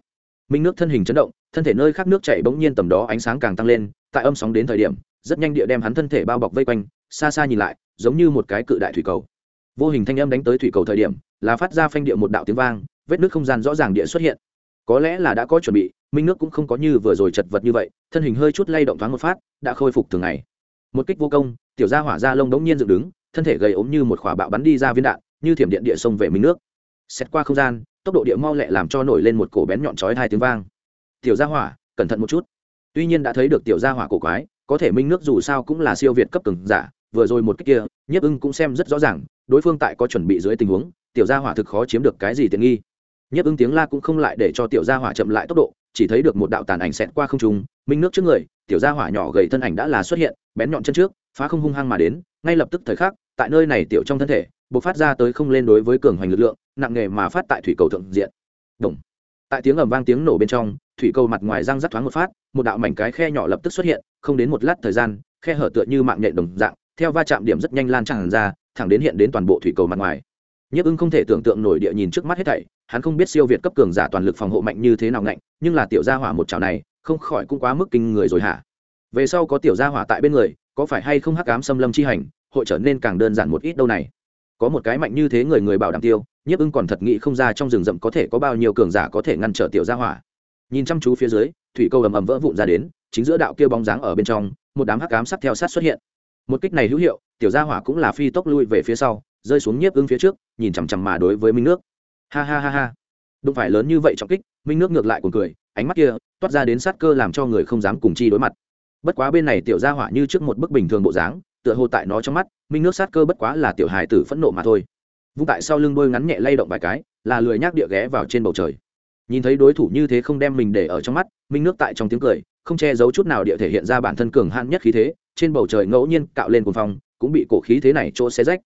Minh nước thân hình chấn động, thân thể nơi khác nước chảy bỗng nhiên tầm đó ánh sáng càng tăng lên, tại âm sóng đến thời điểm, rất nhanh địa đem hắn thân thể bao bọc vây quanh, xa xa nhìn lại, giống như một cái cự đại thủy cầu. Vô hình thanh âm đánh tới thủy cầu thời điểm, là phát ra phanh địa một đạo tiếng vang, vết nước không gian rõ ràng địa xuất hiện. Có lẽ là đã có chuẩn bị, minh nước cũng không có như vừa rồi chật vật như vậy, thân hình hơi chút lay động thoáng một phát, đã khôi phục thường ngày. Một kích vô công, tiểu gia hỏa ra lông đống nhiên dựng đứng, thân thể gầy ốm như một khỏa bạo bắn đi ra viên đạn như thiểm điện địa sông về minh nước. Xét qua không gian, tốc độ địa mau lẹ làm cho nổi lên một cổ bén nhọn chói hai tiếng vang. Tiểu gia hỏa, cẩn thận một chút. Tuy nhiên đã thấy được tiểu gia hỏa cổ quái, có thể minh nước dù sao cũng là siêu việt cấp cường giả, vừa rồi một cách kia, nhiếp ưng cũng xem rất rõ ràng, đối phương tại có chuẩn bị dưới tình huống, tiểu gia hỏa thực khó chiếm được cái gì tiện nghi. Nhiếp ưng tiếng la cũng không lại để cho tiểu gia hỏa chậm lại tốc độ, chỉ thấy được một đạo tàn ảnh xẹt qua không trung, minh nước trước người, tiểu gia hỏa nhỏ gầy thân ảnh đã là xuất hiện, bén nhọn chân trước, phá không hung hăng mà đến, ngay lập tức thời khắc, tại nơi này tiểu trong thân thể bộc phát ra tới không lên đối với cường hoành lực lượng, nặng nghề mà phát tại thủy cầu thượng diện. Đồng. tại tiếng ầm vang tiếng nổ bên trong, thủy cầu mặt ngoài răng rắc thoáng một phát, một đạo mảnh cái khe nhỏ lập tức xuất hiện, không đến một lát thời gian, khe hở tựa như mạng nhện đồng dạng, theo va chạm điểm rất nhanh lan tràn ra, thẳng đến hiện đến toàn bộ thủy cầu mặt ngoài. Nhiếp ưng không thể tưởng tượng nổi địa nhìn trước mắt hết thảy, hắn không biết siêu việt cấp cường giả toàn lực phòng hộ mạnh như thế nào ngạnh, nhưng là tiểu gia hỏa một chảo này, không khỏi cũng quá mức kinh người rồi hả? Về sau có tiểu gia hỏa tại bên người, có phải hay không hắc ám xâm lâm chi hành, hội trở nên càng đơn giản một ít đâu này? Có một cái mạnh như thế người người bảo đảm tiêu, nhiếp ưng còn thật nghĩ không ra trong rừng rậm có thể có bao nhiêu cường giả có thể ngăn trở tiểu gia hỏa. Nhìn chăm chú phía dưới, thủy câu ầm ầm vỡ vụn ra đến, chính giữa đạo kia bóng dáng ở bên trong, một đám hắc ám sắt theo sát xuất hiện. Một kích này hữu hiệu, tiểu gia hỏa cũng là phi tốc lui về phía sau, rơi xuống nhiếp ưng phía trước, nhìn chằm chằm mà đối với minh nước. Ha ha ha ha. Đụng phải lớn như vậy trọng kích, minh nước ngược lại cuồng cười, ánh mắt kia toát ra đến sát cơ làm cho người không dám cùng chi đối mặt. Bất quá bên này tiểu gia hỏa như trước một bức bình thường bộ dáng tựa hồ tại nó trong mắt, minh nước sát cơ bất quá là tiểu hài tử phẫn nộ mà thôi. Vung tại sau lưng đôi ngắn nhẹ lay động vài cái, là lười nhác địa ghé vào trên bầu trời. Nhìn thấy đối thủ như thế không đem mình để ở trong mắt, minh nước tại trong tiếng cười, không che giấu chút nào địa thể hiện ra bản thân cường hạn nhất khí thế, trên bầu trời ngẫu nhiên cạo lên cuồng phong, cũng bị cổ khí thế này chỗ xé rách.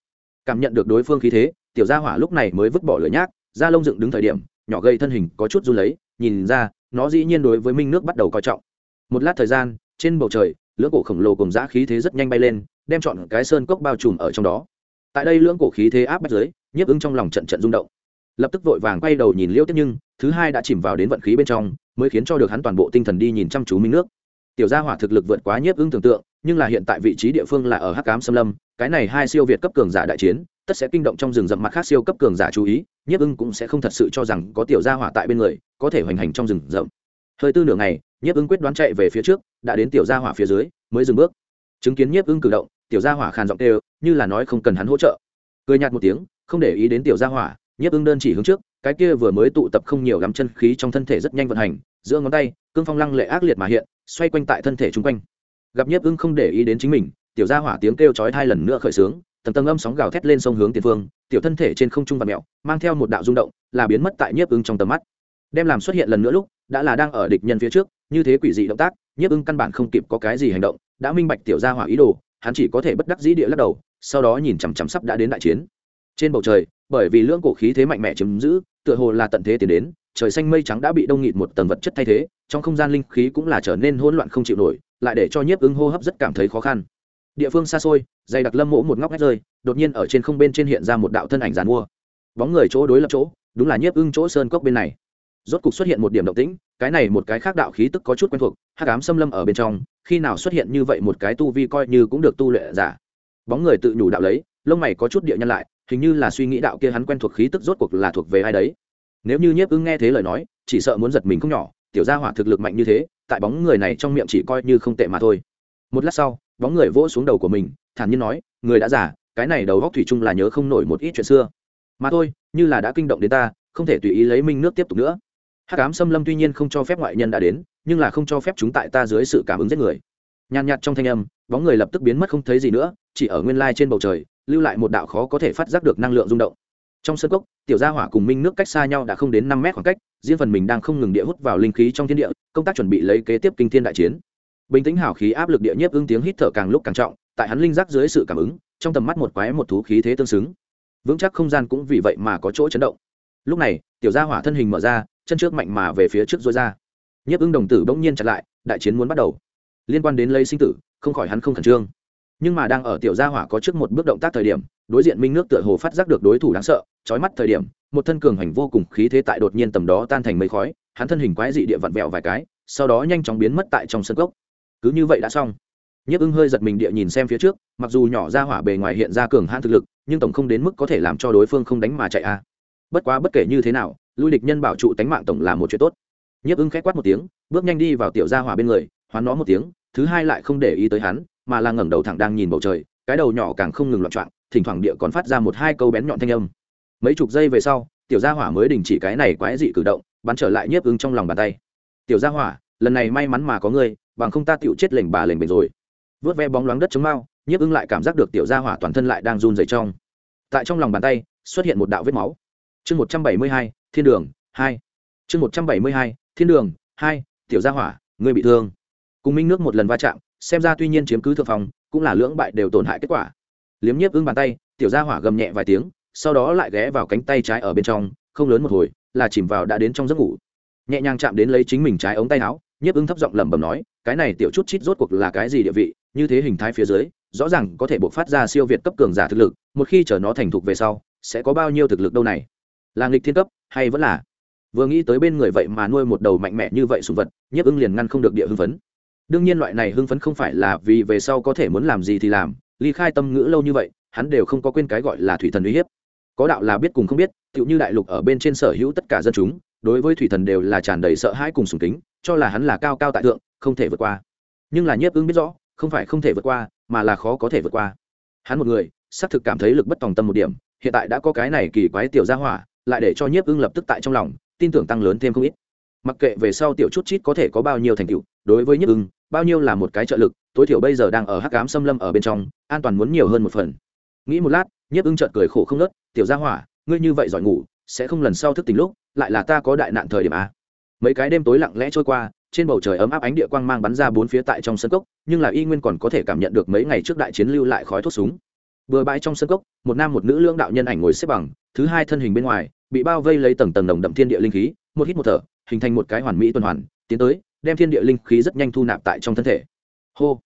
Cảm nhận được đối phương khí thế, tiểu gia hỏa lúc này mới vứt bỏ lửa nhác, da lông dựng đứng thời điểm, nhỏ gây thân hình có chút run lấy, nhìn ra, nó dĩ nhiên đối với minh nước bắt đầu coi trọng. Một lát thời gian, trên bầu trời, lưỡng cổ khổng lồ cùng giã khí thế rất nhanh bay lên đem chọn cái sơn cốc bao trùm ở trong đó. Tại đây lưỡng cổ khí thế áp bách dưới, nhiếp ứng trong lòng trận trận rung động. Lập tức vội vàng quay đầu nhìn liêu tiếp nhưng, thứ hai đã chìm vào đến vận khí bên trong, mới khiến cho được hắn toàn bộ tinh thần đi nhìn chăm chú minh nước. Tiểu gia hỏa thực lực vượt quá nhiếp ứng tưởng tượng, nhưng là hiện tại vị trí địa phương là ở hắc cám xâm lâm, cái này hai siêu việt cấp cường giả đại chiến, tất sẽ kinh động trong rừng rậm mặt khác siêu cấp cường giả chú ý, nhiếp ưng cũng sẽ không thật sự cho rằng có tiểu gia hỏa tại bên người, có thể hoành hành trong rừng rậm. Hơi tư nửa ngày, nhiếp ưng quyết đoán chạy về phía trước, đã đến tiểu gia hỏa phía dưới, mới dừng bước. Chứng kiến nhiếp ưng cử động tiểu gia hỏa khàn giọng kêu, như là nói không cần hắn hỗ trợ. Cười nhạt một tiếng không để ý đến tiểu gia hỏa nhiếp ưng đơn chỉ hướng trước cái kia vừa mới tụ tập không nhiều lắm chân khí trong thân thể rất nhanh vận hành giữa ngón tay cương phong lăng lệ ác liệt mà hiện xoay quanh tại thân thể chung quanh. Gặp nhiếp ưng không để ý đến chính mình tiểu gia hỏa tiếng kêu chói hai lần nữa khởi sướng tầng tầng âm sóng gào thét lên sông hướng tiền phương tiểu thân thể trên không trung và mẹo mang theo một đạo rung động là biến mất tại nhiếp ưng trong tầm mắt. Đem làm xuất hiện lần nữa lúc đã là đang ở địch nhân phía trước như thế quỷ dị động tác nhiếp ưng căn bản không kịp có cái gì hành động đã minh bạch tiểu gia hỏa ý đồ hắn chỉ có thể bất đắc dĩ địa lắc đầu, sau đó nhìn chằm chằm sắp đã đến đại chiến. Trên bầu trời, bởi vì lưỡng cổ khí thế mạnh mẽ chiếm giữ, tựa hồ là tận thế tiến đến, trời xanh mây trắng đã bị đông nghịt một tầng vật chất thay thế, trong không gian linh khí cũng là trở nên hỗn loạn không chịu nổi, lại để cho nhiếp ứng hô hấp rất cảm thấy khó khăn. Địa phương xa xôi, dày đặc lâm mỗ một ngóc ngách rơi, đột nhiên ở trên không bên trên hiện ra một đạo thân ảnh giàn mua. Bóng người chỗ đối lập chỗ, đúng là nhiếp ưng chỗ sơn cốc bên này. Rốt cục xuất hiện một điểm động tĩnh, cái này một cái khác đạo khí tức có chút quen thuộc hát cám xâm lâm ở bên trong khi nào xuất hiện như vậy một cái tu vi coi như cũng được tu luyện giả. Bóng người tự nhủ đạo lấy, lông mày có chút địa nhân lại, hình như là suy nghĩ đạo kia hắn quen thuộc khí tức rốt cuộc là thuộc về ai đấy. Nếu như nhiếp ưng nghe thế lời nói, chỉ sợ muốn giật mình không nhỏ, tiểu gia hỏa thực lực mạnh như thế, tại bóng người này trong miệng chỉ coi như không tệ mà thôi. Một lát sau, bóng người vỗ xuống đầu của mình, thản nhiên nói, người đã giả cái này đầu góc thủy chung là nhớ không nổi một ít chuyện xưa. Mà thôi, như là đã kinh động đến ta, không thể tùy ý lấy minh nước tiếp tục nữa hát cám xâm lâm tuy nhiên không cho phép ngoại nhân đã đến, nhưng là không cho phép chúng tại ta dưới sự cảm ứng giết người. Nhàn nhạt trong thanh âm, bóng người lập tức biến mất không thấy gì nữa, chỉ ở nguyên lai trên bầu trời, lưu lại một đạo khó có thể phát giác được năng lượng rung động. Trong sân cốc, tiểu gia hỏa cùng minh nước cách xa nhau đã không đến năm mét khoảng cách, riêng phần mình đang không ngừng địa hút vào linh khí trong thiên địa, công tác chuẩn bị lấy kế tiếp kinh thiên đại chiến. Bình tĩnh hào khí áp lực địa nhiếp ưng tiếng hít thở càng lúc càng trọng, tại hắn linh giác dưới sự cảm ứng, trong tầm mắt một quái một thú khí thế tương xứng. Vững chắc không gian cũng vì vậy mà có chỗ chấn động. Lúc này, tiểu gia hỏa thân hình mở ra chân trước mạnh mà về phía trước dối ra. Nhiếp ưng đồng tử bỗng nhiên chặt lại, đại chiến muốn bắt đầu. Liên quan đến lấy sinh tử, không khỏi hắn không khẩn trương. Nhưng mà đang ở tiểu gia hỏa có trước một bước động tác thời điểm, đối diện minh nước tựa hồ phát giác được đối thủ đáng sợ trói mắt thời điểm, một thân cường hành vô cùng khí thế tại đột nhiên tầm đó tan thành mây khói, hắn thân hình quái dị địa vặn vẹo vài cái, sau đó nhanh chóng biến mất tại trong sân cốc. Cứ như vậy đã xong. Nhấp ưng hơi giật mình địa nhìn xem phía trước, mặc dù nhỏ ra hỏa bề ngoài hiện ra cường hãn thực lực, nhưng tổng không đến mức có thể làm cho đối phương không đánh mà chạy a. Bất quá bất kể như thế nào lui địch nhân bảo trụ tánh mạng tổng là một chuyện tốt. Nhiếp ưng k h á c quát một tiếng, bước nhanh đi vào tiểu gia hỏa bên người, hoán nó một tiếng, thứ hai lại không để ý tới hắn, mà là ngẩng đầu thẳng đang nhìn bầu trời, cái đầu nhỏ càng không ngừng loạn trọng thỉnh thoảng địa còn phát ra một hai câu bén nhọn thanh âm. Mấy chục giây về sau, tiểu gia hỏa mới đình chỉ cái này quái dị cử động, bắn trở lại nhiếp ưng trong lòng bàn tay. Tiểu gia hỏa, lần này may mắn mà có ngươi, bằng không ta tựu chết lệnh bà lệnh bền rồi. Vớt ve bóng loáng đất chống mau, nhiếp ưng lại cảm giác được tiểu gia hỏa toàn thân lại đang run dày trong. Tại trong lòng bàn tay, xuất hiện một đạo vết máu. Chương một trăm bảy mươi hai thiên đường, hai. Chương một trăm bảy mươi hai, thiên đường, hai, tiểu gia hỏa, ngươi bị thương. Cùng minh nước một lần va chạm, xem ra tuy nhiên chiếm cứ thượng phòng cũng là lưỡng bại đều tổn hại kết quả. Liếm nhiếp ưng bàn tay, tiểu gia hỏa gầm nhẹ vài tiếng, sau đó lại ghé vào cánh tay trái ở bên trong, không lớn một hồi, là chìm vào đã đến trong giấc ngủ. Nhẹ nhàng chạm đến lấy chính mình trái ống tay áo, nhiếp ưng thấp giọng lẩm bẩm nói, cái này tiểu chút chít rốt cuộc là cái gì địa vị, như thế hình thái phía dưới, rõ ràng có thể buộc phát ra siêu việt cấp cường giả thực lực, một khi chở nó thành thục về sau, sẽ có bao nhiêu thực lực đâu này? Là nghịch thiên cấp hay vẫn là? Vừa nghĩ tới bên người vậy mà nuôi một đầu mạnh mẽ như vậy sùng vật, nhiếp ưng liền ngăn không được địa hưng phấn. Đương nhiên loại này hưng phấn không phải là vì về sau có thể muốn làm gì thì làm, ly khai tâm ngữ lâu như vậy, hắn đều không có quên cái gọi là thủy thần uy hiếp. Có đạo là biết cùng không biết, tựu như đại lục ở bên trên sở hữu tất cả dân chúng, đối với thủy thần đều là tràn đầy sợ hãi cùng sùng kính, cho là hắn là cao cao tại thượng, không thể vượt qua. Nhưng là nhiếp ưng biết rõ, không phải không thể vượt qua, mà là khó có thể vượt qua. Hắn một người, xác thực cảm thấy lực bất tòng tâm một điểm, hiện tại đã có cái này kỳ quái tiểu gia hỏa lại để cho nhiếp ưng lập tức tại trong lòng, tin tưởng tăng lớn thêm không ít. Mặc kệ về sau tiểu chút chít có thể có bao nhiêu thành tựu, đối với nhiếp ưng, bao nhiêu là một cái trợ lực, tối thiểu bây giờ đang ở hắc cám xâm lâm ở bên trong, an toàn muốn nhiều hơn một phần. Nghĩ một lát, nhiếp ưng trợn cười khổ không nớt tiểu gia hỏa, ngươi như vậy giỏi ngủ, sẽ không lần sau thức tỉnh lúc, lại là ta có đại nạn thời điểm a mấy cái đêm tối lặng lẽ trôi qua, trên bầu trời ấm áp ánh địa quang mang bắn ra bốn phía tại trong sân cốc, nhưng là y nguyên còn có thể cảm nhận được mấy ngày trước đại chiến lưu lại khói thuốc súng. Vừa bãi trong sân cốc, một nam một nữ lưỡng đạo nhân ảnh ngồi xếp bằng, thứ hai thân hình bên ngoài bị bao vây lấy tầng tầng đồng đậm thiên địa linh khí, một hít một thở, hình thành một cái hoàn mỹ tuần hoàn, tiến tới, đem thiên địa linh khí rất nhanh thu nạp tại trong thân thể. Hô!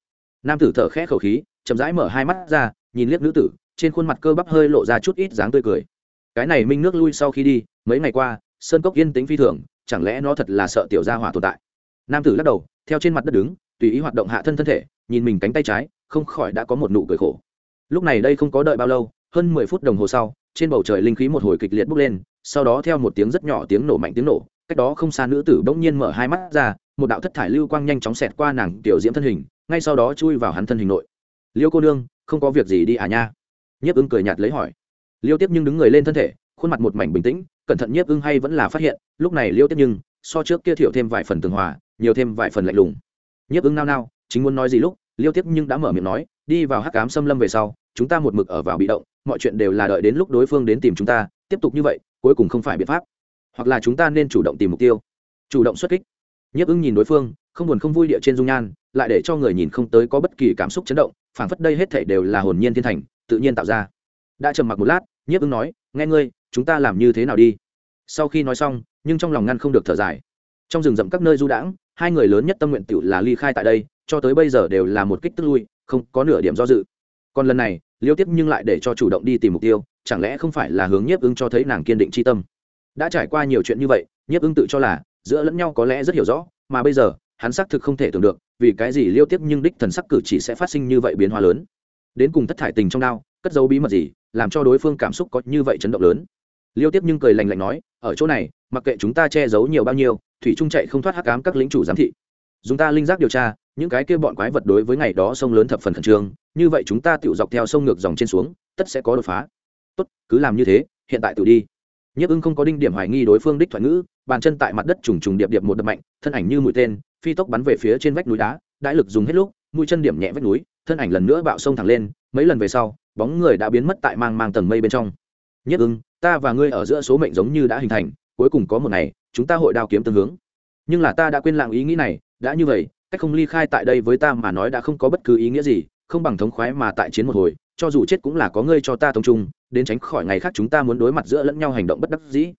Nam tử thở khẽ khẩu khí, chậm rãi mở hai mắt ra, nhìn liếc nữ tử, trên khuôn mặt cơ bắp hơi lộ ra chút ít dáng tươi cười. Cái này minh nước lui sau khi đi, mấy ngày qua, sơn cốc yên tĩnh phi thường, chẳng lẽ nó thật là sợ tiểu gia hỏa tồn tại? Nam tử lắc đầu, theo trên mặt đất đứng, tùy ý hoạt động hạ thân thân thể, nhìn mình cánh tay trái, không khỏi đã có một nụ cười khổ. Lúc này đây không có đợi bao lâu, hơn mười phút đồng hồ sau, trên bầu trời linh khí một hồi kịch liệt bốc lên sau đó theo một tiếng rất nhỏ tiếng nổ mạnh tiếng nổ, cách đó không xa nữ tử bỗng nhiên mở hai mắt ra, một đạo thất thải lưu quang nhanh chóng xẹt qua nàng tiểu diễm thân hình, ngay sau đó chui vào hắn thân hình nội. Liêu cô nương, không có việc gì đi à nha? Nhiếp ưng cười nhạt lấy hỏi. Liêu tiếp nhưng đứng người lên thân thể, khuôn mặt một mảnh bình tĩnh, cẩn thận nhiếp ưng hay vẫn là phát hiện, lúc này liêu tiếp nhưng, so trước kia thiệu thêm vài phần tường hòa, nhiều thêm vài phần lạnh lùng. Nhiếp ưng nao nao, chính muốn nói gì lúc? Liêu tiếp nhưng đã mở miệng nói, đi vào hắc cám xâm lâm về sau, chúng ta một mực ở vào bị động, mọi chuyện đều là đợi đến lúc đối phương đến tìm chúng ta, tiếp tục như vậy cuối cùng không phải biện pháp. Hoặc là chúng ta nên chủ động tìm mục tiêu, chủ động xuất kích. Nhiếp ưng nhìn đối phương, không buồn không vui địa trên dung nhan, lại để cho người nhìn không tới có bất kỳ cảm xúc chấn động, phảng phất đây hết thể đều là hồn nhiên thiên thành, tự nhiên tạo ra. Đã trầm mặc một lát, nhiếp ưng nói, nghe ngươi, chúng ta làm như thế nào đi? Sau khi nói xong, nhưng trong lòng ngăn không được thở dài. Trong rừng rậm các nơi du đãng, hai người lớn nhất tâm nguyện tự là ly khai tại đây, cho tới bây giờ đều là một kích tức lui, không có nửa điểm do dự. Còn lần này liêu tiếp nhưng lại để cho chủ động đi tìm mục tiêu, chẳng lẽ không phải là hướng nhiếp ưng cho thấy nàng kiên định c h i tâm? Đã trải qua nhiều chuyện như vậy, nhiếp ưng tự cho là, giữa lẫn nhau có lẽ rất hiểu rõ, mà bây giờ, hắn xác thực không thể tưởng được, vì cái gì liêu tiếp nhưng đích thần sắc cử chỉ sẽ phát sinh như vậy biến hóa lớn. Đến cùng thất thải tình trong đao, cất dấu bí mật gì, làm cho đối phương cảm xúc có như vậy chấn động lớn. Liêu tiếp nhưng cười lành lạnh nói, ở chỗ này, mặc kệ chúng ta che giấu nhiều bao nhiêu, thủy trung chạy không thoát hắc cám các lính chủ giám thị dùng ta linh giác điều tra, những cái kia bọn quái vật đối với ngày đó sông lớn thập phần khẩn trương, như vậy chúng ta tự dọc theo sông ngược dòng trên xuống, tất sẽ có đột phá. Tốt, cứ làm như thế, hiện tại tự đi. Nhiếp ưng không có đinh điểm hoài nghi đối phương đích thoại ngữ, bàn chân tại mặt đất trùng trùng điệp điệp một đập mạnh, thân ảnh như mũi tên, phi tốc bắn về phía trên vách núi đá, đại lực dùng hết lúc, mũi chân điểm nhẹ vách núi, thân ảnh lần nữa bạo sông thẳng lên, mấy lần về sau, bóng người đã biến mất tại mang mang tầng mây bên trong. Nhất ưng, ta và ngươi ở giữa số mệnh giống như đã hình thành, cuối cùng có một ngày, chúng ta hội đao kiếm tương hướng. Nhưng là ta đã quên lạng ý nghĩ này đã như vậy, cách không ly khai tại đây với ta mà nói đã không có bất cứ ý nghĩa gì, không bằng thống khoái mà tại chiến một hồi, cho dù chết cũng là có ngươi cho ta tông trung, đến tránh khỏi ngày khác chúng ta muốn đối mặt giữa lẫn nhau hành động bất đắc dĩ.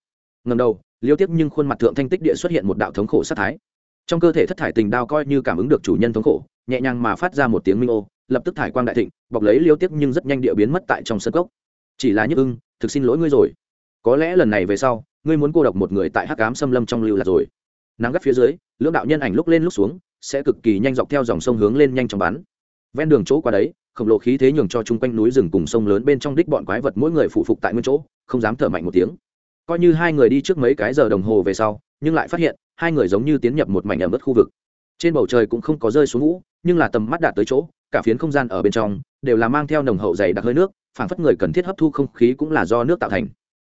Ngầm đầu, liêu tiếp nhưng khuôn mặt thượng thanh tích địa xuất hiện một đạo thống khổ sát thái. Trong cơ thể thất thải tình đao coi như cảm ứng được chủ nhân thống khổ, nhẹ nhàng mà phát ra một tiếng minh ô, lập tức thải quang đại thịnh, bọc lấy liêu tiếp nhưng rất nhanh địa biến mất tại trong sân cốc. Chỉ là nhức ưng, thực xin lỗi ngươi rồi. Có lẽ lần này về sau, ngươi muốn cô độc một người tại hắc cám xâm lâm trong lưu lạc rồi nắng gắt phía dưới, lưỡng đạo nhân ảnh lúc lên lúc xuống, sẽ cực kỳ nhanh dọc theo dòng sông hướng lên nhanh chóng bắn. Ven đường chỗ qua đấy, khổng lồ khí thế nhường cho chung quanh núi rừng cùng sông lớn bên trong đích bọn quái vật mỗi người phụ phục tại nguyên chỗ, không dám thở mạnh một tiếng. Coi như hai người đi trước mấy cái giờ đồng hồ về sau, nhưng lại phát hiện, hai người giống như tiến nhập một mảnh ẩm ướt khu vực. Trên bầu trời cũng không có rơi xuống ngũ, nhưng là tầm mắt đạt tới chỗ, cả phiến không gian ở bên trong, đều là mang theo nồng hậu dày đặc hơi nước, phảng phất người cần thiết hấp thu không khí cũng là do nước tạo thành.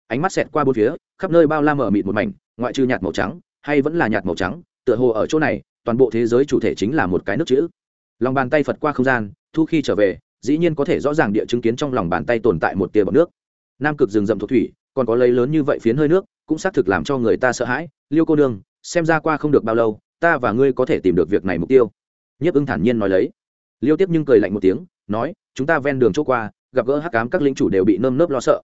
Ánh mắt xẹt qua bốn phía, khắp nơi bao la mở mịt một mảnh, ngoại trừ nhạt màu trắng hay vẫn là nhạt màu trắng, tựa hồ ở chỗ này, toàn bộ thế giới chủ thể chính là một cái nước chữ. Lòng bàn tay phật qua không gian, thu khi trở về, dĩ nhiên có thể rõ ràng địa chứng kiến trong lòng bàn tay tồn tại một tia bọc nước. Nam cực rừng rậm thuộc thủy, còn có lấy lớn như vậy phiến hơi nước, cũng xác thực làm cho người ta sợ hãi. Liêu cô nương, xem ra qua không được bao lâu, ta và ngươi có thể tìm được việc này mục tiêu. Nhiếp ưng thản nhiên nói lấy. Liêu tiếp nhưng cười lạnh một tiếng, nói, chúng ta ven đường chỗ qua, gặp gỡ hắc cám các lính chủ đều bị nơm nớp lo sợ.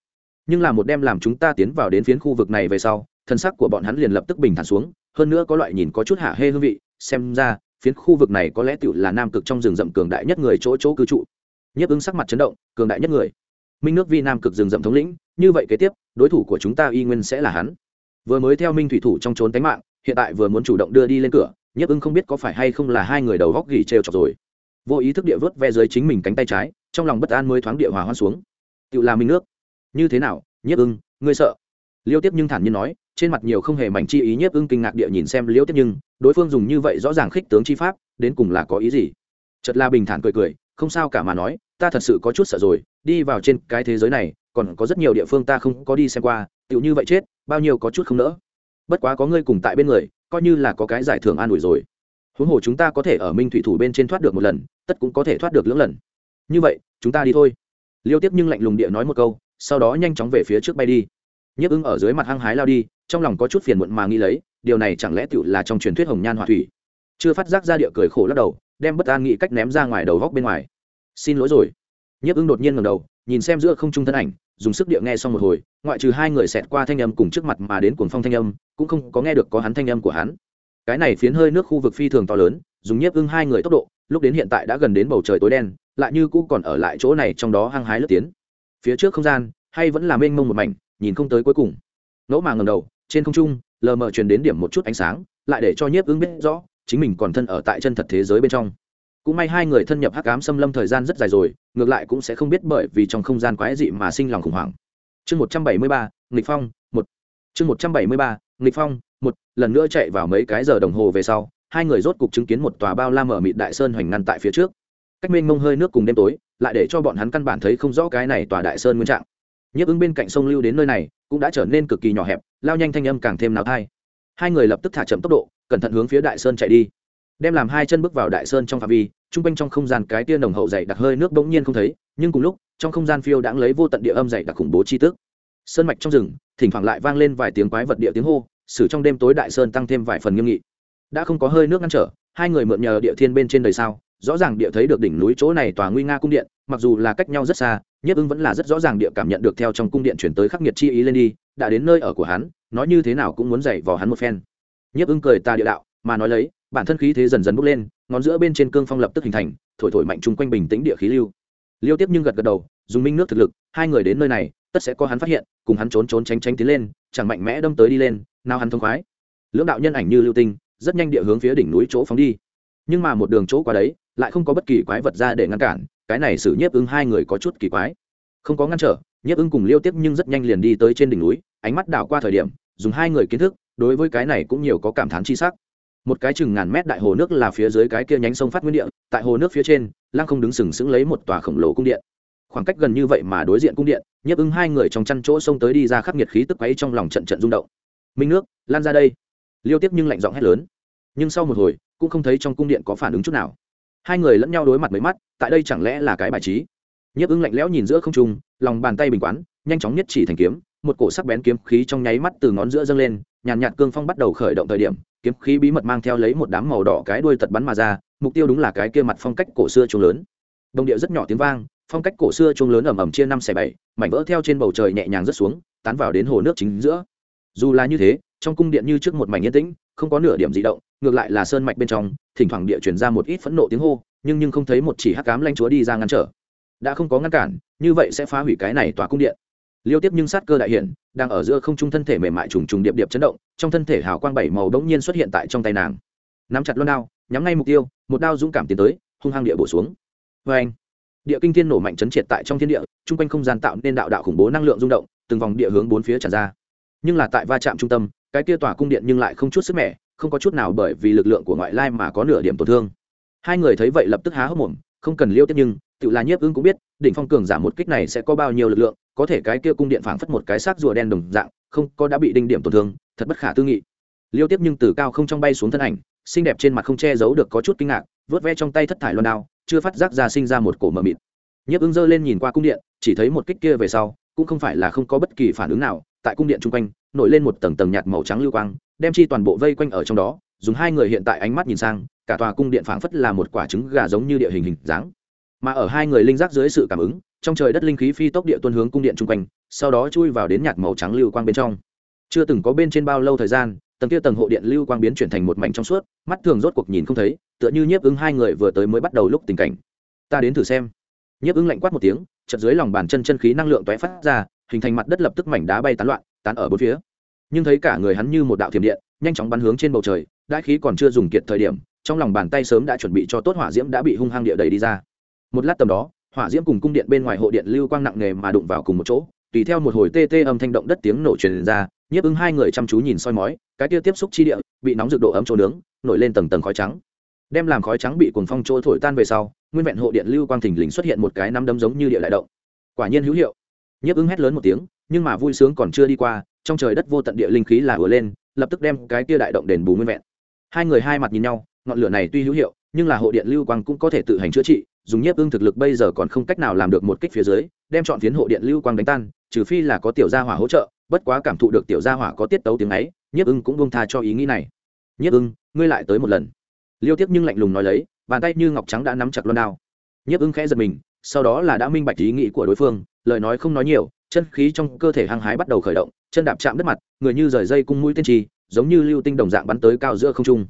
Nhưng là một đêm làm chúng ta tiến vào đến phiến khu vực này về sau thân sắc của bọn hắn liền lập tức bình thản xuống, hơn nữa có loại nhìn có chút hạ hê hương vị, xem ra, phiến khu vực này có lẽ tựu là nam cực trong rừng rậm cường đại nhất người chỗ chỗ cư trụ. Nhiếp ứng sắc mặt chấn động, cường đại nhất người. Minh nước vi nam cực rừng rậm thống lĩnh, như vậy kế tiếp, đối thủ của chúng ta y nguyên sẽ là hắn. Vừa mới theo minh thủy thủ trong trốn tánh mạng, hiện tại vừa muốn chủ động đưa đi lên cửa, nhiếp ứng không biết có phải hay không là hai người đầu góc gỉ trêu chọc rồi. Vô ý thức địa vớt ve dưới chính mình cánh tay trái, trong lòng bất an mới thoáng địa hòa hoan xuống. Tự làm minh nước. Như thế nào, nhiếp ưng ngươi sợ? Liêu tiếp nhưng thản nhiên nói trên mặt nhiều không hề mảnh chi ý nhiếp ưng kinh ngạc địa nhìn xem liêu tiếp nhưng, đối phương dùng như vậy rõ ràng khích tướng chi pháp, đến cùng là có ý gì? Chật la bình thản cười cười, không sao cả mà nói, ta thật sự có chút sợ rồi, đi vào trên cái thế giới này, còn có rất nhiều địa phương ta không có đi xem qua, tựu như vậy chết, bao nhiêu có chút không nỡ. Bất quá có ngươi cùng tại bên người, coi như là có cái giải thưởng an ủi rồi. Huống hồ chúng ta có thể ở minh thủy thủ bên trên thoát được một lần, tất cũng có thể thoát được lưỡng lần. Như vậy, chúng ta đi thôi. Liêu tiếp nhưng lạnh lùng địa nói một câu, sau đó nhanh chóng về phía trước bay đi. Nhấp ứng ở dưới mặt hăng hái lao đi trong lòng có chút phiền muộn mà nghĩ lấy, điều này chẳng lẽ tựu là trong truyền thuyết hồng nhan họa thủy? Chưa phát giác ra địa cười khổ lắc đầu, đem bất an nghĩ cách ném ra ngoài đầu góc bên ngoài. Xin lỗi rồi. Nhấp ứng đột nhiên ngầm đầu, nhìn xem giữa không trung thân ảnh, dùng sức địa nghe xong một hồi, ngoại trừ hai người xẹt qua thanh âm cùng trước mặt mà đến cuồng phong thanh âm, cũng không có nghe được có hắn thanh âm của hắn. Cái này phiến hơi nước khu vực phi thường to lớn, dùng nhiếp ưng hai người tốc độ, lúc đến hiện tại đã gần đến bầu trời tối đen, lại như cũ còn ở lại chỗ này trong đó hăng hái lướt tiến. Phía trước không gian, hay vẫn là mênh mông một mảnh, nhìn không tới cuối cùng. Ngẫu mà ngầm đầu trên không trung, lờ mờ truyền đến điểm một chút ánh sáng, lại để cho nhiếp ứng biết rõ, chính mình còn thân ở tại chân thật thế giới bên trong. Cũng may hai người thân nhập hắc ám xâm lâm thời gian rất dài rồi, ngược lại cũng sẽ không biết bởi vì trong không gian quái dị mà sinh lòng khủng hoảng. Chương một trăm bảy mươi ba, nghịch phong, một. Chương một trăm bảy mươi ba, nghịch phong, một. Lần nữa chạy vào mấy cái giờ đồng hồ về sau, hai người rốt cục chứng kiến một tòa bao la mở mịt đại sơn hoành ngăn tại phía trước. Cách mênh mông hơi nước cùng đêm tối, lại để cho bọn hắn căn bản thấy không rõ cái này tòa đại sơn nguyên trạng nhiếp ứng bên cạnh sông lưu đến nơi này, cũng đã trở nên cực kỳ nhỏ hẹp, lao nhanh thanh âm càng thêm náo thai. Hai người lập tức thả chậm tốc độ, cẩn thận hướng phía đại sơn chạy đi. Đem làm hai chân bước vào đại sơn trong phạm vi t r u n g quanh trong không gian cái tia nồng hậu dày đặc hơi nước bỗng nhiên không thấy, nhưng cùng lúc, trong không gian phiêu đãng lấy vô tận địa âm dày đặc khủng bố chi tức. Sơn mạch trong rừng, thỉnh thoảng lại vang lên vài tiếng quái vật địa tiếng hô, xử trong đêm tối đại sơn tăng thêm vài phần nghiêm nghị. Đã không có hơi nước ngăn trở, hai người mượn nhờ địa thiên bên trên đời sao rõ ràng địa thấy được đỉnh núi chỗ này tòa nguy nga cung điện, mặc dù là cách nhau rất xa, nhất ưng vẫn là rất rõ ràng địa cảm nhận được theo trong cung điện chuyển tới khắc nghiệt chi ý lên đi, đã đến nơi ở của hắn, nói như thế nào cũng muốn dạy vào hắn một phen. Nhất ưng cười ta địa đạo, mà nói lấy, bản thân khí thế dần dần bốc lên, ngón giữa bên trên cương phong lập tức hình thành, thổi thổi mạnh chung quanh bình tĩnh địa khí lưu. Liêu tiếp nhưng gật gật đầu, dùng minh nước thực lực, hai người đến nơi này, tất sẽ có hắn phát hiện, cùng hắn trốn trốn tránh tránh tiến lên, chẳng mạnh mẽ đâm tới đi lên, nào hắn thông khoái. Lưỡng đạo nhân ảnh như lưu tinh, rất nhanh địa hướng phía đỉnh núi chỗ phóng đi nhưng mà một đường chỗ qua đấy, lại không có bất kỳ quái vật ra để ngăn cản, cái này xử nhiếp ứng hai người có chút kỳ quái. Không có ngăn trở, nhiếp ứng cùng liêu tiếp nhưng rất nhanh liền đi tới trên đỉnh núi, ánh mắt đảo qua thời điểm, dùng hai người kiến thức, đối với cái này cũng nhiều có cảm thán chi sắc. Một cái chừng ngàn mét đại hồ nước là phía dưới cái kia nhánh sông phát nguyên địa, tại hồ nước phía trên, lăng không đứng sừng sững lấy một tòa khổng lồ cung điện. Khoảng cách gần như vậy mà đối diện cung điện nhấp ứng hai người trong chăn chỗ sông tới đi ra khắc nghiệt khí tức quấy trong lòng trận trận rung động. Minh nước, lan ra đây. Liêu tiếp nhưng lạnh giọng hét lớn. Nhưng sau một hồi cũng không thấy trong cung điện có phản ứng chút nào. Hai người lẫn nhau đối mặt mấy mắt, tại đây chẳng lẽ là cái bài trí? Nhấp ứng lạnh lẽo nhìn giữa không trung, lòng bàn tay bình quán, nhanh chóng nhất chỉ thành kiếm, một cổ sắc bén kiếm khí trong nháy mắt từ ngón giữa dâng lên, nhàn nhạt cương phong bắt đầu khởi động thời điểm, kiếm khí bí mật mang theo lấy một đám màu đỏ cái đuôi tật bắn mà ra, mục tiêu đúng là cái kia mặt phong cách cổ xưa chuông lớn. Đồng địa rất nhỏ tiếng vang, phong cách cổ xưa chuông lớn ầm ầm chia năm xẻ bảy, mảnh vỡ theo trên bầu trời nhẹ nhàng rớt xuống, tán vào đến hồ nước chính giữa. Dù là như thế, trong cung điện như trước một mảnh yên tĩnh, không có nửa điểm di động ngược lại là sơn mạch bên trong, thỉnh thoảng địa chuyển ra một ít phẫn nộ tiếng hô, nhưng nhưng không thấy một chỉ hắc cám lanh chúa đi ra ngăn trở. Đã không có ngăn cản, như vậy sẽ phá hủy cái này tòa cung điện. Liêu tiếp nhưng sát cơ đại hiển đang ở giữa không trung thân thể mềm mại trùng trùng điệp điệp chấn động, trong thân thể hào quang bảy màu đống nhiên xuất hiện tại trong tay nàng. Nắm chặt loan đao, nhắm ngay mục tiêu, một đao dũng cảm tiến tới, hung hăng địa bổ xuống. Vê anh địa kinh thiên nổ mạnh chấn triệt tại trong thiên địa, chung quanh không gian tạo nên đạo đạo khủng bố năng lượng rung động, từng vòng địa hướng bốn phía tràn ra. Nhưng là tại va chạm trung tâm, cái kia tòa cung điện nhưng lại không chút sức mẻ không có chút nào bởi vì lực lượng của ngoại lai mà có nửa điểm tổn thương. Hai người thấy vậy lập tức há hốc mồm, không cần liêu tiếp nhưng, tự là nhiếp ưng cũng biết, đỉnh phong cường giảm một kích này sẽ có bao nhiêu lực lượng, có thể cái kia cung điện phảng phất một cái xác rùa đen đồng dạng, không có đã bị đinh điểm tổn thương, thật bất khả tư nghị. Liêu tiếp nhưng từ cao không trong bay xuống thân ảnh, xinh đẹp trên mặt không che giấu được có chút kinh ngạc, vớt ve trong tay thất thải loan đao, chưa phát giác ra sinh ra một cổ mờ mịt. Nhiếp ứng giơ lên nhìn qua cung điện, chỉ thấy một kích kia về sau, cũng không phải là không có bất kỳ phản ứng nào, tại cung điện chung quanh, nổi lên một tầng tầng nhạt màu trắng lưu quang đem chi toàn bộ vây quanh ở trong đó, dùng hai người hiện tại ánh mắt nhìn sang, cả tòa cung điện phảng phất là một quả trứng gà giống như địa hình hình dáng. Mà ở hai người linh giác dưới sự cảm ứng, trong trời đất linh khí phi tốc địa tuân hướng cung điện chung quanh, sau đó chui vào đến nhạt màu trắng lưu quang bên trong. Chưa từng có bên trên bao lâu thời gian, tầng kia tầng hộ điện lưu quang biến chuyển thành một mảnh trong suốt, mắt thường rốt cuộc nhìn không thấy, tựa như nhiếp ứng hai người vừa tới mới bắt đầu lúc tình cảnh. Ta đến thử xem. Nhiếp ứng lạnh quát một tiếng chật dưới lòng bàn chân chân khí năng lượng toé phát ra, hình thành mặt đất lập tức mảnh đá bay tán loạn, tán ở bốn phía nhưng thấy cả người hắn như một đạo thiểm điện, nhanh chóng bắn hướng trên bầu trời, đại khí còn chưa dùng kiệt thời điểm, trong lòng bàn tay sớm đã chuẩn bị cho tốt hỏa diễm đã bị hung hăng địa đầy đi ra. Một lát tầm đó, hỏa diễm cùng cung điện bên ngoài hộ điện lưu quang nặng nề mà đụng vào cùng một chỗ, tùy theo một hồi tê tê âm thanh động đất tiếng nổ truyền ra, nhiếp ứng hai người chăm chú nhìn soi mói, cái kia tiếp xúc chi địa, bị nóng rực độ ấm chỗ nướng, nổi lên tầng tầng khói trắng. Đem làm khói trắng bị cuồng phong trôi thổi tan về sau, nguyên vẹn hộ điện lưu quang thình lình xuất hiện một cái nắm đấm giống như địa đại động. Quả nhiên hữu hiệu. Nhiếp ứng hét lớn một tiếng nhưng mà vui sướng còn chưa đi qua, trong trời đất vô tận địa linh khí là ùa lên, lập tức đem cái kia đại động đền bù nguyên vẹn. Hai người hai mặt nhìn nhau, ngọn lửa này tuy hữu hiệu, nhưng là hộ điện lưu quang cũng có thể tự hành chữa trị, dùng nhiếp ương thực lực bây giờ còn không cách nào làm được một kích phía dưới, đem chọn phiến hộ điện lưu quang đánh tan, trừ phi là có tiểu gia hỏa hỗ trợ, bất quá cảm thụ được tiểu gia hỏa có tiết tấu tiếng ấy, nhiếp ưng cũng bông tha cho ý nghĩ này. Nhiếp ưng ngươi lại tới một lần. Liêu tiếp nhưng lạnh lùng nói lấy, bàn tay như ngọc trắng đã nắm chặt loan đao. Nhiếp ưng khẽ giật mình, sau đó là đã minh bạch ý nghĩ của đối phương, lời nói không nói nhiều chân khí trong cơ thể hăng hái bắt đầu khởi động, chân đạp chạm đất mặt, người như rời dây cung mũi tiên trì giống như lưu tinh đồng dạng bắn tới cao giữa không trung.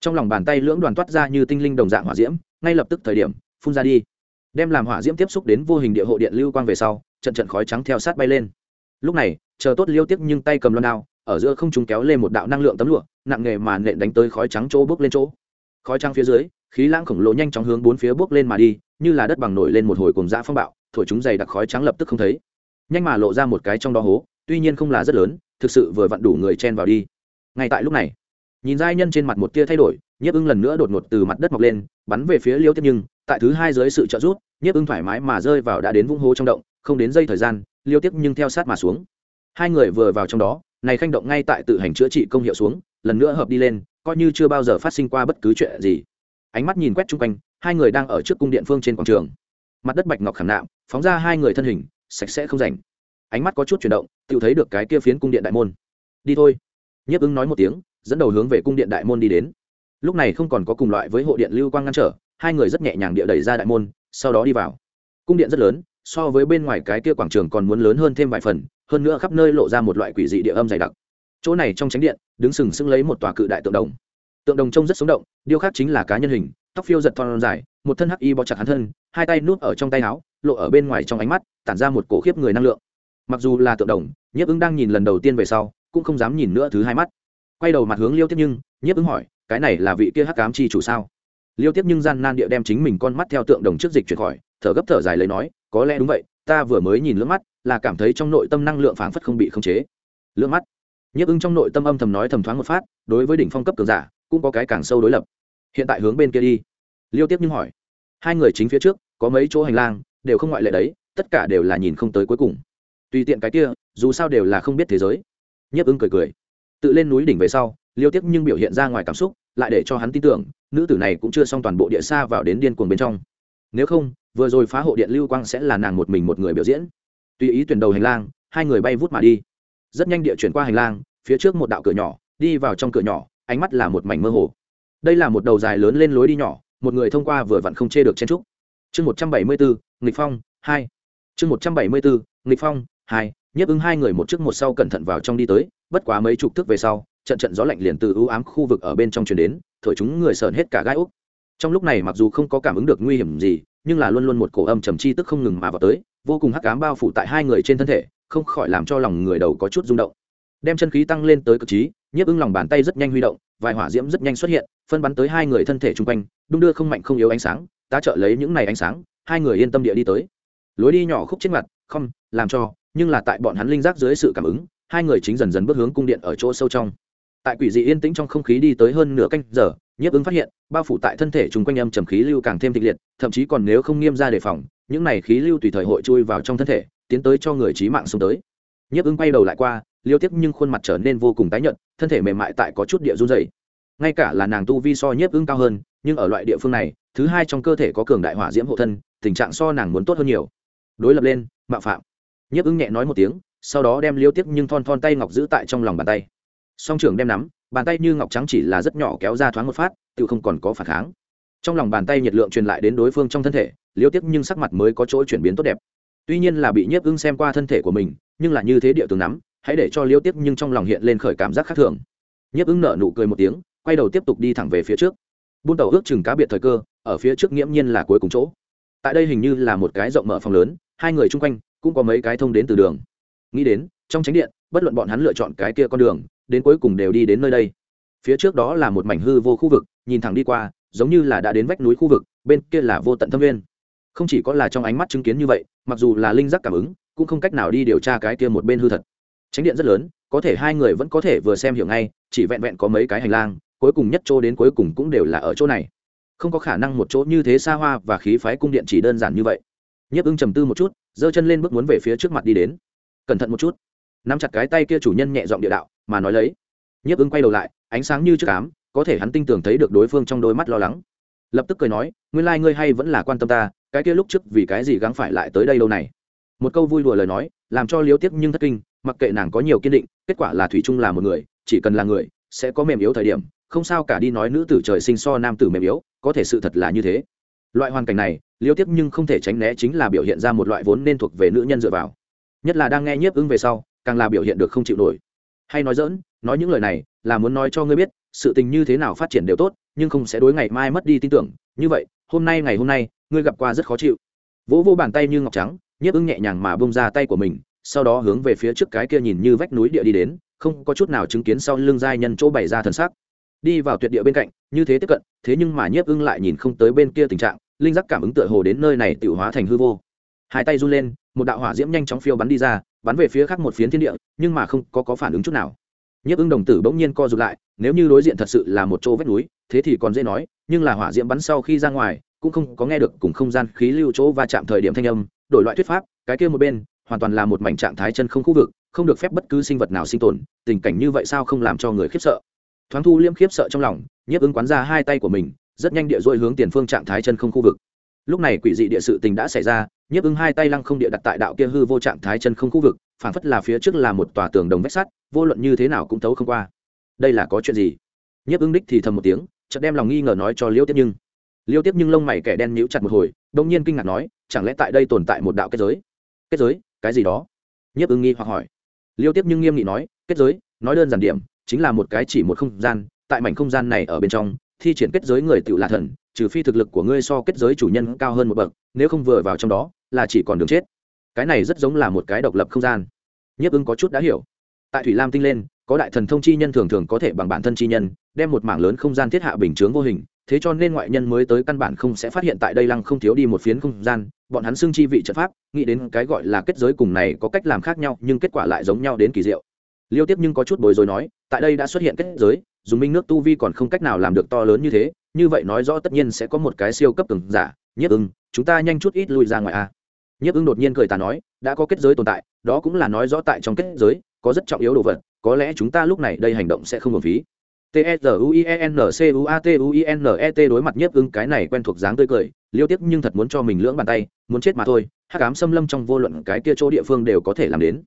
Trong lòng bàn tay lưỡng đoàn toát ra như tinh linh đồng dạng hỏa diễm, ngay lập tức thời điểm, phun ra đi. Đem làm hỏa diễm tiếp xúc đến vô hình địa hộ điện lưu quang về sau, trận trận khói trắng theo sát bay lên. Lúc này, chờ tốt liêu tiếp nhưng tay cầm loan đao, ở giữa không chúng kéo lên một đạo năng lượng tấm lụa, nặng nghề mà nện đánh tới khói trắng chỗ bước lên chỗ. Khói trắng phía dưới, khí lãng khổng lồ nhanh chóng hướng bốn phía bước lên mà đi, như là đất bằng nổi lên một hồi cùng dã phong bạo, thổi chúng dày đặc khói trắng lập tức không thấy nhanh mà lộ ra một cái trong đó hố, tuy nhiên không là rất lớn, thực sự vừa vặn đủ người chen vào đi. Ngay tại lúc này, nhìn giai nhân trên mặt một tia thay đổi, nhiếp ưng lần nữa đột ngột từ mặt đất mọc lên, bắn về phía liêu tiếp nhưng, tại thứ hai dưới sự trợ giúp, nhiếp ưng thoải mái mà rơi vào đã đến vũng hố trong động, không đến giây thời gian, liêu tiếp nhưng theo sát mà xuống. Hai người vừa vào trong đó, này khanh động ngay tại tự hành chữa trị công hiệu xuống, lần nữa hợp đi lên, coi như chưa bao giờ phát sinh qua bất cứ chuyện gì. Ánh mắt nhìn quét chung quanh, hai người đang ở trước cung điện phương trên quảng trường. Mặt đất bạch ngọc khảm nạm, phóng ra hai người thân hình sạch sẽ không rảnh. Ánh mắt có chút chuyển động tự thấy được cái kia phiến cung điện đại môn. Đi thôi. Nhiếp ưng nói một tiếng, dẫn đầu hướng về cung điện đại môn đi đến. Lúc này không còn có cùng loại với hộ điện lưu quang ngăn trở, hai người rất nhẹ nhàng địa đẩy ra đại môn, sau đó đi vào. Cung điện rất lớn, so với bên ngoài cái kia quảng trường còn muốn lớn hơn thêm vài phần, hơn nữa khắp nơi lộ ra một loại quỷ dị địa âm dày đặc. Chỗ này trong tránh điện, đứng sừng sững lấy một tòa cự đại tượng đồng. Tượng đồng trông rất sống động, điêu khắc chính là cá nhân hình, tóc phiêu giật thon dài, một thân hắc y bó chặt hắn thân, hai tay nuốt ở trong tay áo lộ ở bên ngoài trong ánh mắt, tản ra một cổ khiếp người năng lượng. Mặc dù là tượng đồng, nhiếp ứng đang nhìn lần đầu tiên về sau, cũng không dám nhìn nữa thứ hai mắt. Quay đầu mặt hướng liêu tiếp nhưng, nhiếp ứng hỏi, cái này là vị kia hắc cám chi chủ sao? Liêu tiếp nhưng gian nan địa đem chính mình con mắt theo tượng đồng trước dịch chuyển khỏi, thở gấp thở dài lấy nói, có lẽ đúng vậy, ta vừa mới nhìn lưỡng mắt, là cảm thấy trong nội tâm năng lượng phảng phất không bị khống chế. Lưỡng mắt. Nhiếp ứng trong nội tâm âm thầm nói thầm thoáng một phát, đối với đỉnh phong cấp cường giả, cũng có cái càng sâu đối lập. Hiện tại hướng bên kia đi. Liêu tiếp nhưng hỏi. Hai người chính phía trước, có mấy chỗ hành lang đều không ngoại lệ đấy, tất cả đều là nhìn không tới cuối cùng. Tùy tiện cái kia, dù sao đều là không biết thế giới. Nhấp ứng cười cười. Tự lên núi đỉnh về sau, liêu tiếp nhưng biểu hiện ra ngoài cảm xúc, lại để cho hắn tin tưởng, nữ tử này cũng chưa xong toàn bộ địa xa vào đến điên cuồng bên trong. Nếu không, vừa rồi phá hộ điện lưu quang sẽ là nàng một mình một người biểu diễn. Tùy ý tuyển đầu hành lang, hai người bay vút mà đi. Rất nhanh địa chuyển qua hành lang, phía trước một đạo cửa nhỏ, đi vào trong cửa nhỏ, ánh mắt là một mảnh mơ hồ. Đây là một đầu dài lớn lên lối đi nhỏ, một người thông qua vừa vặn không chê được chen trúc. Chương một trăm bảy mươi bốn nghịch phong, hai. Chương một trăm bảy mươi bốn nghịch phong, hai. Nhấp ứng hai người một trước một sau cẩn thận vào trong đi tới, bất quá mấy chục thước về sau, trận trận gió lạnh liền từ ưu ám khu vực ở bên trong truyền đến, thổi chúng người sờn hết cả gai úc. Trong lúc này mặc dù không có cảm ứng được nguy hiểm gì, nhưng là luôn luôn một cổ âm trầm chi tức không ngừng mà vào tới, vô cùng hắc ám bao phủ tại hai người trên thân thể, không khỏi làm cho lòng người đầu có chút rung động. Đem chân khí tăng lên tới cực trí nhiếp ưng lòng bàn tay rất nhanh huy động, vài hỏa diễm rất nhanh xuất hiện, phân bắn tới hai người thân thể chung quanh, đung đưa không mạnh không yếu ánh sáng, ta trợ lấy những này ánh sáng hai người yên tâm địa đi tới. Lối đi nhỏ khúc trên mặt, không, làm cho, nhưng là tại bọn hắn linh giác dưới sự cảm ứng, hai người chính dần dần bước hướng cung điện ở chỗ sâu trong. Tại quỷ dị yên tĩnh trong không khí đi tới hơn nửa canh giờ, nhiếp ứng phát hiện, bao phủ tại thân thể chung quanh âm trầm khí lưu càng thêm thịnh liệt, thậm chí còn nếu không nghiêm ra đề phòng, những này khí lưu tùy thời hội chui vào trong thân thể, tiến tới cho người trí mạng xuống tới. Nhiếp ứng quay đầu lại qua, liêu tiếp nhưng khuôn mặt trở nên vô cùng tái nhợt, thân thể mềm mại tại có chút địa run dày ngay cả là nàng tu vi so nhiếp ứng cao hơn nhưng ở loại địa phương này, thứ hai trong cơ thể có cường đại hỏa diễm hộ thân, tình trạng so nàng muốn tốt hơn nhiều. Đối lập lên, mạo phạm. Nhiếp ứng nhẹ nói một tiếng, sau đó đem liêu tiếp nhưng thon thon tay ngọc giữ tại trong lòng bàn tay. Song trưởng đem nắm, bàn tay như ngọc trắng chỉ là rất nhỏ kéo ra thoáng một phát, tự không còn có phản kháng. Trong lòng bàn tay nhiệt lượng truyền lại đến đối phương trong thân thể, liêu tiếp nhưng sắc mặt mới có chỗ chuyển biến tốt đẹp. Tuy nhiên là bị nhiếp ưng xem qua thân thể của mình, nhưng là như thế địa tường nắm, hãy để cho liêu tiếp nhưng trong lòng hiện lên khởi cảm giác khác thường. Nhiếp ưng nở nụ cười một tiếng, quay đầu tiếp tục đi thẳng về phía trước buôn tàu ước chừng cá biệt thời cơ, ở phía trước nghiễm nhiên là cuối cùng chỗ. Tại đây hình như là một cái rộng mở phòng lớn, hai người chung quanh cũng có mấy cái thông đến từ đường. Nghĩ đến, trong tránh điện, bất luận bọn hắn lựa chọn cái kia con đường, đến cuối cùng đều đi đến nơi đây. Phía trước đó là một mảnh hư vô khu vực, nhìn thẳng đi qua, giống như là đã đến vách núi khu vực, bên kia là vô tận thâm viên không chỉ có là trong ánh mắt chứng kiến như vậy, mặc dù là linh giác cảm ứng, cũng không cách nào đi điều tra cái kia một bên hư thật. Tránh điện rất lớn, có thể hai người vẫn có thể vừa xem hiểu ngay, chỉ vẹn vẹn có mấy cái hành lang cuối cùng nhất chỗ đến cuối cùng cũng đều là ở chỗ này. Không có khả năng một chỗ như thế xa hoa và khí phái cung điện chỉ đơn giản như vậy. Nhiếp ưng trầm tư một chút, giơ chân lên bước muốn về phía trước mặt đi đến. Cẩn thận một chút. Nắm chặt cái tay kia chủ nhân nhẹ giọng địa đạo, mà nói lấy. Nhiếp ưng quay đầu lại, ánh sáng như trước cám có thể hắn tinh tường thấy được đối phương trong đôi mắt lo lắng. Lập tức cười nói, nguyên lai、like、ngươi hay vẫn là quan tâm ta, cái kia lúc trước vì cái gì gắng phải lại tới đây lâu này? Một câu vui đùa lời nói, làm cho liếu tiếc nhưng thất kinh, mặc kệ nàng có nhiều kiên định, kết quả là thủy chung là một người, chỉ cần là người, sẽ có mềm yếu thời điểm không sao cả đi nói nữ tử trời sinh so nam tử mềm yếu, có thể sự thật là như thế. Loại hoàn cảnh này, liêu tiếp nhưng không thể tránh né chính là biểu hiện ra một loại vốn nên thuộc về nữ nhân dựa vào. Nhất là đang nghe nhiếp ứng về sau, càng là biểu hiện được không chịu nổi. Hay nói dỡn nói những lời này, là muốn nói cho ngươi biết, sự tình như thế nào phát triển đều tốt, nhưng không sẽ đối ngày mai mất đi tin tưởng. Như vậy, hôm nay ngày hôm nay, ngươi gặp qua rất khó chịu. Vỗ vô bàn tay như ngọc trắng, nhiếp ứng nhẹ nhàng mà bông ra tay của mình, sau đó hướng về phía trước cái kia nhìn như vách núi địa đi đến, không có chút nào chứng kiến sau lưng giai nhân chỗ bày ra thần sắc đi vào tuyệt địa bên cạnh như thế tiếp cận thế nhưng mà nhiếp ưng lại nhìn không tới bên kia tình trạng linh giác cảm ứng tựa hồ đến nơi này tự hóa thành hư vô. Hai tay run lên một đạo hỏa diễm nhanh chóng phiêu bắn đi ra bắn về phía khác một phiến thiên địa nhưng mà không có, có phản ứng chút nào. Nhiếp ưng đồng tử bỗng nhiên co rụt lại nếu như đối diện thật sự là một chỗ vách núi thế thì còn dễ nói nhưng là hỏa diễm bắn sau khi ra ngoài cũng không có nghe được cùng không gian khí lưu chỗ va chạm thời điểm thanh âm đổi loại thuyết pháp cái kia một bên hoàn toàn là một mảnh trạng thái chân không khu vực không được phép bất cứ sinh vật nào sinh tồn tình cảnh như vậy sao không làm cho người khiếp sợ thoáng thu liêm khiếp sợ trong lòng, nhiếp ứng quán ra hai tay của mình, rất nhanh địa dội hướng tiền phương trạng thái chân không khu vực. Lúc này quỷ dị địa sự tình đã xảy ra, nhiếp ứng hai tay lăng không địa đặt tại đạo kia hư vô trạng thái chân không khu vực phản phất là phía trước là một tòa tường đồng vách sắt, vô luận như thế nào cũng thấu không qua. Đây là có chuyện gì? Nhiếp ứng đích thì thầm một tiếng, chợt đem lòng nghi ngờ nói cho liêu tiếp nhưng. Liêu tiếp nhưng lông mày kẻ đen nhíu chặt một hồi, đông nhiên kinh ngạc nói, chẳng lẽ tại đây tồn tại một đạo kết giới? Kết giới? Cái gì đó? Nhiếp ứng nghi hoặc hỏi. Liêu tiếp nhưng nghiêm nghị nói, kết giới, nói đơn giản điểm chính là một cái chỉ một không gian, tại mảnh không gian này ở bên trong, thi triển kết giới người tự là thần, trừ phi thực lực của ngươi so kết giới chủ nhân cao hơn một bậc, nếu không vừa vào trong đó, là chỉ còn đường chết. Cái này rất giống là một cái độc lập không gian. Nhiếp ứng có chút đã hiểu. Tại thủy lam tinh lên, có đại thần thông chi nhân thường thường có thể bằng bản thân chi nhân, đem một mảng lớn không gian thiết hạ bình chướng vô hình, thế cho nên ngoại nhân mới tới căn bản không sẽ phát hiện tại đây lăng không thiếu đi một phiến không gian, bọn hắn xưng chi vị trận pháp, nghĩ đến cái gọi là kết giới cùng này có cách làm khác nhau, nhưng kết quả lại giống nhau đến kỳ diệu. Liêu tiếp nhưng có chút bối rối nói tại đây đã xuất hiện kết giới, dùng minh nước tu vi còn không cách nào làm được to lớn như thế, như vậy nói rõ tất nhiên sẽ có một cái siêu cấp cường giả nhất ưng, chúng ta nhanh chút ít lui ra ngoài a à. nhất ưng đột nhiên cười ta nói, đã có kết giới tồn tại, đó cũng là nói rõ tại trong kết giới, có rất trọng yếu đồ vật, có lẽ chúng ta lúc này đây hành động sẽ không hợp phí t e r u i e n c u a t u i n e t đối mặt Nhất ưng, cái này quen thuộc dáng tươi cười, liêu tiếp nhưng thật muốn cho mình lưỡng bàn tay, muốn chết mà thôi, hắc ám xâm lâm trong vô luận cái kia chỗ địa phương đều có thể làm đến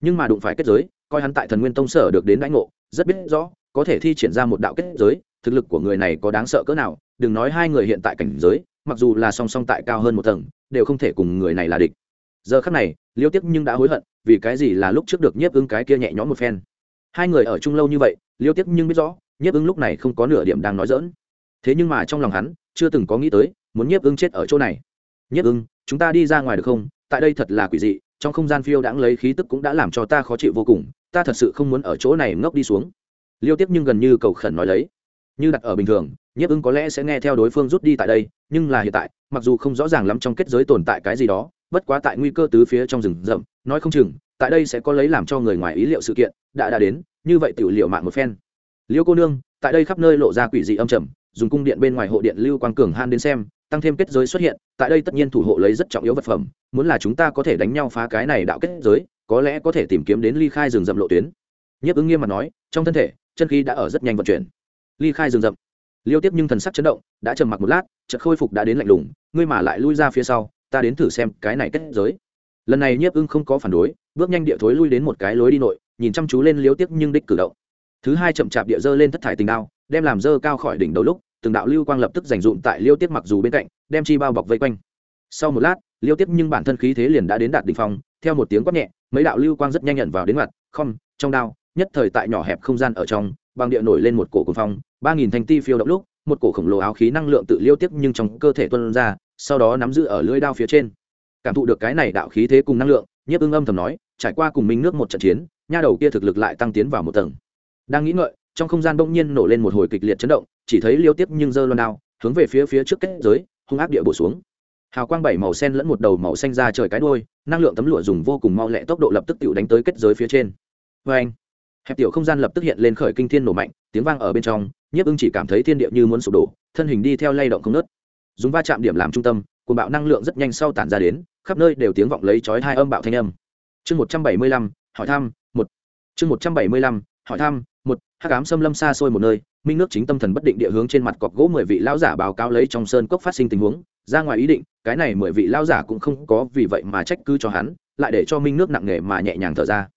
nhưng mà đụng phải kết giới coi hắn tại thần nguyên tông sở được đến đãi ngộ, rất biết rõ, có thể thi triển ra một đạo kết giới, thực lực của người này có đáng sợ cỡ nào, đừng nói hai người hiện tại cảnh giới, mặc dù là song song tại cao hơn một tầng, đều không thể cùng người này là địch. Giờ khắc này, liêu tiếc nhưng đã hối hận, vì cái gì là lúc trước được nhiếp ứng cái kia nhẹ nhõm một phen. Hai người ở chung lâu như vậy, liêu tiếc nhưng biết rõ, nhiếp ứng lúc này không có nửa điểm đang nói dỡn thế nhưng mà trong lòng hắn, chưa từng có nghĩ tới, muốn nhiếp ứng chết ở chỗ này. Nhiếp ứng chúng ta đi ra ngoài được không? Tại đây thật là quỷ dị trong không gian phiêu đãng lấy khí tức cũng đã làm cho ta khó chịu vô cùng, ta thật sự không muốn ở chỗ này ngốc đi xuống. Liêu tiếp nhưng gần như cầu khẩn nói lấy. Như đặt ở bình thường, nhiếp ưng có lẽ sẽ nghe theo đối phương rút đi tại đây, nhưng là hiện tại, mặc dù không rõ ràng lắm trong kết giới tồn tại cái gì đó, bất quá tại nguy cơ tứ phía trong rừng rậm, nói không chừng, tại đây sẽ có lấy làm cho người ngoài ý liệu sự kiện, đã đã đến, như vậy tiểu liệu mạng một phen. Liêu cô nương, tại đây khắp nơi lộ ra quỷ dị âm trầm, dùng cung điện bên ngoài hộ điện lưu quang cường han đến xem tăng thêm kết giới xuất hiện, tại đây tất nhiên thủ hộ lấy rất trọng yếu vật phẩm, muốn là chúng ta có thể đánh nhau phá cái này đạo kết giới, có lẽ có thể tìm kiếm đến ly khai rừng rậm lộ tuyến. Nhiếp ứng nghiêm mặt nói, trong thân thể, chân khí đã ở rất nhanh vận chuyển. Ly khai rừng rậm. Liêu tiếp nhưng thần sắc chấn động, đã trầm mặc một lát, chợt khôi phục đã đến lạnh lùng, ngươi mà lại lui ra phía sau, ta đến thử xem cái này kết giới. Lần này nhiếp ưng không có phản đối, bước nhanh địa thối lui đến một cái lối đi nội, nhìn chăm chú lên liêu tiếp nhưng đích cử động. Thứ hai chậm chạp địa dơ lên thất thải tình đao, đem làm dơ cao khỏi đỉnh đầu lúc từng đạo lưu quang lập tức dành dụm tại liêu tiếp mặc dù bên cạnh, đem chi bao bọc vây quanh. Sau một lát, liêu tiếp nhưng bản thân khí thế liền đã đến đạt đ ỉ n h phong, theo một tiếng quát nhẹ, mấy đạo lưu quang rất nhanh nhận vào đến mặt, không, trong đao, nhất thời tại nhỏ hẹp không gian ở trong bằng địa nổi lên một cổ cuồng phong, ba nghìn thanh ti phiêu động lúc, một cổ khổng lồ áo khí năng lượng tự liêu tiếp nhưng trong cơ thể tuân ra, sau đó nắm giữ ở lưỡi đao phía trên. Cảm thụ được cái này đạo khí thế cùng năng lượng, nhiếp ưng âm thầm nói, trải qua cùng minh nước một trận chiến, nha đầu kia thực lực lại tăng tiến vào một tầng. Đang nghĩ ngợi trong không gian bỗng nhiên nổ lên một hồi kịch liệt chấn động, chỉ thấy liêu tiếp nhưng giơ loan đao, hướng về phía phía trước kết giới, hung ác địa bổ xuống. Hào quang bảy màu sen lẫn một đầu màu xanh ra trời cái đôi năng lượng tấm lụa dùng vô cùng mau lẹ tốc độ lập tức tự đánh tới kết giới phía trên. Vê anh hẹp tiểu không gian lập tức hiện lên khởi kinh thiên nổ mạnh, tiếng vang ở bên trong, nhiếp ưng chỉ cảm thấy thiên địa như muốn sụp đổ, thân hình đi theo lay động không nớt dùng va chạm điểm làm trung tâm, cuồng bạo năng lượng rất nhanh sau tản ra đến, khắp nơi đều tiếng vọng lấy chói hai âm bạo thanh âm. Chương một trăm bảy mươi lăm, hỏi thăm, một. Chương một trăm bảy mươi lăm, hỏi thăm hắc ám xâm lâm xa xôi một nơi, minh nước chính tâm thần bất định địa hướng trên mặt cọc gỗ mười vị lão giả báo cáo lấy trong sơn cốc phát sinh tình huống, ra ngoài ý định, cái này mười vị lão giả cũng không có vì vậy mà trách cứ cho hắn, lại để cho minh nước nặng nề mà nhẹ nhàng thở ra.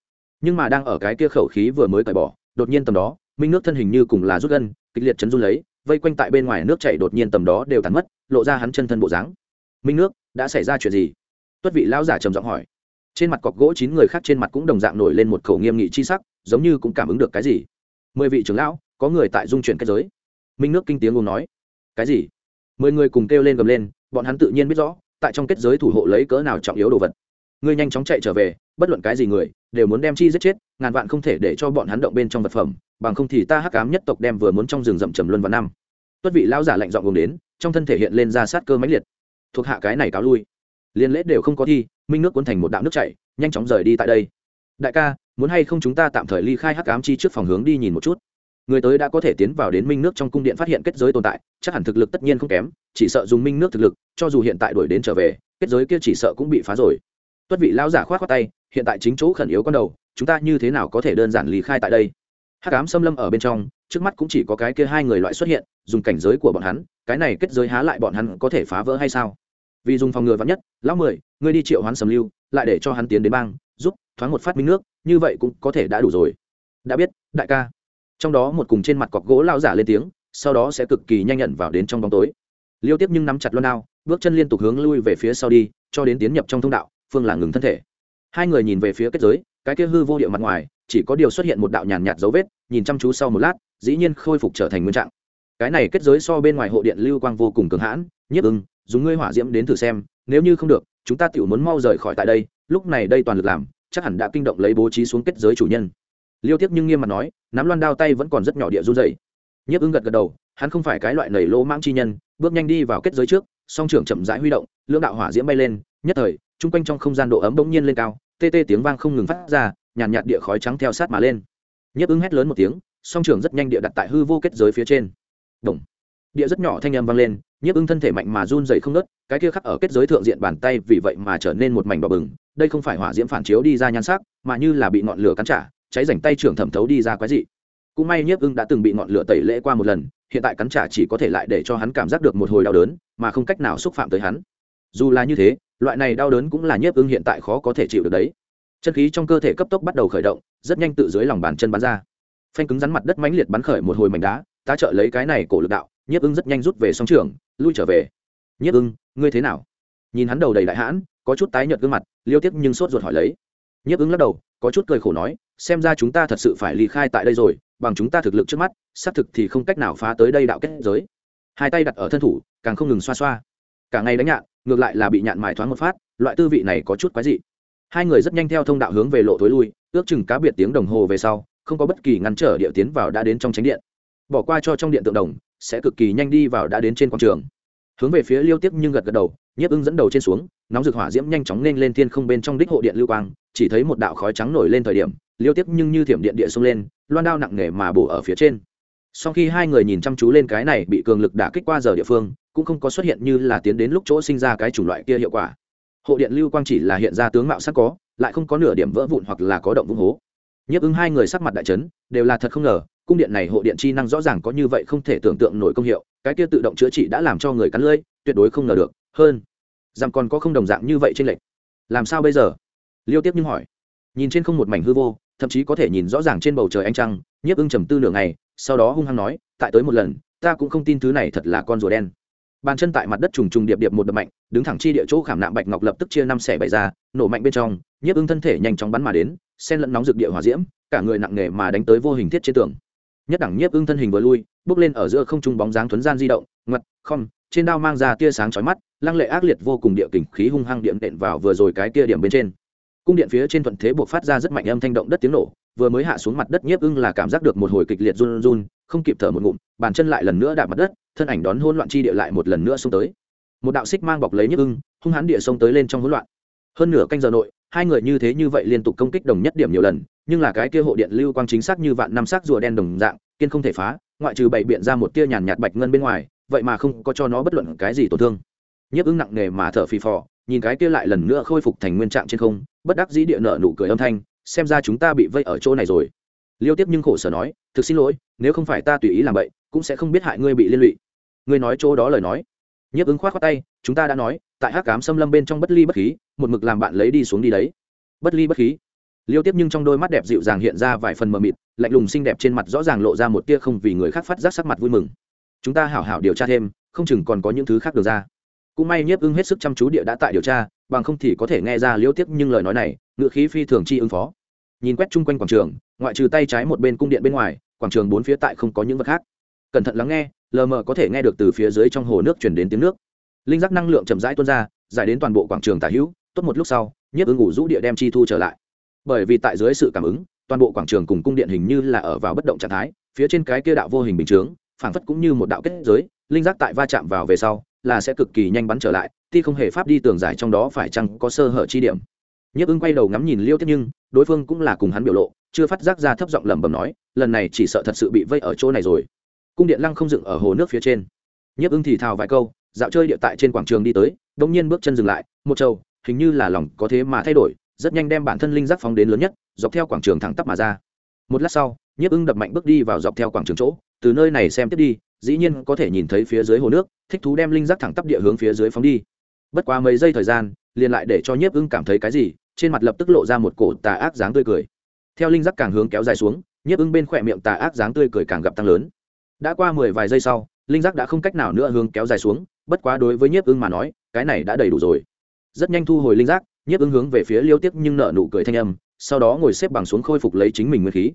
Nhưng mà đang ở cái kia khẩu khí vừa mới cởi bỏ, đột nhiên tầm đó, minh nước thân hình như cùng là rút gân, kịch liệt chấn run lấy, vây quanh tại bên ngoài nước chảy đột nhiên tầm đó đều tàn mất, lộ ra hắn chân thân bộ dáng. Minh nước, đã xảy ra chuyện gì? Tuất vị lão giả trầm giọng hỏi. Trên mặt cọc gỗ chín người khác trên mặt cũng đồng dạng nổi lên một khẩu nghiêm nghị chi sắc, giống như cũng cảm ứng được cái gì mười vị trưởng lão, có người tại dung chuyển kết giới. Minh nước kinh tiếng ông nói. Cái gì? Mười người cùng kêu lên gầm lên, bọn hắn tự nhiên biết rõ, tại trong kết giới thủ hộ lấy cỡ nào trọng yếu đồ vật. Ngươi nhanh chóng chạy trở về, bất luận cái gì người, đều muốn đem chi giết chết, ngàn vạn không thể để cho bọn hắn động bên trong vật phẩm, bằng không thì ta hắc cám nhất tộc đem vừa muốn trong rừng rậm trầm luân vào năm. Tuất vị lão giả lạnh dọn gồm đến, trong thân thể hiện lên ra sát cơ mãnh liệt. Thuộc hạ cái này cáo lui. Liên lễ đều không có thi, minh nước cuốn thành một đạo nước chảy, nhanh chóng rời đi tại đây. Đại ca muốn hay không chúng ta tạm thời ly khai hắc ám chi trước phòng hướng đi nhìn một chút. Người tới đã có thể tiến vào đến minh nước trong cung điện phát hiện kết giới tồn tại, chắc hẳn thực lực tất nhiên không kém, chỉ sợ dùng minh nước thực lực, cho dù hiện tại đuổi đến trở về, kết giới kia chỉ sợ cũng bị phá rồi. Tuất vị lão giả khoát khoát tay, hiện tại chính chỗ khẩn yếu con đầu, chúng ta như thế nào có thể đơn giản ly khai tại đây? Hắc ám xâm lâm ở bên trong, trước mắt cũng chỉ có cái kia hai người loại xuất hiện, dùng cảnh giới của bọn hắn, cái này kết giới há lại bọn hắn có thể phá vỡ hay sao? Vì dùng phòng ngừa vắn nhất, lão mười, ngươi đi triệu hoán sầm lưu, lại để cho hắn tiến đến bang giúp, thoáng một phát minh nước, như vậy cũng có thể đã đủ rồi. Đã biết, đại ca. Trong đó một cùng trên mặt cọc gỗ lao giả lên tiếng, sau đó sẽ cực kỳ nhanh nhận vào đến trong bóng tối. Liêu tiếp nhưng nắm chặt loan đao, bước chân liên tục hướng lui về phía sau đi, cho đến tiến nhập trong thông đạo, phương là ngừng thân thể. Hai người nhìn về phía kết giới, cái kia hư vô địa mặt ngoài, chỉ có điều xuất hiện một đạo nhàn nhạt dấu vết, nhìn chăm chú sau một lát, dĩ nhiên khôi phục trở thành nguyên trạng. Cái này kết giới so bên ngoài hộ điện lưu quang vô cùng cường hãn, nhiếp ưng, dùng ngươi hỏa diễm đến thử xem, nếu như không được, chúng ta tự muốn mau rời khỏi tại đây lúc này đây toàn lực làm, chắc hẳn đã kinh động lấy bố trí xuống kết giới chủ nhân. Liêu tiếp nhưng nghiêm mặt nói, nắm loan đao tay vẫn còn rất nhỏ địa run dày nhiếp ưng gật gật đầu, hắn không phải cái loại nầy lỗ mãng chi nhân, bước nhanh đi vào kết giới trước, song trưởng chậm rãi huy động, lưỡng đạo hỏa diễm bay lên, nhất thời, chung quanh trong không gian độ ấm bỗng nhiên lên cao, tê tê tiếng vang không ngừng phát ra, nhàn nhạt địa khói trắng theo sát mà lên. Nhiếp ưng hét lớn một tiếng, song trưởng rất nhanh địa đặt tại hư vô kết giới phía trên. Đồng địa rất nhỏ thanh âm vang lên, nhiếp ưng thân thể mạnh mà run dày không nớt cái kia khắc ở kết giới thượng diện bàn tay vì vậy mà trở nên một mảnh đỏ bừng, đây không phải hỏa diễm phản chiếu đi ra nhan sắc, mà như là bị ngọn lửa cắn trả, cháy rảnh tay trưởng thẩm thấu đi ra quái dị. Cũng may nhiếp ưng đã từng bị ngọn lửa tẩy lễ qua một lần, hiện tại cắn trả chỉ có thể lại để cho hắn cảm giác được một hồi đau đớn, mà không cách nào xúc phạm tới hắn. Dù là như thế, loại này đau đớn cũng là nhiếp ưng hiện tại khó có thể chịu được đấy. Chân khí trong cơ thể cấp tốc bắt đầu khởi động, rất nhanh tự dưới lòng bàn chân bắn ra. Phanh cứng rắn mặt đất mãnh liệt bắn khởi một hồi mảnh đá ta trợ lấy cái này cổ lực đạo nhiếp ưng rất nhanh rút về song trường, lui trở về. Nhiếp ưng, ngươi thế nào? Nhìn hắn đầu đầy đại hãn, có chút tái nhợt gương mặt, liêu tiếp nhưng sốt ruột hỏi lấy. Nhiếp ưng lắc đầu, có chút cười khổ nói, xem ra chúng ta thật sự phải ly khai tại đây rồi, bằng chúng ta thực lực trước mắt, xác thực thì không cách nào phá tới đây đạo kết giới. Hai tay đặt ở thân thủ, càng không ngừng xoa xoa. Cả ngày đánh nhạn, ngược lại là bị nhạn mài thoáng một phát, loại tư vị này có chút quái dị. Hai người rất nhanh theo thông đạo hướng về lộ thối lui, ước chừng cá biệt tiếng đồng hồ về sau, không có bất kỳ ngăn trở địa tiến vào đã đến trong tránh điện. Bỏ qua cho trong điện tượng đồng sẽ cực kỳ nhanh đi vào đã đến trên quảng trường. Hướng về phía liêu tiếp nhưng gật gật đầu, nhiếp ưng dẫn đầu trên xuống, nóng rực hỏa diễm nhanh chóng nên lên thiên không bên trong đích hộ điện lưu quang, chỉ thấy một đạo khói trắng nổi lên thời điểm, liêu tiếp nhưng như thiểm điện địa xông lên, loan đao nặng nề mà bổ ở phía trên. Sau khi hai người nhìn chăm chú lên cái này bị cường lực đả kích qua giờ địa phương, cũng không có xuất hiện như là tiến đến lúc chỗ sinh ra cái chủng loại kia hiệu quả. Hộ điện lưu quang chỉ là hiện ra tướng mạo sắc có, lại không có nửa điểm vỡ vụn hoặc là có động vung hố. Nhiếp ứng hai người sắc mặt đại trấn đều là thật không ngờ cung điện này hộ điện chi năng rõ ràng có như vậy không thể tưởng tượng nổi công hiệu, cái kia tự động chữa trị đã làm cho người cắn lưỡi, tuyệt đối không ngờ được. Hơn rằng còn có không đồng dạng như vậy trên lệch. Làm sao bây giờ? Liêu tiếp nhưng hỏi. Nhìn trên không một mảnh hư vô, thậm chí có thể nhìn rõ ràng trên bầu trời ánh trăng, nhiếp ưng trầm tư nửa ngày, sau đó hung hăng nói, tại tới một lần, ta cũng không tin thứ này thật là con rùa đen. Bàn chân tại mặt đất trùng trùng điệp điệp một đập mạnh, đứng thẳng chi địa chỗ khảm nạm bạch ngọc lập tức chia năm xẻ bảy ra, nổ mạnh bên trong, nhiếp ưng thân thể nhanh chóng bắn mà đến sen lẫn nóng rực địa hỏa diễm, cả người nặng nề mà đánh tới vô hình thiết trên tường nhất đẳng nhiếp ưng thân hình vừa lui, bước lên ở giữa không trung bóng dáng thuấn gian di động ngặt không trên đao mang ra tia sáng chói mắt, lăng lệ ác liệt vô cùng địa kình khí hung hăng điện đệm vào vừa rồi cái tia điểm bên trên. Cung điện phía trên thuận thế buộc phát ra rất mạnh âm thanh động đất tiếng nổ, vừa mới hạ xuống mặt đất nhiếp ưng là cảm giác được một hồi kịch liệt run run, không kịp thở một ngụm, bàn chân lại lần nữa đạp mặt đất, thân ảnh đón hôn loạn chi địa lại một lần nữa xông tới. Một đạo xích mang bọc lấy nhiếp ưng, hung hãn địa xông tới lên trong hỗn loạn. Hơn nửa canh giờ nội hai người như thế như vậy liên tục công kích đồng nhất điểm nhiều lần, nhưng là cái kia hộ điện lưu quang chính xác như vạn năm sắc rùa đen đồng dạng, kiên không thể phá, ngoại trừ bày biện ra một tia nhàn nhạt bạch ngân bên ngoài, vậy mà không có cho nó bất luận cái gì tổn thương. Nhiếp ứng nặng nề mà thở phì phò, nhìn cái kia lại lần nữa khôi phục thành nguyên trạng trên không, bất đắc dĩ địa nợ nụ cười âm thanh, xem ra chúng ta bị vây ở chỗ này rồi. Liêu tiếp nhưng khổ sở nói, thực xin lỗi, nếu không phải ta tùy ý làm vậy cũng sẽ không biết hại ngươi bị liên lụy. Ngươi nói chỗ đó lời nói. Nhiếp ứng khoát khoát tay, chúng ta đã nói tại hắc cám xâm lâm bên trong bất ly bất khí, một mực làm bạn lấy đi xuống đi đấy. Bất ly bất khí. Liêu tiếp nhưng trong đôi mắt đẹp dịu dàng hiện ra vài phần mờ mịt, lạnh lùng xinh đẹp trên mặt rõ ràng lộ ra một tia không vì người khác phát giác sắc mặt vui mừng. Chúng ta hảo hảo điều tra thêm, không chừng còn có những thứ khác được ra. Cũng may nhiếp ưng hết sức chăm chú địa đã tại điều tra, bằng không thì có thể nghe ra liêu tiếp nhưng lời nói này ngự khí phi thường chi ứng phó. Nhìn quét chung quanh quảng trường, ngoại trừ tay trái một bên cung điện bên ngoài, quảng trường bốn phía tại không có những vật khác. Cẩn thận lắng nghe, lờ mờ có thể nghe được từ phía dưới trong hồ nước chuyển đến tiếng nước linh giác năng lượng chậm rãi tuôn ra, giải đến toàn bộ quảng trường tả hữu, tốt một lúc sau, nhiếp ứng ngủ rũ địa đem chi thu trở lại. Bởi vì tại dưới sự cảm ứng, toàn bộ quảng trường cùng cung điện hình như là ở vào bất động trạng thái, phía trên cái kia đạo vô hình bình chướng, phảng phất cũng như một đạo kết giới, linh giác tại va chạm vào về sau, là sẽ cực kỳ nhanh bắn trở lại ti không hề pháp đi tường giải trong đó phải chăng có sơ hở chi điểm. Nhiếp ưng quay đầu ngắm nhìn liêu tiếp nhưng, đối phương cũng là cùng hắn biểu lộ, chưa phát giác ra thấp giọng lẩm bẩm nói, lần này chỉ sợ thật sự bị vây ở chỗ này rồi. Cung điện lăng không dựng ở hồ nước phía trên. Nhiếp ưng thì thào vài câu dạo chơi địa tại trên quảng trường đi tới đông nhiên bước chân dừng lại, một trâu hình như là lòng có thế mà thay đổi, rất nhanh đem bản thân linh giác phóng đến lớn nhất, dọc theo quảng trường thẳng tắp mà ra. Một lát sau, nhiếp ưng đập mạnh bước đi vào dọc theo quảng trường chỗ, từ nơi này xem tiếp đi, dĩ nhiên có thể nhìn thấy phía dưới hồ nước, thích thú đem linh giác thẳng tắp địa hướng phía dưới phóng đi. Bất quá mấy giây thời gian, liền lại để cho nhiếp ưng cảm thấy cái gì, trên mặt lập tức lộ ra một cổ tà ác dáng tươi cười. Theo linh giác càng hướng kéo dài xuống, nhiếp ưng bên khỏe miệng tà ác dáng tươi cười càng gặp tăng lớn. Đã qua mười vài giây sau, linh giác đã không cách nào nữa hướng kéo dài xuống bất quá đối với nhiếp ưng mà nói, cái này đã đầy đủ rồi. Rất nhanh thu hồi linh giác, nhiếp ưng hướng về phía liêu tiếc nhưng nợ nụ cười thanh âm, sau đó ngồi xếp bằng xuống khôi phục lấy chính mình nguyên khí.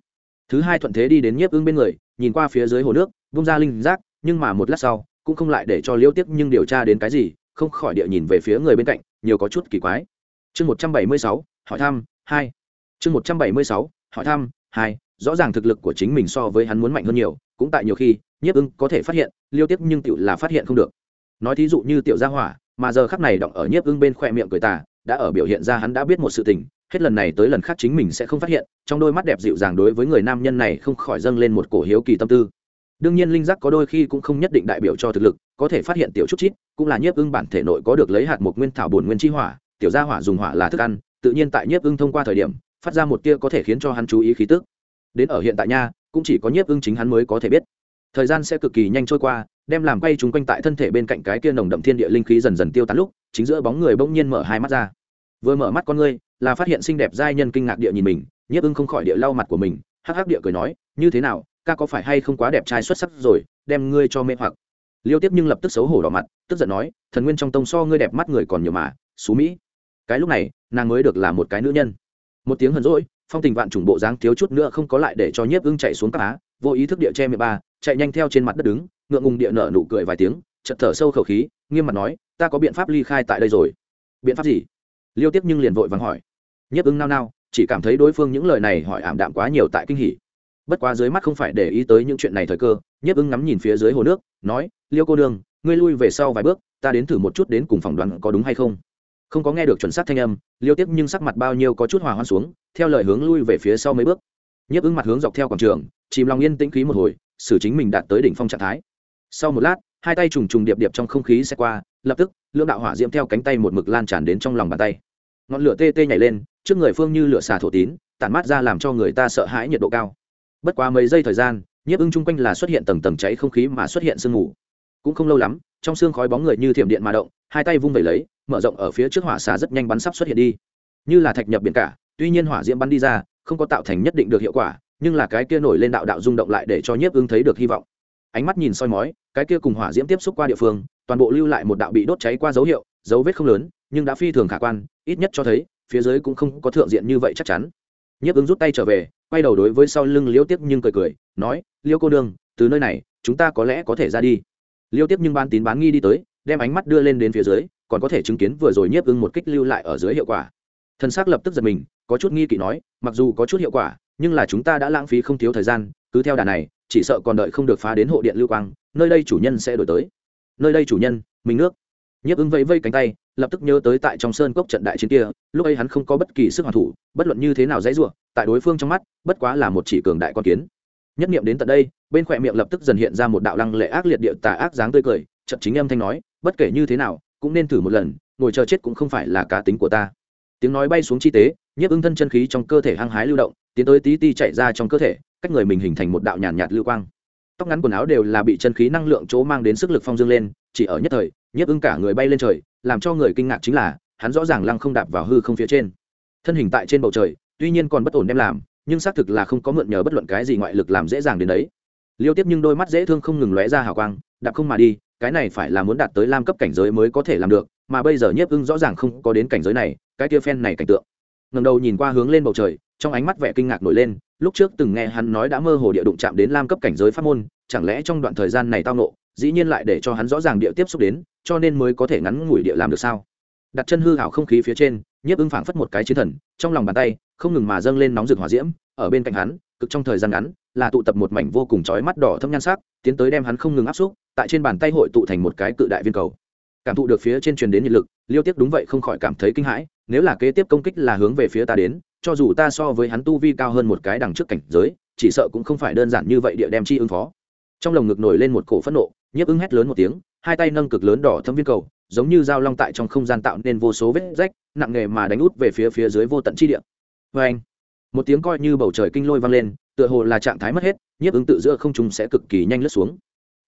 Thứ hai thuận thế đi đến nhiếp ưng bên người, nhìn qua phía dưới hồ nước, vung ra linh giác, nhưng mà một lát sau, cũng không lại để cho liêu tiếc nhưng điều tra đến cái gì, không khỏi địa nhìn về phía người bên cạnh, nhiều có chút kỳ quái. Chương một trăm bảy mươi sáu, hỏi thăm, hai. Chương một trăm bảy mươi sáu, hỏi thăm, hai. Rõ ràng thực lực của chính mình so với hắn muốn mạnh hơn nhiều, cũng tại nhiều khi, nhiếp ưng có thể phát hiện, liêu tiếc nhưng tựu là phát hiện không được nói thí dụ như tiểu gia hỏa, mà giờ khắc này động ở nhiếp ưng bên khoe miệng cười tà, đã ở biểu hiện ra hắn đã biết một sự tình, hết lần này tới lần khác chính mình sẽ không phát hiện, trong đôi mắt đẹp dịu dàng đối với người nam nhân này không khỏi dâng lên một cổ hiếu kỳ tâm tư. Đương nhiên linh giác có đôi khi cũng không nhất định đại biểu cho thực lực, có thể phát hiện tiểu chút chít, cũng là nhiếp ưng bản thể nội có được lấy hạt một nguyên thảo bổn nguyên chi hỏa, tiểu gia hỏa dùng hỏa là thức ăn, tự nhiên tại nhiếp ưng thông qua thời điểm, phát ra một tia có thể khiến cho hắn chú ý khí tức. Đến ở hiện tại nha, cũng chỉ có nhiếp ưng chính hắn mới có thể biết. Thời gian sẽ cực kỳ nhanh trôi qua đem làm quay chúng quanh tại thân thể bên cạnh cái kia nồng đậm thiên địa linh khí dần dần tiêu tán lúc, chính giữa bóng người bỗng nhiên mở hai mắt ra. Vừa mở mắt con ngươi, là phát hiện xinh đẹp giai nhân kinh ngạc địa nhìn mình, nhiếp ưng không khỏi địa lau mặt của mình, hắc hắc địa cười nói, như thế nào, ca có phải hay không quá đẹp trai xuất sắc rồi, đem ngươi cho mê hoặc. Liêu tiếp nhưng lập tức xấu hổ đỏ mặt, tức giận nói, thần nguyên trong tông so ngươi đẹp mắt người còn nhiều mà, xú mỹ. Cái lúc này, nàng mới được là một cái nữ nhân. Một tiếng hờn rỗi phong tình vạn chủng bộ dáng thiếu chút nữa không có lại để cho nhiếp ưng chạy xuống các á, vô ý thức địa che mười ba chạy nhanh theo trên mặt đất đứng, ngượng ngùng địa nở nụ cười vài tiếng chật thở sâu khẩu khí, nghiêm mặt nói, ta có biện pháp ly khai tại đây rồi. Biện pháp gì? Liêu tiếp nhưng liền vội vàng hỏi. Nhấp ứng nao nao, chỉ cảm thấy đối phương những lời này hỏi ảm đạm quá nhiều tại kinh hỉ. Bất quá dưới mắt không phải để ý tới những chuyện này thời cơ nhấp ứng ngắm nhìn phía dưới hồ nước, nói, liêu cô đường ngươi lui về sau vài bước, ta đến thử một chút đến cùng phỏng đoán có đúng hay không. Không có nghe được chuẩn xác thanh âm, liêu tiếp nhưng sắc mặt bao nhiêu có chút hòa hoan xuống, theo lời hướng lui về phía sau mấy bước. Nhấp ứng mặt hướng dọc theo quảng trường, chìm lòng yên tĩnh khí một hồi xử chính mình đạt tới đỉnh phong trạng thái. Sau một lát, hai tay trùng trùng điệp điệp trong không khí sẽ qua, lập tức, lưỡng đạo hỏa diễm theo cánh tay một mực lan tràn đến trong lòng bàn tay. Ngọn lửa tê tê nhảy lên, trước người phương như lửa xà thổ tín, tản mát ra làm cho người ta sợ hãi nhiệt độ cao. Bất quá mấy giây thời gian, nhiếp ưng chung quanh là xuất hiện tầng tầng cháy không khí mà xuất hiện sương mù. Cũng không lâu lắm, trong xương khói bóng người như thiểm điện mà động, hai tay vung vẩy lấy, mở rộng ở phía trước hỏa xà rất nhanh bắn sắp xuất hiện đi. Như là thạch nhập biển cả, tuy nhiên hỏa diễm bắn đi ra, không có tạo thành nhất định được hiệu quả nhưng là cái kia nổi lên đạo đạo rung động lại để cho nhiếp ưng thấy được hy vọng. Ánh mắt nhìn soi mói, cái kia cùng hỏa diễm tiếp xúc qua địa phương, toàn bộ lưu lại một đạo bị đốt cháy qua dấu hiệu, dấu vết không lớn, nhưng đã phi thường khả quan, ít nhất cho thấy, phía dưới cũng không có thượng diện như vậy chắc chắn. Nhiếp ứng rút tay trở về, quay đầu đối với sau lưng liêu tiếp nhưng cười cười, nói, liêu cô đương, từ nơi này, chúng ta có lẽ có thể ra đi. Liêu tiếp nhưng ban tín bán nghi đi tới, đem ánh mắt đưa lên đến phía dưới, còn có thể chứng kiến vừa rồi nhiếp ưng một kích lưu lại ở dưới hiệu quả. Thân xác lập tức giật mình có chút nghi kỵ nói, mặc dù có chút hiệu quả, nhưng là chúng ta đã lãng phí không thiếu thời gian, cứ theo đà này, chỉ sợ còn đợi không được phá đến hộ điện lưu quang, nơi đây chủ nhân sẽ đổi tới. Nơi đây chủ nhân mình nước. Nhiếp ứng vẫy vây cánh tay, lập tức nhớ tới tại trong sơn cốc trận đại chiến kia, lúc ấy hắn không có bất kỳ sức hoàn thủ, bất luận như thế nào dãy ruộng tại đối phương trong mắt, bất quá là một chỉ cường đại con kiến. Nhất nghiệm đến tận đây, bên khỏe miệng lập tức dần hiện ra một đạo lăng lệ ác liệt địa tà ác dáng tươi cười trận chính âm thanh nói, bất kể như thế nào, cũng nên thử một lần, ngồi chờ chết cũng không phải là cá tính của ta tiếng nói bay xuống chi tế nhiếp ưng thân chân khí trong cơ thể hăng hái lưu động tiến tới tí ti chạy ra trong cơ thể cách người mình hình thành một đạo nhàn nhạt, nhạt lưu quang. Tóc ngắn quần áo đều là bị chân khí năng lượng chỗ mang đến sức lực phong dương lên chỉ ở nhất thời nhiếp ưng cả người bay lên trời làm cho người kinh ngạc chính là hắn rõ ràng lăng không đạp vào hư không phía trên. Thân hình tại trên bầu trời tuy nhiên còn bất ổn đem làm nhưng xác thực là không có mượn nhờ bất luận cái gì ngoại lực làm dễ dàng đến đấy. Liêu tiếp nhưng đôi mắt dễ thương không ngừng lóe ra hào quang đạp không mà đi cái này phải là muốn đạt tới lam cấp cảnh giới mới có thể làm được, mà bây giờ nhiếp ưng rõ ràng không có đến cảnh giới này, cái kia phen này cảnh tượng. Ngầm đầu nhìn qua hướng lên bầu trời, trong ánh mắt vẻ kinh ngạc nổi lên, lúc trước từng nghe hắn nói đã mơ hồ địa đụng chạm đến lam cấp cảnh giới pháp môn, chẳng lẽ trong đoạn thời gian này tao nộ dĩ nhiên lại để cho hắn rõ ràng địa tiếp xúc đến, cho nên mới có thể ngắn ngủi địa làm được sao? Đặt chân hư hảo không khí phía trên, nhiếp ưng phảng phất một cái chiến thần, trong lòng bàn tay, không ngừng mà dâng lên nóng rực hỏa diễm, ở bên cạnh hắn, cực trong thời gian ngắn, là tụ tập một mảnh vô cùng chói mắt đỏ thâm nhan sắc, tiến tới đem hắn không ngừng áp xúc tại trên bàn tay hội tụ thành một cái cự đại viên cầu. Cảm thụ được phía trên truyền đến nhiệt lực, liêu tiếp đúng vậy không khỏi cảm thấy kinh hãi, nếu là kế tiếp công kích là hướng về phía ta đến, cho dù ta so với hắn tu vi cao hơn một cái đằng trước cảnh giới, chỉ sợ cũng không phải đơn giản như vậy địa đem chi ứng phó. Trong lồng ngực nổi lên một cổ phẫn nộ, nhiếp ứng hét lớn một tiếng, hai tay nâng cực lớn đỏ thâm viên cầu, giống như dao long tại trong không gian tạo nên vô số vết rách, nặng nghề mà đánh út về phía phía dưới vô tận chi địa. Vê anh một tiếng coi như bầu trời kinh lôi vang lên, tựa hồ là trạng thái mất hết, nhiếp ứng tự giữa không trung sẽ cực kỳ nhanh lướt xuống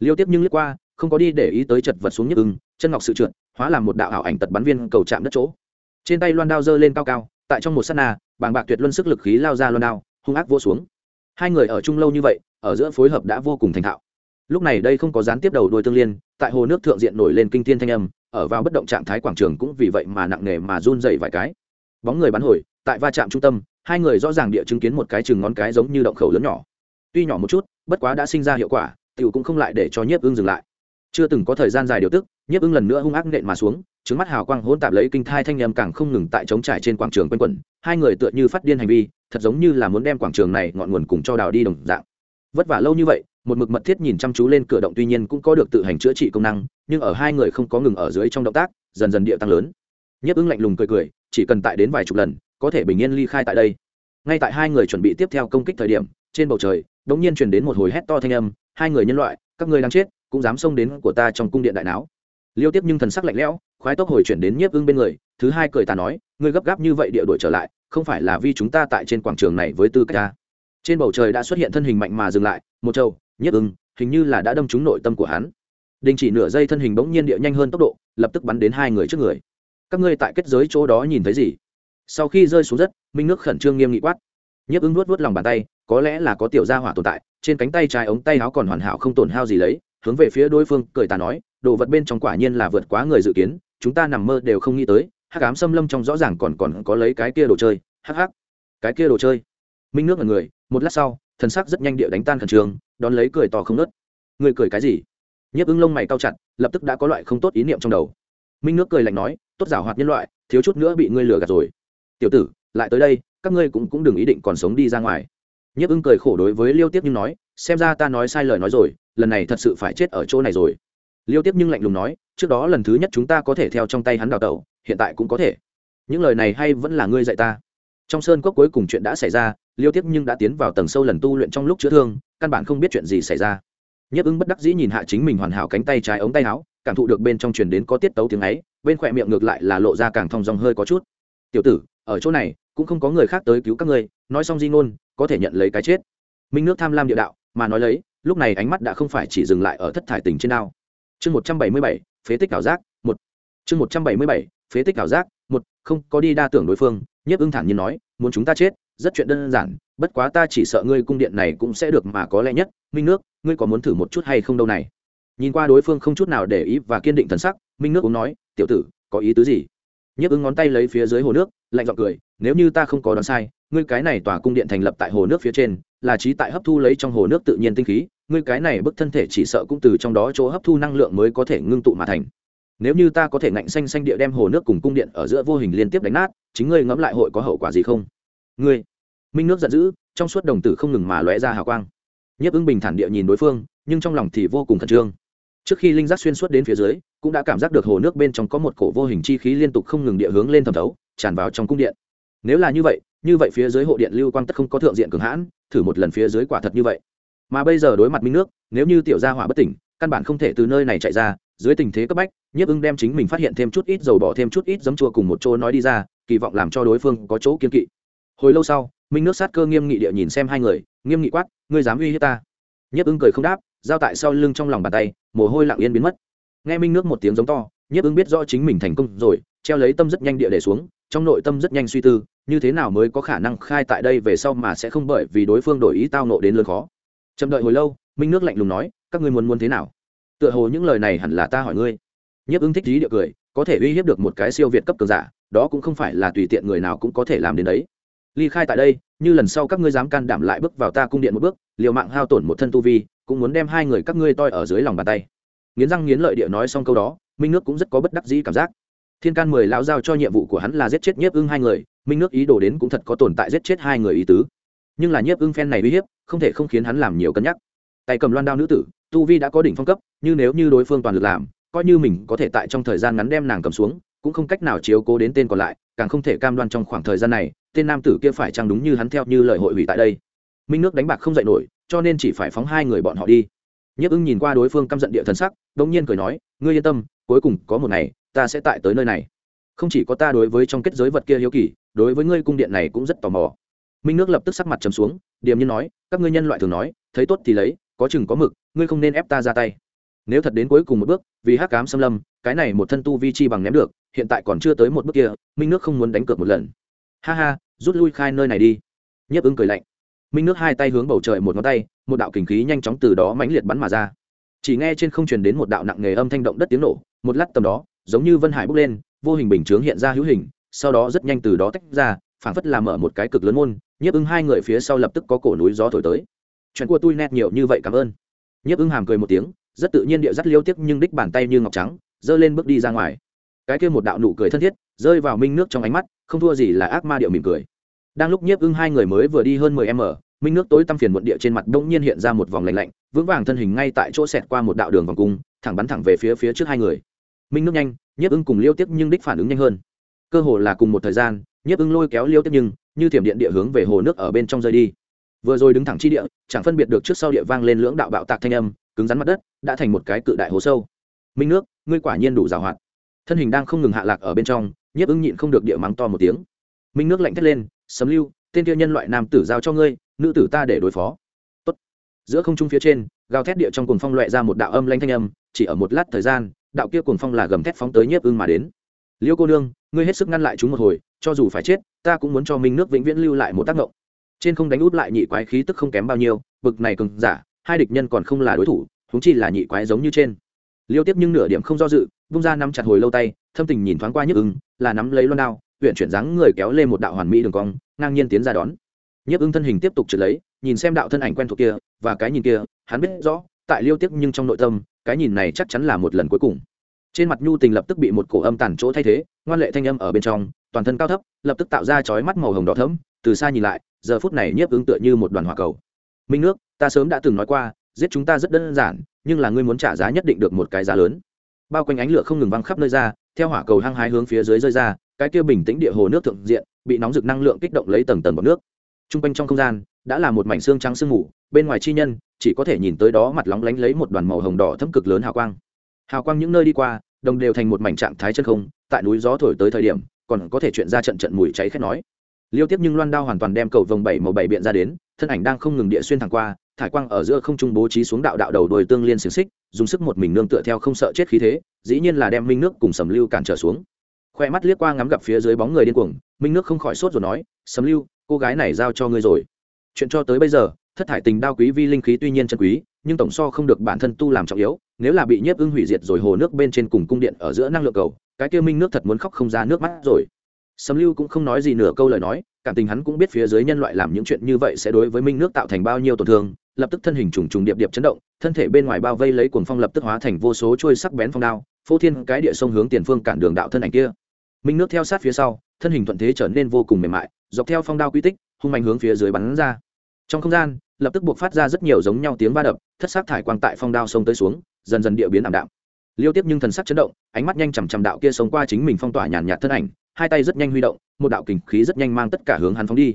liêu tiếp nhưng lướt qua, không có đi để ý tới chật vật xuống nhiếp ứng chân ngọc sự trượt, hóa làm một đạo ảo ảnh tật bắn viên cầu chạm đất chỗ. Trên tay loan đao giơ lên cao cao, tại trong một s á t na, bàng bạc tuyệt luân sức lực khí lao ra loan đao, hung ác vô xuống. Hai người ở chung lâu như vậy, ở giữa phối hợp đã vô cùng thành thạo. Lúc này đây không có gián tiếp đầu đôi tương liên, tại hồ nước thượng diện nổi lên kinh thiên thanh âm, ở vào bất động trạng thái quảng trường cũng vì vậy mà nặng nề mà run dậy vài cái. Bóng người bắn hồi, tại va chạm trung tâm, hai người rõ ràng địa chứng kiến một cái chừng ngón cái giống như động khẩu lớn nhỏ. Tuy nhỏ một chút, bất quá đã sinh ra hiệu quả Tiểu cũng không lại để cho nhiếp ưng dừng lại. Chưa từng có thời gian dài điều tức, nhiếp ưng lần nữa hung ác nện mà xuống trứng mắt hào quang hỗn tạp lấy kinh thai thanh âm càng không ngừng tại trống trải trên quảng trường quanh quẩn, hai người tựa như phát điên hành vi, thật giống như là muốn đem quảng trường này ngọn nguồn cùng cho đào đi đồng dạng. Vất vả lâu như vậy, một mực mật thiết nhìn chăm chú lên cửa động tuy nhiên cũng có được tự hành chữa trị công năng, nhưng ở hai người không có ngừng ở dưới trong động tác, dần dần địa tăng lớn. Nhấp ứng lạnh lùng cười cười, chỉ cần tại đến vài chục lần, có thể bình yên ly khai tại đây. Ngay tại hai người chuẩn bị tiếp theo công kích thời điểm, trên bầu trời đ ỗ n g nhiên chuyển đến một hồi hét to thanh âm hai người nhân loại, các ngươi đang chết, cũng dám xông đến của ta trong cung điện đại não liêu tiếp nhưng thần sắc lạnh lẽo, khoái tốc hồi chuyển đến nhiếp ưng bên người, thứ hai cười ta nói, ngươi gấp gáp như vậy địa đổi trở lại, không phải là vì chúng ta tại trên quảng trường này với tư cách ta. Trên bầu trời đã xuất hiện thân hình mạnh mà dừng lại, một trâu nhất ưng, hình như là đã đâm trúng nội tâm của hắn. Đình chỉ nửa giây thân hình bỗng nhiên địa nhanh hơn tốc độ, lập tức bắn đến hai người trước người. Các ngươi tại kết giới chỗ đó nhìn thấy gì? Sau khi rơi xuống đất, minh nước khẩn trương nghiêm nghị quát. Nhiếp ứng nuốt vớt lòng bàn tay có lẽ là có tiểu gia hỏa tồn tại, trên cánh tay trái ống tay áo còn hoàn hảo không tổn hao gì lấy, hướng về phía đối phương cười ta nói, đồ vật bên trong quả nhiên là vượt quá người dự kiến, chúng ta nằm mơ đều không nghĩ tới, hắc ám xâm lâm trong rõ ràng còn còn có lấy cái kia đồ chơi, hắc hắc, cái kia đồ chơi. Minh nước là người, một lát sau, thần sắc rất nhanh địa đánh tan khẩn trương, đón lấy cười to không nớt người cười cái gì? Nhấp ứng lông mày cao chặt, lập tức đã có loại không tốt ý niệm trong đầu. Minh nước cười lạnh nói, tốt giả hoạt nhân loại, thiếu chút nữa bị ngươi lừa gạt rồi. Tiểu tử, lại tới đây, các ngươi cũng cũng đừng ý định còn sống đi ra ngoài nhiếp ưng cười khổ đối với liêu tiếp nhưng nói, xem ra ta nói sai lời nói rồi, lần này thật sự phải chết ở chỗ này rồi. Liêu tiếp nhưng lạnh lùng nói, trước đó lần thứ nhất chúng ta có thể theo trong tay hắn đào tẩu, hiện tại cũng có thể. Những lời này hay vẫn là ngươi dạy ta. Trong sơn cốc cuối cùng chuyện đã xảy ra, liêu tiếp nhưng đã tiến vào tầng sâu lần tu luyện trong lúc chữa thương, căn bản không biết chuyện gì xảy ra. Nhấp ứng bất đắc dĩ nhìn hạ chính mình hoàn hảo cánh tay trái ống tay áo, cảm thụ được bên trong truyền đến có tiết tấu tiếng ấy, bên khỏe miệng ngược lại là lộ ra càng thong dòng hơi có chút. Tiểu tử, ở chỗ này, cũng không có người khác tới cứu các ngươi, nói xong di ngôn có thể nhận lấy cái chết. Minh nước tham lam địa đạo, mà nói lấy, lúc này ánh mắt đã không phải chỉ dừng lại ở thất thải tình trên đao chương một trăm bảy mươi bảy, phế tích ảo giác, một. Chương một trăm bảy mươi bảy, phế tích ảo giác, một, không, có đi đa tưởng đối phương, nhiếp ưng thản nhiên nói, muốn chúng ta chết, rất chuyện đơn giản, bất quá ta chỉ sợ ngươi cung điện này cũng sẽ được mà có lẽ nhất. Minh nước, ngươi có muốn thử một chút hay không đâu này? Nhìn qua đối phương không chút nào để ý và kiên định thần sắc, minh nước cũng nói, tiểu tử, có ý tứ gì? Nhấp ứng ngón tay lấy phía dưới hồ nước, lạnh giọng cười, nếu như ta không có đoán sai ngươi cái này tòa cung điện thành lập tại hồ nước phía trên, là trí tại hấp thu lấy trong hồ nước tự nhiên tinh khí, ngươi cái này bức thân thể chỉ sợ cũng từ trong đó chỗ hấp thu năng lượng mới có thể ngưng tụ mà thành. Nếu như ta có thể ngạnh xanh xanh địa đem hồ nước cùng cung điện ở giữa vô hình liên tiếp đánh nát, chính ngươi ngẫm lại hội có hậu quả gì không? Ngươi, minh nước giận dữ, trong suốt đồng tử không ngừng mà lóe ra hào quang. Nhiếp ứng bình thản địa nhìn đối phương, nhưng trong lòng thì vô cùng khẩn trương. Trước khi linh giác xuyên suốt đến phía dưới, cũng đã cảm giác được hồ nước bên trong có một cổ vô hình chi khí liên tục không ngừng địa hướng lên thẩm thấu, tràn vào trong cung điện nếu là như vậy như vậy phía dưới hộ điện lưu quang tất không có thượng diện cường hãn, thử một lần phía dưới quả thật như vậy. Mà bây giờ đối mặt minh nước, nếu như tiểu gia hỏa bất tỉnh, căn bản không thể từ nơi này chạy ra, dưới tình thế cấp bách, nhiếp ưng đem chính mình phát hiện thêm chút ít dầu bỏ thêm chút ít giấm chua cùng một chỗ nói đi ra, kỳ vọng làm cho đối phương có chỗ kiên kỵ. Hồi lâu sau, minh nước sát cơ nghiêm nghị địa nhìn xem hai người, nghiêm nghị quát, ngươi dám uy hiếp ta? Nhiếp ưng cười không đáp, giao tại sau lưng trong lòng bàn tay, mồ hôi lặng yên biến mất. Nghe minh nước một tiếng giống to, nhiếp ưng biết rõ chính mình thành công rồi, treo lấy tâm rất nhanh địa để xuống trong nội tâm rất nhanh suy tư, như thế nào mới có khả năng khai tại đây về sau mà sẽ không bởi vì đối phương đổi ý tao nộ đến lớn khó. Chậm đợi hồi lâu, minh nước lạnh lùng nói, các ngươi muốn muốn thế nào? Tựa hồ những lời này hẳn là ta hỏi ngươi. Nhiếp ứng thích trí địa cười, có thể uy hiếp được một cái siêu việt cấp cường giả, đó cũng không phải là tùy tiện người nào cũng có thể làm đến đấy. Ly khai tại đây, như lần sau các ngươi dám can đảm lại bước vào ta cung điện một bước, liều mạng hao tổn một thân tu vi, cũng muốn đem hai người các ngươi toi ở dưới lòng bàn tay. Nghiến răng nghiến lợi địa nói xong câu đó, minh nước cũng rất có bất đắc dĩ cảm giác thiên can mười lão giao cho nhiệm vụ của hắn là giết chết nhiếp ưng hai người, minh nước ý đồ đến cũng thật có tồn tại giết chết hai người ý tứ. Nhưng là nhiếp ưng phen này uy hiếp, không thể không khiến hắn làm nhiều cân nhắc. Tay cầm loan đao nữ tử, tu vi đã có đỉnh phong cấp, như nếu như đối phương toàn lực làm, coi như mình có thể tại trong thời gian ngắn đem nàng cầm xuống, cũng không cách nào chiếu cố đến tên còn lại, càng không thể cam đoan trong khoảng thời gian này, tên nam tử kia phải chăng đúng như hắn theo như lời hội hủy tại đây. Minh nước đánh bạc không dạy nổi, cho nên chỉ phải phóng hai người bọn họ đi. Nhiếp ưng nhìn qua đối phương căm giận địa thần sắc đ ỗ n g nhiên cười nói, ngươi yên tâm, cuối cùng có một ngày ta sẽ tại tới nơi này. Không chỉ có ta đối với trong kết giới vật kia hiếu kỳ, đối với ngươi cung điện này cũng rất tò mò. Minh nước lập tức sắc mặt trầm xuống, điềm nhiên nói, các ngươi nhân loại thường nói, thấy tốt thì lấy, có chừng có mực, ngươi không nên ép ta ra tay. Nếu thật đến cuối cùng một bước, vì hắc cám xâm lâm, cái này một thân tu vi chi bằng ném được, hiện tại còn chưa tới một bước kia, minh nước không muốn đánh cược một lần. Ha ha, rút lui khai nơi này đi. Nhấp ứng cười lạnh. Minh nước hai tay hướng bầu trời một ngón tay, một đạo kình khí nhanh chóng từ đó mãnh liệt bắn mà ra. Chỉ nghe trên không truyền đến một đạo nặng nề âm thanh động đất tiếng nổ, một lát tầm đó giống như vân hải bốc lên, vô hình bình chướng hiện ra hữu hình, sau đó rất nhanh từ đó tách ra, phảng phất làm mở một cái cực lớn môn, nhiếp ưng hai người phía sau lập tức có cổ núi gió thổi tới. Chuyện của tôi nét nhiều như vậy, cảm ơn. Nhiếp ưng hàm cười một tiếng, rất tự nhiên địa dắt liêu tiếc nhưng đích bàn tay như ngọc trắng, giơ lên bước đi ra ngoài. Cái kia một đạo nụ cười thân thiết, rơi vào minh nước trong ánh mắt, không thua gì là ác ma điệu mỉm cười. Đang lúc nhiếp ưng hai người mới vừa đi hơn mười m minh nước tối tăm phiền muộn địa trên mặt đông nhiên hiện ra một vòng lạnh lạnh, vững vàng thân hình ngay tại chỗ xẹt qua một đạo đường vòng cung, thẳng bắn thẳng về phía phía trước hai người minh nước nhanh, nhiếp ưng cùng liêu tiếp nhưng đích phản ứng nhanh hơn. Cơ hồ là cùng một thời gian, nhiếp ưng lôi kéo liêu tiếp nhưng, như thiểm điện địa hướng về hồ nước ở bên trong rơi đi. Vừa rồi đứng thẳng chi địa, chẳng phân biệt được trước sau địa vang lên lưỡng đạo bạo tạc thanh âm, cứng rắn mặt đất, đã thành một cái cự đại hố sâu. Minh nước, ngươi quả nhiên đủ giàu hoạt thân hình đang không ngừng hạ lạc ở bên trong, nhiếp ưng nhịn không được địa mắng to một tiếng. Minh nước lạnh thét lên, sấm lưu, tên kia nhân loại nam tử giao cho ngươi, nữ tử ta để đối phó. Tốt. giữa không trung phía trên, gào thét địa trong cuồng phong loẹ ra một đạo âm lanh thanh âm, chỉ ở một lát thời gian đạo kia cuồng phong là gầm thét phóng tới nhiếp ưng mà đến. Liêu cô nương, ngươi hết sức ngăn lại chúng một hồi, cho dù phải chết, ta cũng muốn cho minh nước vĩnh viễn lưu lại một tác động trên không đánh út lại nhị quái khí tức không kém bao nhiêu, bực này cường giả, hai địch nhân còn không là đối thủ húng chi là nhị quái giống như trên. Liêu tiếp nhưng nửa điểm không do dự bung ra nắm chặt hồi lâu tay, thâm tình nhìn thoáng qua nhức ưng, là nắm lấy loan đao huyện chuyển dáng người kéo lên một đạo hoàn mỹ đường cong, ngang nhiên tiến ra đón. Nhức ưng thân hình tiếp tục trượt lấy, nhìn xem đạo thân ảnh quen thuộc kia, và cái nhìn kia, hắn biết rõ tại liêu tiếc nhưng trong nội tâm, cái nhìn này chắc chắn là một lần cuối cùng. Trên mặt nhu tình lập tức bị một cổ âm tàn chỗ thay thế, ngoan lệ thanh âm ở bên trong, toàn thân cao thấp, lập tức tạo ra chói mắt màu hồng đỏ thẫm, từ xa nhìn lại, giờ phút này nhiếp ứng tựa như một đoàn hỏa cầu. Minh nước, ta sớm đã từng nói qua, giết chúng ta rất đơn giản, nhưng là ngươi muốn trả giá nhất định được một cái giá lớn. Bao quanh ánh lửa không ngừng văng khắp nơi ra, theo hỏa cầu hăng hái hướng phía dưới rơi ra, cái kia bình tĩnh địa hồ nước thượng diện, bị nóng rực năng lượng kích động lấy tầng tầng bọc nước. T r u n g quanh trong không gian, đã là một mảnh xương trắng sương mù, bên ngoài chi nhân chỉ có thể nhìn tới đó mặt lóng lánh lấy một đoàn màu hồng đỏ thâm cực lớn hào quang. Hào quang những nơi đi qua, đồng đều thành một mảnh trạng thái chân không, tại núi gió thổi tới thời điểm, còn có thể chuyện ra trận trận mùi cháy khét nói. Liêu tiếp nhưng loan đao hoàn toàn đem cầu vồng bảy màu bảy biện ra đến, thân ảnh đang không ngừng địa xuyên thẳng qua, thải quang ở giữa không trung bố trí xuống đạo đạo đầu đồi tương liên xiềng xích, dùng sức một mình nương tựa theo không sợ chết khí thế, dĩ nhiên là đem minh nước cùng sầm lưu cản trở xuống. Khoe mắt liếc qua ngắm gặp phía dưới bóng người điên cuồng, minh nước không khỏi sốt rồi nói, sầm lưu, cô gái này giao cho ngươi rồi. Chuyện cho tới bây giờ thất thải tình đao quý vi linh khí tuy nhiên chân quý, nhưng tổng so không được bản thân tu làm trọng yếu, nếu là bị nhiếp ưng hủy diệt rồi hồ nước bên trên cùng cung điện ở giữa năng lượng cầu, cái kia minh nước thật muốn khóc không ra nước mắt rồi. Sầm lưu cũng không nói gì nửa câu lời nói, cảm tình hắn cũng biết phía dưới nhân loại làm những chuyện như vậy sẽ đối với minh nước tạo thành bao nhiêu tổn thương, lập tức thân hình trùng trùng điệp điệp chấn động, thân thể bên ngoài bao vây lấy cuồng phong lập tức hóa thành vô số trôi sắc bén phong đao, phô thiên cái địa sông hướng tiền phương cản đường đạo thân ảnh kia. Minh nước theo sát phía sau, thân hình thuận thế trở nên vô cùng mềm mại, dọc theo phong đao quy tích, hung mạnh hướng phía dưới bắn ra. Trong không gian lập tức buộc phát ra rất nhiều giống nhau tiếng va đập, thất sắc thải quang tại phong đao sông tới xuống, dần dần địa biến ảm đạm. Liêu tiếp nhưng thần sắc chấn động, ánh mắt nhanh chằm chằm đạo kia sống qua chính mình phong tỏa nhàn nhạt thân ảnh, hai tay rất nhanh huy động, một đạo kình khí rất nhanh mang tất cả hướng hắn phóng đi.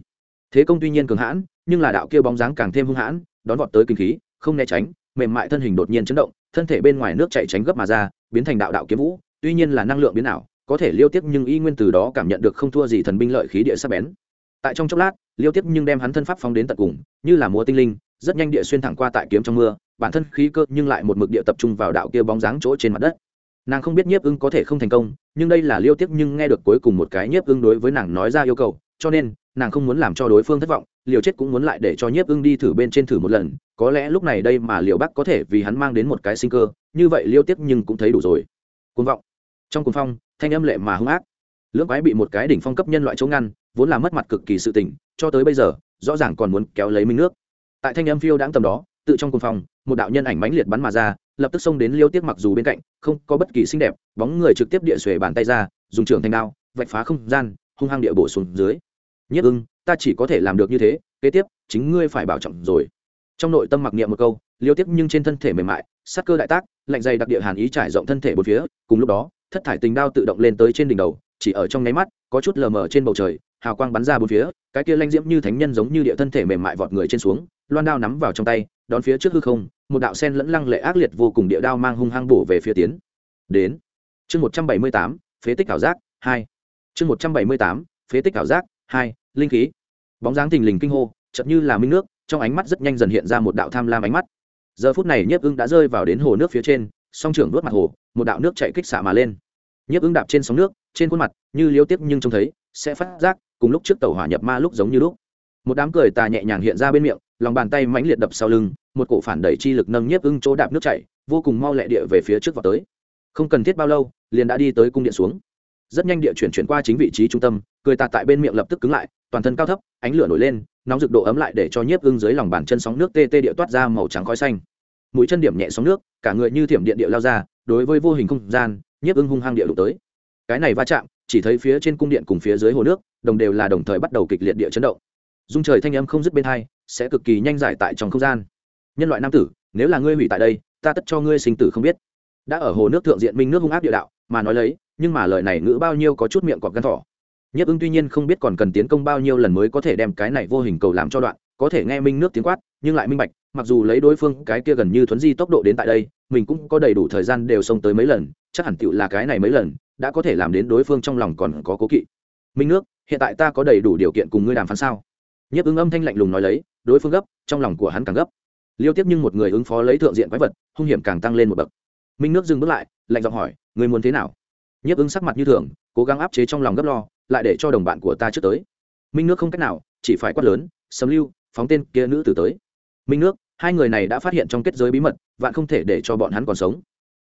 Thế công tuy nhiên cường hãn, nhưng là đạo kia bóng dáng càng thêm hung hãn, đón vọt tới kinh khí, không né tránh, mềm mại thân hình đột nhiên chấn động, thân thể bên ngoài nước chạy tránh gấp mà ra, biến thành đạo đạo kiếm vũ, tuy nhiên là năng lượng biến ảo, có thể liêu tiếp nhưng y nguyên từ đó cảm nhận được không thua gì thần binh lợi khí địa sắc bén tại trong chốc lát, liêu tiếp nhưng đem hắn thân pháp phóng đến tận cùng, như là múa tinh linh, rất nhanh địa xuyên thẳng qua tại kiếm trong mưa, bản thân khí cơ nhưng lại một mực địa tập trung vào đạo kia bóng dáng chỗ trên mặt đất. Nàng không biết nhiếp ưng có thể không thành công, nhưng đây là liêu tiếp nhưng nghe được cuối cùng một cái nhiếp ưng đối với nàng nói ra yêu cầu, cho nên, nàng không muốn làm cho đối phương thất vọng liều chết cũng muốn lại để cho nhiếp ưng đi thử bên trên thử một lần, có lẽ lúc này đây mà liều bắc có thể vì hắn mang đến một cái sinh cơ, như vậy liêu tiếp nhưng cũng thấy đủ rồi. Côn vọng. Trong cuồng phong, thanh âm lệ mà hung ác. Lưỡng quái bị một cái đỉnh phong cấp nhân loại chống ngăn vốn là mất mặt cực kỳ sự tình cho tới bây giờ rõ ràng còn muốn kéo lấy minh nước. Tại thanh âm phiêu đãng tầm đó tự trong cuồng phòng, một đạo nhân ảnh mãnh liệt bắn mà ra lập tức xông đến liêu tiếc mặc dù bên cạnh không có bất kỳ xinh đẹp bóng người trực tiếp địa xuề bàn tay ra dùng trường thanh đao vạch phá không gian hung hăng địa bổ xuống dưới. Nhất ưng ta chỉ có thể làm được như thế kế tiếp chính ngươi phải bảo trọng rồi. Trong nội tâm mặc niệm một câu liêu tiếp nhưng trên thân thể mềm mại sắc cơ đại tác lạnh dày đặc địa hàn ý trải rộng thân thể bốn phía cùng lúc đó thất thải tình đao tự động lên tới trên đỉnh đầu chỉ ở trong nháy mắt có chút lờ mờ trên bầu trời hào quang bắn ra bốn phía, cái kia lanh diễm như thánh nhân giống như địa thân thể mềm mại vọt người trên xuống, loan đao nắm vào trong tay, đón phía trước hư không, một đạo sen lẫn lăng lệ ác liệt vô cùng địa đao mang hung hăng bổ về phía tiến. Đến. Chương một trăm bảy mươi tám, phế tích ảo giác, hai. Chương một trăm bảy mươi tám, phế tích ảo giác, hai, linh khí. Bóng dáng thình lình kinh hô chậm như là minh nước, trong ánh mắt rất nhanh dần hiện ra một đạo tham lam ánh mắt. Giờ phút này nhiếp ưng đã rơi vào đến hồ nước phía trên, song trưởng đuốt mặt hồ, một đạo nước chạy kích xạ mà lên. Nhiếp ưng đạp trên sóng nước trên khuôn mặt, như liêu tiếp nhưng trông thấy, sẽ phát giác, cùng lúc trước tàu hỏa nhập ma lúc giống như lúc. Một đám cười tà nhẹ nhàng hiện ra bên miệng, lòng bàn tay mãnh liệt đập sau lưng, một cổ phản đẩy chi lực nâng nhiếp ưng chỗ đạp nước chảy, vô cùng mau lẹ địa về phía trước vào tới. Không cần thiết bao lâu, liền đã đi tới cung điện xuống. Rất nhanh địa chuyển chuyển qua chính vị trí trung tâm, cười tà tại bên miệng lập tức cứng lại, toàn thân cao thấp, ánh lửa nổi lên, nóng rực độ ấm lại để cho nhiếp ưng dưới lòng bàn chân sóng nước tê tê địa toát ra màu trắng khói xanh. Mũi chân điểm nhẹ sóng nước, cả người như thiểm điện địa lao ra, đối với vô hình không gian, nhiếp ưng hung hăng địa đụng tới cái này va chạm, chỉ thấy phía trên cung điện cùng phía dưới hồ nước, đồng đều là đồng thời bắt đầu kịch liệt địa chấn động. Dung trời thanh âm không dứt bên hai, sẽ cực kỳ nhanh giải tại trong không gian. Nhân loại nam tử, nếu là ngươi hủy tại đây, ta tất cho ngươi sinh tử không biết. Đã ở hồ nước thượng diện minh nước hung áp địa đạo, mà nói lấy, nhưng mà lời này ngữ bao nhiêu có chút miệng cọp gắn thỏ. Nhất ưng tuy nhiên không biết còn cần tiến công bao nhiêu lần mới có thể đem cái này vô hình cầu làm cho đoạn, có thể nghe minh nước tiếng quát, nhưng lại minh bạch, mặc dù lấy đối phương cái kia gần như thuấn di tốc độ đến tại đây, mình cũng có đầy đủ thời gian đều xông tới mấy lần, chắc hẳn tựu là cái này mấy lần đã có thể làm đến đối phương trong lòng còn có cố kỵ. Minh nước, hiện tại ta có đầy đủ điều kiện cùng ngươi đàm phán sao? Nhiếp ứng âm thanh lạnh lùng nói lấy, đối phương gấp, trong lòng của hắn càng gấp. Liêu tiếp nhưng một người ứng phó lấy thượng diện quái vật, hung hiểm càng tăng lên một bậc. Minh nước dừng bước lại, lạnh giọng hỏi người muốn thế nào? Nhiếp ứng sắc mặt như thường, cố gắng áp chế trong lòng gấp lo, lại để cho đồng bạn của ta trước tới. Minh nước không cách nào, chỉ phải quát lớn sấm lưu, phóng tên kia nữ tử tới. Minh nước, hai người này đã phát hiện trong kết giới bí mật, vạn không thể để cho bọn hắn còn sống.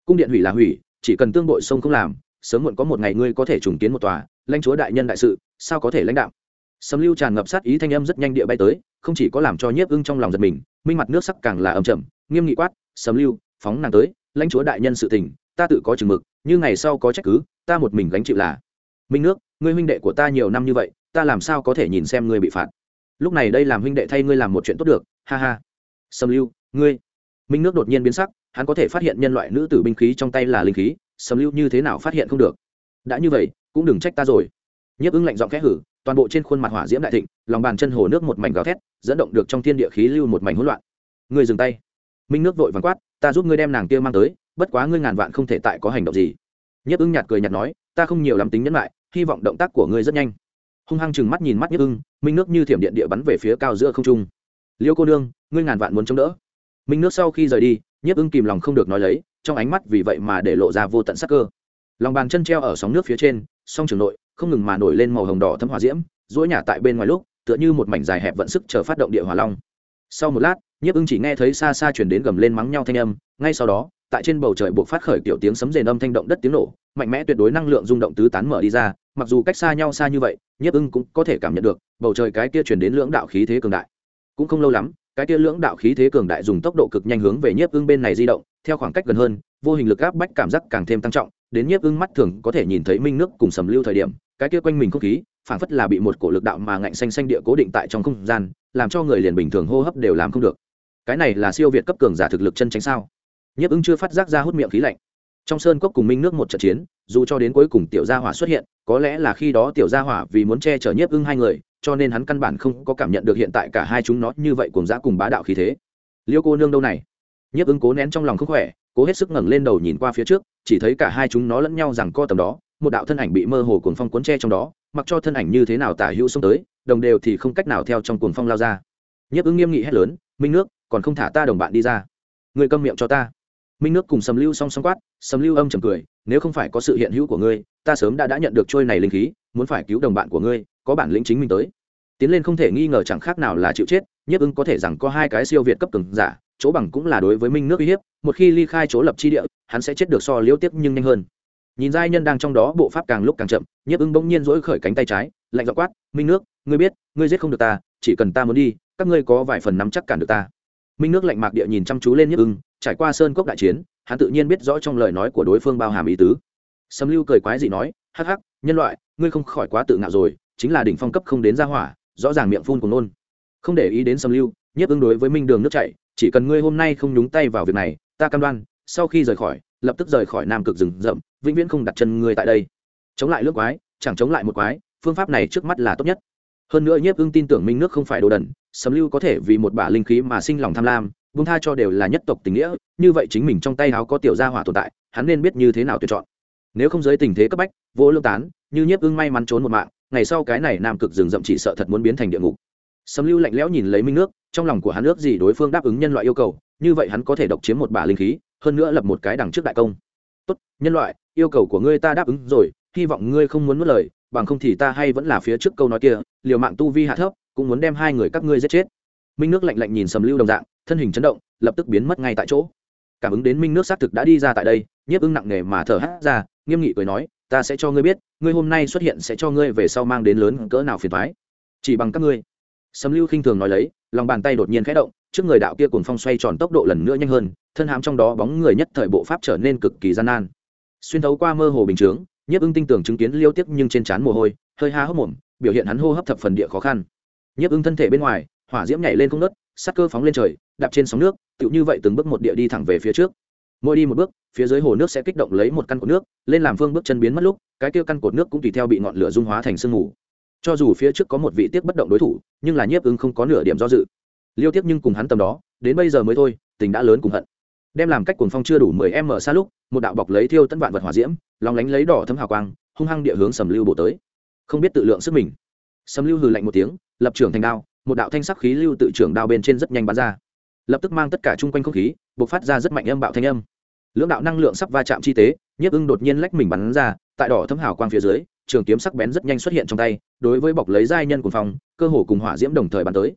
Cung điện hủy là hủy, chỉ cần tương bội sông không làm sớm muộn có một ngày ngươi có thể trùng kiến một tòa, lãnh chúa đại nhân đại sự, sao có thể lãnh đạo? Sấm lưu tràn ngập sát ý thanh âm rất nhanh địa bay tới, không chỉ có làm cho nhiếp ưng trong lòng giật mình, minh mặt nước sắc càng là âm trầm nghiêm nghị quát sấm lưu, phóng nàng tới, lãnh chúa đại nhân sự tình, ta tự có chừng mực, như ngày sau có trách cứ, ta một mình gánh chịu là. Minh nước, ngươi huynh đệ của ta nhiều năm như vậy, ta làm sao có thể nhìn xem ngươi bị phạt? Lúc này đây làm huynh đệ thay ngươi làm một chuyện tốt được, ha ha. Sầm lưu, ngươi. Minh nước đột nhiên biến sắc, hắn có thể phát hiện nhân loại nữ tử binh khí trong tay là linh khí sầm lưu như thế nào phát hiện không được. Đã như vậy, cũng đừng trách ta rồi. Nhiếp ứng lạnh giọng khẽ hử, toàn bộ trên khuôn mặt hỏa diễm đại thịnh, lòng bàn chân hồ nước một mảnh gào thét, dẫn động được trong thiên địa khí lưu một mảnh hỗn loạn. Ngươi dừng tay. Minh nước vội vàng quát, ta giúp ngươi đem nàng kia mang tới, bất quá ngươi ngàn vạn không thể tại có hành động gì. Nhiếp ứng nhạt cười nhạt nói, ta không nhiều lắm tính nhẫn lại, hy vọng động tác của ngươi rất nhanh. Hung hăng chừng mắt nhìn mắt nhiếp ưng minh nước như thiểm điện địa bắn về phía cao giữa không trung. Liêu cô nương, ngươi ngàn vạn muốn chống đỡ. Minh nước sau khi rời đi, nhiếp ưng kìm lòng không được nói lấy trong ánh mắt vì vậy mà để lộ ra vô tận sắc cơ. Lòng bàn chân treo ở sóng nước phía trên, song trường nội, không ngừng mà nổi lên màu hồng đỏ thấm hỏa diễm dỗi nhả tại bên ngoài lúc, tựa như một mảnh dài hẹp vận sức chờ phát động địa hỏa long. Sau một lát, nhiếp ưng chỉ nghe thấy xa xa chuyển đến gầm lên mắng nhau thanh âm, ngay sau đó, tại trên bầu trời buộc phát khởi kiểu tiếng sấm rền âm thanh động đất tiếng nổ, mạnh mẽ tuyệt đối năng lượng rung động tứ tán mở đi ra, mặc dù cách xa nhau xa như vậy, nhiếp ưng cũng có thể cảm nhận được, bầu trời cái kia chuyển đến lưỡng đạo khí thế cường đại. Cũng không lâu lắm, cái kia lưỡng đạo khí thế cường đại dùng tốc độ cực nhanh hướng về nhiếp ưng bên này di động theo khoảng cách gần hơn, vô hình lực áp bách cảm giác càng thêm tăng trọng, đến nhiếp ưng mắt thường có thể nhìn thấy minh nước cùng sầm lưu thời điểm, cái kia quanh mình không khí, phảng phất là bị một cổ lực đạo mà ngạnh xanh xanh địa cố định tại trong không gian, làm cho người liền bình thường hô hấp đều làm không được. Cái này là siêu việt cấp cường giả thực lực chân tránh sao? Nhiếp ưng chưa phát giác ra hút miệng khí lạnh. Trong sơn cốc cùng minh nước một trận chiến, dù cho đến cuối cùng tiểu gia hỏa xuất hiện, có lẽ là khi đó tiểu gia hỏa vì muốn che chở nhiếp ưng hai người, cho nên hắn căn bản không có cảm nhận được hiện tại cả hai chúng nó như vậy cùng giã cùng bá đạo khí thế. Liêu cô nương đâu này? Nhiếp ứng cố nén trong lòng không khỏe, cố hết sức ngẩng lên đầu nhìn qua phía trước, chỉ thấy cả hai chúng nó lẫn nhau rằng co tầm đó, một đạo thân ảnh bị mơ hồ cuồng phong cuốn che trong đó, mặc cho thân ảnh như thế nào tả hữu xông tới, đồng đều thì không cách nào theo trong cuồng phong lao ra. Nhiếp ứng nghiêm nghị hét lớn, minh nước, còn không thả ta đồng bạn đi ra. Người câm miệng cho ta. Minh nước cùng sầm lưu song song quát, sầm lưu âm chầm cười, nếu không phải có sự hiện hữu của ngươi, ta sớm đã đã nhận được trôi này linh khí, muốn phải cứu đồng bạn của ngươi, có bản lĩnh chính mình tới. Tiến lên không thể nghi ngờ chẳng khác nào là chịu chết, nhiếp ứng có thể rằng có hai cái siêu việt cấp cường giả chỗ bằng cũng là đối với minh nước uy hiếp, một khi ly khai chỗ lập chi địa, hắn sẽ chết được so liễu tiếp nhưng nhanh hơn. Nhìn giai nhân đang trong đó, bộ pháp càng lúc càng chậm, nhiếp ưng bỗng nhiên dỗi khởi cánh tay trái, lạnh dọc quát, minh nước, ngươi biết, ngươi giết không được ta, chỉ cần ta muốn đi, các ngươi có vài phần nắm chắc cản được ta. Minh nước lạnh mạc địa nhìn chăm chú lên nhiếp ưng, trải qua sơn cốc đại chiến, hắn tự nhiên biết rõ trong lời nói của đối phương bao hàm ý tứ. Sâm lưu cười quái dị nói, hắc hắc, nhân loại, ngươi không khỏi quá tự ngạo rồi, chính là đỉnh phong cấp không đến ra hỏa, rõ ràng miệng phun của nôn. Không để ý đến sâm lưu, nhiếp ưng đối với minh đường nước chạy chỉ cần ngươi hôm nay không nhúng tay vào việc này, ta cam đoan, sau khi rời khỏi, lập tức rời khỏi nam cực rừng rậm, vĩnh viễn không đặt chân ngươi tại đây. Chống lại lướt quái, chẳng chống lại một quái, phương pháp này trước mắt là tốt nhất. Hơn nữa nhiếp ưng tin tưởng minh nước không phải đồ đần sấm lưu có thể vì một bả linh khí mà sinh lòng tham lam bung tha cho đều là nhất tộc tình nghĩa, như vậy chính mình trong tay áo có tiểu gia hỏa tồn tại, hắn nên biết như thế nào tuyển chọn. Nếu không giới tình thế cấp bách, vô lương tán, như nhiếp ưng may mắn trốn một mạng, ngày sau cái này nam cực rừng rậm chỉ sợ thật muốn biến thành địa ngục sầm lưu lạnh lẽo nhìn lấy minh nước, trong lòng của hắn ước gì đối phương đáp ứng nhân loại yêu cầu, như vậy hắn có thể độc chiếm một bả linh khí, hơn nữa lập một cái đằng trước đại công. Tốt, nhân loại, yêu cầu của ngươi ta đáp ứng rồi, hy vọng ngươi không muốn mất lời, bằng không thì ta hay vẫn là phía trước câu nói kia, liều mạng tu vi hạ thấp, cũng muốn đem hai người các ngươi giết chết. Minh nước lạnh lạnh nhìn sầm lưu đồng dạng, thân hình chấn động, lập tức biến mất ngay tại chỗ. Cảm ứng đến minh nước xác thực đã đi ra tại đây, nhiếp ưng nặng nề mà thở hát ra, nghiêm nghị cười nói, ta sẽ cho ngươi biết, ngươi hôm nay xuất hiện sẽ cho ngươi về sau mang đến lớn cỡ nào phiền thoái chỉ bằng các ngươi sầm lưu khinh thường nói lấy, lòng bàn tay đột nhiên khẽ động, trước người đạo kia cùng phong xoay tròn tốc độ lần nữa nhanh hơn, thân hám trong đó bóng người nhất thời bộ pháp trở nên cực kỳ gian nan. Xuyên thấu qua mơ hồ bình chướng, nhiếp ưng tinh tưởng chứng kiến liêu tiếp nhưng trên trán mồ hôi, hơi há hốc mồm, biểu hiện hắn hô hấp thập phần địa khó khăn. Nhiếp ưng thân thể bên ngoài, hỏa diễm nhảy lên không nớt sắc cơ phóng lên trời, đạp trên sóng nước, tựu như vậy từng bước một địa đi thẳng về phía trước. Mỗi đi một bước, phía dưới hồ nước sẽ kích động lấy một căn cột nước, lên làm phương bước chân biến mất lúc, cái kia căn cột nước cũng tùy theo bị ngọn lửa dung hóa thành sương mù cho dù phía trước có một vị tiếp bất động đối thủ, nhưng là nhiếp ưng không có nửa điểm do dự. Liêu tiếp nhưng cùng hắn tầm đó, đến bây giờ mới thôi, tình đã lớn cùng hận. Đem làm cách cuồng phong chưa đủ mười m xa lúc, một đạo bọc lấy thiêu tân vạn vật hỏa diễm, lòng lánh lấy đỏ thấm hào quang, hung hăng địa hướng sầm lưu bổ tới. Không biết tự lượng sức mình. Sầm lưu hừ lạnh một tiếng, lập trưởng thành đao, một đạo thanh sắc khí lưu tự trưởng đao bên trên rất nhanh bắn ra. Lập tức mang tất cả chung quanh không khí, bộc phát ra rất mạnh âm bạo thanh âm. Lưỡng đạo năng lượng sắp va chạm chi tế, nhiếp ưng đột nhiên lách mình bắn ra tại đỏ thấm hào quang phía dưới, trường kiếm sắc bén rất nhanh xuất hiện trong tay, đối với bọc lấy giai nhân của phòng cơ hồ cùng hỏa diễm đồng thời bắn tới.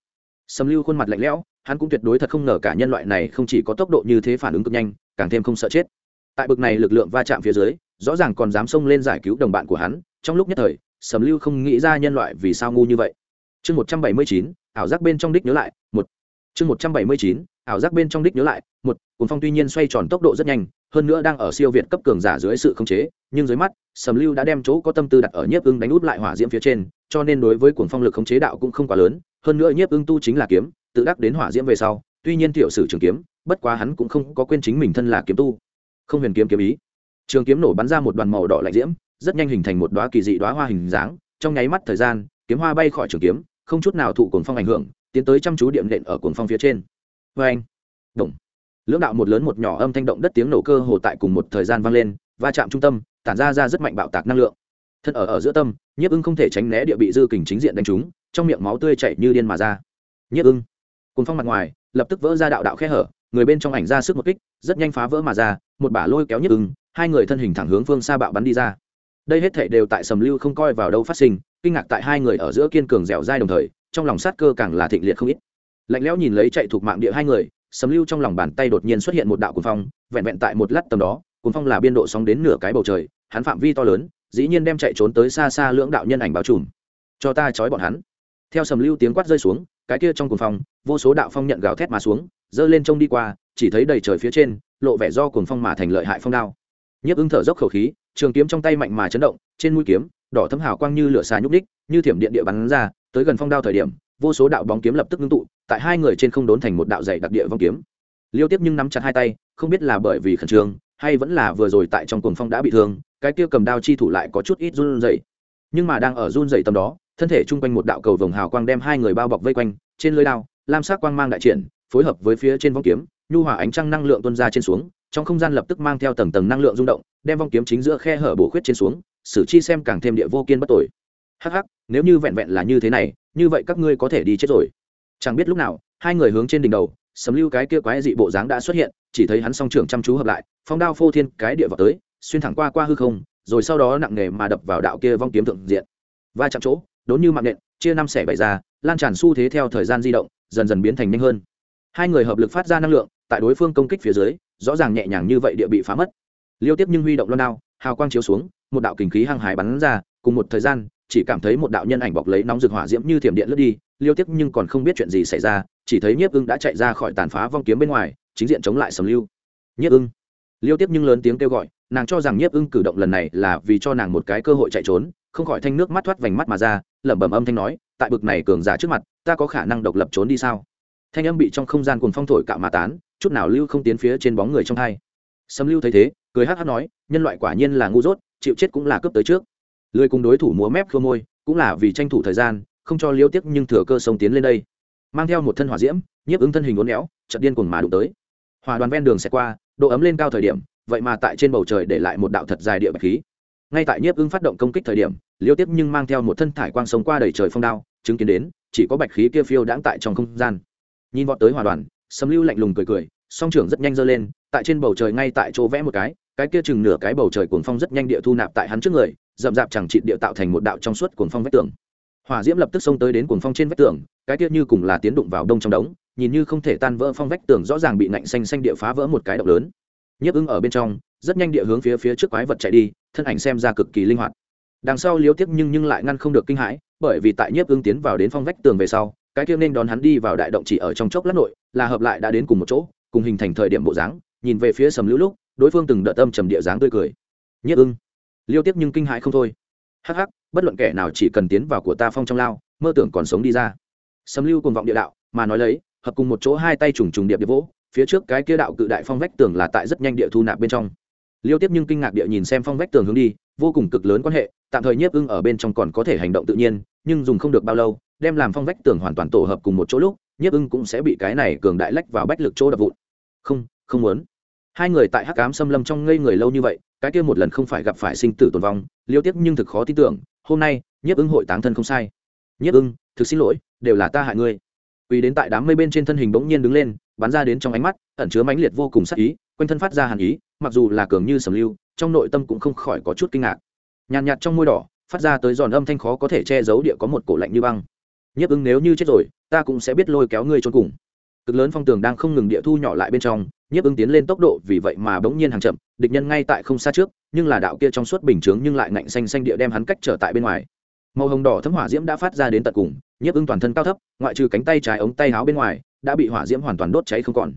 Sầm lưu khuôn mặt lạnh lẽo, hắn cũng tuyệt đối thật không ngờ cả nhân loại này không chỉ có tốc độ như thế phản ứng cực nhanh, càng thêm không sợ chết. Tại bực này lực lượng va chạm phía dưới, rõ ràng còn dám xông lên giải cứu đồng bạn của hắn, trong lúc nhất thời, sầm lưu không nghĩ ra nhân loại vì sao ngu như vậy. Chương một trăm bảy mươi chín, ảo giác bên trong đích nhớ lại, một. Chương một trăm bảy mươi chín, ảo giác bên trong đích nhớ lại, một. Cuốn phong tuy nhiên xoay tròn tốc độ rất nhanh hơn nữa đang ở siêu việt cấp cường giả dưới sự khống chế, nhưng dưới mắt, sầm lưu đã đem chỗ có tâm tư đặt ở nhiếp ưng đánh út lại hỏa diễm phía trên, cho nên đối với cuồng phong lực khống chế đạo cũng không quá lớn, hơn nữa nhiếp ưng tu chính là kiếm, tự đắc đến hỏa diễm về sau, tuy nhiên tiểu sử trường kiếm, bất quá hắn cũng không có quên chính mình thân là kiếm tu. Không huyền kiếm kiếm ý. Trường kiếm nổ bắn ra một đoàn màu đỏ lạnh diễm, rất nhanh hình thành một đóa kỳ dị đóa hoa hình dáng, trong nháy mắt thời gian, kiếm hoa bay khỏi trường kiếm, không chút nào thụ cuồng phong ảnh hưởng, tiến tới chăm chú điểm nện ở cuồng phong phía trên. Vê anh động lưỡng đạo một lớn một nhỏ âm thanh động đất tiếng nổ cơ hồ tại cùng một thời gian vang lên, va chạm trung tâm, tản ra ra rất mạnh bạo tạc năng lượng. Thân ở ở giữa tâm, nhiếp ưng không thể tránh né địa bị dư kình chính diện đánh trúng, trong miệng máu tươi chảy như điên mà ra. Nhiếp ưng cùng phong mặt ngoài, lập tức vỡ ra đạo đạo khe hở, người bên trong ảnh ra sức một kích, rất nhanh phá vỡ mà ra, một bả lôi kéo nhiếp ưng, hai người thân hình thẳng hướng phương xa bạo bắn đi ra. Đây hết thể đều tại sầm lưu không coi vào đâu phát sinh, kinh ngạc tại hai người ở giữa kiên cường dẻo dai đồng thời, trong lòng sát cơ càng là thịnh liệt không ít. Lạnh lẽo nhìn lấy chạy thuộc mạng địa hai người sầm lưu trong lòng bàn tay đột nhiên xuất hiện một đạo cuồng phong, vẹn vẹn tại một lát tầm đó, cuồng phong là biên độ sóng đến nửa cái bầu trời, hắn phạm vi to lớn, dĩ nhiên đem chạy trốn tới xa xa lưỡng đạo nhân ảnh bao trùm. Cho ta trói bọn hắn. Theo sầm lưu tiếng quát rơi xuống, cái kia trong cuồng phong, vô số đạo phong nhận gào thét mà xuống, giơ lên trông đi qua, chỉ thấy đầy trời phía trên, lộ vẻ do cuồng phong mà thành lợi hại phong đao. Nhiếp ứng thở dốc khẩu khí, trường kiếm trong tay mạnh mà chấn động, trên mũi kiếm, đỏ thấm hào quang như lửa xà nhúc ních như thiểm điện địa bắn ra, tới gần phong đao thời điểm, vô số đạo bóng kiếm lập tức ngưng tụ tại hai người trên không đốn thành một đạo dày đặc địa vong kiếm. Liêu tiếp nhưng nắm chặt hai tay, không biết là bởi vì khẩn trương, hay vẫn là vừa rồi tại trong cuồng phong đã bị thương, cái kia cầm đao chi thủ lại có chút ít run rẩy. Nhưng mà đang ở run rẩy tầm đó, thân thể chung quanh một đạo cầu vồng hào quang đem hai người bao bọc vây quanh, trên lưới đao, lam sắc quang mang đại triển, phối hợp với phía trên vong kiếm, nhu hòa ánh trăng năng lượng tuôn ra trên xuống, trong không gian lập tức mang theo tầng tầng năng lượng rung động, đem vong kiếm chính giữa khe hở bổ khuyết trên xuống sử chi xem càng thêm địa vô kiên bất tội. Hắc hắc, nếu như vẹn vẹn là như thế này, như vậy các ngươi có thể đi chết rồi chẳng biết lúc nào, hai người hướng trên đỉnh đầu sấm lưu cái kia quái dị bộ dáng đã xuất hiện, chỉ thấy hắn song trưởng chăm chú hợp lại, phong đao phô thiên cái địa vào tới, xuyên thẳng qua qua hư không, rồi sau đó nặng nề mà đập vào đạo kia vong kiếm thượng diện. Va chạm chỗ, đốn như mạng nện, chia năm xẻ bảy ra, lan tràn xu thế theo thời gian di động, dần dần biến thành nhanh hơn. Hai người hợp lực phát ra năng lượng, tại đối phương công kích phía dưới, rõ ràng nhẹ nhàng như vậy địa bị phá mất. Liêu tiếp nhưng huy động loan đao, hào quang chiếu xuống, một đạo kình khí hăng hải bắn ra, cùng một thời gian chỉ cảm thấy một đạo nhân ảnh bọc lấy nóng rực hỏa diễm như thiểm điện lướt đi, liêu tiếp nhưng còn không biết chuyện gì xảy ra, chỉ thấy nhiếp ưng đã chạy ra khỏi tàn phá vong kiếm bên ngoài, chính diện chống lại sầm lưu. Nhiếp ưng. Liêu tiếp nhưng lớn tiếng kêu gọi, nàng cho rằng nhiếp ưng cử động lần này là vì cho nàng một cái cơ hội chạy trốn, không khỏi thanh nước mắt thoát vành mắt mà ra, lẩm bẩm âm thanh nói, tại bực này cường giả trước mặt, ta có khả năng độc lập trốn đi sao? Thanh âm bị trong không gian cùng phong thổi cạo mà tán, chút nào lưu không tiến phía trên bóng người trong hai. Sâm lưu thấy thế, cười hát hát nói, nhân loại quả nhiên là ngu dốt, chịu chết cũng là cướp tới trước lười cùng đối thủ múa mép khô môi, cũng là vì tranh thủ thời gian, không cho liêu tiếc nhưng thừa cơ sông tiến lên đây. Mang theo một thân hỏa diễm, nhiếp ứng thân hình uốn éo, chợt điên cuồng mà đụng tới. Hòa đoàn ven đường sẽ qua, độ ấm lên cao thời điểm, vậy mà tại trên bầu trời để lại một đạo thật dài địa bạch khí. Ngay tại nhiếp ứng phát động công kích thời điểm, liêu tiếp nhưng mang theo một thân thải quang sông qua đầy trời phong đao, chứng kiến đến, chỉ có bạch khí kia phiêu đãng tại trong không gian. Nhìn vọt tới hòa đoàn sấm lưu lạnh lùng cười cười, song trưởng rất nhanh dơ lên, tại trên bầu trời ngay tại chỗ vẽ một cái cái kia chừng nửa cái bầu trời cuồng phong rất nhanh địa thu nạp tại hắn trước người rậm rạp chẳng trị địa tạo thành một đạo trong suốt cuồng phong vách tường. Hỏa diễm lập tức xông tới đến cuồng phong trên vách tường, cái kia như cùng là tiến đụng vào đông trong đống, nhìn như không thể tan vỡ phong vách tường, rõ ràng bị nạnh xanh xanh địa phá vỡ một cái động lớn. Nhiếp ứng ở bên trong, rất nhanh địa hướng phía phía trước quái vật chạy đi, thân ảnh xem ra cực kỳ linh hoạt. Đằng sau liếu tiếp nhưng nhưng lại ngăn không được kinh hãi, bởi vì tại nhiếp ứng tiến vào đến phong vách tường về sau, cái kia nên đón hắn đi vào đại động chỉ ở trong chốc lát nội, là hợp lại đã đến cùng một chỗ, cùng hình thành thời điểm bộ dáng, nhìn về phía sầm lũ lúc, đối phương từng đợt tâm trầm địa dáng tươi cười. Nhiếp ưng liêu tiếp nhưng kinh hãi không thôi. Hắc hắc, bất luận kẻ nào chỉ cần tiến vào của ta phong trong lao, mơ tưởng còn sống đi ra. Sấm lưu cùng vọng địa đạo, mà nói lấy, hợp cùng một chỗ hai tay trùng trùng điệp điệp vỗ, phía trước cái kia đạo cự đại phong vách tường là tại rất nhanh địa thu nạp bên trong. Liêu tiếp nhưng kinh ngạc địa nhìn xem phong vách tường hướng đi, vô cùng cực lớn quan hệ, tạm thời nhiếp ưng ở bên trong còn có thể hành động tự nhiên, nhưng dùng không được bao lâu, đem làm phong vách tường hoàn toàn tổ hợp cùng một chỗ lúc, nhiếp ưng cũng sẽ bị cái này cường đại lách vào bách lực chỗ đập vụn. Không không muốn. Hai người tại hắc ám xâm lâm trong ngây người lâu như vậy cái kia một lần không phải gặp phải sinh tử tồn vong, liêu tiếp nhưng thực khó tin tưởng, hôm nay, nhiếp ưng hội táng thân không sai. Nhiếp ưng thực xin lỗi, đều là ta hại ngươi. Quỳ đến tại đám mây bên trên thân hình bỗng nhiên đứng lên, bắn ra đến trong ánh mắt, ẩn chứa mãnh liệt vô cùng sắc ý, quanh thân phát ra hàn ý, mặc dù là cường như sầm lưu, trong nội tâm cũng không khỏi có chút kinh ngạc. Nhàn nhạt trong môi đỏ, phát ra tới giòn âm thanh khó có thể che giấu địa có một cổ lạnh như băng. Nhiếp ưng nếu như chết rồi, ta cũng sẽ biết lôi kéo ngươi trốn cùng cực lớn phong tường đang không ngừng địa thu nhỏ lại bên trong, nhiếp ứng tiến lên tốc độ vì vậy mà bỗng nhiên hàng chậm, địch nhân ngay tại không xa trước, nhưng là đạo kia trong suốt bình chướng nhưng lại ngạnh xanh xanh địa đem hắn cách trở tại bên ngoài. Màu hồng đỏ thấm hỏa diễm đã phát ra đến tận cùng, nhiếp ứng toàn thân cao thấp, ngoại trừ cánh tay trái ống tay áo bên ngoài, đã bị hỏa diễm hoàn toàn đốt cháy không còn.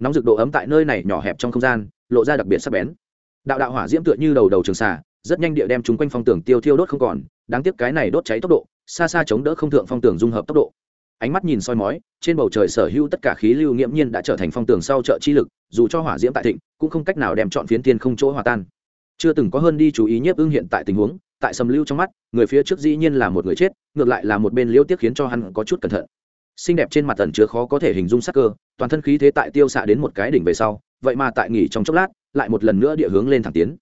Nóng rực độ ấm tại nơi này nhỏ hẹp trong không gian, lộ ra đặc biệt sắc bén. Đạo đạo hỏa diễm tựa như đầu đầu trường xà, rất nhanh địa đem chúng quanh phong tường tiêu thiêu đốt không còn, đáng tiếc cái này đốt cháy tốc độ, xa xa chống đỡ không thượng phong tường dung hợp tốc độ ánh mắt nhìn soi mói, trên bầu trời sở hữu tất cả khí lưu nghiễm nhiên đã trở thành phong tường sau trợ chi lực, dù cho hỏa diễm tại thịnh, cũng không cách nào đem chọn phiến tiên không chỗ hòa tan. Chưa từng có hơn đi chú ý nhiếp ưng hiện tại tình huống, tại sầm lưu trong mắt, người phía trước dĩ nhiên là một người chết, ngược lại là một bên liêu tiếc khiến cho hắn có chút cẩn thận. Xinh đẹp trên mặt tần chứa khó có thể hình dung sắc cơ, toàn thân khí thế tại tiêu xạ đến một cái đỉnh về sau, vậy mà tại nghỉ trong chốc lát, lại một lần nữa địa hướng lên thẳng tiến.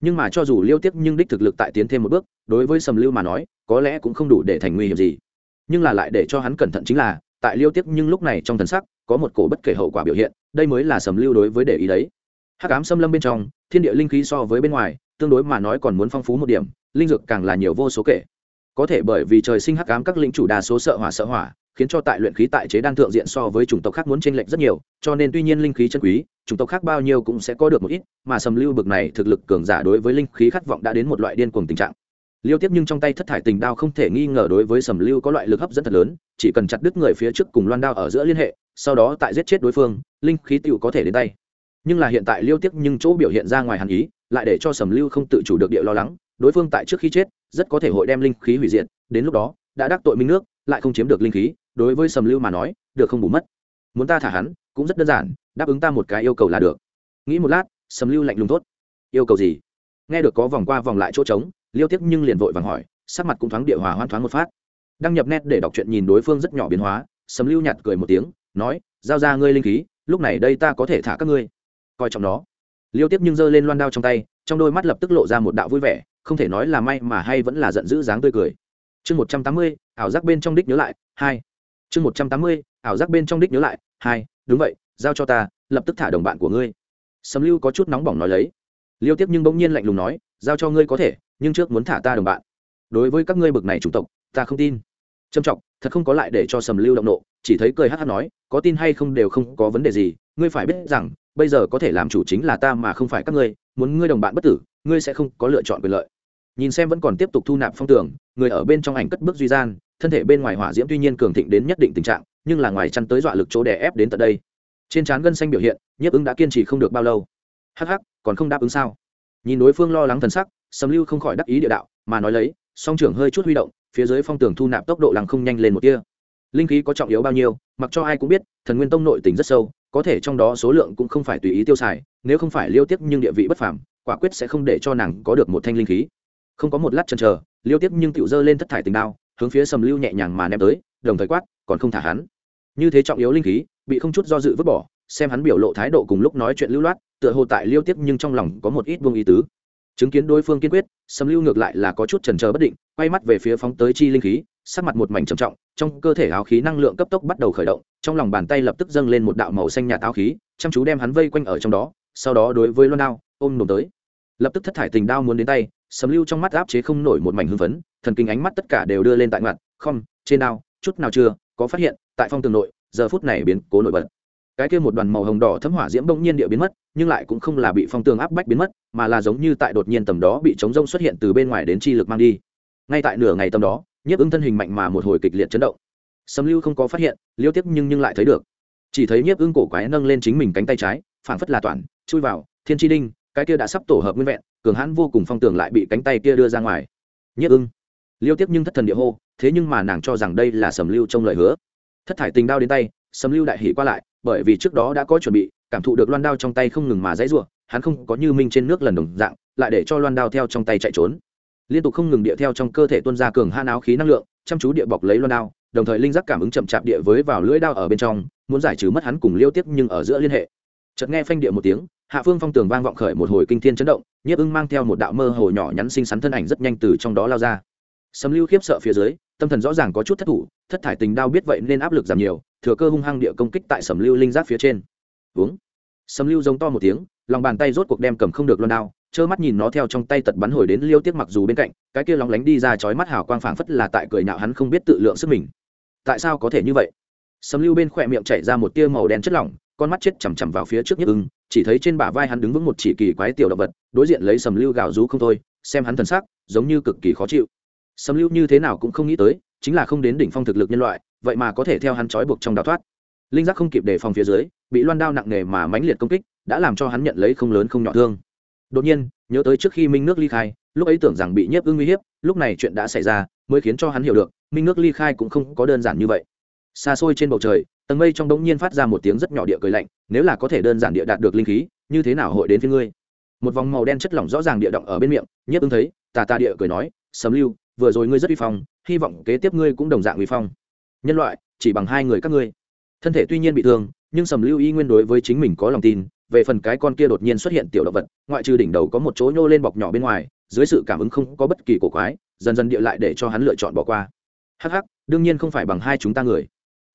Nhưng mà cho dù liêu tiếc nhưng đích thực lực tại tiến thêm một bước, đối với sầm lưu mà nói, có lẽ cũng không đủ để thành nguy hiểm gì nhưng là lại để cho hắn cẩn thận chính là tại liêu tiếc nhưng lúc này trong thần sắc có một cổ bất kể hậu quả biểu hiện đây mới là sầm lưu đối với để ý đấy hắc ám xâm lâm bên trong thiên địa linh khí so với bên ngoài tương đối mà nói còn muốn phong phú một điểm linh dược càng là nhiều vô số kể có thể bởi vì trời sinh hắc ám các lĩnh chủ đa số sợ hỏa sợ hỏa khiến cho tại luyện khí tại chế đan thượng diện so với chủng tộc khác muốn chênh lệch rất nhiều, cho nên tuy nhiên linh khí chân quý, chủng tộc khác bao nhiêu cũng sẽ có được một ít, mà sầm lưu bực này thực lực cường giả đối với linh khí khát vọng đã đến một loại điên cuồng tình trạng liêu tiếp nhưng trong tay thất thải tình đao không thể nghi ngờ đối với sầm lưu có loại lực hấp dẫn thật lớn, chỉ cần chặt đứt người phía trước cùng loan đao ở giữa liên hệ, sau đó tại giết chết đối phương, linh khí tựu có thể đến tay. Nhưng là hiện tại liêu tiếp nhưng chỗ biểu hiện ra ngoài hàn ý, lại để cho sầm lưu không tự chủ được địa lo lắng, đối phương tại trước khi chết, rất có thể hội đem linh khí hủy diệt, đến lúc đó, đã đắc tội minh nước, lại không chiếm được linh khí, đối với sầm lưu mà nói, được không bù mất. Muốn ta thả hắn, cũng rất đơn giản, đáp ứng ta một cái yêu cầu là được. Nghĩ một lát, sầm lưu lạnh lùng tốt yêu cầu gì? Nghe được có vòng qua vòng lại chỗ trống liêu tiếc nhưng liền vội vàng hỏi, sắc mặt cũng thoáng địa hòa hoan thoáng một phát. Đăng nhập nét để đọc chuyện nhìn đối phương rất nhỏ biến hóa, sầm lưu nhạt cười một tiếng, nói, giao ra ngươi linh khí, lúc này đây ta có thể thả các ngươi. Coi trọng nó. Liêu tiếp nhưng giơ lên loan đao trong tay, trong đôi mắt lập tức lộ ra một đạo vui vẻ, không thể nói là may mà hay vẫn là giận dữ dáng tươi cười. Chương một trăm tám mươi, ảo giác bên trong đích nhớ lại, hai. Chương một trăm tám mươi, ảo giác bên trong đích nhớ lại, hai. Đúng vậy, giao cho ta, lập tức thả đồng bạn của ngươi. Sầm lưu có chút nóng bỏng nói lấy. Liêu tiếp nhưng bỗng nhiên lạnh lùng nói, giao cho ngươi có thể nhưng trước muốn thả ta đồng bạn. Đối với các ngươi bực này chủng tộc, ta không tin. Trầm trọng, thật không có lại để cho sầm lưu động nộ, chỉ thấy cười hát hát nói, có tin hay không đều không có vấn đề gì, ngươi phải biết rằng, bây giờ có thể làm chủ chính là ta mà không phải các ngươi, muốn ngươi đồng bạn bất tử, ngươi sẽ không có lựa chọn quyền lợi. Nhìn xem vẫn còn tiếp tục thu nạp phong tưởng người ở bên trong ảnh cất bước duy gian, thân thể bên ngoài hỏa diễm tuy nhiên cường thịnh đến nhất định tình trạng, nhưng là ngoài chăn tới dọa lực chỗ đè ép đến tận đây. Trên trán gân xanh biểu hiện, nhiếp ứng đã kiên trì không được bao lâu. Hắc hắc, còn không đáp ứng sao? Nhìn đối phương lo lắng thần sắc sầm lưu không khỏi đắc ý địa đạo, mà nói lấy, song trưởng hơi chút huy động, phía dưới phong tường thu nạp tốc độ làng không nhanh lên một tia. Linh khí có trọng yếu bao nhiêu, mặc cho ai cũng biết, thần nguyên tông nội tình rất sâu, có thể trong đó số lượng cũng không phải tùy ý tiêu xài, nếu không phải liêu tiếp nhưng địa vị bất phàm, quả quyết sẽ không để cho nàng có được một thanh linh khí. Không có một lát chần chờ, liêu tiếp nhưng tựu dơ lên thất thải tình đao, hướng phía sầm lưu nhẹ nhàng mà ném tới, đồng thời quát, còn không thả hắn. Như thế trọng yếu linh khí, bị không chút do dự vứt bỏ, xem hắn biểu lộ thái độ cùng lúc nói chuyện lưu loát, tựa hồ tại liêu tiếp nhưng trong lòng có một ít buông ý tứ chứng kiến đối phương kiên quyết sầm lưu ngược lại là có chút trần trờ bất định, quay mắt về phía phóng tới chi linh khí, sắc mặt một mảnh trầm trọng, trong cơ thể áo khí năng lượng cấp tốc bắt đầu khởi động, trong lòng bàn tay lập tức dâng lên một đạo màu xanh nhạt áo khí, chăm chú đem hắn vây quanh ở trong đó, sau đó đối với loan đao, ôm nồm tới. Lập tức thất thải tình đao muốn đến tay sầm lưu trong mắt áp chế không nổi một mảnh hưng phấn, thần kinh ánh mắt tất cả đều đưa lên tại mặt không, trên đao, chút nào chưa, có phát hiện, tại phong tường nội, giờ phút này biến cố nổi bật. Cái kia một đoàn màu hồng đỏ thấm hỏa diễm bỗng nhiên địa biến mất nhưng lại cũng không là bị phong tường áp bách biến mất, mà là giống như tại đột nhiên tầm đó bị chống rông xuất hiện từ bên ngoài đến chi lực mang đi. Ngay tại nửa ngày tầm đó, nhiếp ứng thân hình mạnh mà một hồi kịch liệt chấn động. Sầm lưu không có phát hiện, liêu tiếp nhưng nhưng lại thấy được. Chỉ thấy nhiếp ứng cổ quái nâng lên chính mình cánh tay trái, phảng phất là toàn, chui vào, thiên tri đinh, cái kia đã sắp tổ hợp nguyên vẹn, cường hãn vô cùng phong tường lại bị cánh tay kia đưa ra ngoài. Nhiếp ưng liêu tiếp nhưng thất thần địa hô, thế nhưng mà nàng cho rằng đây là sầm lưu trong lời hứa. Thất thải tình đao đến tay sầm lưu đại hỉ qua lại, bởi vì trước đó đã có chuẩn bị, cảm thụ được loan đao trong tay không ngừng mà dãy ruộng hắn không có như minh trên nước lần đồng dạng, lại để cho loan đao theo trong tay chạy trốn. Liên tục không ngừng địa theo trong cơ thể tuôn ra cường han áo khí năng lượng, chăm chú địa bọc lấy loan đao, đồng thời linh giác cảm ứng chậm chạp địa với vào lưỡi đao ở bên trong, muốn giải trừ mất hắn cùng liêu tiếp nhưng ở giữa liên hệ. Chợt nghe phanh địa một tiếng, hạ phương phong tường vang vọng khởi một hồi kinh thiên chấn động, nhiếp ưng mang theo một đạo mơ hồ nhỏ nhắn xinh xắn thân ảnh rất nhanh từ trong đó lao ra sấm lưu khiếp sợ phía dưới, tâm thần rõ ràng có chút thất thủ, thất thải tình đao biết vậy nên áp lực giảm nhiều, thừa cơ hung hăng địa công kích tại sầm lưu linh giác phía trên. Uống. Sầm lưu giống to một tiếng, lòng bàn tay rốt cuộc đem cầm không được luôn đao, trơ mắt nhìn nó theo trong tay tật bắn hồi đến liêu tiếc mặc dù bên cạnh, cái kia lóng lánh đi ra chói mắt hào quang phảng phất là tại cười nhạo hắn không biết tự lượng sức mình. Tại sao có thể như vậy? Sầm lưu bên khỏe miệng chảy ra một tia màu đen chất lỏng, con mắt chết chằm chằm vào phía trước nhất ưng, chỉ thấy trên bả vai hắn đứng vững một chỉ kỳ quái tiểu động vật, đối diện lấy sầm lưu gào rú không thôi, xem hắn thần sắc, giống như cực kỳ khó chịu sầm lưu như thế nào cũng không nghĩ tới, chính là không đến đỉnh phong thực lực nhân loại, vậy mà có thể theo hắn trói buộc trong đào thoát. Linh giác không kịp đề phòng phía dưới, bị loan đao nặng nề mà mãnh liệt công kích, đã làm cho hắn nhận lấy không lớn không nhỏ thương. Đột nhiên, nhớ tới trước khi minh nước ly khai, lúc ấy tưởng rằng bị nhiếp ưng uy hiếp, lúc này chuyện đã xảy ra, mới khiến cho hắn hiểu được, minh nước ly khai cũng không có đơn giản như vậy. Xa xôi trên bầu trời, tầng mây trong đống nhiên phát ra một tiếng rất nhỏ địa cười lạnh, nếu là có thể đơn giản địa đạt được linh khí, như thế nào hội đến phía ngươi? Một vòng màu đen chất lỏng rõ ràng địa động ở bên miệng, nhiếp ưng thấy, tà tà địa cười nói sấm lưu vừa rồi ngươi rất uy phong, hy vọng kế tiếp ngươi cũng đồng dạng uy phong. Nhân loại, chỉ bằng hai người các ngươi. Thân thể tuy nhiên bị thương, nhưng sầm lưu y nguyên đối với chính mình có lòng tin, về phần cái con kia đột nhiên xuất hiện tiểu động vật, ngoại trừ đỉnh đầu có một chỗ nhô lên bọc nhỏ bên ngoài, dưới sự cảm ứng không có bất kỳ cổ quái, dần dần địa lại để cho hắn lựa chọn bỏ qua. Hắc hắc, đương nhiên không phải bằng hai chúng ta người.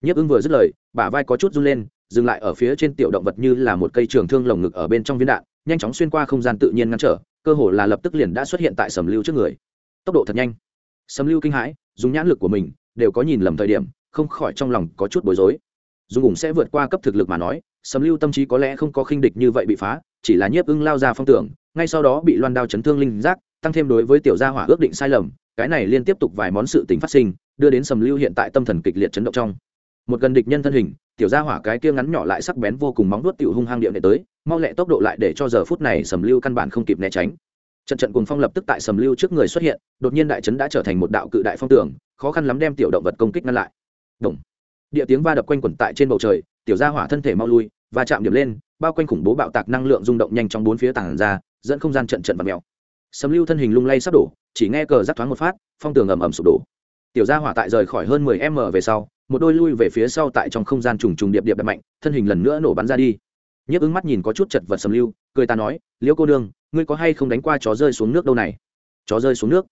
Nhiếp ưng vừa dứt lời, bả vai có chút run lên, dừng lại ở phía trên tiểu động vật như là một cây trường thương lồng ngực ở bên trong viên đạn, nhanh chóng xuyên qua không gian tự nhiên ngăn trở, cơ hồ là lập tức liền đã xuất hiện tại sầm lưu trước người. Tốc độ thật nhanh sầm lưu kinh hãi, dùng nhãn lực của mình, đều có nhìn lầm thời điểm, không khỏi trong lòng có chút bối rối. Dùng ủng sẽ vượt qua cấp thực lực mà nói sầm lưu tâm trí có lẽ không có khinh địch như vậy bị phá, chỉ là nhiếp ưng lao ra phong tưởng, ngay sau đó bị loan đao chấn thương linh giác, tăng thêm đối với tiểu gia hỏa ước định sai lầm, cái này liên tiếp tục vài món sự tình phát sinh, đưa đến sầm lưu hiện tại tâm thần kịch liệt chấn động trong. Một gần địch nhân thân hình, tiểu gia hỏa cái kia ngắn nhỏ lại sắc bén vô cùng móng vuốt tiểu hung hăng điệu để tới, mau lẹ tốc độ lại để cho giờ phút này sầm lưu căn bản không kịp né tránh trận trận cuồng phong lập tức tại sầm lưu trước người xuất hiện, đột nhiên đại trấn đã trở thành một đạo cự đại phong tường, khó khăn lắm đem tiểu động vật công kích ngăn lại. Động. địa tiếng va đập quanh quẩn tại trên bầu trời, tiểu gia hỏa thân thể mau lui và chạm điểm lên, bao quanh khủng bố bạo tạc năng lượng rung động nhanh trong bốn phía tảng ra, dẫn không gian trận trận và mèo. Sầm lưu thân hình lung lay sắp đổ, chỉ nghe cờ rắc thoáng một phát, phong tường ầm ầm sụp đổ. Tiểu gia hỏa tại rời khỏi hơn mười m về sau, một đôi lui về phía sau tại trong không gian trùng trùng điệp điệp đập mạnh, thân hình lần nữa nổ bắn ra đi nhấp ứng mắt nhìn có chút chật vật sầm lưu, cười ta nói liễu cô nương, ngươi có hay không đánh qua chó rơi xuống nước đâu này? Chó rơi xuống nước?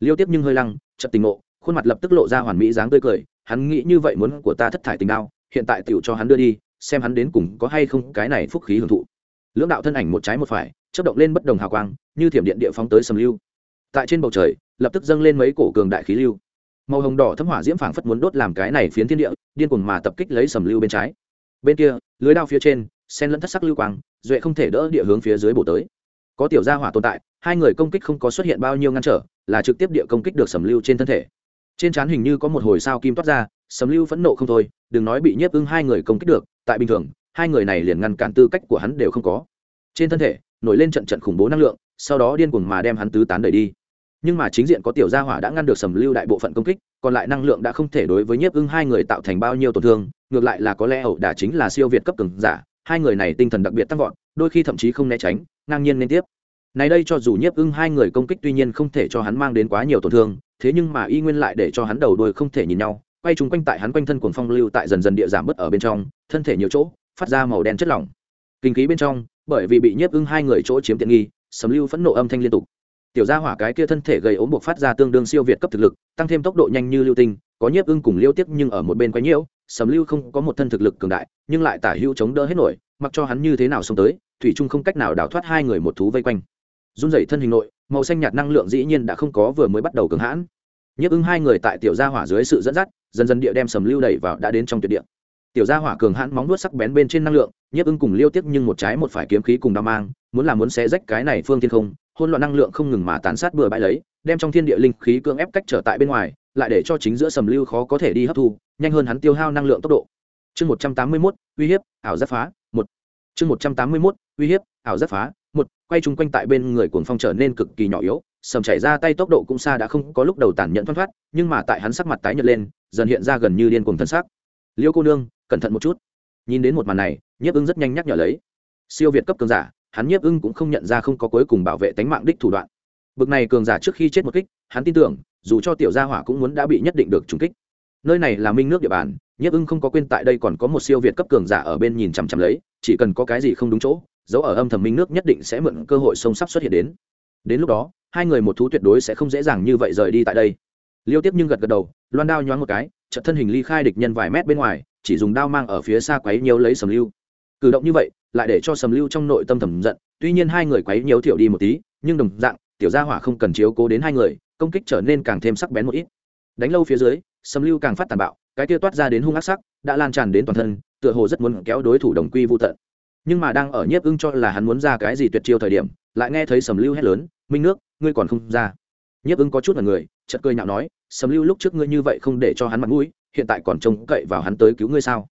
Liêu tiếp nhưng hơi lăng chật tình ngộ, khuôn mặt lập tức lộ ra hoàn mỹ dáng tươi cười, hắn nghĩ như vậy muốn của ta thất thải tình đao, hiện tại tựu cho hắn đưa đi, xem hắn đến cùng có hay không cái này phúc khí hưởng thụ. Lưỡng đạo thân ảnh một trái một phải chấp động lên bất đồng hào quang, như thiểm điện địa phóng tới sầm lưu. Tại trên bầu trời, lập tức dâng lên mấy cổ cường đại khí lưu. Màu hồng đỏ thấm hỏa diễm phảng phất muốn đốt làm cái này phiến thiên địa, điên cuồng mà tập kích lấy sầm lưu bên trái. Bên kia, lưới đao phía trên sen lẫn thất sắc lưu quang, duệ không thể đỡ địa hướng phía dưới bổ tới. Có tiểu gia hỏa tồn tại, hai người công kích không có xuất hiện bao nhiêu ngăn trở, là trực tiếp địa công kích được sầm lưu trên thân thể. Trên trán hình như có một hồi sao kim toát ra, sầm lưu phẫn nộ không thôi, đừng nói bị nhiếp ưng hai người công kích được, tại bình thường, hai người này liền ngăn cản tư cách của hắn đều không có. Trên thân thể, nổi lên trận trận khủng bố năng lượng, sau đó điên cuồng mà đem hắn tứ tán đẩy đi. Nhưng mà chính diện có tiểu gia hỏa đã ngăn được sầm lưu đại bộ phận công kích, còn lại năng lượng đã không thể đối với nhiếp ưng hai người tạo thành bao nhiêu tổn thương, ngược lại là có lẽ ẩu đả chính là siêu việt cấp cường giả hai người này tinh thần đặc biệt tăng vọt, đôi khi thậm chí không né tránh, ngang nhiên liên tiếp. Này đây cho dù nhiếp ưng hai người công kích tuy nhiên không thể cho hắn mang đến quá nhiều tổn thương, thế nhưng mà y nguyên lại để cho hắn đầu đuôi không thể nhìn nhau, quay chúng quanh tại hắn quanh thân cuồng phong lưu tại dần dần địa giảm bớt ở bên trong, thân thể nhiều chỗ, phát ra màu đen chất lỏng. Kinh khí bên trong, bởi vì bị nhiếp ưng hai người chỗ chiếm tiện nghi, sấm lưu phẫn nộ âm thanh liên tục. Tiểu gia hỏa cái kia thân thể gầy ốm buộc phát ra tương đương siêu việt cấp thực lực, tăng thêm tốc độ nhanh như lưu tinh, có nhiếp ưng cùng liêu tiếp nhưng ở một bên quấy nhiễu sầm lưu không có một thân thực lực cường đại, nhưng lại tả hữu chống đỡ hết nổi, mặc cho hắn như thế nào xông tới, thủy trung không cách nào đào thoát hai người một thú vây quanh. Run rẩy thân hình nội, màu xanh nhạt năng lượng dĩ nhiên đã không có vừa mới bắt đầu cường hãn. Nhấp ứng hai người tại tiểu gia hỏa dưới sự dẫn dắt, dần dần địa đem sầm lưu đẩy vào đã đến trong tuyệt địa. Tiểu gia hỏa cường hãn móng nuốt sắc bén bên trên năng lượng, nhấp ứng cùng liêu tiếp nhưng một trái một phải kiếm khí cùng đao mang, muốn làm muốn xé rách cái này phương thiên không hôn loạn năng lượng không ngừng mà tán sát bừa bãi lấy, đem trong thiên địa linh khí cưỡng ép cách trở tại bên ngoài lại để cho chính giữa sầm lưu khó có thể đi hấp thu, nhanh hơn hắn tiêu hao năng lượng tốc độ. Chương một trăm tám mươi mốt, uy hiếp, ảo giáp phá, một. Chương một trăm tám mươi mốt, uy hiếp, ảo giáp phá, một. Quay chung quanh tại bên người cuồng phong trở nên cực kỳ nhỏ yếu, sầm chảy ra tay tốc độ cũng xa đã không có lúc đầu tản nhận thoát thoát, nhưng mà tại hắn sắc mặt tái nhợt lên, dần hiện ra gần như điên cuồng thân xác liêu cô nương, cẩn thận một chút. Nhìn đến một màn này, nhiếp ưng rất nhanh nhắc nhở lấy. Siêu việt cấp cường giả, hắn nhiếp ưng cũng không nhận ra không có cuối cùng bảo vệ tánh mạng đích thủ đoạn. Bực này cường giả trước khi chết một kích, hắn tin tưởng dù cho tiểu gia hỏa cũng muốn đã bị nhất định được trúng kích. Nơi này là minh nước địa bàn, nhiếp ưng không có quên tại đây còn có một siêu việt cấp cường giả ở bên nhìn chằm chằm lấy, chỉ cần có cái gì không đúng chỗ, dấu ở âm thầm minh nước nhất định sẽ mượn cơ hội sông sắp xuất hiện đến. Đến lúc đó, hai người một thú tuyệt đối sẽ không dễ dàng như vậy rời đi tại đây. Liêu tiếp nhưng gật gật đầu, loan đao nhoáng một cái, chợt thân hình ly khai địch nhân vài mét bên ngoài, chỉ dùng đao mang ở phía xa quấy nhiều lấy sầm lưu. Cử động như vậy, lại để cho sầm lưu trong nội tâm thầm giận, tuy nhiên hai người quấy nhiều thiểu đi một tí, nhưng đồng dạng, tiểu gia hỏa không cần chiếu cố đến hai người công kích trở nên càng thêm sắc bén một ít. Đánh lâu phía dưới sầm lưu càng phát tàn bạo, cái kia toát ra đến hung ác sắc, đã lan tràn đến toàn thân, tựa hồ rất muốn kéo đối thủ đồng quy vô tận. Nhưng mà đang ở nhiếp ưng cho là hắn muốn ra cái gì tuyệt chiêu thời điểm, lại nghe thấy sầm lưu hét lớn, minh nước, ngươi còn không ra. Nhiếp ưng có chút là người, chợt cười nhạo nói sầm lưu lúc trước ngươi như vậy không để cho hắn mặt mũi, hiện tại còn trông cậy vào hắn tới cứu ngươi sao?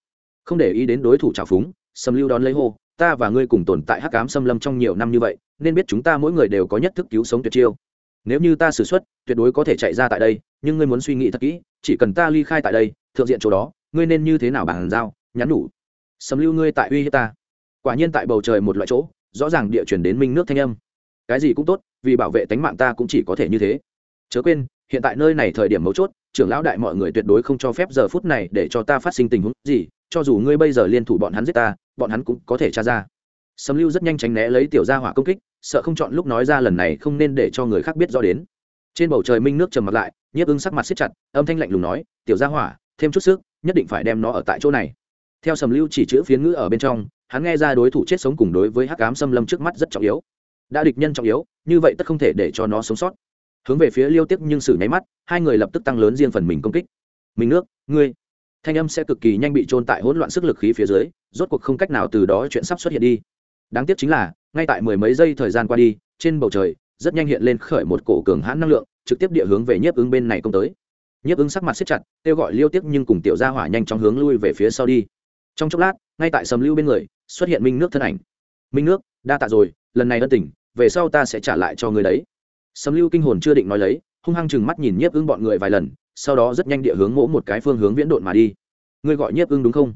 Không để ý đến đối thủ trào phúng sầm lưu đón lấy hô, ta và ngươi cùng tồn tại hắc ám xâm lâm trong nhiều năm như vậy, nên biết chúng ta mỗi người đều có nhất thức cứu sống tuyệt chiêu nếu như ta xử suất, tuyệt đối có thể chạy ra tại đây, nhưng ngươi muốn suy nghĩ thật kỹ, chỉ cần ta ly khai tại đây, thượng diện chỗ đó, ngươi nên như thế nào bàn giao, nhắn đủ sầm lưu ngươi tại uy hiếp ta. Quả nhiên tại bầu trời một loại chỗ, rõ ràng địa chuyển đến minh nước thanh âm. Cái gì cũng tốt, vì bảo vệ tánh mạng ta cũng chỉ có thể như thế. Chớ quên, hiện tại nơi này thời điểm mấu chốt, trưởng lão đại mọi người tuyệt đối không cho phép giờ phút này để cho ta phát sinh tình huống gì, cho dù ngươi bây giờ liên thủ bọn hắn giết ta, bọn hắn cũng có thể tra ra. Sầm lưu rất nhanh tránh né lấy tiểu gia hỏa công kích sợ không chọn lúc nói ra lần này không nên để cho người khác biết rõ đến. Trên bầu trời minh nước trầm mặt lại, nhiếp ưng sắc mặt xếp chặt, âm thanh lạnh lùng nói, tiểu gia hỏa, thêm chút sức, nhất định phải đem nó ở tại chỗ này. Theo sầm lưu chỉ chữ phiến ngữ ở bên trong, hắn nghe ra đối thủ chết sống cùng đối với hắc ám xâm lâm trước mắt rất trọng yếu. Đã địch nhân trọng yếu, như vậy tất không thể để cho nó sống sót. Hướng về phía liêu tiếp nhưng xử nháy mắt, hai người lập tức tăng lớn riêng phần mình công kích. Mình nước, ngươi. Thanh âm sẽ cực kỳ nhanh bị trôn tại hỗn loạn sức lực khí phía dưới, rốt cuộc không cách nào từ đó chuyện sắp xuất hiện đi. Đáng tiếc chính là ngay tại mười mấy giây thời gian qua đi, trên bầu trời, rất nhanh hiện lên khởi một cổ cường hãn năng lượng, trực tiếp địa hướng về nhiếp ứng bên này công tới. Nhiếp ứng sắc mặt xếp chặt, kêu gọi liêu tiếc nhưng cùng tiểu gia hỏa nhanh chóng hướng lui về phía sau đi. Trong chốc lát, ngay tại sầm lưu bên người, xuất hiện minh nước thân ảnh. Minh nước, đa tạ rồi, lần này ân tình, về sau ta sẽ trả lại cho người đấy. Sầm lưu kinh hồn chưa định nói lấy, hung hăng chừng mắt nhìn nhiếp ưng bọn người vài lần, sau đó rất nhanh địa hướng mỗ một cái phương hướng viễn độn mà đi. Ngươi gọi nhiếp ưng đúng không?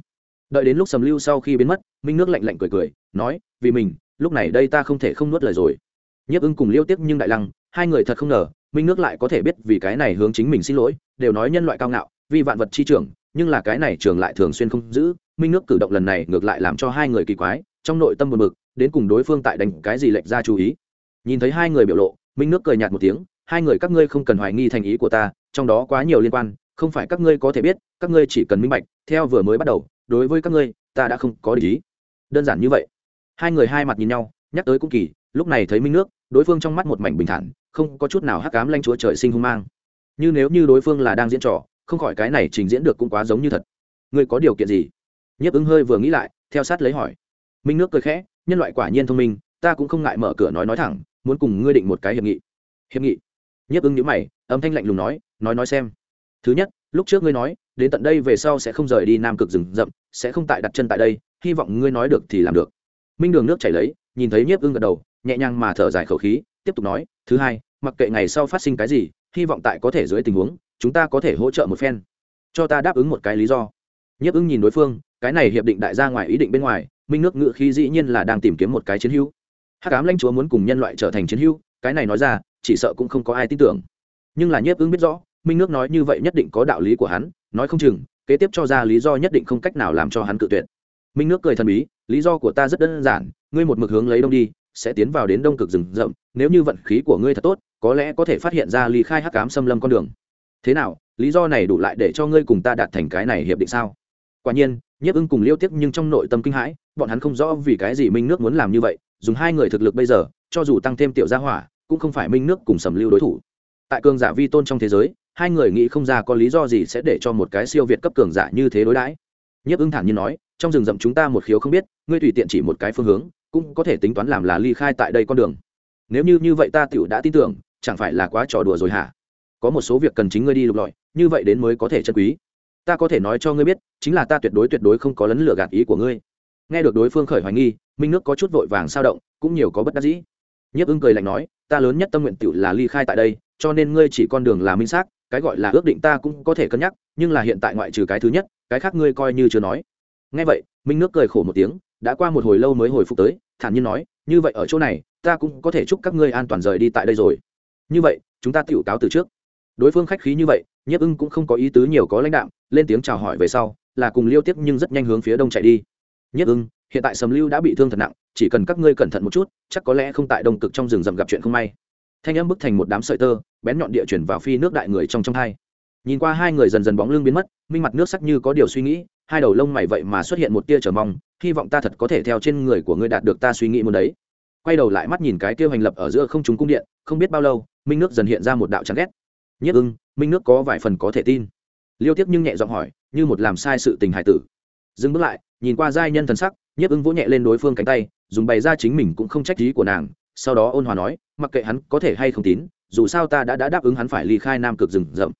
Đợi đến lúc sầm lưu sau khi biến mất, minh nước lạnh lạnh cười cười, nói, vì mình lúc này đây ta không thể không nuốt lời rồi. Nhiếp ưng cùng liêu tiếp nhưng đại lăng, hai người thật không ngờ, minh nước lại có thể biết vì cái này hướng chính mình xin lỗi, đều nói nhân loại cao ngạo vì vạn vật chi trưởng, nhưng là cái này trường lại thường xuyên không giữ. Minh nước cử động lần này ngược lại làm cho hai người kỳ quái, trong nội tâm buồn bực, đến cùng đối phương tại đánh cái gì lệch ra chú ý. Nhìn thấy hai người biểu lộ, minh nước cười nhạt một tiếng, hai người các ngươi không cần hoài nghi thành ý của ta, trong đó quá nhiều liên quan, không phải các ngươi có thể biết, các ngươi chỉ cần minh bạch, theo vừa mới bắt đầu, đối với các ngươi, ta đã không có lý đơn giản như vậy hai người hai mặt nhìn nhau, nhắc tới cũng kỳ, lúc này thấy minh nước, đối phương trong mắt một mảnh bình thản, không có chút nào hắc cám lanh chúa trời sinh hung mang. Như nếu như đối phương là đang diễn trò, không khỏi cái này trình diễn được cũng quá giống như thật. Ngươi có điều kiện gì? Nhiếp ứng hơi vừa nghĩ lại, theo sát lấy hỏi. Minh nước cười khẽ, nhân loại quả nhiên thông minh, ta cũng không ngại mở cửa nói nói thẳng, muốn cùng ngươi định một cái hiệp nghị. Hiệp nghị? Nhiếp ứng nhữ mày, âm thanh lạnh lùng nói nói nói xem. Thứ nhất, lúc trước ngươi nói, đến tận đây về sau sẽ không rời đi nam cực rừng rậm, sẽ không tại đặt chân tại đây, hy vọng ngươi nói được thì làm được minh đường nước chảy lấy, nhìn thấy nhiếp ưng gật đầu, nhẹ nhàng mà thở dài khẩu khí, tiếp tục nói, thứ hai, mặc kệ ngày sau phát sinh cái gì, hy vọng tại có thể dưới tình huống, chúng ta có thể hỗ trợ một phen. Cho ta đáp ứng một cái lý do. Nhiếp ưng nhìn đối phương, cái này hiệp định đại gia ngoài ý định bên ngoài, minh nước ngự khí dĩ nhiên là đang tìm kiếm một cái chiến hữu. Hắc ám lãnh chúa muốn cùng nhân loại trở thành chiến hữu, cái này nói ra, chỉ sợ cũng không có ai tin tưởng. Nhưng là nhiếp ưng biết rõ, minh nước nói như vậy nhất định có đạo lý của hắn, nói không chừng, kế tiếp cho ra lý do nhất định không cách nào làm cho hắn cự tuyệt minh nước cười thần bí, lý do của ta rất đơn giản, ngươi một mực hướng lấy đông đi, sẽ tiến vào đến đông cực rừng rậm, nếu như vận khí của ngươi thật tốt, có lẽ có thể phát hiện ra ly khai hắc cám xâm lâm con đường. Thế nào, lý do này đủ lại để cho ngươi cùng ta đạt thành cái này hiệp định sao? Quả nhiên, nhiếp ưng cùng liêu tiếc nhưng trong nội tâm kinh hãi, bọn hắn không rõ vì cái gì minh nước muốn làm như vậy, dùng hai người thực lực bây giờ, cho dù tăng thêm tiểu gia hỏa, cũng không phải minh nước cùng sầm lưu đối thủ. Tại cường giả vi tôn trong thế giới, hai người nghĩ không ra có lý do gì sẽ để cho một cái siêu việt cấp cường giả như thế đối đãi. Nhiếp ưng thản nhiên nói trong rừng rậm chúng ta một khiếu không biết, ngươi tùy tiện chỉ một cái phương hướng, cũng có thể tính toán làm là ly khai tại đây con đường. Nếu như như vậy ta tựu đã tin tưởng, chẳng phải là quá trò đùa rồi hả? Có một số việc cần chính ngươi đi lục lọi, như vậy đến mới có thể chân quý. Ta có thể nói cho ngươi biết, chính là ta tuyệt đối tuyệt đối không có lấn lửa gạt ý của ngươi. Nghe được đối phương khởi hoài nghi, minh nước có chút vội vàng sao động, cũng nhiều có bất đắc dĩ. Nhiếp ưng cười lạnh nói, ta lớn nhất tâm nguyện tựu là ly khai tại đây, cho nên ngươi chỉ con đường là minh xác, cái gọi là ước định ta cũng có thể cân nhắc, nhưng là hiện tại ngoại trừ cái thứ nhất, cái khác ngươi coi như chưa nói ngay vậy, minh nước cười khổ một tiếng, đã qua một hồi lâu mới hồi phục tới, thản nhiên nói, như vậy ở chỗ này, ta cũng có thể chúc các ngươi an toàn rời đi tại đây rồi. Như vậy, chúng ta tiểu cáo từ trước. Đối phương khách khí như vậy, nhiếp ưng cũng không có ý tứ nhiều có lãnh đạm, lên tiếng chào hỏi về sau, là cùng liêu tiếp nhưng rất nhanh hướng phía đông chạy đi. Nhiếp ưng, hiện tại sầm lưu đã bị thương thật nặng, chỉ cần các ngươi cẩn thận một chút, chắc có lẽ không tại đông cực trong rừng rậm gặp chuyện không may. Thanh âm bức thành một đám sợi tơ, bén nhọn địa chuyển vào phi nước đại người trong trong hai. Nhìn qua hai người dần dần bóng lưng biến mất, minh mặt nước sắc như có điều suy nghĩ hai đầu lông mày vậy mà xuất hiện một tia trở mong hy vọng ta thật có thể theo trên người của ngươi đạt được ta suy nghĩ muốn đấy. Quay đầu lại mắt nhìn cái tiêu hành lập ở giữa không trung cung điện không biết bao lâu minh nước dần hiện ra một đạo chán ghét. Nhất ưng minh nước có vài phần có thể tin. Liêu tiếp nhưng nhẹ giọng hỏi như một làm sai sự tình hải tử. Dừng bước lại nhìn qua giai nhân thần sắc nhiếp ưng vỗ nhẹ lên đối phương cánh tay dùng bày ra chính mình cũng không trách ý của nàng sau đó ôn hòa nói mặc kệ hắn có thể hay không tín dù sao ta đã, đã đáp ứng hắn phải ly khai nam cực rừng rậm.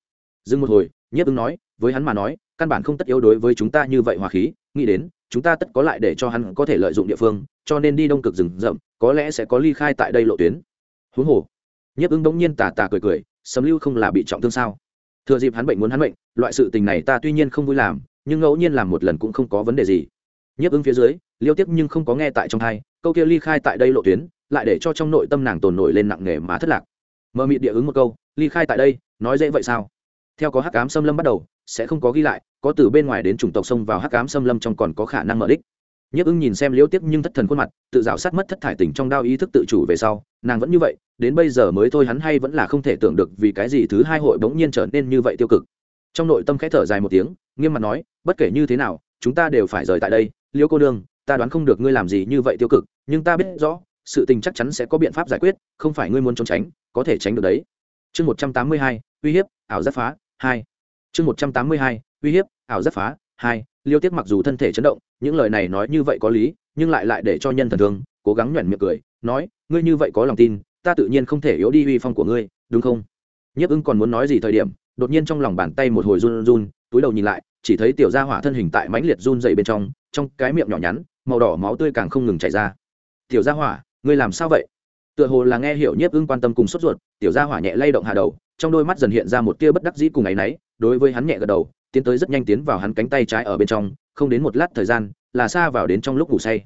Dừng một hồi nhiếp ưng nói với hắn mà nói căn bản không tất yếu đối với chúng ta như vậy hòa khí, nghĩ đến, chúng ta tất có lại để cho hắn có thể lợi dụng địa phương, cho nên đi đông cực rừng rậm, có lẽ sẽ có ly khai tại đây lộ tuyến. Huống hồ, nhiếp Ứng bỗng nhiên tà tà cười cười sấm lưu không là bị trọng thương sao? Thừa dịp hắn bệnh muốn hắn bệnh loại sự tình này ta tuy nhiên không vui làm, nhưng ngẫu nhiên làm một lần cũng không có vấn đề gì. Nhấp ứng phía dưới, liêu tiếp nhưng không có nghe tại trong hai, câu kia ly khai tại đây lộ tuyến, lại để cho trong nội tâm nàng tồn nổi lên nặng nề mà thất lạc. Mờ mịt địa ứng một câu, ly khai tại đây, nói dễ vậy sao? Theo có hắc cám xâm lâm bắt đầu, sẽ không có ghi lại có từ bên ngoài đến chủng tộc xông vào hắc ám xâm lâm trong còn có khả năng mở đích. Nhiếp ưng nhìn xem liễu tiếp nhưng thất thần khuôn mặt, tự rào sát mất thất thải tình trong đao ý thức tự chủ về sau, nàng vẫn như vậy, đến bây giờ mới thôi hắn hay vẫn là không thể tưởng được vì cái gì thứ hai hội bỗng nhiên trở nên như vậy tiêu cực. Trong nội tâm khẽ thở dài một tiếng, nghiêm mặt nói, bất kể như thế nào, chúng ta đều phải rời tại đây, liễu cô đương ta đoán không được ngươi làm gì như vậy tiêu cực, nhưng ta biết rõ, sự tình chắc chắn sẽ có biện pháp giải quyết, không phải ngươi muốn trốn tránh, có thể tránh được đấy. Chương một trăm tám mươi hai, uy hiếp, ảo giác phá, hai chương một trăm tám mươi hai, uy hiếp, ảo giác phá, hai, liêu tiếc mặc dù thân thể chấn động, những lời này nói như vậy có lý, nhưng lại lại để cho nhân thần thương, cố gắng nhoẻn miệng cười, nói, ngươi như vậy có lòng tin, ta tự nhiên không thể yếu đi uy phong của ngươi, đúng không? Nhiếp ưng còn muốn nói gì thời điểm, đột nhiên trong lòng bàn tay một hồi run run, túi đầu nhìn lại, chỉ thấy tiểu gia hỏa thân hình tại mãnh liệt run dày bên trong trong cái miệng nhỏ nhắn, màu đỏ máu tươi càng không ngừng chảy ra. Tiểu gia hỏa, ngươi làm sao vậy? Tựa hồ là nghe hiểu nhiếp ưng quan tâm cùng sốt ruột, tiểu gia hỏa nhẹ lay động hạ đầu, trong đôi mắt dần hiện ra một tia bất đắc dĩ cùng áy náy đối với hắn nhẹ gật đầu, tiến tới rất nhanh tiến vào hắn cánh tay trái ở bên trong, không đến một lát thời gian, là xa vào đến trong lúc ngủ say.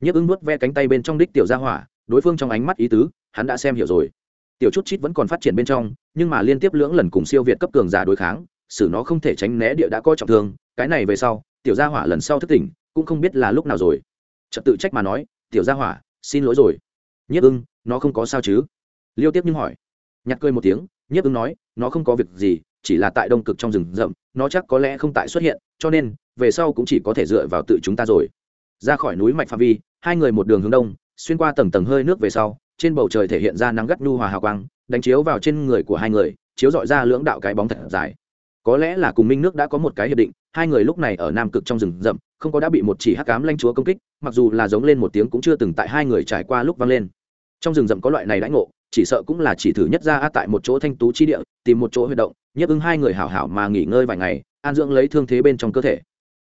Nhấp ưng nuốt ve cánh tay bên trong đích tiểu gia hỏa, đối phương trong ánh mắt ý tứ, hắn đã xem hiểu rồi. Tiểu chút chít vẫn còn phát triển bên trong, nhưng mà liên tiếp lưỡng lần cùng siêu việt cấp cường giả đối kháng, xử nó không thể tránh né địa đã coi trọng thương, cái này về sau, tiểu gia hỏa lần sau thức tỉnh, cũng không biết là lúc nào rồi. Trật tự trách mà nói, tiểu gia hỏa, xin lỗi rồi. Nhiếp ưng nó không có sao chứ? Liêu tiếp nhưng hỏi. Nhặt cười một tiếng nhiếp ưng nói, nó không có việc gì chỉ là tại đông cực trong rừng rậm, nó chắc có lẽ không tại xuất hiện, cho nên, về sau cũng chỉ có thể dựa vào tự chúng ta rồi. Ra khỏi núi mạch pha vi, hai người một đường hướng đông, xuyên qua tầng tầng hơi nước về sau, trên bầu trời thể hiện ra nắng gắt nhu hòa hào quang, đánh chiếu vào trên người của hai người, chiếu dọi ra lưỡng đạo cái bóng thật dài. Có lẽ là cùng minh nước đã có một cái hiệp định, hai người lúc này ở nam cực trong rừng rậm, không có đã bị một chỉ hắc cám lanh chúa công kích, mặc dù là giống lên một tiếng cũng chưa từng tại hai người trải qua lúc vang lên. Trong rừng rậm có loại này đãi ngộ, chỉ sợ cũng là chỉ thử nhất ra tại một chỗ thanh tú chi địa, tìm một chỗ huy động nhiếp ứng hai người hảo hảo mà nghỉ ngơi vài ngày, an dưỡng lấy thương thế bên trong cơ thể.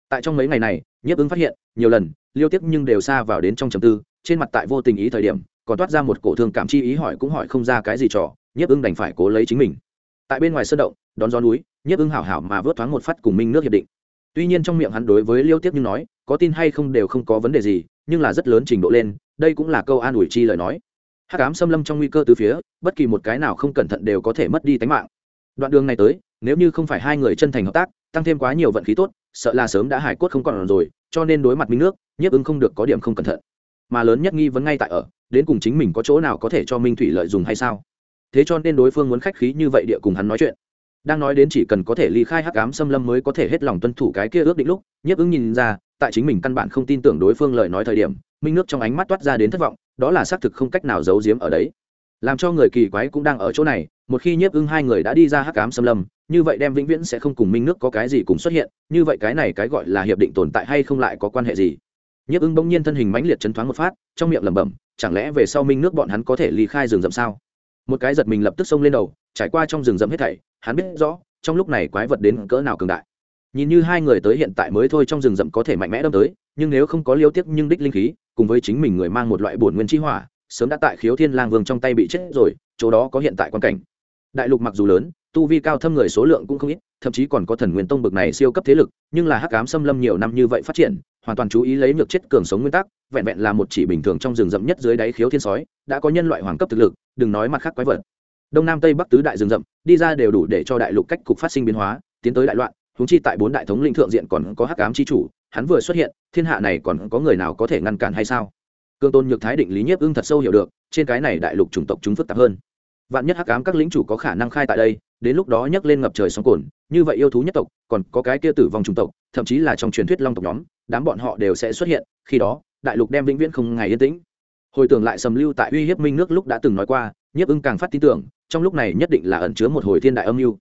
Tại trong mấy ngày này, nhiếp ứng phát hiện, nhiều lần, liêu tiếp nhưng đều xa vào đến trong trầm tư, trên mặt tại vô tình ý thời điểm, còn toát ra một cổ thương cảm chi ý hỏi cũng hỏi không ra cái gì trò, nhiếp ứng đành phải cố lấy chính mình. Tại bên ngoài sơn động, đón gió núi, nhiếp ứng hảo hảo mà vớt thoáng một phát cùng minh nước hiệp định. Tuy nhiên trong miệng hắn đối với liêu tiếp nhưng nói, có tin hay không đều không có vấn đề gì, nhưng là rất lớn trình độ lên, đây cũng là câu an ủi chi lời nói. Hát cám xâm lâm trong nguy cơ từ phía, bất kỳ một cái nào không cẩn thận đều có thể mất đi tính mạng đoạn đường này tới, nếu như không phải hai người chân thành hợp tác, tăng thêm quá nhiều vận khí tốt, sợ là sớm đã hải cốt không còn rồi, cho nên đối mặt minh nước, nhiếp ứng không được có điểm không cẩn thận. Mà lớn nhất nghi vấn ngay tại ở, đến cùng chính mình có chỗ nào có thể cho minh thủy lợi dùng hay sao? Thế cho nên đối phương muốn khách khí như vậy địa cùng hắn nói chuyện. Đang nói đến chỉ cần có thể ly khai hắc ám xâm lâm mới có thể hết lòng tuân thủ cái kia ước định lúc, nhiếp ứng nhìn ra, tại chính mình căn bản không tin tưởng đối phương lời nói thời điểm, minh nước trong ánh mắt toát ra đến thất vọng, đó là xác thực không cách nào giấu giếm ở đấy. Làm cho người kỳ quái cũng đang ở chỗ này một khi nhiếp ưng hai người đã đi ra hắc cám xâm lâm, như vậy đem vĩnh viễn sẽ không cùng minh nước có cái gì cùng xuất hiện, như vậy cái này cái gọi là hiệp định tồn tại hay không lại có quan hệ gì? Nhiếp ưng bỗng nhiên thân hình mãnh liệt chấn thoáng một phát, trong miệng lẩm bẩm, chẳng lẽ về sau minh nước bọn hắn có thể ly khai rừng rậm sao? Một cái giật mình lập tức xông lên đầu, trải qua trong rừng rậm hết thảy, hắn biết rõ, trong lúc này quái vật đến cỡ nào cường đại. Nhìn như hai người tới hiện tại mới thôi trong rừng rậm có thể mạnh mẽ đâm tới, nhưng nếu không có liêu tiếc nhưng đích linh khí, cùng với chính mình người mang một loại bổn nguyên chi hỏa, sớm đã tại khiếu thiên lang vương trong tay bị chết rồi, chỗ đó có hiện tại quan cảnh đại lục mặc dù lớn, tu vi cao thâm người số lượng cũng không ít, thậm chí còn có thần nguyên tông bực này siêu cấp thế lực, nhưng là hắc ám xâm lâm nhiều năm như vậy phát triển, hoàn toàn chú ý lấy nhược chết cường sống nguyên tắc, vẹn vẹn là một chỉ bình thường trong rừng rậm nhất dưới đáy khiếu thiên sói, đã có nhân loại hoàng cấp thực lực, đừng nói mặt khác quái vật. Đông nam tây bắc tứ đại rừng rậm, đi ra đều đủ để cho đại lục cách cục phát sinh biến hóa, tiến tới đại loạn húng chi tại bốn đại thống linh thượng diện còn có hắc ám chi chủ, hắn vừa xuất hiện, thiên hạ này còn có người nào có thể ngăn cản hay sao? Cương tôn nhược thái định lý nhiếp ưng thật sâu hiểu được, trên cái này đại lục chủng tộc chúng phức tạp hơn vạn nhất hắc ám các lĩnh chủ có khả năng khai tại đây, đến lúc đó nhấc lên ngập trời sóng cồn, như vậy yêu thú nhất tộc, còn có cái kia tử vong chủng tộc, thậm chí là trong truyền thuyết long tộc nhóm, đám bọn họ đều sẽ xuất hiện, khi đó, đại lục đem vĩnh viễn không ngày yên tĩnh. Hồi tưởng lại sầm lưu tại uy hiếp minh nước lúc đã từng nói qua, nhiếp ưng càng phát tin tưởng, trong lúc này nhất định là ẩn chứa một hồi thiên đại âm mưu.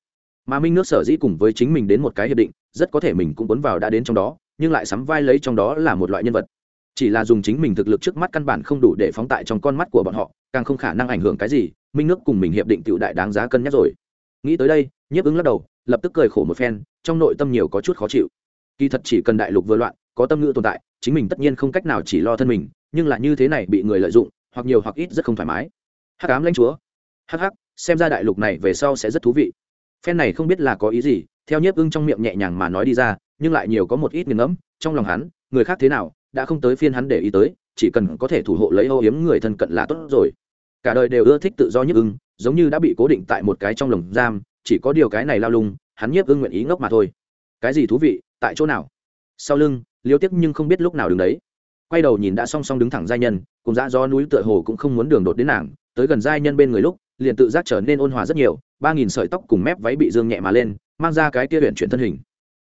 Mà minh nước sở dĩ cùng với chính mình đến một cái hiệp định, rất có thể mình cũng cuốn vào đã đến trong đó, nhưng lại sắm vai lấy trong đó là một loại nhân vật chỉ là dùng chính mình thực lực trước mắt căn bản không đủ để phóng tại trong con mắt của bọn họ, càng không khả năng ảnh hưởng cái gì, minh nước cùng mình hiệp định tựu đại đáng giá cân nhắc rồi. Nghĩ tới đây, nhiếp ứng lắc đầu, lập tức cười khổ một phen, trong nội tâm nhiều có chút khó chịu. Kỳ thật chỉ cần đại lục vừa loạn, có tâm ngữ tồn tại, chính mình tất nhiên không cách nào chỉ lo thân mình, nhưng là như thế này bị người lợi dụng, hoặc nhiều hoặc ít rất không thoải mái. Hắc ám lãnh chúa. Hắc hắc, xem ra đại lục này về sau sẽ rất thú vị. Phen này không biết là có ý gì, theo nhiếp ưng trong miệng nhẹ nhàng mà nói đi ra, nhưng lại nhiều có một ít nghiền ngẫm, trong lòng hắn, người khác thế nào đã không tới phiên hắn để ý tới, chỉ cần có thể thủ hộ lấy âu yếm người thân cận là tốt rồi. Cả đời đều ưa thích tự do nhiếp ưng, giống như đã bị cố định tại một cái trong lồng giam, chỉ có điều cái này lao lung, hắn nhiếp ưng nguyện ý ngốc mà thôi. Cái gì thú vị, tại chỗ nào? Sau lưng, liêu tiếc nhưng không biết lúc nào đứng đấy. Quay đầu nhìn đã song song đứng thẳng giai nhân, cùng dã do núi tựa hồ cũng không muốn đường đột đến nàng, tới gần giai nhân bên người lúc, liền tự giác trở nên ôn hòa rất nhiều, ba nghìn sợi tóc cùng mép váy bị dương nhẹ mà lên, mang ra cái kia huyện chuyển thân hình.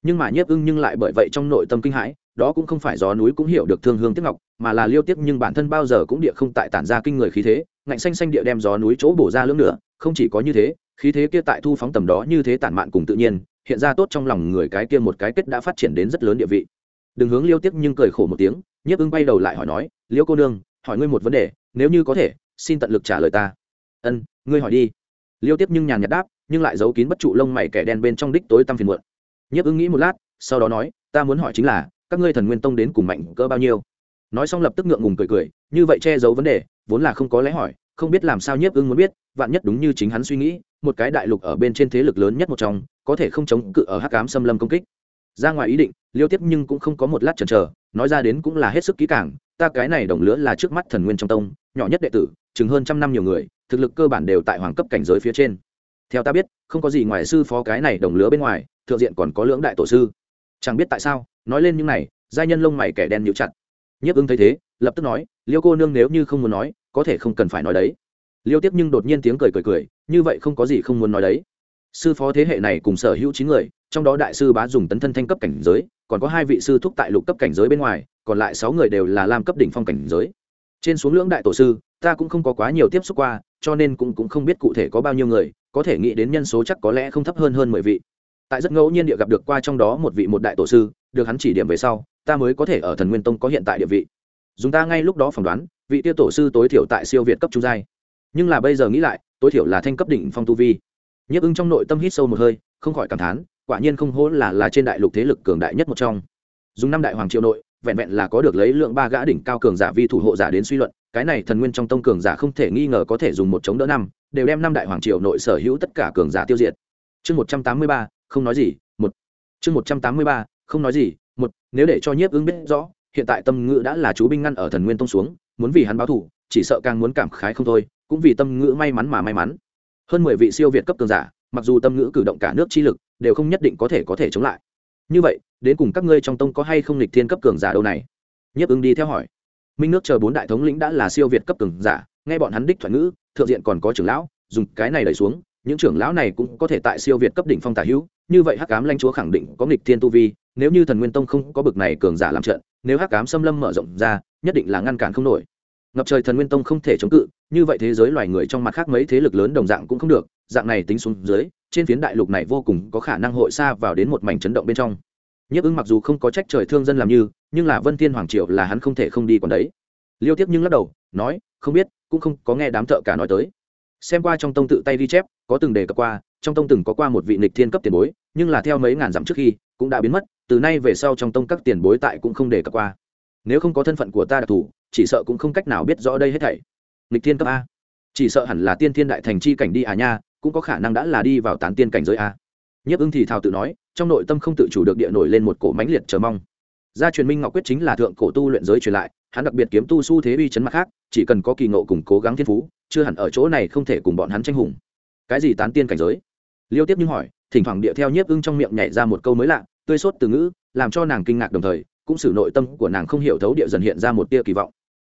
Nhưng mà nhiếp ưng nhưng lại bởi vậy trong nội tâm kinh hãi đó cũng không phải gió núi cũng hiểu được thương hương tiếc ngọc, mà là liêu tiếc nhưng bản thân bao giờ cũng địa không tại tản ra kinh người khí thế, ngạnh xanh xanh địa đem gió núi chỗ bổ ra lưỡng nữa không chỉ có như thế, khí thế kia tại thu phóng tầm đó như thế tản mạn cùng tự nhiên, hiện ra tốt trong lòng người cái kia một cái kết đã phát triển đến rất lớn địa vị. Đừng hướng liêu tiếc nhưng cười khổ một tiếng, nhiếp ưng bay đầu lại hỏi nói, liêu cô nương, hỏi ngươi một vấn đề, nếu như có thể, xin tận lực trả lời ta. Ân, ngươi hỏi đi. Liêu tiếp nhưng nhàn nhạt đáp, nhưng lại giấu kín bất trụ lông mày kẻ đen bên trong đích tối tăm phiền muộn. Nhiếp ưng nghĩ một lát, sau đó nói, ta muốn hỏi chính là các ngươi thần nguyên tông đến cùng mạnh cỡ bao nhiêu? Nói xong lập tức ngượng ngùng cười cười, như vậy che giấu vấn đề, vốn là không có lẽ hỏi, không biết làm sao nhiếp ưng muốn biết, vạn nhất đúng như chính hắn suy nghĩ, một cái đại lục ở bên trên thế lực lớn nhất một trong, có thể không chống cự ở hắc cám xâm lâm công kích. Ra ngoài ý định, liêu tiếp nhưng cũng không có một lát chần chờ, nói ra đến cũng là hết sức kỹ càng, ta cái này đồng lứa là trước mắt thần nguyên trong tông, nhỏ nhất đệ tử, chừng hơn trăm năm nhiều người, thực lực cơ bản đều tại hoàng cấp cảnh giới phía trên. Theo ta biết, không có gì ngoài sư phó cái này đồng lứa bên ngoài, thượng diện còn có lưỡng đại tổ sư. Chẳng biết tại sao nói lên những này giai nhân lông mày kẻ đen nhịu chặt. Nhiếp ưng thấy thế lập tức nói liêu cô nương nếu như không muốn nói có thể không cần phải nói đấy. Liêu tiếp nhưng đột nhiên tiếng cười cười cười như vậy không có gì không muốn nói đấy. Sư phó thế hệ này cùng sở hữu chín người trong đó đại sư bá dùng tấn thân thanh cấp cảnh giới còn có hai vị sư thúc tại lục cấp cảnh giới bên ngoài còn lại sáu người đều là lam cấp đỉnh phong cảnh giới. Trên xuống lưỡng đại tổ sư ta cũng không có quá nhiều tiếp xúc qua cho nên cũng, cũng không biết cụ thể có bao nhiêu người có thể nghĩ đến nhân số chắc có lẽ không thấp hơn hơn mười vị tại rất ngẫu nhiên địa gặp được qua trong đó một vị một đại tổ sư, được hắn chỉ điểm về sau, ta mới có thể ở thần nguyên tông có hiện tại địa vị. Dùng ta ngay lúc đó phỏng đoán, vị tiêu tổ sư tối thiểu tại siêu việt cấp trung giai. Nhưng là bây giờ nghĩ lại, tối thiểu là thanh cấp đỉnh phong tu vi. Nhấp ưng trong nội tâm hít sâu một hơi, không khỏi cảm thán, quả nhiên không hỗ là là trên đại lục thế lực cường đại nhất một trong. Dùng năm đại hoàng triều nội, vẹn vẹn là có được lấy lượng ba gã đỉnh cao cường giả vi thủ hộ giả đến suy luận, cái này thần nguyên trong tông cường giả không thể nghi ngờ có thể dùng một chống đỡ năm, đều đem năm đại hoàng triều nội sở hữu tất cả cường giả tiêu diệt. Chương một trăm tám mươi ba không nói gì, một. Chương một trăm tám mươi ba, không nói gì, một. Nếu để cho nhiếp ứng biết rõ, hiện tại tâm ngữ đã là chú binh ngăn ở thần nguyên tông xuống, muốn vì hắn báo thủ chỉ sợ càng muốn cảm khái không thôi, cũng vì tâm ngữ may mắn mà may mắn. Hơn mười vị siêu việt cấp cường giả, mặc dù tâm ngữ cử động cả nước chi lực, đều không nhất định có thể có thể chống lại. Như vậy, đến cùng các ngươi trong tông có hay không lịch thiên cấp cường giả đâu này? Nhiếp ứng đi theo hỏi. Minh nước chờ bốn đại thống lĩnh đã là siêu việt cấp cường giả, nghe bọn hắn đích thoại ngữ, thượng diện còn có trưởng lão, dùng cái này đẩy xuống những trưởng lão này cũng có thể tại siêu việt cấp đỉnh phong tả hữu, như vậy hắc cám lanh chúa khẳng định có nghịch thiên tu vi, nếu như thần nguyên tông không có bực này cường giả làm trận, nếu hắc cám xâm lâm mở rộng ra, nhất định là ngăn cản không nổi. Ngập trời thần nguyên tông không thể chống cự, như vậy thế giới loài người trong mặt khác mấy thế lực lớn đồng dạng cũng không được, dạng này tính xuống dưới, trên phiến đại lục này vô cùng có khả năng hội xa vào đến một mảnh chấn động bên trong. Nhấp ứng mặc dù không có trách trời thương dân làm như, nhưng là vân thiên hoàng triều là hắn không thể không đi còn đấy. Liêu tiếp nhưng lắc đầu, nói, không biết, cũng không có nghe đám thợ cả nói tới xem qua trong tông tự tay ghi chép, có từng đề cập qua, trong tông từng có qua một vị nịch thiên cấp tiền bối, nhưng là theo mấy ngàn dặm trước khi, cũng đã biến mất, từ nay về sau trong tông các tiền bối tại cũng không đề cập qua. Nếu không có thân phận của ta đặc thù, chỉ sợ cũng không cách nào biết rõ đây hết thảy. Nịch thiên cấp a. Chỉ sợ hẳn là tiên thiên đại thành chi cảnh đi à nha, cũng có khả năng đã là đi vào tán tiên cảnh giới a. Nhiếp ưng thì thào tự nói, trong nội tâm không tự chủ được địa nổi lên một cổ mãnh liệt chờ mong gia truyền minh ngọc quyết chính là thượng cổ tu luyện giới truyền lại, hắn đặc biệt kiếm tu s u thế uy chấn mặt khác, chỉ cần có kỳ ngộ cùng cố gắng thiên phú, chưa hẳn ở chỗ này không thể cùng bọn hắn tranh hùng. Cái gì tán tiên cảnh giới? Liêu tiếp như hỏi, thỉnh thoảng địa theo nhiếp ưng trong miệng nhảy ra một câu mới lạ, tươi sốt từ ngữ, làm cho nàng kinh ngạc đồng thời, cũng xử nội tâm của nàng không hiểu thấu địa dần hiện ra một tia kỳ vọng.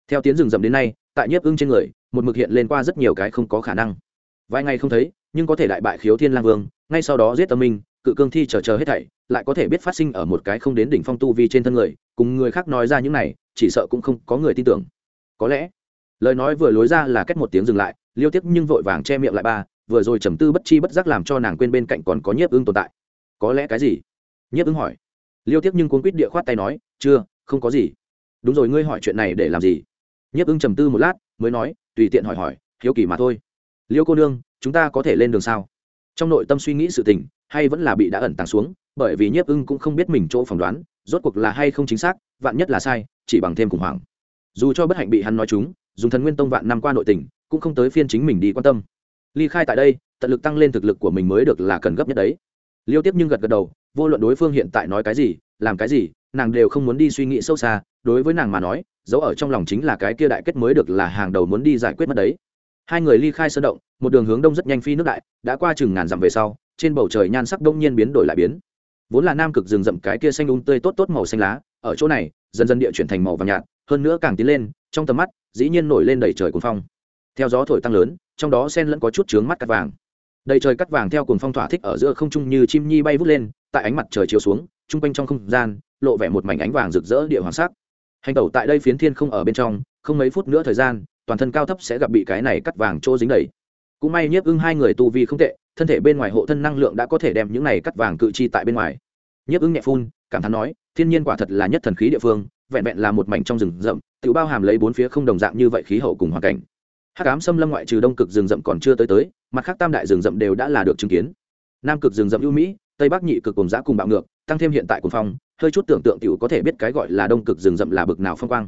Theo tiến rừng rậm đến nay, tại nhiếp ưng trên người, một mực hiện lên qua rất nhiều cái không có khả năng. Vài ngày không thấy, nhưng có thể đại bại khiếu thiên lang vương, ngay sau đó giết tâm minh cự cương thi chờ chờ hết thảy, lại có thể biết phát sinh ở một cái không đến đỉnh phong tu vi trên thân người, cùng người khác nói ra những này, chỉ sợ cũng không có người tin tưởng. Có lẽ, lời nói vừa lối ra là cách một tiếng dừng lại, liêu tiếc nhưng vội vàng che miệng lại ba, vừa rồi trầm tư bất chi bất giác làm cho nàng quên bên cạnh còn có nhiếp ưng tồn tại. Có lẽ cái gì? Nhiếp ưng hỏi. Liêu tiếc nhưng cuốn quýt địa khoát tay nói, chưa, không có gì. Đúng rồi, ngươi hỏi chuyện này để làm gì? Nhiếp ưng trầm tư một lát, mới nói, tùy tiện hỏi hỏi, hiếu kỳ mà thôi. Liêu cô nương, chúng ta có thể lên đường sao? Trong nội tâm suy nghĩ sự tình hay vẫn là bị đã ẩn tàng xuống, bởi vì nhiếp ưng cũng không biết mình chỗ phỏng đoán, rốt cuộc là hay không chính xác, vạn nhất là sai, chỉ bằng thêm khủng hoảng. Dù cho bất hạnh bị hắn nói chúng, dùng thần nguyên tông vạn năm qua nội tình, cũng không tới phiên chính mình đi quan tâm. Ly khai tại đây, tận lực tăng lên thực lực của mình mới được là cần gấp nhất đấy. Liêu tiếp nhưng gật gật đầu, vô luận đối phương hiện tại nói cái gì, làm cái gì, nàng đều không muốn đi suy nghĩ sâu xa, đối với nàng mà nói, dấu ở trong lòng chính là cái kia đại kết mới được là hàng đầu muốn đi giải quyết mất đấy. Hai người ly khai sơn động, một đường hướng đông rất nhanh phi nước đại, đã qua chừng ngàn dặm về sau trên bầu trời nhan sắc đông nhiên biến đổi lại biến. Vốn là nam cực rừng rậm cái kia xanh đúng tươi tốt tốt màu xanh lá, ở chỗ này, dần dần địa chuyển thành màu vàng nhạt, hơn nữa càng tiến lên, trong tầm mắt, dĩ nhiên nổi lên đầy trời cuồng phong. Theo gió thổi tăng lớn, trong đó sen lẫn có chút trướng mắt cắt vàng. Đầy trời cắt vàng theo cuồng phong thỏa thích ở giữa không trung như chim nhi bay vút lên, tại ánh mặt trời chiếu xuống trung quanh trong không gian, lộ vẻ một mảnh ánh vàng rực rỡ địa hoàng sắc. Hành tẩu tại đây phiến thiên không ở bên trong, không mấy phút nữa thời gian, toàn thân cao thấp sẽ gặp bị cái này cắt vàng trô dính đầy cũng may nhiếp ưng hai người tu vi không tệ, thân thể bên ngoài hộ thân năng lượng đã có thể đem những này cắt vàng cự chi tại bên ngoài. Nhiếp ưng nhẹ phun, cảm thán nói, thiên nhiên quả thật là nhất thần khí địa phương, vẹn vẹn là một mảnh trong rừng rậm, tự bao hàm lấy bốn phía không đồng dạng như vậy khí hậu cùng hoàn cảnh. Hắc ám xâm lâm ngoại trừ đông cực rừng rậm còn chưa tới tới, mặt khác tam đại rừng rậm đều đã là được chứng kiến. Nam cực rừng rậm ưu mỹ, tây bắc nhị cực cùng giã cùng bạo ngược, tăng thêm hiện tại cùng phong, hơi chút tưởng tượng t i ể u có thể biết cái gọi là đông cực rừng rậm là bực nào phong quang.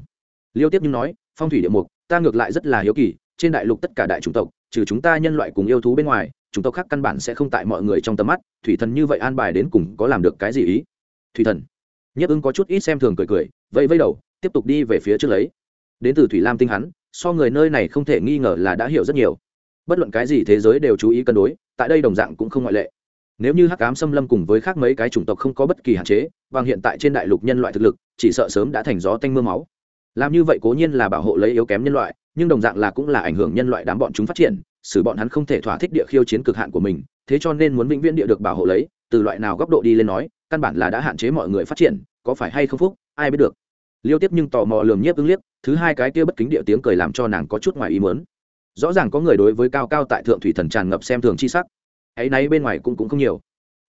Liêu tiếp nhưng nói, phong thủy địa mục, ta ngược lại rất là hiếu kỳ, trên đại lục tất cả đại chủng tộc trừ chúng ta nhân loại cùng yêu thú bên ngoài, chúng tộc khác căn bản sẽ không tại mọi người trong tầm mắt, thủy thần như vậy an bài đến cùng có làm được cái gì ý? Thủy thần. Nhất ứng có chút ít xem thường cười cười, vẫy vẫy đầu, tiếp tục đi về phía trước lấy. Đến từ thủy lam tinh hắn, so người nơi này không thể nghi ngờ là đã hiểu rất nhiều. Bất luận cái gì thế giới đều chú ý cân đối, tại đây đồng dạng cũng không ngoại lệ. Nếu như hắc ám xâm lâm cùng với khác mấy cái chủng tộc không có bất kỳ hạn chế, bằng hiện tại trên đại lục nhân loại thực lực, chỉ sợ sớm đã thành gió tanh mưa máu. Làm như vậy cố nhiên là bảo hộ lấy yếu kém nhân loại nhưng đồng dạng là cũng là ảnh hưởng nhân loại đám bọn chúng phát triển, xử bọn hắn không thể thỏa thích địa khiêu chiến cực hạn của mình, thế cho nên muốn vĩnh viễn địa được bảo hộ lấy, từ loại nào góc độ đi lên nói, căn bản là đã hạn chế mọi người phát triển, có phải hay không phúc, ai biết được. Liêu tiếp nhưng tò mò lườm nhiếp ứng liếc, thứ hai cái kia bất kính địa tiếng cười làm cho nàng có chút ngoài ý mớn rõ ràng có người đối với cao cao tại thượng thủy thần tràn ngập xem thường chi sắc. Ấy nay bên ngoài cũng cũng không nhiều.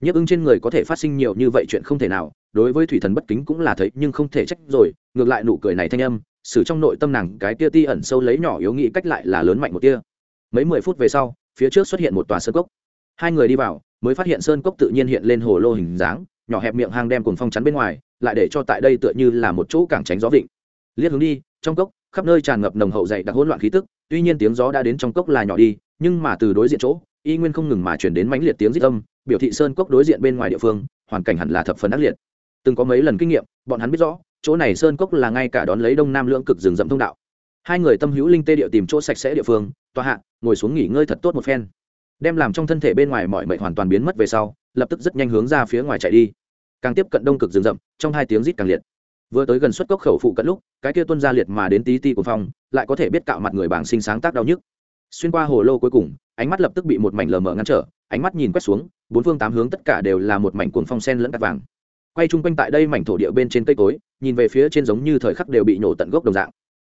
Nhiếp ứng trên người có thể phát sinh nhiều như vậy chuyện không thể nào, đối với thủy thần bất kính cũng là thấy, nhưng không thể trách rồi, ngược lại nụ cười này thanh âm xử trong nội tâm nàng cái tia ti ẩn sâu lấy nhỏ yếu nghĩ cách lại là lớn mạnh một tia. Mấy mười phút về sau, phía trước xuất hiện một tòa sơn cốc. Hai người đi vào, mới phát hiện sơn cốc tự nhiên hiện lên hồ lô hình dáng, nhỏ hẹp miệng hang đem cùng phong chắn bên ngoài, lại để cho tại đây tựa như là một chỗ cảng tránh gió vịnh. Liếc hướng đi, trong cốc, khắp nơi tràn ngập nồng hậu dày đặc hỗn loạn khí tức, tuy nhiên tiếng gió đã đến trong cốc là nhỏ đi, nhưng mà từ đối diện chỗ, y nguyên không ngừng mà chuyển đến mãnh liệt tiếng rít âm, biểu thị sơn cốc đối diện bên ngoài địa phương, hoàn cảnh hẳn là thập phần ác liệt. Từng có mấy lần kinh nghiệm, bọn hắn biết rõ chỗ này sơn cốc là ngay cả đón lấy đông nam lưỡng cực rừng rậm thông đạo. Hai người tâm hữu linh tê địa tìm chỗ sạch sẽ địa phương, tòa hạ, ngồi xuống nghỉ ngơi thật tốt một phen. Đem làm trong thân thể bên ngoài mọi mệnh hoàn toàn biến mất về sau, lập tức rất nhanh hướng ra phía ngoài chạy đi. Càng tiếp cận đông cực rừng rậm, trong hai tiếng rít càng liệt. Vừa tới gần xuất cốc khẩu phụ cận lúc, cái kia tuân ra liệt mà đến tí ti của phong, lại có thể biết cạo mặt người bảng sinh sáng tác đau nhức. Xuyên qua hồ lô cuối cùng, ánh mắt lập tức bị một mảnh lờ mờ ngăn trở, ánh mắt nhìn quét xuống, bốn phương tám hướng tất cả đều là một mảnh cuồng phong sen lẫn cắt vàng quay chung quanh tại đây mảnh thổ địa bên trên cây cối, nhìn về phía trên giống như thời khắc đều bị nổ tận gốc đồng dạng.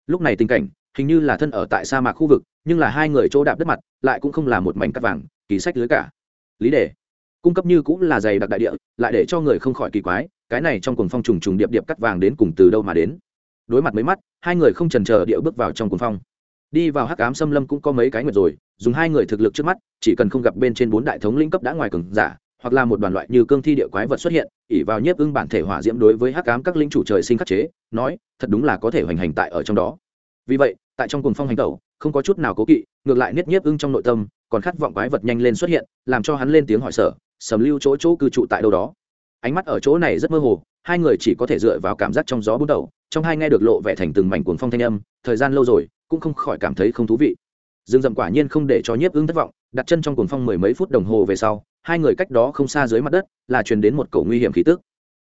Lúc này tình cảnh, hình như là thân ở tại sa mạc khu vực, nhưng là hai người chỗ đạp đất mặt, lại cũng không là một mảnh cắt vàng, kỳ sách lưới cả. Lý đề, cung cấp như cũng là dày đặc đại địa, lại để cho người không khỏi kỳ quái, cái này trong cuồng phong trùng trùng điệp điệp cắt vàng đến cùng từ đâu mà đến? Đối mặt mấy mắt, hai người không trần chờ địa bước vào trong cuồng phong. Đi vào hắc ám xâm lâm cũng có mấy cái nguyệt rồi, dùng hai người thực lực trước mắt, chỉ cần không gặp bên trên bốn đại thống lĩnh cấp đã ngoài cường giả, hoặc là một đoàn loại như cương thi địa quái vật xuất hiện ỉ vào nhiếp ưng bản thể hỏa diễm đối với hắc ám các linh chủ trời sinh khắc chế, nói, thật đúng là có thể hoành hành tại ở trong đó. Vì vậy, tại trong cuồng phong hành tẩu, không có chút nào cố kỵ, ngược lại niết nhiếp ưng trong nội tâm, còn khát vọng quái vật nhanh lên xuất hiện, làm cho hắn lên tiếng hỏi sở, sầm lưu chỗ chỗ cư trụ tại đâu đó? Ánh mắt ở chỗ này rất mơ hồ, hai người chỉ có thể dựa vào cảm giác trong gió bút đầu, trong hai nghe được lộ vẻ thành từng mảnh cuồng phong thanh âm, thời gian lâu rồi, cũng không khỏi cảm thấy không thú vị. Dương dậm quả nhiên không để cho nhiếp ưng thất vọng đặt chân trong cuồng phong mười mấy phút đồng hồ về sau, hai người cách đó không xa dưới mặt đất, là truyền đến một cầu nguy hiểm khí tức.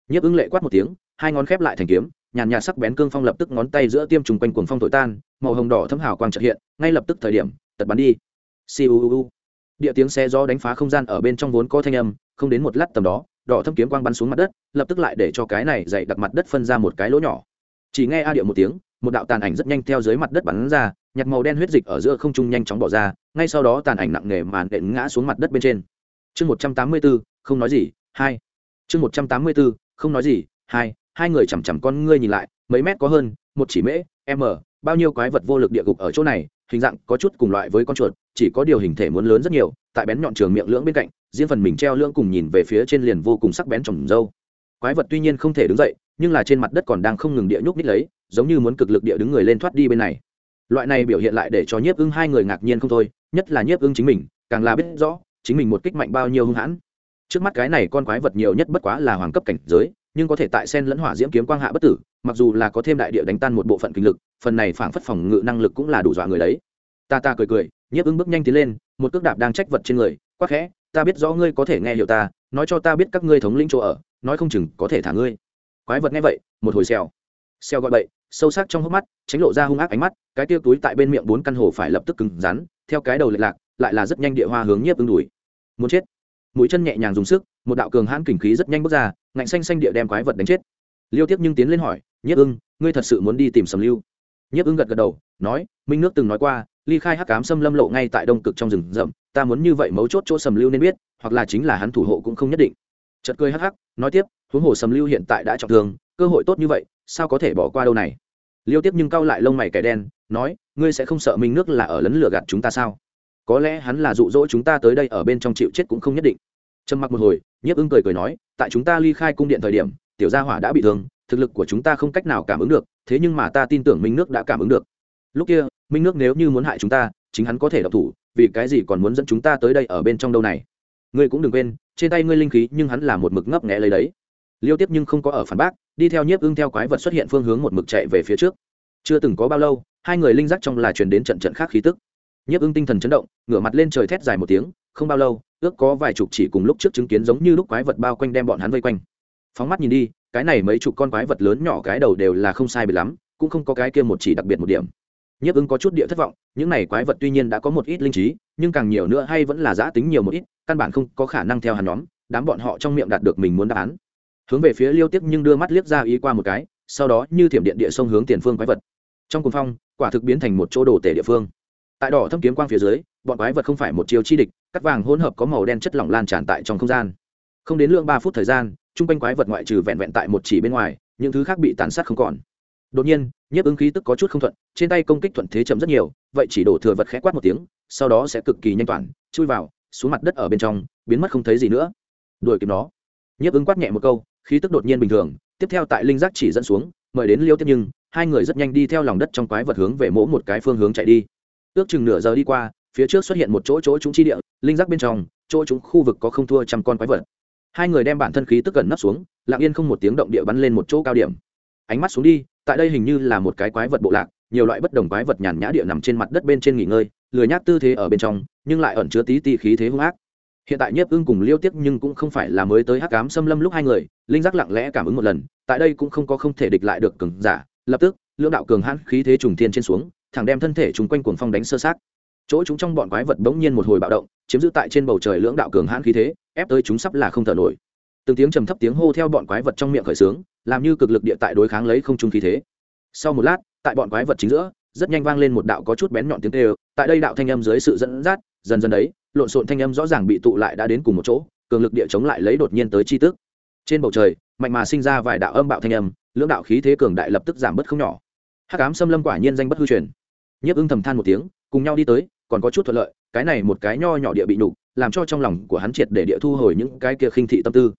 Nhiếp ứng lệ quát một tiếng, hai ngón khép lại thành kiếm, nhàn nhạt sắc bén cương phong lập tức ngón tay giữa tiêm trùng quanh cuồng phong thổi tan, màu hồng đỏ thấm hào quang trợ hiện, ngay lập tức thời điểm, tật bắn đi. Siêu địa tiếng xe gió đánh phá không gian ở bên trong vốn có thanh âm, không đến một lát tầm đó, đỏ thâm kiếm quang bắn xuống mặt đất, lập tức lại để cho cái này dày đặt mặt đất phân ra một cái lỗ nhỏ. Chỉ nghe a điệu một tiếng, một đạo tàn ảnh rất nhanh theo dưới mặt đất bắn ra nhặt màu đen huyết dịch ở giữa không trung nhanh chóng bỏ ra, ngay sau đó tàn ảnh nặng nề màn đệm ngã xuống mặt đất bên trên. Chương một trăm tám mươi bốn, không nói gì, hai. Chương một trăm tám mươi bốn, không nói gì, hai. Hai người chằm chằm con ngươi nhìn lại, mấy mét có hơn, một chỉ mễ, m. Bao nhiêu quái vật vô lực địa gục ở chỗ này, hình dạng có chút cùng loại với con chuột, chỉ có điều hình thể muốn lớn rất nhiều, tại bén nhọn trường miệng lưỡng bên cạnh, riêng phần mình treo lưỡng cùng nhìn về phía trên liền vô cùng sắc bén trồng dâu. Quái vật tuy nhiên không thể đứng dậy, nhưng là trên mặt đất còn đang không ngừng địa nhúc nít lấy, giống như muốn cực lực địa đứng người lên thoát đi bên này loại này biểu hiện lại để cho nhiếp ưng hai người ngạc nhiên không thôi, nhất là nhiếp ưng chính mình, càng là biết rõ, chính mình một kích mạnh bao nhiêu hung hãn. Trước mắt cái này con quái vật nhiều nhất bất quá là hoàng cấp cảnh giới, nhưng có thể tại sen lẫn hỏa diễm kiếm quang hạ bất tử, mặc dù là có thêm đại địa đánh tan một bộ phận kinh lực, phần này phảng phất phòng ngự năng lực cũng là đủ dọa người đấy. Ta ta cười cười, nhiếp ưng bước nhanh tiến lên, một cước đạp đang trách vật trên người, quắc khẽ, ta biết rõ ngươi có thể nghe hiểu ta, nói cho ta biết các ngươi thống lĩnh chỗ ở, nói không chừng có thể thả ngươi. Quái vật nghe vậy, một hồi xèo xeo gọi bậy, sâu sắc trong hốc mắt, tránh lộ ra hung ác ánh mắt, cái tiêu túi tại bên miệng bốn căn hồ phải lập tức cứng rắn, theo cái đầu lệch lạc, lại là rất nhanh địa hoa hướng nhiếp ứng đùi muốn chết. Mũi chân nhẹ nhàng dùng sức, một đạo cường hãn kình khí rất nhanh bước ra, ngạnh xanh xanh địa đem quái vật đánh chết. Liêu tiếp nhưng tiến lên hỏi, nhiếp ưng ngươi thật sự muốn đi tìm sầm lưu? Nhiếp ưng gật gật đầu, nói, minh nước từng nói qua, ly khai hắc cám xâm lâm lộ ngay tại đông cực trong rừng rậm, ta muốn như vậy mấu chốt chỗ sầm lưu nên biết, hoặc là chính là hắn thủ hộ cũng không nhất định. Chật cười hắc hắc, nói tiếp, huống hồ sầm lưu hiện tại đã trọng thương, cơ hội tốt như vậy sao có thể bỏ qua đâu này? Liêu tiếp nhưng cau lại lông mày kẻ đen, nói, ngươi sẽ không sợ minh nước là ở lấn lửa gạt chúng ta sao? Có lẽ hắn là dụ dỗ chúng ta tới đây ở bên trong chịu chết cũng không nhất định. Trầm mặc một hồi, nhiếp ưng cười cười nói, tại chúng ta ly khai cung điện thời điểm, tiểu gia hỏa đã bị thương, thực lực của chúng ta không cách nào cảm ứng được, thế nhưng mà ta tin tưởng minh nước đã cảm ứng được. Lúc kia, minh nước nếu như muốn hại chúng ta, chính hắn có thể độc thủ, vì cái gì còn muốn dẫn chúng ta tới đây ở bên trong đâu này? Ngươi cũng đừng quên, trên tay ngươi linh khí nhưng hắn là một mực ngấp nghẽ lấy đấy. Liêu tiếp nhưng không có ở phản bác đi theo nhiếp ưng theo quái vật xuất hiện phương hướng một mực chạy về phía trước. Chưa từng có bao lâu, hai người linh giác trong là truyền đến trận trận khác khí tức. Nhiếp ưng tinh thần chấn động, ngửa mặt lên trời thét dài một tiếng, không bao lâu, ước có vài chục chỉ cùng lúc trước chứng kiến giống như lúc quái vật bao quanh đem bọn hắn vây quanh. Phóng mắt nhìn đi, cái này mấy chục con quái vật lớn nhỏ cái đầu đều là không sai bị lắm, cũng không có cái kia một chỉ đặc biệt một điểm. Nhiếp ứng có chút địa thất vọng, những này quái vật tuy nhiên đã có một ít linh trí, nhưng càng nhiều nữa hay vẫn là giã tính nhiều một ít, căn bản không có khả năng theo hắn nhóm, đám bọn họ trong miệng đạt được mình muốn đáp án hướng về phía liêu tiếc nhưng đưa mắt liếc ra ý qua một cái, sau đó như thiểm điện địa sông hướng tiền phương quái vật. Trong cuồng phong, quả thực biến thành một chỗ đồ tể địa phương. Tại đỏ thâm kiếm quang phía dưới, bọn quái vật không phải một chiều chi địch, cắt vàng hỗn hợp có màu đen chất lỏng lan tràn tại trong không gian. Không đến lượng ba phút thời gian, chung quanh quái vật ngoại trừ vẹn vẹn tại một chỉ bên ngoài, những thứ khác bị tàn sát không còn. Đột nhiên, nhiếp ứng khí tức có chút không thuận, trên tay công kích thuận thế chậm rất nhiều, vậy chỉ đổ thừa vật khẽ quát một tiếng, sau đó sẽ cực kỳ nhanh toàn, chui vào, xuống mặt đất ở bên trong, biến mất không thấy gì nữa. Đuổi kịp nó. Nhiếp ứng quát nhẹ một câu khí tức đột nhiên bình thường, tiếp theo tại linh giác chỉ dẫn xuống, mời đến liêu tiếp nhưng, hai người rất nhanh đi theo lòng đất trong quái vật hướng về mỗi một cái phương hướng chạy đi. Ước chừng nửa giờ đi qua, phía trước xuất hiện một chỗ chỗ chúng chi địa, linh giác bên trong, chỗ chúng khu vực có không thua trăm con quái vật. Hai người đem bản thân khí tức gần nấp xuống, lặng yên không một tiếng động địa bắn lên một chỗ cao điểm. Ánh mắt xuống đi, tại đây hình như là một cái quái vật bộ lạc, nhiều loại bất đồng quái vật nhàn nhã địa nằm trên mặt đất bên trên nghỉ ngơi, lười nhác tư thế ở bên trong, nhưng lại ẩn chứa tí tì khí thế hung ác hiện tại nhiếp ưng cùng liêu tiếc nhưng cũng không phải là mới tới hắc cám xâm lâm lúc hai người, linh giác lặng lẽ cảm ứng một lần, tại đây cũng không có không thể địch lại được cường giả, lập tức, lưỡng đạo cường hãn khí thế trùng thiên trên xuống, thẳng đem thân thể chúng quanh cuồng phong đánh sơ sát. Chỗ chúng trong bọn quái vật bỗng nhiên một hồi bạo động, chiếm giữ tại trên bầu trời lưỡng đạo cường hãn khí thế, ép tới chúng sắp là không thở nổi. Từng tiếng trầm thấp tiếng hô theo bọn quái vật trong miệng khởi sướng, làm như cực lực địa tại đối kháng lấy không trung khí thế. Sau một lát, tại bọn quái vật chính giữa, rất nhanh vang lên một đạo có chút bén nhọn tiếng tê tại đây đạo thanh âm dưới sự dẫn dắt, dần dần đấy lộn xộn thanh âm rõ ràng bị tụ lại đã đến cùng một chỗ, cường lực địa chống lại lấy đột nhiên tới chi tức. Trên bầu trời, mạnh mà sinh ra vài đạo âm bạo thanh âm, lưỡng đạo khí thế cường đại lập tức giảm bớt không nhỏ. Hắc ám xâm lâm quả nhiên danh bất hư truyền. Nhiếp ưng thầm than một tiếng, cùng nhau đi tới, còn có chút thuận lợi, cái này một cái nho nhỏ địa bị nhục, làm cho trong lòng của hắn triệt để địa thu hồi những cái kia khinh thị tâm tư.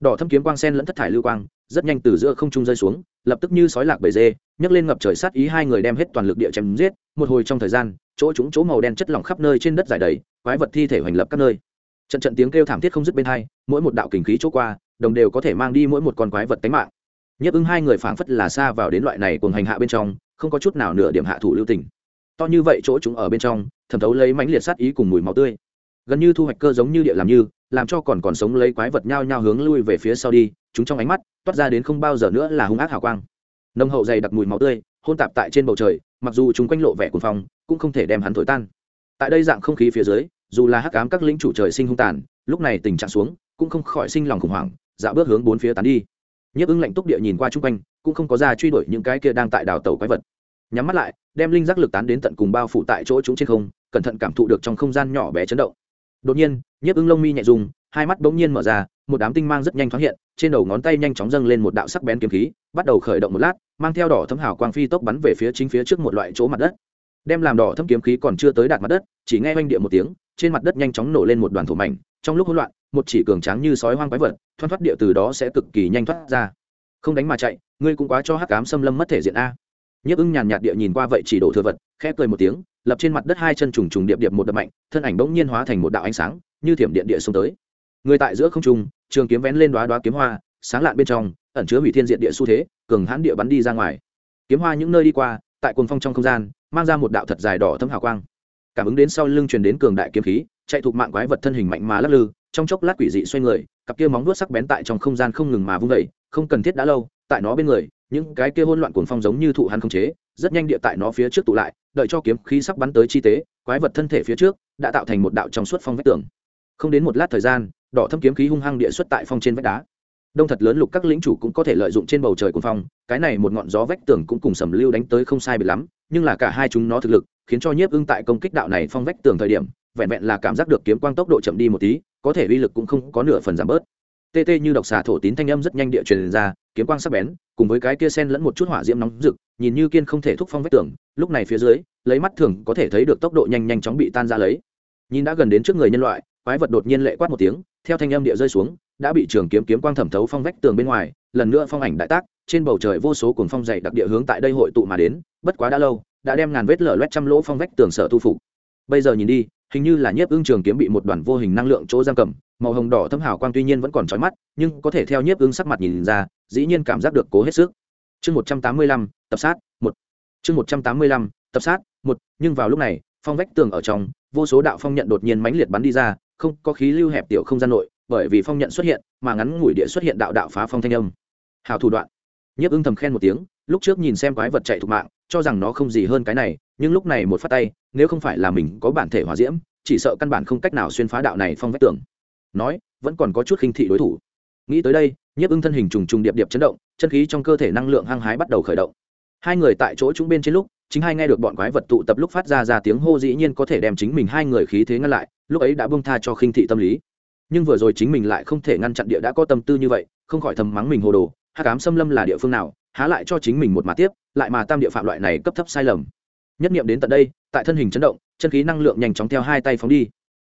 Đỏ thâm kiếm quang sen lẫn thất thải lưu quang, rất nhanh từ giữa không trung rơi xuống, lập tức như sói lạc bầy dê nhấc lên ngập trời sát ý hai người đem hết toàn lực địa chém giết, một hồi trong thời gian, chỗ chúng chỗ màu đen chất lỏng khắp nơi trên đất dài đầy, quái vật thi thể hoành lập các nơi. Trận trận tiếng kêu thảm thiết không dứt bên hai, mỗi một đạo kình khí chỗ qua, đồng đều có thể mang đi mỗi một con quái vật tánh mạng. Nhấp ứng hai người phảng phất là xa vào đến loại này cùng hành hạ bên trong, không có chút nào nửa điểm hạ thủ lưu tình. To như vậy chỗ chúng ở bên trong, thẩm thấu lấy mãnh liệt sát ý cùng mùi máu tươi. Gần như thu hoạch cơ giống như địa làm như, làm cho còn còn sống lấy quái vật nhao nhao hướng lui về phía sau đi, chúng trong ánh mắt toát ra đến không bao giờ nữa là hung ác hào quang nông hậu dày đặc mùi máu tươi, hôn tạp tại trên bầu trời, mặc dù chúng quanh lộ vẻ cuồng phong, cũng không thể đem hắn thổi tan. Tại đây dạng không khí phía dưới, dù là hắc ám các lĩnh chủ trời sinh hung tàn, lúc này tình trạng xuống, cũng không khỏi sinh lòng khủng hoảng dạo bước hướng bốn phía tán đi. Nhấp ứng lạnh túc địa nhìn qua chung quanh, cũng không có ra truy đuổi những cái kia đang tại đảo tàu quái vật. Nhắm mắt lại, đem linh giác lực tán đến tận cùng bao phủ tại chỗ chúng trên không, cẩn thận cảm thụ được trong không gian nhỏ bé chấn động. Đột nhiên, nhiếp ứng lông mi nhẹ dùng hai mắt bỗng nhiên mở ra, một đám tinh mang rất nhanh thoáng hiện, trên đầu ngón tay nhanh chóng dâng lên một đạo sắc bén kiếm khí, bắt đầu khởi động một lát mang theo đỏ thấm hào quang phi tốc bắn về phía chính phía trước một loại chỗ mặt đất. Đem làm đỏ thấm kiếm khí còn chưa tới đạt mặt đất, chỉ nghe oanh địa một tiếng, trên mặt đất nhanh chóng nổ lên một đoàn thổ mảnh, trong lúc hỗn loạn, một chỉ cường tráng như sói hoang quái vật thoăn thoát địa từ đó sẽ cực kỳ nhanh thoát ra. Không đánh mà chạy, ngươi cũng quá cho hắc cám xâm lâm mất thể diện a. Nhấp ưng nhàn nhạt địa nhìn qua vậy chỉ đổ thừa vật, khẽ cười một tiếng, lập trên mặt đất hai chân trùng trùng điệp điệp một đập mạnh, thân ảnh bỗng nhiên hóa thành một đạo ánh sáng, như thiểm điện địa xông tới. Người tại giữa không trung, trường kiếm vén lên đoá đoá kiếm hoa, sáng lạn bên trong ẩn chứa hủy thiên diện địa xu thế, cường hãn địa bắn đi ra ngoài. Kiếm hoa những nơi đi qua, tại cuồng phong trong không gian, mang ra một đạo thật dài đỏ thâm hào quang. Cảm ứng đến sau lưng truyền đến cường đại kiếm khí, chạy thuộc mạng quái vật thân hình mạnh mà lắc lư, trong chốc lát quỷ dị xoay người, cặp kia móng vuốt sắc bén tại trong không gian không ngừng mà vung vẩy không cần thiết đã lâu, tại nó bên người, những cái kia hỗn loạn cuồng phong giống như thụ hắn không chế, rất nhanh địa tại nó phía trước tụ lại, đợi cho kiếm khí sắp bắn tới chi tế, quái vật thân thể phía trước đã tạo thành một đạo trong suốt phong vách tường. Không đến một lát thời gian, đỏ thâm kiếm khí hung hăng địa xuất tại phong trên vách đá đông thật lớn lục các lĩnh chủ cũng có thể lợi dụng trên bầu trời cuồng phong, cái này một ngọn gió vách tường cũng cùng sầm lưu đánh tới không sai bị lắm, nhưng là cả hai chúng nó thực lực, khiến cho nhiếp ưng tại công kích đạo này phong vách tường thời điểm, vẹn vẹn là cảm giác được kiếm quang tốc độ chậm đi một tí, có thể uy lực cũng không có nửa phần giảm bớt. Tê tê như độc xà thổ tín thanh âm rất nhanh địa truyền ra, kiếm quang sắc bén, cùng với cái kia sen lẫn một chút hỏa diễm nóng rực, nhìn như kiên không thể thúc phong vách tường, lúc này phía dưới, lấy mắt thường có thể thấy được tốc độ nhanh nhanh chóng bị tan ra lấy. Nhìn đã gần đến trước người nhân loại, quái vật đột nhiên lệ quát một tiếng, theo thanh âm địa rơi xuống đã bị trường kiếm kiếm quang thẩm thấu phong vách tường bên ngoài, lần nữa phong ảnh đại tác, trên bầu trời vô số cuồng phong dày đặc địa hướng tại đây hội tụ mà đến, bất quá đã lâu, đã đem ngàn vết lở loét trăm lỗ phong vách tường sở tu phục. Bây giờ nhìn đi, hình như là nhiếp ưng trường kiếm bị một đoàn vô hình năng lượng chỗ giam cầm, màu hồng đỏ thâm hào quang tuy nhiên vẫn còn trói mắt, nhưng có thể theo nhiếp ưng sắc mặt nhìn ra, dĩ nhiên cảm giác được cố hết sức. Chương một trăm tám mươi lăm, tập sát, một. Chương một trăm tám mươi lăm, tập sát, một. Nhưng vào lúc này, phong vách tường ở trong, vô số đạo phong nhận đột nhiên mãnh liệt bắn đi ra, không có khí lưu hẹp tiểu không gian nội bởi vì phong nhận xuất hiện, mà ngắn ngủi địa xuất hiện đạo đạo phá phong thanh âm. Hào thủ đoạn. Nhiếp ưng thầm khen một tiếng, lúc trước nhìn xem quái vật chạy thục mạng, cho rằng nó không gì hơn cái này, nhưng lúc này một phát tay, nếu không phải là mình có bản thể hòa diễm, chỉ sợ căn bản không cách nào xuyên phá đạo này phong vách tường. Nói, vẫn còn có chút khinh thị đối thủ. Nghĩ tới đây, nhiếp ưng thân hình trùng trùng điệp điệp chấn động, chân khí trong cơ thể năng lượng hăng hái bắt đầu khởi động. Hai người tại chỗ chúng bên trên lúc, chính hai nghe được bọn quái vật tụ tập lúc phát ra ra tiếng hô dĩ nhiên có thể đem chính mình hai người khí thế ngăn lại, lúc ấy đã bông tha cho khinh thị tâm lý nhưng vừa rồi chính mình lại không thể ngăn chặn địa đã có tâm tư như vậy, không khỏi thầm mắng mình hồ đồ hát cám xâm lâm là địa phương nào, há lại cho chính mình một mà tiếp, lại mà tam địa phạm loại này cấp thấp sai lầm. Nhất nghiệm đến tận đây, tại thân hình chấn động, chân khí năng lượng nhanh chóng theo hai tay phóng đi.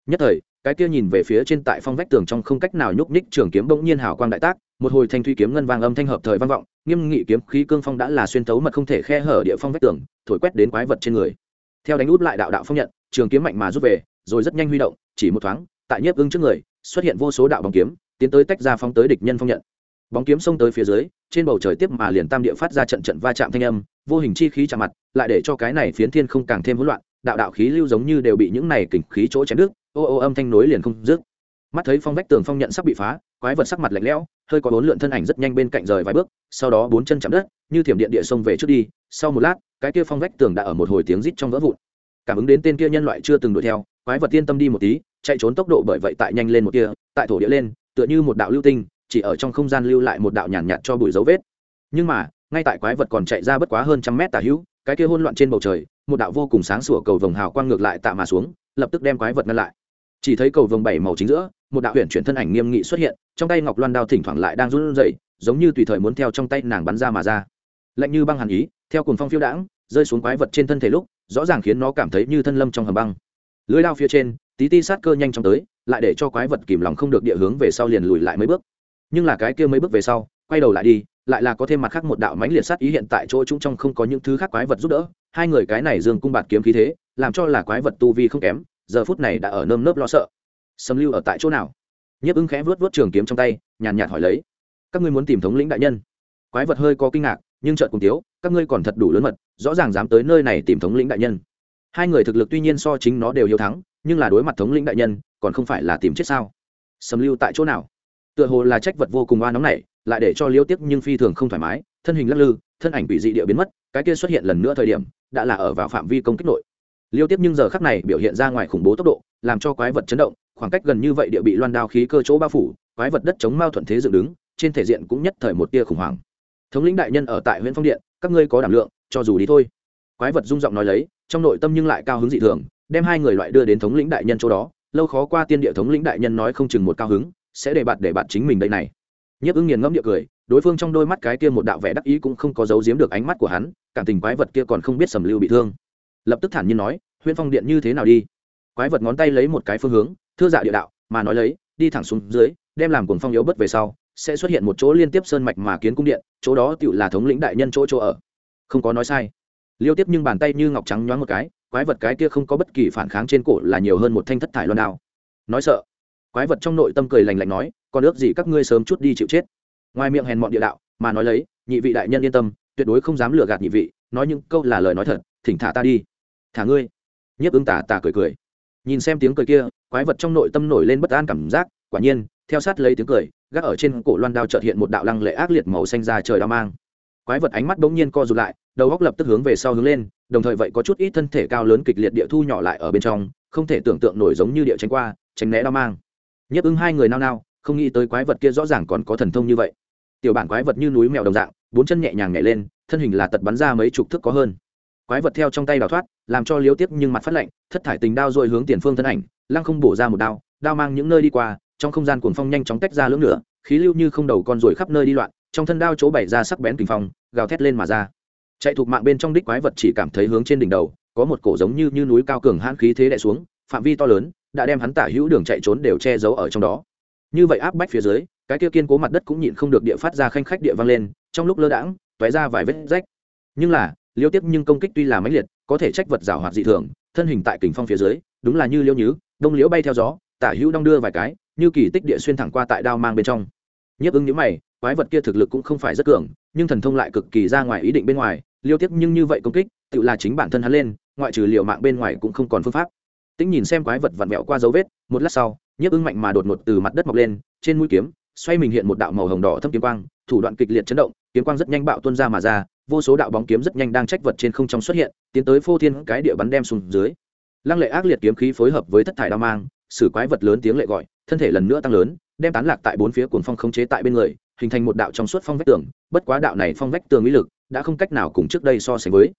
Nhất thời, cái kia nhìn về phía trên tại phong vách tường trong không cách nào nhúc nhích trường kiếm bỗng nhiên hào quang đại tác, một hồi thanh thủy kiếm ngân vang âm thanh hợp thời vang vọng, nghiêm nghị kiếm khí cương phong đã là xuyên tấu mật không thể khe hở địa phong vách tường, thổi quét đến quái vật trên người. Theo đánh út lại đạo đạo phong nhận, trường kiếm mạnh mà rút về, rồi rất nhanh huy động, chỉ một thoáng, tại nhiếp ưng trước người xuất hiện vô số đạo bóng kiếm, tiến tới tách ra phóng tới địch nhân phong nhận. Bóng kiếm xông tới phía dưới, trên bầu trời tiếp mà liền tam địa phát ra trận trận va chạm thanh âm, vô hình chi khí chạm mặt, lại để cho cái này phiến thiên không càng thêm hỗn loạn, đạo đạo khí lưu giống như đều bị những này kình khí chỗ chém đứt, ô ô âm thanh nối liền không dứt. Mắt thấy phong vách tường phong nhận sắp bị phá, quái vật sắc mặt lạnh lẽo, hơi có bốn lượn thân ảnh rất nhanh bên cạnh rời vài bước, sau đó bốn chân chạm đất, như thiểm điện địa sông về trước đi, sau một lát, cái kia phong vách tường đã ở một hồi tiếng rít trong vỡ vụn. Cảm ứng đến tên kia nhân loại chưa từng đuổi theo, quái vật yên tâm đi một tí chạy trốn tốc độ bởi vậy tại nhanh lên một kia tại thổ địa lên tựa như một đạo lưu tinh chỉ ở trong không gian lưu lại một đạo nhàn nhạt, nhạt cho bụi dấu vết. Nhưng mà ngay tại quái vật còn chạy ra bất quá hơn trăm mét tả hữu cái kia hôn loạn trên bầu trời một đạo vô cùng sáng sủa cầu vồng hào quang ngược lại tạ mà xuống lập tức đem quái vật ngăn lại. Chỉ thấy cầu vồng bảy màu chính giữa một đạo huyền chuyển thân ảnh nghiêm nghị xuất hiện trong tay ngọc loan đao thỉnh thoảng lại đang run rẩy giống như tùy thời muốn theo trong tay nàng bắn ra mà ra. Lạnh như băng hàn ý theo cùng phong phiêu đãng rơi xuống quái vật trên thân thể lúc rõ ràng khiến nó cảm thấy như thân lâm trong hầm băng. Lưới đao phía trên tí ti sát cơ nhanh chóng tới, lại để cho quái vật kìm lòng không được địa hướng về sau liền lùi lại mấy bước. Nhưng là cái kia mấy bước về sau, quay đầu lại đi, lại là có thêm mặt khác một đạo mãnh liệt sát ý hiện tại chỗ chúng trong không có những thứ khác quái vật giúp đỡ. Hai người cái này dương cung bạt kiếm khí thế, làm cho là quái vật tu vi không kém, giờ phút này đã ở nơm nớp lo sợ. Sầm lưu ở tại chỗ nào? Nhiếp ứng khẽ vớt vớt trường kiếm trong tay, nhàn nhạt hỏi lấy. Các ngươi muốn tìm thống lĩnh đại nhân? Quái vật hơi có kinh ngạc, nhưng trợn cùng tiếu các ngươi còn thật đủ lớn mật, rõ ràng dám tới nơi này tìm thống lĩnh đại nhân hai người thực lực tuy nhiên so chính nó đều hiếu thắng, nhưng là đối mặt thống lĩnh đại nhân, còn không phải là tìm chết sao? Sầm lưu tại chỗ nào? Tựa hồ là trách vật vô cùng oa nóng này, lại để cho liêu tiếc nhưng phi thường không thoải mái, thân hình lắc lư, thân ảnh bị dị địa biến mất, cái kia xuất hiện lần nữa thời điểm, đã là ở vào phạm vi công kích nội. Liêu tiếp nhưng giờ khắc này biểu hiện ra ngoài khủng bố tốc độ, làm cho quái vật chấn động, khoảng cách gần như vậy địa bị loan đao khí cơ chỗ bao phủ, quái vật đất chống mao thuận thế dựng đứng, trên thể diện cũng nhất thời một tia khủng hoảng. Thống lĩnh đại nhân ở tại huyện phong điện, các ngươi có đảm lượng, cho dù đi thôi. Quái vật rung giọng nói lấy trong nội tâm nhưng lại cao hứng dị thường, đem hai người loại đưa đến thống lĩnh đại nhân chỗ đó, lâu khó qua tiên địa thống lĩnh đại nhân nói không chừng một cao hứng, sẽ để bạn để bạn chính mình đây này. Nhiếp ứng nghiền ngẫm địa cười, đối phương trong đôi mắt cái kia một đạo vẻ đắc ý cũng không có giấu giếm được ánh mắt của hắn, cảm tình quái vật kia còn không biết sầm lưu bị thương. Lập tức thản nhiên nói huyên phong điện như thế nào đi? Quái vật ngón tay lấy một cái phương hướng, thưa dạ địa đạo, mà nói lấy, đi thẳng xuống dưới, đem làm cuồng phong yếu bất về sau, sẽ xuất hiện một chỗ liên tiếp sơn mạch mà kiến cung điện, chỗ đó tựu là thống lĩnh đại nhân chỗ chỗ ở. Không có nói sai liêu tiếp nhưng bàn tay như ngọc trắng nhoáng một cái, quái vật cái kia không có bất kỳ phản kháng trên cổ là nhiều hơn một thanh thất thải loan đao. Nói sợ. Quái vật trong nội tâm cười lành lạnh nói còn ước gì các ngươi sớm chút đi chịu chết. Ngoài miệng hèn mọn địa đạo, mà nói lấy, nhị vị đại nhân yên tâm, tuyệt đối không dám lừa gạt nhị vị, nói những câu là lời nói thật, thỉnh thả ta đi. Thả ngươi? Nhiếp ứng tả tả cười cười. Nhìn xem tiếng cười kia, quái vật trong nội tâm nổi lên bất an cảm giác, quả nhiên, theo sát lấy tiếng cười, gác ở trên cổ loan đao trợt hiện một đạo lăng lệ ác liệt màu xanh ra trời đao mang. Quái vật ánh mắt bỗng nhiên co rụt lại đầu góc lập tức hướng về sau hướng lên, đồng thời vậy có chút ít thân thể cao lớn kịch liệt địa thu nhỏ lại ở bên trong, không thể tưởng tượng nổi giống như địa tránh qua, tránh né đao mang. Nhấp ứng hai người nao nao, không nghĩ tới quái vật kia rõ ràng còn có thần thông như vậy. Tiểu bản quái vật như núi mèo đồng dạng, bốn chân nhẹ nhàng nhảy lên, thân hình là tật bắn ra mấy chục thước có hơn. Quái vật theo trong tay đào thoát, làm cho liếu tiếp nhưng mặt phát lạnh, thất thải tình đao rồi hướng tiền phương thân ảnh, lăng không bổ ra một đao đao mang những nơi đi qua, trong không gian cuồng phong nhanh chóng tách ra lưỡng nửa, khí lưu như không đầu con ruồi khắp nơi đi loạn, trong thân đao chỗ bày ra sắc bén kinh phong, gào thét lên mà ra chạy thuộc mạng bên trong đích quái vật chỉ cảm thấy hướng trên đỉnh đầu, có một cổ giống như như núi cao cường hãn khí thế đè xuống, phạm vi to lớn, đã đem hắn tả hữu đường chạy trốn đều che giấu ở trong đó. Như vậy áp bách phía dưới, cái kia kiên cố mặt đất cũng nhịn không được địa phát ra khanh khách địa vang lên, trong lúc lơ đãng, tóe ra vài vết rách. Nhưng là, liêu tiếp nhưng công kích tuy là mãnh liệt, có thể trách vật rào hoạt dị thường, thân hình tại kình phong phía dưới, đúng là như liêu nhứ, đông liễu bay theo gió, tả hữu đong đưa vài cái, như kỳ tích địa xuyên thẳng qua tại đao mang bên trong. Nhấp ứng nhữ mày, quái vật kia thực lực cũng không phải rất cường, nhưng thần thông lại cực kỳ ra ngoài ý định bên ngoài liêu tiếc nhưng như vậy công kích, tự là chính bản thân hắn lên, ngoại trừ liệu mạng bên ngoài cũng không còn phương pháp. Tính nhìn xem quái vật vặn vẹo qua dấu vết, một lát sau nhấp ưng mạnh mà đột ngột từ mặt đất mọc lên, trên mũi kiếm, xoay mình hiện một đạo màu hồng đỏ thâm kiếm quang, thủ đoạn kịch liệt chấn động, kiếm quang rất nhanh bạo tuôn ra mà ra, vô số đạo bóng kiếm rất nhanh đang trách vật trên không trong xuất hiện, tiến tới phô thiên cái địa bắn đem xuống dưới. Lăng lệ ác liệt kiếm khí phối hợp với thất thải đao mang xử quái vật lớn tiếng lệ gọi, thân thể lần nữa tăng lớn, đem tán lạc tại bốn phía cuồng phong khống chế tại bên người, hình thành một đạo trong suốt phong vách tường, bất quá đạo này phong vách tường uy lực đã không cách nào cùng trước đây so sánh với.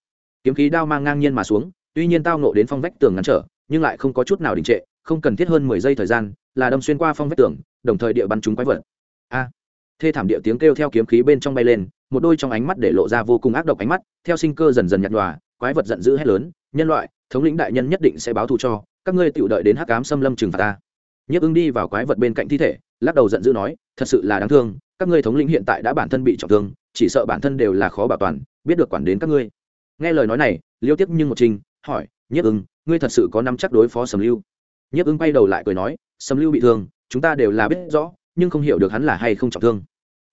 Kiếm khí đao mang ngang nhiên mà xuống, tuy nhiên tao nộ đến phong vách tường ngăn trở, nhưng lại không có chút nào đình trệ, không cần thiết hơn mười giây thời gian, là đâm xuyên qua phong vách tường, đồng thời địa bắn chúng quái vật. A! Thê thảm địa tiếng kêu theo kiếm khí bên trong bay lên, một đôi trong ánh mắt để lộ ra vô cùng ác độc ánh mắt, theo sinh cơ dần dần nhạt nhòa, quái vật giận dữ hét lớn, nhân loại, thống lĩnh đại nhân nhất định sẽ báo thù cho, các ngươi tự đợi đến hắc ám xâm lâm trừng phạt ta. Nhấp ứng đi vào quái vật bên cạnh thi thể, lắc đầu giận dữ nói, thật sự là đáng thương các ngươi thống lĩnh hiện tại đã bản thân bị trọng thương, chỉ sợ bản thân đều là khó bảo toàn, biết được quản đến các ngươi. Nghe lời nói này, liêu tiếp nhưng một trình, hỏi nhất ưng, ngươi thật sự có nắm chắc đối phó sầm lưu? Nhất ưng quay đầu lại cười nói, sầm lưu bị thương, chúng ta đều là biết rõ, nhưng không hiểu được hắn là hay không trọng thương.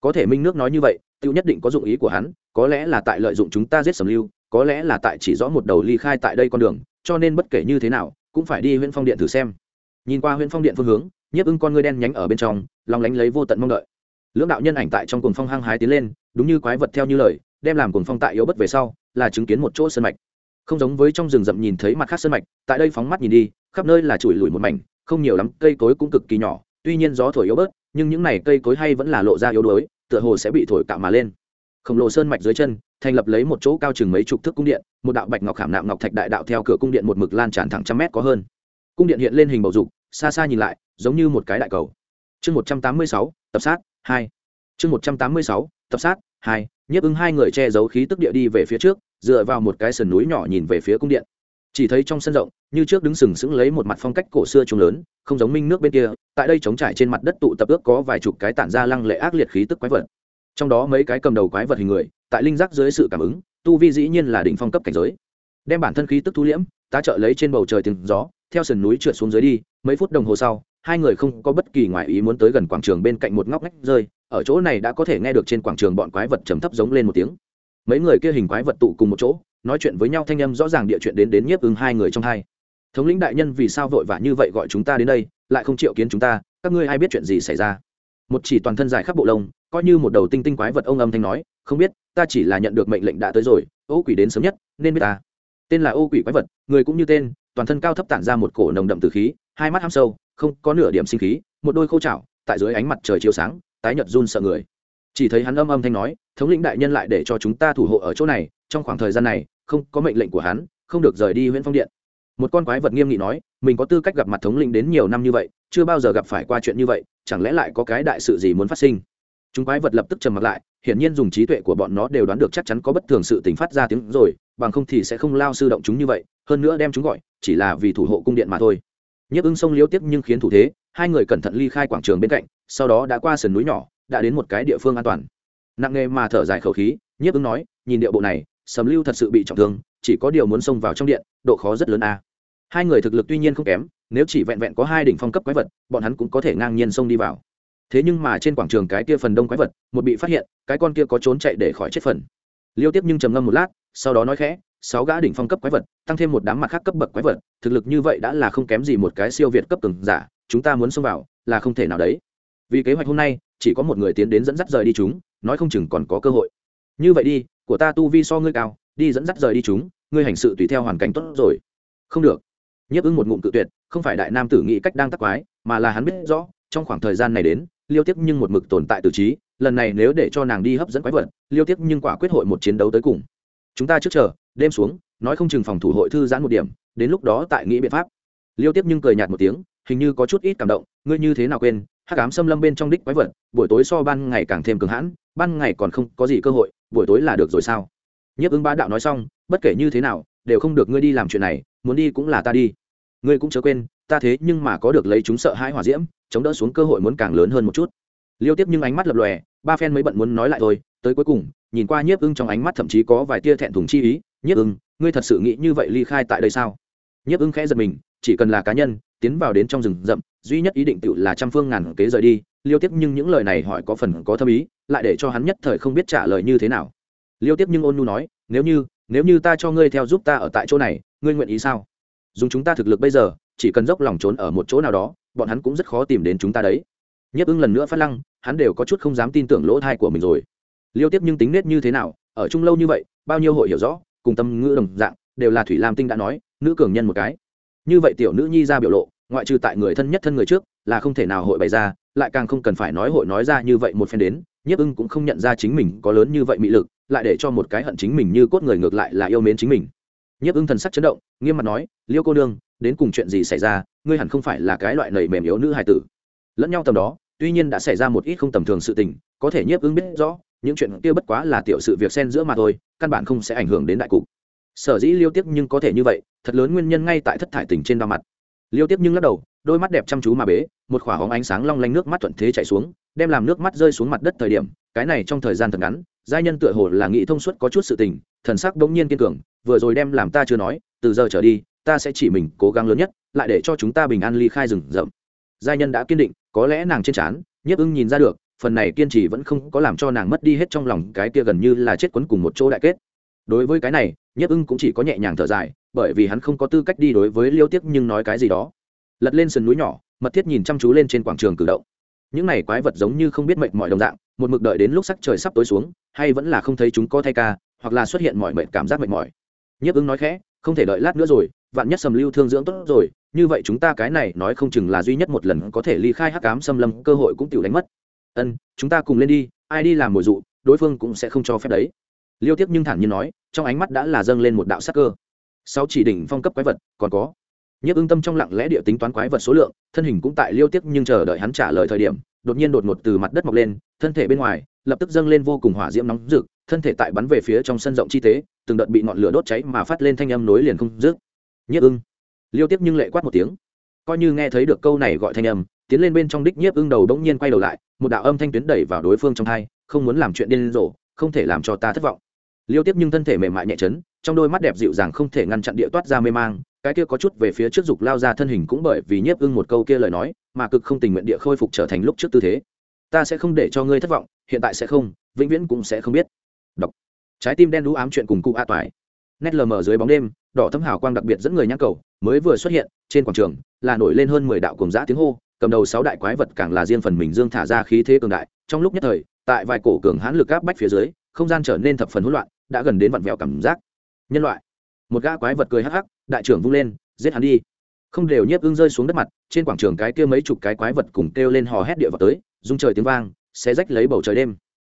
Có thể minh nước nói như vậy tiêu nhất định có dụng ý của hắn, có lẽ là tại lợi dụng chúng ta giết sầm lưu, có lẽ là tại chỉ rõ một đầu ly khai tại đây con đường, cho nên bất kể như thế nào, cũng phải đi huyện phong điện thử xem. Nhìn qua huyện phong điện phương hướng, nhiếp ưng con ngươi đen nhánh ở bên trong, lòng lánh lấy vô tận mong đợi lưỡng đạo nhân ảnh tại trong cuồng phong hăng hái tiến lên, đúng như quái vật theo như lời, đem làm cuồng phong tại yếu bất về sau, là chứng kiến một chỗ sơn mạch. Không giống với trong rừng rậm nhìn thấy mặt khác sơn mạch, tại đây phóng mắt nhìn đi, khắp nơi là chùi lùi một mảnh, không nhiều lắm, cây cối cũng cực kỳ nhỏ, tuy nhiên gió thổi yếu bớt, nhưng những này cây cối hay vẫn là lộ ra yếu đuối, tựa hồ sẽ bị thổi cạo mà lên. Khổng lồ sơn mạch dưới chân, thành lập lấy một chỗ cao chừng mấy chục thước cung điện, một đạo bạch ngọc khảm nạm ngọc thạch đại đạo theo cửa cung điện một mực lan tràn thẳng trăm mét có hơn. Cung điện hiện lên hình bầu dục, xa xa nhìn lại, giống như một cái đại cầu. Chương một trăm tám mươi sáu, tập sát hai. Chương một trăm tám mươi sáu, tập sát. Hai, nhiếp ứng hai người che giấu khí tức địa đi về phía trước, dựa vào một cái sườn núi nhỏ nhìn về phía cung điện. Chỉ thấy trong sân rộng, như trước đứng sừng sững lấy một mặt phong cách cổ xưa trùng lớn, không giống minh nước bên kia, tại đây trống trải trên mặt đất tụ tập ước có vài chục cái tản ra lăng lệ ác liệt khí tức quái vật. Trong đó mấy cái cầm đầu quái vật hình người, tại linh giác dưới sự cảm ứng, tu vi dĩ nhiên là đỉnh phong cấp cảnh giới. Đem bản thân khí tức thu liễm, tá trợ lấy trên bầu trời tiếng gió, theo sườn núi trượt xuống dưới đi, mấy phút đồng hồ sau hai người không có bất kỳ ngoại ý muốn tới gần quảng trường bên cạnh một ngóc ngách rơi, ở chỗ này đã có thể nghe được trên quảng trường bọn quái vật trầm thấp giống lên một tiếng. Mấy người kia hình quái vật tụ cùng một chỗ, nói chuyện với nhau thanh âm rõ ràng địa chuyện đến đến nhiếp ứng hai người trong hai. Thống lĩnh đại nhân vì sao vội vã như vậy gọi chúng ta đến đây, lại không chịu kiến chúng ta, các ngươi ai biết chuyện gì xảy ra? Một chỉ toàn thân dài khắp bộ lông, coi như một đầu tinh tinh quái vật ông âm thanh nói, không biết, ta chỉ là nhận được mệnh lệnh đã tới rồi, ô quỷ đến sớm nhất, nên biết ta. Tên là ô quỷ quái vật, người cũng như tên, toàn thân cao thấp tản ra một cổ nồng đậm từ khí, hai mắt ham sâu không có nửa điểm sinh khí, một đôi khô chảo, tại dưới ánh mặt trời chiếu sáng, tái nhợt run sợ người. Chỉ thấy hắn âm âm thanh nói, thống lĩnh đại nhân lại để cho chúng ta thủ hộ ở chỗ này, trong khoảng thời gian này, không có mệnh lệnh của hắn, không được rời đi huyện phong điện. Một con quái vật nghiêm nghị nói, mình có tư cách gặp mặt thống lĩnh đến nhiều năm như vậy, chưa bao giờ gặp phải qua chuyện như vậy, chẳng lẽ lại có cái đại sự gì muốn phát sinh? Chúng quái vật lập tức trầm mặt lại, hiển nhiên dùng trí tuệ của bọn nó đều đoán được chắc chắn có bất thường sự tình phát ra tiếng rồi, bằng không thì sẽ không lao sư động chúng như vậy, hơn nữa đem chúng gọi, chỉ là vì thủ hộ cung điện mà thôi nhấp ưng sông liếu tiếp nhưng khiến thủ thế, hai người cẩn thận ly khai quảng trường bên cạnh, sau đó đã qua sườn núi nhỏ, đã đến một cái địa phương an toàn. Nặng nề mà thở dài khẩu khí, nhiếp ưng nói, nhìn địa bộ này, sầm lưu thật sự bị trọng thương, chỉ có điều muốn xông vào trong điện, độ khó rất lớn a. Hai người thực lực tuy nhiên không kém, nếu chỉ vẹn vẹn có hai đỉnh phong cấp quái vật, bọn hắn cũng có thể ngang nhiên xông đi vào. Thế nhưng mà trên quảng trường cái kia phần đông quái vật, một bị phát hiện, cái con kia có trốn chạy để khỏi chết phần. Liêu tiếp nhưng trầm ngâm một lát, sau đó nói khẽ sáu gã đỉnh phong cấp quái vật, tăng thêm một đám mặt khác cấp bậc quái vật, thực lực như vậy đã là không kém gì một cái siêu việt cấp từng giả, chúng ta muốn xông vào là không thể nào đấy. Vì kế hoạch hôm nay, chỉ có một người tiến đến dẫn dắt rời đi chúng, nói không chừng còn có cơ hội. Như vậy đi, của ta tu vi so ngươi cao, đi dẫn dắt rời đi chúng, ngươi hành sự tùy theo hoàn cảnh tốt rồi. Không được. Nhiếp ứng một ngụm tự tuyệt, không phải đại nam tử nghĩ cách đang tắc quái, mà là hắn biết rõ, trong khoảng thời gian này đến, liêu tiếp nhưng một mực tồn tại từ trí, lần này nếu để cho nàng đi hấp dẫn quái vật, liêu tiếp nhưng quả quyết hội một chiến đấu tới cùng. Chúng ta trước chờ đêm xuống, nói không chừng phòng thủ hội thư giãn một điểm, đến lúc đó tại nghĩ biện pháp. Liêu tiếp nhưng cười nhạt một tiếng, hình như có chút ít cảm động, ngươi như thế nào quên hát cám xâm lâm bên trong đích quái vật, buổi tối so ban ngày càng thêm cứng hãn, ban ngày còn không có gì cơ hội, buổi tối là được rồi sao? Nhiếp ứng bá đạo nói xong, bất kể như thế nào, đều không được ngươi đi làm chuyện này, muốn đi cũng là ta đi. Ngươi cũng chớ quên, ta thế nhưng mà có được lấy chúng sợ hãi hỏa diễm, chống đỡ xuống cơ hội muốn càng lớn hơn một chút. Liêu tiếp nhưng ánh mắt lập lòe, ba phen mới bận muốn nói lại thôi, tới cuối cùng, nhìn qua nhiếp ưng trong ánh mắt thậm chí có vài tia thẹn thùng chi ý nhiếp ưng, ngươi thật sự nghĩ như vậy ly khai tại đây sao? Nhiếp ưng khẽ giật mình, chỉ cần là cá nhân, tiến vào đến trong rừng rậm, duy nhất ý định tự là trăm phương ngàn kế rời đi, liêu tiếp nhưng những lời này hỏi có phần có thâm ý, lại để cho hắn nhất thời không biết trả lời như thế nào. Liêu tiếp nhưng ôn nhu nói, nếu như nếu như ta cho ngươi theo giúp ta ở tại chỗ này, ngươi nguyện ý sao? Dùng chúng ta thực lực bây giờ, chỉ cần dốc lòng trốn ở một chỗ nào đó, bọn hắn cũng rất khó tìm đến chúng ta đấy. Nhấp ưng lần nữa phát lăng, hắn đều có chút không dám tin tưởng lỗ thai của mình rồi. Liêu tiếp nhưng tính nết như thế nào, ở chung lâu như vậy, bao nhiêu hội hiểu rõ cùng tâm ngữ đồng dạng, đều là thủy lam tinh đã nói, nữ cường nhân một cái. Như vậy tiểu nữ nhi ra biểu lộ, ngoại trừ tại người thân nhất thân người trước, là không thể nào hội bày ra, lại càng không cần phải nói hội nói ra như vậy một phen đến, nhiếp ưng cũng không nhận ra chính mình có lớn như vậy mị lực, lại để cho một cái hận chính mình như cốt người ngược lại là yêu mến chính mình. Nhiếp ưng thần sắc chấn động, nghiêm mặt nói, liêu cô đương đến cùng chuyện gì xảy ra? Ngươi hẳn không phải là cái loại nầy mềm yếu nữ hài tử. Lẫn nhau tầm đó, tuy nhiên đã xảy ra một ít không tầm thường sự tình, có thể nhiếp ưng biết rõ những chuyện kia bất quá là tiểu sự việc xen giữa mà thôi, căn bản không sẽ ảnh hưởng đến đại cục. Sở dĩ liêu tiếp nhưng có thể như vậy, thật lớn nguyên nhân ngay tại thất thải tình trên đao mặt. Liêu tiếp nhưng lắc đầu, đôi mắt đẹp chăm chú mà bế, một khỏa hóng ánh sáng long lanh nước mắt thuận thế chạy xuống, đem làm nước mắt rơi xuống mặt đất thời điểm, cái này trong thời gian thật ngắn, giai nhân tựa hồ là nghĩ thông suốt có chút sự tình, thần sắc bỗng nhiên kiên cường, vừa rồi đem làm ta chưa nói, từ giờ trở đi, ta sẽ chỉ mình cố gắng lớn nhất, lại để cho chúng ta bình an ly khai rừng rậm. Giai nhân đã kiên định, có lẽ nàng trên trán, nhiếp ưng nhìn ra được phần này kiên trì vẫn không có làm cho nàng mất đi hết trong lòng cái kia gần như là chết quấn cùng một chỗ đại kết. Đối với cái này nhiếp ưng cũng chỉ có nhẹ nhàng thở dài, bởi vì hắn không có tư cách đi đối với liêu tiếc nhưng nói cái gì đó. Lật lên sườn núi nhỏ, mật thiết nhìn chăm chú lên trên quảng trường cử động. Những này quái vật giống như không biết mệnh mọi đồng dạng, một mực đợi đến lúc sắc trời sắp tối xuống, hay vẫn là không thấy chúng có thay ca, hoặc là xuất hiện mọi mệnh cảm giác mệt mỏi. Nhiếp ứng nói khẽ, không thể đợi lát nữa rồi, vạn nhất sầm lưu thương dưỡng tốt rồi, như vậy chúng ta cái này nói không chừng là duy nhất một lần có thể ly khai hắc cám xâm lâm, cơ hội cũng tiểu đánh mất ân, chúng ta cùng lên đi, ai đi làm mồi dụ, đối phương cũng sẽ không cho phép đấy. Liêu tiếp nhưng thản nhiên nói, trong ánh mắt đã là dâng lên một đạo sắc cơ. Sáu chỉ đỉnh phong cấp quái vật, còn có. Nhiếp ưng tâm trong lặng lẽ địa tính toán quái vật số lượng, thân hình cũng tại liêu tiếp nhưng chờ đợi hắn trả lời thời điểm, đột nhiên đột ngột từ mặt đất mọc lên, thân thể bên ngoài, lập tức dâng lên vô cùng hỏa diễm nóng rực, thân thể tại bắn về phía trong sân rộng chi tế, từng đợt bị ngọn lửa đốt cháy mà phát lên thanh âm nối liền không dứt. Nhiếp ưng. Liêu tiếp nhưng lệ quát một tiếng. Coi như nghe thấy được câu này gọi thanh âm, tiến lên bên trong đích nhiếp ưng đầu đống nhiên quay đầu lại một đạo âm thanh tuyến đẩy vào đối phương trong thai, không muốn làm chuyện điên rồ, không thể làm cho ta thất vọng. Liêu tiếp nhưng thân thể mềm mại nhẹ chấn, trong đôi mắt đẹp dịu dàng không thể ngăn chặn địa toát ra mê mang, cái kia có chút về phía trước dục lao ra thân hình cũng bởi vì nhiếp ưng một câu kia lời nói, mà cực không tình nguyện địa khôi phục trở thành lúc trước tư thế. Ta sẽ không để cho ngươi thất vọng, hiện tại sẽ không, vĩnh viễn cũng sẽ không biết. Đọc trái tim đen đũ ám chuyện cùng cụ a toại. Nét lờ mờ dưới bóng đêm, đỏ thấm hào quang đặc biệt dẫn người nhắc cầu, mới vừa xuất hiện, trên quảng trường, là nổi lên hơn mười đạo cùng giã tiếng hô cầm đầu sáu đại quái vật càng là riêng phần mình dương thả ra khí thế cường đại, trong lúc nhất thời, tại vài cổ cường hãn lực áp bách phía dưới, không gian trở nên thập phần hỗn loạn, đã gần đến vặn vẹo cảm giác. Nhân loại. Một gã quái vật cười hắc hắc, đại trưởng vung lên, giết hắn đi. Không đều nhiếp ưng rơi xuống đất mặt, trên quảng trường cái kia mấy chục cái quái vật cùng kêu lên hò hét địa vào tới, rung trời tiếng vang sẽ rách lấy bầu trời đêm.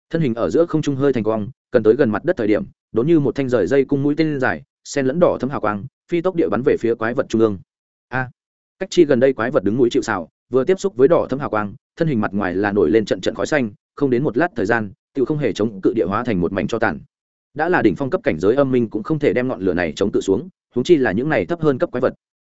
Thân hình ở giữa không trung hơi thành quang cần tới gần mặt đất thời điểm đốn như một thanh rời dây cung mũi tên dài sen lẫn đỏ thấm hào quang, phi tốc địa bắn về phía quái vật trung ương. A. Cách chi gần đây quái vật đứng mũi chịu xào vừa tiếp xúc với đỏ thấm hào quang, thân hình mặt ngoài là nổi lên trận trận khói xanh, không đến một lát thời gian tự không hề chống cự địa hóa thành một mảnh cho tàn. Đã là đỉnh phong cấp cảnh giới âm minh cũng không thể đem ngọn lửa này chống cự xuống húng chi là những này thấp hơn cấp quái vật.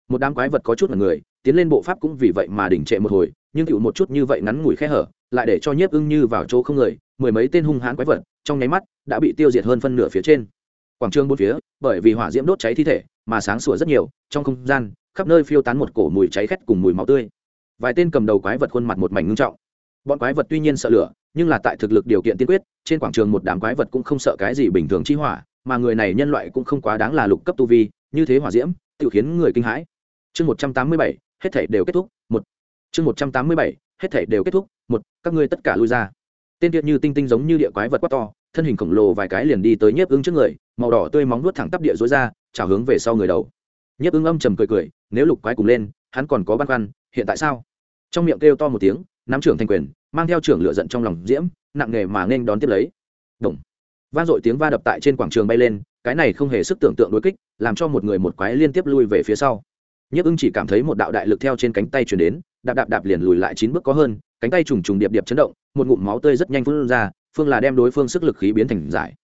Một đám quái vật có chút là người, tiến lên bộ pháp cũng vì vậy mà đỉnh trệ một hồi, nhưng cựu một chút như vậy ngắn ngủi khe hở, lại để cho nhiếp ưng như vào chỗ không người, mười mấy tên hung hãn quái vật, trong nháy mắt, đã bị tiêu diệt hơn phân nửa phía trên. Quảng trường bốn phía, bởi vì hỏa diễm đốt cháy thi thể, mà sáng sủa rất nhiều, trong không gian, khắp nơi phiêu tán một cổ mùi cháy khét cùng mùi máu tươi vài tên cầm đầu quái vật khuôn mặt một mảnh ngưng trọng. Bọn quái vật tuy nhiên sợ lửa, nhưng là tại thực lực điều kiện tiên quyết, trên quảng trường một đám quái vật cũng không sợ cái gì bình thường chi hỏa, mà người này nhân loại cũng không quá đáng là lục cấp tu vi, như thế hỏa diễm tự khiến người kinh hãi. Chương một trăm tám mươi bảy, hết thể đều kết thúc, một. Chương một trăm tám mươi bảy, hết thể đều kết thúc, một. Các ngươi tất cả lui ra. Tên tiết như tinh tinh giống như địa quái vật quá to, thân hình khổng lồ vài cái liền đi tới nhiếp ứng trước người, màu đỏ tươi móng nuốt thẳng tắp địa dối ra trào hướng về sau người đầu. Nhiếp ứng âm trầm cười cười, nếu lục quái cùng lên, hắn còn có băn khoăn hiện tại sao? Trong miệng kêu to một tiếng, nắm trưởng thành quyền, mang theo trưởng lựa giận trong lòng diễm, nặng nghề mà nên đón tiếp lấy. Đồng vang dội tiếng va đập tại trên quảng trường bay lên, cái này không hề sức tưởng tượng đối kích, làm cho một người một quái liên tiếp lui về phía sau. Nhiếp ưng chỉ cảm thấy một đạo đại lực theo trên cánh tay chuyển đến, đạp đạp đạp liền lùi lại chín bước có hơn, cánh tay trùng trùng điệp điệp chấn động, một ngụm máu tươi rất nhanh phun ra, phương là đem đối phương sức lực khí biến thành giải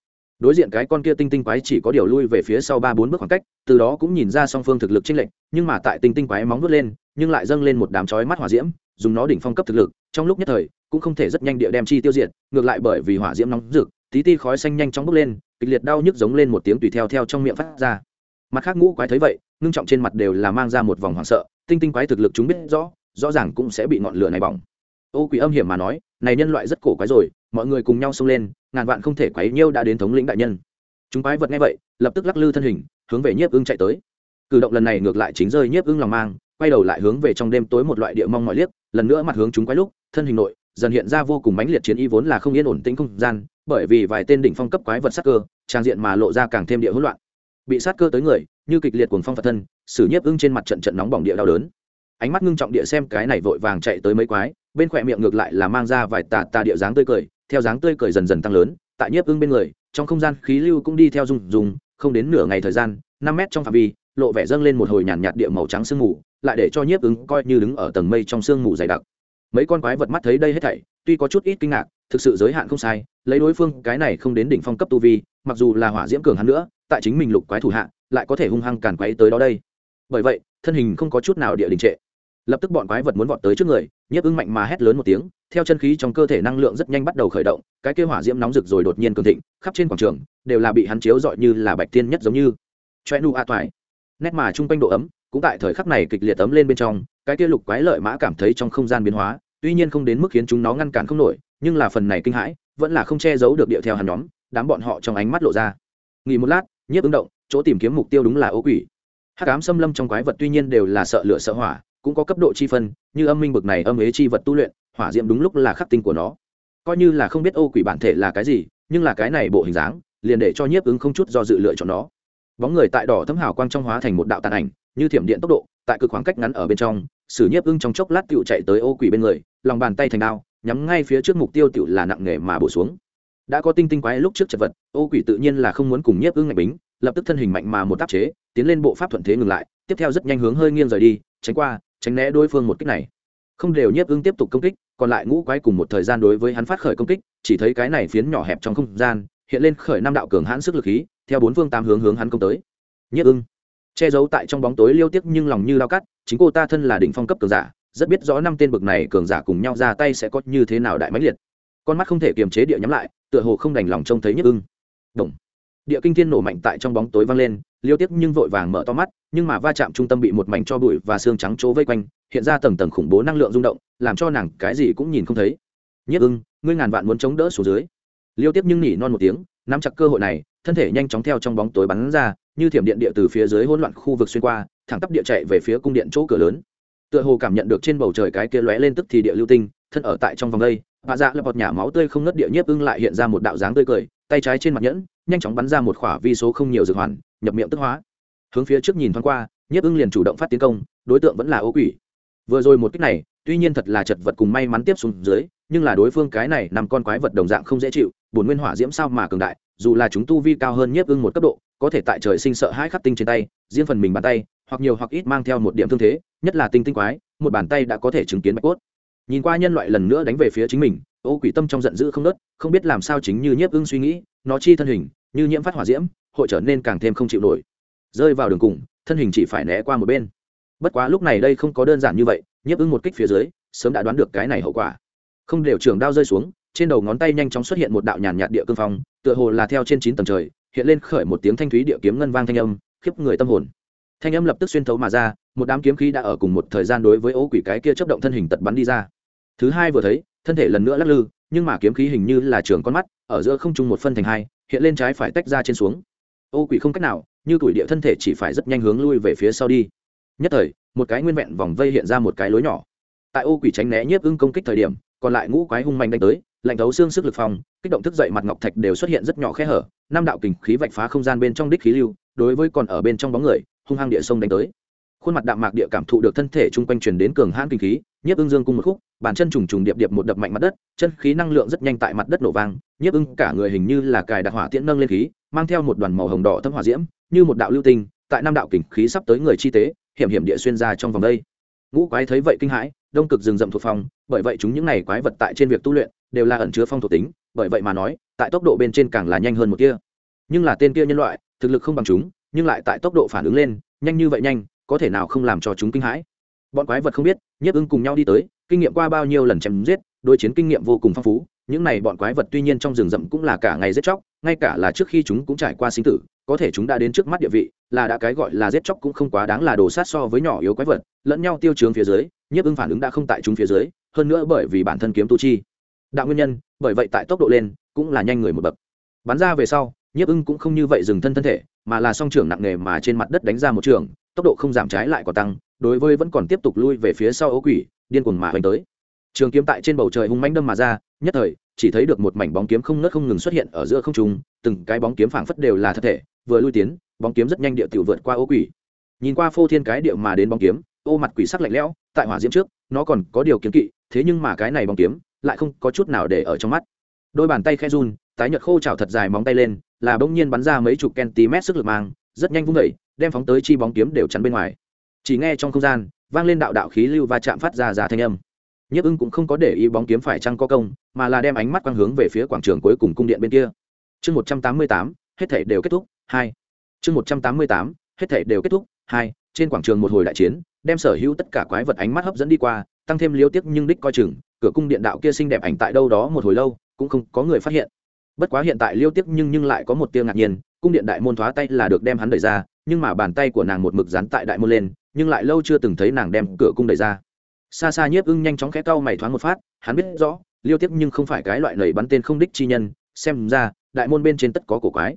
đối diện cái con kia tinh tinh quái chỉ có điều lui về phía sau ba bốn bước khoảng cách, từ đó cũng nhìn ra song phương thực lực chênh lệch, nhưng mà tại tinh tinh quái móng vuốt lên, nhưng lại dâng lên một đám chói mắt hỏa diễm, dùng nó đỉnh phong cấp thực lực, trong lúc nhất thời, cũng không thể rất nhanh địa đem chi tiêu diệt, ngược lại bởi vì hỏa diễm nóng rực, tí ti khói xanh nhanh chóng bốc lên, kịch liệt đau nhức giống lên một tiếng tùy theo theo trong miệng phát ra. Mặt khác ngũ quái thấy vậy, ngưng trọng trên mặt đều là mang ra một vòng hoảng sợ, tinh tinh quái thực lực chúng biết rõ rõ ràng cũng sẽ bị ngọn lửa này bỏng ô quỷ âm hiểm mà nói, này nhân loại rất cổ quái rồi, mọi người cùng nhau xông lên, ngàn vạn không thể quấy nhiêu đã đến thống lĩnh đại nhân. Chúng quái vật nghe vậy, lập tức lắc lư thân hình, hướng về nhiếp ưng chạy tới. Cử động lần này ngược lại chính rơi nhiếp ưng lòng mang, quay đầu lại hướng về trong đêm tối một loại địa mong mọi liếc, lần nữa mặt hướng chúng quái lúc, thân hình nội, dần hiện ra vô cùng mãnh liệt chiến y vốn là không yên ổn tĩnh không gian, bởi vì vài tên đỉnh phong cấp quái vật sát cơ, trang diện mà lộ ra càng thêm địa hỗn loạn. Bị sát cơ tới người, như kịch liệt cuồng phong phật thân sử nhiếp ưng trên mặt trận trận nóng bỏng địa đau đớn ánh mắt ngưng trọng địa xem cái này vội vàng chạy tới mấy quái, bên khỏe miệng ngược lại là mang ra vài tà tà địa dáng tươi cười, theo dáng tươi cười dần dần tăng lớn, tại nhiếp ưng bên người, trong không gian khí lưu cũng đi theo dùng dùng không đến nửa ngày thời gian, năm mét trong phạm vi, lộ vẻ dâng lên một hồi nhàn nhạt địa màu trắng sương mù, lại để cho nhiếp ứng coi như đứng ở tầng mây trong sương mù dày đặc. Mấy con quái vật mắt thấy đây hết thảy, tuy có chút ít kinh ngạc, thực sự giới hạn không sai, lấy đối phương, cái này không đến đỉnh phong cấp tu vi, mặc dù là hỏa diễm cường hắn nữa, tại chính mình lục quái thủ hạ, lại có thể hung hăng càn quái tới đó đây. Bởi vậy, thân hình không có chút nào địa đình trệ lập tức bọn quái vật muốn vọt tới trước người, nhiếp ưng mạnh mà hét lớn một tiếng, theo chân khí trong cơ thể năng lượng rất nhanh bắt đầu khởi động, cái kêu hỏa diễm nóng rực rồi đột nhiên cường thịnh, khắp trên quảng trường, đều là bị hắn chiếu dọi như là bạch tiên nhất giống như. Choe nu a toại nét mà chung quanh độ ấm, cũng tại thời khắc này kịch liệt ấm lên bên trong, cái kia lục quái lợi mã cảm thấy trong không gian biến hóa, tuy nhiên không đến mức khiến chúng nó ngăn cản không nổi, nhưng là phần này kinh hãi, vẫn là không che giấu được điệu theo hàn nhóm, đám bọn họ trong ánh mắt lộ ra. Nghỉ một lát, nhiếp ứng động, chỗ tìm kiếm mục tiêu đúng là ô quỷ. Hắc ám xâm lâm trong quái vật tuy nhiên đều là sợ lửa sợ hỏa cũng có cấp độ chi phân, như âm minh bực này âm ế chi vật tu luyện, hỏa diệm đúng lúc là khắc tinh của nó. Coi như là không biết ô quỷ bản thể là cái gì, nhưng là cái này bộ hình dáng, liền để cho nhiếp ứng không chút do dự lựa chọn nó. Bóng người tại đỏ thấm hào quang trong hóa thành một đạo tàn ảnh, như thiểm điện tốc độ, tại cực khoảng cách ngắn ở bên trong, sử nhiếp ưng trong chốc lát tựu chạy tới ô quỷ bên người, lòng bàn tay thành đao, nhắm ngay phía trước mục tiêu tựu là nặng nghề mà bổ xuống. Đã có tinh tinh quái lúc trước chật vật, ô quỷ tự nhiên là không muốn cùng nhiếp ưng ngạch bính, lập tức thân hình mạnh mà một tác chế, tiến lên bộ pháp thuận thế ngừng lại, tiếp theo rất nhanh hướng hơi nghiêng rời đi, tránh qua tránh né đối phương một kích này. Không đều nhiếp ưng tiếp tục công kích, còn lại ngũ quái cùng một thời gian đối với hắn phát khởi công kích, chỉ thấy cái này phiến nhỏ hẹp trong không gian, hiện lên khởi năm đạo cường hãn sức lực khí, theo bốn phương tám hướng hướng hắn công tới. Nhiếp ưng che giấu tại trong bóng tối liêu tiếc nhưng lòng như lao cắt, chính cô ta thân là đỉnh phong cấp cường giả, rất biết rõ năm tên bực này cường giả cùng nhau ra tay sẽ có như thế nào đại mãnh liệt. Con mắt không thể kiềm chế địa nhắm lại, tựa hồ không đành lòng trông thấy nhức ưng Động. địa kinh thiên nổ mạnh tại trong bóng tối vang lên liêu tiếc nhưng vội vàng mở to mắt, nhưng mà va chạm trung tâm bị một mảnh cho bụi và xương trắng chỗ vây quanh, hiện ra tầng tầng khủng bố năng lượng rung động, làm cho nàng cái gì cũng nhìn không thấy. Nhất ưng, ngươi ngàn vạn muốn chống đỡ xuống dưới. Liêu tiếp nhưng nỉ non một tiếng, nắm chặt cơ hội này, thân thể nhanh chóng theo trong bóng tối bắn ra, như thiểm điện địa từ phía dưới hỗn loạn khu vực xuyên qua, thẳng tắp địa chạy về phía cung điện chỗ cửa lớn. Tựa hồ cảm nhận được trên bầu trời cái kia lóe lên tức thì địa lưu tinh, thân ở tại trong vòng đây, bà dạ lập bọt nhả máu tươi không ngất địa nhiếp ưng lại hiện ra một đạo dáng tươi cười, tay trái trên mặt nhẫn nhanh chóng bắn ra một khỏa vi số không nhiều dược hoàn, nhập miệng tức hóa. Hướng phía trước nhìn thoáng qua, nhiếp ưng liền chủ động phát tiến công, đối tượng vẫn là ô quỷ. Vừa rồi một cách này, tuy nhiên thật là chật vật cùng may mắn tiếp xuống dưới, nhưng là đối phương cái này nằm con quái vật đồng dạng không dễ chịu, bổn nguyên hỏa diễm sao mà cường đại, dù là chúng tu vi cao hơn nhiếp ưng một cấp độ, có thể tại trời sinh sợ hãi khắc tinh trên tay, riêng phần mình bàn tay, hoặc nhiều hoặc ít mang theo một điểm thương thế, nhất là tinh tinh quái, một bàn tay đã có thể chứng kiến bạch cốt. Nhìn qua nhân loại lần nữa đánh về phía chính mình ô quỷ tâm trong giận dữ không nớt, không biết làm sao chính như nhiếp ưng suy nghĩ, nó chi thân hình, như nhiễm phát hỏa diễm, hội trở nên càng thêm không chịu nổi. Rơi vào đường cùng, thân hình chỉ phải né qua một bên. Bất quá lúc này đây không có đơn giản như vậy, nhiếp ưng một kích phía dưới, sớm đã đoán được cái này hậu quả. Không đều trường đao rơi xuống, trên đầu ngón tay nhanh chóng xuất hiện một đạo nhàn nhạt địa cương phong, tựa hồ là theo trên chín tầng trời, hiện lên khởi một tiếng thanh thúy địa kiếm ngân vang thanh âm, khiếp người tâm hồn. Thanh âm lập tức xuyên thấu mà ra, một đám kiếm khí đã ở cùng một thời gian đối với ố quỷ cái kia chấp động thân hình tật bắn đi ra. Thứ hai vừa thấy thân thể lần nữa lắc lư, nhưng mà kiếm khí hình như là trường con mắt, ở giữa không trung một phân thành hai, hiện lên trái phải tách ra trên xuống. Ô quỷ không cách nào, như tuổi địa thân thể chỉ phải rất nhanh hướng lui về phía sau đi. Nhất thời, một cái nguyên vẹn vòng vây hiện ra một cái lối nhỏ. Tại ô quỷ tránh né nhiếp ưng công kích thời điểm, còn lại ngũ quái hung manh đánh tới, lạnh thấu xương sức lực phòng, kích động thức dậy mặt ngọc thạch đều xuất hiện rất nhỏ khe hở, năm đạo kình khí vạch phá không gian bên trong đích khí lưu, đối với còn ở bên trong bóng người, hung hăng địa sông đánh tới khuôn mặt đạm mạc địa cảm thụ được thân thể chung quanh truyền đến cường hãn kinh khí, nhiếp ưng dương cung một khúc, bàn chân trùng trùng điệp điệp một đập mạnh mặt đất, chân khí năng lượng rất nhanh tại mặt đất nổ vang, nhiếp ưng cả người hình như là cài đặc hỏa tiễn nâng lên khí, mang theo một đoàn màu hồng đỏ thâm hỏa diễm, như một đạo lưu tinh, tại năm đạo kình khí sắp tới người chi tế, hiểm hiểm địa xuyên ra trong vòng đây. Ngũ quái thấy vậy kinh hãi, đông cực rừng rậm thuộc phong bởi vậy chúng những này quái vật tại trên việc tu luyện, đều là ẩn chứa phong thuộc tính, bởi vậy mà nói, tại tốc độ bên trên càng là nhanh hơn một kia nhưng là tên kia nhân loại, thực lực không bằng chúng, nhưng lại tại tốc độ phản ứng lên, nhanh như vậy nhanh có thể nào không làm cho chúng kinh hãi? Bọn quái vật không biết, nhiếp ưng cùng nhau đi tới, kinh nghiệm qua bao nhiêu lần chém giết, đối chiến kinh nghiệm vô cùng phong phú, những này bọn quái vật tuy nhiên trong rừng rậm cũng là cả ngày giết chóc, ngay cả là trước khi chúng cũng trải qua sinh tử, có thể chúng đã đến trước mắt địa vị, là đã cái gọi là giết chóc cũng không quá đáng là đồ sát so với nhỏ yếu quái vật, lẫn nhau tiêu chướng phía dưới, nhiếp ưng phản ứng đã không tại chúng phía dưới, hơn nữa bởi vì bản thân kiếm tu chi. Đạo nguyên nhân, bởi vậy tại tốc độ lên, cũng là nhanh người một bậc. Bắn ra về sau, nhiếp ưng cũng không như vậy dừng thân thân thể, mà là song trưởng nặng nề mà trên mặt đất đánh ra một trường tốc độ không giảm trái lại còn tăng, đối với vẫn còn tiếp tục lui về phía sau ấu quỷ, điên cuồng mà hoành tới. Trường kiếm tại trên bầu trời hung manh đâm mà ra, nhất thời, chỉ thấy được một mảnh bóng kiếm không ngớt không ngừng xuất hiện ở giữa không trung, từng cái bóng kiếm phảng phất đều là thật thể, vừa lui tiến, bóng kiếm rất nhanh địa tiểu vượt qua ô quỷ. Nhìn qua phô thiên cái điệu mà đến bóng kiếm, ô mặt quỷ sắc lạnh lẽo, tại hỏa diễm trước, nó còn có điều kiếm kỵ, thế nhưng mà cái này bóng kiếm, lại không có chút nào để ở trong mắt. Đôi bàn tay khe run, tái nhợt khô chảo thật dài móng tay lên, là bỗng nhiên bắn ra mấy chục cm sức lực mang, rất nhanh vung vẩy đem phóng tới chi bóng kiếm đều chắn bên ngoài. Chỉ nghe trong không gian, vang lên đạo đạo khí lưu và chạm phát ra ra thanh âm. Nhấp ưng cũng không có để ý bóng kiếm phải chăng có công, mà là đem ánh mắt quang hướng về phía quảng trường cuối cùng cung điện bên kia. Chương một trăm tám mươi tám, hết thể đều kết thúc, hai. Chương một trăm tám mươi tám, hết thể đều kết thúc, hai. Trên quảng trường một hồi đại chiến, đem sở hữu tất cả quái vật ánh mắt hấp dẫn đi qua, tăng thêm liêu tiếc nhưng đích coi chừng, cửa cung điện đạo kia xinh đẹp ảnh tại đâu đó một hồi lâu, cũng không có người phát hiện. Bất quá hiện tại liêu tiếc nhưng nhưng lại có một tiêu ngạc nhiên cung điện đại môn thoá tay là được đem hắn đẩy ra, nhưng mà bàn tay của nàng một mực dán tại đại môn lên, nhưng lại lâu chưa từng thấy nàng đem cửa cung đẩy ra. Xa xa nhiếp ưng nhanh chóng khẽ cau mày thoáng một phát, hắn biết rõ, liêu tiếc nhưng không phải cái loại lầy bắn tên không đích chi nhân, xem ra, đại môn bên trên tất có cổ quái.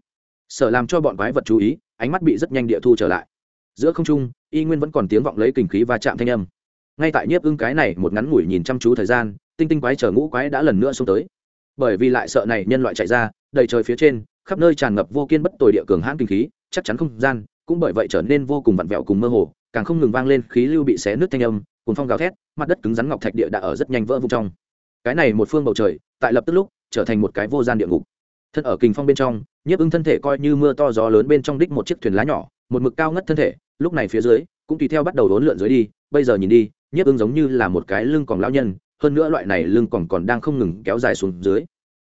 Sợ làm cho bọn quái vật chú ý, ánh mắt bị rất nhanh địa thu trở lại. Giữa không trung, y nguyên vẫn còn tiếng vọng lấy kình khí và chạm thanh âm. Ngay tại nhiếp ưng cái này một ngắn ngủi nhìn chăm chú thời gian, tinh tinh quái chờ ngũ quái đã lần nữa xuống tới. Bởi vì lại sợ này nhân loại chạy ra, đầy trời phía trên khắp nơi tràn ngập vô kiên bất tồi địa cường hãn kinh khí, chắc chắn không gian cũng bởi vậy trở nên vô cùng vặn vẹo cùng mơ hồ, càng không ngừng vang lên khí lưu bị xé nước thanh âm cùng phong gào thét, mặt đất cứng rắn ngọc thạch địa đã ở rất nhanh vỡ vụn trong. Cái này một phương bầu trời, tại lập tức lúc, trở thành một cái vô gian địa ngục. Thân ở kình phong bên trong, nhiếp ưng thân thể coi như mưa to gió lớn bên trong đích một chiếc thuyền lá nhỏ, một mực cao ngất thân thể, lúc này phía dưới, cũng tùy theo bắt đầu đốn lượn dưới đi, bây giờ nhìn đi, nhiếp ưng giống như là một cái lưng còn lao nhân, hơn nữa loại này lưng còn còn đang không ngừng kéo dài xuống dưới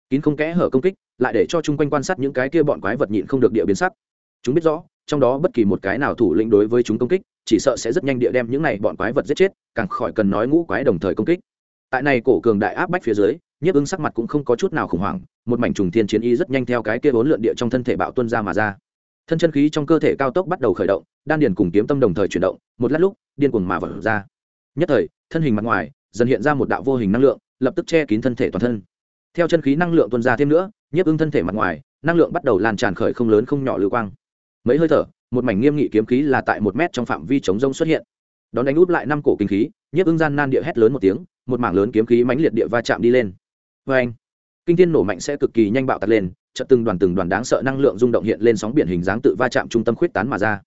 kín không kẽ hở công kích, lại để cho chung quanh quan sát những cái kia bọn quái vật nhịn không được địa biến sắc. Chúng biết rõ, trong đó bất kỳ một cái nào thủ lĩnh đối với chúng công kích, chỉ sợ sẽ rất nhanh địa đem những này bọn quái vật giết chết, càng khỏi cần nói ngũ quái đồng thời công kích. Tại này cổ cường đại áp bách phía dưới, nhiếp ứng sắc mặt cũng không có chút nào khủng hoảng, một mảnh trùng thiên chiến y rất nhanh theo cái kia bốn lượn địa trong thân thể bạo tuân ra mà ra. Thân chân khí trong cơ thể cao tốc bắt đầu khởi động, đan điền cùng kiếm tâm đồng thời chuyển động, một lát lúc, điên cuồng mà vỡ ra. Nhất thời, thân hình mặt ngoài, dần hiện ra một đạo vô hình năng lượng, lập tức che kín thân thể toàn thân theo chân khí năng lượng tuân ra thêm nữa, nhiếp ưng thân thể mặt ngoài, năng lượng bắt đầu lan tràn khởi không lớn không nhỏ lưu quang. Mấy hơi thở, một mảnh nghiêm nghị kiếm khí là tại một mét trong phạm vi chống rông xuất hiện. Đón đánh út lại năm cổ kinh khí, nhiếp ưng gian nan địa hét lớn một tiếng, một mảng lớn kiếm khí mãnh liệt địa va chạm đi lên. Vê anh kinh thiên nổ mạnh sẽ cực kỳ nhanh bạo tạt lên, chợt từng đoàn từng đoàn đáng sợ năng lượng rung động hiện lên sóng biển hình dáng tự va chạm trung tâm khuyết tán mà ra.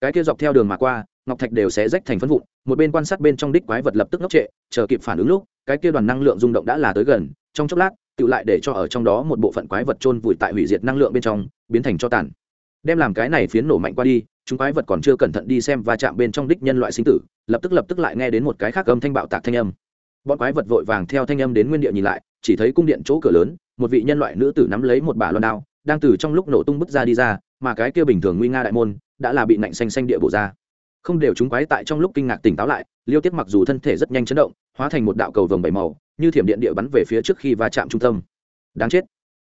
Cái kia dọc theo đường mà qua, ngọc thạch đều sẽ rách thành phân vụn, một bên quan sát bên trong đích quái vật lập tức ngốc trệ, chờ kịp phản ứng lúc, cái kia đoàn năng lượng rung động đã là tới gần, trong chốc lát tự lại để cho ở trong đó một bộ phận quái vật chôn vùi tại hủy diệt năng lượng bên trong, biến thành cho tàn. Đem làm cái này phiến nổ mạnh qua đi, chúng quái vật còn chưa cẩn thận đi xem và chạm bên trong đích nhân loại sinh tử, lập tức lập tức lại nghe đến một cái khác âm thanh bạo tạc thanh âm. Bọn quái vật vội vàng theo thanh âm đến nguyên địa nhìn lại, chỉ thấy cung điện chỗ cửa lớn, một vị nhân loại nữ tử nắm lấy một bả loan đao, đang từ trong lúc nổ tung bứt ra đi ra, mà cái kia bình thường nguy nga đại môn, đã là bị nạnh xanh xanh địa bổ ra không đều chúng quái tại trong lúc kinh ngạc tỉnh táo lại, liêu tiếp mặc dù thân thể rất nhanh chấn động, hóa thành một đạo cầu vồng bảy màu, như thiểm điện địa bắn về phía trước khi va chạm trung tâm. Đáng chết.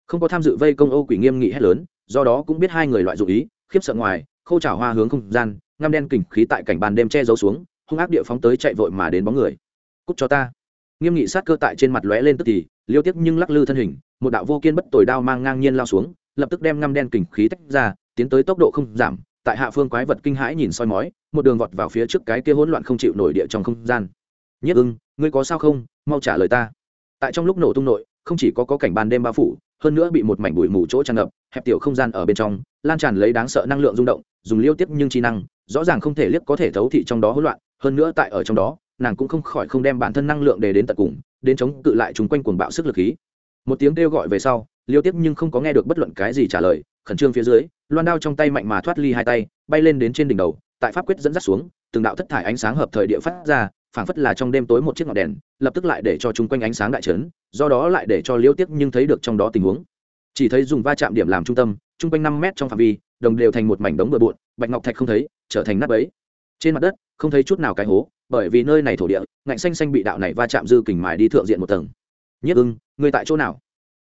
Không có tham dự vây công ô quỷ nghiêm nghị hét lớn, do đó cũng biết hai người loại dụ ý, khiếp sợ ngoài khâu trào hoa hướng không gian, ngăm đen kình khí tại cảnh bàn đêm che giấu xuống, hung ác địa phóng tới chạy vội mà đến bóng người. Cúc cho ta. Nghiêm nghị sát cơ tại trên mặt lóe lên tức thì, liêu tiếc nhưng lắc lư thân hình, một đạo vô kiên bất tồi đao mang ngang nhiên lao xuống, lập tức đem ngăm đen kình khí tách ra, tiến tới tốc độ không giảm tại hạ phương quái vật kinh hãi nhìn soi mói, một đường vọt vào phía trước cái kia hỗn loạn không chịu nổi địa trong không gian. Nhất ưng, ngươi có sao không? Mau trả lời ta. Tại trong lúc nổ tung nội, không chỉ có có cảnh ban đêm bao phủ, hơn nữa bị một mảnh bụi mù chỗ tràn ngập, hẹp tiểu không gian ở bên trong, lan tràn lấy đáng sợ năng lượng rung động, dùng liêu tiếp nhưng chi năng, rõ ràng không thể liếc có thể thấu thị trong đó hỗn loạn, hơn nữa tại ở trong đó, nàng cũng không khỏi không đem bản thân năng lượng để đến tận cùng, đến chống cự lại chúng quanh cuồng bạo sức lực khí. Một tiếng kêu gọi về sau, liêu tiếp nhưng không có nghe được bất luận cái gì trả lời khẩn trương phía dưới, loan đao trong tay mạnh mà thoát ly hai tay, bay lên đến trên đỉnh đầu, tại pháp quyết dẫn dắt xuống, từng đạo thất thải ánh sáng hợp thời địa phát ra, phảng phất là trong đêm tối một chiếc ngọn đèn, lập tức lại để cho chung quanh ánh sáng đại trấn, do đó lại để cho liêu tiếc nhưng thấy được trong đó tình huống. Chỉ thấy dùng va chạm điểm làm trung tâm, chung quanh năm mét trong phạm vi, đồng đều thành một mảnh đống bừa bộn, bạch ngọc thạch không thấy, trở thành nắp ấy trên mặt đất, không thấy chút nào cái hố, bởi vì nơi này thổ địa, ngạnh xanh xanh bị đạo này va chạm dư kình mài đi thượng diện một tầng. Nhất ưng người tại chỗ nào?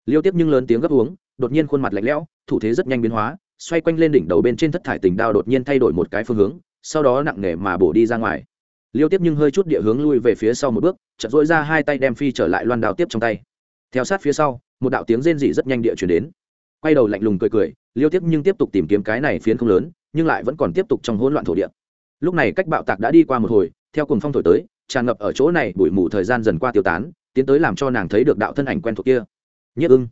Liêu tiếp nhưng lớn tiếng gấp uống, đột nhiên khuôn mặt lạnh lẽo thủ thế rất nhanh biến hóa, xoay quanh lên đỉnh đầu bên trên thất thải tình đao đột nhiên thay đổi một cái phương hướng, sau đó nặng nề mà bổ đi ra ngoài. Liêu tiếp nhưng hơi chút địa hướng lui về phía sau một bước, chợt dỗi ra hai tay đem phi trở lại loan đao tiếp trong tay. Theo sát phía sau, một đạo tiếng rên rỉ rất nhanh địa chuyển đến. Quay đầu lạnh lùng cười cười, liêu tiếp nhưng tiếp tục tìm kiếm cái này phiến không lớn, nhưng lại vẫn còn tiếp tục trong hỗn loạn thổ địa. Lúc này cách bạo tạc đã đi qua một hồi, theo cùng phong thổi tới, tràn ngập ở chỗ này bụi mù thời gian dần qua tiêu tán, tiến tới làm cho nàng thấy được đạo thân ảnh quen thuộc kia. Nhất ưng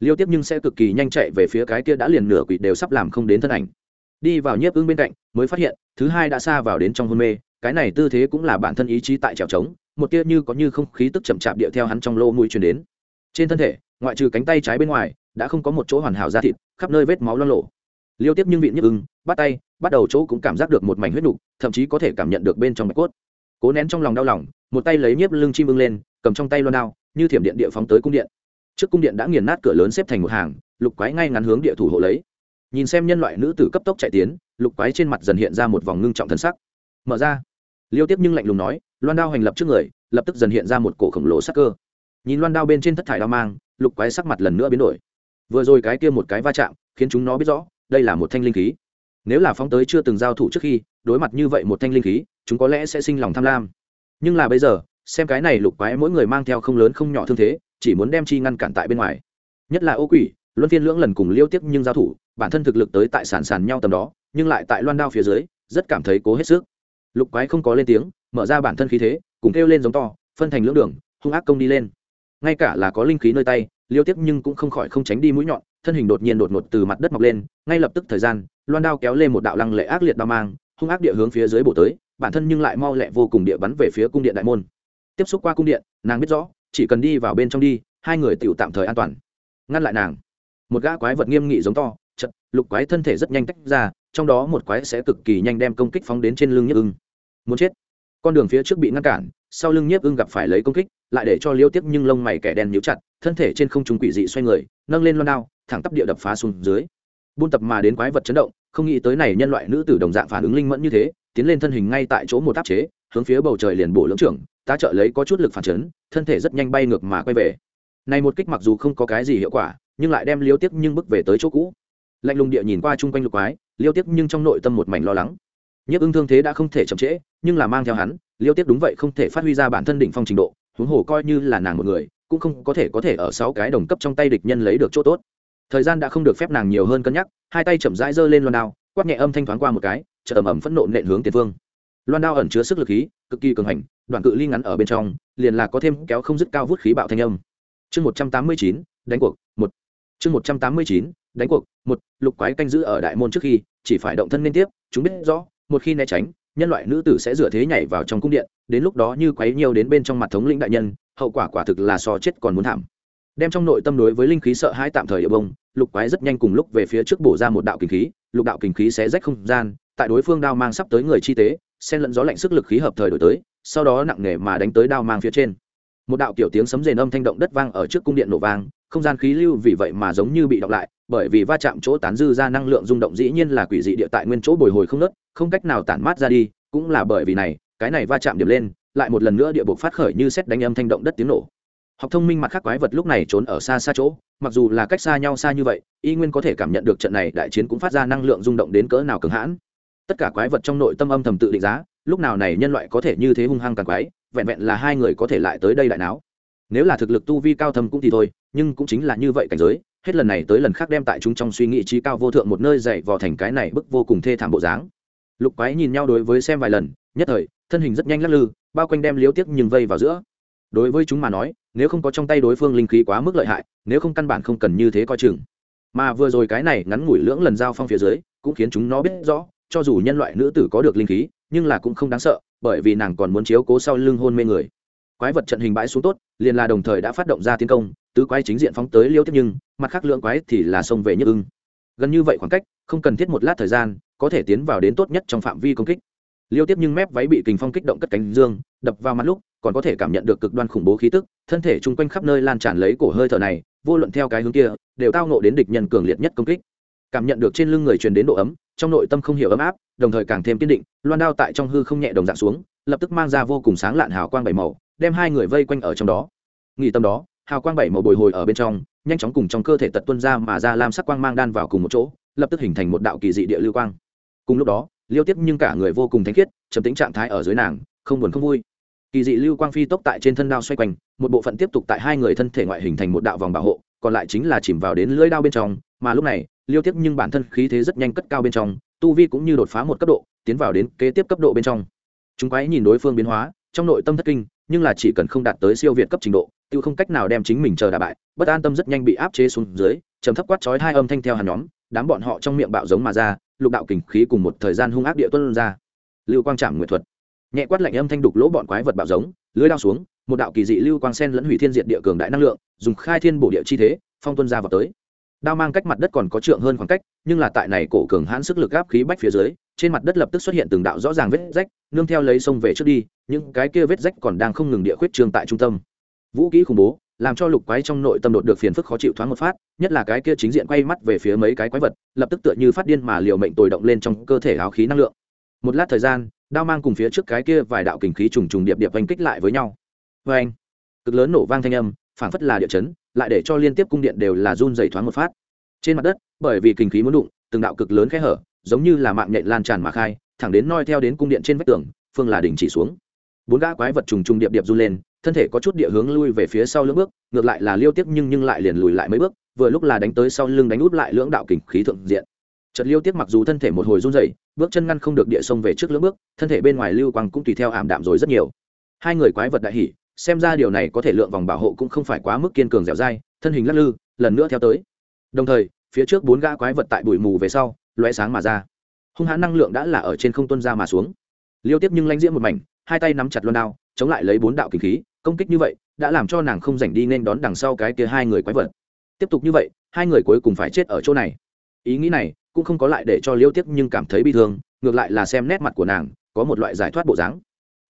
liêu tiếp nhưng sẽ cực kỳ nhanh chạy về phía cái kia đã liền nửa quỷ đều sắp làm không đến thân ảnh. Đi vào nhiếp ưng bên cạnh, mới phát hiện, thứ hai đã xa vào đến trong hôn mê, cái này tư thế cũng là bản thân ý chí tại trèo trống, một tia như có như không khí tức chậm chạp điệu theo hắn trong lô mũi truyền đến. Trên thân thể, ngoại trừ cánh tay trái bên ngoài, đã không có một chỗ hoàn hảo da thịt, khắp nơi vết máu lo lộ liêu tiếp nhưng vị nhức ưng, bắt tay, bắt đầu chỗ cũng cảm giác được một mảnh huyết nục, thậm chí có thể cảm nhận được bên trong mạch cốt. Cố nén trong lòng đau lòng, một tay lấy nhiếp lưng chim ưng lên, cầm trong tay loan đao, như thiểm điện địa phóng tới cung điện trước cung điện đã nghiền nát cửa lớn xếp thành một hàng, lục quái ngay ngắn hướng địa thủ hộ lấy. Nhìn xem nhân loại nữ tử cấp tốc chạy tiến, lục quái trên mặt dần hiện ra một vòng ngưng trọng thân sắc. Mở ra. Liêu tiếp nhưng lạnh lùng nói, loan đao hành lập trước người, lập tức dần hiện ra một cổ khổng lồ sắc cơ. Nhìn loan đao bên trên thất thải đao mang, lục quái sắc mặt lần nữa biến đổi. Vừa rồi cái kia một cái va chạm, khiến chúng nó biết rõ, đây là một thanh linh khí. Nếu là phóng tới chưa từng giao thủ trước khi, đối mặt như vậy một thanh linh khí, chúng có lẽ sẽ sinh lòng tham lam. Nhưng là bây giờ, xem cái này lục quái mỗi người mang theo không lớn không nhỏ thương thế chỉ muốn đem chi ngăn cản tại bên ngoài. Nhất là ô quỷ, luân phiên lưỡng lần cùng liêu tiếp nhưng giao thủ, bản thân thực lực tới tại sàn sàn nhau tầm đó, nhưng lại tại loan đao phía dưới, rất cảm thấy cố hết sức. Lục quái không có lên tiếng, mở ra bản thân khí thế, cùng kêu lên giống to, phân thành lưỡng đường, hung ác công đi lên. Ngay cả là có linh khí nơi tay, liêu tiếp nhưng cũng không khỏi không tránh đi mũi nhọn, thân hình đột nhiên đột ngột từ mặt đất mọc lên, ngay lập tức thời gian, loan đao kéo lên một đạo lăng lệ ác liệt đao mang, hung ác địa hướng phía dưới bổ tới, bản thân nhưng lại mau lẹ vô cùng địa bắn về phía cung điện đại môn. Tiếp xúc qua cung điện, nàng biết rõ chỉ cần đi vào bên trong đi, hai người tựu tạm thời an toàn. Ngăn lại nàng. Một gã quái vật nghiêm nghị giống to, chật, lục quái thân thể rất nhanh tách ra, trong đó một quái sẽ cực kỳ nhanh đem công kích phóng đến trên lưng nhiếp ưng. Muốn chết. Con đường phía trước bị ngăn cản, sau lưng nhiếp ưng gặp phải lấy công kích, lại để cho liêu tiếc nhưng lông mày kẻ đen nhíu chặt, thân thể trên không trung quỷ dị xoay người, nâng lên loan đao, thẳng tắp địa đập phá xuống dưới. Buôn tập mà đến quái vật chấn động, không nghĩ tới này nhân loại nữ tử đồng dạng phản ứng linh mẫn như thế, tiến lên thân hình ngay tại chỗ một áp chế, hướng phía bầu trời liền bổ lưỡng trưởng tá trợ lấy có chút lực phản chấn, thân thể rất nhanh bay ngược mà quay về. Này một kích mặc dù không có cái gì hiệu quả, nhưng lại đem liêu tiếc nhưng bước về tới chỗ cũ. Lạnh lùng địa nhìn qua chung quanh lục quái, liêu tiếc nhưng trong nội tâm một mảnh lo lắng. Nhiếp ưng thương thế đã không thể chậm trễ, nhưng là mang theo hắn, liêu tiếc đúng vậy không thể phát huy ra bản thân đỉnh phong trình độ, huống hồ coi như là nàng một người, cũng không có thể có thể ở sáu cái đồng cấp trong tay địch nhân lấy được chỗ tốt. Thời gian đã không được phép nàng nhiều hơn cân nhắc, hai tay chậm rãi giơ lên loan đao, quát nhẹ âm thanh thoáng qua một cái chợ ầm ầm phẫn nộ nện hướng tiền phương. Loan đao ẩn chứa sức lực khí, cực kỳ cường hành đoạn cự ly ngắn ở bên trong, liền là có thêm kéo không dứt cao vút khí bạo thanh âm. Chương một trăm tám mươi chín, đánh cuộc, một. Chương một trăm tám mươi chín, đánh cuộc, một. Lục quái canh giữ ở đại môn trước khi, chỉ phải động thân liên tiếp, chúng biết rõ, một khi né tránh, nhân loại nữ tử sẽ dựa thế nhảy vào trong cung điện, đến lúc đó như quấy nhiều đến bên trong mặt thống lĩnh đại nhân, hậu quả quả thực là so chết còn muốn thảm. Đem trong nội tâm đối với linh khí sợ hãi tạm thời địa bông, lục quái rất nhanh cùng lúc về phía trước bổ ra một đạo kinh khí, lục đạo kinh khí sẽ rách không gian, tại đối phương đao mang sắp tới người chi tế, xen lẫn gió lạnh sức lực khí hợp thời đổi tới sau đó nặng nề mà đánh tới đao mang phía trên. Một đạo kiểu tiếng sấm rền âm thanh động đất vang ở trước cung điện nổ vang, không gian khí lưu vì vậy mà giống như bị đọc lại, bởi vì va chạm chỗ tán dư ra năng lượng rung động dĩ nhiên là quỷ dị địa tại nguyên chỗ bồi hồi không nớt, không cách nào tản mát ra đi, cũng là bởi vì này, cái này va chạm điểm lên, lại một lần nữa địa bộ phát khởi như xét đánh âm thanh động đất tiếng nổ. Học thông minh mặt khác quái vật lúc này trốn ở xa xa chỗ, mặc dù là cách xa nhau xa như vậy, y nguyên có thể cảm nhận được trận này đại chiến cũng phát ra năng lượng rung động đến cỡ nào cường hãn. Tất cả quái vật trong nội tâm âm thầm tự định giá lúc nào này nhân loại có thể như thế hung hăng càng quái, vẹn vẹn là hai người có thể lại tới đây đại não nếu là thực lực tu vi cao thâm cũng thì thôi, nhưng cũng chính là như vậy cảnh giới, hết lần này tới lần khác đem tại chúng trong suy nghĩ trí cao vô thượng một nơi dậy vào thành cái này bức vô cùng thê thảm bộ dáng. Lục quái nhìn nhau đối với xem vài lần, nhất thời, thân hình rất nhanh lắc lư, bao quanh đem liếu tiếc nhưng vây vào giữa. Đối với chúng mà nói, nếu không có trong tay đối phương linh khí quá mức lợi hại, nếu không căn bản không cần như thế coi chừng. Mà vừa rồi cái này ngắn ngủi lưỡng lần giao phong phía dưới, cũng khiến chúng nó biết rõ, cho dù nhân loại nữ tử có được linh khí nhưng là cũng không đáng sợ, bởi vì nàng còn muốn chiếu cố sau lưng hôn mê người. Quái vật trận hình bãi xuống tốt, liền là đồng thời đã phát động ra tiến công, tứ quái chính diện phóng tới liêu tiếp nhưng, mặt khác lượng quái thì là xông về nhức ưng. Gần như vậy khoảng cách, không cần thiết một lát thời gian, có thể tiến vào đến tốt nhất trong phạm vi công kích. Liêu tiếp nhưng mép váy bị kình phong kích động cất cánh dương, đập vào mặt lúc, còn có thể cảm nhận được cực đoan khủng bố khí tức, thân thể chung quanh khắp nơi lan tràn lấy cổ hơi thở này, vô luận theo cái hướng kia, đều tao nộ đến địch nhân cường liệt nhất công kích cảm nhận được trên lưng người truyền đến độ ấm, trong nội tâm không hiểu ấm áp, đồng thời càng thêm kiên định, loan đao tại trong hư không nhẹ đồng dạng xuống, lập tức mang ra vô cùng sáng lạn hào quang bảy màu, đem hai người vây quanh ở trong đó. Nghỉ tâm đó, hào quang bảy màu bồi hồi ở bên trong, nhanh chóng cùng trong cơ thể tật tuân ra mà ra lam sắc quang mang đan vào cùng một chỗ, lập tức hình thành một đạo kỳ dị địa lưu quang. Cùng lúc đó, liêu tiếp nhưng cả người vô cùng thanh khiết, trầm tính trạng thái ở dưới nàng, không buồn không vui. Kỳ dị lưu quang phi tốc tại trên thân đao xoay quanh, một bộ phận tiếp tục tại hai người thân thể ngoại hình thành một đạo vòng bảo hộ, còn lại chính là chìm vào đến lưỡi đao bên trong mà lúc này, liêu tiếp nhưng bản thân khí thế rất nhanh cất cao bên trong, tu vi cũng như đột phá một cấp độ, tiến vào đến kế tiếp cấp độ bên trong. Chúng quái nhìn đối phương biến hóa, trong nội tâm thất kinh, nhưng là chỉ cần không đạt tới siêu việt cấp trình độ tự không cách nào đem chính mình chờ đà bại, bất an tâm rất nhanh bị áp chế xuống dưới, trầm thấp quát chói hai âm thanh theo hàn nhóm, đám bọn họ trong miệng bạo giống mà ra, lục đạo kình khí cùng một thời gian hung ác địa tuân ra. Lưu quang trảm nguyệt thuật. Nhẹ quát lạnh âm thanh đục lỗ bọn quái vật bạo giống, lưới đao xuống, một đạo kỳ dị lưu quang sen lẫn hủy thiên diệt địa cường đại năng lượng, dùng khai thiên bổ địa chi thế, phong tuân ra vào tới đao mang cách mặt đất còn có trượng hơn khoảng cách, nhưng là tại này cổ cường hãn sức lực gáp khí bách phía dưới, trên mặt đất lập tức xuất hiện từng đạo rõ ràng vết rách, nương theo lấy sông về trước đi, những cái kia vết rách còn đang không ngừng địa khuyết trương tại trung tâm. Vũ kỹ khủng bố, làm cho lục quái trong nội tâm đột được phiền phức khó chịu thoáng một phát, nhất là cái kia chính diện quay mắt về phía mấy cái quái vật, lập tức tựa như phát điên mà liều mệnh tồi động lên trong cơ thể áo khí năng lượng. Một lát thời gian, đao mang cùng phía trước cái kia vài đạo kình khí trùng trùng điệp điệp oanh kích lại với nhau. Vê anh cực lớn nổ vang thanh âm, phảng phất là địa chấn lại để cho liên tiếp cung điện đều là run dày thoáng một phát. Trên mặt đất, bởi vì kình khí muốn đụng, từng đạo cực lớn khẽ hở, giống như là mạng nhện lan tràn mà khai, thẳng đến noi theo đến cung điện trên vách tường, phương là đình chỉ xuống. Bốn gã quái vật trùng trùng điệp điệp run lên, thân thể có chút địa hướng lui về phía sau lưỡng bước, ngược lại là liêu tiếp nhưng nhưng lại liền lùi lại mấy bước, vừa lúc là đánh tới sau lưng đánh út lại lưỡng đạo kình khí thượng diện. Chợt liêu tiếp mặc dù thân thể một hồi run rẩy, bước chân ngăn không được địa sông về trước lưỡng bước, thân thể bên ngoài lưu quang cũng tùy theo ảm đạm rồi rất nhiều. Hai người quái vật đại hỉ xem ra điều này có thể lượng vòng bảo hộ cũng không phải quá mức kiên cường dẻo dai, thân hình lắc lư, lần nữa theo tới. Đồng thời, phía trước bốn gã quái vật tại bụi mù về sau loé sáng mà ra. Hung hãn năng lượng đã là ở trên không tuân ra mà xuống. Liêu tiếp nhưng lanh diễm một mảnh, hai tay nắm chặt luôn đao, chống lại lấy bốn đạo kinh khí, công kích như vậy, đã làm cho nàng không giành đi nên đón đằng sau cái kia hai người quái vật. Tiếp tục như vậy, hai người cuối cùng phải chết ở chỗ này. Ý nghĩ này cũng không có lại để cho liêu tiếp nhưng cảm thấy bi thương, ngược lại là xem nét mặt của nàng, có một loại giải thoát bộ dáng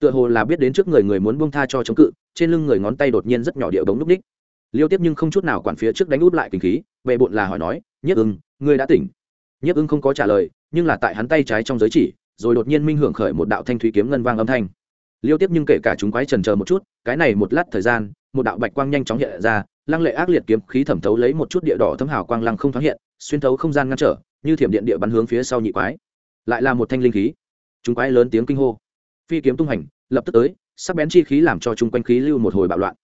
tựa hồ là biết đến trước người người muốn buông tha cho chống cự, trên lưng người ngón tay đột nhiên rất nhỏ điệu bóng núp ních. Liêu tiếp nhưng không chút nào quản phía trước đánh út lại kinh khí về bộn là hỏi nói nhiếp ưng, ngươi đã tỉnh? Nhiếp ưng không có trả lời, nhưng là tại hắn tay trái trong giới chỉ, rồi đột nhiên minh hưởng khởi một đạo thanh thủy kiếm ngân vang âm thanh. Liêu tiếp nhưng kể cả chúng quái trần chờ một chút, cái này một lát thời gian, một đạo bạch quang nhanh chóng hiện ra, lăng lệ ác liệt kiếm khí thẩm thấu lấy một chút địa đỏ thấm hào quang lăng không thoáng hiện, xuyên thấu không gian ngăn trở, như thiểm điện địa bắn hướng phía sau nhị quái. Lại là một thanh linh khí. Chúng quái lớn tiếng kinh hô phi kiếm tung hành, lập tức tới, sắc bén chi khí làm cho chung quanh khí lưu một hồi bạo loạn.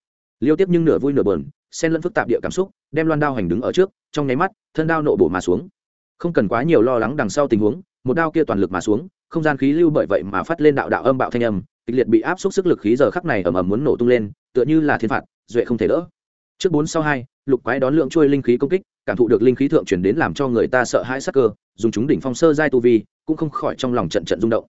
Liêu tiếp nhưng nửa vui nửa bờn xen lẫn phức tạp địa cảm xúc, đem loan đao hành đứng ở trước, trong nháy mắt, thân đao nộ bổ mà xuống. Không cần quá nhiều lo lắng đằng sau tình huống, một đao kia toàn lực mà xuống, không gian khí lưu bởi vậy mà phát lên đạo đạo âm bạo thanh âm, kịch liệt bị áp suất sức lực khí giờ khắc này ầm ầm muốn nổ tung lên, tựa như là thiên phạt, duệ không thể đỡ. Trước bốn sau hai, lục quái đón lượng trôi linh khí công kích, cảm thụ được linh khí thượng chuyển đến làm cho người ta sợ hãi sắc cơ, dùng chúng đỉnh phong sơ giai tu vi, cũng không khỏi trong lòng trận trận rung động.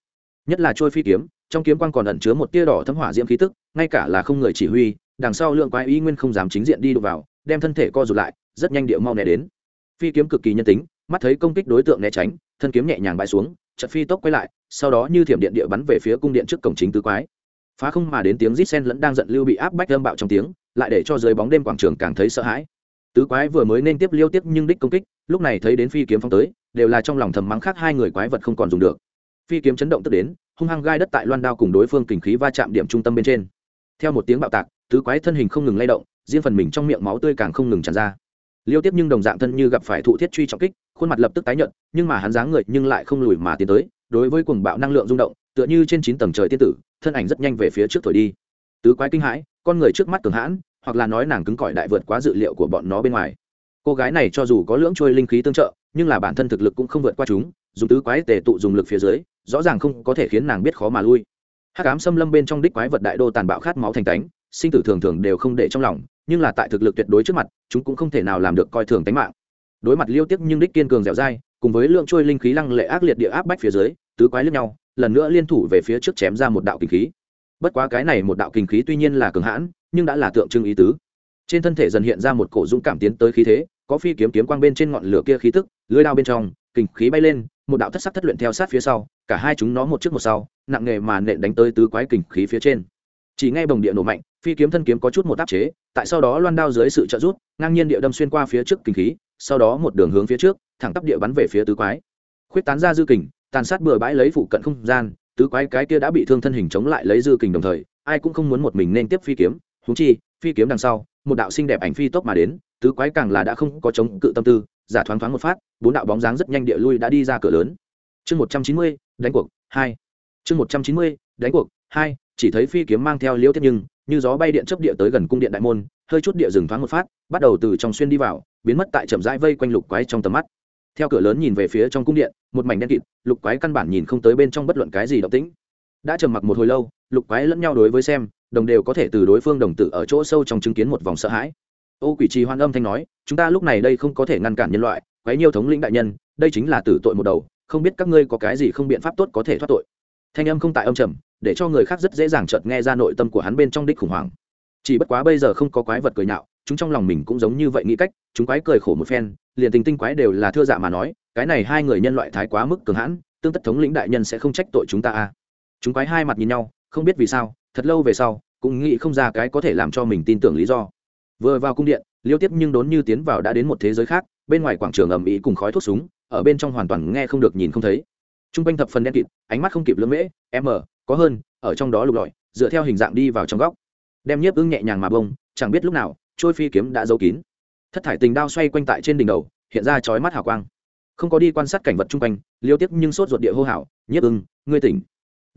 Nhất là trôi phi kiếm trong kiếm quang còn ẩn chứa một tia đỏ thấm hỏa diễm khí tức, ngay cả là không người chỉ huy, đằng sau lượng quái y nguyên không dám chính diện đi đụng vào, đem thân thể co rụt lại, rất nhanh điệu mau né đến. Phi kiếm cực kỳ nhân tính, mắt thấy công kích đối tượng né tránh, thân kiếm nhẹ nhàng bãi xuống chật phi tốc quay lại, sau đó như thiểm điện địa bắn về phía cung điện trước cổng chính tứ quái. Phá không mà đến tiếng rít sen lẫn đang giận lưu bị áp bách lâm bạo trong tiếng, lại để cho dưới bóng đêm quảng trường càng thấy sợ hãi. Tứ quái vừa mới nên tiếp liêu tiếp nhưng đích công kích, lúc này thấy đến phi kiếm phong tới, đều là trong lòng thầm mắng khác hai người quái vật không còn dùng được. Phi kiếm chấn động tức đến hung hăng gai đất tại loan đao cùng đối phương kình khí va chạm điểm trung tâm bên trên. Theo một tiếng bạo tạc, tứ quái thân hình không ngừng lay động, riêng phần mình trong miệng máu tươi càng không ngừng tràn ra. Liêu tiếp nhưng đồng dạng thân như gặp phải thụ thiết truy trọng kích, khuôn mặt lập tức tái nhợt, nhưng mà hắn dáng người nhưng lại không lùi mà tiến tới, đối với cuồng bạo năng lượng rung động, tựa như trên chín tầng trời tiên tử, thân ảnh rất nhanh về phía trước thổi đi. Tứ quái kinh hãi, con người trước mắt cường hãn, hoặc là nói nàng cứng cỏi đại vượt quá dự liệu của bọn nó bên ngoài. Cô gái này cho dù có lưỡng trôi linh khí tương trợ, nhưng là bản thân thực lực cũng không vượt qua chúng dùng tứ quái tề tụ dùng lực phía dưới, rõ ràng không có thể khiến nàng biết khó mà lui. Hát cám xâm lâm bên trong đích quái vật đại đô tàn bạo khát máu thành tánh, sinh tử thường thường đều không để trong lòng, nhưng là tại thực lực tuyệt đối trước mặt, chúng cũng không thể nào làm được coi thường tánh mạng. Đối mặt liêu tiếc nhưng đích kiên cường dẻo dai, cùng với lượng trôi linh khí lăng lệ ác liệt địa áp bách phía dưới, tứ quái lướt nhau, lần nữa liên thủ về phía trước chém ra một đạo kinh khí. Bất quá cái này một đạo kinh khí tuy nhiên là cường hãn, nhưng đã là tượng trưng ý tứ. Trên thân thể dần hiện ra một cổ dũng cảm tiến tới khí thế, có phi kiếm kiếm quang bên trên ngọn lửa kia khí tức, lưới đao bên trong, kinh khí bay lên một đạo thất sắc thất luyện theo sát phía sau, cả hai chúng nó một trước một sau, nặng nghề mà nện đánh tới tứ quái kình khí phía trên. Chỉ nghe bồng địa nổ mạnh, phi kiếm thân kiếm có chút một áp chế, tại sau đó loan đao dưới sự trợ rút ngang nhiên địa đâm xuyên qua phía trước kình khí, sau đó một đường hướng phía trước, thẳng tắp địa bắn về phía tứ quái. Khuyết tán ra dư kình, tàn sát bừa bãi lấy phụ cận không gian, tứ quái cái kia đã bị thương thân hình chống lại lấy dư kình đồng thời, ai cũng không muốn một mình nên tiếp phi kiếm húng chi, phi kiếm đằng sau, một đạo xinh đẹp ảnh phi tốc mà đến, tứ quái càng là đã không có chống cự tâm tư giả thoáng thoáng một phát, bốn đạo bóng dáng rất nhanh địa lui đã đi ra cửa lớn. Chương một trăm chín mươi, đánh cuộc, hai. Chương một trăm chín mươi, đánh cuộc, hai, chỉ thấy phi kiếm mang theo liễu tiếp nhưng, như gió bay điện chấp địa tới gần cung điện đại môn, hơi chút địa dừng thoáng một phát, bắt đầu từ trong xuyên đi vào, biến mất tại chậm rãi vây quanh lục quái trong tầm mắt. Theo cửa lớn nhìn về phía trong cung điện, một mảnh đen kịt, lục quái căn bản nhìn không tới bên trong bất luận cái gì động tĩnh. Đã trầm mặc một hồi lâu, lục quái lẫn nhau đối với xem, đồng đều có thể từ đối phương đồng tử ở chỗ sâu trong chứng kiến một vòng sợ hãi ô quỷ trì hoan âm thanh nói, chúng ta lúc này đây không có thể ngăn cản nhân loại quái nhiều thống lĩnh đại nhân, đây chính là tử tội một đầu, không biết các ngươi có cái gì không biện pháp tốt có thể thoát tội. Thanh âm không tại âm trầm, để cho người khác rất dễ dàng chợt nghe ra nội tâm của hắn bên trong đích khủng hoảng. Chỉ bất quá bây giờ không có quái vật cười nhạo, chúng trong lòng mình cũng giống như vậy nghĩ cách, chúng quái cười khổ một phen, liền tình tinh quái đều là thưa dạ mà nói, cái này hai người nhân loại thái quá mức cường hãn, tương tất thống lĩnh đại nhân sẽ không trách tội chúng ta a à. chúng quái hai mặt nhìn nhau, không biết vì sao, thật lâu về sau, cũng nghĩ không ra cái có thể làm cho mình tin tưởng lý do vừa vào cung điện, liêu tiếp nhưng đốn như tiến vào đã đến một thế giới khác, bên ngoài quảng trường ầm ĩ cùng khói thuốc súng, ở bên trong hoàn toàn nghe không được nhìn không thấy. T r u n g quanh thập phần đen kịt, ánh mắt không kịp lưỡng mễ, m, có hơn, ở trong đó lục lọi, dựa theo hình dạng đi vào trong góc. Đem nhiếp ưng nhẹ nhàng mà bông, chẳng biết lúc nào, trôi phi kiếm đã giấu kín. Thất thải tình đao xoay quanh tại trên đỉnh đầu, hiện ra chói mắt hào quang. Không có đi quan sát cảnh vật chung quanh, liêu tiếp nhưng sốt ruột địa hô hào, nhiếp ưng, ngươi tỉnh.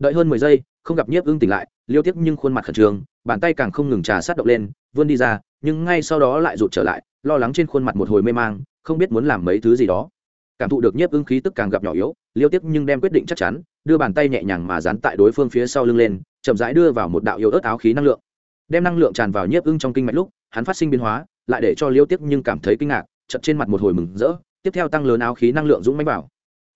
Đợi hơn mười giây, không gặp nhiếp ưng tỉnh lại, liêu tiếp nhưng khuôn mặt khẩn trương bàn tay càng không ngừng trà sát động lên, vươn đi ra, nhưng ngay sau đó lại rụt trở lại, lo lắng trên khuôn mặt một hồi mê mang, không biết muốn làm mấy thứ gì đó. Cảm thụ được nhiếp ưng khí tức càng gặp nhỏ yếu, liêu tiếp nhưng đem quyết định chắc chắn, đưa bàn tay nhẹ nhàng mà dán tại đối phương phía sau lưng lên, chậm rãi đưa vào một đạo yếu ớt áo khí năng lượng. Đem năng lượng tràn vào nhiếp ưng trong kinh mạch lúc, hắn phát sinh biến hóa, lại để cho liêu tiếp nhưng cảm thấy kinh ngạc chật trên mặt một hồi mừng rỡ, tiếp theo tăng lớn áo khí năng lượng dũng mánh vào.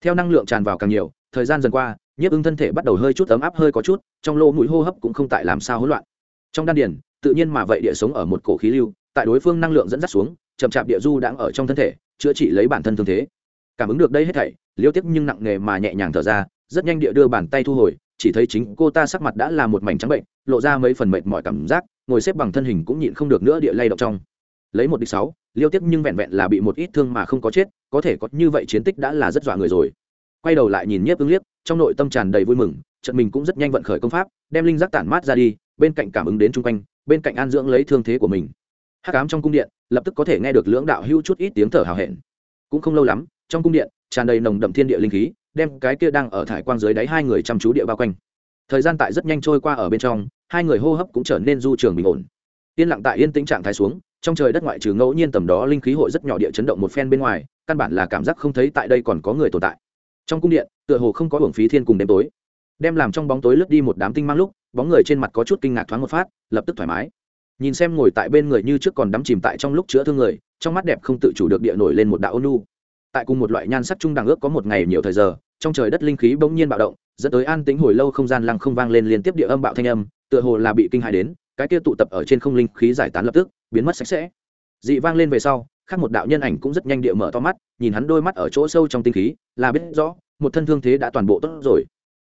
Theo năng lượng tràn vào càng nhiều, thời gian dần qua, nhiếp ưng thân thể bắt đầu hơi chút ấm áp hơi có chút, trong lỗ mũi hô hấp cũng không tại làm sao hỗn loạn trong đan điền, tự nhiên mà vậy địa sống ở một cổ khí lưu, tại đối phương năng lượng dẫn dắt xuống, chậm chạp địa du đang ở trong thân thể, chữa trị lấy bản thân thương thế. Cảm ứng được đây hết thảy, liêu tiếp nhưng nặng nề mà nhẹ nhàng thở ra, rất nhanh địa đưa bàn tay thu hồi, chỉ thấy chính cô ta sắc mặt đã là một mảnh trắng bệnh, lộ ra mấy phần mệt mỏi cảm giác, ngồi xếp bằng thân hình cũng nhịn không được nữa địa lay động trong. Lấy một đích sáu, liêu tiếp nhưng vẹn vẹn là bị một ít thương mà không có chết, có thể có như vậy chiến tích đã là rất dọa người rồi. Quay đầu lại nhìn nhiếp ứng liếc, trong nội tâm tràn đầy vui mừng trận mình cũng rất nhanh vận khởi công pháp, đem linh giác tản mát ra đi bên cạnh cảm ứng đến chung quanh, bên cạnh an dưỡng lấy thương thế của mình. Hắc ám trong cung điện, lập tức có thể nghe được lưỡng đạo hữu chút ít tiếng thở hào hẹn. Cũng không lâu lắm, trong cung điện, tràn đầy nồng đậm thiên địa linh khí, đem cái kia đang ở thải quang dưới đáy hai người chăm chú địa bao quanh. Thời gian tại rất nhanh trôi qua ở bên trong, hai người hô hấp cũng trở nên du trường bình ổn. Yên lặng tại yên tĩnh trạng thái xuống, trong trời đất ngoại trừ ngẫu nhiên tầm đó linh khí hội rất nhỏ địa chấn động một phen bên ngoài, căn bản là cảm giác không thấy tại đây còn có người tồn tại. Trong cung điện, tựa hồ không có hưởng phí thiên cùng đêm tối. Đem làm trong bóng tối lướt đi một đám tinh mang lúc bóng người trên mặt có chút kinh ngạc thoáng một phát, lập tức thoải mái. Nhìn xem ngồi tại bên người như trước còn đắm chìm tại trong lúc chữa thương người, trong mắt đẹp không tự chủ được địa nổi lên một đạo ôn nu tại cùng một loại nhan sắc trung đẳng ước có một ngày nhiều thời giờ, trong trời đất linh khí bỗng nhiên bạo động, dẫn tới an tính hồi lâu không gian lăng không vang lên liên tiếp địa âm bạo thanh âm, tựa hồ là bị kinh hại đến, cái kia tụ tập ở trên không linh khí giải tán lập tức, biến mất sạch sẽ. Dị vang lên về sau, khác một đạo nhân ảnh cũng rất nhanh địa mở to mắt, nhìn hắn đôi mắt ở chỗ sâu trong tinh khí, là biết rõ, một thân thương thế đã toàn bộ tốt rồi.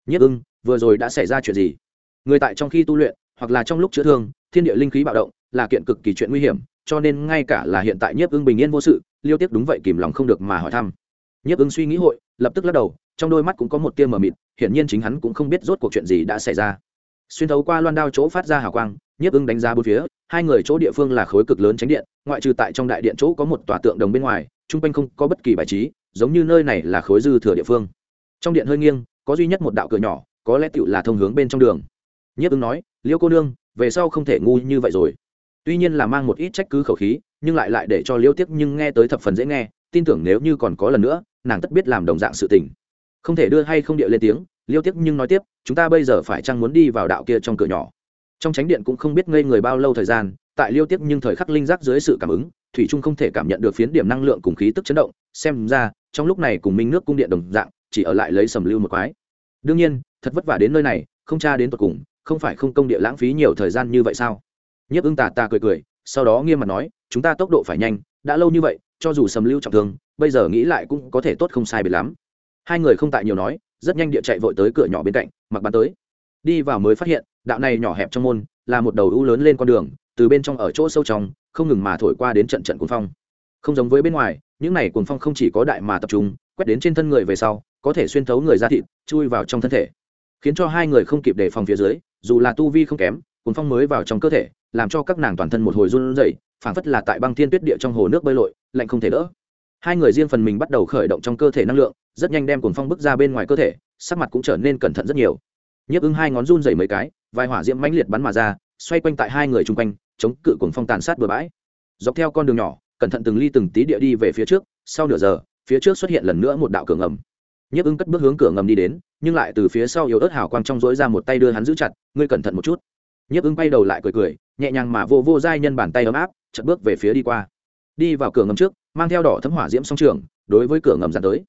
Nhất ưng, vừa rồi đã xảy ra chuyện gì? Người tại trong khi tu luyện, hoặc là trong lúc chữa thương, thiên địa linh khí bạo động, là kiện cực kỳ chuyện nguy hiểm, cho nên ngay cả là hiện tại nhiếp ưng bình yên vô sự, liêu tiếc đúng vậy kìm lòng không được mà hỏi thăm. Nhiếp ưng suy nghĩ hội, lập tức lắc đầu, trong đôi mắt cũng có một tia mờ mịt, hiển nhiên chính hắn cũng không biết rốt cuộc chuyện gì đã xảy ra. Xuyên thấu qua loan đao chỗ phát ra hào quang, nhiếp ưng đánh giá bốn phía, hai người chỗ địa phương là khối cực lớn tránh điện, ngoại trừ tại trong đại điện chỗ có một tòa tượng đồng bên ngoài, chung quanh không có bất kỳ bài trí, giống như nơi này là khối dư thừa địa phương. Trong điện hơi nghiêng, có duy nhất một đạo cửa nhỏ, có lẽ tựu là thông hướng bên trong đường nhiếp ứng nói, liêu cô nương, về sau không thể ngu như vậy rồi. Tuy nhiên là mang một ít trách cứ khẩu khí, nhưng lại lại để cho liêu tiếp nhưng nghe tới thập phần dễ nghe, tin tưởng nếu như còn có lần nữa, nàng tất biết làm đồng dạng sự tình. Không thể đưa hay không địa lên tiếng, liêu tiếp nhưng nói tiếp, chúng ta bây giờ phải chăng muốn đi vào đạo kia trong cửa nhỏ? Trong tránh điện cũng không biết ngây người bao lâu thời gian, tại liêu tiếp nhưng thời khắc linh giác dưới sự cảm ứng, thủy trung không thể cảm nhận được phiến điểm năng lượng cùng khí tức chấn động, xem ra, trong lúc này cùng minh nước cung điện đồng dạng, chỉ ở lại lấy sầm lưu một quái. Đương nhiên, thật vất vả đến nơi này, không tra đến tột cùng không phải không công địa lãng phí nhiều thời gian như vậy sao? Nhiếp ưng tà tà cười cười, sau đó nghiêm mặt nói, chúng ta tốc độ phải nhanh, đã lâu như vậy, cho dù sầm lưu trọng thương, bây giờ nghĩ lại cũng có thể tốt không sai biệt lắm. Hai người không tại nhiều nói, rất nhanh địa chạy vội tới cửa nhỏ bên cạnh, mặc bắn tới. Đi vào mới phát hiện, đạo này nhỏ hẹp trong môn, là một đầu u lớn lên con đường, từ bên trong ở chỗ sâu trong, không ngừng mà thổi qua đến trận trận cuồng phong. Không giống với bên ngoài, những này cuồng phong không chỉ có đại mà tập trung, quét đến trên thân người về sau, có thể xuyên thấu người ra thịt, chui vào trong thân thể. Khiến cho hai người không kịp đề phòng phía dưới dù là tu vi không kém cuốn phong mới vào trong cơ thể, làm cho các nàng toàn thân một hồi run rẩy, phảng phất là tại băng thiên tuyết địa trong hồ nước bơi lội, lạnh không thể đỡ. Hai người riêng phần mình bắt đầu khởi động trong cơ thể năng lượng, rất nhanh đem cuốn phong bước ra bên ngoài cơ thể, sắc mặt cũng trở nên cẩn thận rất nhiều. Nhấp ứng hai ngón run rẩy mấy cái, vài hỏa diễm mãnh liệt bắn mà ra, xoay quanh tại hai người chung quanh, chống cự cuồng phong tàn sát bừa bãi. Dọc theo con đường nhỏ, cẩn thận từng ly từng tí địa đi về phía trước, sau nửa giờ, phía trước xuất hiện lần nữa một đạo cường ẩm nhấp ứng cất bước hướng cửa ngầm đi đến, nhưng lại từ phía sau yếu ớt hào quang trong dối ra một tay đưa hắn giữ chặt, ngươi cẩn thận một chút. Nhấp ứng bay đầu lại cười cười, nhẹ nhàng mà vô vô dai nhân bàn tay ấm áp chật bước về phía đi qua. Đi vào cửa ngầm trước, mang theo đỏ thấm hỏa diễm song trường, đối với cửa ngầm dàn tới.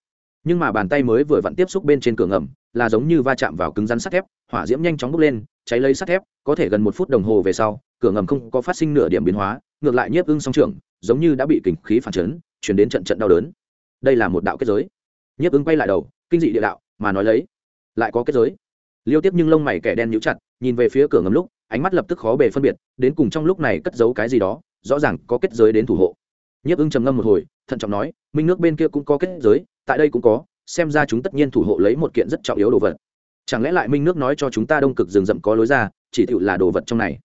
Nhưng mà bàn tay mới vừa vặn tiếp xúc bên trên cửa ngầm, là giống như va chạm vào cứng rắn sắt thép, hỏa diễm nhanh chóng bốc lên, cháy lấy sắt thép, có thể gần một phút đồng hồ về sau, cửa ngầm không có phát sinh nửa điểm biến hóa, ngược lại nhiếp ưng song trường, giống như đã bị kình khí phản chấn, chuyển đến trận trận đau đớn. Đây là một đạo kết giới nhiếp ưng quay lại đầu, kinh dị địa đạo, mà nói lấy, lại có kết giới. Liêu tiếp nhưng lông mày kẻ đen nhũ chặt, nhìn về phía cửa ngầm lúc, ánh mắt lập tức khó bề phân biệt, đến cùng trong lúc này cất giấu cái gì đó, rõ ràng có kết giới đến thủ hộ. Nhiếp ưng trầm ngâm một hồi, thận trọng nói, minh nước bên kia cũng có kết giới, tại đây cũng có, xem ra chúng tất nhiên thủ hộ lấy một kiện rất trọng yếu đồ vật. Chẳng lẽ lại minh nước nói cho chúng ta đông cực rừng rậm có lối ra, chỉ tựu là đồ vật trong này?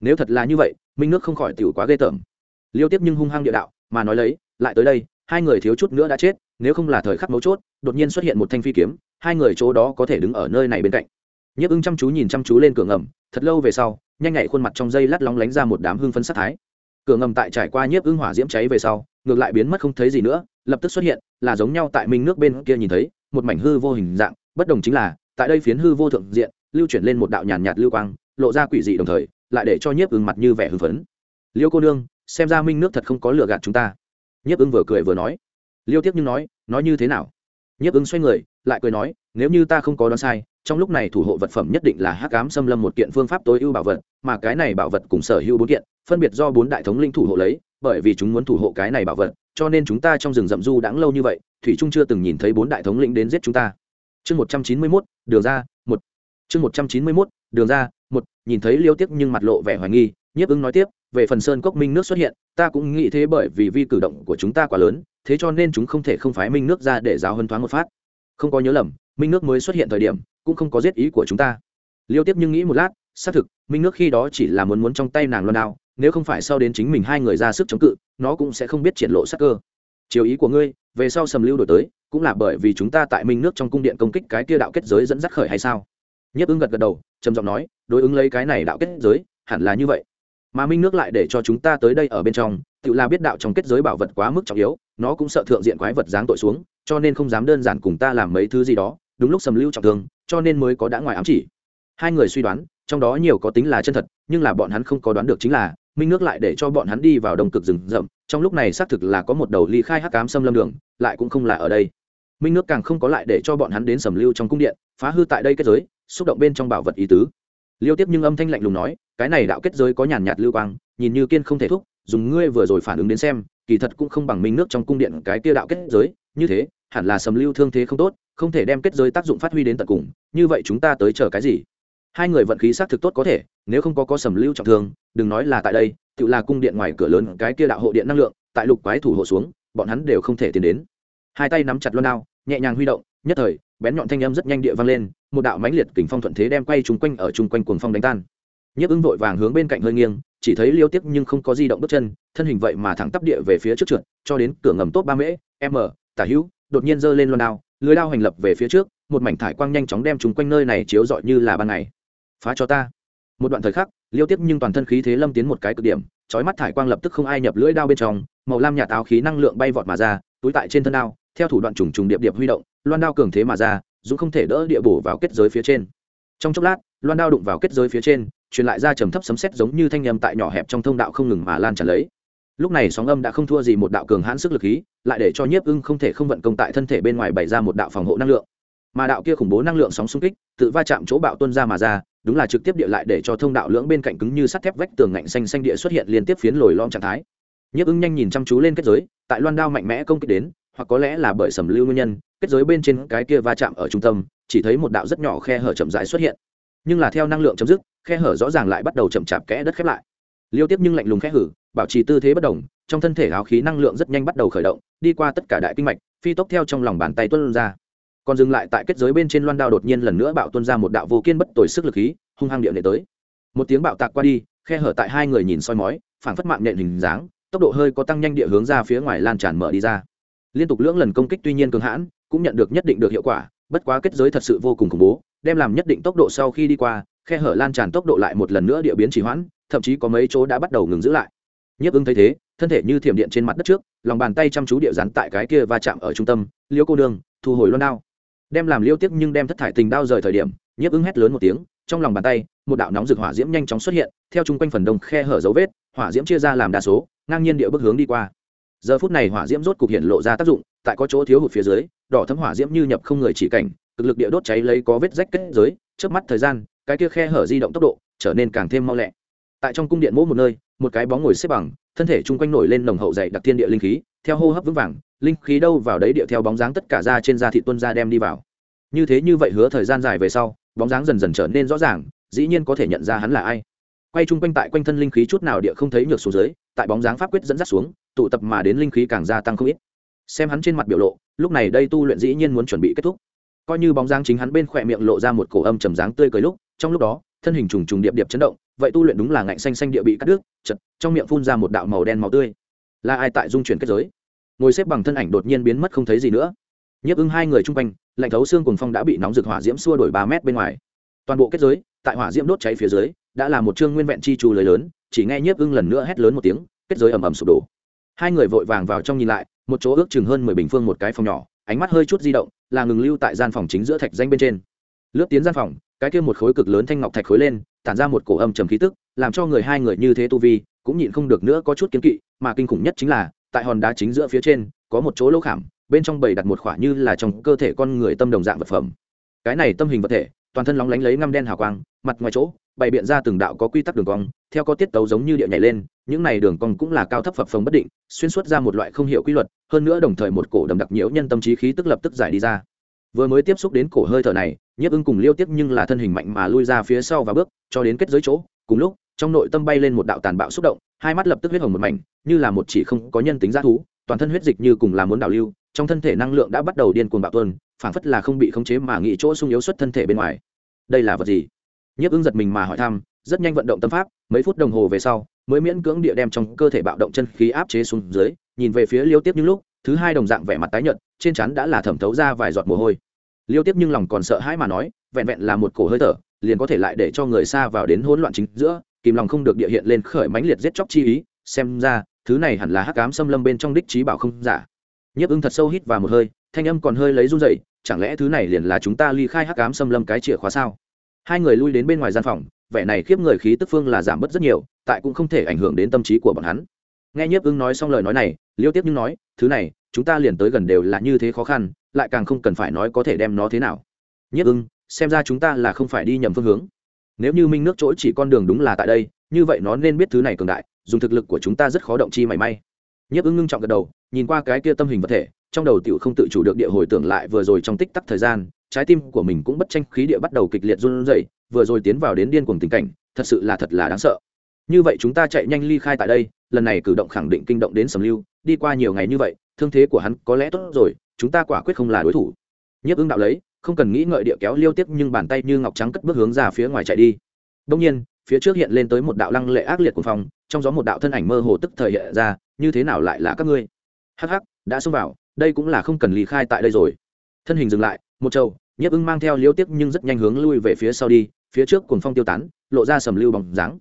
Nếu thật là như vậy, minh nước không khỏi tựu quá ghê tởm. Liêu tiếp nhưng hung hăng địa đạo, mà nói lấy, lại tới đây hai người thiếu chút nữa đã chết, nếu không là thời khắc mấu chốt, đột nhiên xuất hiện một thanh phi kiếm, hai người chỗ đó có thể đứng ở nơi này bên cạnh. Nhấp ưng chăm chú nhìn chăm chú lên cửa ngầm, thật lâu về sau, nhanh nhạy khuôn mặt trong dây lát lóng lánh ra một đám hương phân sát thái. Cửa ngầm tại trải qua nhiếp ưng hỏa diễm cháy về sau, ngược lại biến mất không thấy gì nữa, lập tức xuất hiện, là giống nhau tại minh nước bên kia nhìn thấy, một mảnh hư vô hình dạng, bất đồng chính là, tại đây phiến hư vô thượng diện, lưu chuyển lên một đạo nhàn nhạt lưu quang, lộ ra quỷ dị đồng thời, lại để cho nhiếp ưng mặt như vẻ hưng phấn. Liêu cô nương, xem ra minh nước thật không có lừa gạt chúng ta nhiếp ưng vừa cười vừa nói. Liêu tiếp nhưng nói nói như thế nào? Nhiếp ưng xoay người, lại cười nói, nếu như ta không có đoán sai, trong lúc này thủ hộ vật phẩm nhất định là hắc ám xâm lâm một kiện phương pháp tối ưu bảo vật, mà cái này bảo vật cùng sở hữu bốn kiện, phân biệt do bốn đại thống linh thủ hộ lấy, bởi vì chúng muốn thủ hộ cái này bảo vật, cho nên chúng ta trong rừng rậm du đãng lâu như vậy, thủy trung chưa từng nhìn thấy bốn đại thống lĩnh đến giết chúng ta. Chương một trăm chín mươi mốt, đường ra một. Chương một trăm chín mươi mốt, đường ra một. Nhìn thấy liêu tiếc nhưng mặt lộ vẻ hoài nghi, nhiếp ứng nói tiếp về phần sơn cốc minh nước xuất hiện, ta cũng nghĩ thế bởi vì vi cử động của chúng ta quá lớn, thế cho nên chúng không thể không phái minh nước ra để giáo hân thoáng một phát. Không có nhớ lầm, minh nước mới xuất hiện thời điểm, cũng không có giết ý của chúng ta. Liêu tiếp nhưng nghĩ một lát, xác thực, minh nước khi đó chỉ là muốn muốn trong tay nàng loan đao, nếu không phải sau đến chính mình hai người ra sức chống cự, nó cũng sẽ không biết triển lộ sắc cơ. Chiều ý của ngươi, về sau sầm lưu đổi tới, cũng là bởi vì chúng ta tại minh nước trong cung điện công kích cái kia đạo kết giới dẫn dắt khởi hay sao? Nhất ứng gật gật đầu, trầm giọng nói, đối ứng lấy cái này đạo kết giới, hẳn là như vậy mà minh nước lại để cho chúng ta tới đây ở bên trong, tự là biết đạo trong kết giới bảo vật quá mức trọng yếu, nó cũng sợ thượng diện quái vật giáng tội xuống, cho nên không dám đơn giản cùng ta làm mấy thứ gì đó, đúng lúc sầm lưu trọng thương, cho nên mới có đã ngoài ám chỉ. Hai người suy đoán, trong đó nhiều có tính là chân thật, nhưng là bọn hắn không có đoán được chính là, minh nước lại để cho bọn hắn đi vào đông cực rừng rậm, trong lúc này xác thực là có một đầu ly khai hắc cám xâm lâm đường, lại cũng không là ở đây. Minh nước càng không có lại để cho bọn hắn đến sầm lưu trong cung điện, phá hư tại đây kết giới, xúc động bên trong bảo vật ý tứ. Liêu tiếp nhưng âm thanh lạnh lùng nói cái này đạo kết giới có nhàn nhạt lưu quang, nhìn như kiên không thể thúc, dùng ngươi vừa rồi phản ứng đến xem, kỳ thật cũng không bằng minh nước trong cung điện cái kia đạo kết giới, như thế, hẳn là sầm lưu thương thế không tốt, không thể đem kết giới tác dụng phát huy đến tận cùng, như vậy chúng ta tới chờ cái gì? Hai người vận khí xác thực tốt có thể, nếu không có có sầm lưu trọng thương, đừng nói là tại đây, tự là cung điện ngoài cửa lớn cái kia đạo hộ điện năng lượng, tại lục quái thủ hộ xuống, bọn hắn đều không thể tiến đến. Hai tay nắm chặt loan đao, nhẹ nhàng huy động, nhất thời, bén nhọn thanh âm rất nhanh địa vang lên, một đạo mãnh liệt kình phong thuận thế đem quay chung quanh ở chung quanh cuồng phong đánh tan nhiếp ứng vội vàng hướng bên cạnh hơi nghiêng, chỉ thấy liêu tiếc nhưng không có di động bước chân, thân hình vậy mà thẳng tắp địa về phía trước trượt, cho đến cửa ngầm tốt ba mễ m tả hữu, đột nhiên giơ lên loan đao, lưới đao hành lập về phía trước, một mảnh thải quang nhanh chóng đem chúng quanh nơi này chiếu rọi như là ban ngày. Phá cho ta. Một đoạn thời khắc, liêu tiếp nhưng toàn thân khí thế lâm tiến một cái cực điểm trói mắt thải quang lập tức không ai nhập lưỡi đao bên trong, màu lam nhạt áo khí năng lượng bay vọt mà ra, túi tại trên thân đao, theo thủ đoạn trùng trùng điệp điệp huy động, loan đao cường thế mà ra dũng không thể đỡ địa bổ vào kết giới phía trên. Trong chốc lát, loan đao đụng vào kết giới phía trên truyền lại ra trầm thấp sấm sét giống như thanh âm tại nhỏ hẹp trong thông đạo không ngừng mà lan tràn lấy. Lúc này sóng âm đã không thua gì một đạo cường hãn sức lực khí, lại để cho nhiếp ưng không thể không vận công tại thân thể bên ngoài bày ra một đạo phòng hộ năng lượng. Mà đạo kia khủng bố năng lượng sóng xung kích, tự va chạm chỗ bạo tuân ra mà ra, đúng là trực tiếp địa lại để cho thông đạo lưỡng bên cạnh cứng như sắt thép vách tường ngạnh xanh xanh địa xuất hiện liên tiếp phiến lồi lom trạng thái. Nhiếp ưng nhanh nhìn chăm chú lên kết giới, tại loan đao mạnh mẽ công kích đến, hoặc có lẽ là bởi sầm lưu nguyên nhân, kết giới bên trên cái kia va chạm ở trung tâm, chỉ thấy một đạo rất nhỏ khe hở chậm rãi xuất hiện nhưng là theo năng lượng chấm dứt, khe hở rõ ràng lại bắt đầu chậm chạp kẽ đất khép lại. Liêu tiếp nhưng lạnh lùng khẽ hử bảo trì tư thế bất đồng trong thân thể áo khí năng lượng rất nhanh bắt đầu khởi động, đi qua tất cả đại kinh mạch, phi tốc theo trong lòng bàn tay tuân ra. Còn dừng lại tại kết giới bên trên loan đao đột nhiên lần nữa bạo tuân ra một đạo vô kiên bất tồi sức lực khí, hung hăng địa nệ tới. Một tiếng bạo tạc qua đi, khe hở tại hai người nhìn soi mói, phảng phất mạng nện hình dáng, tốc độ hơi có tăng nhanh địa hướng ra phía ngoài lan tràn mở đi ra. Liên tục lưỡng lần công kích tuy nhiên cường hãn, cũng nhận được nhất định được hiệu quả, bất quá kết giới thật sự vô cùng khủng bố đem làm nhất định tốc độ sau khi đi qua, khe hở lan tràn tốc độ lại một lần nữa địa biến trì hoãn, thậm chí có mấy chỗ đã bắt đầu ngừng giữ lại. Nhiếp ứng thấy thế, thân thể như thiểm điện trên mặt đất trước, lòng bàn tay chăm chú địa rắn tại cái kia va chạm ở trung tâm, liêu cô đường thu hồi loan đao. Đem làm liêu tiếc nhưng đem thất thải tình đao rời thời điểm, nhiếp ứng hét lớn một tiếng, trong lòng bàn tay, một đạo nóng rực hỏa diễm nhanh chóng xuất hiện, theo chung quanh phần đông khe hở dấu vết, hỏa diễm chia ra làm đa số, ngang nhiên địa bước hướng đi qua. Giờ phút này hỏa diễm rốt cục hiện lộ ra tác dụng, tại có chỗ thiếu hụt phía dưới, đỏ thấm hỏa diễm như nhập không người chỉ cảnh cực lực địa đốt cháy lấy có vết rách kết giới trước mắt thời gian, cái kia khe hở di động tốc độ trở nên càng thêm mau lẹ. Tại trong cung điện mỗi một nơi, một cái bóng ngồi xếp bằng, thân thể chung quanh nổi lên nồng hậu dày đặc thiên địa linh khí, theo hô hấp vững vàng, linh khí đâu vào đấy địa theo bóng dáng tất cả ra trên da thị tuân ra đem đi vào. Như thế như vậy hứa thời gian dài về sau, bóng dáng dần dần trở nên rõ ràng, dĩ nhiên có thể nhận ra hắn là ai. Quay chung quanh tại quanh thân linh khí chút nào địa không thấy nhược xuống dưới, tại bóng dáng pháp quyết dẫn dắt xuống, tụ tập mà đến linh khí càng gia tăng không ít. Xem hắn trên mặt biểu lộ, lúc này đây tu luyện dĩ nhiên muốn chuẩn bị kết thúc coi như bóng dáng chính hắn bên khỏe miệng lộ ra một cổ âm trầm dáng tươi cười lúc, trong lúc đó, thân hình trùng trùng điệp điệp chấn động, vậy tu luyện đúng là ngạnh xanh xanh địa bị cắt đứt, chật, trong miệng phun ra một đạo màu đen màu tươi. Là ai tại dung chuyển kết giới? Ngồi xếp bằng thân ảnh đột nhiên biến mất không thấy gì nữa. Nhấp ưng hai người chung quanh, lạnh thấu xương cùng phong đã bị nóng rực hỏa diễm xua đổi ba mét bên ngoài. Toàn bộ kết giới, tại hỏa diễm đốt cháy phía dưới, đã là một chương nguyên vẹn chi trù lưới lớn, chỉ nghe nhiếp ưng lần nữa hét lớn một tiếng, kết giới ầm ầm sụp đổ. Hai người vội vàng vào trong nhìn lại, một chỗ ước chừng hơn mười bình phương một cái phòng nhỏ, ánh mắt hơi chút di động là ngừng lưu tại gian phòng chính giữa thạch danh bên trên. Lướt tiến gian phòng, cái kia một khối cực lớn thanh ngọc thạch khối lên, tản ra một cổ âm trầm khí tức, làm cho người hai người như thế tu vi, cũng nhịn không được nữa có chút kiến kỵ, mà kinh khủng nhất chính là, tại hòn đá chính giữa phía trên, có một chỗ lỗ khảm, bên trong bầy đặt một khỏa như là trong cơ thể con người tâm đồng dạng vật phẩm. Cái này tâm hình vật thể, toàn thân lóng lánh lấy ngăm đen hào quang, mặt ngoài chỗ bày biện ra từng đạo có quy tắc đường cong, theo có tiết tấu giống như địa nhảy lên, những này đường cong cũng là cao thấp phập phồng bất định, xuyên suốt ra một loại không hiểu quy luật, hơn nữa đồng thời một cổ đầm đặc nhiễu nhân tâm trí khí tức lập tức giải đi ra. Vừa mới tiếp xúc đến cổ hơi thở này, nhiếp ưng cùng liêu tiếp nhưng là thân hình mạnh mà lui ra phía sau và bước, cho đến kết giới chỗ, cùng lúc, trong nội tâm bay lên một đạo tàn bạo xúc động, hai mắt lập tức huyết hồng một mảnh, như là một chỉ không có nhân tính g thú, toàn thân huyết dịch như cùng là muốn đảo lưu, trong thân thể năng lượng đã bắt đầu điên cuồng bạo tuân phảng phất là không bị khống chế mà nghĩ chỗ sung yếu xuất thân thể bên ngoài. Đây là vật gì? Nhiếp ứng giật mình mà hỏi thăm, rất nhanh vận động tâm pháp, mấy phút đồng hồ về sau, mới miễn cưỡng địa đem trong cơ thể bạo động chân khí áp chế xuống dưới, nhìn về phía liêu tiếp những lúc, thứ hai đồng dạng vẻ mặt tái nhợt, trên chắn đã là thẩm thấu ra vài giọt mồ hôi. Liêu tiếp nhưng lòng còn sợ hãi mà nói, vẹn vẹn là một cổ hơi thở, liền có thể lại để cho người xa vào đến hỗn loạn chính giữa, kìm lòng không được địa hiện lên khởi mãnh liệt giết chóc chi ý, xem ra, thứ này hẳn là hắc ám xâm lâm bên trong đích trí bảo không giả. Nhiếp ưng thật sâu hít vào một hơi, thanh âm còn hơi lấy run dậy chẳng lẽ thứ này liền là chúng ta ly khai hắc ám xâm lâm cái chìa khóa sao? Hai người lui đến bên ngoài gian phòng, vẻ này khiếp người khí tức phương là giảm bớt rất nhiều, tại cũng không thể ảnh hưởng đến tâm trí của bọn hắn. Nghe nhiếp ưng nói xong lời nói này, liêu tiếp nhưng nói, thứ này, chúng ta liền tới gần đều là như thế khó khăn, lại càng không cần phải nói có thể đem nó thế nào. Nhiếp ưng, xem ra chúng ta là không phải đi nhầm phương hướng. Nếu như minh nước chỗ chỉ con đường đúng là tại đây, như vậy nó nên biết thứ này cường đại, dùng thực lực của chúng ta rất khó động chi mảy may. Nhiếp ưng ngưng trọng gật đầu, nhìn qua cái kia tâm hình vật thể, trong đầu tiểu không tự chủ được địa hồi tưởng lại vừa rồi trong tích tắc thời gian trái tim của mình cũng bất tranh khí địa bắt đầu kịch liệt run rẩy, vừa rồi tiến vào đến điên cuồng tình cảnh, thật sự là thật là đáng sợ. Như vậy chúng ta chạy nhanh ly khai tại đây, lần này cử động khẳng định kinh động đến sầm lưu, đi qua nhiều ngày như vậy, thương thế của hắn có lẽ tốt rồi, chúng ta quả quyết không là đối thủ. Nhiếp ứng đạo lấy, không cần nghĩ ngợi địa kéo liêu tiếp nhưng bàn tay như ngọc trắng cất bước hướng ra phía ngoài chạy đi. Đông nhiên, phía trước hiện lên tới một đạo lăng lệ ác liệt của phòng trong gió một đạo thân ảnh mơ hồ tức thời hiện ra, như thế nào lại là các ngươi? Hắc hắc, đã xông vào, đây cũng là không cần ly khai tại đây rồi thân hình dừng lại, một trâu nhiếp ưng mang theo liêu tiếp nhưng rất nhanh hướng lui về phía sau đi, phía trước cuồng phong tiêu tán, lộ ra sầm lưu bằng dáng.